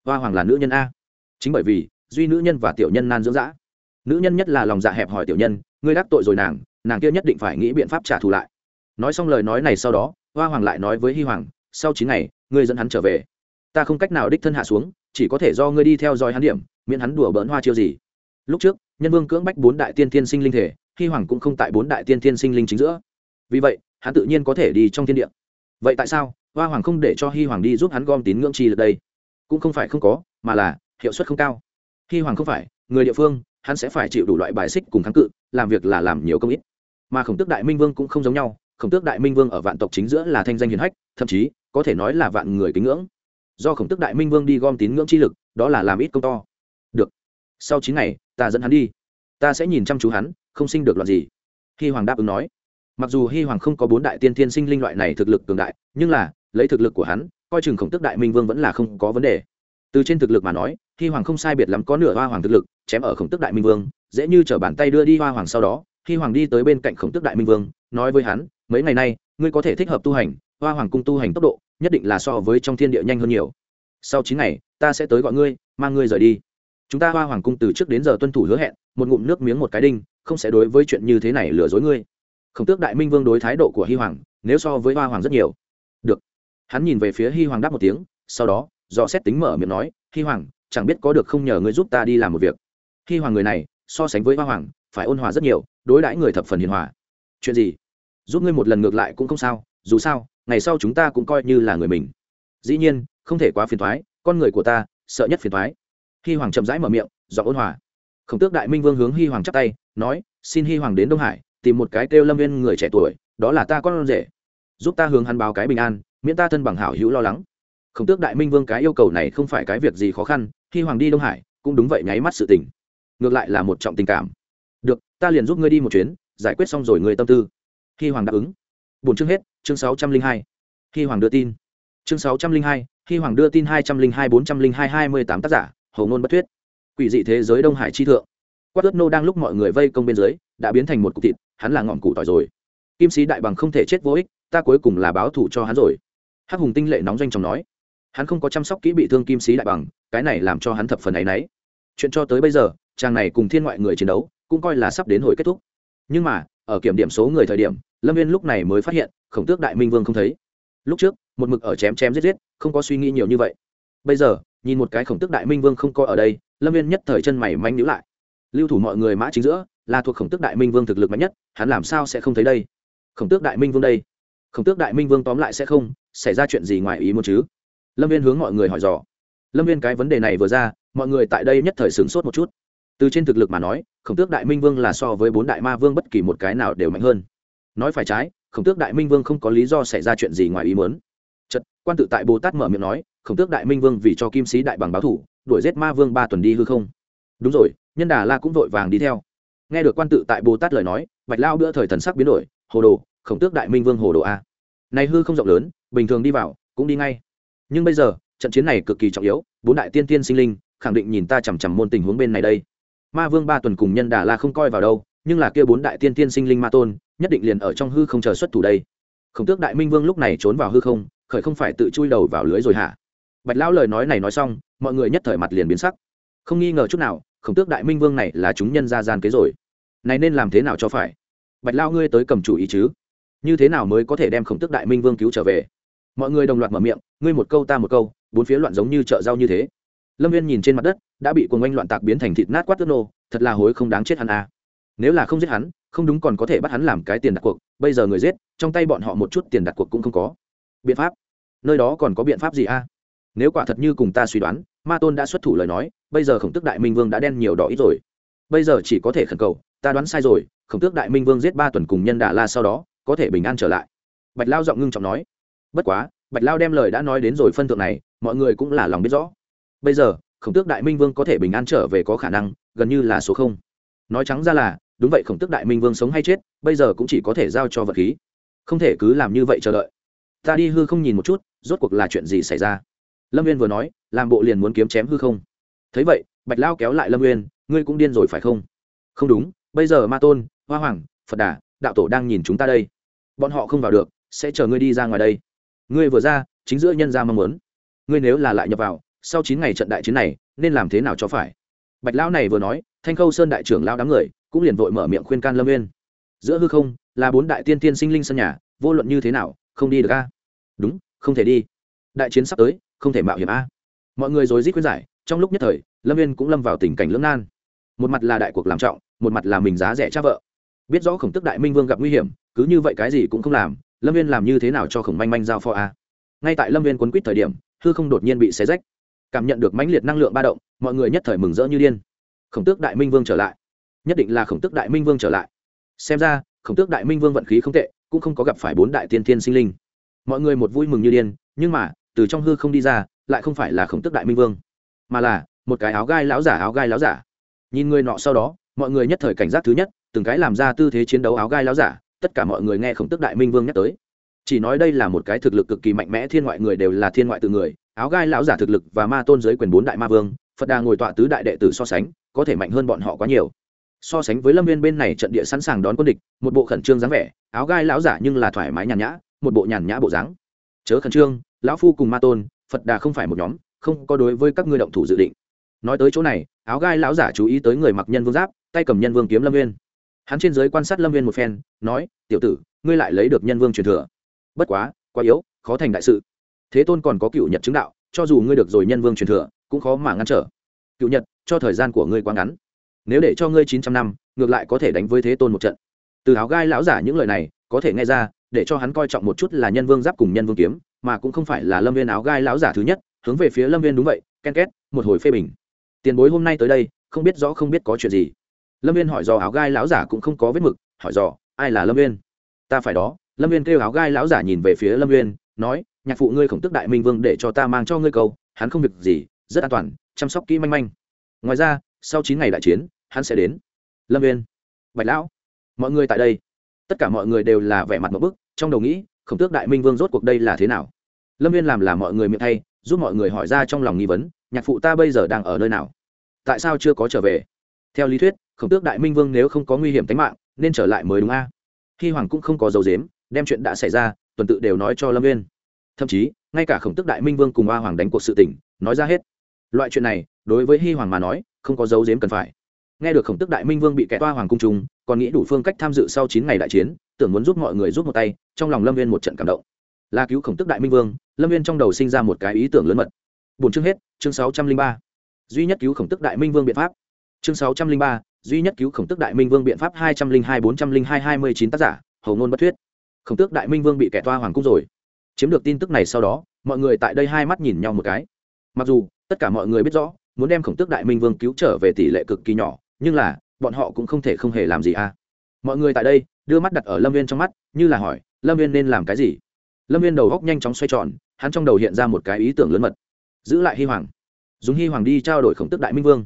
Hoa hoàng là nữ nhân a. Chính bởi vì duy nữ nhân và tiểu nhân nan dưỡng dã. Nữ nhân nhất là lòng dạ hẹp hỏi tiểu nhân ngươi đắc tội rồi nàng nàng kia nhất định phải nghĩ biện pháp trả thù lại. Nói xong lời nói này sau đó, hoa hoàng lại nói với hy hoàng, sau chín ngày, ngươi dẫn hắn trở về. Ta không cách nào đích thân hạ xuống, chỉ có thể do ngươi đi theo dõi hắn điểm, miễn hắn đùa bỡn hoa chiêu gì. Lúc trước, nhân vương cưỡng bách bốn đại tiên tiên sinh linh thể hy hoàng cũng không tại bốn đại tiên tiên sinh linh chính giữa. Vì vậy, hắn tự nhiên có thể đi trong thiên địa. Vậy tại sao, hoa hoàng không để cho hy hoàng đi giúp hắn gom tín ngưỡng chi được đây? Cũng không phải không có, mà là hiệu suất không cao. Hy hoàng không phải, người địa phương hắn sẽ phải chịu đủ loại bài xích cùng kháng cự, làm việc là làm nhiều công ít. Mà khổng tước đại minh vương cũng không giống nhau, khổng tước đại minh vương ở vạn tộc chính giữa là thanh danh hiền hách, thậm chí, có thể nói là vạn người kính ngưỡng. Do khổng tước đại minh vương đi gom tín ngưỡng chi lực, đó là làm ít công to. Được. Sau chín ngày, ta dẫn hắn đi. Ta sẽ nhìn chăm chú hắn, không sinh được loạn gì. Hy hoàng đáp ứng nói. Mặc dù hy hoàng không có bốn đại tiên thiên sinh linh loại này thực lực cường đại, nhưng là, lấy thực lực của hắn, coi chừng khổng tước đại minh vương vẫn là không có vấn đề. Từ trên thực lực mà nói hy hoàng không sai biệt lắm có nửa hoa hoàng thực lực, chém ở khổng tức đại minh vương, dễ như t r ở bàn tay đưa đi hoa hoàng sau đó hy hoàng đi tới bên cạnh khổng tức đại minh vương, nói với hắn, mấy ngày nay, ngươi có thể thích hợp tu hành, hoa hoàng cung tu hành tốc độ, nhất định là so với trong thiên địa nhanh hơn nhiều. Sau chín ngày, ta sẽ tới gọi ngươi, mang ngươi rời đi. Chúng ta hoa hoàng cung từ trước đến giờ tuân thủ hứa hẹn, một ngụm nước miếng một cái đinh, không sẽ đối với chuyện như thế này lừa dối ngươi. Khổng tước đại minh vương đối thái độ của hy hoàng, nếu so với hoa hoàng rất nhiều. Được. Hắn nhìn về phía hy hoàng đáp một tiếng, sau đó do xét tính mở miệng nói hy hoàng chẳng biết có được không nhờ ngươi giúp ta đi làm một việc. Khi hoàng người này, so sánh với hoa hoàng, phải ôn hòa rất nhiều, đối đãi người thập phần hiền hòa. Chuyện gì? Giúp ngươi một lần ngược lại cũng không sao, dù sao, ngày sau chúng ta cũng coi như là người mình. Dĩ nhiên, không thể quá phiền thoái, con người của ta, sợ nhất phiền thoái. Hi hoàng chậm rãi mở miệng, giọng ôn hòa. Khổng tước đại minh vương hướng Hi hoàng chắp tay, nói, xin Hi hoàng đến đông hải, tìm một cái kêu lâm viên người trẻ tuổi, đó là ta con rể. Giúp ta hướng hắn báo cái bình an, miễn ta thân bằng hảo hữu lo lắng. Khổng tước đại minh vương cái yêu cầu này không phải cái việc gì khó khăn khi hoàng đi đông hải, cũng đúng vậy nháy mắt sự tình. Ngược lại là một trọng tình cảm. Được, ta liền giúp ngươi đi một chuyến, giải quyết xong rồi ngươi tâm tư. Khi hoàng đáp ứng. Bốn chương hết, chương sáu trăm linh hai. Khi hoàng đưa tin. Chương sáu trăm linh hai, khi hoàng đưa tin hai trăm linh hai, bốn trăm linh hai hai mươi tám tác giả hầu ngôn bất thuyết. Quỷ dị thế giới đông hải chi thượng. Quát ớt nô đang lúc mọi người vây công bên dưới, đã biến thành một cục thịt, hắn là ngọn củ tỏi rồi. Kim sĩ đại bằng không thể chết vô ích, ta cuối cùng là báo thù cho hắn rồi. Hắc hùng tinh lệ nóng doanh chồng nói hắn không có chăm sóc kỹ bị thương kim sĩ đại bằng, cái này làm cho hắn thập phần ấ y n ấ y chuyện cho tới bây giờ, chàng này cùng thiên ngoại người chiến đấu, cũng coi là sắp đến hồi kết thúc. Nhưng mà, ở kiểm điểm số người thời điểm, lâm viên lúc này mới phát hiện, khổng tước đại minh vương không thấy. Lúc trước, một mực ở chém chém giết giết, không có suy nghĩ nhiều như vậy. Bây giờ, nhìn một cái khổng tước đại minh vương không coi ở đây, lâm viên nhất thời chân mày manh nhữ lại. Lưu thủ mọi người mã chính giữa, là thuộc khổng tước đại minh vương thực lực mạnh nhất, hắn làm sao sẽ không thấy đây? Khổng tước đại minh vương đây? Khổng tước đại minh vương tóm lại sẽ không, xảy ra chuyện gì ngoài ý muốn chứ? Lâm viên hướng mọi người hỏi dò. Lâm viên cái vấn đề này vừa ra, mọi người tại đây nhất thời sửng sốt một chút. Từ trên thực lực mà nói, khổng tước đại minh vương là so với bốn đại ma vương bất kỳ một cái nào đều mạnh hơn. Nói phải trái, khổng tước đại minh vương không có lý do xảy ra chuyện gì ngoài ý muốn. Chật quan tự tại bồ tát mở miệng nói, khổng tước đại minh vương vì cho kim sĩ đại bằng báo thủ, đuổi giết ma vương ba tuần đi hư không? Đúng rồi, nhân đà la cũng vội vàng đi theo. Nghe được quan tự tại bồ tát lời nói, bạch lao bữa thời thần sắc biến đổi, hồ đồ, khổng tước đại minh vương hồ đồ a. Này hư không rộng lớn, bình thường đi vào, cũng đi ngay nhưng bây giờ, trận chiến này cực kỳ trọng yếu, bốn đại tiên tiên sinh linh, khẳng định nhìn ta chằm chằm môn tình huống bên này đây. Ma vương ba tuần cùng nhân đà la không coi vào đâu, nhưng là kia bốn đại tiên tiên sinh linh ma tôn, nhất định liền ở trong hư không chờ xuất thủ đây. Khổng tước đại minh vương lúc này trốn vào hư không, khởi không phải tự chui đầu vào lưới rồi hả? Bạch lão lời nói này nói xong, mọi người nhất thời mặt liền biến sắc. Không nghi ngờ chút nào, khổng tước đại minh vương này là chúng nhân ra gian kế rồi. Này nên làm thế nào cho phải? Bạch lao ngươi tới cầm chủ ý chứ? Như thế nào mới có thể đem khổng tước đại minh vương cứu trở về? Mọi người đồng loạt mở miệng, ngươi một câu ta một câu, bốn phía loạn giống như chợ rau như thế. Lâm viên nhìn trên mặt đất, đã bị cuồng oanh loạn tạc biến thành thịt nát quát tước nô, thật là hối không đáng chết hắn à. nếu là không giết hắn, không đúng còn có thể bắt hắn làm cái tiền đặt cuộc, bây giờ người giết, trong tay bọn họ một chút tiền đặt cuộc cũng không có. Biện pháp? Nơi đó còn có biện pháp gì a? Nếu quả thật như cùng ta suy đoán, ma tôn đã xuất thủ lời nói, bây giờ khổng tước đại minh vương đã đen nhiều đỏ ít rồi. Bây giờ chỉ có thể khẩn cầu, ta đoán sai rồi, khổng tước đại minh vương giết ba tuần cùng nhân đà la sau đó, có thể bình an trở lại. Bạch lao giọng ngưng trọng nói bất quá, bạch lao đem lời đã nói đến rồi phân thượng này, mọi người cũng là lòng biết rõ. Bây giờ, khổng tước đại minh vương có thể bình an trở về có khả năng, gần như là số không. Nói trắng ra là, đúng vậy khổng tước đại minh vương sống hay chết, bây giờ cũng chỉ có thể giao cho vật khí. Không thể cứ làm như vậy chờ đợi. Ta đi hư không nhìn một chút, rốt cuộc là chuyện gì xảy ra? Lâm viên vừa nói, làm bộ liền muốn kiếm chém hư không. Thấy vậy, bạch lao kéo lại lâm viên ngươi cũng điên rồi phải không? Không đúng, bây giờ ma tôn, hoa hoàng, phật đà, đạo tổ đang nhìn chúng ta đây. Bọn họ không vào được, sẽ chờ ngươi đi ra ngoài đây ngươi vừa ra, chính giữa nhân ra mong muốn. Ngươi nếu là lại nhập vào, sau chín ngày trận đại chiến này, nên làm thế nào cho phải? Bạch lão này vừa nói, thanh khâu sơn đại trưởng lao đám người, cũng liền vội mở miệng khuyên can lâm viên giữa hư không, là bốn đại tiên tiên sinh linh sân nhà, vô luận như thế nào, không đi được a. Đúng, không thể đi. Đại chiến sắp tới, không thể mạo hiểm a. Mọi người rồi rít khuyên giải, trong lúc nhất thời, lâm viên cũng lâm vào tình cảnh lưỡng nan. Một mặt là đại cuộc làm trọng, một mặt là mình giá rẻ cha vợ. Biết rõ khổng tức đại minh vương gặp nguy hiểm, cứ như vậy cái gì cũng không làm lâm viên làm như thế nào cho khổng manh manh giao pho a? Ngay tại lâm viên quấn quýt thời điểm, hư không đột nhiên bị xé rách. Cảm nhận được mãnh liệt năng lượng ba động, mọi người nhất thời mừng rỡ như điên. Khổng tước đại minh vương trở lại. Nhất định là khổng tước đại minh vương trở lại. Xem ra, khổng tước đại minh vương vận khí không tệ, cũng không có gặp phải bốn đại tiên thiên sinh linh. Mọi người một vui mừng như điên, nhưng mà, từ trong hư không đi ra, lại không phải là khổng tước đại minh vương, mà là một cái áo gai láo giả, áo gai láo giả. Nhìn người nọ sau đó, mọi người nhất thời cảnh giác thứ nhất, từng cái làm ra tư thế chiến đấu áo gai láo giả tất cả mọi người nghe khổng tức đại minh vương nhắc tới. Chỉ nói đây là một cái thực lực cực kỳ mạnh mẽ, thiên ngoại người đều là thiên ngoại từ người, áo gai lão giả thực lực và ma tôn giới quyền bốn đại ma vương, phật đà ngồi tọa tứ đại đệ tử so sánh, có thể mạnh hơn bọn họ quá nhiều. So sánh với lâm viên bên này trận địa sẵn sàng đón quân địch, một bộ khẩn trương dáng vẻ, áo gai lão giả nhưng là thoải mái nhàn nhã, một bộ nhàn nhã bộ dáng. Chớ khẩn trương, lão phu cùng ma tôn, phật đà không phải một nhóm, không có đối với các ngươi động thủ dự định. Nói tới chỗ này, áo gai lão giả chú ý tới người mặc nhân vương giáp, tay cầm nhân vương kiếm lâm viên hắn trên giới quan sát lâm viên một phen, nói, tiểu tử, ngươi lại lấy được nhân vương truyền thừa. Bất quá quá yếu, khó thành đại sự. Thế tôn còn có cựu nhật chứng đạo, cho dù ngươi được rồi nhân vương truyền thừa, cũng khó mà ngăn trở. Cựu nhật, cho thời gian của ngươi quá ngắn. Nếu để cho ngươi chín trăm năm, ngược lại có thể đánh với thế tôn một trận. Từ áo gai lão giả những lời này, có thể nghe ra, để cho hắn coi trọng một chút là nhân vương giáp cùng nhân vương kiếm, mà cũng không phải là lâm viên áo gai lão giả thứ nhất, hướng về phía lâm viên đúng vậy, ken két, một hồi phê bình. Tiền bối hôm nay tới đây, không biết rõ không biết có chuyện gì lâm viên hỏi dò áo gai lão giả cũng không có vết mực, hỏi dò, ai là lâm viên ta phải đó. Lâm viên kêu áo gai lão giả nhìn về phía lâm viên nói, nhạc phụ ngươi khổng tức đại minh vương để cho ta mang cho ngươi câu, hắn không việc gì, rất an toàn, chăm sóc kỹ manh manh. Ngoài ra, sau chín ngày đại chiến, hắn sẽ đến. Lâm viên bạch lão, mọi người tại đây. Tất cả mọi người đều là vẻ mặt một bức, trong đầu nghĩ, khổng tước đại minh vương rốt cuộc đây là thế nào? Lâm viên làm là mọi người miệng thay, giúp mọi người hỏi ra trong lòng nghi vấn, nhạc phụ ta bây giờ đang ở nơi nào? Tại sao chưa có trở về? Theo lý thuyết khổng tước đại minh vương nếu không có nguy hiểm tính mạng, nên trở lại mới đúng a. Hy hoàng cũng không có dấu dếm đem chuyện đã xảy ra, tuần tự đều nói cho lâm viên thậm chí, ngay cả khổng Tước đại minh vương cùng hoa hoàng đánh cuộc sự tỉnh nói ra hết. Loại chuyện này, đối với hy hoàng mà nói, không có dấu dếm cần phải. Nghe được khổng tức đại minh vương bị kẹt toa hoàng cung trùng, còn nghĩ đủ phương cách tham dự sau chín ngày đại chiến, tưởng muốn giúp mọi người giúp một tay, trong lòng lâm viên một trận cảm động. Là cứu khổng tức đại minh vương, lâm viên trong đầu sinh ra một cái ý tưởng lớn mật. Bốn chương hết, chương sáu trăm linh ba. Duy nhất cứu khổng tức đại minh vương biện pháp. Chương sáu trăm linh ba duy nhất cứu khổng tức đại minh vương biện pháp hai trăm linh hai bốn trăm linh hai hai mươi chín tác giả, hầu ngôn bất thuyết. Khổng tước đại minh vương bị kẻ toa hoàng cung rồi. Chiếm được tin tức này sau đó, mọi người tại đây hai mắt nhìn nhau một cái. Mặc dù, tất cả mọi người biết rõ, muốn đem khổng tước đại minh vương cứu trở về tỷ lệ cực kỳ nhỏ, nhưng là, bọn họ cũng không thể không hề làm gì à. Mọi người tại đây, đưa mắt đặt ở lâm viên trong mắt, như là hỏi, lâm viên nên làm cái gì? Lâm viên đầu góc nhanh chóng xoay tròn, hắn trong đầu hiện ra một cái ý tưởng lớn mật. Giữ lại hy hoàng. Dùng hy hoàng đi trao đổi khổng tức đại minh vương.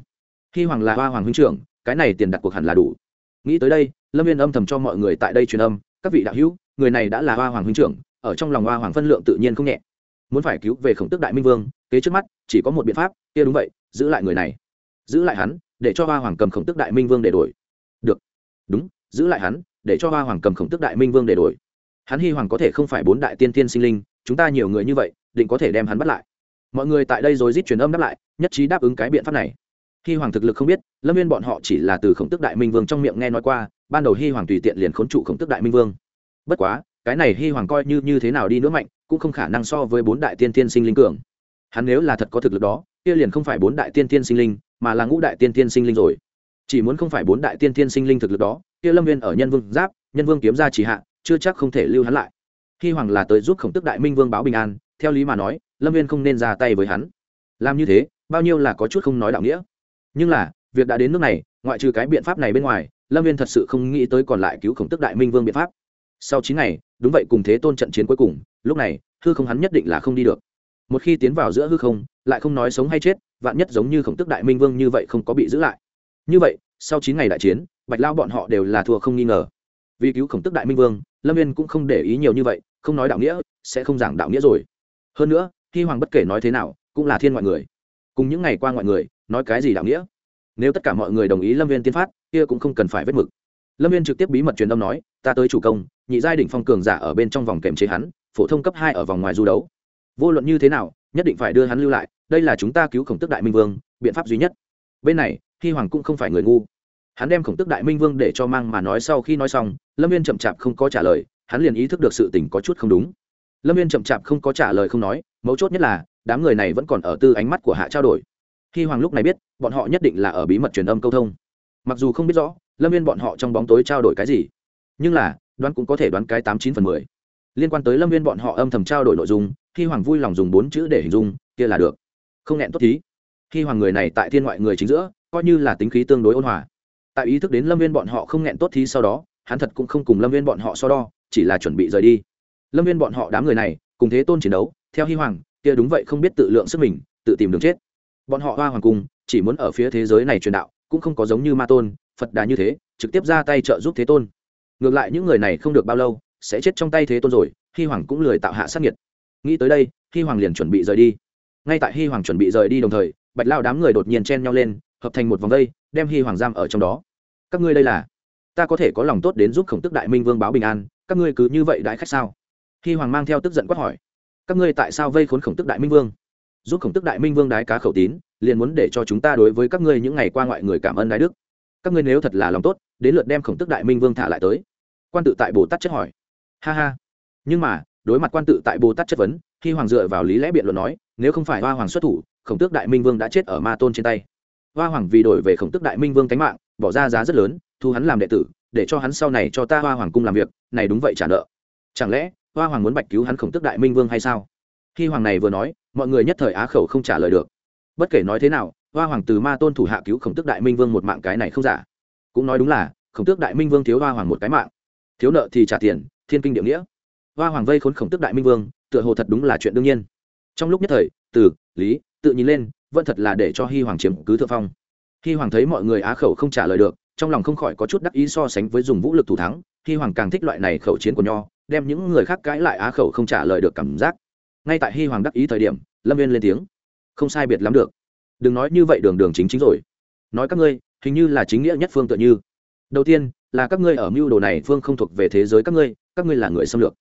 Hy hoàng là hoa hoàng huynh trưởng cái này tiền đặt cuộc hẳn là đủ. Nghĩ tới đây, lâm viên âm thầm cho mọi người tại đây truyền âm, các vị đạo hữu, người này đã là hoa hoàng huynh trưởng, ở trong lòng hoa hoàng phân lượng tự nhiên không nhẹ. Muốn phải cứu về khổng tức đại minh vương, kế trước mắt, chỉ có một biện pháp, kia đúng vậy, giữ lại người này. Giữ lại hắn, để cho hoa hoàng cầm khổng tức đại minh vương để đổi. Được. Đúng, giữ lại hắn, để cho hoa hoàng cầm khổng tức đại minh vương để đổi. Hắn hy hoàng có thể không phải bốn đại tiên tiên sinh linh, chúng ta nhiều người như vậy, định có thể đem hắn bắt lại. Mọi người tại đây rồi rít truyền âm đáp lại, nhất trí đáp ứng cái biện pháp này hy hoàng thực lực không biết, lâm viên bọn họ chỉ là từ khổng tức đại minh vương trong miệng nghe nói qua, ban đầu hy hoàng tùy tiện liền khốn trụ khổng tức đại minh vương. Bất quá, cái này hy hoàng coi như như thế nào đi nữa mạnh, cũng không khả năng so với bốn đại tiên tiên sinh linh cường. Hắn nếu là thật có thực lực đó, kia liền không phải bốn đại tiên tiên sinh linh, mà là ngũ đại tiên tiên sinh linh rồi. Chỉ muốn không phải bốn đại tiên tiên sinh linh thực lực đó, kia lâm viên ở nhân vương giáp, nhân vương kiếm ra chỉ hạ, chưa chắc không thể lưu hắn lại. Hy hoàng là tới giúp khổng tức đại minh vương báo bình an, theo lý mà nói, lâm viên không nên ra tay với hắn. Làm như thế, bao nhiêu là có chút không nói đạo nghĩa nhưng là, việc đã đến nước này, ngoại trừ cái biện pháp này bên ngoài, lâm viên thật sự không nghĩ tới còn lại cứu khổng tức đại minh vương biện pháp. Sau chín ngày, đúng vậy cùng thế tôn trận chiến cuối cùng, lúc này, hư không hắn nhất định là không đi được. Một khi tiến vào giữa hư không, lại không nói sống hay chết, vạn nhất giống như khổng tức đại minh vương như vậy không có bị giữ lại. Như vậy, sau chín ngày đại chiến, bạch lao bọn họ đều là thua không nghi ngờ. Vì cứu khổng tức đại minh vương, lâm viên cũng không để ý nhiều như vậy, không nói đạo nghĩa, sẽ không giảng đạo nghĩa rồi. Hơn nữa, khi hoàng bất kể nói thế nào, cũng là thiên ngoại người. Cùng những ngày qua ngoại người nói cái gì đạo nghĩa? Nếu tất cả mọi người đồng ý lâm viên tiên phát, kia cũng không cần phải vết mực. Lâm viên trực tiếp bí mật truyền âm nói, ta tới chủ công, nhị giai đỉnh phong cường giả ở bên trong vòng kềm chế hắn, phổ thông cấp hai ở vòng ngoài du đấu. Vô luận như thế nào, nhất định phải đưa hắn lưu lại, đây là chúng ta cứu khổng tức đại minh vương, biện pháp duy nhất. Bên này hy hoàng cũng không phải người ngu. Hắn đem khổng tức đại minh vương để cho mang mà nói sau khi nói xong, lâm viên chậm chạp không có trả lời, hắn liền ý thức được sự tình có chút không đúng. Lâm viên chậm chạp không có trả lời không nói, mấu chốt nhất là, đám người này vẫn còn ở tư ánh mắt của hạ trao đổi khi hoàng lúc này biết, bọn họ nhất định là ở bí mật truyền âm câu thông. Mặc dù không biết rõ, lâm viên bọn họ trong bóng tối trao đổi cái gì, nhưng là, đoán cũng có thể đoán cái tám chín phần mười. Liên quan tới lâm viên bọn họ âm thầm trao đổi nội dung, khi hoàng vui lòng dùng bốn chữ để hình dung, kia là được. Không nghẹn tốt thí. Khi hoàng người này tại thiên ngoại người chính giữa, coi như là tính khí tương đối ôn hòa. Tại ý thức đến lâm viên bọn họ không nghẹn tốt thí sau đó, hắn thật cũng không cùng lâm viên bọn họ so đo, chỉ là chuẩn bị rời đi. Lâm viên bọn họ đám người này, cùng thế tôn chiến đấu, theo hy hoàng, kia đúng vậy không biết tự lượng sức mình, tự tìm đường chết bọn họ hoa hoàng cung, chỉ muốn ở phía thế giới này truyền đạo, cũng không có giống như ma tôn, phật đà như thế, trực tiếp ra tay trợ giúp thế tôn. Ngược lại những người này không được bao lâu, sẽ chết trong tay thế tôn rồi hy hoàng cũng lười tạo hạ sát nhiệt nghĩ tới đây hy hoàng liền chuẩn bị rời đi. Ngay tại hy hoàng chuẩn bị rời đi đồng thời, bạch lao đám người đột nhiên chen nhau lên, hợp thành một vòng vây, đem hy hoàng giam ở trong đó. Các ngươi đây là, ta có thể có lòng tốt đến giúp khổng tức đại minh vương báo bình an, các ngươi cứ như vậy đại khách sao? Hy hoàng mang theo tức giận quát hỏi. Các ngươi tại sao vây khốn khổng tức đại minh vương? Giúp khổng tức đại minh vương đái cá khẩu tín, liền muốn để cho chúng ta đối với các ngươi những ngày qua ngoại người cảm ơn đái đức. Các ngươi nếu thật là lòng tốt, đến lượt đem khổng tức đại minh vương thả lại tới. Quan tự tại bồ tát chất hỏi. Ha ha. Nhưng mà, đối mặt quan tự tại bồ tát chất vấn khi hoàng dựa vào lý lẽ biện luận nói, nếu không phải hoa hoàng xuất thủ, khổng tước đại minh vương đã chết ở ma tôn trên tay. Hoa hoàng vì đổi về khổng tước đại minh vương cánh mạng, bỏ ra giá rất lớn, thu hắn làm đệ tử, để cho hắn sau này cho ta hoa hoàng cung làm việc, này đúng vậy trả nợ. Chẳng lẽ, hoa hoàng muốn bạch cứu hắn khổng tước đại minh vương hay sao? Khi hoàng này vừa nói mọi người nhất thời á khẩu không trả lời được. Bất kể nói thế nào, hoa hoàng từ ma tôn thủ hạ cứu khổng tước đại minh vương một mạng cái này không giả. Cũng nói đúng là, khổng tước đại minh vương thiếu hoa hoàng một cái mạng. Thiếu nợ thì trả tiền, thiên kinh địa nghĩa. Hoa hoàng vây khốn khổng tước đại minh vương, tựa hồ thật đúng là chuyện đương nhiên. Trong lúc nhất thời, từ, lý, tự nhìn lên, vẫn thật là để cho hy hoàng chiếm cứ thượng phong. Hy hoàng thấy mọi người á khẩu không trả lời được, trong lòng không khỏi có chút đắc ý so sánh với dùng vũ lực thủ thắng hy hoàng càng thích loại này khẩu chiến của nho, đem những người khác cãi lại á khẩu không trả lời được cảm giác ngay tại hy hoàng đắc ý thời điểm, lâm viên lên tiếng. Không sai biệt lắm được. Đừng nói như vậy đường đường chính chính rồi. Nói các ngươi, hình như là chính nghĩa nhất phương tựa như. Đầu tiên, là các ngươi ở mưu đồ này phương không thuộc về thế giới các ngươi các ngươi là người xâm lược.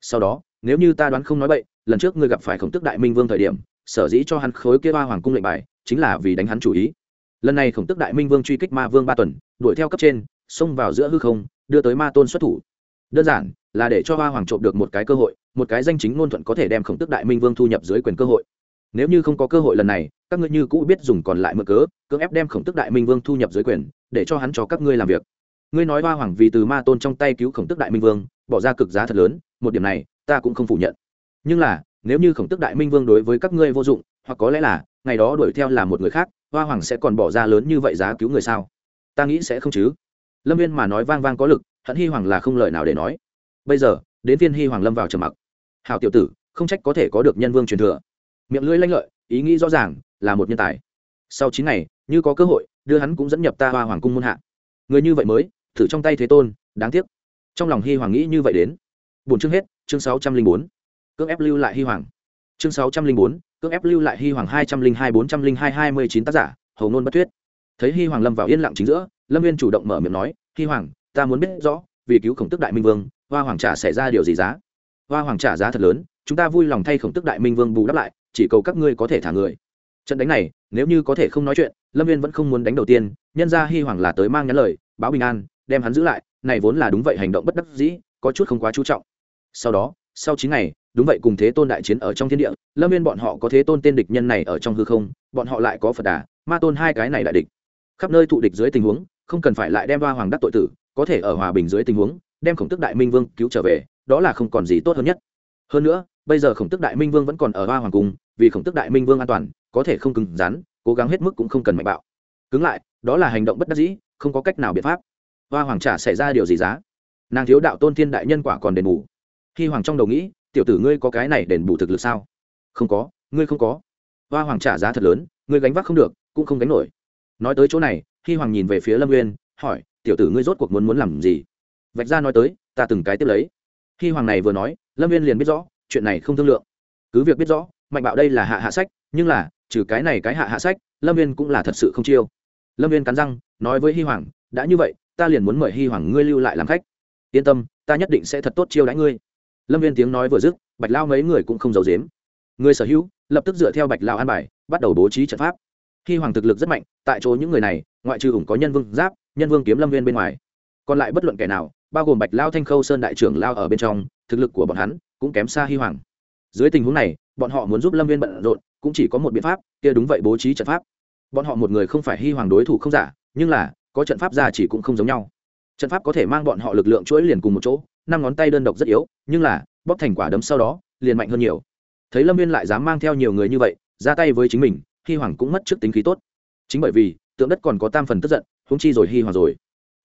Sau đó, nếu như ta đoán không nói bậy, lần trước ngươi gặp phải khổng tức đại minh vương thời điểm, sở dĩ cho hắn khối kia ba hoàng cung lệnh bài, chính là vì đánh hắn chủ ý. Lần này khổng tức đại minh vương truy kích ma vương ba tuần, đuổi theo cấp trên, xông vào giữa hư không, đưa tới ma tôn xuất thủ. Đơn giản, là để cho hoa hoàng trộm được một cái cơ hội một cái danh chính ngôn thuận có thể đem khổng tức đại minh vương thu nhập dưới quyền cơ hội. Nếu như không có cơ hội lần này, các ngươi như cũ biết dùng còn lại mở cớ, cưỡng ép đem khổng tức đại minh vương thu nhập dưới quyền, để cho hắn cho các ngươi làm việc. Ngươi nói hoa hoàng vì từ ma tôn trong tay cứu khổng tức đại minh vương, bỏ ra cực giá thật lớn, một điểm này, ta cũng không phủ nhận. Nhưng là, nếu như khổng tức đại minh vương đối với các ngươi vô dụng, hoặc có lẽ là, ngày đó đuổi theo là một người khác, hoa hoàng sẽ còn bỏ ra lớn như vậy giá cứu người sao? Ta nghĩ sẽ không chứ. Lâm viên mà nói vang vang có lực, hận hy hoàng là không lời nào để nói. Bây giờ, đến viên hy hoàng lâm vào trầm mặc hào tiểu tử, không trách có thể có được nhân vương truyền thừa. Miệng lưỡi lanh lợi, ý nghĩ rõ ràng, là một nhân tài. Sau chín ngày, như có cơ hội, đưa hắn cũng dẫn nhập ta hoa hoàng cung môn hạ. Người như vậy mới, thử trong tay thế tôn, đáng tiếc. Trong lòng hy hoàng nghĩ như vậy đến. Bốn chương hết, chương sáu trăm linh bốn. Cưỡng ép lưu lại hy hoàng. Chương sáu trăm linh bốn, cưỡng ép lưu lại hy hoàng hai trăm linh hai, bốn trăm linh hai hai mươi chín tác giả hầu nôn bất thuyết thấy hy hoàng lâm vào yên lặng chính giữa, lâm viên chủ động mở miệng nói hy hoàng, ta muốn biết rõ, vì cứu khổng tức đại minh vương, hoa hoàng trả xảy ra điều gì giá? Hoa hoàng trả giá thật lớn, chúng ta vui lòng thay khổng tức đại minh vương bù đắp lại, chỉ cầu các ngươi có thể thả người. Trận đánh này, nếu như có thể không nói chuyện, lâm viên vẫn không muốn đánh đầu tiên, nhân ra hy hoàng là tới mang nhắn lời, báo bình an, đem hắn giữ lại, này vốn là đúng vậy hành động bất đắc dĩ, có chút không quá chú trọng. Sau đó, sau chín ngày, đúng vậy cùng thế tôn đại chiến ở trong thiên địa, lâm viên bọn họ có thế tôn tên địch nhân này ở trong hư không, bọn họ lại có phật đà, ma tôn hai cái này đại địch. Khắp nơi thụ địch dưới tình huống, không cần phải lại đem hoa hoàng đắc tội tử, có thể ở hòa bình dưới tình huống, đem khổng tức đại minh vương cứu trở về đó là không còn gì tốt hơn nhất. Hơn nữa, bây giờ khổng tức đại minh vương vẫn còn ở hoa hoàng cung, vì khổng tức đại minh vương an toàn, có thể không cứng rắn, cố gắng hết mức cũng không cần mạnh bạo. Cứng lại, đó là hành động bất đắc dĩ, không có cách nào biện pháp. Hoa hoàng trả xảy ra điều gì giá. Nàng thiếu đạo tôn thiên đại nhân quả còn đền bù. Khi hoàng trong đầu nghĩ, tiểu tử ngươi có cái này đền bù thực lực sao? Không có, ngươi không có. Hoa hoàng trả giá thật lớn, ngươi gánh vác không được, cũng không gánh nổi. Nói tới chỗ này, khi hoàng nhìn về phía lâm nguyên hỏi, tiểu tử ngươi rốt cuộc muốn muốn làm gì? Vạch ra nói tới, ta từng cái tiếp lấy khi hoàng này vừa nói, lâm viên liền biết rõ, chuyện này không thương lượng. Cứ việc biết rõ, mạnh bạo đây là hạ hạ sách, nhưng là, trừ cái này cái hạ hạ sách, lâm viên cũng là thật sự không chiêu. Lâm viên cắn răng, nói với hi hoàng, đã như vậy, ta liền muốn mời hi hoàng ngươi lưu lại làm khách. Yên tâm, ta nhất định sẽ thật tốt chiêu đãi ngươi. Lâm viên tiếng nói vừa dứt, bạch lao mấy người cũng không giấu dếm người sở hữu, lập tức dựa theo bạch lao an bài, bắt đầu bố trí trận pháp. Hi hoàng thực lực rất mạnh, tại chỗ những người này, ngoại trừ ủng có nhân vương giáp, nhân vương kiếm lâm viên bên ngoài. Còn lại bất luận kẻ nào bao gồm bạch lao thanh khâu sơn đại trưởng lao ở bên trong, thực lực của bọn hắn cũng kém xa hi hoàng. Dưới tình huống này, bọn họ muốn giúp lâm viên bận rộn, cũng chỉ có một biện pháp, kia đúng vậy bố trí trận pháp. Bọn họ một người không phải hi hoàng đối thủ không giả, nhưng là, có trận pháp ra chỉ cũng không giống nhau. Trận pháp có thể mang bọn họ lực lượng chuỗi liền cùng một chỗ, năm ngón tay đơn độc rất yếu, nhưng là, bóp thành quả đấm sau đó, liền mạnh hơn nhiều. Thấy lâm viên lại dám mang theo nhiều người như vậy, ra tay với chính mình, hi hoàng cũng mất trước tính khí tốt. Chính bởi vì, tượng đất còn có tam phần tức giận húng chi rồi hi hoàng rồi.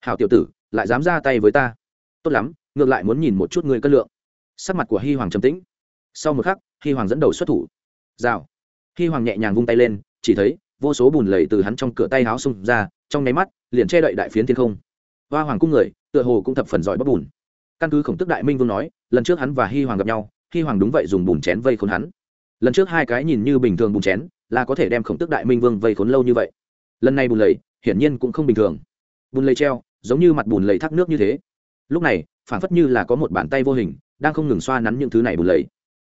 Hảo tiểu tử lại dám ra tay với ta. Tốt lắm, ngược lại muốn nhìn một chút người cân lượng. Sắc mặt của hi hoàng trầm tĩnh. Sau một khắc, hi hoàng dẫn đầu xuất thủ. Rào. Hi hoàng nhẹ nhàng vung tay lên, chỉ thấy, vô số bùn lầy từ hắn trong cửa tay háo xung ra, trong nháy mắt, liền che đậy đại phiến thiên không. Hoa hoàng cung người, tựa hồ cũng thập phần giỏi bóc bùn. Căn cứ khổng tức đại minh vương nói, lần trước hắn và hi hoàng gặp nhau, hi hoàng đúng vậy dùng bùn chén vây khốn hắn. Lần trước hai cái nhìn như bình thường bùn chén, là có thể đem khổng tức đại minh vương vây khốn lâu như vậy. Lần này bùn lầy, hiển nhiên cũng không bình thường. Bùn lầy treo giống như mặt bùn lầy thác nước như thế. Lúc này phản phất như là có một bàn tay vô hình, đang không ngừng xoa nắn những thứ này bùn lầy.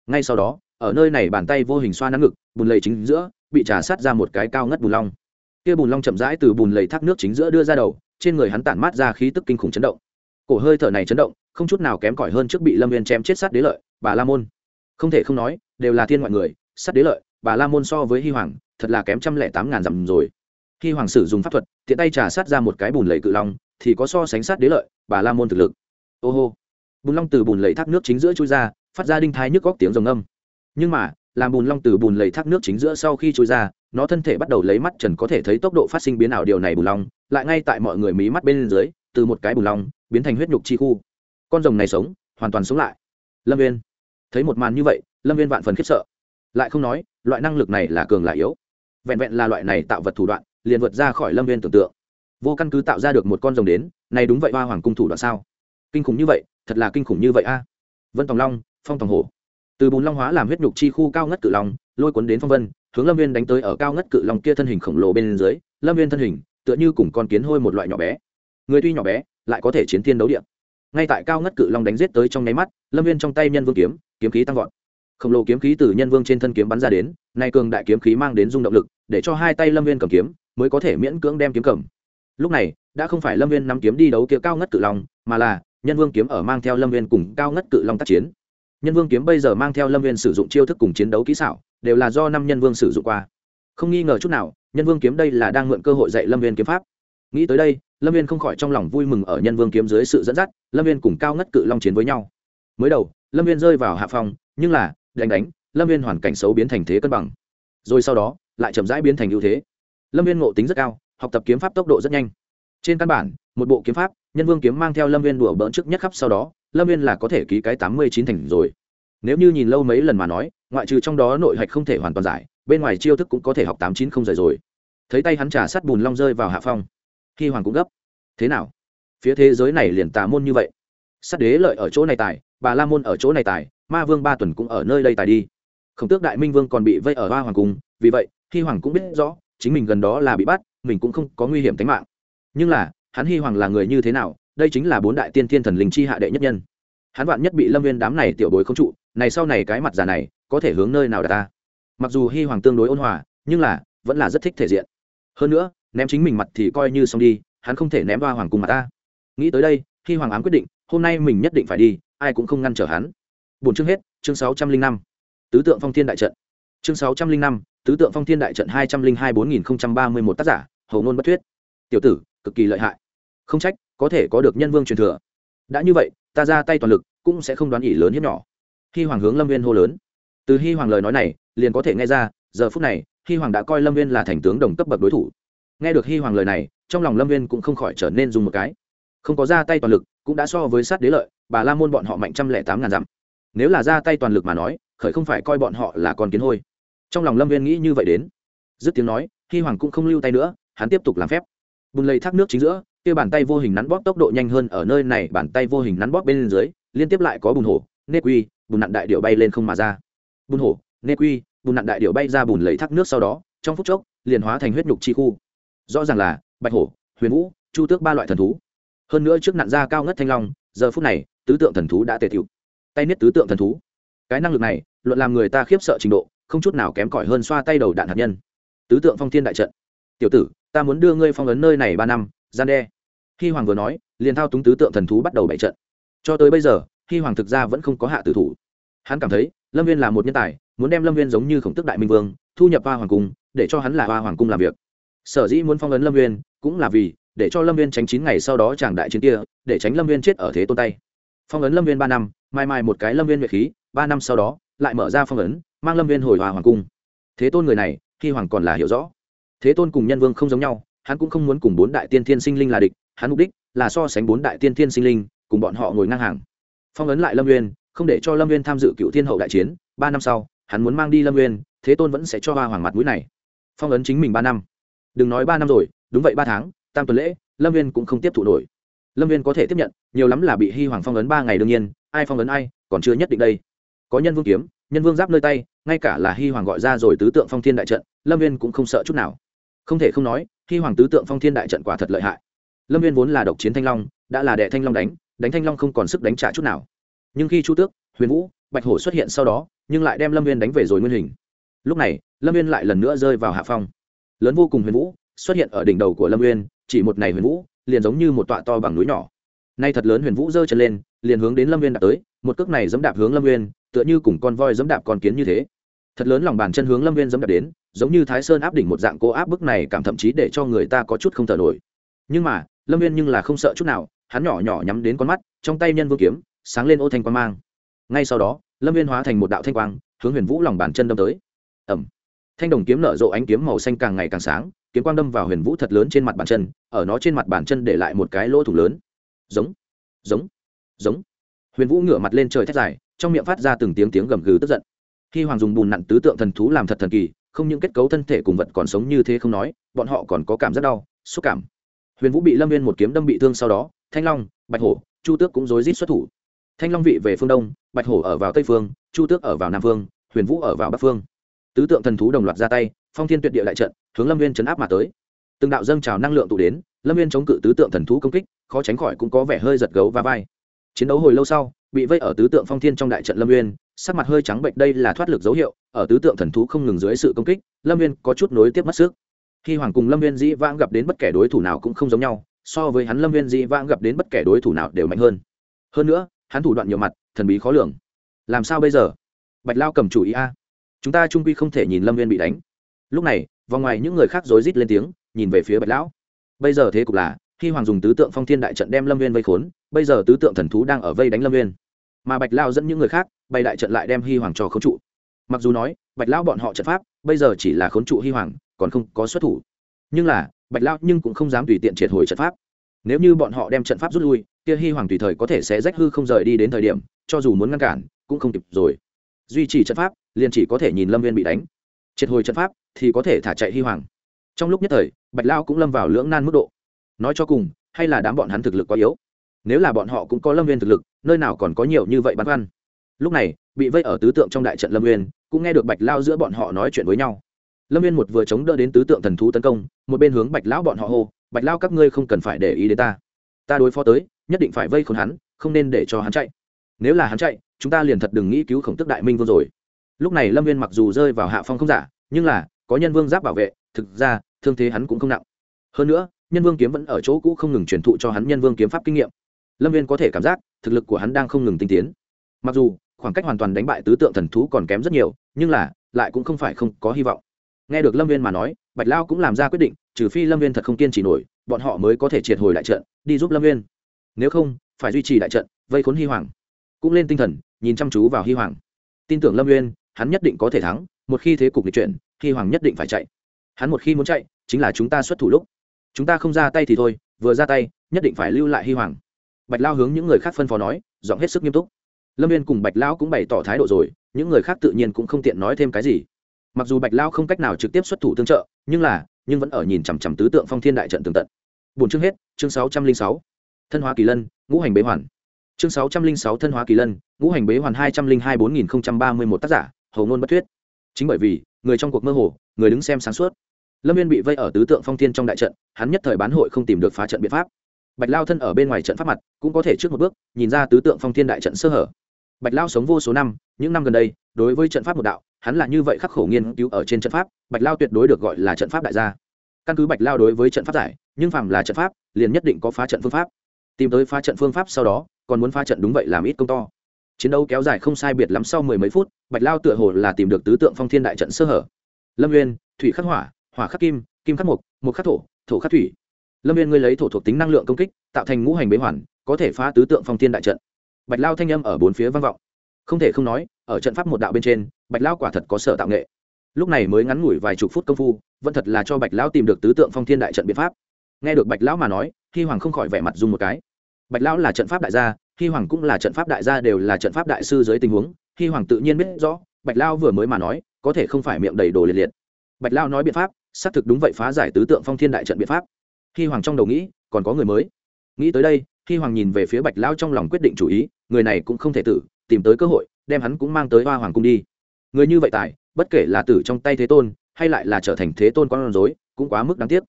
Ngay sau đó, ở nơi này bàn tay vô hình xoa nắn ngực, bùn lầy chính giữa bị trà sát ra một cái cao ngất bùn long. Kia bùn long chậm rãi từ bùn lầy thác nước chính giữa đưa ra đầu, trên người hắn tản mát ra khí tức kinh khủng chấn động. Cổ hơi thở này chấn động, không chút nào kém cỏi hơn trước bị lâm viên chém chết sát đế lợi, bà la môn. Không thể không nói, đều là thiên ngoại người, sát đế lợi, bà la môn so với hy hoàng, thật là kém trăm lẻ tám ngàn dặm rồi. Khi hoàng sử dùng pháp thuật, tiện tay trà sát ra một cái bùn lầy cự long thì có so sánh sát đế lợi, bà la môn thực lực. Ô hô. Bùn long từ bùn lầy thác nước chính giữa chui ra, phát ra đinh thái nhức góc tiếng rồng âm. Nhưng mà, làm bùn long từ bùn lầy thác nước chính giữa sau khi trôi ra, nó thân thể bắt đầu lấy mắt trần có thể thấy tốc độ phát sinh biến ảo điều này bùn long, lại ngay tại mọi người mí mắt bên dưới, từ một cái bùn long, biến thành huyết nhục chi khu. Con rồng này sống, hoàn toàn sống lại. Lâm viên thấy một màn như vậy, lâm viên vạn phần khiếp sợ. Lại không nói, loại năng lực này là cường là yếu. Vẹn vẹn là loại này tạo vật thủ đoạn, liền vượt ra khỏi lâm viên tưởng tượng vô căn cứ tạo ra được một con rồng đến, này đúng vậy, hoa hoàng cung thủ đoạn sao? Kinh khủng như vậy, thật là kinh khủng như vậy a. Vân tòng long, phong tòng hổ. Từ bùn long hóa làm huyết nhục chi khu cao ngất cự long, lôi cuốn đến phong vân, hướng lâm viên đánh tới ở cao ngất cự long kia thân hình khổng lồ bên dưới. Lâm viên thân hình, tựa như cùng con kiến hôi một loại nhỏ bé. Người tuy nhỏ bé, lại có thể chiến thiên đấu điện ngay tại cao ngất cự long đánh giết tới trong nháy mắt, lâm viên trong tay nhân vương kiếm kiếm khí tăng vọt. Khổng lồ kiếm khí từ nhân vương trên thân kiếm bắn ra đến, nay cường đại kiếm khí mang đến dung động lực, để cho hai tay lâm viên cầm kiếm, mới có thể miễn cưỡng đem kiếm cầm lúc này, đã không phải lâm viên nắm kiếm đi đấu kia cao ngất cự long, mà là nhân vương kiếm ở mang theo lâm viên cùng cao ngất cự long tác chiến. Nhân vương kiếm bây giờ mang theo lâm viên sử dụng chiêu thức cùng chiến đấu kỹ xảo, đều là do năm nhân vương sử dụng qua. Không nghi ngờ chút nào, nhân vương kiếm đây là đang mượn cơ hội dạy lâm viên kiếm pháp. Nghĩ tới đây, lâm viên không khỏi trong lòng vui mừng ở nhân vương kiếm dưới sự dẫn dắt, lâm viên cùng cao ngất cự long chiến với nhau. Mới đầu, lâm viên rơi vào hạ phòng nhưng là, đánh đánh, lâm viên hoàn cảnh xấu biến thành thế cân bằng. Rồi sau đó, lại chậm rãi biến thành ưu thế. Lâm viên ngộ tính rất cao học tập kiếm pháp tốc độ rất nhanh. Trên căn bản, một bộ kiếm pháp, nhân vương kiếm mang theo lâm viên đùa bỡn trước nhất khắp sau đó, lâm viên là có thể ký cái tám mươi chín thành rồi. Nếu như nhìn lâu mấy lần mà nói, ngoại trừ trong đó nội hạch không thể hoàn toàn giải, bên ngoài chiêu thức cũng có thể học tám chín không rời rồi. Thấy tay hắn trả sắt bùn long rơi vào hạ phong. Khi hoàng cũng gấp. Thế nào? Phía thế giới này liền tà môn như vậy. Sát đế lợi ở chỗ này tài, bà la môn ở chỗ này tài, ma vương ba tuần cũng ở nơi đây tài đi. Khổng tước đại minh vương còn bị vây ở hoa hoàng cung, vì vậy, khi hoàng cũng biết rõ, chính mình gần đó là bị bắt mình cũng không có nguy hiểm tính mạng. Nhưng là, hắn hy hoàng là người như thế nào, đây chính là bốn đại tiên thiên thần linh chi hạ đệ nhất nhân. Hắn vạn nhất bị lâm viên đám này tiểu bối không trụ, này sau này cái mặt già này, có thể hướng nơi nào đặt ta? Mặc dù hy hoàng tương đối ôn hòa, nhưng là, vẫn là rất thích thể diện. Hơn nữa, ném chính mình mặt thì coi như xong đi, hắn không thể ném Ba hoàng cùng mặt ta. Nghĩ tới đây, hy hoàng ám quyết định, hôm nay mình nhất định phải đi, ai cũng không ngăn trở hắn. Bốn chương hết, chương sáu trăm linh năm. Tứ tượng phong thiên đại trận. Chương sáu trăm linh năm, tứ tượng phong thiên đại trận hai trăm linh hai bốn nghìn ba mươi một tác giả hầu ngôn bất thuyết. Tiểu tử, cực kỳ lợi hại. Không trách, có thể có được nhân vương truyền thừa. Đã như vậy, ta ra tay toàn lực, cũng sẽ không đoán ỉ lớn hiếp nhỏ. Hy hoàng hướng lâm viên hô lớn. Từ hy hoàng lời nói này, liền có thể nghe ra, giờ phút này hy hoàng đã coi lâm viên là thành tướng đồng cấp bậc đối thủ. Nghe được hy hoàng lời này, trong lòng lâm viên cũng không khỏi trở nên dùng một cái. Không có ra tay toàn lực, cũng đã so với sát đế lợi, bà la môn bọn họ mạnh trăm lẻ tám ngàn dặm. Nếu là ra tay toàn lực mà nói, khởi không phải coi bọn họ là con kiến hôi. Trong lòng lâm viên nghĩ như vậy đến. Dứt tiếng nói hy hoàng cũng không lưu tay nữa hắn tiếp tục làm phép. Bùn lầy thác nước chính giữa, kia bàn tay vô hình nắn bóp tốc độ nhanh hơn ở nơi này, bàn tay vô hình nắn bóp bên dưới, liên tiếp lại có bùn hổ nê quy, bùn nặn đại điệu bay lên không mà ra. Bùn hổ nê quy, bùn nặn đại điệu bay ra bùn lầy thác nước sau đó, trong phút chốc, liền hóa thành huyết nhục chi khu. Rõ ràng là, bạch hổ, huyền vũ, chu tước ba loại thần thú. Hơn nữa trước nặn da cao ngất thanh long, giờ phút này, tứ tượng thần thú đã tề thiệu tay niết tứ tượng thần thú. Cái năng lực này, luận làm người ta khiếp sợ trình độ, không chút nào kém cỏi hơn xoa tay đầu đạn hạt nhân. Tứ tượng phong thiên đại trận. Tiểu tử ta muốn đưa ngươi phong ấn nơi này ba năm, gian đe. Khi hoàng vừa nói, liền thao túng tứ tượng thần thú bắt đầu bày trận. Cho tới bây giờ khi hoàng thực ra vẫn không có hạ tử thủ. Hắn cảm thấy, lâm viên là một nhân tài, muốn đem lâm viên giống như khổng tức đại minh vương, thu nhập hoa hoàng cung, để cho hắn là hoa hoàng cung làm việc. Sở dĩ muốn phong ấn lâm viên, cũng là vì, để cho lâm viên tránh chín ngày sau đó chàng đại chiến kia, để tránh lâm viên chết ở thế tôn tay. Phong ấn lâm viên ba năm, mai mai một cái lâm viên nhuệ khí, ba năm sau đó, lại mở ra phong ấn, mang lâm viên hồi hòa hoàng cung. Thế tôn người này khi hoàng còn là hiểu rõ thế tôn cùng nhân vương không giống nhau hắn cũng không muốn cùng bốn đại tiên thiên sinh linh là địch hắn mục đích là so sánh bốn đại tiên thiên sinh linh cùng bọn họ ngồi ngang hàng. Phong ấn lại lâm Nguyên, không để cho lâm Nguyên tham dự cựu thiên hậu đại chiến ba năm sau hắn muốn mang đi lâm Nguyên, thế tôn vẫn sẽ cho hoa hoàng mặt mũi này. Phong ấn chính mình ba năm. Đừng nói ba năm rồi đúng vậy ba tháng tam tuần lễ lâm Nguyên cũng không tiếp thụ nổi. Lâm viên có thể tiếp nhận nhiều lắm là bị hy hoàng phong ấn ba ngày đương nhiên ai phong ấn ai còn chưa nhất định đây. Có nhân vương kiếm nhân vương giáp nơi tay ngay cả là hy hoàng gọi ra rồi tứ tượng phong thiên đại trận lâm viên cũng không sợ chút nào không thể không nói, khi hoàng tứ tượng phong thiên đại trận quả thật lợi hại. Lâm viên vốn là độc chiến thanh long, đã là đệ thanh long đánh đánh thanh long không còn sức đánh trả chút nào. Nhưng khi chu tước, huyền vũ, bạch hổ xuất hiện sau đó, nhưng lại đem lâm viên đánh về rồi nguyên hình. Lúc này, lâm viên lại lần nữa rơi vào hạ phong. Lớn vô cùng huyền vũ, xuất hiện ở đỉnh đầu của lâm viên, chỉ một này huyền vũ, liền giống như một tọa to bằng núi nhỏ. Nay thật lớn huyền vũ giơ chân lên, liền hướng đến lâm viên đạp tới, một cước này dẫm đạp hướng lâm viên, tựa như cùng con voi dẫm đạp con kiến như thế thật lớn lòng bàn chân hướng lâm viên dẫm đạp đến, giống như thái sơn áp đỉnh một dạng cố áp bức này cảm thậm chí để cho người ta có chút không thở nổi. Nhưng mà, lâm viên nhưng là không sợ chút nào, hắn nhỏ nhỏ nhắm đến con mắt, trong tay nhân vương kiếm, sáng lên ô thanh quang mang. Ngay sau đó, lâm viên hóa thành một đạo thanh quang, hướng huyền vũ lòng bàn chân đâm tới. Ẩm thanh đồng kiếm nở rộ ánh kiếm màu xanh càng ngày càng sáng, kiếm quang đâm vào huyền vũ thật lớn trên mặt bàn chân, ở nó trên mặt bàn chân để lại một cái lỗ thủ lớn. Giống. Giống. Giống. Huyền vũ ngửa mặt lên trời thét dài, trong miệng phát ra từng tiếng tiếng gầm gừ tức giận khi hoàng dùng bùn nặn tứ tượng thần thú làm thật thần kỳ, không những kết cấu thân thể cùng vật còn sống như thế không nói, bọn họ còn có cảm rất đau, xúc cảm. Huyền vũ bị lâm viên một kiếm đâm bị thương sau đó, thanh long, bạch hổ, chu tước cũng rối rít xuất thủ. Thanh long vị về phương đông, bạch hổ ở vào tây phương, chu tước ở vào nam phương, huyền vũ ở vào bắc phương. Tứ tượng thần thú đồng loạt ra tay, phong thiên tuyệt địa đại trận, hướng lâm viên chấn áp mà tới. Từng đạo dâng trào năng lượng tụ đến, lâm viên chống cự tứ tượng thần thú công kích, khó tránh khỏi cũng có vẻ hơi giật gấu và vai. Chiến đấu hồi lâu sau, bị vây ở tứ tượng phong thiên trong đại trận lâm uyên sắc mặt hơi trắng bệnh đây là thoát lực dấu hiệu, ở tứ tượng thần thú không ngừng dưới sự công kích, lâm viên có chút nối tiếp mất sức. Khi hoàng cùng lâm viên dĩ vãng gặp đến bất kể đối thủ nào cũng không giống nhau, so với hắn lâm viên dĩ vãng gặp đến bất kể đối thủ nào đều mạnh hơn. Hơn nữa, hắn thủ đoạn nhiều mặt, thần bí khó lường. Làm sao bây giờ? Bạch lao cầm chủ ý a. Chúng ta trung quy không thể nhìn lâm viên bị đánh. Lúc này, vòng ngoài những người khác rối rít lên tiếng, nhìn về phía bạch lão. Bây giờ thế cục là, khi hoàng dùng tứ tượng phong thiên đại trận đem lâm viên vây khốn, bây giờ tứ tượng thần thú đang ở vây đánh lâm viên mà bạch lao dẫn những người khác, bày đại trận lại đem hy hoàng cho khốn trụ. Mặc dù nói, bạch lao bọn họ trận pháp, bây giờ chỉ là khốn trụ hy hoàng, còn không có xuất thủ. Nhưng là, bạch lao nhưng cũng không dám tùy tiện triệt hồi trận pháp. Nếu như bọn họ đem trận pháp rút lui, kia hy hoàng tùy thời có thể sẽ rách hư không rời đi đến thời điểm, cho dù muốn ngăn cản, cũng không kịp rồi. Duy trì trận pháp, liền chỉ có thể nhìn lâm viên bị đánh. Triệt hồi trận pháp, thì có thể thả chạy hy hoàng. Trong lúc nhất thời, bạch lao cũng lâm vào lưỡng nan mức độ. Nói cho cùng, hay là đám bọn hắn thực lực quá yếu. Nếu là bọn họ cũng có lâm viên thực lực nơi nào còn có nhiều như vậy băn khoăn. Lúc này, bị vây ở tứ tượng trong đại trận lâm nguyên cũng nghe được bạch lao giữa bọn họ nói chuyện với nhau. Lâm nguyên một vừa chống đỡ đến tứ tượng thần thú tấn công, một bên hướng bạch lão bọn họ hô, bạch lao các ngươi không cần phải để ý đến ta. Ta đối phó tới, nhất định phải vây khốn hắn, không nên để cho hắn chạy. Nếu là hắn chạy, chúng ta liền thật đừng nghĩ cứu khổng tức đại minh vương rồi. Lúc này lâm viên mặc dù rơi vào hạ phong không giả, nhưng là, có nhân vương giáp bảo vệ, thực ra, thương thế hắn cũng không nặng. Hơn nữa, nhân vương kiếm vẫn ở chỗ cũ không ngừng truyền thụ cho hắn nhân vương kiếm pháp kinh nghiệm lâm viên có thể cảm giác, thực lực của hắn đang không ngừng tinh tiến. Mặc dù, khoảng cách hoàn toàn đánh bại tứ tượng thần thú còn kém rất nhiều, nhưng là, lại cũng không phải không có hy vọng. Nghe được lâm viên mà nói, bạch lao cũng làm ra quyết định, trừ phi lâm viên thật không kiên trì nổi, bọn họ mới có thể triệt hồi đại trận, đi giúp lâm viên. Nếu không, phải duy trì đại trận, vây khốn hy hoàng. Cũng lên tinh thần, nhìn chăm chú vào hy hoàng. Tin tưởng lâm viên, hắn nhất định có thể thắng, một khi thế cục lịch chuyển, hy hoàng nhất định phải chạy. Hắn một khi muốn chạy, chính là chúng ta xuất thủ lúc. Chúng ta không ra tay thì thôi, vừa ra tay, nhất định phải lưu lại hy hoàng bạch lao hướng những người khác phân phó nói, giọng hết sức nghiêm túc. Lâm viên cùng bạch lao cũng bày tỏ thái độ rồi, những người khác tự nhiên cũng không tiện nói thêm cái gì. Mặc dù bạch lao không cách nào trực tiếp xuất thủ tương trợ, nhưng là, nhưng vẫn ở nhìn chằm chằm tứ tượng phong thiên đại trận tường tận. Bốn chương hết, chương sáu trăm linh sáu. Thân hóa kỳ lân, ngũ hành bế hoàn. Chương sáu trăm linh sáu, thân hóa kỳ lân, ngũ hành bế hoàn hai trăm linh hai, bốn nghìn ba mươi một tác giả, hầu ngôn bất thuyết. Chính bởi vì, người trong cuộc mơ hồ, người đứng xem sáng suốt. Lâm viên bị vây ở tứ tượng phong thiên trong đại trận, hắn nhất thời bán hội không tìm được phá trận biện pháp bạch lao thân ở bên ngoài trận pháp mặt, cũng có thể trước một bước, nhìn ra tứ tượng phong thiên đại trận sơ hở. Bạch lao sống vô số năm, những năm gần đây, đối với trận pháp một đạo, hắn là như vậy khắc khổ nghiên cứu ở trên trận pháp, bạch lao tuyệt đối được gọi là trận pháp đại gia. Căn cứ bạch lao đối với trận pháp giải, nhưng phàm là trận pháp, liền nhất định có phá trận phương pháp. Tìm tới phá trận phương pháp sau đó, còn muốn phá trận đúng vậy làm ít công to. Chiến đấu kéo dài không sai biệt lắm sau mười mấy phút, bạch lao tựa hồ là tìm được tứ tượng phong thiên đại trận sơ hở. Lâm nguyên thủy khắc hỏa hỏa khắc kim kim khắc mục mục khắc thổ thổ khắc thủy lâm viên ngươi lấy thổ thuộc tính năng lượng công kích, tạo thành ngũ hành bế hoàn, có thể phá tứ tượng phong thiên đại trận. Bạch lao thanh â m ở bốn phía vang vọng. Không thể không nói, ở trận pháp một đạo bên trên, bạch lao quả thật có sở tạo nghệ. Lúc này mới ngắn ngủi vài chục phút công phu, vẫn thật là cho bạch lão tìm được tứ tượng phong thiên đại trận biện pháp. Nghe được bạch lão mà nói hy hoàng không khỏi vẻ mặt dùng một cái. Bạch lão là trận pháp đại gia hy hoàng cũng là trận pháp đại gia đều là trận pháp đại sư dưới tình huống hy hoàng tự nhiên biết rõ, bạch lao vừa mới mà nói, có thể không phải miệng đầy đồ liệt liệt. Bạch lao nói biện pháp, xác thực đúng vậy phá giải tứ tượng phong thiên đại trận biện pháp. Khi hoàng trong đầu nghĩ, còn có người mới. Nghĩ tới đây khi hoàng nhìn về phía bạch lao trong lòng quyết định chủ ý, người này cũng không thể tử, tìm tới cơ hội, đem hắn cũng mang tới hoa hoàng cung đi. Người như vậy tài bất kể là tử trong tay thế tôn, hay lại là trở thành thế tôn con rối, cũng quá mức đáng tiếc.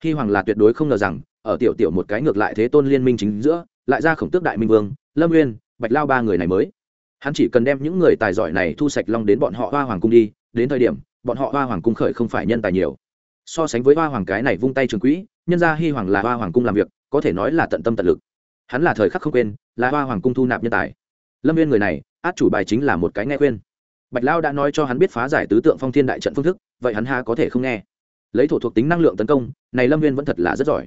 Khi hoàng là tuyệt đối không ngờ rằng, ở tiểu tiểu một cái ngược lại thế tôn liên minh chính giữa, lại ra khổng tước đại minh vương, lâm nguyên bạch lao ba người này mới. Hắn chỉ cần đem những người tài giỏi này thu sạch long đến bọn họ hoa hoàng cung đi, đến thời điểm, bọn họ hoa hoàng cung khởi không phải nhân tài nhiều so sánh với hoa hoàng cái này vung tay trường quỹ, nhân ra hy hoàng là hoa hoàng cung làm việc, có thể nói là tận tâm tận lực. Hắn là thời khắc không quên, là hoa hoàng cung thu nạp nhân tài. Lâm viên người này, át chủ bài chính là một cái nghe khuyên. Bạch lao đã nói cho hắn biết phá giải tứ tượng phong thiên đại trận phương thức, vậy hắn ha có thể không nghe? Lấy thổ thuộc tính năng lượng tấn công, này lâm viên vẫn thật là rất giỏi.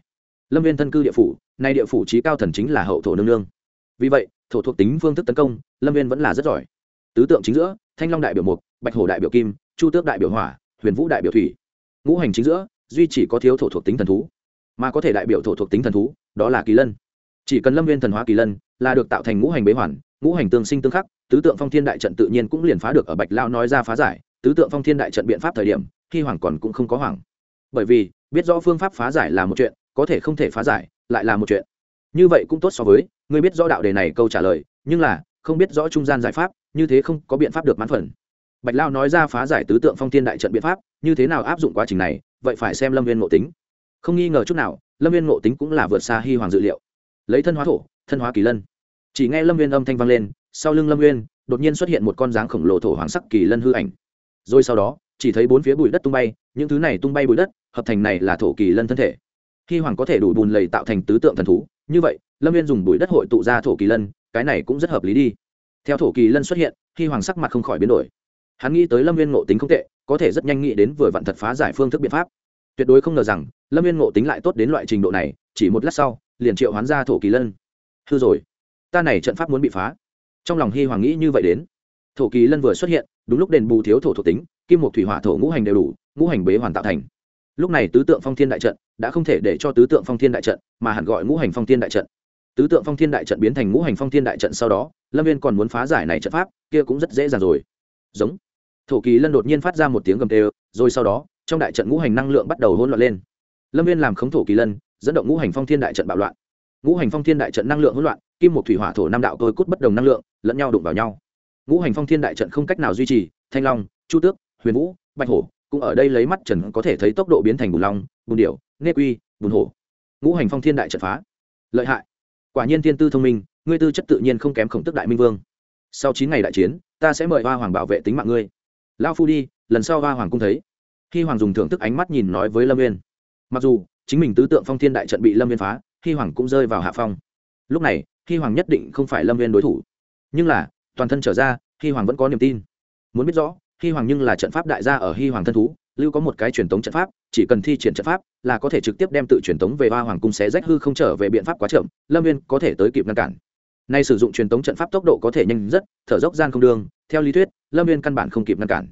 Lâm viên thân cư địa phủ nay địa phủ trí cao thần chính là hậu thổ nương nương. Vì vậy, thổ thuộc tính phương thức tấn công, lâm viên vẫn là rất giỏi. Tứ tượng chính giữa, thanh long đại biểu mục, bạch hổ đại biểu kim, chu tước đại biểu hỏa, huyền vũ đại biểu thủy ngũ hành chính giữa, duy chỉ có thiếu thổ thuộc tính thần thú, mà có thể đại biểu thổ thuộc tính thần thú, đó là kỳ lân. Chỉ cần lâm viên thần hóa kỳ lân là được tạo thành ngũ hành bế hoàn, ngũ hành tương sinh tương khắc, tứ tượng phong thiên đại trận tự nhiên cũng liền phá được ở bạch lao nói ra phá giải, tứ tượng phong thiên đại trận biện pháp thời điểm, khi hoàng còn cũng không có hoàng. Bởi vì, biết rõ phương pháp phá giải là một chuyện, có thể không thể phá giải, lại là một chuyện. Như vậy cũng tốt so với người biết rõ đạo đề này câu trả lời, nhưng là, không biết rõ trung gian giải pháp, như thế không có biện pháp được mãn phần. Bạch lao nói ra phá giải tứ tượng phong thiên đại trận biện pháp như thế nào áp dụng quá trình này, vậy phải xem lâm viên ngộ tính. Không nghi ngờ chút nào, lâm viên ngộ tính cũng là vượt xa hy hoàng dự liệu. Lấy thân hóa thổ, thân hóa kỳ lân. Chỉ nghe lâm viên âm thanh vang lên, sau lưng lâm viên, đột nhiên xuất hiện một con dáng khổng lồ thổ hoàng sắc kỳ lân hư ảnh. Rồi sau đó, chỉ thấy bốn phía bụi đất tung bay, những thứ này tung bay bụi đất, hợp thành này là thổ kỳ lân thân thể. Hy hoàng có thể đủ bùn lầy tạo thành tứ tượng thần thú, như vậy, lâm viên dùng bụi đất hội tụ ra thổ kỳ lân, cái này cũng rất hợp lý đi. Theo thổ kỳ lân xuất hiện hy hoàng sắc mặt không khỏi biến đổi. Hắn nghĩ tới lâm viên ngộ tính không tệ có thể rất nhanh nghĩ đến vừa vặn thật phá giải phương thức biện pháp. Tuyệt đối không ngờ rằng, lâm viên ngộ tính lại tốt đến loại trình độ này, chỉ một lát sau, liền triệu hoán ra thổ kỳ lân. Hư rồi, ta này trận pháp muốn bị phá. Trong lòng hy hoàng nghĩ như vậy đến. Thổ kỳ lân vừa xuất hiện, đúng lúc đền bù thiếu thổ thuộc tính, kim một thủy hỏa thổ ngũ hành đều đủ, ngũ hành bế hoàn tạo thành. Lúc này tứ tượng phong thiên đại trận đã không thể để cho tứ tượng phong thiên đại trận, mà hẳn gọi ngũ hành phong thiên đại trận. Tứ tượng phong thiên đại trận biến thành ngũ hành phong thiên đại trận sau đó, lâm viên còn muốn phá giải này trận pháp, kia cũng rất dễ dàng rồi. Giống thổ kỳ lân đột nhiên phát ra một tiếng gầm tê rồi sau đó, trong đại trận ngũ hành năng lượng bắt đầu hỗn loạn lên. Lâm viên làm khống thổ kỳ lân, dẫn động ngũ hành phong thiên đại trận bạo loạn. Ngũ hành phong thiên đại trận năng lượng hỗn loạn, kim một thủy hỏa thổ năm đạo tôi cút bất đồng năng lượng, lẫn nhau đụng vào nhau. Ngũ hành phong thiên đại trận không cách nào duy trì, thanh long, chu tước, huyền vũ, bạch hổ cũng ở đây lấy mắt trần có thể thấy tốc độ biến thành bùn long bùn điểu nê quy, bùn hổ. Ngũ hành phong thiên đại trận phá. Lợi hại. Quả nhiên thiên tư thông minh, ngươi tư chất tự nhiên không kém khổng tức đại minh vương. Sau chín ngày đại chiến, ta sẽ mời hoa hoàng bảo vệ tính mạng ngươi lao phu đi, lần sau hoa hoàng cung thấy. Khi hoàng dùng thưởng thức ánh mắt nhìn nói với lâm viên mặc dù, chính mình tứ tượng phong thiên đại trận bị lâm viên phá, khi hoàng cũng rơi vào hạ phong. Lúc này, khi hoàng nhất định không phải lâm viên đối thủ. Nhưng là, toàn thân trở ra, khi hoàng vẫn có niềm tin. Muốn biết rõ, khi hoàng nhưng là trận pháp đại gia ở Hi hoàng thân thú, lưu có một cái truyền thống trận pháp, chỉ cần thi triển trận pháp, là có thể trực tiếp đem tự truyền thống về hoa hoàng cung xé rách hư không trở về biện pháp quá chậm, lâm viên có thể tới kịp ngăn cản. Nay sử dụng truyền thống trận pháp tốc độ có thể nhanh rất, thở dốc gian không đường theo lý thuyết, lâm viên căn bản không kịp ngăn cản.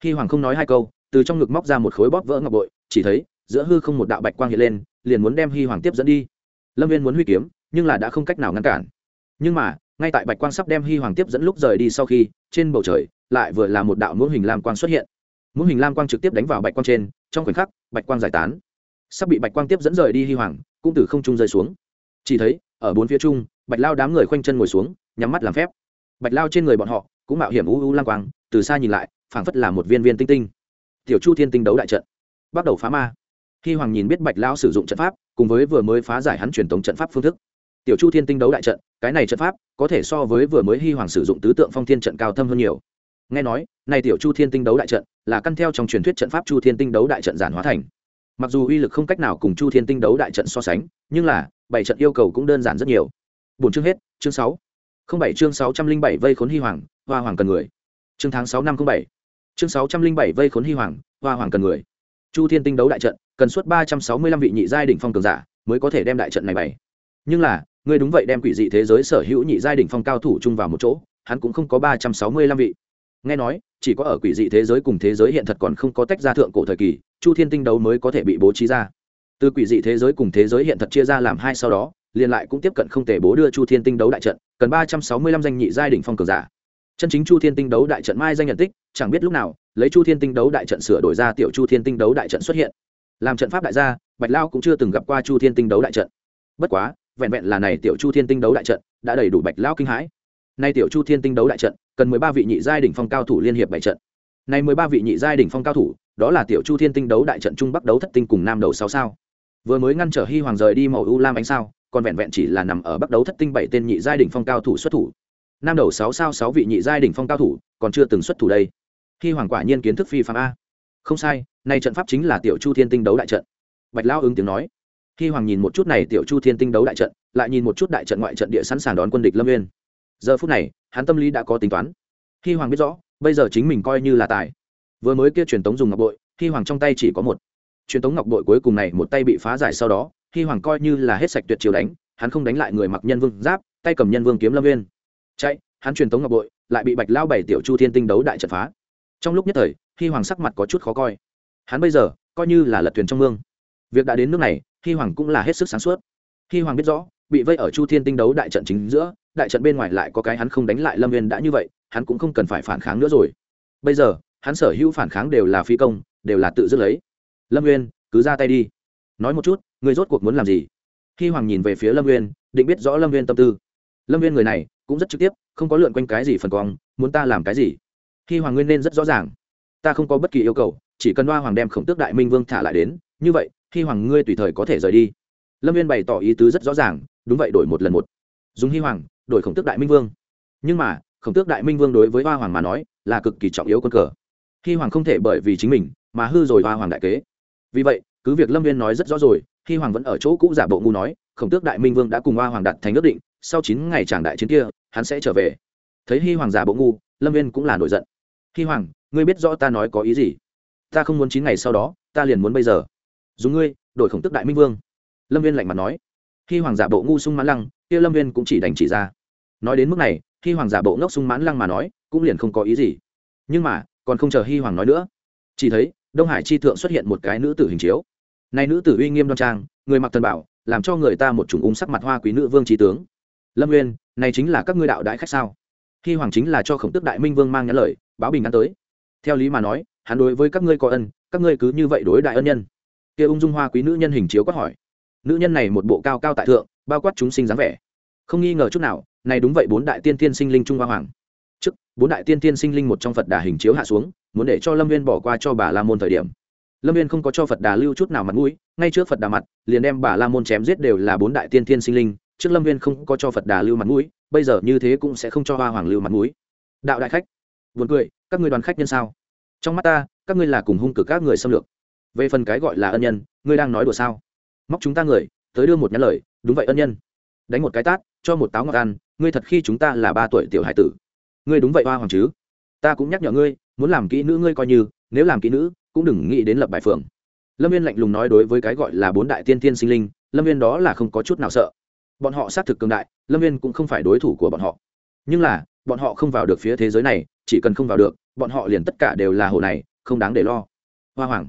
Khi hoàng không nói hai câu, từ trong ngực móc ra một khối bóp vỡ ngọc bội, chỉ thấy, giữa hư không một đạo bạch quang hiện lên, liền muốn đem hy hoàng tiếp dẫn đi. Lâm viên muốn huy kiếm, nhưng là đã không cách nào ngăn cản. Nhưng mà, ngay tại bạch quang sắp đem hy hoàng tiếp dẫn lúc rời đi sau khi, trên bầu trời, lại vừa là một đạo mũi hình lam quang xuất hiện. Mũi hình lam quang trực tiếp đánh vào bạch quang trên, trong khoảnh khắc, bạch quang giải tán. Sắp bị bạch quang tiếp dẫn rời đi hy hoàng, cũng từ không trung rơi xuống. Chỉ thấy, ở bốn phía trung bạch lao đám người khoanh chân ngồi xuống, nhắm mắt làm phép. Bạch lao trên người bọn họ cũng mạo hiểm u u lang quang, từ xa nhìn lại, phảng phất là một viên viên tinh tinh. Tiểu chu thiên tinh đấu đại trận, bắt đầu phá ma. Khi hoàng nhìn biết bạch lão sử dụng trận pháp, cùng với vừa mới phá giải hắn truyền thống trận pháp phương thức. Tiểu chu thiên tinh đấu đại trận, cái này trận pháp, có thể so với vừa mới hy hoàng sử dụng tứ tượng phong thiên trận cao thâm hơn nhiều. Nghe nói, này tiểu chu thiên tinh đấu đại trận, là căn theo trong truyền thuyết trận pháp chu thiên tinh đấu đại trận giản hóa thành. Mặc dù uy lực không cách nào cùng chu thiên tinh đấu đại trận so sánh, nhưng là, bảy trận yêu cầu cũng đơn giản rất nhiều. Bốn chương hết, chương sáu. Không bảy, chương sáu trăm linh bảy vây khốn hy hoàng hoa hoàng cần người. Chương tháng sáu năm không bảy. Chương sáu trăm linh bảy vây khốn hy hoàng, hoa hoàng cần người. Chu thiên tinh đấu đại trận, cần suốt ba trăm sáu mươi lăm vị nhị giai đỉnh phong cường giả mới có thể đem đại trận này bày. Nhưng là, ngươi đúng vậy đem quỷ dị thế giới sở hữu nhị giai đỉnh phong cao thủ chung vào một chỗ, hắn cũng không có ba trăm sáu mươi lăm vị. Nghe nói, chỉ có ở quỷ dị thế giới cùng thế giới hiện thật còn không có tách ra thượng cổ thời kỳ, chu thiên tinh đấu mới có thể bị bố trí ra. Từ quỷ dị thế giới cùng thế giới hiện thật chia ra làm hai sau đó, liền lại cũng tiếp cận không thể bố đưa chu thiên tinh đấu đại trận, cần ba trăm sáu mươi lăm danh nhị giai đ ỉ n h phong cường giả chân chính chu thiên tinh đấu đại trận mai danh nhận tích, chẳng biết lúc nào, lấy chu thiên tinh đấu đại trận sửa đổi ra tiểu chu thiên tinh đấu đại trận xuất hiện. Làm trận pháp đại gia, bạch lao cũng chưa từng gặp qua chu thiên tinh đấu đại trận. Bất quá, vẹn vẹn là này tiểu chu thiên tinh đấu đại trận, đã đầy đủ bạch lao kinh hãi. Nay tiểu chu thiên tinh đấu đại trận, cần mười ba vị nhị giai đỉnh phong cao thủ liên hiệp bảy trận. Nay mười ba vị nhị giai đỉnh phong cao thủ, đó là tiểu chu thiên tinh đấu đại trận trung bắc đấu thất tinh cùng nam đầu sáu sao. Vừa mới ngăn trở hy hoàng rời đi màu u lam ánh sao, còn vẹn vẹn chỉ là nằm ở bắc đấu thất tinh bảy tên nhị giai đỉnh phong cao thủ xuất thủ nam đầu sáu sao sáu vị nhị giai đỉnh phong cao thủ, còn chưa từng xuất thủ đây. Khi hoàng quả nhiên kiến thức phi phạm a. Không sai, nay trận pháp chính là tiểu chu thiên tinh đấu đại trận. Bạch lao ứng tiếng nói. Khi hoàng nhìn một chút này tiểu chu thiên tinh đấu đại trận, lại nhìn một chút đại trận ngoại trận địa sẵn sàng đón quân địch lâm nguyên giờ phút này, hắn tâm lý đã có tính toán. Khi hoàng biết rõ, bây giờ chính mình coi như là tài. Vừa mới kia truyền tống dùng ngọc bội, khi hoàng trong tay chỉ có một. Truyền tống ngọc bội cuối cùng này một tay bị phá giải sau đó, khi hoàng coi như là hết sạch tuyệt chiều đánh, hắn không đánh lại người mặc nhân vương giáp, tay cầm nhân vương kiếm lâm viên chạy, hắn truyền tống ngọc bội, lại bị bạch lao bảy tiểu chu thiên tinh đấu đại trận phá. Trong lúc nhất thời hy hoàng sắc mặt có chút khó coi. Hắn bây giờ, coi như là lật thuyền trong mương. Việc đã đến nước này hy hoàng cũng là hết sức sáng suốt. Hy hoàng biết rõ, bị vây ở chu thiên tinh đấu đại trận chính giữa, đại trận bên ngoài lại có cái hắn không đánh lại lâm viên đã như vậy, hắn cũng không cần phải phản kháng nữa rồi. Bây giờ, hắn sở hữu phản kháng đều là phi công, đều là tự dứt lấy. Lâm uyên, cứ ra tay đi. Nói một chút người rốt cuộc muốn làm gì? Khi hoàng nhìn về phía lâm uyên, định biết rõ lâm uyên tâm tư lâm viên người này cũng rất trực tiếp, không có lượn quanh cái gì phần cong, muốn ta làm cái gì? Khi hoàng nguyên nên rất rõ ràng. Ta không có bất kỳ yêu cầu, chỉ cần đoa hoàng đem khổng tước đại minh vương thả lại đến, như vậy, khi hoàng ngươi tùy thời có thể rời đi. Lâm viên bày tỏ ý tứ rất rõ ràng, đúng vậy, đổi một lần một. Dùng hy hoàng, đổi khổng tước đại minh vương. Nhưng mà, khổng tước đại minh vương đối với hoa hoàng mà nói, là cực kỳ trọng yếu quân cờ. Hy hoàng không thể bởi vì chính mình mà hư rồi hoa hoàng đại kế. Vì vậy, cứ việc lâm viên nói rất rõ rồi hy hoàng vẫn ở chỗ cũ giả bộ ngu nói, khổng tước đại minh vương đã cùng hoa hoàng đặt thành ước định sau chín ngày tràng đại chiến kia, hắn sẽ trở về. Thấy hi hoàng giả bộ ngu, lâm viên cũng là nổi giận. Hi hoàng, ngươi biết rõ ta nói có ý gì? Ta không muốn chín ngày sau đó, ta liền muốn bây giờ. Dùng ngươi, đổi khổng tức đại minh vương. Lâm viên lạnh mặt nói. Hi hoàng giả bộ ngu sung mãn lăng, kia lâm viên cũng chỉ đành chỉ ra. Nói đến mức này, hi hoàng giả bộ ngốc sung mãn lăng mà nói, cũng liền không có ý gì. Nhưng mà, còn không chờ hi hoàng nói nữa. Chỉ thấy, đông hải chi thượng xuất hiện một cái nữ tử hình chiếu. Này nữ tử uy nghiêm đoan trang, người mặc thần bảo, làm cho người ta một chủng ung sắc mặt hoa quý nữ vương trí tướng lâm nguyên này chính là các ngươi đạo đại khách sao? Hy hoàng chính là cho khổng tước đại minh vương mang nhắn lời, báo bình ngắn tới. Theo lý mà nói, hắn đối với các ngươi có ân, các ngươi cứ như vậy đối đại ân nhân. Kia ung dung hoa quý nữ nhân hình chiếu quát hỏi. Nữ nhân này một bộ cao cao tại thượng, bao quát chúng sinh dáng vẻ. Không nghi ngờ chút nào, này đúng vậy bốn đại tiên tiên sinh linh trung hoa hoàng. Trước, bốn đại tiên tiên sinh linh một trong phật đà hình chiếu hạ xuống, muốn để cho lâm viên bỏ qua cho bà la môn thời điểm. Lâm viên không có cho phật đà lưu chút nào mặt mũi, ngay trước phật đà mặt, liền đem bà la môn chém giết đều là bốn đại tiên tiên sinh linh trước lâm viên không có cho phật đà lưu mặt mũi, bây giờ như thế cũng sẽ không cho hoa hoàng lưu mặt mũi. đạo đại khách, buồn cười, các ngươi đoàn khách nhân sao? trong mắt ta, các ngươi là cùng hung cực các người xâm lược. về phần cái gọi là ân nhân, ngươi đang nói đùa sao? móc chúng ta người, tới đưa một nhắn lời, đúng vậy ân nhân. đánh một cái tát, cho một táo ngọc ăn, ngươi thật khi chúng ta là ba tuổi tiểu hải tử. ngươi đúng vậy hoa hoàng chứ? ta cũng nhắc nhở ngươi, muốn làm kỹ nữ ngươi coi như, nếu làm kỹ nữ, cũng đừng nghĩ đến lập bài phường. lâm viên lạnh lùng nói đối với cái gọi là bốn đại tiên tiên sinh linh, lâm viên đó là không có chút nào sợ bọn họ xác thực cường đại, lâm viên cũng không phải đối thủ của bọn họ. Nhưng là, bọn họ không vào được phía thế giới này, chỉ cần không vào được, bọn họ liền tất cả đều là hồ này, không đáng để lo. Hoa hoàng.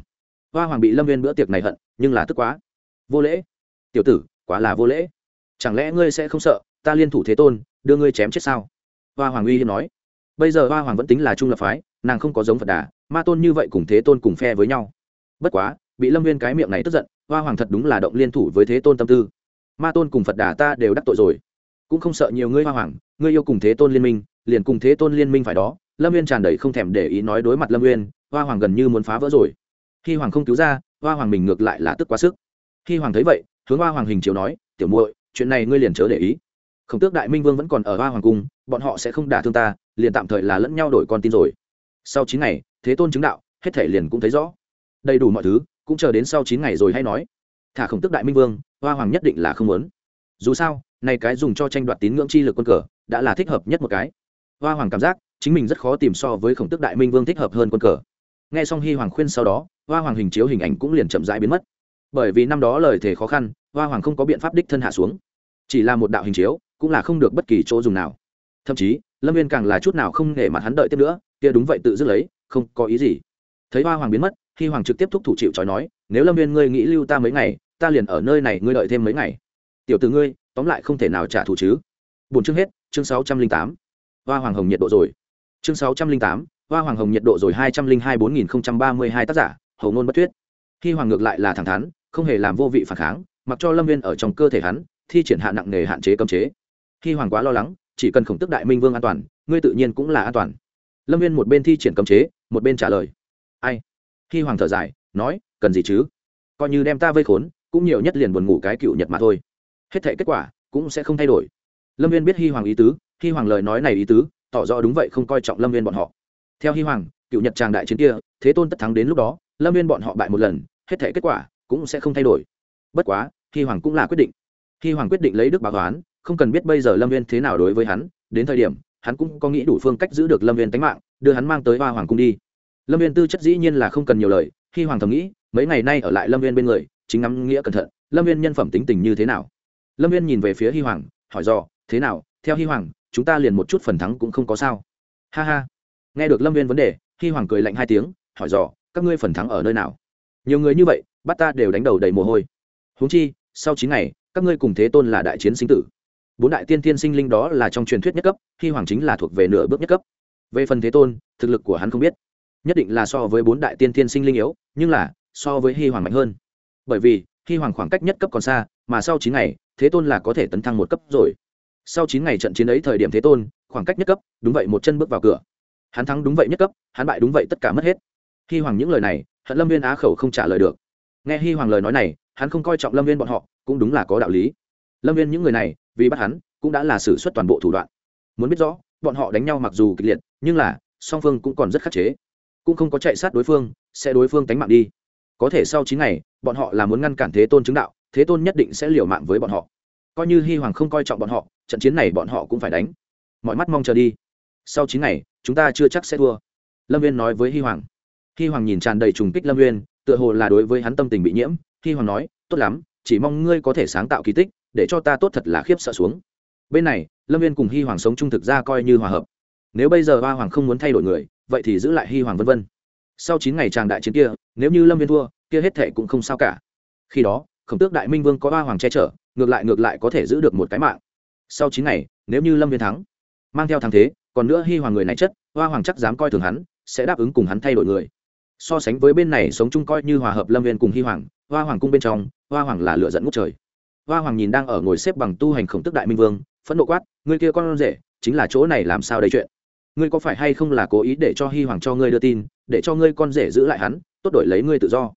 Hoa hoàng bị lâm viên bữa tiệc này hận, nhưng là tức quá. Vô lễ. Tiểu tử, quá là vô lễ. Chẳng lẽ ngươi sẽ không sợ, ta liên thủ thế tôn, đưa ngươi chém chết sao? Hoa hoàng uy hiếm nói. Bây giờ hoa hoàng vẫn tính là trung lập phái, nàng không có giống phật đà, ma tôn như vậy cùng thế tôn cùng phe với nhau. Bất quá, bị lâm viên cái miệng này tức giận, hoa hoàng thật đúng là động liên thủ với thế tôn tâm tư ma tôn cùng phật đà ta đều đắc tội rồi cũng không sợ nhiều ngươi hoa hoàng ngươi yêu cùng thế tôn liên minh liền cùng thế tôn liên minh phải đó lâm viên tràn đầy không thèm để ý nói đối mặt lâm viên hoa hoàng gần như muốn phá vỡ rồi khi hoàng không cứu ra hoa hoàng mình ngược lại là tức quá sức khi hoàng thấy vậy hướng hoa hoàng hình chiếu nói tiểu muội chuyện này ngươi liền chớ để ý khổng tước đại minh vương vẫn còn ở hoa hoàng cung bọn họ sẽ không đả thương ta liền tạm thời là lẫn nhau đổi con tin rồi sau chín ngày thế tôn chứng đạo hết thể liền cũng thấy rõ đầy đủ mọi thứ cũng chờ đến sau chín ngày rồi hay nói thả khổng tước đại minh vương hoa hoàng nhất định là không muốn. Dù sao nay cái dùng cho tranh đoạt tín ngưỡng chi lực quân cờ, đã là thích hợp nhất một cái. Hoa hoàng cảm giác, chính mình rất khó tìm so với khổng tước đại minh vương thích hợp hơn quân cờ. Nghe xong hy hoàng khuyên sau đó, hoa hoàng hình chiếu hình ảnh cũng liền chậm rãi biến mất. Bởi vì năm đó lời thề khó khăn, hoa hoàng không có biện pháp đích thân hạ xuống. Chỉ là một đạo hình chiếu, cũng là không được bất kỳ chỗ dùng nào. Thậm chí, lâm viên càng là chút nào không để mặt hắn đợi tiếp nữa, kia đúng vậy tự dứt lấy, không có ý gì. Thấy hoa hoàng biến mất khi hoàng trực tiếp thúc thủ chịu trói nói, nếu lâm viên ngươi nghĩ lưu ta mấy ngày ta liền ở nơi này ngươi đợi thêm mấy ngày. Tiểu từ ngươi, tóm lại không thể nào trả thù chứ. Bốn chương hết, chương sáu trăm linh tám. Hoa hoàng hồng nhiệt độ rồi. Chương sáu trăm linh tám, hoa hoàng hồng nhiệt độ rồi hai trăm linh hai bốn nghìn ba mươi hai tác giả, hầu ngôn bất thuyết khi hoàng ngược lại là thẳng thắn, không hề làm vô vị phản kháng, mặc cho lâm viên ở trong cơ thể hắn, thi triển hạ nặng nề hạn chế cấm chế. Khi hoàng quá lo lắng, chỉ cần khổng tức đại minh vương an toàn, ngươi tự nhiên cũng là an toàn. Lâm viên một bên thi triển cấm chế, một bên trả lời. Ai? Khi hoàng thở dài, nói, cần gì chứ? Coi như đem ta vây khốn cũng nhiều nhất liền buồn ngủ cái cựu nhật mà thôi. Hết thể kết quả cũng sẽ không thay đổi. Lâm viên biết hy hoàng ý tứ hy hoàng lời nói này ý tứ, tỏ rõ đúng vậy không coi trọng lâm viên bọn họ. Theo hy hoàng, cựu nhật tràng đại chiến kia, thế tôn tất thắng đến lúc đó, lâm viên bọn họ bại một lần, hết thể kết quả cũng sẽ không thay đổi. Bất quá hy hoàng cũng là quyết định. Hy hoàng quyết định lấy đức báo toán không cần biết bây giờ lâm viên thế nào đối với hắn, đến thời điểm, hắn cũng có nghĩ đủ phương cách giữ được lâm viên tánh mạng, đưa hắn mang tới hoa hoàng cung đi. Lâm viên tư chất dĩ nhiên là không cần nhiều lời hy hoàng thầm nghĩ, mấy ngày nay ở lại lâm viên bên người chính ngắm nghĩa cẩn thận, lâm viên nhân phẩm tính tình như thế nào? Lâm viên nhìn về phía hy hoàng, hỏi dò, thế nào? Theo hy hoàng, chúng ta liền một chút phần thắng cũng không có sao? Ha ha. Nghe được lâm viên vấn đề hy hoàng cười lạnh hai tiếng, hỏi dò, các ngươi phần thắng ở nơi nào? Nhiều người như vậy, bắt ta đều đánh đầu đầy mồ hôi. Huống chi, sau chín ngày, các ngươi cùng thế tôn là đại chiến sinh tử. Bốn đại tiên tiên sinh linh đó là trong truyền thuyết nhất cấp hy hoàng chính là thuộc về nửa bước nhất cấp. Về phần thế tôn, thực lực của hắn không biết. Nhất định là so với bốn đại tiên tiên sinh linh yếu, nhưng là, so với hy hoàng mạnh hơn bởi vì, khi hoàng khoảng cách nhất cấp còn xa, mà sau chín ngày, thế tôn là có thể tấn thăng một cấp rồi. Sau chín ngày trận chiến ấy thời điểm thế tôn, khoảng cách nhất cấp, đúng vậy một chân bước vào cửa. Hắn thắng đúng vậy nhất cấp, hắn bại đúng vậy tất cả mất hết. Khi hoàng những lời này, hận lâm viên á khẩu không trả lời được. Nghe hy hoàng lời nói này, hắn không coi trọng lâm viên bọn họ, cũng đúng là có đạo lý. Lâm viên những người này, vì bắt hắn, cũng đã là xử suất toàn bộ thủ đoạn. Muốn biết rõ, bọn họ đánh nhau mặc dù kịch liệt, nhưng là, song phương cũng còn rất khắc chế. Cũng không có chạy sát đối phương, sẽ đối phương tánh mạng đi có thể sau chín ngày, bọn họ là muốn ngăn cản thế tôn chứng đạo, thế tôn nhất định sẽ liều mạng với bọn họ. Coi như hy hoàng không coi trọng bọn họ, trận chiến này bọn họ cũng phải đánh. Mọi mắt mong chờ đi. Sau chín ngày, chúng ta chưa chắc sẽ thua. Lâm viên nói với hy hoàng. Hy hoàng nhìn tràn đầy trùng kích lâm viên tựa hồ là đối với hắn tâm tình bị nhiễm. Hy hoàng nói, tốt lắm, chỉ mong ngươi có thể sáng tạo kỳ tích, để cho ta tốt thật là khiếp sợ xuống. Bên này, lâm viên cùng hy hoàng sống trung thực ra coi như hòa hợp. Nếu bây giờ hoa hoàng không muốn thay đổi người, vậy thì giữ lại hy hoàng vân vân. Sau chín ngày tràng đại chiến kia nếu như lâm viên thua, kia hết thệ cũng không sao cả. Khi đó, khổng tước đại minh vương có Ba hoàng che chở, ngược lại ngược lại có thể giữ được một cái mạng. Sau chín ngày, nếu như lâm viên thắng, mang theo thắng thế, còn nữa hy hoàng người này chất hoa hoàng chắc dám coi thường hắn, sẽ đáp ứng cùng hắn thay đổi người. So sánh với bên này sống chung coi như hòa hợp lâm viên cùng hy hoàng hoa hoàng cung bên trong hoa hoàng là lựa dẫn ngút trời. Hoa hoàng nhìn đang ở ngồi xếp bằng tu hành khổng tức đại minh vương, phẫn nộ quát người kia con rể, chính là chỗ này làm sao đầy chuyện? Ngươi có phải hay không là cố ý để cho hy hoàng cho ngươi đưa tin, để cho ngươi con rể giữ lại hắn tốt đổi lấy ngươi tự do.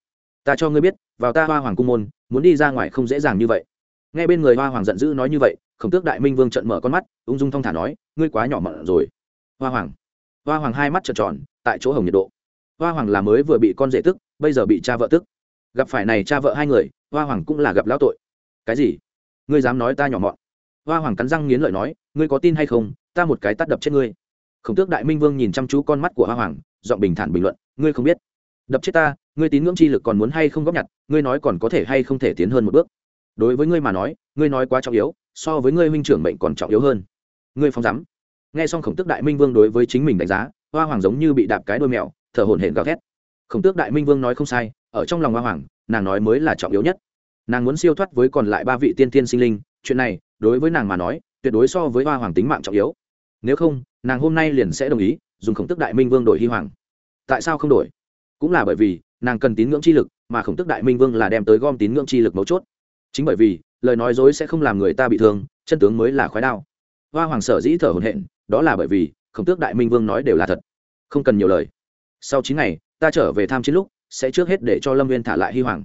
Ta cho ngươi biết, vào ta hoa hoàng cung môn, muốn đi ra ngoài không dễ dàng như vậy. Nghe bên người hoa hoàng giận dữ nói như vậy, khổng tước đại minh vương trận mở con mắt, ung dung thong thả nói, ngươi quá nhỏ mọn rồi. Hoa hoàng. Hoa hoàng hai mắt trợn tròn, tại chỗ hồng nhiệt độ. Hoa hoàng là mới vừa bị con rể tức, bây giờ bị cha vợ tức. Gặp phải này cha vợ hai người, hoa hoàng cũng là gặp lão tội. Cái gì? Ngươi dám nói ta nhỏ mọn? Hoa hoàng cắn răng nghiến lợi nói, ngươi có tin hay không? Ta một cái tắt đập chết ngươi. Khổng tước đại minh vương nhìn chăm chú con mắt của hoa hoàng, giọng bình thản bình luận, ngươi không biết đập chết ta, ngươi tín ngưỡng chi lực còn muốn hay không góp nhặt, ngươi nói còn có thể hay không thể tiến hơn một bước. Đối với ngươi mà nói, ngươi nói quá trọng yếu, so với ngươi huynh trưởng mệnh còn trọng yếu hơn. Ngươi phong dám nghe xong khổng tước đại minh vương đối với chính mình đánh giá, hoa hoàng giống như bị đạp cái đôi mèo, thở hổn hển gào thét. Khổng tước đại minh vương nói không sai, ở trong lòng hoa hoàng, nàng nói mới là trọng yếu nhất. Nàng muốn siêu thoát với còn lại ba vị tiên tiên sinh linh, chuyện này, đối với nàng mà nói, tuyệt đối so với hoa hoàng tính mạng trọng yếu. Nếu không, nàng hôm nay liền sẽ đồng ý, dùng khổng tức đại minh vương đổi hy hoàng. Tại sao không đổi? Cũng là bởi vì, nàng cần tín ngưỡng chi lực, mà khổng tức đại minh vương là đem tới gom tín ngưỡng chi lực mấu chốt. Chính bởi vì, lời nói dối sẽ không làm người ta bị thương, chân tướng mới là khói đao. Hoa hoàng sở dĩ thở hồn hện đó là bởi vì, khổng tước đại minh vương nói đều là thật. Không cần nhiều lời. Sau chín ngày, ta trở về tham chiến lúc, sẽ trước hết để cho lâm viên thả lại hy hoàng.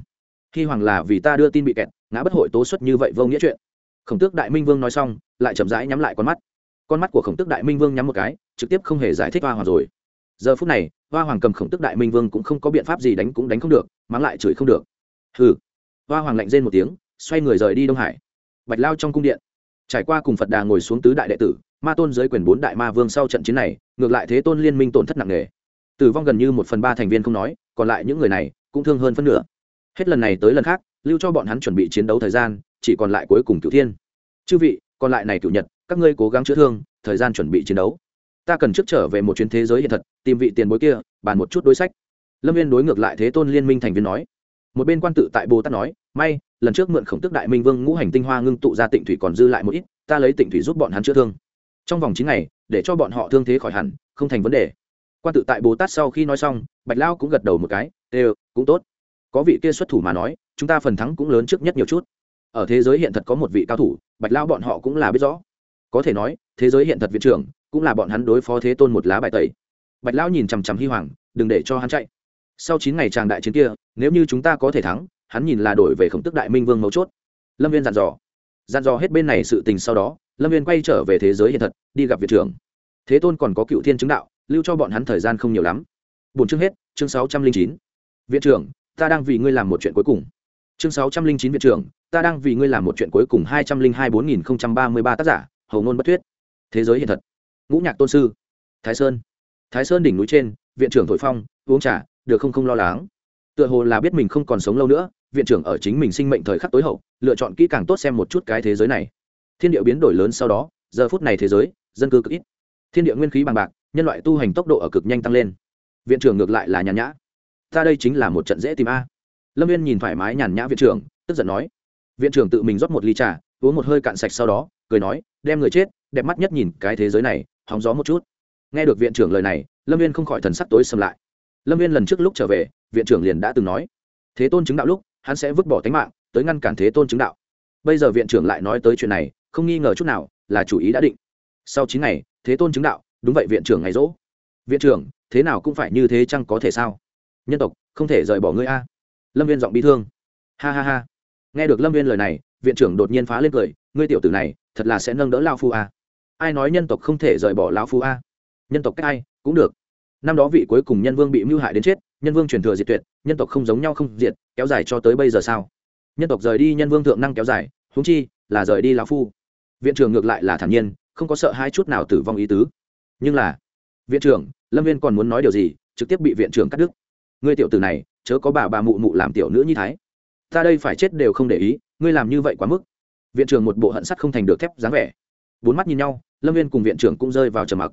Hy hoàng là vì ta đưa tin bị kẹt, ngã bất hội tố xuất như vậy vô nghĩa chuyện. Khổng tước đại minh vương nói xong, lại chậm rãi nhắm lại con mắt. Con mắt của khổng tước đại minh vương nhắm một cái, trực tiếp không hề giải thích hoa hoàng rồi giờ phút này, hoa hoàng cầm khổng tước đại minh vương cũng không có biện pháp gì đánh cũng đánh không được, mắng lại chửi không được. Hừ. Hoa hoàng lạnh rên một tiếng, xoay người rời đi đông hải. Bạch lao trong cung điện. Trải qua cùng phật đà ngồi xuống tứ đại đệ tử, ma tôn giới quyền bốn đại ma vương sau trận chiến này, ngược lại thế tôn liên minh tổn thất nặng nề. Tử vong gần như một phần ba thành viên không nói, còn lại những người này cũng thương hơn phân nửa. Hết lần này tới lần khác, lưu cho bọn hắn chuẩn bị chiến đấu thời gian, chỉ còn lại cuối cùng cửu thiên. Chư vị, còn lại này cửu nhật, các ngươi cố gắng chữa thương, thời gian chuẩn bị chiến đấu ta cần trước trở về một chuyến thế giới hiện thật, tìm vị tiền bối kia, bàn một chút đối sách. Lâm viên đối ngược lại thế tôn liên minh thành viên nói. Một bên quan tự tại bồ tát nói, may, lần trước mượn khổng tức đại minh vương ngũ hành tinh hoa ngưng tụ ra tịnh thủy còn dư lại một ít, ta lấy tịnh thủy giúp bọn hắn chữa thương. Trong vòng chín ngày, để cho bọn họ thương thế khỏi hẳn, không thành vấn đề. Quan tự tại bồ tát sau khi nói xong, bạch lao cũng gật đầu một cái, đều, cũng tốt. Có vị kia xuất thủ mà nói, chúng ta phần thắng cũng lớn trước nhất nhiều chút. Ở thế giới hiện thật có một vị cao thủ, bạch lao bọn họ cũng là biết rõ. Có thể nói, thế giới hiện thật viện trưởng cũng là bọn hắn đối phó thế tôn một lá bài tẩy. Bạch lão nhìn chằm chằm hy hoàng, đừng để cho hắn chạy. Sau chín ngày tràng đại chiến kia, nếu như chúng ta có thể thắng, hắn nhìn là đổi về khổng tức đại minh vương mấu chốt. Lâm viên dặn dò. Dặn dò hết bên này sự tình sau đó, lâm viên quay trở về thế giới hiện thật, đi gặp viện trưởng. Thế tôn còn có cựu thiên chứng đạo, lưu cho bọn hắn thời gian không nhiều lắm. Bốn chương hết, chương sáu trăm linh chín. Viện trưởng, ta đang vì ngươi làm một chuyện cuối cùng. Chương sáu trăm linh chín viện trưởng, ta đang vì ngươi làm một chuyện cuối cùng hai trăm linh hai bốn nghìn ba mươi ba tác giả, hầu ngôn bất thuyết. Thế giới hiện thật ngũ nhạc tôn sư. Thái sơn. Thái sơn đỉnh núi trên, viện trưởng thổi phong, uống trà, được không không lo lắng. Tựa hồ là biết mình không còn sống lâu nữa, viện trưởng ở chính mình sinh mệnh thời khắc tối hậu, lựa chọn kỹ càng tốt xem một chút cái thế giới này. Thiên địa biến đổi lớn sau đó, giờ phút này thế giới, dân cư cực ít. Thiên địa nguyên khí bằng bạc, nhân loại tu hành tốc độ ở cực nhanh tăng lên. Viện trưởng ngược lại là nhàn nhã. Ta đây chính là một trận dễ tìm a. Lâm viên nhìn thoải mái nhàn nhã viện trưởng, tức giận nói. Viện trưởng tự mình rót một ly trà, uống một hơi cạn sạch sau đó, cười nói, đem người chết, đẹp mắt nhất nhìn cái thế giới này hóng gió một chút. Nghe được viện trưởng lời này, lâm viên không khỏi thần sắc tối xâm lại. Lâm viên lần trước lúc trở về, viện trưởng liền đã từng nói, thế tôn chứng đạo lúc, hắn sẽ vứt bỏ tánh mạng, tới ngăn cản thế tôn chứng đạo. Bây giờ viện trưởng lại nói tới chuyện này, không nghi ngờ chút nào là chủ ý đã định. Sau chín ngày, thế tôn chứng đạo, đúng vậy viện trưởng ngày rỗ. Viện trưởng, thế nào cũng phải như thế chăng có thể sao? Nhân tộc, không thể rời bỏ ngươi a. Lâm viên giọng bi thương. Ha ha ha. Nghe được lâm viên lời này, viện trưởng đột nhiên phá lên cười, ngươi tiểu tử này, thật là sẽ nâng đỡ lao phu a ai nói nhân tộc không thể rời bỏ lão phu a? Nhân tộc cách ai, cũng được. Năm đó vị cuối cùng nhân vương bị mưu hại đến chết, nhân vương truyền thừa diệt tuyệt, nhân tộc không giống nhau không diệt, kéo dài cho tới bây giờ sao? Nhân tộc rời đi, nhân vương thượng năng kéo dài húng chi là rời đi lão phu. Viện trưởng ngược lại là thản nhiên, không có sợ hai chút nào tử vong ý tứ. Nhưng là, viện trưởng, lâm viên còn muốn nói điều gì, trực tiếp bị viện trưởng cắt đứt. Ngươi tiểu tử này, chớ có bà bà mụ mụ làm tiểu nữ như thái. Ta đây phải chết đều không để ý, ngươi làm như vậy quá mức. Viện trưởng một bộ hận sắt không thành được thép dáng vẻ. Bốn mắt nhìn nhau lâm viên cùng viện trưởng cũng rơi vào trầm mặc.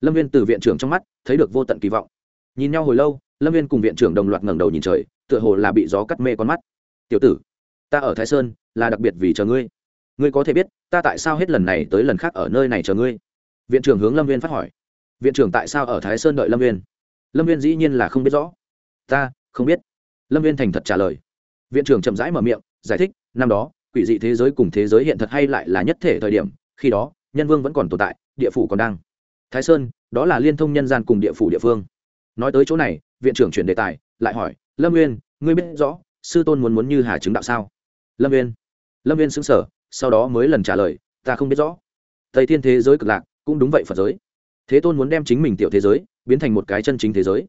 Lâm viên từ viện trưởng trong mắt thấy được vô tận kỳ vọng. Nhìn nhau hồi lâu, lâm viên cùng viện trưởng đồng loạt ngẩng đầu nhìn trời, tựa hồ là bị gió cắt mê con mắt. Tiểu tử, ta ở thái sơn, là đặc biệt vì chờ ngươi. Ngươi có thể biết, ta tại sao hết lần này tới lần khác ở nơi này chờ ngươi? Viện trưởng hướng lâm viên phát hỏi. Viện trưởng tại sao ở thái sơn đợi lâm viên lâm viên dĩ nhiên là không biết rõ. Ta không biết. Lâm viên thành thật trả lời. Viện trưởng chậm rãi mở miệng, giải thích, năm đó, quỷ dị thế giới cùng thế giới hiện thật hay lại là nhất thể thời điểm, khi đó nhân vương vẫn còn tồn tại địa phủ còn đang. Thái sơn đó là liên thông nhân gian cùng địa phủ địa phương. Nói tới chỗ này viện trưởng chuyển đề tài lại hỏi lâm nguyên ngươi biết rõ sư tôn muốn muốn như hà chứng đạo sao? Lâm Nguyên, lâm Nguyên xứng sở sau đó mới lần trả lời ta không biết rõ. Tây thiên thế giới cực lạc cũng đúng vậy phật giới. Thế tôn muốn đem chính mình tiểu thế giới biến thành một cái chân chính thế giới.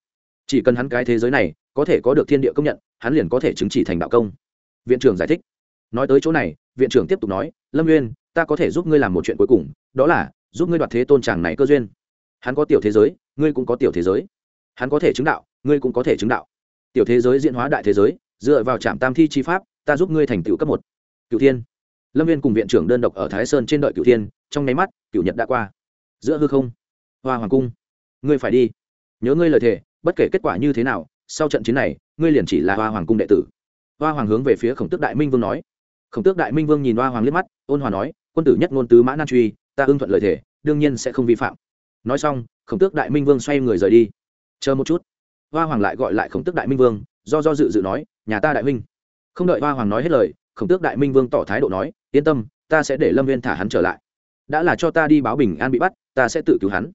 Chỉ cần hắn cái thế giới này có thể có được thiên địa công nhận hắn liền có thể chứng chỉ thành đạo công. Viện trưởng giải thích. Nói tới chỗ này viện trưởng tiếp tục nói lâm nguyên ta có thể giúp ngươi làm một chuyện cuối cùng, đó là, giúp ngươi đoạt thế tôn tràng này cơ duyên. Hắn có tiểu thế giới, ngươi cũng có tiểu thế giới. Hắn có thể chứng đạo, ngươi cũng có thể chứng đạo. Tiểu thế giới diễn hóa đại thế giới, dựa vào trạm tam thi chi pháp, ta giúp ngươi thành tựu cấp một. Cựu thiên. Lâm viên cùng viện trưởng đơn độc ở thái sơn trên đợi cựu thiên, trong nháy mắt cựu nhật đã qua. Giữa hư không, hoa hoàng cung. Ngươi phải đi. Nhớ ngươi lời thề, bất kể kết quả như thế nào, sau trận chiến này, ngươi liền chỉ là hoa hoàng cung đệ tử. Hoa hoàng hướng về phía khổng tước đại minh vương nói. Khổng tước đại minh vương nhìn hoa hoàng liếc mắt, ôn hòa nói quân tử nhất ngôn tứ mã nan truy, ta ưng thuận lời thề, đương nhiên sẽ không vi phạm. Nói xong, khổng tước đại minh vương xoay người rời đi. Chờ một chút. Hoa hoàng lại gọi lại khổng tước đại minh vương, do do dự dự nói, nhà ta đại minh không đợi hoa hoàng nói hết lời, khổng tước đại minh vương tỏ thái độ nói, yên tâm, ta sẽ để lâm viên thả hắn trở lại. Đã là cho ta đi báo bình an bị bắt, ta sẽ tự cứu hắn.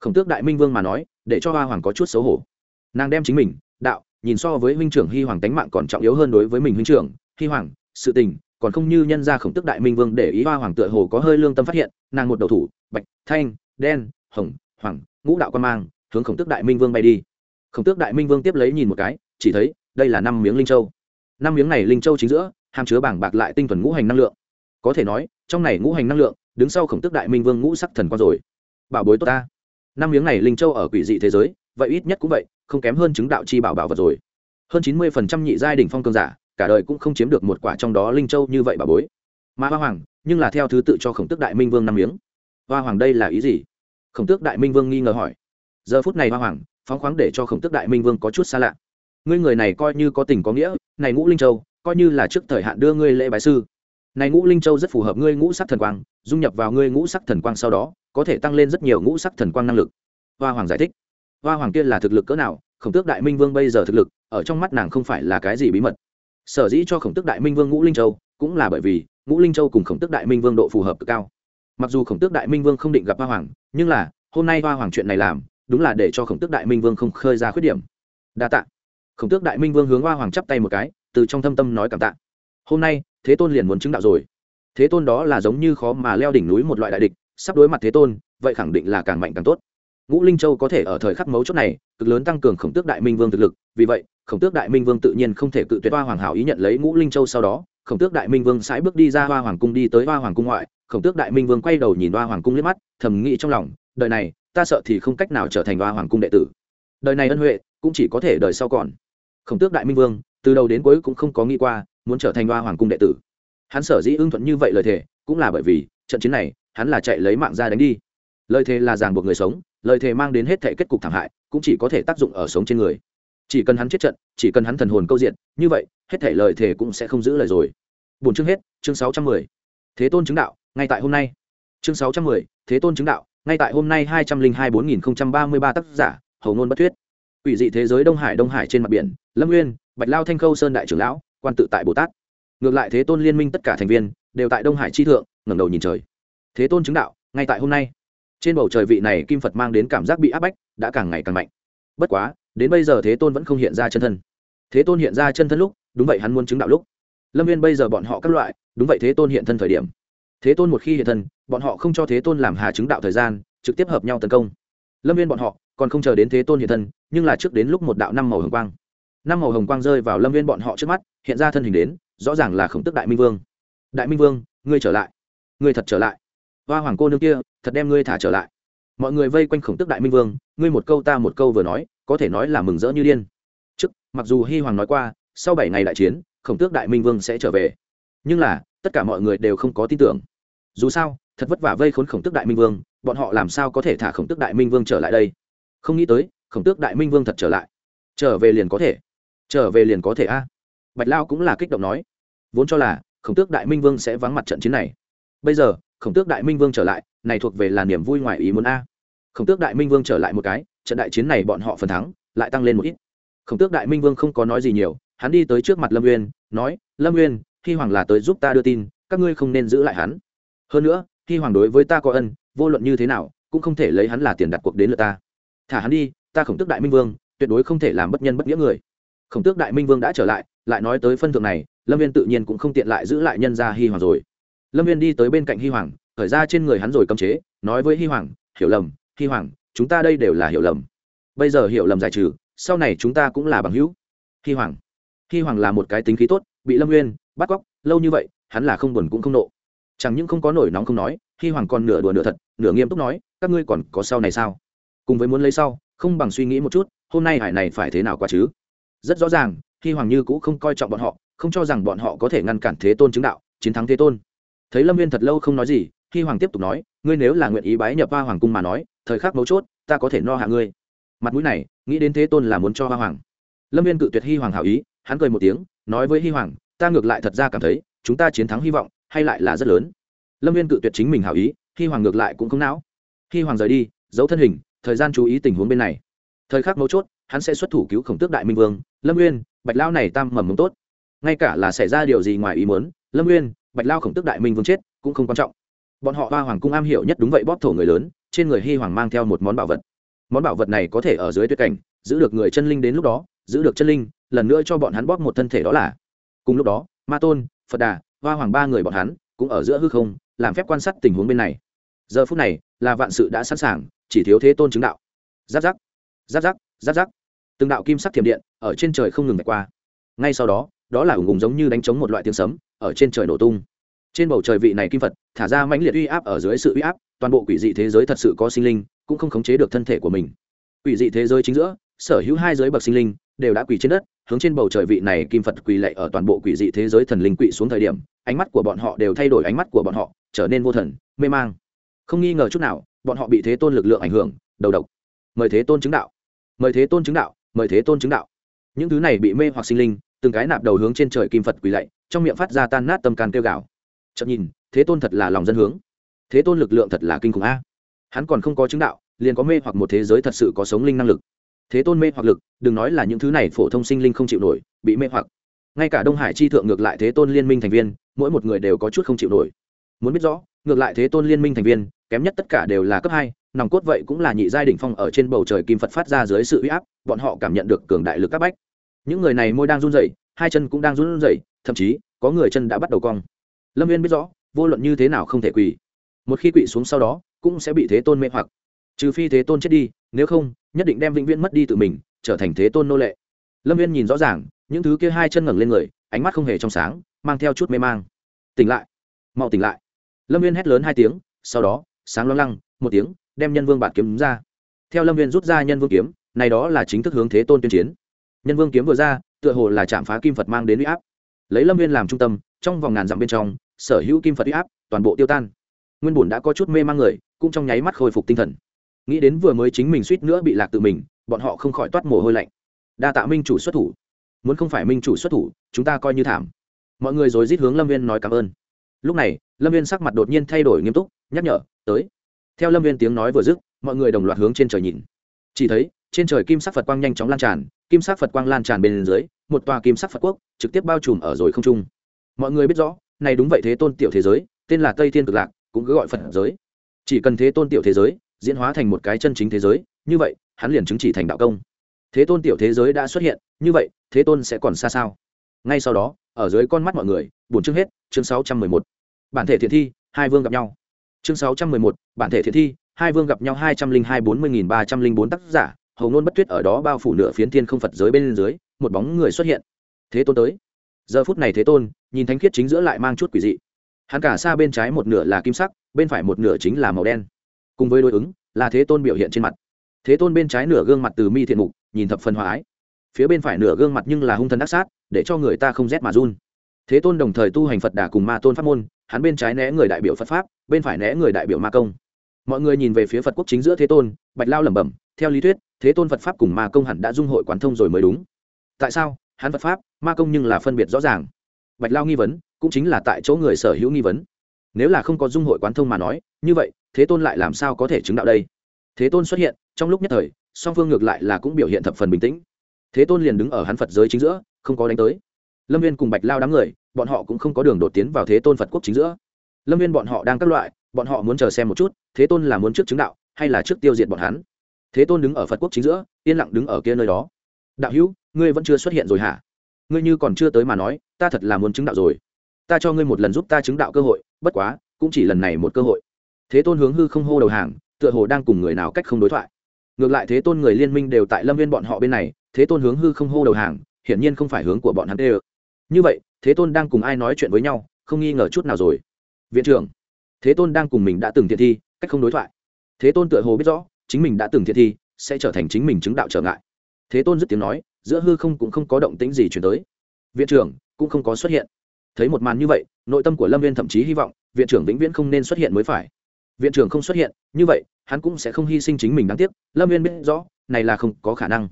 Khổng tước đại minh vương mà nói, để cho hoa hoàng có chút xấu hổ. Nàng đem chính mình, đạo, nhìn so với huynh trưởng hy hoàng tánh mạng còn trọng yếu hơn đối với mình huynh trưởng. Hy hoàng, sự tình còn không như nhân gia khổng tước đại minh vương để ý hoa hoàng tựa hồ có hơi lương tâm phát hiện, nàng một đầu thủ, bạch, thanh, đen, hồng, hoàng, ngũ đạo quan mang, hướng khổng tước đại minh vương bay đi. Khổng tước đại minh vương tiếp lấy nhìn một cái, chỉ thấy, đây là năm miếng linh châu. Năm miếng này linh châu chính giữa, hàm chứa bảng bạc lại tinh thuần ngũ hành năng lượng. Có thể nói, trong này ngũ hành năng lượng, đứng sau khổng tức đại minh vương ngũ sắc thần quan rồi. Bảo bối tốt ta. Năm miếng này linh châu ở quỷ dị thế giới, vậy ít nhất cũng vậy, không kém hơn chứng đạo chi bảo bảo vật rồi. Hơn chín mươi phần trăm nhị giai đ ỉ n h phong cường giả cả đời cũng không chiếm được một quả trong đó linh châu như vậy bà bối. Mà hoa hoàng, nhưng là theo thứ tự cho khổng tước đại minh vương năm miếng. Hoa hoàng đây là ý gì? Khổng tước đại minh vương nghi ngờ hỏi. Giờ phút này hoa hoàng, phóng khoáng để cho khổng tước đại minh vương có chút xa lạ. Ngươi người này coi như có tình có nghĩa, này ngũ linh châu, coi như là trước thời hạn đưa ngươi lễ bái sư. Này ngũ linh châu rất phù hợp ngươi ngũ sắc thần quang, dung nhập vào ngươi ngũ sắc thần quang sau đó, có thể tăng lên rất nhiều ngũ sắc thần quang năng lực. Hoa hoàng giải thích. Hoa hoàng kia là thực lực cỡ nào, khổng tước đại minh vương bây giờ thực lực, ở trong mắt nàng không phải là cái gì bí mật sở dĩ cho khổng tước đại minh vương ngũ linh châu, cũng là bởi vì ngũ linh châu cùng khổng tước đại minh vương độ phù hợp cực cao. Mặc dù khổng tước đại minh vương không định gặp hoa hoàng, nhưng là, hôm nay hoa hoàng chuyện này làm, đúng là để cho khổng tước đại minh vương không khơi ra khuyết điểm. Đa t ạ khổng tước đại minh vương hướng hoa hoàng chắp tay một cái, từ trong thâm tâm nói cảm tạ. Hôm nay, thế tôn liền muốn chứng đạo rồi. Thế tôn đó là giống như khó mà leo đỉnh núi một loại đại địch, sắp đối mặt thế tôn, vậy khẳng định là càng mạnh càng tốt ngũ linh châu có thể ở thời khắc mấu chốt này, cực lớn tăng cường khổng tước đại minh vương thực lực, vì vậy, khổng tước đại minh vương tự nhiên không thể cự tuyệt hoa hoàng hảo ý nhận lấy ngũ linh châu sau đó, khổng tước đại minh vương sãi bước đi ra hoa hoàng cung đi tới hoa hoàng cung ngoại, khổng tước đại minh vương quay đầu nhìn hoa hoàng cung liếc mắt, thầm nghĩ trong lòng, đời này, ta sợ thì không cách nào trở thành hoa hoàng cung đệ tử. Đời này ân huệ, cũng chỉ có thể đời sau còn. Khổng tước đại minh vương, từ đầu đến cuối cũng không có nghĩ qua, muốn trở thành hoa hoàng cung đệ tử. Hắn sở dĩ ưng thuận như vậy lời thề, cũng là bởi vì, trận chiến này, hắn là chạy lấy mạng ra đánh đi. Lời thề là ràng buộc người sống lời thề mang đến hết thể kết cục thảm hại, cũng chỉ có thể tác dụng ở sống trên người. Chỉ cần hắn chết trận, chỉ cần hắn thần hồn câu diện, như vậy, hết thể lời thề cũng sẽ không giữ lời rồi. Bốn chương hết, chương sáu trăm mười. Thế tôn chứng đạo, ngay tại hôm nay. Chương sáu trăm mười, thế tôn chứng đạo, ngay tại hôm nay hai trăm linh hai bốn nghìn ba mươi ba tác giả, hầu ngôn bất thuyết. Ủy dị thế giới đông hải đông hải trên mặt biển, lâm nguyên bạch lao thanh khâu sơn đại trưởng lão, quan tự tại bồ tát. Ngược lại thế tôn liên minh tất cả thành viên, đều tại đông hải chi thượng, ngẩng đầu nhìn trời. Thế tôn chứng đạo, ngay tại hôm nay trên bầu trời vị này kim phật mang đến cảm giác bị áp bách, đã càng ngày càng mạnh. Bất quá, đến bây giờ thế tôn vẫn không hiện ra chân thân. Thế tôn hiện ra chân thân lúc, đúng vậy hắn muốn chứng đạo lúc. Lâm viên bây giờ bọn họ các loại, đúng vậy thế tôn hiện thân thời điểm. Thế tôn một khi hiện thân, bọn họ không cho thế tôn làm hà chứng đạo thời gian, trực tiếp hợp nhau tấn công. Lâm viên bọn họ, còn không chờ đến thế tôn hiện thân, nhưng là trước đến lúc một đạo năm màu hồng quang. Năm màu hồng quang rơi vào lâm viên bọn họ trước mắt, hiện ra thân hình đến, rõ ràng là khổng tức đại minh vương. Đại minh vương, ngươi trở lại. Ngươi thật trở lại hoa hoàng cô nương kia, thật đem ngươi thả trở lại. Mọi người vây quanh khổng tước đại minh vương, ngươi một câu ta một câu vừa nói, có thể nói là mừng rỡ như điên. Trước, mặc dù hy hoàng nói qua, sau bảy ngày đại chiến, khổng tước đại minh vương sẽ trở về. Nhưng là, tất cả mọi người đều không có tin tưởng. Dù sao, thật vất vả vây khốn khổng tước đại minh vương, bọn họ làm sao có thể thả khổng tước đại minh vương trở lại đây? Không nghĩ tới, khổng tước đại minh vương thật trở lại. Trở về liền có thể. Trở về liền có thể a. Bạch lao cũng là kích động nói. Vốn cho là, khổng tước đại minh vương sẽ vắng mặt trận chiến này. Bây giờ khổng tước đại minh vương trở lại, này thuộc về là niềm vui ngoài ý muốn a. Khổng tước đại minh vương trở lại một cái, trận đại chiến này bọn họ phần thắng, lại tăng lên một ít. Khổng tước đại minh vương không có nói gì nhiều, hắn đi tới trước mặt lâm uyên, nói, lâm uyên, khi hoàng là tới giúp ta đưa tin, các ngươi không nên giữ lại hắn. Hơn nữa, khi hoàng đối với ta có ân, vô luận như thế nào, cũng không thể lấy hắn là tiền đặt cuộc đến lượt ta. Thả hắn đi, ta khổng tước đại minh vương, tuyệt đối không thể làm bất nhân bất nghĩa người. Khổng tước đại minh vương đã trở lại lại nói tới phân thượng này, lâm viên tự nhiên cũng không tiện lại giữ lại nhân gia hy hoàng rồi lâm viên đi tới bên cạnh hy hoàng khởi ra trên người hắn rồi cấm chế, nói với hy hoàng, hiểu lầm hy hoàng, chúng ta đây đều là hiểu lầm. Bây giờ hiểu lầm giải trừ, sau này chúng ta cũng là bằng hữu. Hy hoàng hy hoàng là một cái tính khí tốt, bị lâm nguyên bắt cóc, lâu như vậy, hắn là không buồn cũng không nộ. Chẳng những không có nổi nóng không nói hy hoàng còn nửa đùa nửa thật, nửa nghiêm túc nói, các ngươi còn có sau này sao? Cùng với muốn lấy sau, không bằng suy nghĩ một chút, hôm nay hải này phải thế nào qua chứ? Rất rõ ràng hy hoàng như cũ không coi trọng bọn họ, không cho rằng bọn họ có thể ngăn cản thế tôn chứng đạo, chiến thắng thế tôn thấy lâm viên thật lâu không nói gì khi hoàng tiếp tục nói, ngươi nếu là nguyện ý bái nhập hoa hoàng cung mà nói, thời khắc mấu chốt, ta có thể no hạ ngươi. Mặt mũi này, nghĩ đến thế tôn là muốn cho hoa hoàng. Lâm viên cự tuyệt hy hoàng hảo ý, hắn cười một tiếng, nói với hy hoàng, ta ngược lại thật ra cảm thấy, chúng ta chiến thắng hy vọng, hay lại là rất lớn. Lâm viên cự tuyệt chính mình hảo ý hy hoàng ngược lại cũng không não hy hoàng rời đi, giấu thân hình, thời gian chú ý tình huống bên này. Thời khắc mấu chốt, hắn sẽ xuất thủ cứu khổng tước đại minh vương, lâm uyên, bạch lao này tam mầm mống tốt. Ngay cả là xảy ra điều gì ngoài ý muốn, lâm uyên bạch lao khổng tước đại minh vương chết cũng không quan trọng. Bọn họ hoa hoàng cung am hiểu nhất đúng vậy bóp thổ người lớn, trên người hy hoàng mang theo một món bảo vật. Món bảo vật này có thể ở dưới tuyệt cảnh, giữ được người chân linh đến lúc đó, giữ được chân linh, lần nữa cho bọn hắn bóp một thân thể đó là. Cùng lúc đó, ma tôn, phật đà, hoa hoàng ba người bọn hắn cũng ở giữa hư không, làm phép quan sát tình huống bên này. Giờ phút này, là vạn sự đã sẵn sàng, chỉ thiếu thế tôn chứng đạo. Giáp giáp giáp giáp giáp giáp. Từng đạo kim sắc thiểm điện ở trên trời không ngừng vạch qua. Ngay sau đó đó là ủng ủng giống như đánh trống một loại tiếng sấm ở trên trời nổ tung. Trên bầu trời vị này kim phật, thả ra mãnh liệt uy áp ở dưới sự uy áp, toàn bộ quỷ dị thế giới thật sự có sinh linh, cũng không khống chế được thân thể của mình. Quỷ dị thế giới chính giữa, sở hữu hai giới bậc sinh linh đều đã quỳ trên đất, hướng trên bầu trời vị này kim phật quỳ lệ ở toàn bộ quỷ dị thế giới thần linh quỵ xuống thời điểm, ánh mắt của bọn họ đều thay đổi ánh mắt của bọn họ, trở nên vô thần, mê mang. Không nghi ngờ chút nào, bọn họ bị thế tôn lực lượng ảnh hưởng, đầu độc. Mời thế tôn chứng đạo. Mời thế tôn chứng đạo, mời thế tôn chứng đạo. Những thứ này bị mê hoặc sinh linh từng cái nạp đầu hướng trên trời kim phật quỳ lạy, trong miệng phát ra tan nát tâm can kêu gào. Chậm nhìn, thế tôn thật là lòng dân hướng. Thế tôn lực lượng thật là kinh khủng a. Hắn còn không có chứng đạo, liền có mê hoặc một thế giới thật sự có sống linh năng lực. Thế tôn mê hoặc lực, đừng nói là những thứ này phổ thông sinh linh không chịu nổi, bị mê hoặc. Ngay cả đông hải chi thượng ngược lại thế tôn liên minh thành viên, mỗi một người đều có chút không chịu nổi. Muốn biết rõ, ngược lại thế tôn liên minh thành viên, kém nhất tất cả đều là cấp hai, nòng cốt vậy cũng là nhị giai đỉnh phong ở trên bầu trời kim phật phát ra dưới sự uy áp, bọn họ cảm nhận được cường đại lực các bách những người này môi đang run rẩy, hai chân cũng đang run rẩy, thậm chí có người chân đã bắt đầu cong. Lâm viên biết rõ, vô luận như thế nào không thể quỳ. Một khi quỵ xuống sau đó, cũng sẽ bị thế tôn mê hoặc. Trừ phi thế tôn chết đi, nếu không, nhất định đem vĩnh viễn mất đi tự mình, trở thành thế tôn nô lệ. Lâm viên nhìn rõ ràng, những thứ kia hai chân ngẩng lên người, ánh mắt không hề trong sáng, mang theo chút mê mang. Tỉnh lại. Mau tỉnh lại. Lâm viên hét lớn hai tiếng, sau đó, sáng lo lăng, một tiếng, đem nhân vương bản kiếm ra. Theo lâm viên rút ra nhân vương kiếm, này đó là chính thức hướng thế tôn tuyên chiến nhân vương kiếm vừa ra, tựa hồ là chạm phá kim phật mang đến huy áp. Lấy lâm viên làm trung tâm, trong vòng ngàn dặm bên trong, sở hữu kim phật huy áp, toàn bộ tiêu tan. Nguyên bùn đã có chút mê mang người, cũng trong nháy mắt khôi phục tinh thần. Nghĩ đến vừa mới chính mình suýt nữa bị lạc tự mình, bọn họ không khỏi toát mồ hôi lạnh. Đa tạ minh chủ xuất thủ. Muốn không phải minh chủ xuất thủ, chúng ta coi như thảm. Mọi người rồi rít hướng lâm viên nói cảm ơn. Lúc này, lâm viên sắc mặt đột nhiên thay đổi nghiêm túc, nhắc nhở, tới. Theo lâm viên tiếng nói vừa dứt, mọi người đồng loạt hướng trên trời nhìn. Chỉ thấy trên trời kim sắc phật quang nhanh chóng lan tràn, kim sắc phật quang lan tràn bên dưới, một tòa kim sắc phật quốc trực tiếp bao trùm ở rồi không trung. Mọi người biết rõ, này đúng vậy thế tôn tiểu thế giới, tên là tây thiên cực lạc, cũng cứ gọi phật giới. Chỉ cần thế tôn tiểu thế giới diễn hóa thành một cái chân chính thế giới, như vậy, hắn liền chứng chỉ thành đạo công. Thế tôn tiểu thế giới đã xuất hiện, như vậy, thế tôn sẽ còn xa sao? Ngay sau đó, ở dưới con mắt mọi người buồn chương hết, chương sáu trăm mười một. Bản thể thiện thi, hai vương gặp nhau. Chương sáu trăm mười một, bản thể thiện thi, hai vương gặp nhau hai trăm linh hai bốn mươi nghìn ba trăm linh bốn tác giả hầu ngôn bất tuyết ở đó bao phủ nửa phiến thiên không phật giới bên dưới, một bóng người xuất hiện. Thế tôn tới. Giờ phút này thế tôn, nhìn thánh khiết chính giữa lại mang chút quỷ dị. Hắn cả xa bên trái một nửa là kim sắc, bên phải một nửa chính là màu đen. Cùng với đối ứng, là thế tôn biểu hiện trên mặt. Thế tôn bên trái nửa gương mặt từ mi thiện mục, nhìn thập phần hòa ái. Phía bên phải nửa gương mặt nhưng là hung thần ác sát, để cho người ta không rét mà run. Thế tôn đồng thời tu hành phật đà cùng ma tôn pháp môn, hắn bên trái né người đại biểu phật pháp, bên phải né người đại biểu ma công. Mọi người nhìn về phía phật quốc chính giữa thế tôn, bạch lao lẩm bẩm, theo lý thuyết thế tôn phật pháp cùng ma công hẳn đã dung hội quán thông rồi mới đúng. tại sao? hắn phật pháp, ma công nhưng là phân biệt rõ ràng. bạch lao nghi vấn, cũng chính là tại chỗ người sở hữu nghi vấn. nếu là không có dung hội quán thông mà nói, như vậy, thế tôn lại làm sao có thể chứng đạo đây? thế tôn xuất hiện, trong lúc nhất thời, song phương ngược lại là cũng biểu hiện thập phần bình tĩnh. thế tôn liền đứng ở hắn phật giới chính giữa, không có đánh tới. lâm viên cùng bạch lao đám người, bọn họ cũng không có đường đột tiến vào thế tôn phật quốc chính giữa. lâm viên bọn họ đang các loại, bọn họ muốn chờ xem một chút, thế tôn là muốn trước chứng đạo, hay là trước tiêu diệt bọn hắn? Thế tôn đứng ở phật quốc chính giữa, yên lặng đứng ở kia nơi đó. Đạo hữu, ngươi vẫn chưa xuất hiện rồi hả? Ngươi như còn chưa tới mà nói, ta thật là muốn chứng đạo rồi. Ta cho ngươi một lần giúp ta chứng đạo cơ hội, bất quá, cũng chỉ lần này một cơ hội. Thế tôn hướng hư không hô đầu hàng, tựa hồ đang cùng người nào cách không đối thoại. Ngược lại thế tôn người liên minh đều tại lâm viên bọn họ bên này, thế tôn hướng hư không hô đầu hàng, hiển nhiên không phải hướng của bọn hắn tê ơ. Như vậy, thế tôn đang cùng ai nói chuyện với nhau, không nghi ngờ chút nào rồi. Viện trưởng, thế tôn đang cùng mình đã từng thiện thi, cách không đối thoại. Thế tôn tựa hồ biết rõ chính mình đã từng thiệt thi, sẽ trở thành chính mình chứng đạo trở ngại. Thế tôn dứt tiếng nói, giữa hư không cũng không có động tĩnh gì chuyển tới. Viện trưởng cũng không có xuất hiện. Thấy một màn như vậy, nội tâm của lâm viên thậm chí hy vọng, viện trưởng vĩnh viễn không nên xuất hiện mới phải. Viện trưởng không xuất hiện, như vậy, hắn cũng sẽ không hy sinh chính mình đáng tiếc. Lâm viên biết rõ, này là không có khả năng.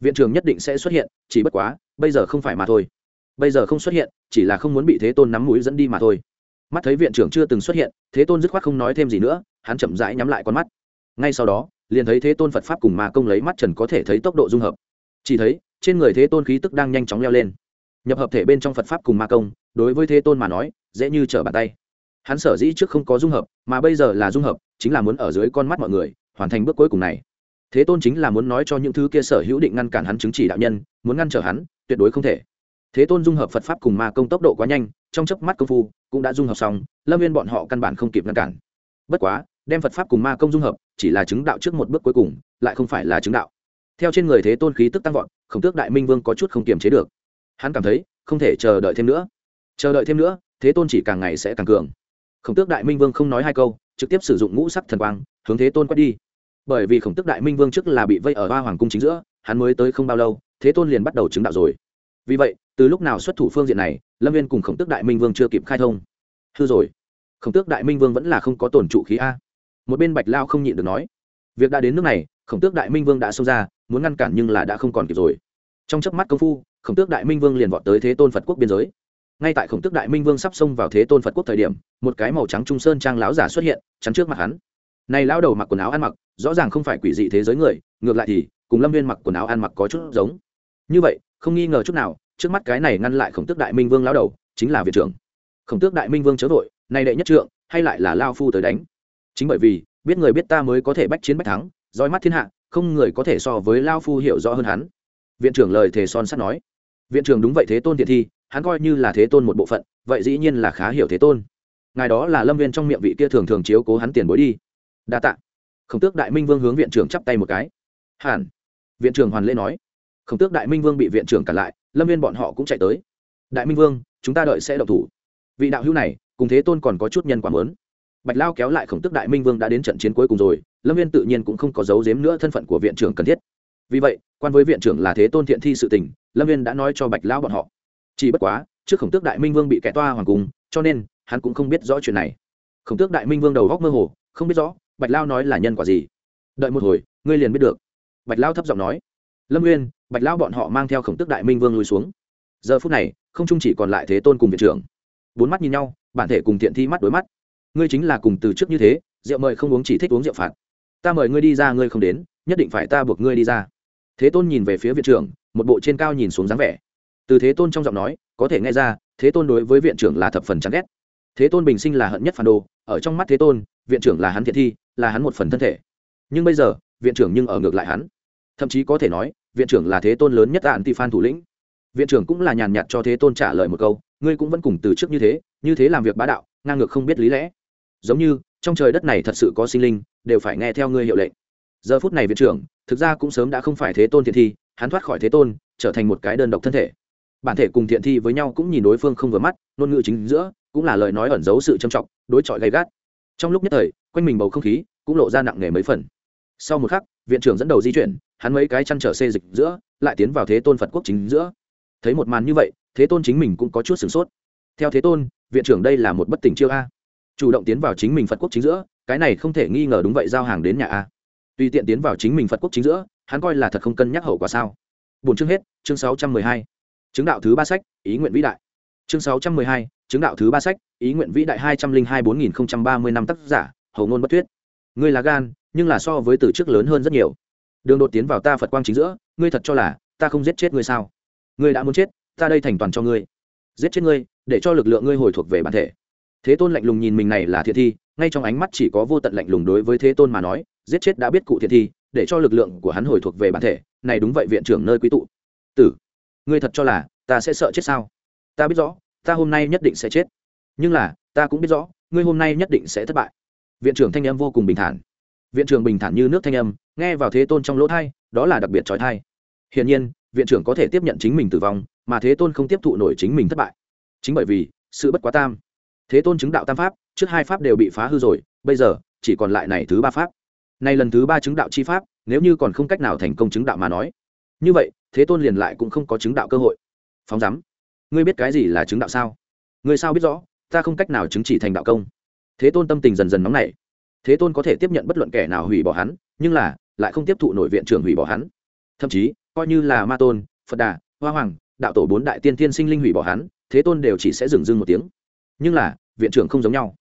Viện trưởng nhất định sẽ xuất hiện, chỉ bất quá, bây giờ không phải mà thôi. Bây giờ không xuất hiện, chỉ là không muốn bị thế tôn nắm mũi dẫn đi mà thôi. Mắt thấy viện trưởng chưa từng xuất hiện, thế tôn dứt khoát không nói thêm gì nữa, hắn chậm rãi nhắm lại con mắt. Ngay sau đó liền thấy thế tôn phật pháp cùng ma công lấy mắt trần có thể thấy tốc độ dung hợp. Chỉ thấy, trên người thế tôn khí tức đang nhanh chóng leo lên. Nhập hợp thể bên trong phật pháp cùng ma công, đối với thế tôn mà nói, dễ như trở bàn tay. Hắn sở dĩ trước không có dung hợp, mà bây giờ là dung hợp, chính là muốn ở dưới con mắt mọi người, hoàn thành bước cuối cùng này. Thế tôn chính là muốn nói cho những thứ kia sở hữu định ngăn cản hắn chứng chỉ đạo nhân, muốn ngăn trở hắn, tuyệt đối không thể. Thế tôn dung hợp phật pháp cùng ma công tốc độ quá nhanh, trong chớp mắt công phu, cũng đã dung hợp xong, lâm viên bọn họ căn bản không kịp ngăn cản. Bất quá đem phật pháp cùng ma công dung hợp, chỉ là chứng đạo trước một bước cuối cùng, lại không phải là chứng đạo. Theo trên người thế tôn khí tức tăng vọt, khổng tước đại minh vương có chút không kiềm chế được. Hắn cảm thấy, không thể chờ đợi thêm nữa. Chờ đợi thêm nữa, thế tôn chỉ càng ngày sẽ càng cường. Khổng tước đại minh vương không nói hai câu, trực tiếp sử dụng ngũ sắc thần quang, hướng thế tôn quét đi. Bởi vì khổng tước đại minh vương trước là bị vây ở hoa hoàng cung chính giữa, hắn mới tới không bao lâu, thế tôn liền bắt đầu chứng đạo rồi. Vì vậy, từ lúc nào xuất thủ phương diện này, lâm viên cùng khổng tước đại minh vương chưa kịp khai thông. Hư rồi. Khổng tước đại minh vương vẫn là không có tổn trụ khí a một bên bạch lao không nhịn được nói, việc đã đến nước này, khổng tước đại minh vương đã xông ra, muốn ngăn cản nhưng là đã không còn kịp rồi. Trong chớp mắt công phu, khổng tước đại minh vương liền vọt tới thế tôn phật quốc biên giới. Ngay tại khổng tước đại minh vương sắp xông vào thế tôn phật quốc thời điểm, một cái màu trắng trung sơn trang láo giả xuất hiện, chắn trước mặt hắn. Này lao đầu mặc quần áo ăn mặc, rõ ràng không phải quỷ dị thế giới người, ngược lại thì, cùng lâm viên mặc quần áo ăn mặc có chút giống. Như vậy, không nghi ngờ chút nào, trước mắt cái này ngăn lại khổng tước đại minh vương lao đầu, chính là viện trưởng. Khổng tước đại minh vương chớ vội nay đệ nhất trượng, hay lại là lao phu tới đánh? Chính bởi vì, biết người biết ta mới có thể bách chiến bách thắng, roi mắt thiên hạ, không người có thể so với lao phu hiểu rõ hơn hắn. Viện trưởng lời thề son sắt nói. Viện trưởng đúng vậy thế tôn thiện thi, hắn coi như là thế tôn một bộ phận, vậy dĩ nhiên là khá hiểu thế tôn. Ngài đó là lâm viên trong miệng vị kia thường thường chiếu cố hắn tiền bối đi. Đa t ạ khổng tước đại minh vương hướng viện trưởng chắp tay một cái. Hẳn. Viện trưởng hoàn lễ nói. Khổng tước đại minh vương bị viện trưởng cản lại, lâm viên bọn họ cũng chạy tới. Đại minh vương, chúng ta đợi sẽ đậu thủ. Vị đạo hữu này, cùng thế tôn còn có chút nhân quả mớn bạch lao kéo lại khổng tức đại minh vương đã đến trận chiến cuối cùng rồi, lâm viên tự nhiên cũng không có dấu giếm nữa thân phận của viện trưởng cần thiết. Vì vậy, quan với viện trưởng là thế tôn thiện thi sự tình, lâm viên đã nói cho bạch lao bọn họ. Chỉ bất quá, trước khổng tước đại minh vương bị kẻ toa hoàng cung, cho nên, hắn cũng không biết rõ chuyện này. Khổng tước đại minh vương đầu góc mơ hồ, không biết rõ, bạch lao nói là nhân quả gì. Đợi một hồi, ngươi liền biết được. Bạch lao thấp giọng nói. Lâm nguyên bạch lao bọn họ mang theo khổng tước đại minh vương lùi xuống. Giờ phút này, không chung chỉ còn lại thế tôn cùng viện trưởng. Bốn mắt nhìn nhau, bản thể cùng thiện thi mắt đối mắt ngươi chính là cùng từ trước như thế, rượu mời không uống chỉ thích uống rượu phạt. Ta mời ngươi đi ra, ngươi không đến, nhất định phải ta buộc ngươi đi ra. Thế tôn nhìn về phía viện trưởng, một bộ trên cao nhìn xuống dáng vẻ. Từ thế tôn trong giọng nói, có thể nghe ra, thế tôn đối với viện trưởng là thập phần chán ghét. Thế tôn bình sinh là hận nhất phản đồ, ở trong mắt thế tôn, viện trưởng là hắn thiện thi, là hắn một phần thân thể. Nhưng bây giờ, viện trưởng nhưng ở ngược lại hắn. Thậm chí có thể nói, viện trưởng là thế tôn lớn nhất ạn ti phan thủ lĩnh. Viện trưởng cũng là nhàn nhạt cho thế tôn trả lời một câu, ngươi cũng vẫn cùng từ trước như thế như thế làm việc bá đạo, ngang ngược không biết lý lẽ giống như, trong trời đất này thật sự có sinh linh, đều phải nghe theo ngươi hiệu lệnh. Giờ phút này viện trưởng, thực ra cũng sớm đã không phải thế tôn thiện thi, hắn thoát khỏi thế tôn, trở thành một cái đơn độc thân thể. Bản thể cùng thiện thi với nhau cũng nhìn đối phương không vừa mắt, ngôn ngữ chính giữa, cũng là lời nói ẩn giấu sự trầm trọng, đối chọi gay gắt. Trong lúc nhất thời, quanh mình bầu không khí cũng lộ ra nặng nề mấy phần. Sau một khắc, viện trưởng dẫn đầu di chuyển, hắn mấy cái chăn trở xê dịch giữa, lại tiến vào thế tôn phật quốc chính giữa. Thấy một màn như vậy, thế tôn chính mình cũng có chút sửng sốt. Theo thế tôn, viện trưởng đây là một bất tỉnh chiêu a chủ động tiến vào chính mình phật quốc chính giữa, cái này không thể nghi ngờ đúng vậy giao hàng đến nhà a. Tùy tiện tiến vào chính mình phật quốc chính giữa, hắn coi là thật không cân nhắc hậu quả sao. Bốn chương hết, chương sáu trăm mười hai. Chứng đạo thứ ba sách, ý nguyện vĩ đại. Chương sáu trăm mười hai, chứng đạo thứ ba sách, ý nguyện vĩ đại hai trăm linh hai bốn nghìn không trăm ba mươi năm tác giả, hầu ngôn bất thuyết. Ngươi là gan, nhưng là so với từ trước lớn hơn rất nhiều. Đường đột tiến vào ta phật quang chính giữa, ngươi thật cho là, ta không giết chết ngươi sao? Ngươi đã muốn chết, ta đây thành toàn cho ngươi. Giết chết ngươi, để cho lực lượng ngươi hồi thuộc về bản thể thế tôn lạnh lùng nhìn mình này là thiện thi, ngay trong ánh mắt chỉ có vô tận lạnh lùng đối với thế tôn mà nói, giết chết đã biết cụ thiện thi, để cho lực lượng của hắn hồi thuộc về bản thể, này đúng vậy viện trưởng nơi quý tụ. Tử, ngươi thật cho là ta sẽ sợ chết sao? Ta biết rõ, ta hôm nay nhất định sẽ chết. Nhưng là, ta cũng biết rõ, ngươi hôm nay nhất định sẽ thất bại. Viện trưởng thanh âm vô cùng bình thản. Viện trưởng bình thản như nước thanh âm, nghe vào thế tôn trong lỗ thai, đó là đặc biệt trói thai. Hiển nhiên, viện trưởng có thể tiếp nhận chính mình tử vong, mà thế tôn không tiếp thụ nổi chính mình thất bại. Chính bởi vì, sự bất quá tam thế tôn chứng đạo tam pháp, trước hai pháp đều bị phá hư rồi, bây giờ, chỉ còn lại này thứ ba pháp. Nay lần thứ ba chứng đạo chi pháp, nếu như còn không cách nào thành công chứng đạo mà nói. Như vậy, thế tôn liền lại cũng không có chứng đạo cơ hội. Phóng rắm ngươi biết cái gì là chứng đạo sao? Ngươi sao biết rõ, ta không cách nào chứng chỉ thành đạo công. Thế tôn tâm tình dần dần nóng nảy. Thế tôn có thể tiếp nhận bất luận kẻ nào hủy bỏ hắn, nhưng là, lại không tiếp thụ nội viện trưởng hủy bỏ hắn. Thậm chí, coi như là ma tôn, phật đà, hoa hoàng, đạo tổ bốn đại tiên tiên sinh linh hủy bỏ hắn, thế tôn đều chỉ sẽ dừng dưng một tiếng nhưng là, viện trưởng không giống nhau.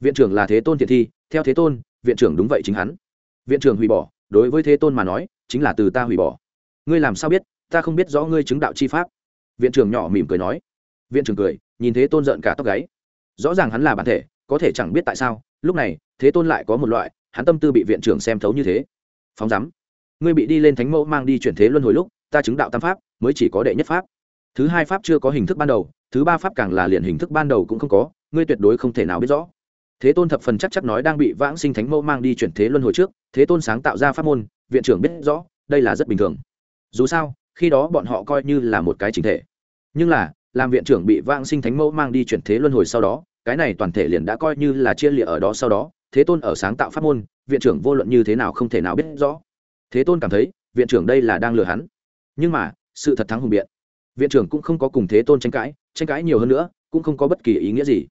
Viện trưởng là thế tôn thiện thi, theo thế tôn, viện trưởng đúng vậy chính hắn. Viện trưởng hủy bỏ, đối với thế tôn mà nói, chính là từ ta hủy bỏ. Ngươi làm sao biết, ta không biết rõ ngươi chứng đạo chi pháp. Viện trưởng nhỏ mỉm cười nói. Viện trưởng cười, nhìn thế tôn giận cả tóc gáy. Rõ ràng hắn là bản thể, có thể chẳng biết tại sao, lúc này, thế tôn lại có một loại, hắn tâm tư bị viện trưởng xem thấu như thế. Phóng rắm ngươi bị đi lên thánh mẫu mang đi chuyển thế luân hồi lúc, ta chứng đạo tam pháp, mới chỉ có đệ nhất pháp. Thứ hai pháp chưa có hình thức ban đầu thứ ba pháp càng là liền hình thức ban đầu cũng không có, ngươi tuyệt đối không thể nào biết rõ. Thế tôn thập phần chắc chắc nói đang bị vãng sinh thánh mẫu mang đi chuyển thế luân hồi trước, thế tôn sáng tạo ra pháp môn, viện trưởng biết rõ, đây là rất bình thường. Dù sao, khi đó bọn họ coi như là một cái chính thể. Nhưng là, làm viện trưởng bị vãng sinh thánh mẫu mang đi chuyển thế luân hồi sau đó, cái này toàn thể liền đã coi như là chia lịa ở đó sau đó, thế tôn ở sáng tạo pháp môn, viện trưởng vô luận như thế nào không thể nào biết rõ. Thế tôn cảm thấy, viện trưởng đây là đang lừa hắn. Nhưng mà, sự thật thắng hùng biện. Viện trưởng cũng không có cùng thế tôn tranh cãi tranh cãi nhiều hơn nữa, cũng không có bất kỳ ý nghĩa gì.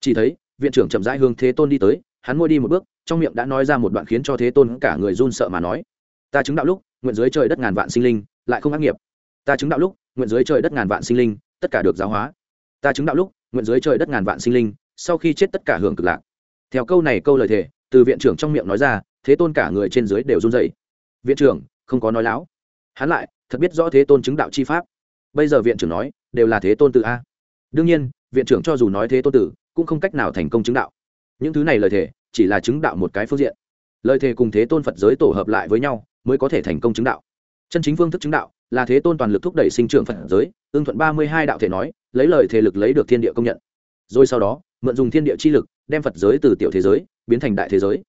Chỉ thấy, viện trưởng chậm rãi hướng thế tôn đi tới, hắn môi đi một bước, trong miệng đã nói ra một đoạn khiến cho thế tôn cả người run sợ mà nói. Ta chứng đạo lúc, nguyện dưới trời đất ngàn vạn sinh linh, lại không ác nghiệp. Ta chứng đạo lúc, nguyện dưới trời đất ngàn vạn sinh linh, tất cả được giáo hóa. Ta chứng đạo lúc, nguyện dưới trời đất ngàn vạn sinh linh, sau khi chết tất cả hưởng cực lạc. Theo câu này câu lời thề, từ viện trưởng trong miệng nói ra, thế tôn cả người trên dưới đều run dậy viện trưởng, không có nói láo. Hắn lại, thật biết rõ thế tôn chứng đạo chi pháp. Bây giờ viện trưởng nói, đều là thế tôn tự a đương nhiên, viện trưởng cho dù nói thế tôn tử, cũng không cách nào thành công chứng đạo. Những thứ này lời thề, chỉ là chứng đạo một cái phương diện. Lời thề cùng thế tôn phật giới tổ hợp lại với nhau, mới có thể thành công chứng đạo. Chân chính phương thức chứng đạo là thế tôn toàn lực thúc đẩy sinh trưởng phật giới, ưng thuận ba mươi hai đạo thể nói, lấy lời thể lực lấy được thiên địa công nhận. Rồi sau đó, mượn dùng thiên địa chi lực, đem phật giới từ tiểu thế giới, biến thành đại thế giới.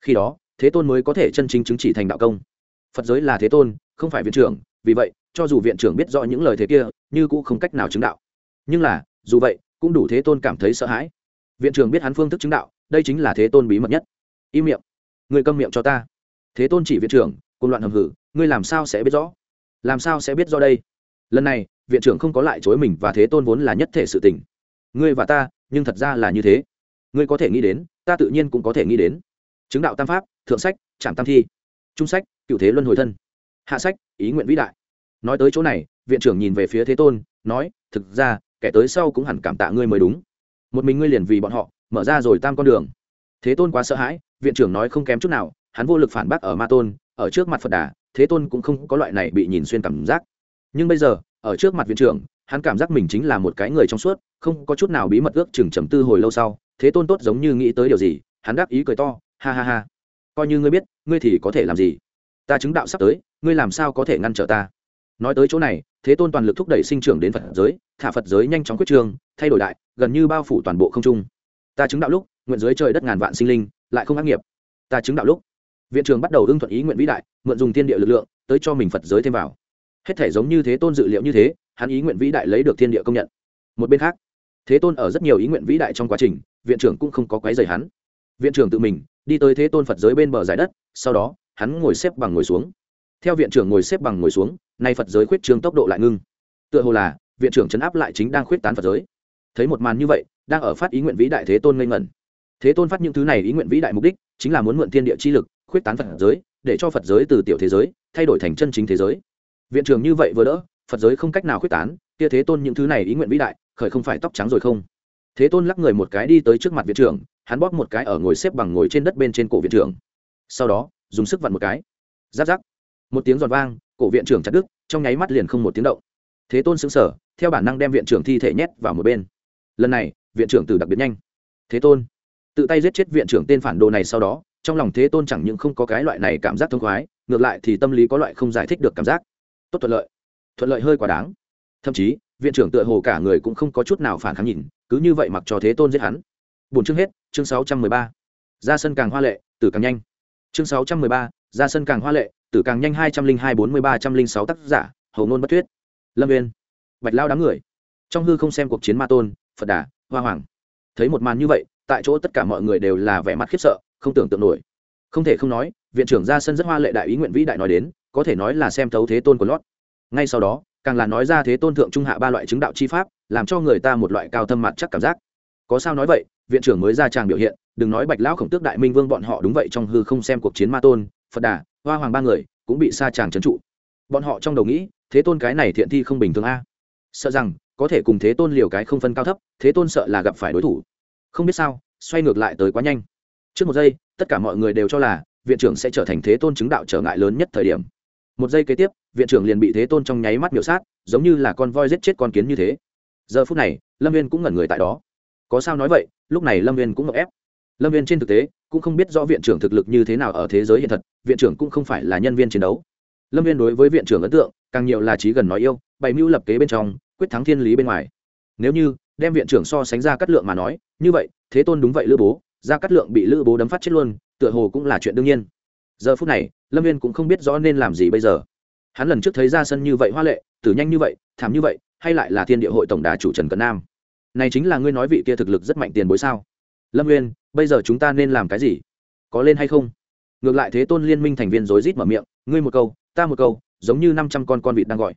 Khi đó, thế tôn mới có thể chân chính chứng chỉ thành đạo công. Phật giới là thế tôn, không phải viện trưởng, vì vậy, cho dù viện trưởng biết rõ những lời thế kia, như cũng không cách nào chứng đạo nhưng là, dù vậy, cũng đủ thế tôn cảm thấy sợ hãi. Viện trưởng biết hắn phương thức chứng đạo, đây chính là thế tôn bí mật nhất. Im miệng. Người câm miệng cho ta. Thế tôn chỉ viện trưởng, cùng loạn hầm hử, ngươi làm sao sẽ biết rõ? Làm sao sẽ biết rõ đây? Lần này, viện trưởng không có lại chối mình và thế tôn vốn là nhất thể sự tình. Ngươi và ta, nhưng thật ra là như thế. Ngươi có thể nghĩ đến, ta tự nhiên cũng có thể nghĩ đến. Chứng đạo tam pháp, thượng sách trạm tam thi. Trung sách, cựu thế luân hồi thân. Hạ sách, ý nguyện vĩ đại. Nói tới chỗ này, viện trưởng nhìn về phía thế tôn, nói, thực ra kẻ tới sau cũng hẳn cảm tạ ngươi mới đúng. Một mình ngươi liền vì bọn họ, mở ra rồi tam con đường. Thế tôn quá sợ hãi, viện trưởng nói không kém chút nào, hắn vô lực phản bác ở ma tôn, ở trước mặt phật đà, thế tôn cũng không có loại này bị nhìn xuyên cảm giác. Nhưng bây giờ, ở trước mặt viện trưởng, hắn cảm giác mình chính là một cái người trong suốt, không có chút nào bí mật ước chừng trầm tư hồi lâu sau, thế tôn tốt giống như nghĩ tới điều gì, hắn đáp ý cười to, ha ha ha, coi như ngươi biết, ngươi thì có thể làm gì? Ta chứng đạo sắp tới, ngươi làm sao có thể ngăn trở ta? Nói tới chỗ này thế tôn toàn lực thúc đẩy sinh trưởng đến phật giới thả phật giới nhanh chóng quyết trường, thay đổi đại gần như bao phủ toàn bộ không trung. Ta chứng đạo lúc nguyện dưới trời đất ngàn vạn sinh linh lại không ác nghiệp. Ta chứng đạo lúc viện trường bắt đầu ưng thuận ý nguyện vĩ đại mượn dùng thiên địa lực lượng tới cho mình phật giới thêm vào. Hết thể giống như thế tôn dự liệu như thế hắn ý nguyện vĩ đại lấy được thiên địa công nhận. Một bên khác thế tôn ở rất nhiều ý nguyện vĩ đại trong quá trình viện trưởng cũng không có quái dày hắn. Viện trưởng tự mình đi tới thế tôn phật giới bên bờ giải đất sau đó hắn ngồi xếp bằng ngồi xuống. Theo viện trưởng ngồi xếp bằng ngồi xuống nay phật giới khuyết trương tốc độ lại ngưng tựa hồ là viện trưởng chấn áp lại chính đang khuyết tán phật giới thấy một màn như vậy đang ở phát ý nguyện vĩ đại thế tôn ngây ngẩn thế tôn phát những thứ này ý nguyện vĩ đại mục đích chính là muốn mượn thiên địa chi lực khuyết tán phật giới để cho phật giới từ tiểu thế giới thay đổi thành chân chính thế giới viện trưởng như vậy vừa đỡ phật giới không cách nào khuyết tán kia thế tôn những thứ này ý nguyện vĩ đại khởi không phải tóc trắng rồi không thế tôn lắc người một cái đi tới trước mặt viện trưởng hắn bóp một cái ở ngồi xếp bằng ngồi trên đất bên trên cổ viện trưởng sau đó dùng sức vặn một cái giáp giáp một tiếng giòn vang cổ viện trưởng chặt đứt, trong nháy mắt liền không một tiếng động. Thế tôn xứng sở theo bản năng đem viện trưởng thi thể nhét vào một bên. Lần này, viện trưởng từ đặc biệt nhanh. Thế tôn, tự tay giết chết viện trưởng tên phản đồ này sau đó, trong lòng thế tôn chẳng những không có cái loại này cảm giác thông khoái, ngược lại thì tâm lý có loại không giải thích được cảm giác. Tốt thuận lợi. Thuận lợi hơi quá đáng. Thậm chí, viện trưởng tựa hồ cả người cũng không có chút nào phản kháng nhìn, cứ như vậy mặc cho thế tôn giết hắn. Bốn chương hết, chương sáu trăm mười ba. Ra sân càng hoa lệ, tử càng nhanh. Chương sáu trăm mười ba, ra sân càng hoa lệ tử càng nhanh hai trăm linh hai bốn mươi ba trăm linh sáu tác giả hầu ngôn bất thuyết, lâm viên bạch lao đám người. Trong hư không xem cuộc chiến ma tôn, phật đà, hoa hoàng. Thấy một màn như vậy, tại chỗ tất cả mọi người đều là vẻ mặt khiếp sợ, không tưởng tượng nổi. Không thể không nói, viện trưởng ra sân rất hoa lệ đại ý nguyện vĩ đại nói đến, có thể nói là xem thấu thế tôn của lót. Ngay sau đó, càng là nói ra thế tôn thượng trung hạ ba loại chứng đạo chi pháp, làm cho người ta một loại cao thâm mặt chắc cảm giác. Có sao nói vậy, viện trưởng mới ra tràng biểu hiện, đừng nói bạch lão khổng tước đại minh vương bọn họ đúng vậy trong hư không xem cuộc chiến ma tôn, phật đà hoa hoàng ba người cũng bị sa chàng trấn trụ. Bọn họ trong đầu nghĩ, thế tôn cái này thiện thi không bình thường a. Sợ rằng, có thể cùng thế tôn liều cái không phân cao thấp, thế tôn sợ là gặp phải đối thủ. Không biết sao, xoay ngược lại tới quá nhanh. Trước một giây, tất cả mọi người đều cho là, viện trưởng sẽ trở thành thế tôn chứng đạo trở ngại lớn nhất thời điểm. Một giây kế tiếp, viện trưởng liền bị thế tôn trong nháy mắt miểu sát, giống như là con voi giết chết con kiến như thế. Giờ phút này, lâm viên cũng ngẩn người tại đó. Có sao nói vậy, lúc này lâm viên cũng ngậm ép lâm viên trên thực tế cũng không biết rõ viện trưởng thực lực như thế nào ở thế giới hiện thật, viện trưởng cũng không phải là nhân viên chiến đấu. Lâm viên đối với viện trưởng ấn tượng càng nhiều là trí gần nói yêu, bày mưu lập kế bên trong, quyết thắng thiên lý bên ngoài. Nếu như đem viện trưởng so sánh ra cắt lượng mà nói, như vậy, thế tôn đúng vậy lữ bố, ra cắt lượng bị lữ bố đấm phát chết luôn, tựa hồ cũng là chuyện đương nhiên. Giờ phút này, lâm viên cũng không biết rõ nên làm gì bây giờ. Hắn lần trước thấy ra sân như vậy hoa lệ, tử nhanh như vậy, thảm như vậy, hay lại là thiên địa hội tổng đà chủ trần cấn nam. Này chính là ngươi nói vị kia thực lực rất mạnh tiền bối sao? Lâm nguyên bây giờ chúng ta nên làm cái gì? Có lên hay không? Ngược lại thế tôn liên minh thành viên rối rít mở miệng, ngươi một câu, ta một câu, giống như năm trăm con con vịt đang gọi.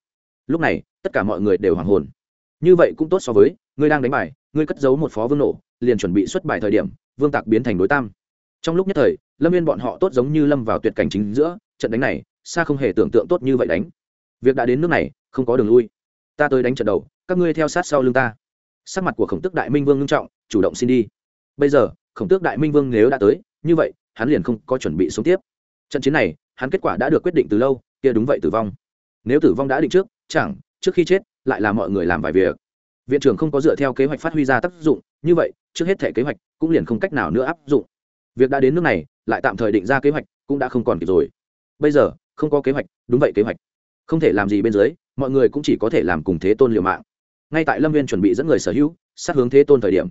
Lúc này, tất cả mọi người đều hoảng hồn. Như vậy cũng tốt so với, ngươi đang đánh bài, ngươi cất giấu một phó vương nổ, liền chuẩn bị xuất bài thời điểm, vương tạc biến thành đối tam. Trong lúc nhất thời, lâm viên bọn họ tốt giống như lâm vào tuyệt cảnh chính giữa, trận đánh này, xa không hề tưởng tượng tốt như vậy đánh. Việc đã đến nước này, không có đường lui. Ta tới đánh trận đầu, các ngươi theo sát sau lưng ta. Sắc mặt của khổng tước đại minh vương ngưng trọng, chủ động xin đi. Bây giờ khổng tước đại minh vương nếu đã tới, như vậy, hắn liền không có chuẩn bị sống tiếp. Trận chiến này, hắn kết quả đã được quyết định từ lâu, kia đúng vậy tử vong. Nếu tử vong đã định trước, chẳng, trước khi chết, lại là mọi người làm vài việc. Viện trưởng không có dựa theo kế hoạch phát huy ra tác dụng, như vậy, trước hết thể kế hoạch cũng liền không cách nào nữa áp dụng. Việc đã đến nước này, lại tạm thời định ra kế hoạch cũng đã không còn kịp rồi. Bây giờ, không có kế hoạch, đúng vậy kế hoạch. Không thể làm gì bên dưới, mọi người cũng chỉ có thể làm cùng thế tôn liều mạng. Ngay tại lâm viên chuẩn bị dẫn người sở hữu, sát hướng thế tôn thời điểm.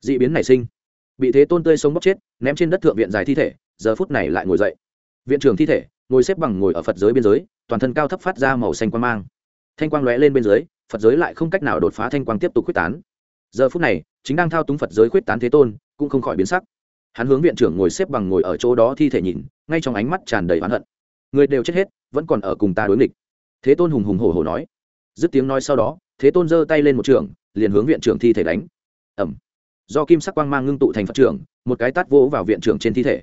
D ị biến nảy sinh bị thế tôn tươi sống bóc chết, ném trên đất thượng viện dài thi thể, giờ phút này lại ngồi dậy. Viện trưởng thi thể, ngồi xếp bằng ngồi ở phật giới biên giới, toàn thân cao thấp phát ra màu xanh quang mang. Thanh quang lóe lên bên dưới, phật giới lại không cách nào đột phá thanh quang tiếp tục quyết tán. Giờ phút này, chính đang thao túng phật giới quyết tán thế tôn, cũng không khỏi biến sắc. Hắn hướng viện trưởng ngồi xếp bằng ngồi ở chỗ đó thi thể nhìn, ngay trong ánh mắt tràn đầy oán hận. Người đều chết hết, vẫn còn ở cùng ta đối nghịch. Thế tôn hùng hùng hổ hổ nói. Dứt tiếng nói sau đó, thế tôn giơ tay lên một trường, liền hướng viện trưởng thi thể đánh. Ẩm do kim sắc quang mang ngưng tụ thành phật trưởng một cái tát vỗ vào viện trưởng trên thi thể.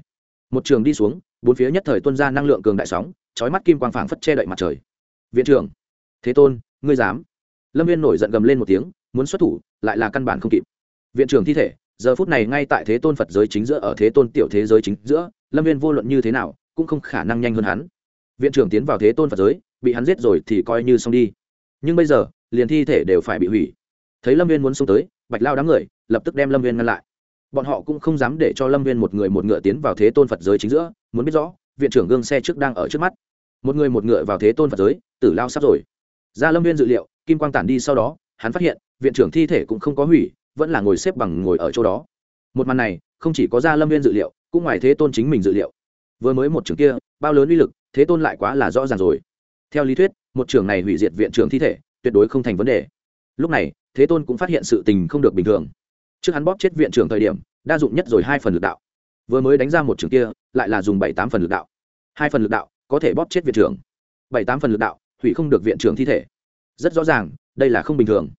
Một trường đi xuống, bốn phía nhất thời tuân ra năng lượng cường đại sóng trói mắt kim quang phảng phất che đậy mặt trời. Viện trưởng, thế tôn, ngươi dám? Lâm viên nổi giận gầm lên một tiếng, muốn xuất thủ, lại là căn bản không kịp. Viện trưởng thi thể, giờ phút này ngay tại thế tôn phật giới chính giữa, ở thế tôn tiểu thế giới chính giữa, lâm viên vô luận như thế nào, cũng không khả năng nhanh hơn hắn. Viện trưởng tiến vào thế tôn phật giới, bị hắn giết rồi thì coi như xong đi. Nhưng bây giờ, liền thi thể đều phải bị hủy. Thấy lâm viên muốn xông tới, bạch lao đám người lập tức đem lâm viên ngăn lại. Bọn họ cũng không dám để cho lâm viên một người một ngựa tiến vào thế tôn phật giới chính giữa, muốn biết rõ, viện trưởng gương xe trước đang ở trước mắt. Một người một ngựa vào thế tôn phật giới, tử lao sắp rồi. Ra lâm viên dự liệu, kim quang tản đi sau đó, hắn phát hiện, viện trưởng thi thể cũng không có hủy, vẫn là ngồi xếp bằng ngồi ở chỗ đó. Một màn này, không chỉ có ra lâm viên dự liệu, cũng ngoài thế tôn chính mình dự liệu. Vừa mới một trường kia, bao lớn uy lực, thế tôn lại quá là rõ ràng rồi. Theo lý thuyết, một trường này hủy diệt viện trưởng thi thể, tuyệt đối không thành vấn đề. Lúc này, thế tôn cũng phát hiện sự tình không được bình thường trước hắn bóp chết viện trưởng thời điểm, đa dụng nhất rồi hai phần lực đạo. Vừa mới đánh ra một trường kia, lại là dùng bảy tám phần lực đạo. Hai phần lực đạo, có thể bóp chết viện trưởng. Bảy tám phần lực đạo, hủy không được viện trưởng thi thể. Rất rõ ràng, đây là không bình thường.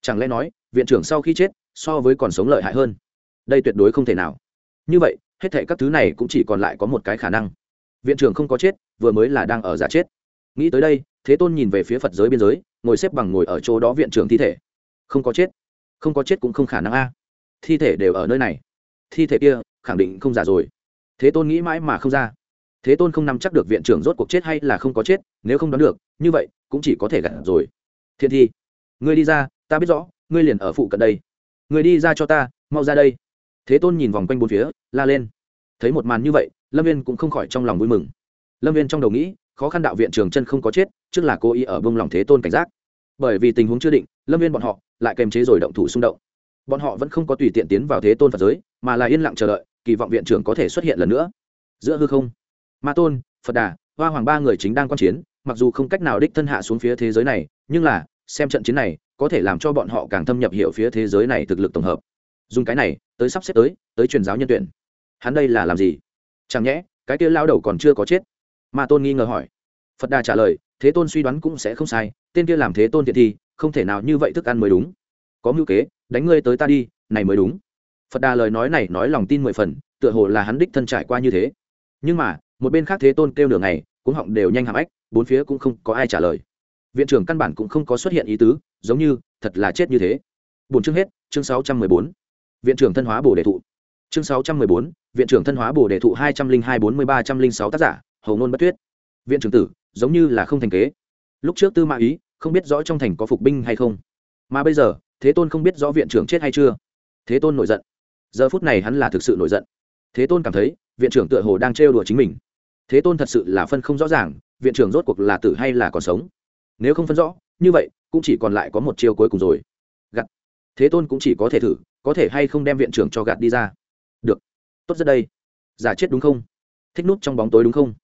Chẳng lẽ nói, viện trưởng sau khi chết, so với còn sống lợi hại hơn? Đây tuyệt đối không thể nào. Như vậy, hết thể các thứ này cũng chỉ còn lại có một cái khả năng. Viện trưởng không có chết, vừa mới là đang ở giả chết. Nghĩ tới đây, thế tôn nhìn về phía phật giới biên giới, ngồi xếp bằng ngồi ở chỗ đó viện trưởng thi thể. Không có chết. Không có chết cũng không khả năng a thi thể đều ở nơi này. Thi thể kia, khẳng định không giả rồi. Thế tôn nghĩ mãi mà không ra. Thế tôn không nắm chắc được viện trưởng rốt cuộc chết hay là không có chết, nếu không đoán được, như vậy, cũng chỉ có thể gặt rồi. Thiện thi, ngươi đi ra, ta biết rõ, ngươi liền ở phụ cận đây. Ngươi đi ra cho ta, mau ra đây. Thế tôn nhìn vòng quanh bốn phía, la lên. Thấy một màn như vậy, lâm viên cũng không khỏi trong lòng vui mừng. Lâm viên trong đầu nghĩ, khó khăn đạo viện trường chân không có chết, trước là cố ý ở bông lòng thế tôn cảnh giác. Bởi vì tình huống chưa định, lâm viên bọn họ lại kềm chế rồi động thủ xung động bọn họ vẫn không có tùy tiện tiến vào thế tôn phật giới, mà là yên lặng chờ đợi, kỳ vọng viện trưởng có thể xuất hiện lần nữa. Giữa hư không, ma tôn, phật đà, hoa hoàng ba người chính đang quan chiến, mặc dù không cách nào đích thân hạ xuống phía thế giới này, nhưng là, xem trận chiến này, có thể làm cho bọn họ càng thâm nhập hiểu phía thế giới này thực lực tổng hợp. Dùng cái này, tới sắp xếp tới tới truyền giáo nhân tuyển. Hắn đây là làm gì? Chẳng nhẽ, cái kia lao đầu còn chưa có chết? Ma tôn nghi ngờ hỏi. Phật đà trả lời, thế tôn suy đoán cũng sẽ không sai, tên kia làm thế tôn thiện thi không thể nào như vậy thức ăn mới đúng có mưu kế, đánh ngươi tới ta đi, này mới đúng. Phật đà lời nói này nói lòng tin mười phần, tựa hồ là hắn đích thân trải qua như thế. Nhưng mà, một bên khác thế tôn kêu nửa ngày cũng họng đều nhanh hàm ách bốn phía cũng không có ai trả lời. Viện trưởng căn bản cũng không có xuất hiện ý tứ, giống như, thật là chết như thế. Bốn chương hết, chương sáu trăm mười bốn. Viện trưởng thân hóa bồ đề thụ. Chương sáu trăm mười bốn, viện trưởng thân hóa bồ đề thụ hai trăm linh hai bốn mươi ba trăm linh sáu tác giả, hầu ngôn bất tuyết. Viện trưởng tử, giống như là không thành kế. Lúc trước tư mã ý, không biết rõ trong thành có phục binh hay không. Mà bây giờ thế tôn không biết rõ viện trưởng chết hay chưa. Thế tôn nổi giận. Giờ phút này hắn là thực sự nổi giận. Thế tôn cảm thấy, viện trưởng tựa hồ đang trêu đùa chính mình. Thế tôn thật sự là phân không rõ ràng, viện trưởng rốt cuộc là tử hay là còn sống. Nếu không phân rõ, như vậy, cũng chỉ còn lại có một chiêu cuối cùng rồi. Gặt thế tôn cũng chỉ có thể thử, có thể hay không đem viện trưởng cho gạt đi ra. Được. Tốt rất đây. Giả chết đúng không? Thích nút trong bóng tối đúng không?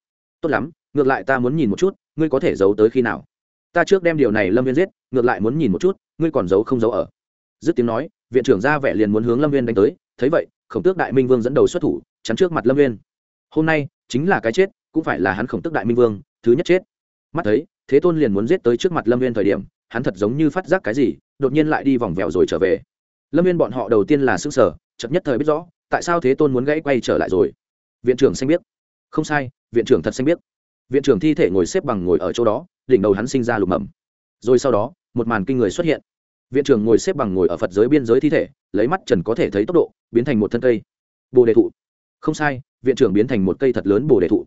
Tốt lắm, ngược lại ta muốn nhìn một chút, ngươi có thể giấu tới khi nào? Ta trước đem điều này lâm viên giết, ngược lại muốn nhìn một chút, ngươi còn giấu không giấu ở. Dứt tiếng nói, viện trưởng ra vẻ liền muốn hướng lâm viên đánh tới, thấy vậy, khổng tước đại minh vương dẫn đầu xuất thủ, chắn trước mặt lâm viên. Hôm nay, chính là cái chết, cũng phải là hắn khổng tước đại minh vương, thứ nhất chết. Mắt thấy, thế tôn liền muốn giết tới trước mặt lâm viên thời điểm, hắn thật giống như phát giác cái gì, đột nhiên lại đi vòng vèo rồi trở về. Lâm viên bọn họ đầu tiên là xương sở chậm nhất thời biết rõ, tại sao thế tôn muốn gãy quay trở lại rồi. Viện trưởng xanh biết. Không sai, viện trưởng thật xanh biết. Viện trưởng thi thể ngồi xếp bằng ngồi ở chỗ đó đỉnh đầu hắn sinh ra lục mầm. Rồi sau đó, một màn kinh người xuất hiện. Viện trưởng ngồi xếp bằng ngồi ở phật giới biên giới thi thể, lấy mắt trần có thể thấy tốc độ, biến thành một thân cây. Bồ đề thụ. Không sai, viện trưởng biến thành một cây thật lớn bồ đề thụ.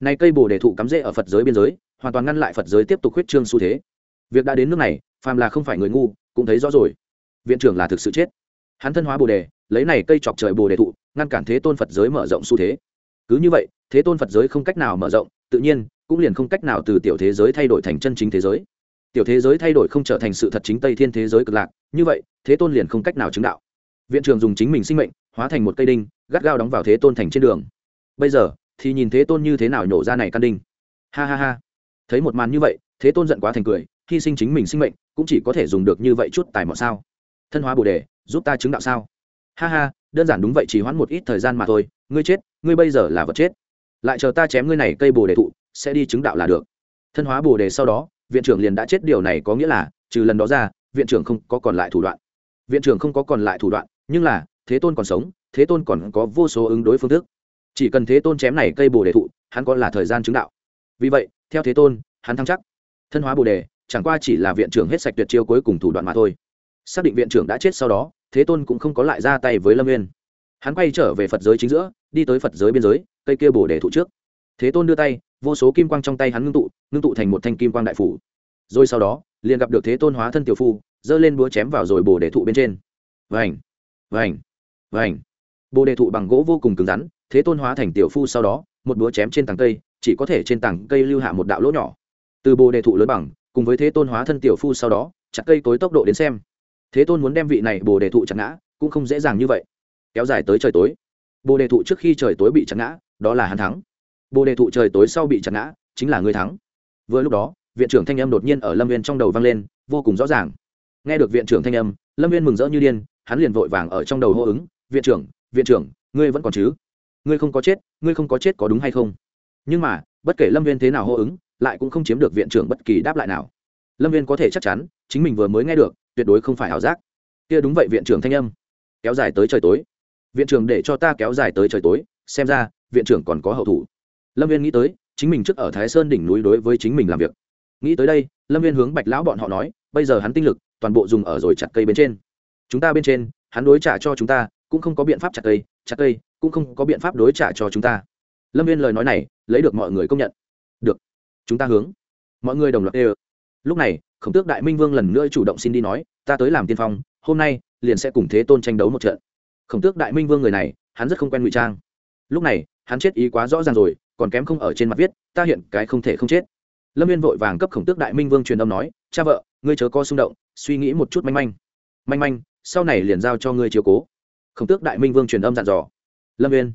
Nay cây bồ đề thụ cắm rễ ở phật giới biên giới, hoàn toàn ngăn lại phật giới tiếp tục huyết trương xu thế. Việc đã đến nước này, phàm là không phải người ngu, cũng thấy rõ rồi. Viện trưởng là thực sự chết. Hắn thân hóa bồ đề, lấy này cây chọc trời bồ đề thụ, ngăn cản thế tôn phật giới mở rộng xu thế. Cứ như vậy, thế tôn phật giới không cách nào mở rộng, tự nhiên cũng liền không cách nào từ tiểu thế giới thay đổi thành chân chính thế giới. Tiểu thế giới thay đổi không trở thành sự thật chính tây thiên thế giới cực lạc, như vậy, thế tôn liền không cách nào chứng đạo. Viện trưởng dùng chính mình sinh mệnh, hóa thành một cây đinh, gắt gao đóng vào thế tôn thành trên đường. Bây giờ, thì nhìn thế tôn như thế nào nhổ ra này căn đinh. Ha ha ha. Thấy một màn như vậy, thế tôn giận quá thành cười, hy sinh chính mình sinh mệnh, cũng chỉ có thể dùng được như vậy chút tài mọn sao. Thân hóa bồ đề, giúp ta chứng đạo sao? Ha ha, đơn giản đúng vậy chỉ hoãn một ít thời gian mà thôi, ngươi chết, ngươi bây giờ là vật chết. Lại chờ ta chém ngươi này cây bồ đề thụ sẽ đi chứng đạo là được. Thân hóa bồ đề sau đó, viện trưởng liền đã chết, điều này có nghĩa là, trừ lần đó ra, viện trưởng không có còn lại thủ đoạn. Viện trưởng không có còn lại thủ đoạn, nhưng là, thế tôn còn sống, thế tôn còn có vô số ứng đối phương thức. Chỉ cần thế tôn chém này cây bồ đề thụ, hắn có là thời gian chứng đạo. Vì vậy, theo thế tôn, hắn thăng chắc. Thân hóa bồ đề, chẳng qua chỉ là viện trưởng hết sạch tuyệt chiêu cuối cùng thủ đoạn mà thôi. Xác định viện trưởng đã chết sau đó, thế tôn cũng không có lại ra tay với lâm nguyên. hắn quay trở về phật giới chính giữa, đi tới phật giới biên giới, cây kia bồ đề thụ trước. Thế tôn đưa tay vô số kim quang trong tay hắn ngưng tụ ngưng tụ thành một thanh kim quang đại phủ. Rồi sau đó, liền gặp được thế tôn hóa thân tiểu phu, giơ lên búa chém vào rồi bồ đề thụ bên trên. Vành vành vành. Bồ đề thụ bằng gỗ vô cùng cứng rắn, thế tôn hóa thành tiểu phu sau đó, một búa chém trên tảng cây, chỉ có thể trên tảng cây lưu hạ một đạo lỗ nhỏ. Từ bồ đề thụ lớn bằng, cùng với thế tôn hóa thân tiểu phu sau đó, chặt cây tối tốc độ đến xem. Thế tôn muốn đem vị này bồ đề thụ chặt ngã, cũng không dễ dàng như vậy. Kéo dài tới trời tối. Bồ đề thụ trước khi trời tối bị chặt ngã, đó là hắn thắng bồ đề thụ trời tối sau bị chặt ngã, chính là người thắng. Vừa lúc đó, viện trưởng thanh âm đột nhiên ở lâm viên trong đầu vang lên, vô cùng rõ ràng. Nghe được viện trưởng thanh âm, lâm viên mừng rỡ như điên, hắn liền vội vàng ở trong đầu hô ứng, viện trưởng viện trưởng, ngươi vẫn còn chứ? Ngươi không có chết, ngươi không có chết có đúng hay không? Nhưng mà, bất kể lâm viên thế nào hô ứng, lại cũng không chiếm được viện trưởng bất kỳ đáp lại nào. Lâm viên có thể chắc chắn, chính mình vừa mới nghe được, tuyệt đối không phải ảo giác. Kia đúng vậy viện trưởng thanh âm. Kéo dài tới trời tối. Viện trưởng, để cho ta kéo dài tới trời tối, xem ra, viện trưởng còn có hậu thủ lâm viên nghĩ tới, chính mình trước ở thái sơn đỉnh núi đối với chính mình làm việc. Nghĩ tới đây, lâm viên hướng bạch lão bọn họ nói, bây giờ hắn tinh lực, toàn bộ dùng ở rồi chặt cây bên trên. Chúng ta bên trên, hắn đối trả cho chúng ta, cũng không có biện pháp chặt cây chặt cây, cũng không có biện pháp đối trả cho chúng ta. Lâm viên lời nói này, lấy được mọi người công nhận. Được, chúng ta hướng. Mọi người đồng loạt ê lúc này, khổng tước đại minh vương lần nữa chủ động xin đi nói, ta tới làm tiên phong, hôm nay liền sẽ cùng thế tôn tranh đấu một trận. Khổng tước đại minh vương người này, hắn rất không quen ngụy trang. Lúc này, hắn chết ý quá rõ ràng rồi còn kém không ở trên mặt viết, ta hiện cái không thể không chết. Lâm viên vội vàng cấp khổng tước đại minh vương truyền âm nói, cha vợ, ngươi chớ co xung động, suy nghĩ một chút manh manh. Manh manh, sau này liền giao cho ngươi chiếu cố. Khổng tước đại minh vương truyền âm dặn dò. Lâm viên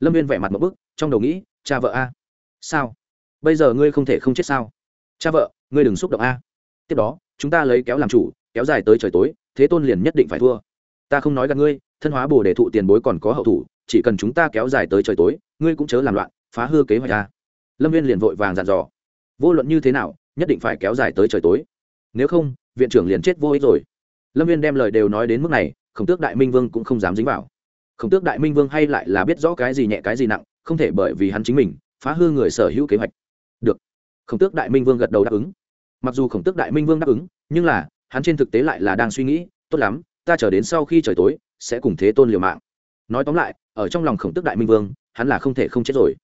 lâm viên vẻ mặt một bức, trong đầu nghĩ, cha vợ a. Sao? Bây giờ ngươi không thể không chết sao? Cha vợ, ngươi đừng xúc động a. Tiếp đó, chúng ta lấy kéo làm chủ, kéo dài tới trời tối, thế tôn liền nhất định phải thua. Ta không nói gặp ngươi, thân hóa bồ đề thụ tiền bối còn có hậu thủ, chỉ cần chúng ta kéo dài tới trời tối, ngươi cũng chớ làm loạn phá hư kế hoạch ta lâm viên liền vội vàng dặn dò, vô luận như thế nào, nhất định phải kéo dài tới trời tối. Nếu không, viện trưởng liền chết vô ích rồi. Lâm viên đem lời đều nói đến mức này, khổng tước đại minh vương cũng không dám dính vào. Khổng tước đại minh vương hay lại là biết rõ cái gì nhẹ cái gì nặng, không thể bởi vì hắn chính mình, phá hư người sở hữu kế hoạch. Được. Khổng tước đại minh vương gật đầu đáp ứng. Mặc dù khổng tước đại minh vương đáp ứng, nhưng là, hắn trên thực tế lại là đang suy nghĩ, tốt lắm, ta chờ đến sau khi trời tối, sẽ cùng thế tôn liều mạng. Nói tóm lại, ở trong lòng khổng tước đại minh vương, hắn là không thể không chết rồi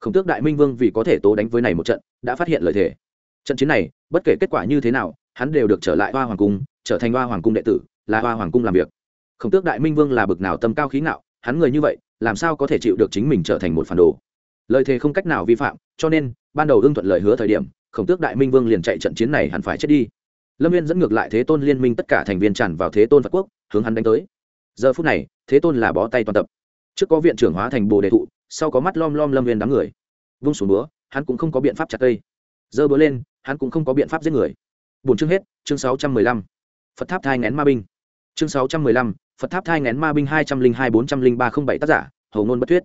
khổng tước đại minh vương vì có thể tố đánh với này một trận, đã phát hiện lợi thế trận chiến này, bất kể kết quả như thế nào, hắn đều được trở lại hoa hoàng cung, trở thành hoa hoàng cung đệ tử, là hoa hoàng cung làm việc. Khổng tước đại minh vương là bực nào tâm cao khí ngạo, hắn người như vậy, làm sao có thể chịu được chính mình trở thành một phản đồ? Lời thề không cách nào vi phạm, cho nên, ban đầu ưng thuận lời hứa thời điểm, khổng tước đại minh vương liền chạy trận chiến này hẳn phải chết đi. Lâm viên dẫn ngược lại thế tôn liên minh tất cả thành viên tràn vào thế tôn phật quốc, hướng hắn đánh tới. Giờ phút này, thế tôn là bó tay toàn tập. Trước có viện trưởng hóa thành bồ đề thụ sau có mắt lom lom lâm viên đám người. Vung xuống búa, hắn cũng không có biện pháp chặt cây. Giơ búa lên, hắn cũng không có biện pháp giết người. Bốn chương hết, chương sáu trăm mười lăm. Phật tháp thai ngén ma binh. Chương sáu trăm mười lăm, phật tháp thai ngén ma binh hai trăm linh hai bốn trăm linh ba không bảy tác giả, hầu ngôn bất thuyết.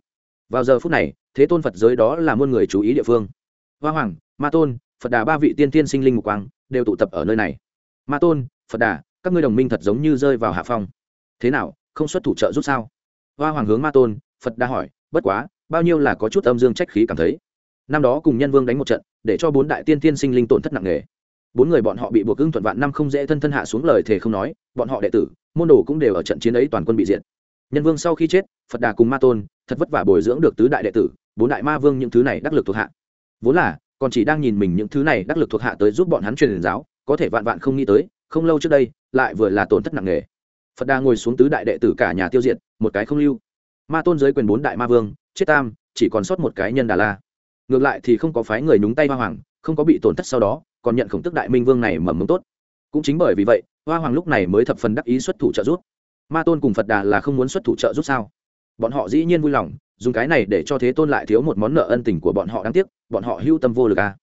Vào giờ phút này, thế tôn phật giới đó là muôn người chú ý địa phương. Hoa hoàng, ma tôn, phật đà ba vị tiên tiên sinh linh mục quang đều tụ tập ở nơi này. Ma tôn, phật đà, các ngươi đồng minh thật giống như rơi vào hạ phong. Thế nào, không xuất thủ trợ giúp sao? Hoa hoàng hướng ma tôn, phật đà hỏi, bất quá bao nhiêu là có chút âm dương trách khí cảm thấy. Năm đó cùng nhân vương đánh một trận, để cho bốn đại tiên tiên sinh linh tổn thất nặng nề. Bốn người bọn họ bị buộc ưng thuận vạn năm không dễ thân thân hạ xuống lời thề không nói, bọn họ đệ tử, môn đồ cũng đều ở trận chiến ấy toàn quân bị diệt. Nhân vương sau khi chết, phật đà cùng ma tôn, thật vất vả bồi dưỡng được tứ đại đệ tử, bốn đại ma vương những thứ này đắc lực thuộc hạ. Vốn là, còn chỉ đang nhìn mình những thứ này đắc lực thuộc hạ tới giúp bọn hắn truyền giáo, có thể vạn vạn không nghĩ tới, không lâu trước đây, lại vừa là tổn thất nặng nề. Phật đà ngồi xuống tứ đại đệ tử cả nhà tiêu diệt, một cái không lưu ma tôn giới quyền bốn đại ma vương, chết tam, chỉ còn sót một cái nhân đà la. Ngược lại thì không có phái người nhúng tay hoa hoàng, không có bị tổn thất sau đó, còn nhận khổng tức đại minh vương này mầm mống tốt. Cũng chính bởi vì vậy, hoa hoàng lúc này mới thập phần đắc ý xuất thủ trợ giúp. Ma tôn cùng phật đà là không muốn xuất thủ trợ giúp sao? Bọn họ dĩ nhiên vui lòng, dùng cái này để cho thế tôn lại thiếu một món nợ ân tình của bọn họ đáng tiếc, bọn họ hưu tâm vô lực à.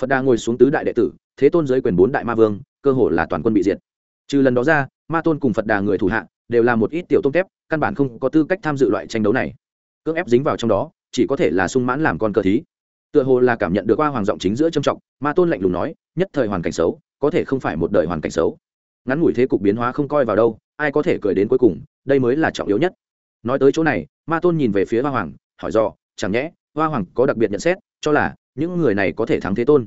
phật đà ngồi xuống tứ đại đệ tử, thế tôn giới quyền bốn đại ma vương, cơ hồ là toàn quân bị diệt. Trừ lần đó ra, ma tôn cùng phật đà người thủ hạ đều là một ít tiểu tôm tép, căn bản không có tư cách tham dự loại tranh đấu này. Cưỡng ép dính vào trong đó, chỉ có thể là sung mãn làm con cờ thí. Tựa hồ là cảm nhận được qua hoàng giọng chính giữa trầm trọng, ma tôn lạnh lùng nói, nhất thời hoàn cảnh xấu, có thể không phải một đời hoàn cảnh xấu. Ngắn ngủi thế cục biến hóa không coi vào đâu, ai có thể cười đến cuối cùng, đây mới là trọng yếu nhất. Nói tới chỗ này, ma tôn nhìn về phía hoa hoàng, hỏi do chẳng nhẽ, hoa hoàng có đặc biệt nhận xét, cho là, những người này có thể thắng thế tôn.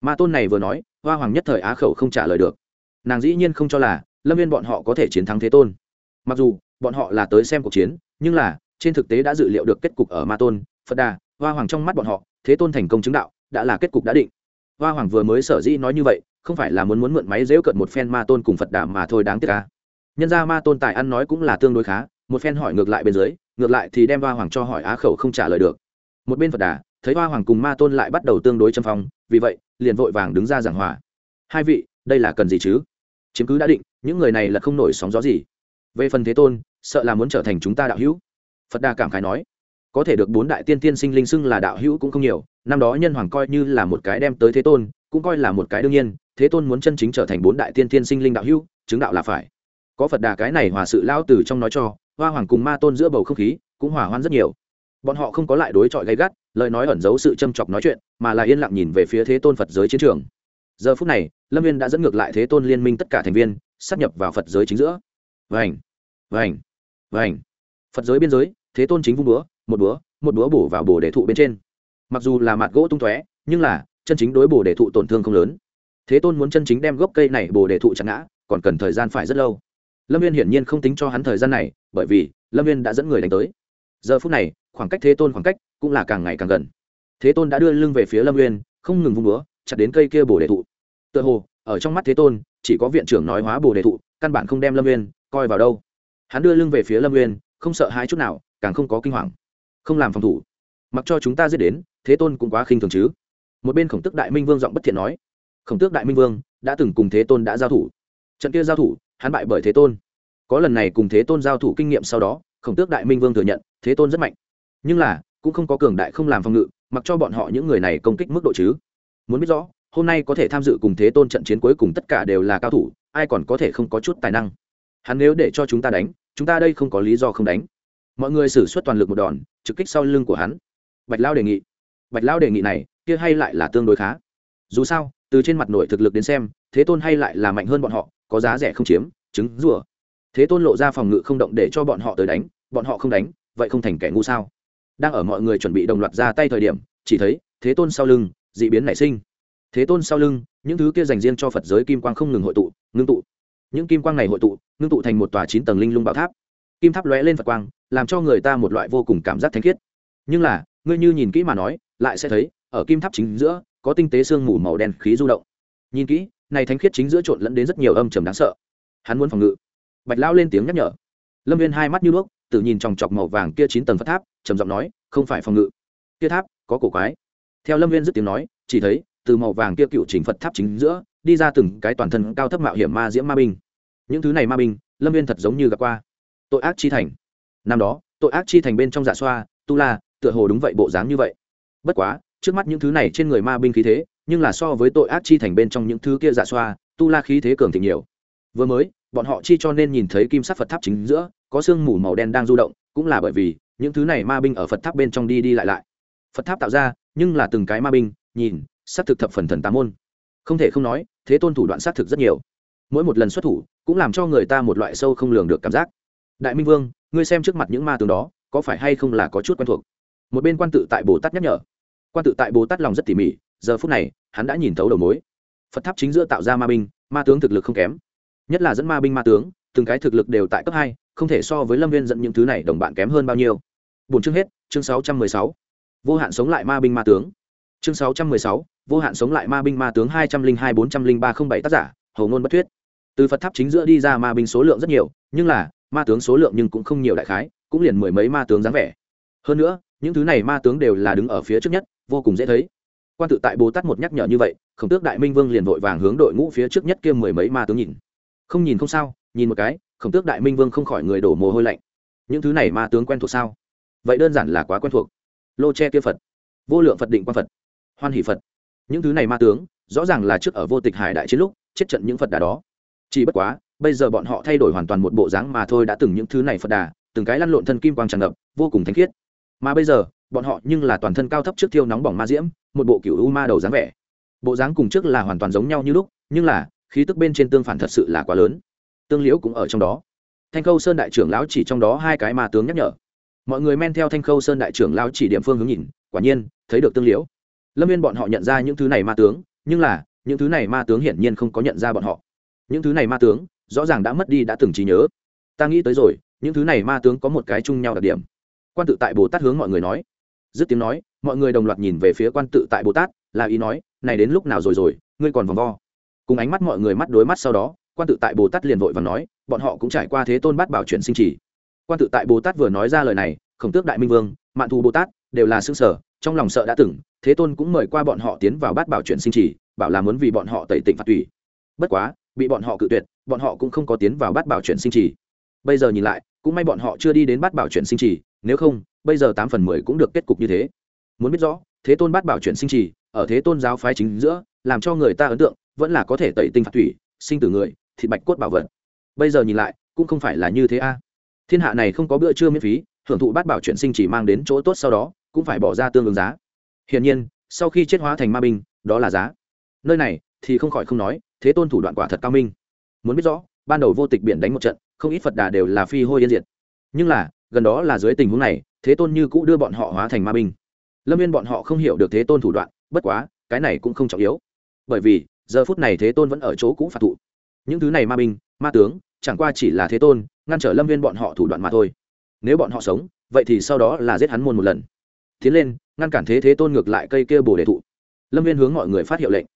Ma tôn này vừa nói, hoa hoàng nhất thời á khẩu không trả lời được. Nàng dĩ nhiên không cho là, lâm viên bọn họ có thể chiến thắng thế tôn mặc dù, bọn họ là tới xem cuộc chiến, nhưng là, trên thực tế đã dự liệu được kết cục ở ma tôn, phật đà, hoa hoàng trong mắt bọn họ, thế tôn thành công chứng đạo, đã là kết cục đã định. Hoa hoàng vừa mới sở dĩ nói như vậy, không phải là muốn muốn mượn máy dễu cận một phen ma tôn cùng phật đà mà thôi đáng tiếc ca nhân ra ma tôn tài ăn nói cũng là tương đối khá, một phen hỏi ngược lại bên dưới, ngược lại thì đem hoa hoàng cho hỏi á khẩu không trả lời được. Một bên phật đà, thấy hoa hoàng cùng ma tôn lại bắt đầu tương đối châm phong, vì vậy, liền vội vàng đứng ra giảng hòa. Hai vị, đây là cần gì chứ? Chứng cứ đã định, những người này là không nổi sóng gió gì về phần thế tôn, sợ là muốn trở thành chúng ta đạo hữu. Phật đà cảm khái nói, có thể được bốn đại tiên tiên sinh linh xưng là đạo hữu cũng không nhiều, năm đó nhân hoàng coi như là một cái đem tới thế tôn, cũng coi là một cái đương nhiên, thế tôn muốn chân chính trở thành bốn đại tiên tiên sinh linh đạo hữu, chứng đạo là phải. Có phật đà cái này hòa sự lao từ trong nói cho, hoa hoàng cùng ma tôn giữa bầu không khí cũng hòa hoan rất nhiều. Bọn họ không có lại đối chọi gay gắt, lời nói ẩn giấu sự châm chọc nói chuyện, mà là yên lặng nhìn về phía thế tôn phật giới chiến trường. Giờ phút này, lâm viên đã dẫn ngược lại thế tôn liên minh tất cả thành viên, sắp nhập vào phật giới chính giữa vành vành vành. Phật giới biên giới, thế tôn chính vung búa, một búa một búa bổ vào bồ đề thụ bên trên. Mặc dù là mặt gỗ tung tóe, nhưng là, chân chính đối bồ đề thụ tổn thương không lớn. Thế tôn muốn chân chính đem gốc cây này bồ đề thụ chặt ngã, còn cần thời gian phải rất lâu. Lâm viên hiển nhiên không tính cho hắn thời gian này, bởi vì lâm viên đã dẫn người đánh tới. Giờ phút này, khoảng cách thế tôn khoảng cách cũng là càng ngày càng gần. Thế tôn đã đưa lưng về phía lâm viên không ngừng vung búa, chặt đến cây kia bồ đề thụ. Tựa hồ, ở trong mắt thế tôn, chỉ có viện trưởng nói hóa bồ đề thụ, căn bản không đem lâm viên coi vào đâu. Hắn đưa lưng về phía lâm Nguyên, không sợ hai chút nào càng không có kinh hoàng. Không làm phòng thủ. Mặc cho chúng ta giết đến thế tôn cũng quá khinh thường chứ. Một bên khổng tức đại minh vương giọng bất thiện nói. Khổng tước đại minh vương đã từng cùng thế tôn đã giao thủ. Trận kia giao thủ hắn bại bởi thế tôn. Có lần này cùng thế tôn giao thủ kinh nghiệm sau đó khổng tước đại minh vương thừa nhận thế tôn rất mạnh. Nhưng là cũng không có cường đại không làm phòng ngự mặc cho bọn họ những người này công kích mức độ chứ. Muốn biết rõ hôm nay có thể tham dự cùng thế tôn trận chiến cuối cùng tất cả đều là cao thủ ai còn có thể không có chút tài năng hắn nếu để cho chúng ta đánh, chúng ta đây không có lý do không đánh. Mọi người xử suất toàn lực một đòn, trực kích sau lưng của hắn. Bạch lao đề nghị. Bạch lao đề nghị này, kia hay lại là tương đối khá. Dù sao, từ trên mặt nội thực lực đến xem, thế tôn hay lại là mạnh hơn bọn họ, có giá rẻ không chiếm, trứng, rùa. thế tôn lộ ra phòng ngự không động để cho bọn họ tới đánh, bọn họ không đánh, vậy không thành kẻ ngu sao? Đang ở mọi người chuẩn bị đồng loạt ra tay thời điểm, chỉ thấy, thế tôn sau lưng d ị biến nảy sinh. Thế tôn sau lưng, những thứ kia dành riêng cho phật giới kim quang không ngừng hội tụ, ngưng tụ những kim quang này hội tụ, ngưng tụ thành một tòa chín tầng linh lung bảo tháp. Kim tháp lóe lên phật quang, làm cho người ta một loại vô cùng cảm giác thanh khiết. Nhưng là, ngươi như nhìn kỹ mà nói, lại sẽ thấy, ở kim tháp chính giữa, có tinh tế sương mù màu đen khí du động. Nhìn kỹ, này thánh khiết chính giữa trộn lẫn đến rất nhiều âm trầm đáng sợ. Hắn muốn phòng ngự. Bạch lao lên tiếng nhắc nhở. Lâm viên hai mắt như đuốc tự nhìn chòng chọc màu vàng kia chín tầng phật tháp, trầm giọng nói, không phải phòng ngự. Kia tháp có cổ quái. Theo lâm viên dứt tiếng nói, chỉ thấy, từ màu vàng kia cựu trình phật tháp chính giữa đi ra từng cái toàn thân cao thấp mạo hiểm ma diễm ma binh. Những thứ này ma binh, lâm viên thật giống như gặp qua. Tội ác chi thành. Năm đó, tội ác chi thành bên trong dạ xoa, tu la, tựa hồ đúng vậy bộ dáng như vậy. Bất quá, trước mắt những thứ này trên người ma binh khí thế, nhưng là so với tội ác chi thành bên trong những thứ kia dạ xoa, tu la khí thế cường thịnh nhiều. Vừa mới, bọn họ chi cho nên nhìn thấy kim sắc phật tháp chính giữa, có sương mù màu đen đang du động, cũng là bởi vì những thứ này ma binh ở phật tháp bên trong đi đi lại lại. Phật tháp tạo ra, nhưng là từng cái ma binh, nhìn, xác thực thập phần thần tám môn. Không thể không nói thế tôn thủ đoạn xác thực rất nhiều. Mỗi một lần xuất thủ, cũng làm cho người ta một loại sâu không lường được cảm giác. Đại minh vương, ngươi xem trước mặt những ma tướng đó, có phải hay không là có chút quen thuộc? Một bên quan tự tại bồ tát nhắc nhở. Quan tự tại bồ tát lòng rất tỉ mỉ, giờ phút này, hắn đã nhìn thấu đầu mối. Phật tháp chính giữa tạo ra ma binh, ma tướng thực lực không kém. Nhất là dẫn ma binh ma tướng, từng cái thực lực đều tại cấp hai, không thể so với lâm viên dẫn những thứ này đồng bạn kém hơn bao nhiêu. Bốn chương hết, chương sáu trăm mười sáu. Vô hạn sống lại ma binh ma tướng. Chương sáu trăm mười sáu vô hạn sống lại ma binh ma tướng hai trăm linh hai bốn trăm linh ba không bảy tác giả, hầu ngôn bất thuyết. Từ phật tháp chính giữa đi ra ma binh số lượng rất nhiều, nhưng là, ma tướng số lượng nhưng cũng không nhiều đại khái, cũng liền mười mấy ma tướng dáng vẻ. Hơn nữa, những thứ này ma tướng đều là đứng ở phía trước nhất, vô cùng dễ thấy. Quan tự tại bồ tát một nhắc nhở như vậy, khổng tước đại minh vương liền vội vàng hướng đội ngũ phía trước nhất kia mười mấy ma tướng nhìn. Không nhìn không sao, nhìn một cái, khổng tước đại minh vương không khỏi người đổ mồ hôi lạnh. Những thứ này ma tướng quen thuộc sao? Vậy đơn giản là quá quen thuộc. Lô che kia phật. Vô lượng phật định quan phật. Hoan hỷ phật những thứ này ma tướng, rõ ràng là trước ở vô tịch hải đại chiến lúc, chết trận những phật đà đó. Chỉ bất quá, bây giờ bọn họ thay đổi hoàn toàn một bộ dáng mà thôi đã từng những thứ này phật đà, từng cái lăn lộn thân kim quang tràn ngập, vô cùng thanh khiết. Mà bây giờ, bọn họ nhưng là toàn thân cao thấp trước thiêu nóng bỏng ma diễm, một bộ kiểu u ma đầu dáng vẻ. Bộ dáng cùng trước là hoàn toàn giống nhau như lúc, nhưng là, khí tức bên trên tương phản thật sự là quá lớn. Tương liễu cũng ở trong đó. Thanh khâu sơn đại trưởng lão chỉ trong đó hai cái ma tướng nhắc nhở. Mọi người men theo thanh khâu sơn đại trưởng lão chỉ điểm phương hướng nhìn, quả nhiên, thấy được tương liễu lâm viên bọn họ nhận ra những thứ này ma tướng, nhưng là, những thứ này ma tướng hiển nhiên không có nhận ra bọn họ. Những thứ này ma tướng, rõ ràng đã mất đi đã từng trí nhớ. Ta nghĩ tới rồi, những thứ này ma tướng có một cái chung nhau đặc điểm. Quan tự tại bồ tát hướng mọi người nói. Dứt tiếng nói, mọi người đồng loạt nhìn về phía quan tự tại bồ tát, là ý nói, này đến lúc nào rồi rồi, ngươi còn vòng vo. Cùng ánh mắt mọi người mắt đối mắt sau đó, quan tự tại bồ tát liền vội và nói, bọn họ cũng trải qua thế tôn bát bảo chuyển sinh trì quan tự tại bồ tát vừa nói ra lời này, khổng tước đại minh vương, mạn thù bồ tát, đều là xương sở, trong lòng sợ đã từng thế tôn cũng mời qua bọn họ tiến vào bát bảo chuyển sinh trì, bảo là muốn vì bọn họ tẩy tịnh phạt tùy bất quá, bị bọn họ cự tuyệt, bọn họ cũng không có tiến vào bát bảo chuyển sinh trì. Bây giờ nhìn lại, cũng may bọn họ chưa đi đến bát bảo chuyển sinh trì, nếu không, bây giờ tám phần mười cũng được kết cục như thế. Muốn biết rõ, thế tôn bát bảo chuyển sinh trì, ở thế tôn giáo phái chính giữa, làm cho người ta ấn tượng, vẫn là có thể tẩy tinh phạt thủy sinh từ người, thịt bạch cốt bảo vật. Bây giờ nhìn lại, cũng không phải là như thế a. Thiên hạ này không có bữa trưa miễn phí, hưởng thụ bát bảo chuyển sinh chỉ mang đến chỗ tốt sau đó, cũng phải bỏ ra tương ứng giá hiển nhiên, sau khi chết hóa thành ma binh, đó là giá. Nơi này thì không khỏi không nói, thế tôn thủ đoạn quả thật cao minh. Muốn biết rõ, ban đầu vô tịch biển đánh một trận, không ít phật đà đều là phi hôi yên diệt. Nhưng là, gần đó là dưới tình huống này, thế tôn như cũ đưa bọn họ hóa thành ma binh. Lâm viên bọn họ không hiểu được thế tôn thủ đoạn, bất quá, cái này cũng không trọng yếu. Bởi vì, giờ phút này thế tôn vẫn ở chỗ cũ phạt thụ. Những thứ này ma binh, ma tướng, chẳng qua chỉ là thế tôn, ngăn trở lâm viên bọn họ thủ đoạn mà thôi. Nếu bọn họ sống, vậy thì sau đó là giết hắn môn một lần. Tiến lên ngăn cản thế thế tôn ngược lại cây kia bồ đề thụ. Lâm viên hướng mọi người phát hiệu lệnh.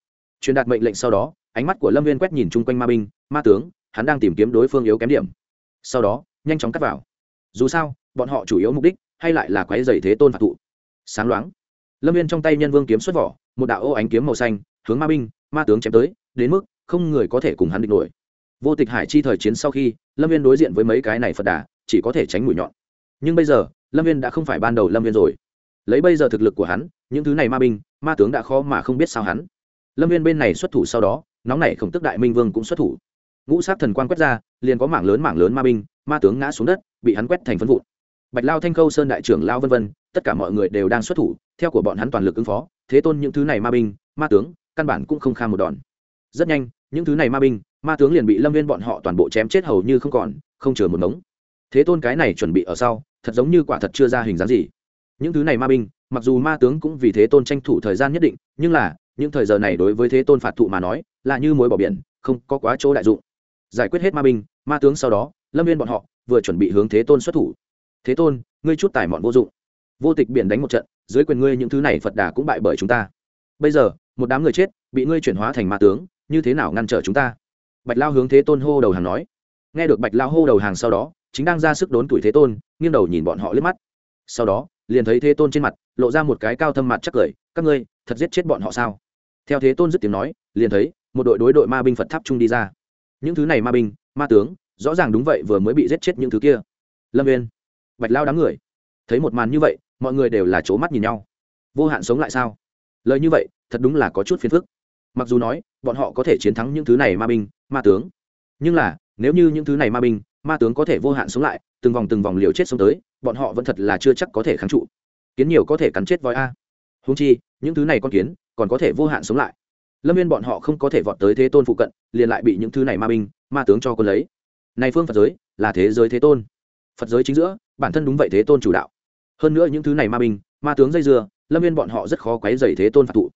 Truyền đạt mệnh lệnh sau đó, ánh mắt của lâm viên quét nhìn chung quanh ma binh, ma tướng, hắn đang tìm kiếm đối phương yếu kém điểm. Sau đó, nhanh chóng cắt vào. Dù sao, bọn họ chủ yếu mục đích, hay lại là quái dày thế tôn phạt thụ. Sáng loáng, lâm viên trong tay nhân vương kiếm xuất vỏ, một đạo ô ánh kiếm màu xanh, hướng ma binh, ma tướng chém tới, đến mức không người có thể cùng hắn địch nổi. Vô tịch hải chi thời chiến sau khi, lâm viên đối diện với mấy cái này phật đà, chỉ có thể tránh mũi nhọn. Nhưng bây giờ, lâm viên đã không phải ban đầu lâm viên rồi lấy bây giờ thực lực của hắn, những thứ này ma binh, ma tướng đã khó mà không biết sao hắn. Lâm viên bên này xuất thủ sau đó, nóng này khổng tức đại minh vương cũng xuất thủ. Ngũ sát thần quan quét ra, liền có mảng lớn mảng lớn ma binh, ma tướng ngã xuống đất, bị hắn quét thành phân vụn. Bạch lao thanh khâu sơn đại trưởng lao vân vân, tất cả mọi người đều đang xuất thủ, theo của bọn hắn toàn lực ứng phó, thế tôn những thứ này ma binh, ma tướng, căn bản cũng không kha một đòn. Rất nhanh, những thứ này ma binh, ma tướng liền bị lâm viên bọn họ toàn bộ chém chết hầu như không còn, không chừa một mống thế tôn cái này chuẩn bị ở sau, thật giống như quả thật chưa ra hình dáng gì những thứ này ma binh, mặc dù ma tướng cũng vì thế tôn tranh thủ thời gian nhất định, nhưng là, những thời giờ này đối với thế tôn phạt thụ mà nói, là như mối bỏ biển, không có quá chỗ đại dụng. Giải quyết hết ma binh, ma tướng sau đó, lâm viên bọn họ vừa chuẩn bị hướng thế tôn xuất thủ. Thế tôn, ngươi chút tài mọn vô dụng. Vô tịch biển đánh một trận, dưới quyền ngươi những thứ này phật đà cũng bại bởi chúng ta. Bây giờ, một đám người chết, bị ngươi chuyển hóa thành ma tướng, như thế nào ngăn trở chúng ta? Bạch lao hướng thế tôn hô đầu hàng nói. Nghe được bạch lao hô đầu hàng sau đó, chính đang ra sức đốn tuổi thế tôn, nghiêng đầu nhìn bọn họ liếc mắt. Sau đó liền thấy thế tôn trên mặt, lộ ra một cái cao thâm mặt chắc cười, các ngươi, thật giết chết bọn họ sao? Theo thế tôn dứt tiếng nói, liền thấy một đội đối đội ma binh phật tháp trung đi ra. Những thứ này ma binh, ma tướng, rõ ràng đúng vậy vừa mới bị giết chết những thứ kia. Lâm viên bạch lao đám người, thấy một màn như vậy, mọi người đều là c mắt nhìn nhau. Vô hạn sống lại sao? Lời như vậy, thật đúng là có chút phiền phức. Mặc dù nói, bọn họ có thể chiến thắng những thứ này ma binh, ma tướng, nhưng là, nếu như những thứ này ma binh, ma tướng có thể vô hạn sống lại, từng vòng từng vòng liều chết sống tới bọn họ vẫn thật là chưa chắc có thể kháng trụ. Kiến nhiều có thể cắn chết voi a. Húng chi, những thứ này con kiến, còn có thể vô hạn sống lại. Lâm viên bọn họ không có thể vọt tới thế tôn phụ cận, liền lại bị những thứ này ma binh, ma tướng cho quân lấy. Này phương phật giới, là thế giới thế tôn. Phật giới chính giữa, bản thân đúng vậy thế tôn chủ đạo. Hơn nữa những thứ này ma binh, ma tướng dây dưa, lâm viên bọn họ rất khó quấy dày thế tôn phạt tụ.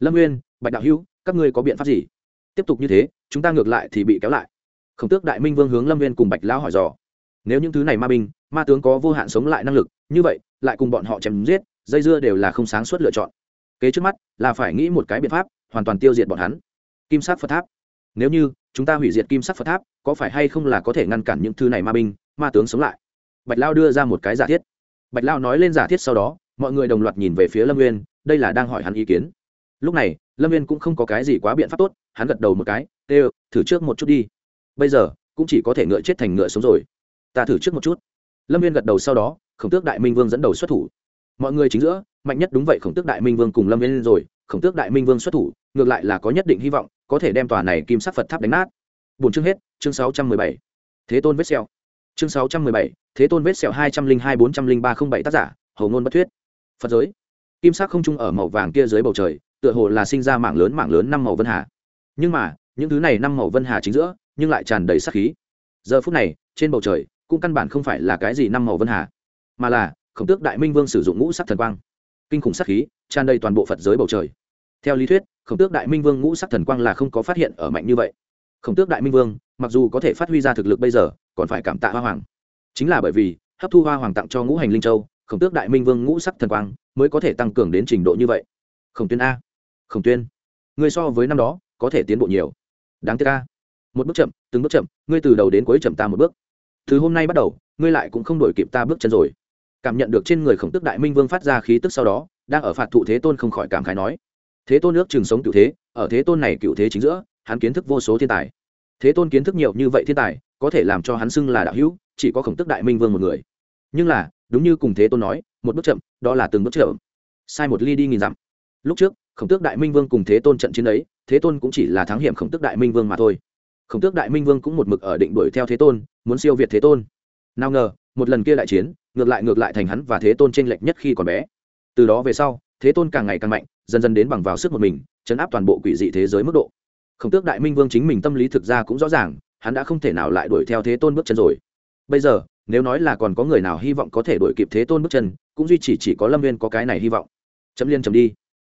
Lâm viên bạch đạo hữu, các ngươi có biện pháp gì? Tiếp tục như thế, chúng ta ngược lại thì bị kéo lại. Khổng tước đại minh vương hướng lâm viên cùng bạch lão hỏi dò. Nếu những thứ này ma binh ma tướng có vô hạn sống lại năng lực, như vậy, lại cùng bọn họ chém giết, dây dưa đều là không sáng suốt lựa chọn. Kế trước mắt, là phải nghĩ một cái biện pháp, hoàn toàn tiêu diệt bọn hắn. Kim sắc phật tháp. Nếu như, chúng ta hủy diệt kim sắc phật tháp, có phải hay không là có thể ngăn cản những thứ này ma binh, ma tướng sống lại? Bạch lao đưa ra một cái giả thiết. Bạch lao nói lên giả thiết sau đó, mọi người đồng loạt nhìn về phía lâm nguyên đây là đang hỏi hắn ý kiến. Lúc này, lâm Nguyên cũng không có cái gì quá biện pháp tốt, hắn gật đầu một cái, tê, thử trước một chút đi. Bây giờ, cũng chỉ có thể ngựa chết thành ngựa sống rồi. Ta thử trước một chút lâm viên gật đầu sau đó, khổng tước đại minh vương dẫn đầu xuất thủ. Mọi người chính giữa, mạnh nhất đúng vậy, khổng tước đại minh vương cùng lâm viên rồi, khổng tước đại minh vương xuất thủ, ngược lại là có nhất định hy vọng, có thể đem tòa này kim sắc phật tháp đánh nát. Bốn chương hết, chương sáu trăm mười bảy. Thế tôn vết sẹo. Chương sáu trăm mười bảy, thế tôn vết sẹo hai trăm linh hai bốn trăm linh ba không bảy tác giả, hầu ngôn bất thuyết. Phật giới. Kim sắc không trung ở màu vàng kia dưới bầu trời, tựa hồ là sinh ra mảng lớn mảng lớn năm màu vân hà. Nhưng mà, những thứ này năm màu vân hà chính giữa, nhưng lại tràn đầy sắc khí. Giờ phút này, trên bầu trời cũng căn bản không phải là cái gì năm màu vân hà, mà là khổng tước đại minh vương sử dụng ngũ sắc thần quang, kinh khủng sắc khí, tràn đầy toàn bộ phật giới bầu trời. Theo lý thuyết, khổng tước đại minh vương ngũ sắc thần quang là không có phát hiện ở mạnh như vậy. Khổng tước đại minh vương, mặc dù có thể phát huy ra thực lực bây giờ, còn phải cảm tạ hoa hoàng. Chính là bởi vì, hấp thu hoa hoàng tặng cho ngũ hành linh châu, khổng tước đại minh vương ngũ sắc thần quang mới có thể tăng cường đến trình độ như vậy. Khổng tuyên a. Khổng tuyên người so với năm đó, có thể tiến bộ nhiều. Đáng tiếc a. Một bước chậm, từng bước chậm, ngươi từ đầu đến cuối chậm ta một bước từ hôm nay bắt đầu, ngươi lại cũng không đổi kịp ta bước chân rồi. Cảm nhận được trên người khổng tức đại minh vương phát ra khí tức sau đó, đang ở phạt thụ thế tôn không khỏi cảm khái nói. Thế tôn nước trường sống cựu thế, ở thế tôn này cựu thế chính giữa, hắn kiến thức vô số thiên tài. Thế tôn kiến thức nhiều như vậy thiên tài, có thể làm cho hắn xưng là đạo hữu, chỉ có khổng tức đại minh vương một người. Nhưng là, đúng như cùng thế tôn nói, một bước chậm, đó là từng bước chậm. Sai một ly đi nghìn dặm. Lúc trước, khổng tước đại minh vương cùng thế tôn trận chiến ấy, thế tôn cũng chỉ là thắng hiểm khổng tước đại minh vương mà thôi khổng tước đại minh vương cũng một mực ở định đuổi theo thế tôn, muốn siêu việt thế tôn. Nào ngờ, một lần kia đại chiến, ngược lại ngược lại thành hắn và thế tôn tranh lệch nhất khi còn bé. Từ đó về sau, thế tôn càng ngày càng mạnh, dần dần đến bằng vào sức một mình, chấn áp toàn bộ quỷ dị thế giới mức độ. Khổng tước đại minh vương chính mình tâm lý thực ra cũng rõ ràng, hắn đã không thể nào lại đuổi theo thế tôn bước chân rồi. Bây giờ, nếu nói là còn có người nào hy vọng có thể đuổi kịp thế tôn bước chân, cũng duy chỉ chỉ có lâm viên có cái này hy vọng. Chấm liên chấm đi.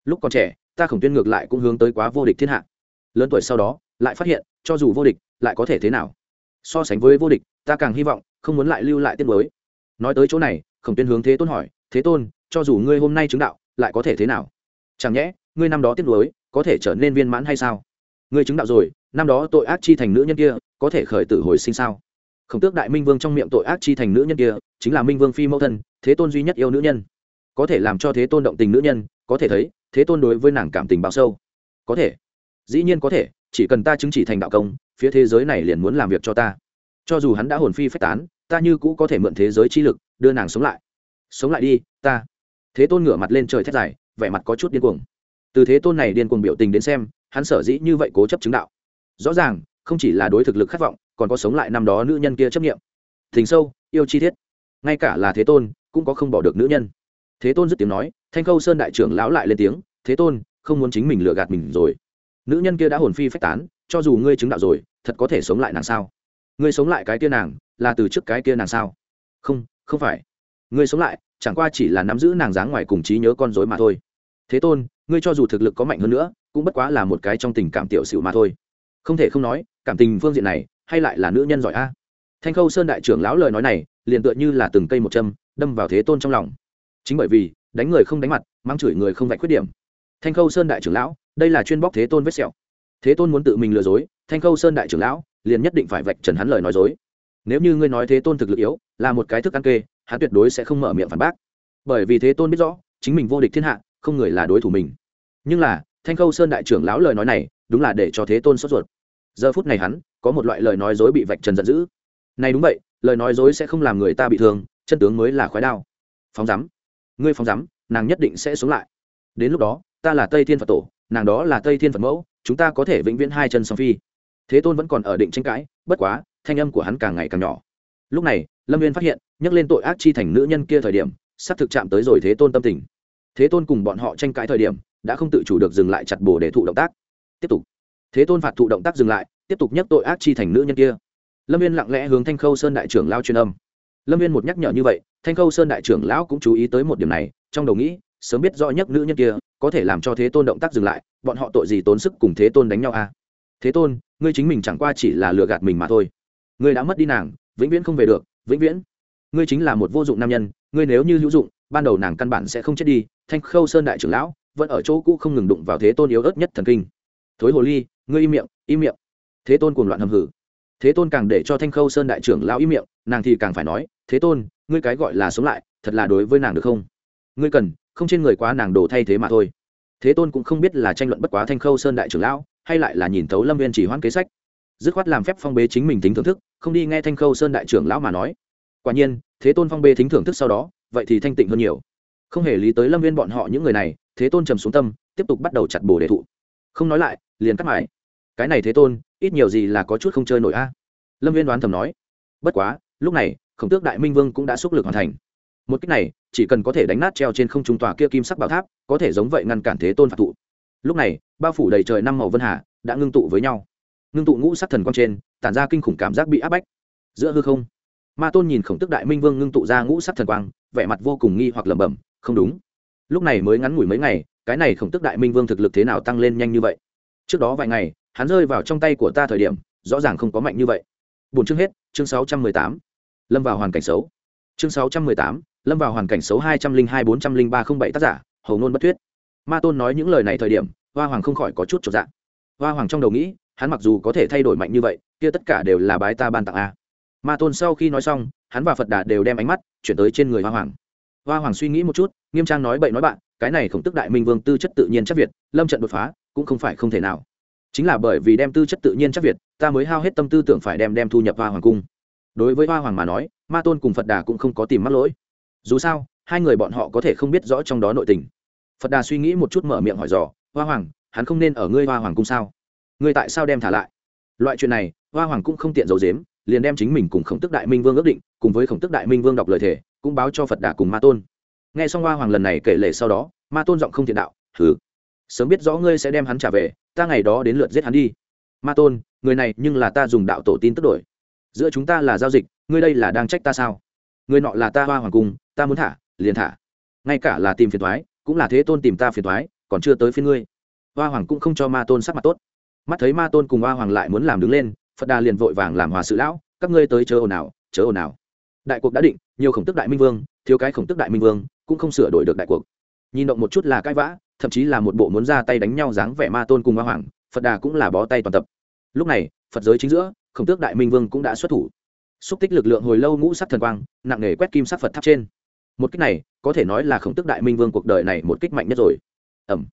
Lúc còn trẻ, ta khổng tuyên ngược lại cũng hướng tới quá vô địch thiên hạ. Lớn tuổi sau đó lại phát hiện, cho dù vô địch, lại có thể thế nào? So sánh với vô địch, ta càng hy vọng, không muốn lại lưu lại tiết mới nói tới chỗ này, khổng tuyên hướng thế tôn hỏi, thế tôn, cho dù ngươi hôm nay chứng đạo, lại có thể thế nào? Chẳng nhẽ, ngươi năm đó tiết mới có thể trở nên viên mãn hay sao? Ngươi chứng đạo rồi, năm đó tội ác chi thành nữ nhân kia, có thể khởi tử hồi sinh sao? Khổng tước đại minh vương trong miệng tội ác chi thành nữ nhân kia, chính là minh vương phi mẫu thân, thế tôn duy nhất yêu nữ nhân. Có thể làm cho thế tôn động tình nữ nhân, có thể thấy, thế tôn đối với nàng cảm tình bao sâu. Có thể. Dĩ nhiên có thể chỉ cần ta chứng chỉ thành đạo công, phía thế giới này liền muốn làm việc cho ta. Cho dù hắn đã hồn phi phách tán, ta như cũ có thể mượn thế giới chi lực, đưa nàng sống lại. Sống lại đi, ta. Thế tôn ngửa mặt lên trời thét dài, vẻ mặt có chút điên cuồng. Từ thế tôn này điên cuồng biểu tình đến xem, hắn sở dĩ như vậy cố chấp chứng đạo. Rõ ràng, không chỉ là đối thực lực khát vọng, còn có sống lại năm đó nữ nhân kia chấp nghiệm thình sâu, yêu chi thiết. ngay cả là thế tôn, cũng có không bỏ được nữ nhân. Thế tôn dứt tiếng nói, thanh khâu sơn đại trưởng lão lại lên tiếng, thế tôn, không muốn chính mình lừa gạt mình rồi nữ nhân kia đã hồn phi phách tán, cho dù ngươi chứng đạo rồi, thật có thể sống lại nàng sao? Ngươi sống lại cái kia nàng, là từ trước cái kia nàng sao? Không không phải. Ngươi sống lại, chẳng qua chỉ là nắm giữ nàng dáng ngoài cùng trí nhớ con dối mà thôi. Thế tôn, ngươi cho dù thực lực có mạnh hơn nữa, cũng bất quá là một cái trong tình cảm tiểu xịu mà thôi. Không thể không nói, cảm tình phương diện này, hay lại là nữ nhân giỏi a. Thanh khâu sơn đại trưởng lão lời nói này, liền tựa như là từng cây một châm, đâm vào thế tôn trong lòng. Chính bởi vì, đánh người không đánh mặt mang chửi người không vạch khuyết điểm thanh khâu sơn đại trưởng lão, đây là chuyên bóc thế tôn vết sẹo. Thế tôn muốn tự mình lừa dối, thanh khâu sơn đại trưởng lão liền nhất định phải vạch trần hắn lời nói dối. Nếu như ngươi nói thế tôn thực lực yếu, là một cái thức ăn kê, hắn tuyệt đối sẽ không mở miệng phản bác. Bởi vì thế tôn biết rõ, chính mình vô địch thiên hạ, không người là đối thủ mình. Nhưng là, thanh khâu sơn đại trưởng lão lời nói này, đúng là để cho thế tôn sốt ruột. Giờ phút này hắn, có một loại lời nói dối bị vạch trần giận dữ. Này đúng vậy, lời nói dối sẽ không làm người ta bị thương, chân tướng mới là khói đao. Phóng rắm ngươi phóng rắm nàng nhất định sẽ xuống lại. Đến lúc đó ta là tây thiên phật tổ, nàng đó là tây thiên phật mẫu, chúng ta có thể vĩnh viễn hai chân song phi. Thế tôn vẫn còn ở định tranh cãi, bất quá, thanh âm của hắn càng ngày càng nhỏ. Lúc này, lâm viên phát hiện, nhắc lên tội ác chi thành nữ nhân kia thời điểm, sắp thực chạm tới rồi thế tôn tâm tình. Thế tôn cùng bọn họ tranh cãi thời điểm, đã không tự chủ được dừng lại chặt bồ để thụ động tác. Tiếp tục. Thế tôn phạt thụ động tác dừng lại, tiếp tục nhắc tội ác chi thành nữ nhân kia. Lâm viên lặng lẽ hướng thanh khâu sơn đại trưởng lao truyền âm. Lâm viên một nhắc nhở như vậy, thanh khâu sơn đại trưởng lão cũng chú ý tới một điểm này, trong đầu nghĩ, sớm biết rõ nhắc nữ nhân kia có thể làm cho thế tôn động tác dừng lại, bọn họ tội gì tốn sức cùng thế tôn đánh nhau à? thế tôn, ngươi chính mình chẳng qua chỉ là lừa gạt mình mà thôi. Ngươi đã mất đi nàng, vĩnh viễn không về được, vĩnh viễn. Ngươi chính là một vô dụng nam nhân, ngươi nếu như hữu dụng, ban đầu nàng căn bản sẽ không chết đi. Thanh khâu sơn đại trưởng lão, vẫn ở chỗ cũ không ngừng đụng vào thế tôn yếu ớt nhất thần kinh. Thối hồ ly, ngươi im miệng im miệng. Thế tôn cuồng loạn hầm hử thế tôn càng để cho thanh khâu sơn đại trưởng lão im miệng, nàng thì càng phải nói, thế tôn, ngươi cái gọi là sống lại, thật là đối với nàng được không? Ngươi cần không trên người quá nàng đồ thay thế mà thôi. Thế tôn cũng không biết là tranh luận bất quá thanh khâu sơn đại trưởng lão, hay lại là nhìn thấu lâm viên chỉ hoãn kế sách. Dứt khoát làm phép phong bế chính mình tính thưởng thức, không đi nghe thanh khâu sơn đại trưởng lão mà nói. Quả nhiên, thế tôn phong bế tính thưởng thức sau đó, vậy thì thanh tịnh hơn nhiều. Không hề lý tới lâm viên bọn họ những người này, thế tôn trầm xuống tâm, tiếp tục bắt đầu chặt bồ đề thụ. Không nói lại, liền cắt mãi. Cái này thế tôn, ít nhiều gì là có chút không chơi nổi a. Lâm viên đoán thầm nói. Bất quá, lúc này, khổng tước đại minh vương cũng đã xúc lực hoàn thành. Một cách này chỉ cần có thể đánh nát treo trên không trung tòa kia kim sắc bảo tháp, có thể giống vậy ngăn cản thế tôn phạt thụ lúc này, bao phủ đầy trời năm màu vân hà, đã ngưng tụ với nhau. Ngưng tụ ngũ sắc thần quang trên, tản ra kinh khủng cảm giác bị áp bách. Giữa hư không, ma tôn nhìn khổng tức đại minh vương ngưng tụ ra ngũ sắc thần quang, vẻ mặt vô cùng nghi hoặc lẩm bẩm, không đúng. Lúc này mới ngắn ngủi mấy ngày, cái này khổng tức đại minh vương thực lực thế nào tăng lên nhanh như vậy? Trước đó vài ngày, hắn rơi vào trong tay của ta thời điểm, rõ ràng không có mạnh như vậy. Bốn chương hết, chương sáu trăm mười tám. Lâm vào hoàn cảnh xấu. Chương sáu trăm mười tám lâm vào hoàn cảnh xấu hai trăm linh hai bốn trăm linh ba không bảy tác giả hầu ngôn bất thuyết. Ma tôn nói những lời này thời điểm, hoa hoàng không khỏi có chút trọn dạng hoa hoàng trong đầu nghĩ, hắn mặc dù có thể thay đổi mạnh như vậy, kia tất cả đều là bái ta ban tặng a. Ma tôn sau khi nói xong, hắn và phật đà đều đem ánh mắt chuyển tới trên người hoa hoàng. Hoa hoàng suy nghĩ một chút, nghiêm trang nói bậy nói bạn, cái này khổng tức đại minh vương tư chất tự nhiên chắc việt, lâm trận đột phá cũng không phải không thể nào. Chính là bởi vì đem tư chất tự nhiên chắc việt, ta mới hao hết tâm tư tưởng phải đem đem thu nhập hoa hoàng cung. Đối với hoa hoàng mà nói, ma tôn cùng phật đà cũng không có tìm mắc lỗi dù sao, hai người bọn họ có thể không biết rõ trong đó nội tình. Phật đà suy nghĩ một chút mở miệng hỏi dò, hoa hoàng, hắn không nên ở ngươi hoa hoàng cung sao? Ngươi tại sao đem thả lại? Loại chuyện này, hoa hoàng cũng không tiện giấu dếm liền đem chính mình cùng khổng tức đại minh vương ước định, cùng với khổng tức đại minh vương đọc lời thề, cũng báo cho phật đà cùng ma tôn. Nghe xong hoa hoàng lần này kể lể sau đó, ma tôn giọng không thiện đạo thử sớm biết rõ ngươi sẽ đem hắn trả về, ta ngày đó đến lượt giết hắn đi. Ma tôn, người này nhưng là ta dùng đạo tổ tin tức đổi. Giữa chúng ta là giao dịch, ngươi đây là đang trách ta sao? Người nọ là ta hoa hoàng cung ta muốn thả, liền thả. Ngay cả là tìm phiền thoái cũng là thế tôn tìm ta phiền thoái còn chưa tới phiên ngươi. Hoa hoàng cũng không cho ma tôn sắc mặt tốt. Mắt thấy ma tôn cùng hoa hoàng lại muốn làm đứng lên, phật đà liền vội vàng làm hòa sự lão, các ngươi tới chớ ồn ào, chớ ồn ào. Đại cuộc đã định, nhiều khổng tức đại minh vương, thiếu cái khổng tức đại minh vương, cũng không sửa đổi được đại cuộc. Nhìn động một chút là cãi vã, thậm chí là một bộ muốn ra tay đánh nhau dáng vẻ ma tôn cùng hoa hoàng, phật đà cũng là bó tay toàn tập. Lúc này, phật giới chính giữa, khổng tước đại minh vương cũng đã xuất thủ. Xúc tích lực lượng hồi lâu ngũ sắc thần quang, nặng nề quét kim sắc phật tháp trên một kích này, có thể nói là khổng tước đại minh vương cuộc đời này một kích mạnh nhất rồi. Ẩm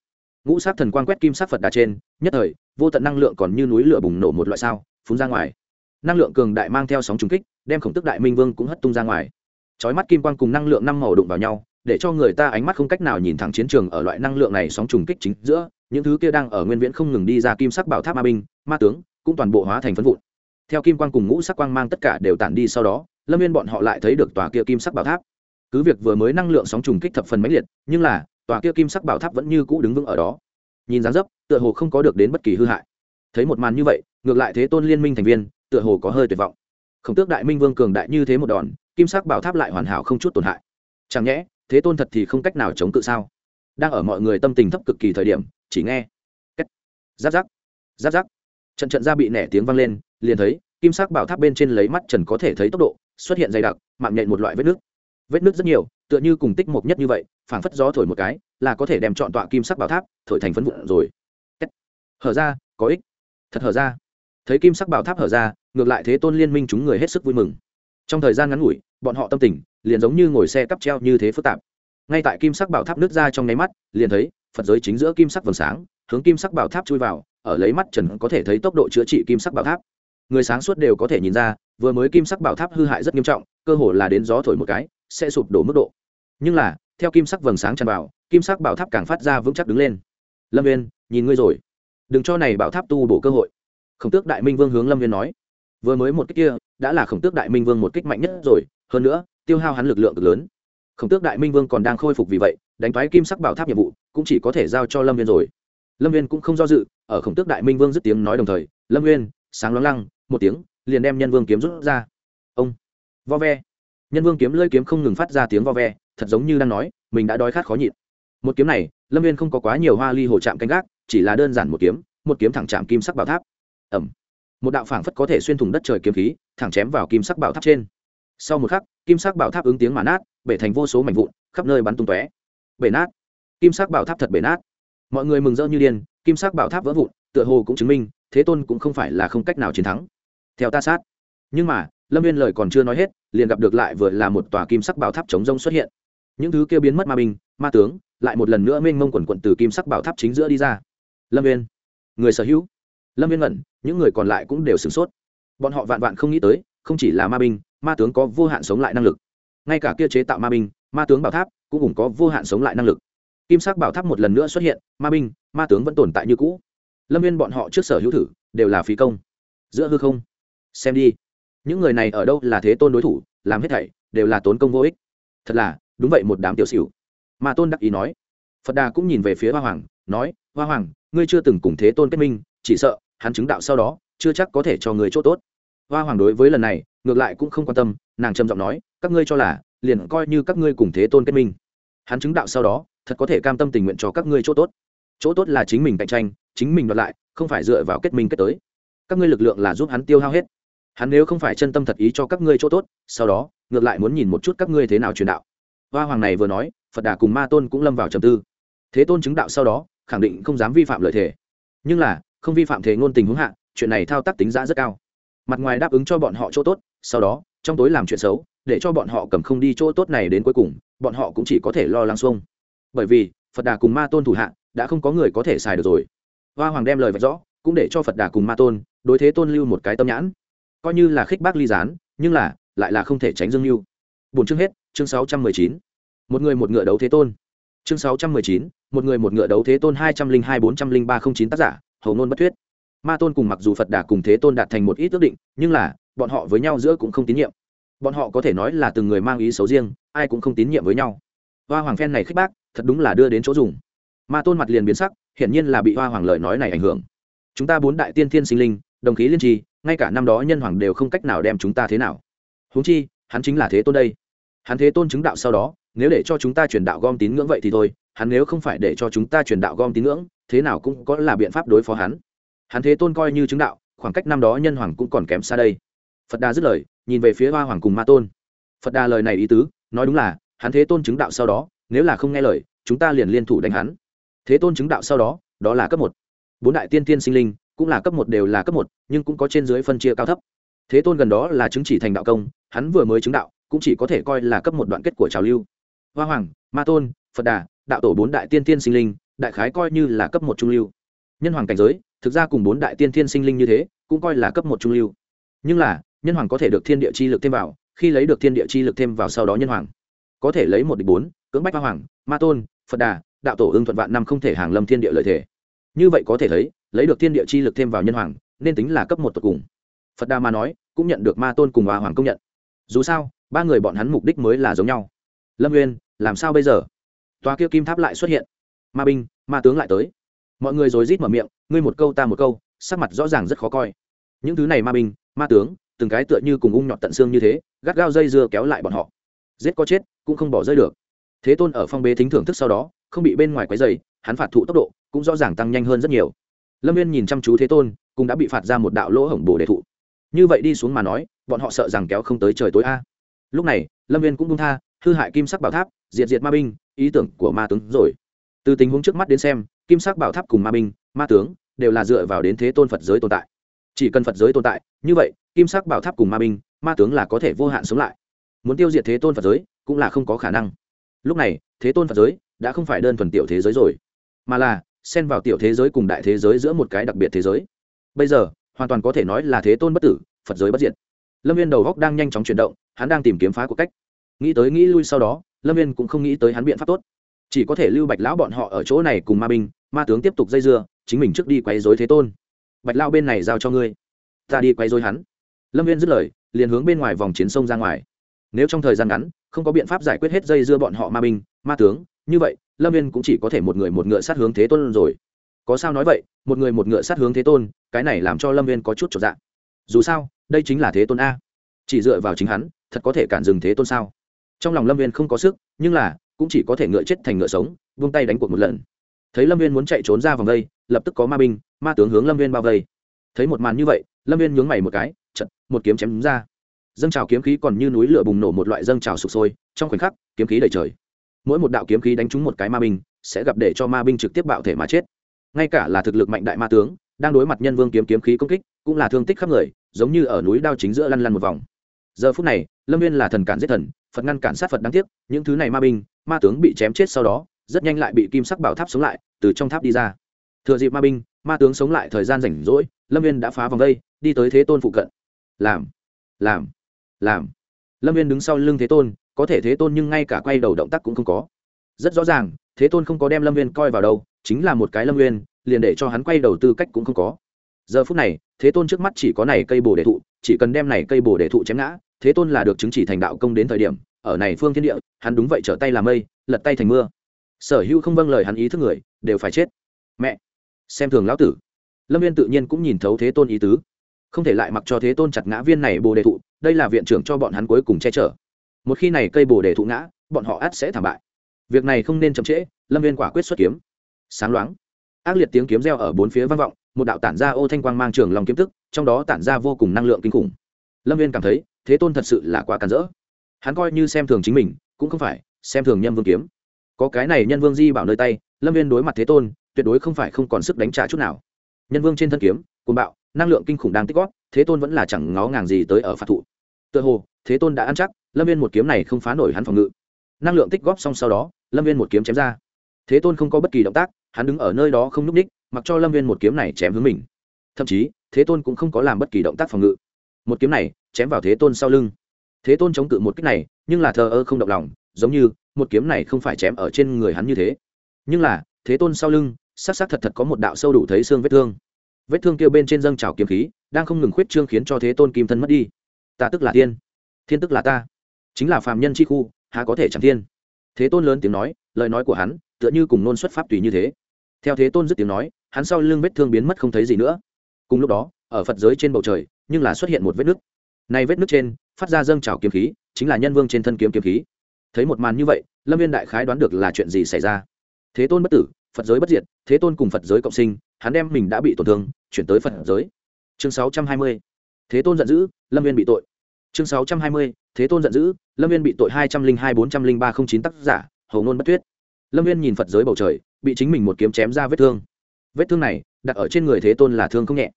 ngũ sắc thần quang quét kim sắc phật đà trên, nhất thời, vô tận năng lượng còn như núi lửa bùng nổ một loại sao, phun ra ngoài. Năng lượng cường đại mang theo sóng trùng kích, đem khổng tước đại minh vương cũng hất tung ra ngoài. Chói mắt kim quang cùng năng lượng năm màu đụng vào nhau, để cho người ta ánh mắt không cách nào nhìn thẳng chiến trường ở loại năng lượng này sóng trùng kích chính giữa, những thứ kia đang ở nguyên viễn không ngừng đi ra kim sắc bảo tháp ma binh, ma tướng, cũng toàn bộ hóa thành phân vụn. Theo kim quang cùng ngũ sắc quang mang tất cả đều tản đi sau đó, lâm viên bọn họ lại thấy được tòa kia kim sắc bảo tháp cứ việc vừa mới năng lượng sóng trùng kích thập phần mãnh liệt, nhưng là, tòa kia kim sắc bảo tháp vẫn như cũ đứng vững ở đó. Nhìn dáng dấp, tựa hồ không có được đến bất kỳ hư hại. Thấy một màn như vậy, ngược lại thế tôn liên minh thành viên, tựa hồ có hơi tuyệt vọng. Khổng tước đại minh vương cường đại như thế một đòn, kim sắc bảo tháp lại hoàn hảo không chút tổn hại. Chẳng nhẽ, thế tôn thật thì không cách nào chống cự sao? Đang ở mọi người tâm tình thấp cực kỳ thời điểm, chỉ nghe giáp giáp giáp giáp trận trận ra bị nẻ tiếng vang lên, liền thấy, kim sắc bảo tháp bên trên lấy mắt trần có thể thấy tốc độ, xuất hiện dày đặc, mạng nhện một loại vết nước vết nước rất nhiều, tựa như cùng tích mộc nhất như vậy, phảng phất gió thổi một cái, là có thể đem chọn tọa kim sắc bảo tháp thổi thành phấn vụn rồi. Hở ra, có ích. Thật hở ra. Thấy kim sắc bảo tháp hở ra, ngược lại thế tôn liên minh chúng người hết sức vui mừng. Trong thời gian ngắn ngủi, bọn họ tâm tình liền giống như ngồi xe cắp treo như thế phức tạp. Ngay tại kim sắc bảo tháp nước ra trong nháy mắt, liền thấy phật giới chính giữa kim sắc vầng sáng, hướng kim sắc bảo tháp chui vào, ở lấy mắt trần có thể thấy tốc độ chữa trị kim sắc bảo tháp. Người sáng suốt đều có thể nhìn ra, vừa mới kim sắc bảo tháp hư hại rất nghiêm trọng, cơ hồ là đến gió thổi một cái sẽ sụp đổ mức độ. Nhưng là, theo kim sắc vầng sáng tràn vào, kim sắc bảo tháp càng phát ra vững chắc đứng lên. Lâm viên nhìn ngươi rồi. Đừng cho này bảo tháp tu bổ cơ hội. Khổng tước đại minh vương hướng lâm viên nói. Vừa mới một kích kia, đã là khổng tước đại minh vương một kích mạnh nhất rồi. Hơn nữa, tiêu hao hắn lực lượng cực lớn. Khổng tước đại minh vương còn đang khôi phục vì vậy, đánh thoái kim sắc bảo tháp nhiệm vụ, cũng chỉ có thể giao cho lâm viên rồi. Lâm viên cũng không do dự, ở khổng tước đại minh vương dứt tiếng nói đồng thời, lâm viên sáng loáng lăng, một tiếng, liền đem nhân vương kiếm rút ra. Ông, vo ve nhân vương kiếm lơi kiếm không ngừng phát ra tiếng vo ve, thật giống như đang nói, mình đã đói khát khó nhịn. Một kiếm này, lâm viên không có quá nhiều hoa ly hồ chạm canh gác, chỉ là đơn giản một kiếm một kiếm thẳng chạm kim sắc bảo tháp. Ẩm. Một đạo phảng phất có thể xuyên thủng đất trời kiếm khí, thẳng chém vào kim sắc bảo tháp trên. Sau một khắc, kim sắc bảo tháp ứng tiếng mà nát, bể thành vô số mảnh vụn, khắp nơi bắn tung tóe. Bể nát. Kim sắc bảo tháp thật bể nát. Mọi người mừng rỡ như điên, kim sắc bảo tháp vỡ vụn, tựa hồ cũng chứng minh, thế tôn cũng không phải là không cách nào chiến thắng. Theo ta sát. Nhưng mà lâm viên lời còn chưa nói hết, liền gặp được lại vừa là một tòa kim sắc bảo tháp chống rông xuất hiện. Những thứ kia biến mất ma binh, ma tướng, lại một lần nữa mênh mông quần quận từ kim sắc bảo tháp chính giữa đi ra. Lâm viên người sở hữu. Lâm viên ngẩn, những người còn lại cũng đều sửng sốt. Bọn họ vạn vạn không nghĩ tới, không chỉ là ma binh, ma tướng có vô hạn sống lại năng lực. Ngay cả kia chế tạo ma binh, ma tướng bảo tháp cũng cùng có vô hạn sống lại năng lực. Kim sắc bảo tháp một lần nữa xuất hiện, ma binh, ma tướng vẫn tồn tại như cũ. Lâm viên bọn họ trước sở hữu thử, đều là phí công. Giữa hư không. Xem đi những người này ở đâu là thế tôn đối thủ, làm hết thảy, đều là tốn công vô ích. Thật là, đúng vậy một đám tiểu xỉu. Mà tôn đắc ý nói, phật đà cũng nhìn về phía hoa hoàng, nói, hoa hoàng, ngươi chưa từng cùng thế tôn kết minh, chỉ sợ, hắn chứng đạo sau đó, chưa chắc có thể cho người chỗ tốt. Hoa hoàng đối với lần này, ngược lại cũng không quan tâm, nàng trầm giọng nói, các ngươi cho là, liền coi như các ngươi cùng thế tôn kết minh, hắn chứng đạo sau đó, thật có thể cam tâm tình nguyện cho các ngươi chỗ tốt. Chỗ tốt là chính mình cạnh tranh, chính mình đoạt lại, không phải dựa vào kết minh kết tới. Các ngươi lực lượng là giúp hắn tiêu hao hết hắn nếu không phải chân tâm thật ý cho các ngươi chỗ tốt, sau đó, ngược lại muốn nhìn một chút các ngươi thế nào truyền đạo. Hoa hoàng này vừa nói, phật đà cùng ma tôn cũng lâm vào trầm tư. Thế tôn chứng đạo sau đó, khẳng định không dám vi phạm lợi thế. Nhưng là, không vi phạm thế ngôn tình huống hạ, chuyện này thao tác tính giá rất cao. Mặt ngoài đáp ứng cho bọn họ chỗ tốt, sau đó, trong tối làm chuyện xấu, để cho bọn họ cầm không đi chỗ tốt này đến cuối cùng, bọn họ cũng chỉ có thể lo lắng xuông. Bởi vì, phật đà cùng ma tôn thủ hạ, đã không có người có thể xài được rồi. Hoa hoàng đem lời vạch rõ, cũng để cho phật đà cùng ma tôn, đối thế tôn lưu một cái tâm nhãn coi như là khích bác ly gián, nhưng là, lại là không thể tránh dương mưu bốn chương hết, chương sáu trăm mười chín. Một người một ngựa đấu thế tôn. Chương sáu trăm mười chín, một người một ngựa đấu thế tôn hai trăm linh hai bốn trăm linh ba không chín tác giả hầu ngôn bất thuyết. Ma tôn cùng mặc dù phật đà cùng thế tôn đạt thành một ít ước định, nhưng là, bọn họ với nhau giữa cũng không tín nhiệm. Bọn họ có thể nói là từng người mang ý xấu riêng, ai cũng không tín nhiệm với nhau. Hoa hoàng phen này khích bác, thật đúng là đưa đến chỗ dùng. Ma tôn mặt liền biến sắc, hiển nhiên là bị hoa hoàng lời nói này ảnh hưởng. Chúng ta bốn đại tiên thiên sinh linh, đồng khí liên trì ngay cả năm đó nhân hoàng đều không cách nào đem chúng ta thế nào. Huống chi, hắn chính là thế tôn đây. Hắn thế tôn chứng đạo sau đó, nếu để cho chúng ta truyền đạo gom tín ngưỡng vậy thì thôi, hắn nếu không phải để cho chúng ta truyền đạo gom tín ngưỡng, thế nào cũng có là biện pháp đối phó hắn. Hắn thế tôn coi như chứng đạo, khoảng cách năm đó nhân hoàng cũng còn kém xa đây. Phật đà dứt lời, nhìn về phía hoa hoàng cùng ma tôn. Phật đà lời này ý tứ, nói đúng là, hắn thế tôn chứng đạo sau đó, nếu là không nghe lời, chúng ta liền liên thủ đánh hắn. Thế tôn chứng đạo sau đó đó là cấp một. Bốn đại tiên tiên sinh linh cũng là cấp một đều là cấp một, nhưng cũng có trên dưới phân chia cao thấp. Thế tôn gần đó là chứng chỉ thành đạo công, hắn vừa mới chứng đạo, cũng chỉ có thể coi là cấp một đoạn kết của trào lưu. Hoa hoàng, ma tôn, phật đà, đạo tổ bốn đại tiên tiên sinh linh, đại khái coi như là cấp một trung lưu. Nhân hoàng cảnh giới, thực ra cùng bốn đại tiên tiên sinh linh như thế, cũng coi là cấp một trung lưu. Nhưng là, nhân hoàng có thể được thiên địa chi lực thêm vào, khi lấy được thiên địa chi lực thêm vào sau đó nhân hoàng có thể lấy một địch bốn, cưỡng bách hoa hoàng, ma tôn, phật đà, đạo tổ ưng thuận vạn năm không thể hàng lâm thiên địa lợi thể như vậy có thể thấy lấy được thiên địa chi lực thêm vào nhân hoàng, nên tính là cấp một tột cùng. Phật đà mà nói, cũng nhận được ma tôn cùng hòa hoàng công nhận. Dù sao, ba người bọn hắn mục đích mới là giống nhau. Lâm nguyên làm sao bây giờ? Tòa kia kim tháp lại xuất hiện. Ma binh, ma tướng lại tới. Mọi người rồi rít mở miệng, ngươi một câu ta một câu, sắc mặt rõ ràng rất khó coi. Những thứ này ma binh, ma tướng, từng cái tựa như cùng ung nhọt tận xương như thế, gắt gao dây dưa kéo lại bọn họ. Giết có chết, cũng không bỏ rơi được. Thế tôn ở phong bế thính thưởng thức sau đó, không bị bên ngoài quấy dày hắn phạt thụ tốc độ, cũng rõ ràng tăng nhanh hơn rất nhiều lâm viên nhìn chăm chú thế tôn, cũng đã bị phạt ra một đạo lỗ hổng bồ đề thụ. Như vậy đi xuống mà nói, bọn họ sợ rằng kéo không tới trời tối a. Lúc này, lâm viên cũng bung tha, hư hại kim sắc bảo tháp, diệt diệt ma binh, ý tưởng của ma tướng rồi. Từ tình huống trước mắt đến xem, kim sắc bảo tháp cùng ma binh, ma tướng đều là dựa vào đến thế tôn phật giới tồn tại. Chỉ cần phật giới tồn tại, như vậy, kim sắc bảo tháp cùng ma binh, ma tướng là có thể vô hạn sống lại. Muốn tiêu diệt thế tôn phật giới, cũng là không có khả năng. Lúc này, thế tôn phật giới đã không phải đơn thuần tiểu thế giới rồi, mà là xen vào tiểu thế giới cùng đại thế giới giữa một cái đặc biệt thế giới. Bây giờ, hoàn toàn có thể nói là thế tôn bất tử, phật giới bất diệt. Lâm viên đầu góc đang nhanh chóng chuyển động, hắn đang tìm kiếm phá của cách. Nghĩ tới nghĩ lui sau đó, lâm viên cũng không nghĩ tới hắn biện pháp tốt. Chỉ có thể lưu bạch lão bọn họ ở chỗ này cùng ma binh, ma tướng tiếp tục dây dưa, chính mình trước đi quấy dối thế tôn. Bạch lao bên này giao cho ngươi. Ta đi quấy dối hắn. Lâm viên dứt lời, liền hướng bên ngoài vòng chiến sông ra ngoài. Nếu trong thời gian ngắn, không có biện pháp giải quyết hết dây dưa bọn họ ma binh, ma tướng, như vậy lâm viên cũng chỉ có thể một người một ngựa sát hướng thế tôn rồi. Có sao nói vậy, một người một ngựa sát hướng thế tôn, cái này làm cho lâm viên có chút trọn dạng dù sao, đây chính là thế tôn a. Chỉ dựa vào chính hắn, thật có thể cản dừng thế tôn sao? Trong lòng lâm viên không có sức, nhưng là, cũng chỉ có thể ngựa chết thành ngựa sống vung tay đánh cuộc một lần. Thấy lâm viên muốn chạy trốn ra vòng vây, lập tức có ma binh, ma tướng hướng lâm viên bao vây. Thấy một màn như vậy, lâm viên nhướng mày một cái chật một kiếm chém ra. Dâng trào kiếm khí còn như núi lửa bùng nổ một loại dâng trào sụp sôi, trong khoảnh khắc, kiếm khí đầy trời mỗi một đạo kiếm khí đánh trúng một cái ma binh, sẽ gặp để cho ma binh trực tiếp bạo thể mà chết. Ngay cả là thực lực mạnh đại ma tướng, đang đối mặt nhân vương kiếm kiếm khí công kích, cũng là thương tích khắp người, giống như ở núi đao chính giữa lăn lăn một vòng. Giờ phút này, lâm viên là thần cản giết thần, phật ngăn cản sát phật đáng tiếc, những thứ này ma binh, ma tướng bị chém chết sau đó, rất nhanh lại bị kim sắc bảo tháp sống lại, từ trong tháp đi ra. Thừa dịp ma binh, ma tướng sống lại thời gian rảnh rỗi, lâm viên đã phá vòng vây đi tới thế tôn phụ cận. Làm làm làm. Lâm viên đứng sau lưng thế tôn có thể thế tôn nhưng ngay cả quay đầu động tác cũng không có. Rất rõ ràng, thế tôn không có đem lâm nguyên coi vào đâu, chính là một cái lâm nguyên liền để cho hắn quay đầu tư cách cũng không có. Giờ phút này, thế tôn trước mắt chỉ có này cây bồ đề thụ, chỉ cần đem này cây bồ đề thụ chém ngã, thế tôn là được chứng chỉ thành đạo công đến thời điểm, ở này phương thiên địa, hắn đúng vậy trở tay làm mây, lật tay thành mưa. Sở hữu không vâng lời hắn ý thức người, đều phải chết. Mẹ! Xem thường lão tử. Lâm viên tự nhiên cũng nhìn thấu thế tôn ý tứ. Không thể lại mặc cho thế tôn chặt ngã viên này bồ đề thụ, đây là viện trưởng cho bọn hắn cuối cùng che chở một khi này cây bồ đề thụ ngã, bọn họ ắt sẽ thảm bại. Việc này không nên chậm trễ, lâm viên quả quyết xuất kiếm. Sáng loáng, ác liệt tiếng kiếm reo ở bốn phía vang vọng, một đạo tản ra ô thanh quang mang trường lòng kiếm tức, trong đó tản ra vô cùng năng lượng kinh khủng. Lâm viên cảm thấy, thế tôn thật sự là quá cản rỡ. Hắn coi như xem thường chính mình, cũng không phải xem thường nhân vương kiếm. Có cái này nhân vương di bảo nơi tay, lâm viên đối mặt thế tôn, tuyệt đối không phải không còn sức đánh trả chút nào. Nhân vương trên thân kiếm côn bạo, năng lượng kinh khủng đang tích góp, thế tôn vẫn là chẳng ngó ngàng gì tới ở phạt thụ. Tựa hồ thế tôn đã ăn chắc, lâm viên một kiếm này không phá nổi hắn phòng ngự. Năng lượng tích góp xong sau đó, lâm viên một kiếm chém ra. Thế tôn không có bất kỳ động tác, hắn đứng ở nơi đó không n ú c ních, mặc cho lâm viên một kiếm này chém hướng mình. Thậm chí, thế tôn cũng không có làm bất kỳ động tác phòng ngự. Một kiếm này, chém vào thế tôn sau lưng. Thế tôn chống cự một cách này, nhưng là thờ ơ không động lòng, giống như, một kiếm này không phải chém ở trên người hắn như thế. Nhưng là, thế tôn sau lưng s á c s á c thật thật có một đạo sâu đủ thấy xương vết thương. Vết thương kêu bên trên dâng trào kiếm khí, đang không ngừng khuyết trương khiến cho thế tôn kim thân mất đi. Ta tức là tiên thiên tức là ta. Chính là phàm nhân chi khu, há có thể chẳng thiên? Thế tôn lớn tiếng nói, lời nói của hắn, tựa như cùng nôn xuất pháp tùy như thế. Theo thế tôn dứt tiếng nói, hắn sau lưng vết thương biến mất không thấy gì nữa. Cùng lúc đó, ở phật giới trên bầu trời, nhưng là xuất hiện một vết nứt. Này vết nứt trên, phát ra dâng trào kiếm khí, chính là nhân vương trên thân kiếm kiếm khí. Thấy một màn như vậy, lâm viên đại khái đoán được là chuyện gì xảy ra. Thế tôn bất tử, phật giới bất diệt, thế tôn cùng phật giới cộng sinh, hắn đem mình đã bị tổn thương, chuyển tới phật giới. Chương sáu trăm hai mươi. Thế tôn giận dữ, lâm viên bị tội chương sáu trăm hai mươi, thế tôn giận dữ, lâm viên bị tội hai trăm linh hai bốn trăm linh ba không chín tác giả, hầu ngôn bất tuyết. Lâm viên nhìn phật giới bầu trời, bị chính mình một kiếm chém ra vết thương. Vết thương này, đặt ở trên người thế tôn là thương không nhẹ.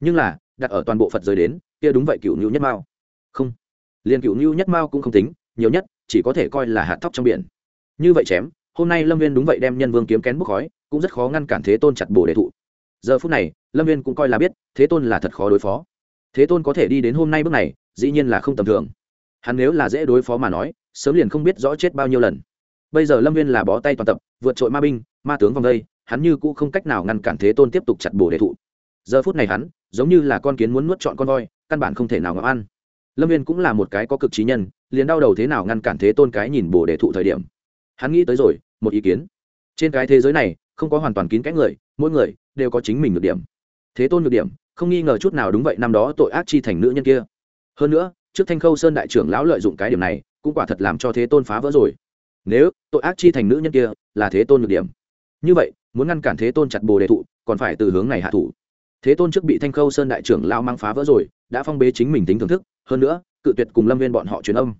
Nhưng là, đặt ở toàn bộ phật giới đến, kia đúng vậy cựu ngưu nhất mao. Không. Liền cựu ngưu nhất mao cũng không tính, nhiều nhất, chỉ có thể coi là hạt thóc trong biển. Như vậy chém, hôm nay lâm viên đúng vậy đem nhân vương kiếm kén bốc khói, cũng rất khó ngăn cản thế tôn chặt bồ đề thụ. Giờ phút này, lâm viên cũng coi là biết, thế tôn là thật khó đối phó. Thế tôn có thể đi đến hôm nay bước này dĩ nhiên là không tầm thường. Hắn nếu là dễ đối phó mà nói, sớm liền không biết rõ chết bao nhiêu lần. Bây giờ lâm viên là bó tay toàn tập, vượt trội ma binh, ma tướng vòng đây, hắn như cũ không cách nào ngăn cản thế tôn tiếp tục chặt bổ đệ thụ. Giờ phút này hắn, giống như là con kiến muốn nuốt trọn con voi, căn bản không thể nào ngậm ăn. Lâm viên cũng là một cái có cực trí nhân, liền đau đầu thế nào ngăn cản thế tôn cái nhìn bổ đệ thụ thời điểm. Hắn nghĩ tới rồi, một ý kiến. Trên cái thế giới này, không có hoàn toàn kín cái người, mỗi người đều có chính mình nhược điểm. Thế tôn nhược điểm, không nghi ngờ chút nào đúng vậy, năm đó tội ác chi thành nữ nhân kia hơn nữa, trước thanh khâu sơn đại trưởng lão lợi dụng cái điểm này, cũng quả thật làm cho thế tôn phá vỡ rồi. Nếu, tội ác chi thành nữ nhân kia, là thế tôn nhược điểm. Như vậy, muốn ngăn cản thế tôn chặt bồ đề thụ, còn phải từ hướng này hạ thủ. Thế tôn trước bị thanh khâu sơn đại trưởng lao mang phá vỡ rồi, đã phong bế chính mình tính thưởng thức, hơn nữa, cự tuyệt cùng lâm viên bọn họ truyền âm.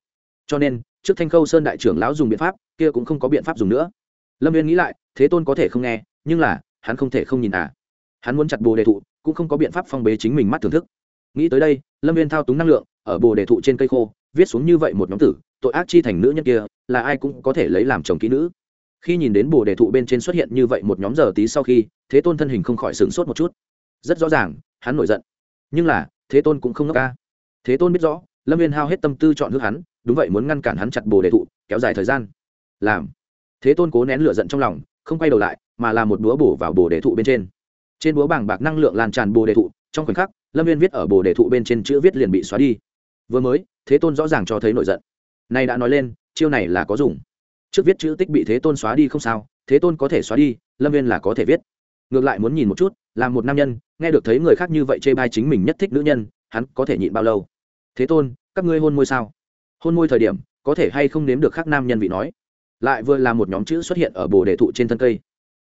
Cho nên, trước thanh khâu sơn đại trưởng lão dùng biện pháp, kia cũng không có biện pháp dùng nữa. Lâm viên nghĩ lại, thế tôn có thể không nghe, nhưng là, hắn không thể không nhìn à. Hắn muốn chặt bồ đề thụ, cũng không có biện pháp phong bế chính mình mắt thưởng thức nghĩ tới đây, lâm viên thao túng năng lượng, ở bồ đề thụ trên cây khô, viết xuống như vậy một nhóm tử, tội ác chi thành nữ nhân kia, là ai cũng có thể lấy làm chồng kỹ nữ. Khi nhìn đến bồ đề thụ bên trên xuất hiện như vậy một nhóm giờ tí sau khi, thế tôn thân hình không khỏi sửng sốt một chút. Rất rõ ràng, hắn nổi giận. Nhưng là, thế tôn cũng không ngốc ca. Thế tôn biết rõ, lâm viên hao hết tâm tư chọn hước hắn, đúng vậy muốn ngăn cản hắn chặt bồ đề thụ, kéo dài thời gian. Làm. Thế tôn cố nén lửa giận trong lòng, không quay đầu lại, mà là một búa bổ vào bồ đề thụ bên trên. Trên búa bảng bạc năng lượng lan tràn bồ đề thụ trong khoảnh khắc, lâm viên viết ở bồ đề thụ bên trên chữ viết liền bị xóa đi. Vừa mới, thế tôn rõ ràng cho thấy nổi giận. Nay đã nói lên, chiêu này là có dùng. Trước viết chữ tích bị thế tôn xóa đi không sao, thế tôn có thể xóa đi, lâm viên là có thể viết. Ngược lại muốn nhìn một chút, là một nam nhân, nghe được thấy người khác như vậy chê bai chính mình nhất thích nữ nhân, hắn có thể nhịn bao lâu? Thế tôn, các ngươi hôn môi sao? Hôn môi thời điểm, có thể hay không nếm được khác nam nhân vị nói? Lại vừa là một nhóm chữ xuất hiện ở bồ đề thụ trên thân cây.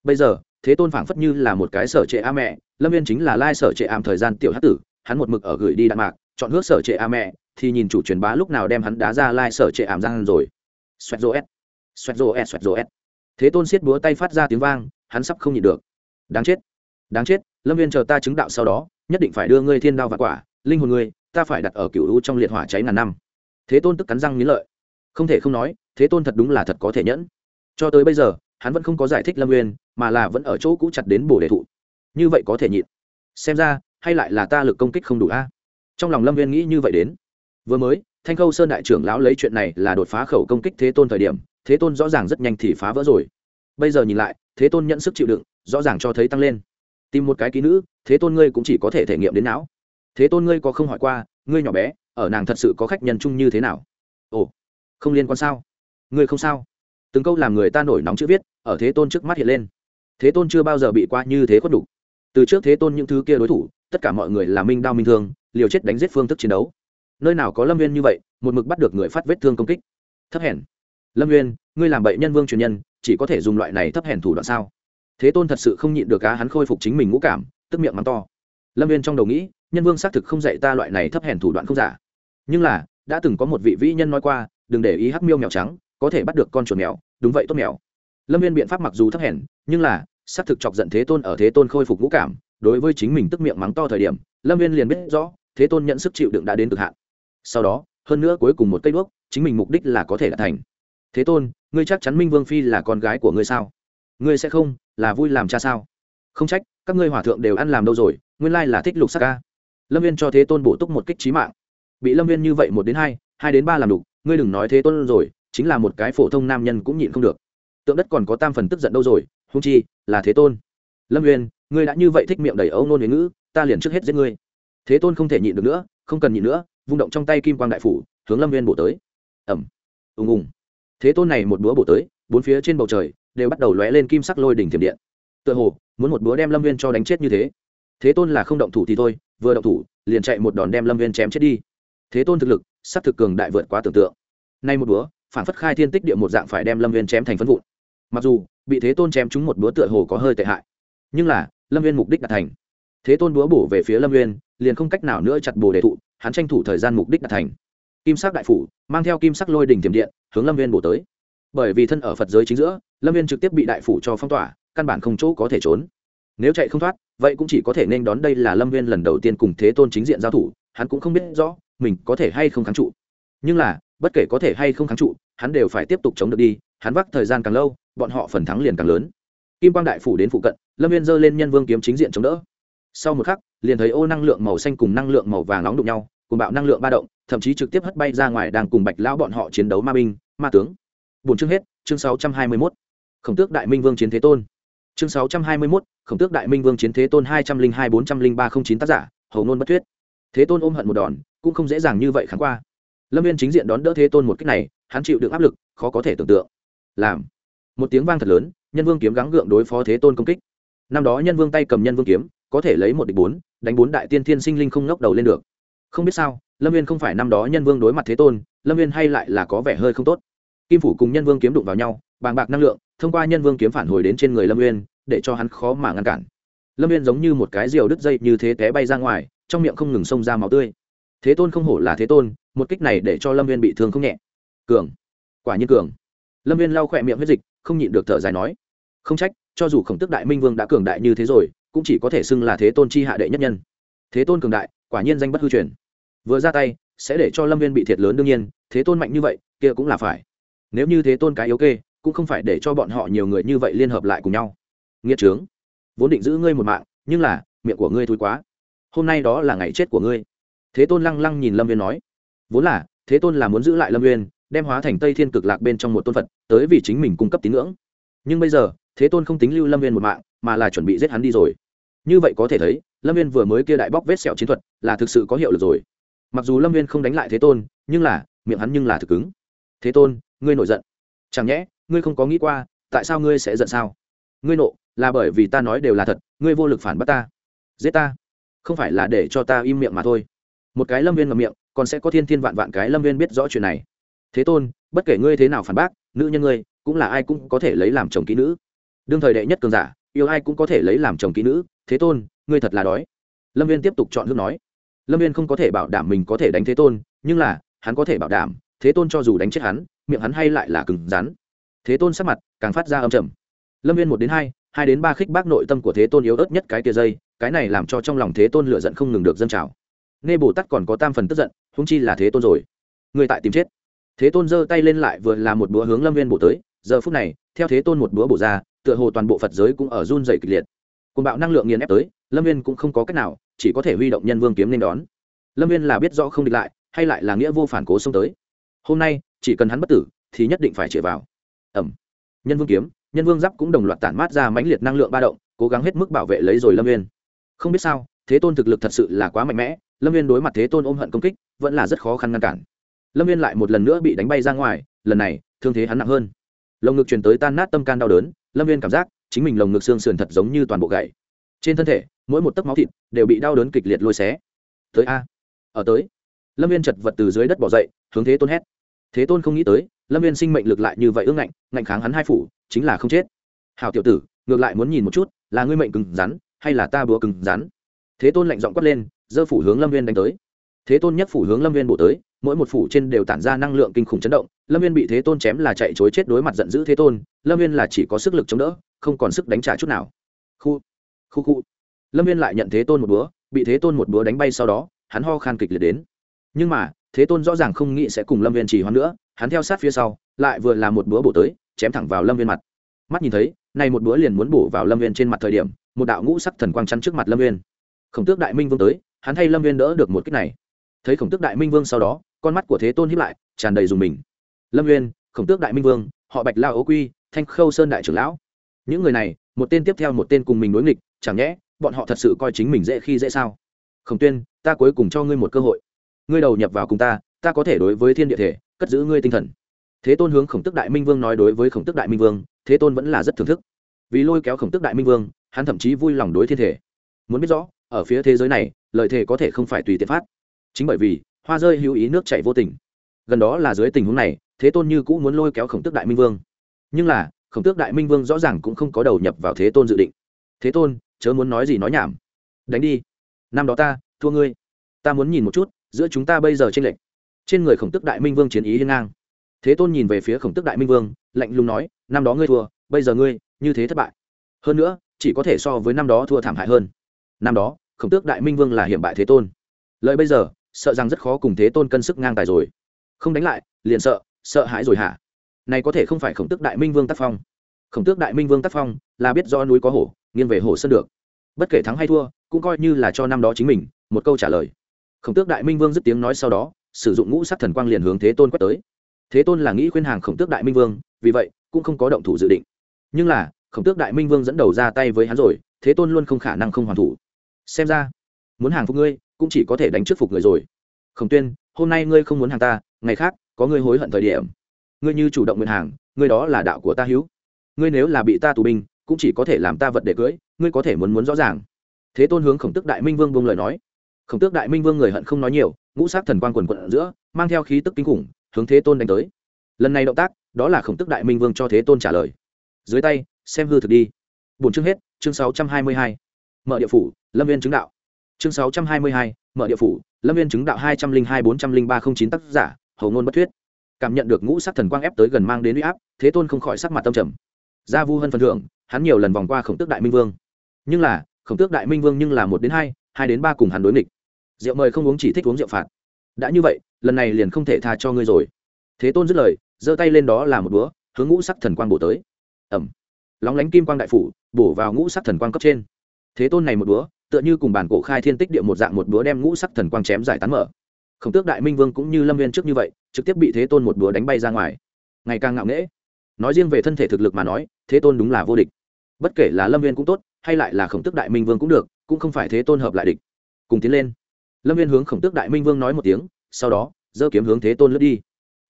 Bây giờ thế tôn phảng phất như là một cái sở trệ a mẹ, lâm viên chính là lai sở trệ ảm thời gian tiểu hát tử, hắn một mực ở gửi đi đạn mạc, chọn hước sở trệ a mẹ, thì nhìn chủ truyền bá lúc nào đem hắn đá ra lai sở trệ ảm giang rồi. Xoẹt rô s xoẹt rô s xoẹt rô s thế tôn siết búa tay phát ra tiếng vang, hắn sắp không nhịn được. Đáng chết đáng chết, lâm viên chờ ta chứng đạo sau đó, nhất định phải đưa ngươi thiên đao và quả, linh hồn ngươi, ta phải đặt ở cựu u trong liệt hỏa cháy ngàn năm. Thế tôn tức cắn răng nghĩ lợi. Không thể không nói, thế tôn thật đúng là thật có thể nhẫn. Cho tới bây giờ hắn vẫn không có giải thích lâm nguyên mà là vẫn ở chỗ cũ chặt đến bồ đề thụ. Như vậy có thể nhịn. Xem ra, hay lại là ta lực công kích không đủ a? À? Trong lòng lâm nguyên nghĩ như vậy đến. Vừa mới, thanh khâu sơn đại trưởng lão lấy chuyện này là đột phá khẩu công kích thế tôn thời điểm, thế tôn rõ ràng rất nhanh thì phá vỡ rồi. Bây giờ nhìn lại, thế tôn nhận sức chịu đựng, rõ ràng cho thấy tăng lên. Tìm một cái ký nữ, thế tôn ngươi cũng chỉ có thể thể nghiệm đến não. Thế tôn ngươi có không hỏi qua, ngươi nhỏ bé, ở nàng thật sự có khách nhân chung như thế nào? Ồ, không liên quan sao? Ngươi không sao? Từng câu làm người ta nổi nóng chữ viết, ở thế tôn trước mắt hiện lên. Thế tôn chưa bao giờ bị qua như thế khuất đủ. Từ trước thế tôn những thứ kia đối thủ, tất cả mọi người là minh đao minh thương, liều chết đánh giết phương thức chiến đấu. Nơi nào có lâm viên như vậy, một mực bắt được người phát vết thương công kích. Thấp hèn. Lâm viên ngươi làm bậy nhân vương truyền nhân, chỉ có thể dùng loại này thấp hèn thủ đoạn sao? Thế tôn thật sự không nhịn được cá hắn khôi phục chính mình ngũ cảm, tức miệng mắng to. Lâm viên trong đầu nghĩ, nhân vương xác thực không dạy ta loại này thấp hèn thủ đoạn không giả. Nhưng là, đã từng có một vị vĩ nhân nói qua, đừng để ý hắc miêu mèo trắng có thể bắt được con chuột mèo, đúng vậy tốt mèo. Lâm viên biện pháp mặc dù thấp hèn, nhưng là, xác thực chọc giận thế tôn ở thế tôn khôi phục ngũ cảm, đối với chính mình tức miệng mắng to thời điểm, lâm viên liền biết rõ, thế tôn nhận sức chịu đựng đã đến cực hạn. Sau đó, hơn nữa cuối cùng một cây đuốc, chính mình mục đích là có thể đạt thành. Thế tôn, ngươi chắc chắn minh vương phi là con gái của ngươi sao? Ngươi sẽ không, là vui làm cha sao? Không trách, các ngươi hòa thượng đều ăn làm đâu rồi, nguyên lai là thích lục sắc ca. Lâm viên cho thế tôn bổ túc một kích trí mạng. Bị lâm viên như vậy một đến hai hai đến ba làm đục ngươi đừng nói thế tôn rồi chính là một cái phổ thông nam nhân cũng nhịn không được. Tượng đất còn có tam phần tức giận đâu rồi hung chi, là thế tôn. Lâm uyên, ngươi đã như vậy thích miệng đầy ấu nôn huế ngữ, ta liền trước hết giết ngươi. Thế tôn không thể nhịn được nữa, không cần nhịn nữa, vung động trong tay kim quang đại phủ, hướng lâm uyên bổ tới. Ẩm ùng ùng. Thế tôn này một búa bổ tới, bốn phía trên bầu trời đều bắt đầu lóe lên kim sắc lôi đỉnh thiểm điện. Tựa hồ, muốn một búa đem lâm viên cho đánh chết như thế. Thế tôn là không động thủ thì thôi, vừa động thủ, liền chạy một đòn đem lâm viên chém chết đi. Thế tôn thực lực s ắ c thực cường đại vượt quá tưởng tượng. Nay một búa phản phất khai thiên tích địa một dạng phải đem lâm viên chém thành phân vụn. Mặc dù, bị thế tôn chém trúng một búa tựa hồ có hơi tệ hại, nhưng là, lâm viên mục đích đạt thành. Thế tôn búa bổ về phía lâm viên liền không cách nào nữa chặt bồ đề thụ, hắn tranh thủ thời gian mục đích đạt thành. Kim sắc đại phủ, mang theo kim sắc lôi đỉnh tiềm điện, hướng lâm viên bổ tới. Bởi vì thân ở phật giới chính giữa, lâm viên trực tiếp bị đại phủ cho phong tỏa, căn bản không chỗ có thể trốn. Nếu chạy không thoát, vậy cũng chỉ có thể nên đón đây là lâm viên lần đầu tiên cùng thế tôn chính diện giao thủ, hắn cũng không biết rõ, mình có thể hay không kháng trụ. Nhưng là bất kể có thể hay không kháng trụ, hắn đều phải tiếp tục chống được đi, hắn vác thời gian càng lâu, bọn họ phần thắng liền càng lớn. Kim quang đại phủ đến phụ cận, lâm viên giơ lên nhân vương kiếm chính diện chống đỡ. Sau một khắc, liền thấy ô năng lượng màu xanh cùng năng lượng màu vàng nóng đụng nhau, cùng bạo năng lượng ba động, thậm chí trực tiếp hất bay ra ngoài đang cùng bạch lão bọn họ chiến đấu ma binh, ma tướng. Bốn chương hết, chương sáu trăm hai mươi mốt. Khổng tước đại minh vương chiến thế tôn. Chương sáu trăm hai mươi mốt, khổng tước đại minh vương chiến thế tôn hai trăm linh hai bốn trăm linh ba không chín tác giả, hầu nôn bất thuyết thế tôn ôm hận một đòn, cũng không dễ dàng như vậy kháng qua lâm viên chính diện đón đỡ thế tôn một cách này, hắn chịu được áp lực, khó có thể tưởng tượng. Làm. Một tiếng vang thật lớn, nhân vương kiếm gắng gượng đối phó thế tôn công kích. Năm đó nhân vương tay cầm nhân vương kiếm, có thể lấy một địch bốn, đánh bốn đại tiên thiên sinh linh không ngóc đầu lên được. Không biết sao, lâm viên không phải năm đó nhân vương đối mặt thế tôn, lâm viên hay lại là có vẻ hơi không tốt. Kim phủ cùng nhân vương kiếm đụng vào nhau, bàng bạc năng lượng, thông qua nhân vương kiếm phản hồi đến trên người lâm viên, để cho hắn khó mà ngăn cản. Lâm viên giống như một cái diều đứt dây như thế té bay ra ngoài, trong miệng không ngừng xông ra máu tươi. Thế tôn không hổ là thế tôn một kích này để cho lâm viên bị thương không nhẹ. Cường. Quả nhiên cường. Lâm viên lau khỏe miệng huyết dịch, không nhịn được thở dài nói, không trách, cho dù khổng tức đại minh vương đã cường đại như thế rồi, cũng chỉ có thể xưng là thế tôn chi hạ đệ nhất nhân. Thế tôn cường đại, quả nhiên danh bất hư truyền. Vừa ra tay, sẽ để cho lâm viên bị thiệt lớn đương nhiên, thế tôn mạnh như vậy, kia cũng là phải. Nếu như thế tôn cái yếu kê, cũng không phải để cho bọn họ nhiều người như vậy liên hợp lại cùng nhau. Nghĩa trướng. Vốn định giữ ngươi một mạng, nhưng là, miệng của ngươi thui quá. Hôm nay đó là ngày chết của ngươi. Thế tôn lăng lăng nhìn lâm viên nói vốn là thế tôn là muốn giữ lại lâm nguyên, đem hóa thành tây thiên cực lạc bên trong một tôn phật tới vì chính mình cung cấp tín ngưỡng. Nhưng bây giờ thế tôn không tính lưu lâm nguyên một mạng mà là chuẩn bị giết hắn đi rồi. Như vậy có thể thấy lâm viên vừa mới kia đại bóc vết sẹo chiến thuật là thực sự có hiệu lực rồi. Mặc dù lâm viên không đánh lại thế tôn nhưng là miệng hắn nhưng là thực ứng thế tôn ngươi nổi giận. Chẳng nhẽ ngươi không có nghĩ qua tại sao ngươi sẽ giận sao? Ngươi nộ là bởi vì ta nói đều là thật ngươi vô lực phản bắt ta. Giết ta. Không phải là để cho ta im miệng mà thôi. Một cái lâm viên ngậm miệng còn sẽ có thiên thiên vạn vạn cái lâm viên biết rõ chuyện này. Thế tôn, bất kể ngươi thế nào phản bác, nữ nhân ngươi, cũng là ai cũng có thể lấy làm chồng kỹ nữ. Đương thời đệ nhất cường giả, yêu ai cũng có thể lấy làm chồng kỹ nữ. Thế tôn, ngươi thật là đói. Lâm viên tiếp tục chọn hương nói. Lâm viên không có thể bảo đảm mình có thể đánh thế tôn, nhưng là, hắn có thể bảo đảm, thế tôn cho dù đánh chết hắn, miệng hắn hay lại là cứng rắn. Thế tôn sắc mặt càng phát ra âm trầm. Lâm viên một đến hai hai đến ba khích bác nội tâm của thế tôn yếu ớt nhất cái tia dây, cái này làm cho trong lòng thế tôn lựa giận không ngừng được dân trào nghe bồ tát còn có tam phần tức giận húng chi là thế tôn rồi. Người tại tìm chết. Thế tôn giơ tay lên lại vừa là một búa hướng lâm viên bổ tới. Giờ phút này, theo thế tôn một búa bổ ra, tựa hồ toàn bộ phật giới cũng ở run dày kịch liệt. Côn bạo năng lượng nghiền ép tới, lâm viên cũng không có cách nào, chỉ có thể huy động nhân vương kiếm nên đón. Lâm viên là biết rõ không địch lại, hay lại là nghĩa vô phản cố xông tới. Hôm nay, chỉ cần hắn bất tử, thì nhất định phải chĩa vào. Ẩm. Nhân vương kiếm, nhân vương giáp cũng đồng loạt tản mát ra mãnh liệt năng lượng ba động, cố gắng hết mức bảo vệ lấy rồi lâm viên. Không biết sao, thế tôn thực lực thật sự là quá mạnh mẽ lâm viên đối mặt thế tôn ôm hận công kích, vẫn là rất khó khăn ngăn cản. Lâm viên lại một lần nữa bị đánh bay ra ngoài, lần này, thương thế hắn nặng hơn. Lồng ngực truyền tới tan nát tâm can đau đớn, lâm viên cảm giác chính mình lồng ngực xương sườn thật giống như toàn bộ gậy trên thân thể, mỗi một tấc máu thịt đều bị đau đớn kịch liệt lôi xé. Tới a. Ở tới. Lâm viên chật vật từ dưới đất bỏ dậy, hướng thế tôn hét. Thế tôn không nghĩ tới, lâm viên sinh mệnh lực lại như vậy ương ngạnh ngạnh kháng hắn hai phủ, chính là không chết. Hào tiểu tử, ngược lại muốn nhìn một chút, là ngươi mệnh cứng rắn, hay là ta búa cứng rắn? Thế tôn lạnh giọng quát lên giơ phủ hướng lâm viên đánh tới. Thế tôn nhất phủ hướng lâm viên bổ tới, mỗi một phủ trên đều tản ra năng lượng kinh khủng chấn động. Lâm viên bị thế tôn chém là chạy chối chết đối mặt giận dữ thế tôn, lâm viên là chỉ có sức lực chống đỡ, không còn sức đánh trả chút nào. Khu khu khu. Lâm viên lại nhận thế tôn một búa, bị thế tôn một búa đánh bay sau đó, hắn ho khan kịch liệt đến. Nhưng mà, thế tôn rõ ràng không nghĩ sẽ cùng lâm viên chỉ hoãn nữa, hắn theo sát phía sau, lại vừa là một búa bổ tới, chém thẳng vào lâm viên mặt. Mắt nhìn thấy, này một búa liền muốn bổ vào lâm viên trên mặt thời điểm, một đạo ngũ sắc thần quang chắn trước mặt lâm viên khổng tước đại minh vương tới hắn thay lâm viên đỡ được một cách này. Thấy khổng tước đại minh vương sau đó, con mắt của thế tôn hiếp lại, tràn đầy dùng mình. Lâm viên, khổng tước đại minh vương, họ bạch lao ố quy, thanh khâu sơn đại trưởng lão. Những người này, một tên tiếp theo một tên cùng mình đối nghịch, chẳng nhẽ bọn họ thật sự coi chính mình dễ khi dễ sao? Khổng tuyên, ta cuối cùng cho ngươi một cơ hội. Ngươi đầu nhập vào cùng ta ta có thể đối với thiên địa thể, cất giữ ngươi tinh thần. Thế tôn hướng khổng tức đại minh vương nói đối với khổng tức đại minh vương, thế tôn vẫn là rất thưởng thức. Vì lôi kéo khổng tức đại minh vương, hắn thậm chí vui lòng đối thiên thể. Muốn biết rõ ở phía thế giới này, lợi thể có thể không phải tùy tiện phát. Chính bởi vì, hoa rơi hữu ý nước chảy vô tình. Gần đó là dưới tình huống này, thế tôn như cũ muốn lôi kéo khổng tước đại minh vương. Nhưng là, khổng tước đại minh vương rõ ràng cũng không có đầu nhập vào thế tôn dự định. Thế tôn, chớ muốn nói gì nói nhảm. Đánh đi. Năm đó ta, thua ngươi. Ta muốn nhìn một chút, giữa chúng ta bây giờ trên lệch. Trên người khổng tước đại minh vương chiến ý hiên ngang. Thế tôn nhìn về phía khổng tước đại minh vương, lạnh lùng nói, năm đó ngươi thua, bây giờ ngươi như thế thất bại. Hơn nữa, chỉ có thể so với năm đó thua thảm hại hơn năm đó, khổng tước đại minh vương là hiểm bại thế tôn. Lợi bây giờ, sợ rằng rất khó cùng thế tôn cân sức ngang tài rồi. Không đánh lại, liền sợ sợ hãi rồi hả? Này có thể không phải khổng tước đại minh vương tác phong. Khổng tước đại minh vương tác phong là biết do núi có hổ, nghiêng về hổ sơn được. Bất kể thắng hay thua, cũng coi như là cho năm đó chính mình một câu trả lời. Khổng tước đại minh vương dứt tiếng nói sau đó, sử dụng ngũ sắc thần quang liền hướng thế tôn quét tới. Thế tôn là nghĩ khuyên hàng khổng tước đại minh vương, vì vậy, cũng không có động thủ dự định. Nhưng là, khổng tước đại minh vương dẫn đầu ra tay với hắn rồi, thế tôn luôn không khả năng không hoàn thủ xem ra, muốn hàng phục ngươi, cũng chỉ có thể đánh trước phục người rồi. Khổng tuyên, hôm nay ngươi không muốn hàng ta, ngày khác, có ngươi hối hận thời điểm. Ngươi như chủ động nguyện hàng, ngươi đó là đạo của ta hữu. Ngươi nếu là bị ta tù binh, cũng chỉ có thể làm ta vật để cưỡi ngươi có thể muốn muốn rõ ràng. Thế tôn hướng khổng tước đại minh vương buông lời nói. Khổng tước đại minh vương người hận không nói nhiều, ngũ sát thần quang quần quận ở giữa, mang theo khí tức kinh khủng, hướng thế tôn đánh tới. Lần này động tác, đó là khổng tước đại minh vương cho thế tôn trả lời. Dưới tay, xem hư thực đi. Bốn chương hết, chương sáu trăm hai mươi hai mở địa phủ, lâm viên chứng đạo. Chương sáu trăm hai mươi hai, mở địa phủ, lâm viên chứng đạo hai trăm linh hai, bốn trăm linh ba, không chín tác giả, hầu ngôn bất thuyết. Cảm nhận được ngũ sắc thần quang ép tới gần mang đến uy áp, thế tôn không khỏi sắc mặt tâm trầm. Gia vu hân phần thưởng, hắn nhiều lần vòng qua khổng tước đại minh vương. Nhưng là, khổng tước đại minh vương nhưng là một đến hai hai đến ba cùng hắn đối nghịch. Rượu mời không uống chỉ thích uống rượu phạt. Đã như vậy, lần này liền không thể tha cho ngươi rồi. Thế tôn dứt lời, giơ tay lên đó là một búa, hướng ngũ sắc thần quang bổ tới. Ẩm. Lóng lánh kim quang đại phủ, bổ vào ngũ sắc thần quang cấp trên thế tôn này một búa, tựa như cùng bản cổ khai thiên tích địa một dạng một búa đem ngũ sắc thần quang chém giải tán mở. Khổng tước đại minh vương cũng như lâm viên trước như vậy, trực tiếp bị thế tôn một búa đánh bay ra ngoài. Ngày càng ngạo nghễ. Nói riêng về thân thể thực lực mà nói, thế tôn đúng là vô địch. Bất kể là lâm viên cũng tốt, hay lại là khổng tước đại minh vương cũng được, cũng không phải thế tôn hợp lại địch. Cùng tiến lên. Lâm viên hướng khổng tước đại minh vương nói một tiếng, sau đó, giơ kiếm hướng thế tôn lướt đi.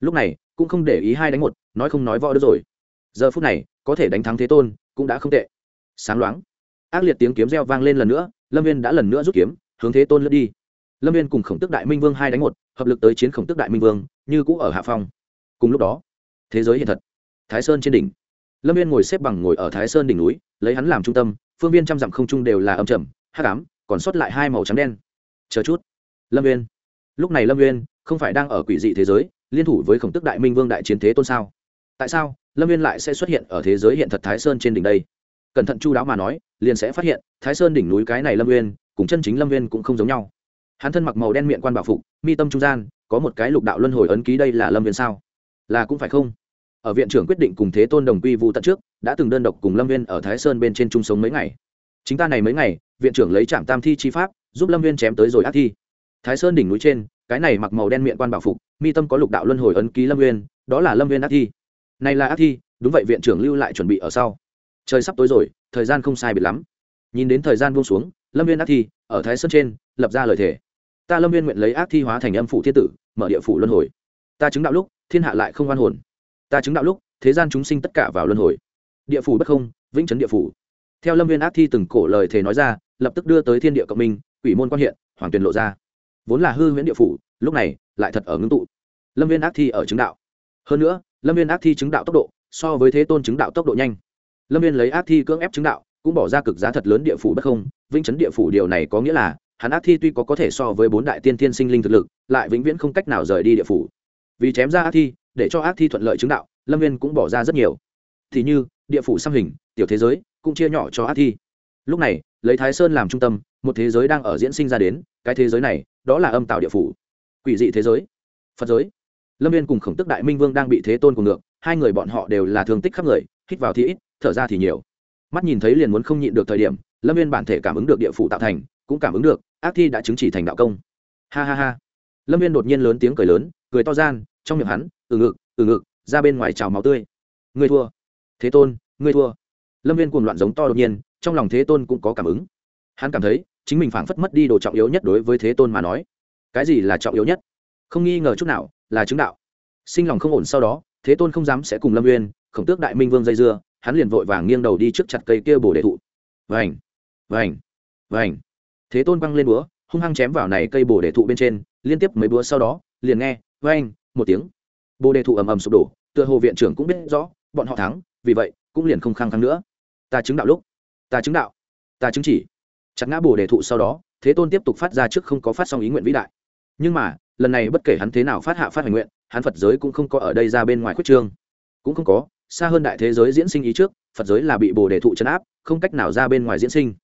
Lúc này, cũng không để ý hai đánh một, nói không nói võ được rồi. Giờ phút này, có thể đánh thắng thế tôn, cũng đã không tệ. Sáng loáng ác liệt tiếng kiếm reo vang lên lần nữa, lâm viên đã lần nữa rút kiếm, hướng thế tôn lướt đi. Lâm viên cùng khổng tức đại minh vương hai đánh một, hợp lực tới chiến khổng tức đại minh vương, như cũ ở hạ phong. Cùng lúc đó, thế giới hiện thật. Thái sơn trên đỉnh. Lâm viên ngồi xếp bằng ngồi ở thái sơn đỉnh núi, lấy hắn làm trung tâm, phương viên trăm dặm không trung đều là âm trầm, hắc ám, còn sót lại hai màu trắng đen. Chờ chút. Lâm viên. Lúc này lâm viên không phải đang ở quỷ dị thế giới, liên thủ với khổng tức đại minh vương đại chiến thế tôn sao? Tại sao lâm viên lại sẽ xuất hiện ở thế giới hiện thật thái sơn trên đỉnh đây? Cẩn thận chu đáo mà nói, liền sẽ phát hiện, thái sơn đỉnh núi cái này lâm Nguyên cùng chân chính lâm Nguyên cũng không giống nhau. Hắn thân mặc màu đen miệng quan bảo phục, mi tâm trung gian, có một cái lục đạo luân hồi ấn ký đây là lâm Nguyên sao? Là cũng phải không? Ở viện trưởng quyết định cùng thế tôn đồng quy vụ tận trước, đã từng đơn độc cùng lâm Nguyên ở thái sơn bên trên chung sống mấy ngày. Chính ta này mấy ngày, viện trưởng lấy trạm tam thi chi pháp, giúp lâm Nguyên chém tới rồi ác thi. Thái sơn đỉnh núi trên, cái này mặc màu đen miệng quan bảo phục, mi tâm có lục đạo luân hồi ấn ký lâm Nguyên đó là lâm Nguyên ác thi. Này là ác thi, đúng vậy viện trưởng lưu lại chuẩn bị ở sau trời sắp tối rồi, thời gian không sai biệt lắm. Nhìn đến thời gian buông xuống, lâm viên ác thi ở thái sơn trên lập ra lời thề. Ta lâm viên nguyện lấy ác thi hóa thành âm phủ thiên tử, mở địa phủ luân hồi. Ta chứng đạo lúc, thiên hạ lại không oan hồn. Ta chứng đạo lúc, thế gian chúng sinh tất cả vào luân hồi. Địa phủ bất không, vĩnh trấn địa phủ. Theo lâm viên ác thi từng cổ lời thề nói ra, lập tức đưa tới thiên địa cộng minh, quỷ môn quan hiện, hoàng tuyền lộ ra. Vốn là hư huyễn địa phủ, lúc này lại thật ở ngưng tụ. Lâm viên ác thi ở chứng đạo. Hơn nữa, lâm viên ác thi chứng đạo tốc độ so với thế tôn chứng đạo tốc độ nhanh lâm viên lấy ác thi cưỡng ép chứng đạo, cũng bỏ ra cực giá thật lớn địa phủ bất không, vĩnh chấn địa phủ điều này có nghĩa là, hắn ác thi tuy có có thể so với bốn đại tiên thiên sinh linh thực lực, lại vĩnh viễn không cách nào rời đi địa phủ. Vì chém ra ác thi, để cho ác thi thuận lợi chứng đạo, lâm viên cũng bỏ ra rất nhiều. Thì như, địa phủ xăm hình, tiểu thế giới, cũng chia nhỏ cho ác thi. Lúc này, lấy thái sơn làm trung tâm, một thế giới đang ở diễn sinh ra đến, cái thế giới này, đó là âm tạo địa phủ. Quỷ dị thế giới. Phật giới. Lâm viên cùng khổng tức đại minh vương đang bị thế tôn cùng ngược, hai người bọn họ đều là thương tích khắp người, hít vào thì ít thở ra thì nhiều. Mắt nhìn thấy liền muốn không nhịn được thời điểm, lâm viên bản thể cảm ứng được địa phủ tạo thành, cũng cảm ứng được, ác thi đã chứng chỉ thành đạo công. Ha ha ha. Lâm viên đột nhiên lớn tiếng cười lớn, cười to gian, trong miệng hắn từ ngực từ ngực, ra bên ngoài trào máu tươi. Ngươi thua. Thế tôn, ngươi thua. Lâm viên cuồng loạn giống to đột nhiên, trong lòng thế tôn cũng có cảm ứng. Hắn cảm thấy, chính mình phảng phất mất đi đồ trọng yếu nhất đối với thế tôn mà nói. Cái gì là trọng yếu nhất? Không nghi ngờ chút nào, là chứng đạo. Sinh lòng không ổn sau đó, thế tôn không dám sẽ cùng lâm uyên, khổng tước đại minh vương dây dưa hắn liền vội vàng nghiêng đầu đi trước chặt cây kia bồ đề thụ. Vành vành vành. Thế tôn băng lên búa, hung hăng chém vào này cây bồ đề thụ bên trên, liên tiếp mấy búa sau đó, liền nghe, vành, một tiếng. Bồ đề thụ ầm ầm sụp đổ, tựa hồ viện trưởng cũng biết rõ, bọn họ thắng, vì vậy, cũng liền không khăng khăng nữa. Ta chứng đạo lúc, ta chứng đạo, ta chứng chỉ. Chặt ngã bồ đề thụ sau đó, thế tôn tiếp tục phát ra trước không có phát xong ý nguyện vĩ đại. Nhưng mà, lần này bất kể hắn thế nào phát hạ phát hành nguyện, hắn phật giới cũng không có ở đây ra bên ngoài khuyết trương. Cũng không có xa hơn đại thế giới diễn sinh ý trước, phật giới là bị bồ đề thụ chấn áp, không cách nào ra bên ngoài diễn sinh.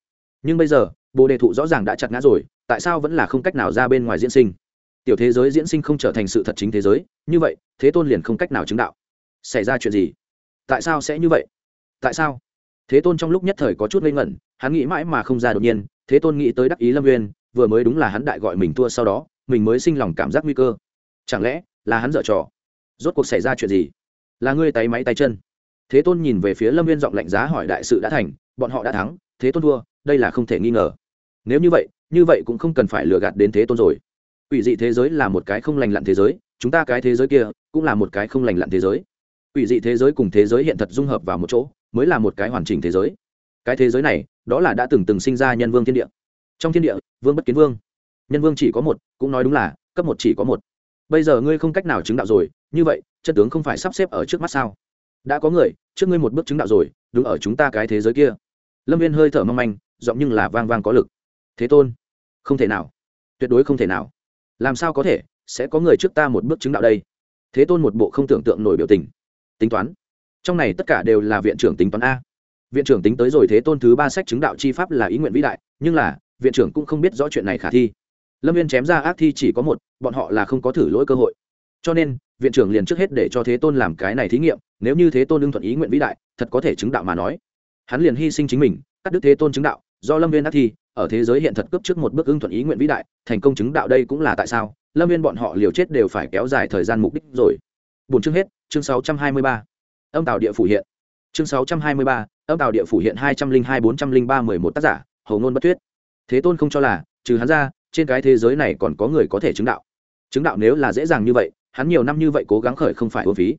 Nhưng bây giờ, bồ đề thụ rõ ràng đã chặt ngã rồi, tại sao vẫn là không cách nào ra bên ngoài diễn sinh? Tiểu thế giới diễn sinh không trở thành sự thật chính thế giới, như vậy, thế tôn liền không cách nào chứng đạo. Xảy ra chuyện gì? Tại sao sẽ như vậy? Tại sao? Thế tôn trong lúc nhất thời có chút ngây ngẩn, hắn nghĩ mãi mà không ra đột nhiên, thế tôn nghĩ tới đắc ý lâm nguyên vừa mới đúng là hắn đại gọi mình thua sau đó, mình mới sinh lòng cảm giác nguy cơ. Chẳng lẽ là hắn dở trò? Rốt cuộc xảy ra chuyện gì? Là ngươi tay máy tay chân. Thế tôn nhìn về phía lâm viên giọng lạnh giá hỏi đại sự đã thành, bọn họ đã thắng, thế tôn thua, đây là không thể nghi ngờ. Nếu như vậy như vậy cũng không cần phải lừa gạt đến thế tôn rồi. Ủy dị thế giới là một cái không lành lặn thế giới, chúng ta cái thế giới kia cũng là một cái không lành lặn thế giới. Ủy dị thế giới cùng thế giới hiện thật dung hợp vào một chỗ, mới là một cái hoàn chỉnh thế giới. Cái thế giới này, đó là đã từng từng sinh ra nhân vương thiên địa. Trong thiên địa, vương bất kiến vương. Nhân vương chỉ có một, cũng nói đúng là, cấp một chỉ có một. Bây giờ ngươi không cách nào chứng đạo rồi, như vậy chân tướng không phải sắp xếp ở trước mắt sao? Đã có người, trước ngươi một bước chứng đạo rồi, đúng ở chúng ta cái thế giới kia. Lâm viên hơi thở mong manh, giọng nhưng là vang vang có lực. Thế tôn, không thể nào. Tuyệt đối không thể nào. Làm sao có thể, sẽ có người trước ta một bước chứng đạo đây? Thế tôn một bộ không tưởng tượng nổi biểu tình. Tính toán. Trong này tất cả đều là viện trưởng tính toán a. Viện trưởng tính tới rồi thế tôn thứ ba sách chứng đạo chi pháp là ý nguyện vĩ đại, nhưng là, viện trưởng cũng không biết rõ chuyện này khả thi. Lâm viên chém ra ác thi chỉ có một, bọn họ là không có thử lỗi cơ hội. Cho nên viện trưởng liền trước hết để cho thế tôn làm cái này thí nghiệm, nếu như thế tôn ưng thuận ý nguyện vĩ đại, thật có thể chứng đạo mà nói. Hắn liền hy sinh chính mình, cắt đức thế tôn chứng đạo, do lâm viên ác thi, ở thế giới hiện thật cấp trước một bước ưng thuận ý nguyện vĩ đại, thành công chứng đạo đây cũng là tại sao, lâm viên bọn họ liều chết đều phải kéo dài thời gian mục đích rồi. Bốn chương hết, chương sáu trăm hai mươi ba. Âm tạo địa phủ hiện. Chương sáu trăm hai mươi ba, âm tạo địa phủ hiện hai trăm linh hai bốn trăm linh ba mười một tác giả, hầu ngôn bất thuyết thế tôn không cho là, trừ hắn ra, trên cái thế giới này còn có người có thể chứng đạo. Chứng đạo nếu là dễ dàng như vậy hắn nhiều năm như vậy cố gắng khởi không phải uổng phí.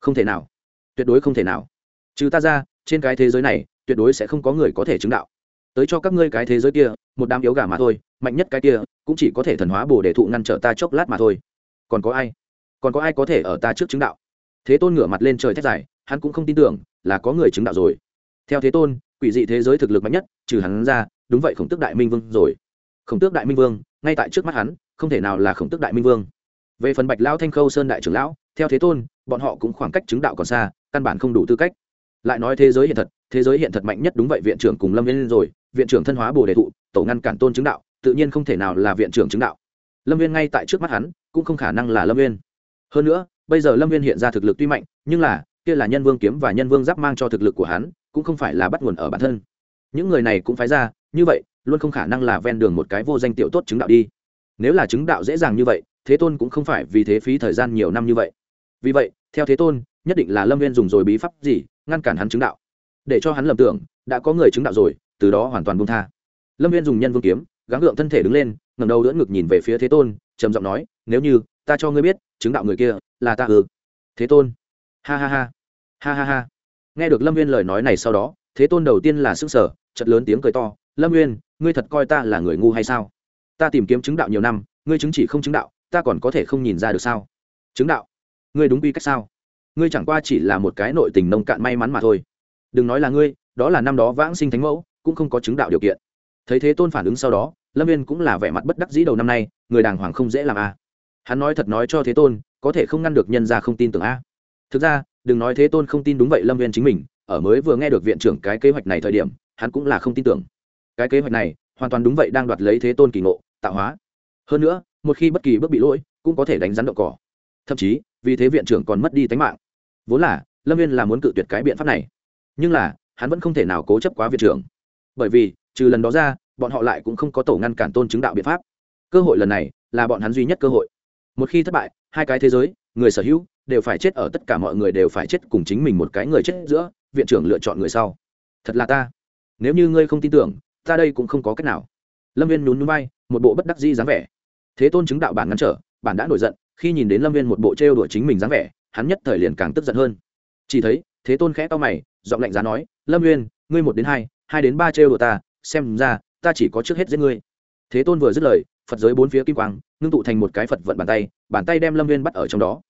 Không thể nào. Tuyệt đối không thể nào. Trừ ta ra, trên cái thế giới này, tuyệt đối sẽ không có người có thể chứng đạo. Tới cho các ngươi cái thế giới kia, một đám yếu gà mà thôi, mạnh nhất cái kia, cũng chỉ có thể thần hóa bồ để thụ ngăn trở ta chốc lát mà thôi. Còn có ai? Còn có ai có thể ở ta trước chứng đạo? Thế tôn ngửa mặt lên trời thét dài, hắn cũng không tin tưởng là có người chứng đạo rồi. Theo thế tôn, quỷ dị thế giới thực lực mạnh nhất, trừ hắn ra, đúng vậy khổng tước đại minh vương rồi. Khổng tước đại minh vương, ngay tại trước mắt hắn, không thể nào là khổng tước đại minh vương về phần bạch lão thanh khâu sơn đại trưởng lão, theo thế tôn, bọn họ cũng khoảng cách chứng đạo còn xa, căn bản không đủ tư cách. Lại nói thế giới hiện thật, thế giới hiện thật mạnh nhất đúng vậy viện trưởng cùng lâm viên rồi, viện trưởng thân hóa bồ đề thụ, tổ ngăn cản tôn chứng đạo, tự nhiên không thể nào là viện trưởng chứng đạo. Lâm viên ngay tại trước mắt hắn, cũng không khả năng là lâm viên. Hơn nữa, bây giờ lâm viên hiện ra thực lực tuy mạnh, nhưng là, kia là nhân vương kiếm và nhân vương giáp mang cho thực lực của hắn, cũng không phải là bắt nguồn ở bản thân. Những người này cũng phái ra, như vậy, luôn không khả năng là ven đường một cái vô danh tiểu tốt chứng đạo đi. Nếu là chứng đạo dễ dàng như vậy thế tôn cũng không phải vì thế phí thời gian nhiều năm như vậy. Vì vậy, theo thế tôn, nhất định là lâm viên dùng rồi bí pháp gì, ngăn cản hắn chứng đạo. Để cho hắn lầm tưởng, đã có người chứng đạo rồi, từ đó hoàn toàn buông tha. Lâm viên dùng nhân vương kiếm, gắng gượng thân thể đứng lên ngầm đầu đỡ ngực nhìn về phía thế tôn, trầm giọng nói, nếu như ta cho ngươi biết, chứng đạo người kia là ta ừ thế tôn. Ha ha ha. Ha ha ha. Nghe được lâm viên lời nói này sau đó, thế tôn đầu tiên là s ư n g sở chật lớn tiếng cười to, lâm viên ngươi thật coi ta là người ngu hay sao? Ta tìm kiếm chứng đạo nhiều năm, ngươi chứng chỉ không chứng đạo ta còn có thể không nhìn ra được sao? Chứng đạo. Ngươi đúng quy cách sao? Ngươi chẳng qua chỉ là một cái nội tình nông cạn may mắn mà thôi. Đừng nói là ngươi, đó là năm đó vãng sinh thánh mẫu, cũng không có chứng đạo điều kiện. Thấy thế tôn phản ứng sau đó, lâm viên cũng là vẻ mặt bất đắc dĩ đầu năm nay, người đàng hoàng không dễ làm a. À. hắn nói thật nói cho thế tôn, có thể không ngăn được nhân ra không tin tưởng a. Thực ra, đừng nói thế tôn không tin đúng vậy lâm viên chính mình, ở mới vừa nghe được viện trưởng cái kế hoạch này thời điểm, hắn cũng là không tin tưởng. Cái kế hoạch này, hoàn toàn đúng vậy đang đoạt lấy thế tôn kỳ ngộ, tạo hóa hơn nữa, một khi bất kỳ bước bị lỗi, cũng có thể đánh rắn đậu cỏ. Thậm chí, vì thế viện trưởng còn mất đi tính mạng. Vốn là, lâm viên là muốn cự tuyệt cái biện pháp này. Nhưng là, hắn vẫn không thể nào cố chấp quá viện trưởng. Bởi vì, trừ lần đó ra, bọn họ lại cũng không có tổ ngăn cản tôn chứng đạo biện pháp. Cơ hội lần này, là bọn hắn duy nhất cơ hội. Một khi thất bại, hai cái thế giới, người sở hữu, đều phải chết ở tất cả mọi người đều phải chết cùng chính mình một cái người chết giữa, viện trưởng lựa chọn người sau. Thật là ta. Nếu như ngươi không tin tưởng, ta đây cũng không có cách nào. Lâm viên nhún núi bay một bộ bất đắc di dáng vẻ thế tôn chứng đạo bản ngăn trở, bản đã nổi giận, khi nhìn đến lâm viên một bộ trêu đuổi chính mình dáng vẻ, hắn nhất thời liền càng tức giận hơn. Chỉ thấy, thế tôn khẽ to mày, giọng lạnh giá nói, lâm nguyên ngươi một đến hai hai đến ba trêu đuổi ta, xem ra, ta chỉ có trước hết giết ngươi. Thế tôn vừa dứt lời, phật giới bốn phía kim quang, ngưng tụ thành một cái phật vận bàn tay bàn tay đem lâm nguyên bắt ở trong đó.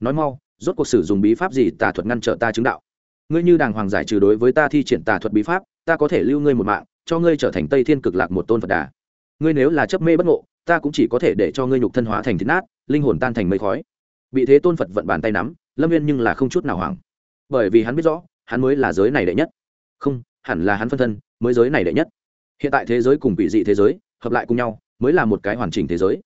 Nói mau, rốt cuộc sử dụng bí pháp gì tà thuật ngăn trở ta chứng đạo? Ngươi như đàng hoàng giải trừ đối với ta thi triển tà thuật bí pháp, ta có thể lưu ngươi một mạng, cho ngươi trở thành tây thiên cực lạc một tôn phật đà. Ngươi nếu là chấp mê bất ngộ ta cũng chỉ có thể để cho ngươi nhục thân hóa thành thịt nát, linh hồn tan thành mây khói. Bị thế tôn phật vận bàn tay nắm, lâm viên nhưng là không chút nào hoảng. Bởi vì hắn biết rõ, hắn mới là giới này đệ nhất. Không, hẳn là hắn phân thân, mới giới này đệ nhất. Hiện tại thế giới cùng quỷ dị thế giới, hợp lại cùng nhau, mới là một cái hoàn chỉnh thế giới.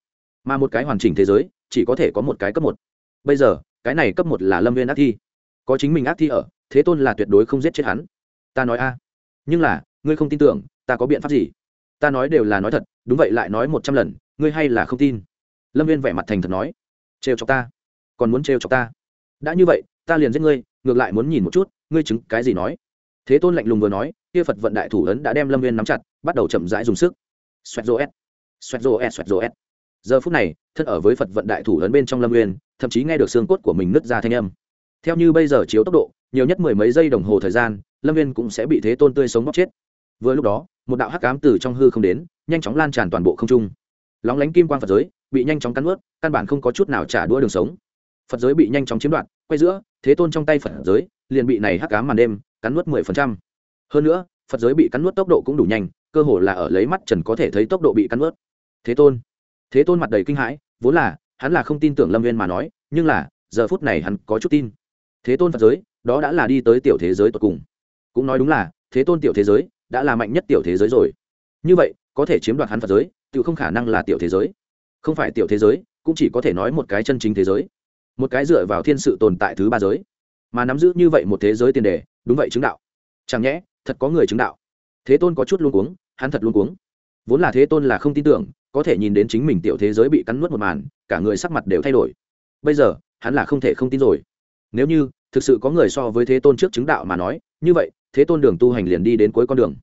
Mà một cái hoàn chỉnh thế giới, chỉ có thể có một cái cấp một. Bây giờ, cái này cấp một là lâm viên ác thi. Có chính mình ác thi ở, thế tôn là tuyệt đối không giết chết hắn. Ta nói a. Nhưng là, ngươi không tin tưởng, ta có biện pháp gì? Ta nói đều là nói thật, đúng vậy lại nói một trăm lần ngươi hay là không tin? Lâm viên vẻ mặt thành thật nói. Trêu chọc ta? Còn muốn trêu chọc ta? Đã như vậy, ta liền giết ngươi, ngược lại muốn nhìn một chút, ngươi chứng cái gì nói? Thế tôn lạnh lùng vừa nói, kia phật vận đại thủ ấn đã đem lâm viên nắm chặt, bắt đầu chậm rãi dùng sức. Xoẹt rô s xoẹt rô s xoẹt rô s giờ phút này, thân ở với phật vận đại thủ ấn bên trong lâm viên thậm chí nghe được xương cốt của mình nứt ra thanh âm. Theo như bây giờ chiếu tốc độ, nhiều nhất mười mấy giây đồng hồ thời gian, lâm viên cũng sẽ bị thế tôn tươi sống bóc chết. Vừa lúc đó, một đạo hắc cám từ trong hư không đến, nhanh chóng lan tràn toàn bộ không trung lóng lánh kim quan phật giới, bị nhanh chóng cắn ướt căn bản không có chút nào trả đũa đường sống. Phật giới bị nhanh chóng chiếm đoạt, quay giữa, thế tôn trong tay phật giới, liền bị này hắc cá màn đêm cắn nuốt mười phần trăm. Hơn nữa, phật giới bị cắn nuốt tốc độ cũng đủ nhanh, cơ hồ là ở lấy mắt trần có thể thấy tốc độ bị cắn nuốt. Thế tôn. Thế tôn mặt đầy kinh hãi, vốn là, hắn là không tin tưởng lâm viên mà nói, nhưng là, giờ phút này hắn có chút tin. Thế tôn phật giới, đó đã là đi tới tiểu thế giới tột cùng. Cũng nói đúng là, thế tôn tiểu thế giới, đã là mạnh nhất tiểu thế giới rồi. Như vậy, có thể chiếm đoạt hắn phật giới tự không khả năng là tiểu thế giới. Không phải tiểu thế giới, cũng chỉ có thể nói một cái chân chính thế giới. Một cái dựa vào thiên sự tồn tại thứ ba giới. Mà nắm giữ như vậy một thế giới tiền đề, đúng vậy chứng đạo. Chẳng nhẽ, thật có người chứng đạo. Thế tôn có chút luôn cuống, hắn thật luôn cuống. Vốn là thế tôn là không tin tưởng, có thể nhìn đến chính mình tiểu thế giới bị cắn nuốt một màn, cả người sắc mặt đều thay đổi. Bây giờ, hắn là không thể không tin rồi. Nếu như, thực sự có người so với thế tôn trước chứng đạo mà nói, như vậy, thế tôn đường tu hành liền đi đến cuối con đường.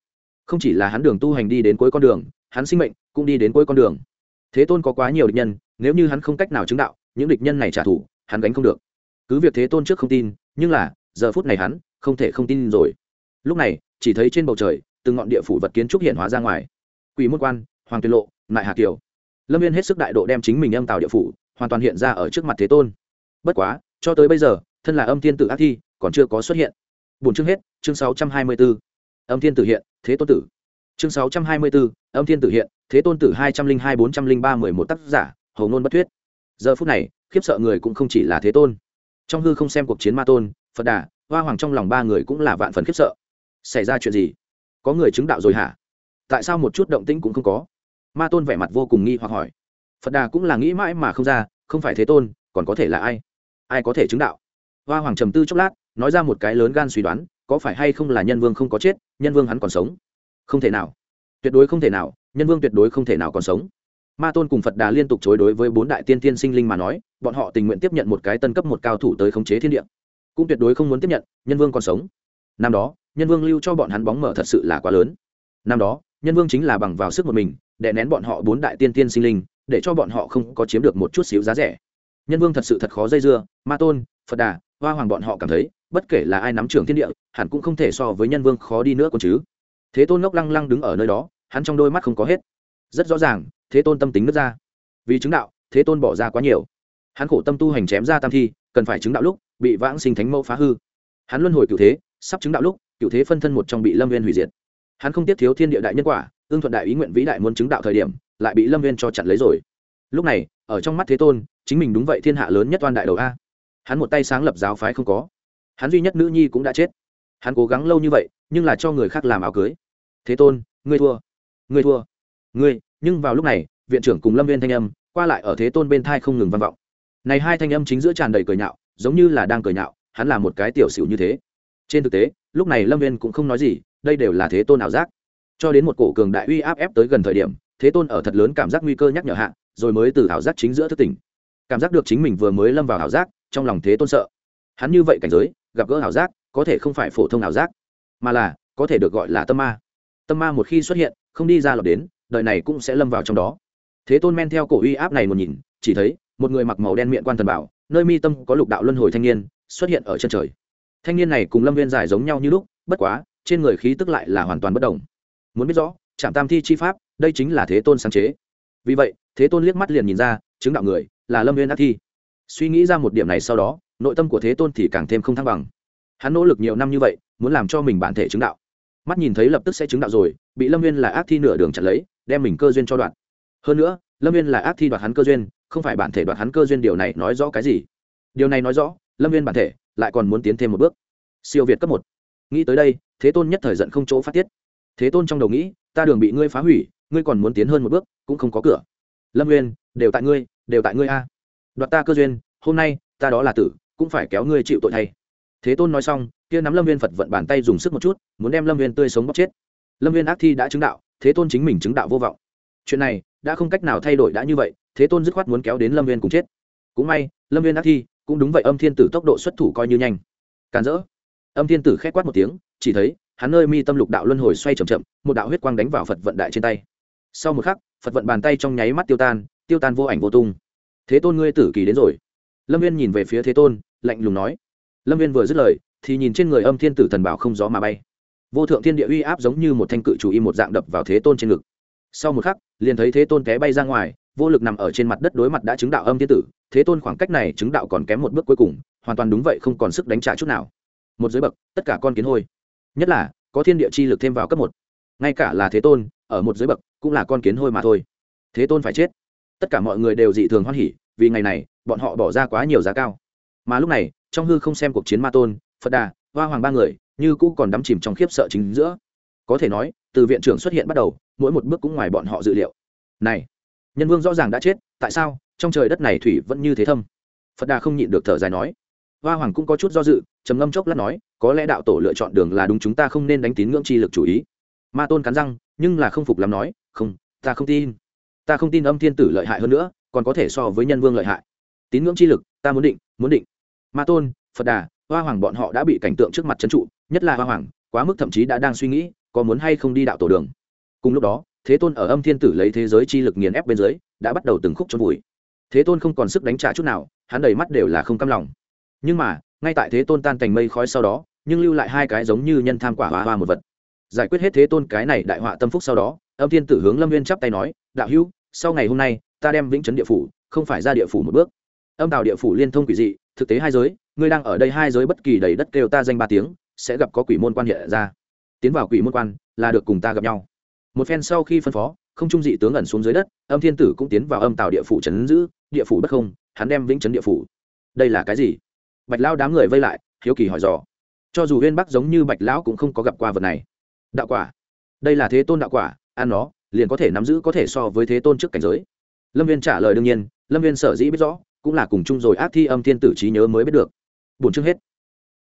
Không chỉ là hắn đường tu hành đi đến cuối con đường hắn sinh mệnh cũng đi đến cuối con đường. Thế tôn có quá nhiều địch nhân, nếu như hắn không cách nào chứng đạo, những địch nhân này trả thù, hắn gánh không được. Cứ việc thế tôn trước không tin, nhưng là, giờ phút này hắn không thể không tin rồi. Lúc này, chỉ thấy trên bầu trời, từng ngọn địa phủ vật kiến trúc hiện hóa ra ngoài. Quỷ môn quan, hoàng tuyên lộ nại hà kiều. Lâm viên hết sức đại độ đem chính mình âm tạo địa phủ, hoàn toàn hiện ra ở trước mặt thế tôn. Bất quá, cho tới bây giờ, thân là âm thiên tử ác thi, còn chưa có xuất hiện. Bốn chương hết, chương sáu trăm hai mươi b ố âm thiên tử hiện, thế tôn tử chương sáu trăm hai mươi b ố âm thiên tử hiện, thế tôn tử hai trăm linh hai bốn trăm linh ba mười một tác giả hầu ngôn bất thuyết. Giờ phút này, khiếp sợ người cũng không chỉ là thế tôn. Trong hư không xem cuộc chiến ma tôn, phật đà, hoa hoàng trong lòng ba người cũng là vạn phần khiếp sợ. Xảy ra chuyện gì? Có người chứng đạo rồi hả? Tại sao một chút động tĩnh cũng không có? Ma tôn vẻ mặt vô cùng nghi hoặc hỏi. Phật đà cũng là nghĩ mãi mà không ra, không phải thế tôn, còn có thể là ai? Ai có thể chứng đạo? Hoa hoàng trầm tư chốc lát, nói ra một cái lớn gan suy đoán, có phải hay không là nhân vương không có chết, nhân vương hắn còn sống? Không thể nào. Tuyệt đối không thể nào, nhân vương tuyệt đối không thể nào còn sống. Ma tôn cùng phật đà liên tục chối đối với bốn đại tiên tiên sinh linh mà nói, bọn họ tình nguyện tiếp nhận một cái tân cấp một cao thủ tới khống chế thiên địa. Cũng tuyệt đối không muốn tiếp nhận, nhân vương còn sống. Năm đó, nhân vương lưu cho bọn hắn bóng mở thật sự là quá lớn. Năm đó, nhân vương chính là bằng vào sức một mình để nén bọn họ bốn đại tiên tiên sinh linh, để cho bọn họ không có chiếm được một chút xíu giá rẻ. Nhân vương thật sự thật khó dây dưa, ma tôn, phật đà, hoa hoàng bọn họ cảm thấy, bất kể là ai nắm trưởng thiên địa, hẳn cũng không thể so với nhân vương khó đi nữa còn chứ thế tôn ngốc lăng lăng đứng ở nơi đó, hắn trong đôi mắt không có hết. Rất rõ ràng, thế tôn tâm tính nước ra. Vì chứng đạo, thế tôn bỏ ra quá nhiều. Hắn khổ tâm tu hành chém ra tam thi, cần phải chứng đạo lúc, bị vãng sinh thánh mẫu phá hư. Hắn luân hồi cựu thế, sắp chứng đạo lúc cựu thế phân thân một trong bị lâm viên hủy diệt. Hắn không tiếp thiếu thiên địa đại nhân quả, ương thuận đại ý nguyện vĩ đại muốn chứng đạo thời điểm, lại bị lâm viên cho chặn lấy rồi. Lúc này, ở trong mắt thế tôn, chính mình đúng vậy thiên hạ lớn nhất toàn đại đầu a. Hắn một tay sáng lập giáo phái không có. Hắn duy nhất nữ nhi cũng đã chết. Hắn cố gắng lâu như vậy nhưng là cho người khác làm áo cưới. Thế tôn, ngươi thua. Ngươi thua. Ngươi, nhưng vào lúc này, viện trưởng cùng lâm viên thanh âm qua lại ở thế tôn bên thai không ngừng vang vọng. Này hai thanh âm chính giữa tràn đầy cười nhạo, giống như là đang cười nhạo, hắn là một cái tiểu xỉu như thế. Trên thực tế, lúc này lâm viên cũng không nói gì, đây đều là thế tôn ảo giác. Cho đến một cổ cường đại uy áp ép tới gần thời điểm, thế tôn ở thật lớn cảm giác nguy cơ nhắc nhở hạ, rồi mới từ ảo giác chính giữa thức tỉnh. Cảm giác được chính mình vừa mới lâm vào ảo giác, trong lòng thế tôn sợ. Hắn như vậy cảnh giới, gặp gỡ ảo giác, có thể không phải phổ thông ảo giác mà là, có thể được gọi là tâm ma. Tâm ma một khi xuất hiện, không đi ra lọt đến, đời này cũng sẽ lâm vào trong đó. Thế tôn men theo cổ uy áp này một nhìn, chỉ thấy, một người mặc màu đen miệng quan thần bảo, nơi mi tâm có lục đạo luân hồi thanh niên, xuất hiện ở chân trời. Thanh niên này cùng lâm viên giải giống nhau như lúc, bất quá, trên người khí tức lại là hoàn toàn bất đồng muốn biết rõ, trạm tam thi chi pháp, đây chính là thế tôn sáng chế. Vì vậy, thế tôn liếc mắt liền nhìn ra, chứng đạo người là lâm viên ác thi. Suy nghĩ ra một điểm này sau đó, nội tâm của thế tôn thì càng thêm không thăng bằng hắn nỗ lực nhiều năm như vậy, muốn làm cho mình bản thể chứng đạo. Mắt nhìn thấy lập tức sẽ chứng đạo rồi, bị lâm viên là ác thi nửa đường chặn lấy, đem mình cơ duyên cho đoạn. Hơn nữa, lâm viên là ác thi đoạt hắn cơ duyên, không phải bản thể đoạt hắn cơ duyên điều này nói rõ cái gì. Điều này nói rõ, lâm viên bản thể lại còn muốn tiến thêm một bước. Siêu việt cấp một. Nghĩ tới đây, thế tôn nhất thời giận không chỗ phát tiết. Thế tôn trong đầu nghĩ, ta đường bị ngươi phá hủy, ngươi còn muốn tiến hơn một bước, cũng không có cửa. Lâm nguyên đều tại ngươi, đều tại ngươi a. Đoạt ta cơ duyên, hôm nay ta đó là tử, cũng phải kéo ngươi chịu tội thay thế tôn nói xong, kia nắm lâm viên phật vận bàn tay dùng sức một chút, muốn đem lâm viên tươi sống bóc chết. Lâm viên ác thi đã chứng đạo, thế tôn chính mình chứng đạo vô vọng. Chuyện này, đã không cách nào thay đổi đã như vậy, thế tôn dứt khoát muốn kéo đến lâm viên cùng chết. Cũng may, lâm viên ác thi cũng đúng vậy âm thiên tử tốc độ xuất thủ coi như nhanh. Càn rỡ. Âm thiên tử k h é c quát một tiếng, chỉ thấy, hắn nơi mi tâm lục đạo luân hồi xoay c h ậ m chậm, một đạo huyết quang đánh vào phật vận đại trên tay. Sau một khắc, phật vận bàn tay trong nháy mắt tiêu tan tiêu tan vô ảnh vô tung. Thế tôn ngươi tử kỳ đến rồi. Lâm viên nhìn về phía thế tôn, lạnh lùng nói lâm viên vừa dứt lời, thì nhìn trên người âm thiên tử thần bảo không gió mà bay. Vô thượng thiên địa uy áp giống như một thanh cự chủ y một dạng đập vào thế tôn trên ngực. Sau một khắc, liền thấy thế tôn té bay ra ngoài, vô lực nằm ở trên mặt đất đối mặt đã chứng đạo âm thiên tử, thế tôn khoảng cách này chứng đạo còn kém một bước cuối cùng, hoàn toàn đúng vậy không còn sức đánh trả chút nào. Một dưới bậc, tất cả con kiến hôi. Nhất là, có thiên địa chi lực thêm vào cấp một. Ngay cả là thế tôn, ở một dưới bậc, cũng là con kiến hôi mà thôi. Thế tôn phải chết. Tất cả mọi người đều dị thường hoan hỉ, vì ngày này, bọn họ bỏ ra quá nhiều giá cao mà lúc này, trong hư không xem cuộc chiến ma tôn, phật đà, hoa hoàng ba người, như cũ còn đắm chìm trong khiếp sợ chính giữa. Có thể nói, từ viện trưởng xuất hiện bắt đầu, mỗi một bước cũng ngoài bọn họ dự liệu. Này, nhân vương rõ ràng đã chết, tại sao, trong trời đất này thủy vẫn như thế thâm? Phật đà không nhịn được thở dài nói. Hoa hoàng cũng có chút do dự, trầm ngâm chốc lát nói, có lẽ đạo tổ lựa chọn đường là đúng chúng ta không nên đánh tín ngưỡng chi lực chủ ý. Ma tôn cắn răng, nhưng là không phục làm nói, không, ta không tin. Ta không tin âm thiên tử lợi hại hơn nữa, còn có thể so với nhân vương lợi hại. Tín ngưỡng chi lực ta muốn định muốn định. Ma tôn, phật đà, hoa hoàng bọn họ đã bị cảnh tượng trước mặt trấn trụ, nhất là hoa hoàng, quá mức thậm chí đã đang suy nghĩ, có muốn hay không đi đạo tổ đường. Cùng lúc đó, thế tôn ở âm thiên tử lấy thế giới chi lực nghiền ép bên dưới, đã bắt đầu từng khúc trốn vùi. Thế tôn không còn sức đánh trả chút nào, hắn đầy mắt đều là không cam lòng. Nhưng mà, ngay tại thế tôn tan thành mây khói sau đó, nhưng lưu lại hai cái giống như nhân tham quả hoa hoa một vật. Giải quyết hết thế tôn cái này đại họa tâm phúc sau đó, âm thiên tử hướng lâm viên chắp tay nói, đạo hữu, sau ngày hôm nay, ta đem vĩnh chấn địa phủ, không phải ra địa phủ một bước âm tạo địa phủ liên thông quỷ dị, thực tế hai giới, ngươi đang ở đây hai giới bất kỳ đầy đất kêu ta danh ba tiếng, sẽ gặp có quỷ môn quan hệ ra. Tiến vào quỷ môn quan, là được cùng ta gặp nhau. Một phen sau khi phân phó, không trung dị tướng ẩn xuống dưới đất, âm thiên tử cũng tiến vào âm Tào địa phủ trấn giữ, địa phủ bất không, hắn đem vĩnh trấn địa phủ. Đây là cái gì? Bạch lao đám người vây lại, hiếu kỳ hỏi dò. Cho dù huyên bắc giống như bạch lão cũng không có gặp qua vật này. Đạo quả. Đây là thế tôn đạo quả, ăn nó, liền có thể nắm giữ có thể so với thế tôn trước cảnh giới. Lâm viên trả lời đương nhiên, lâm viên sở dĩ biết rõ cũng là cùng chung rồi ác thi âm thiên tử trí nhớ mới biết được. Buồn chương hết.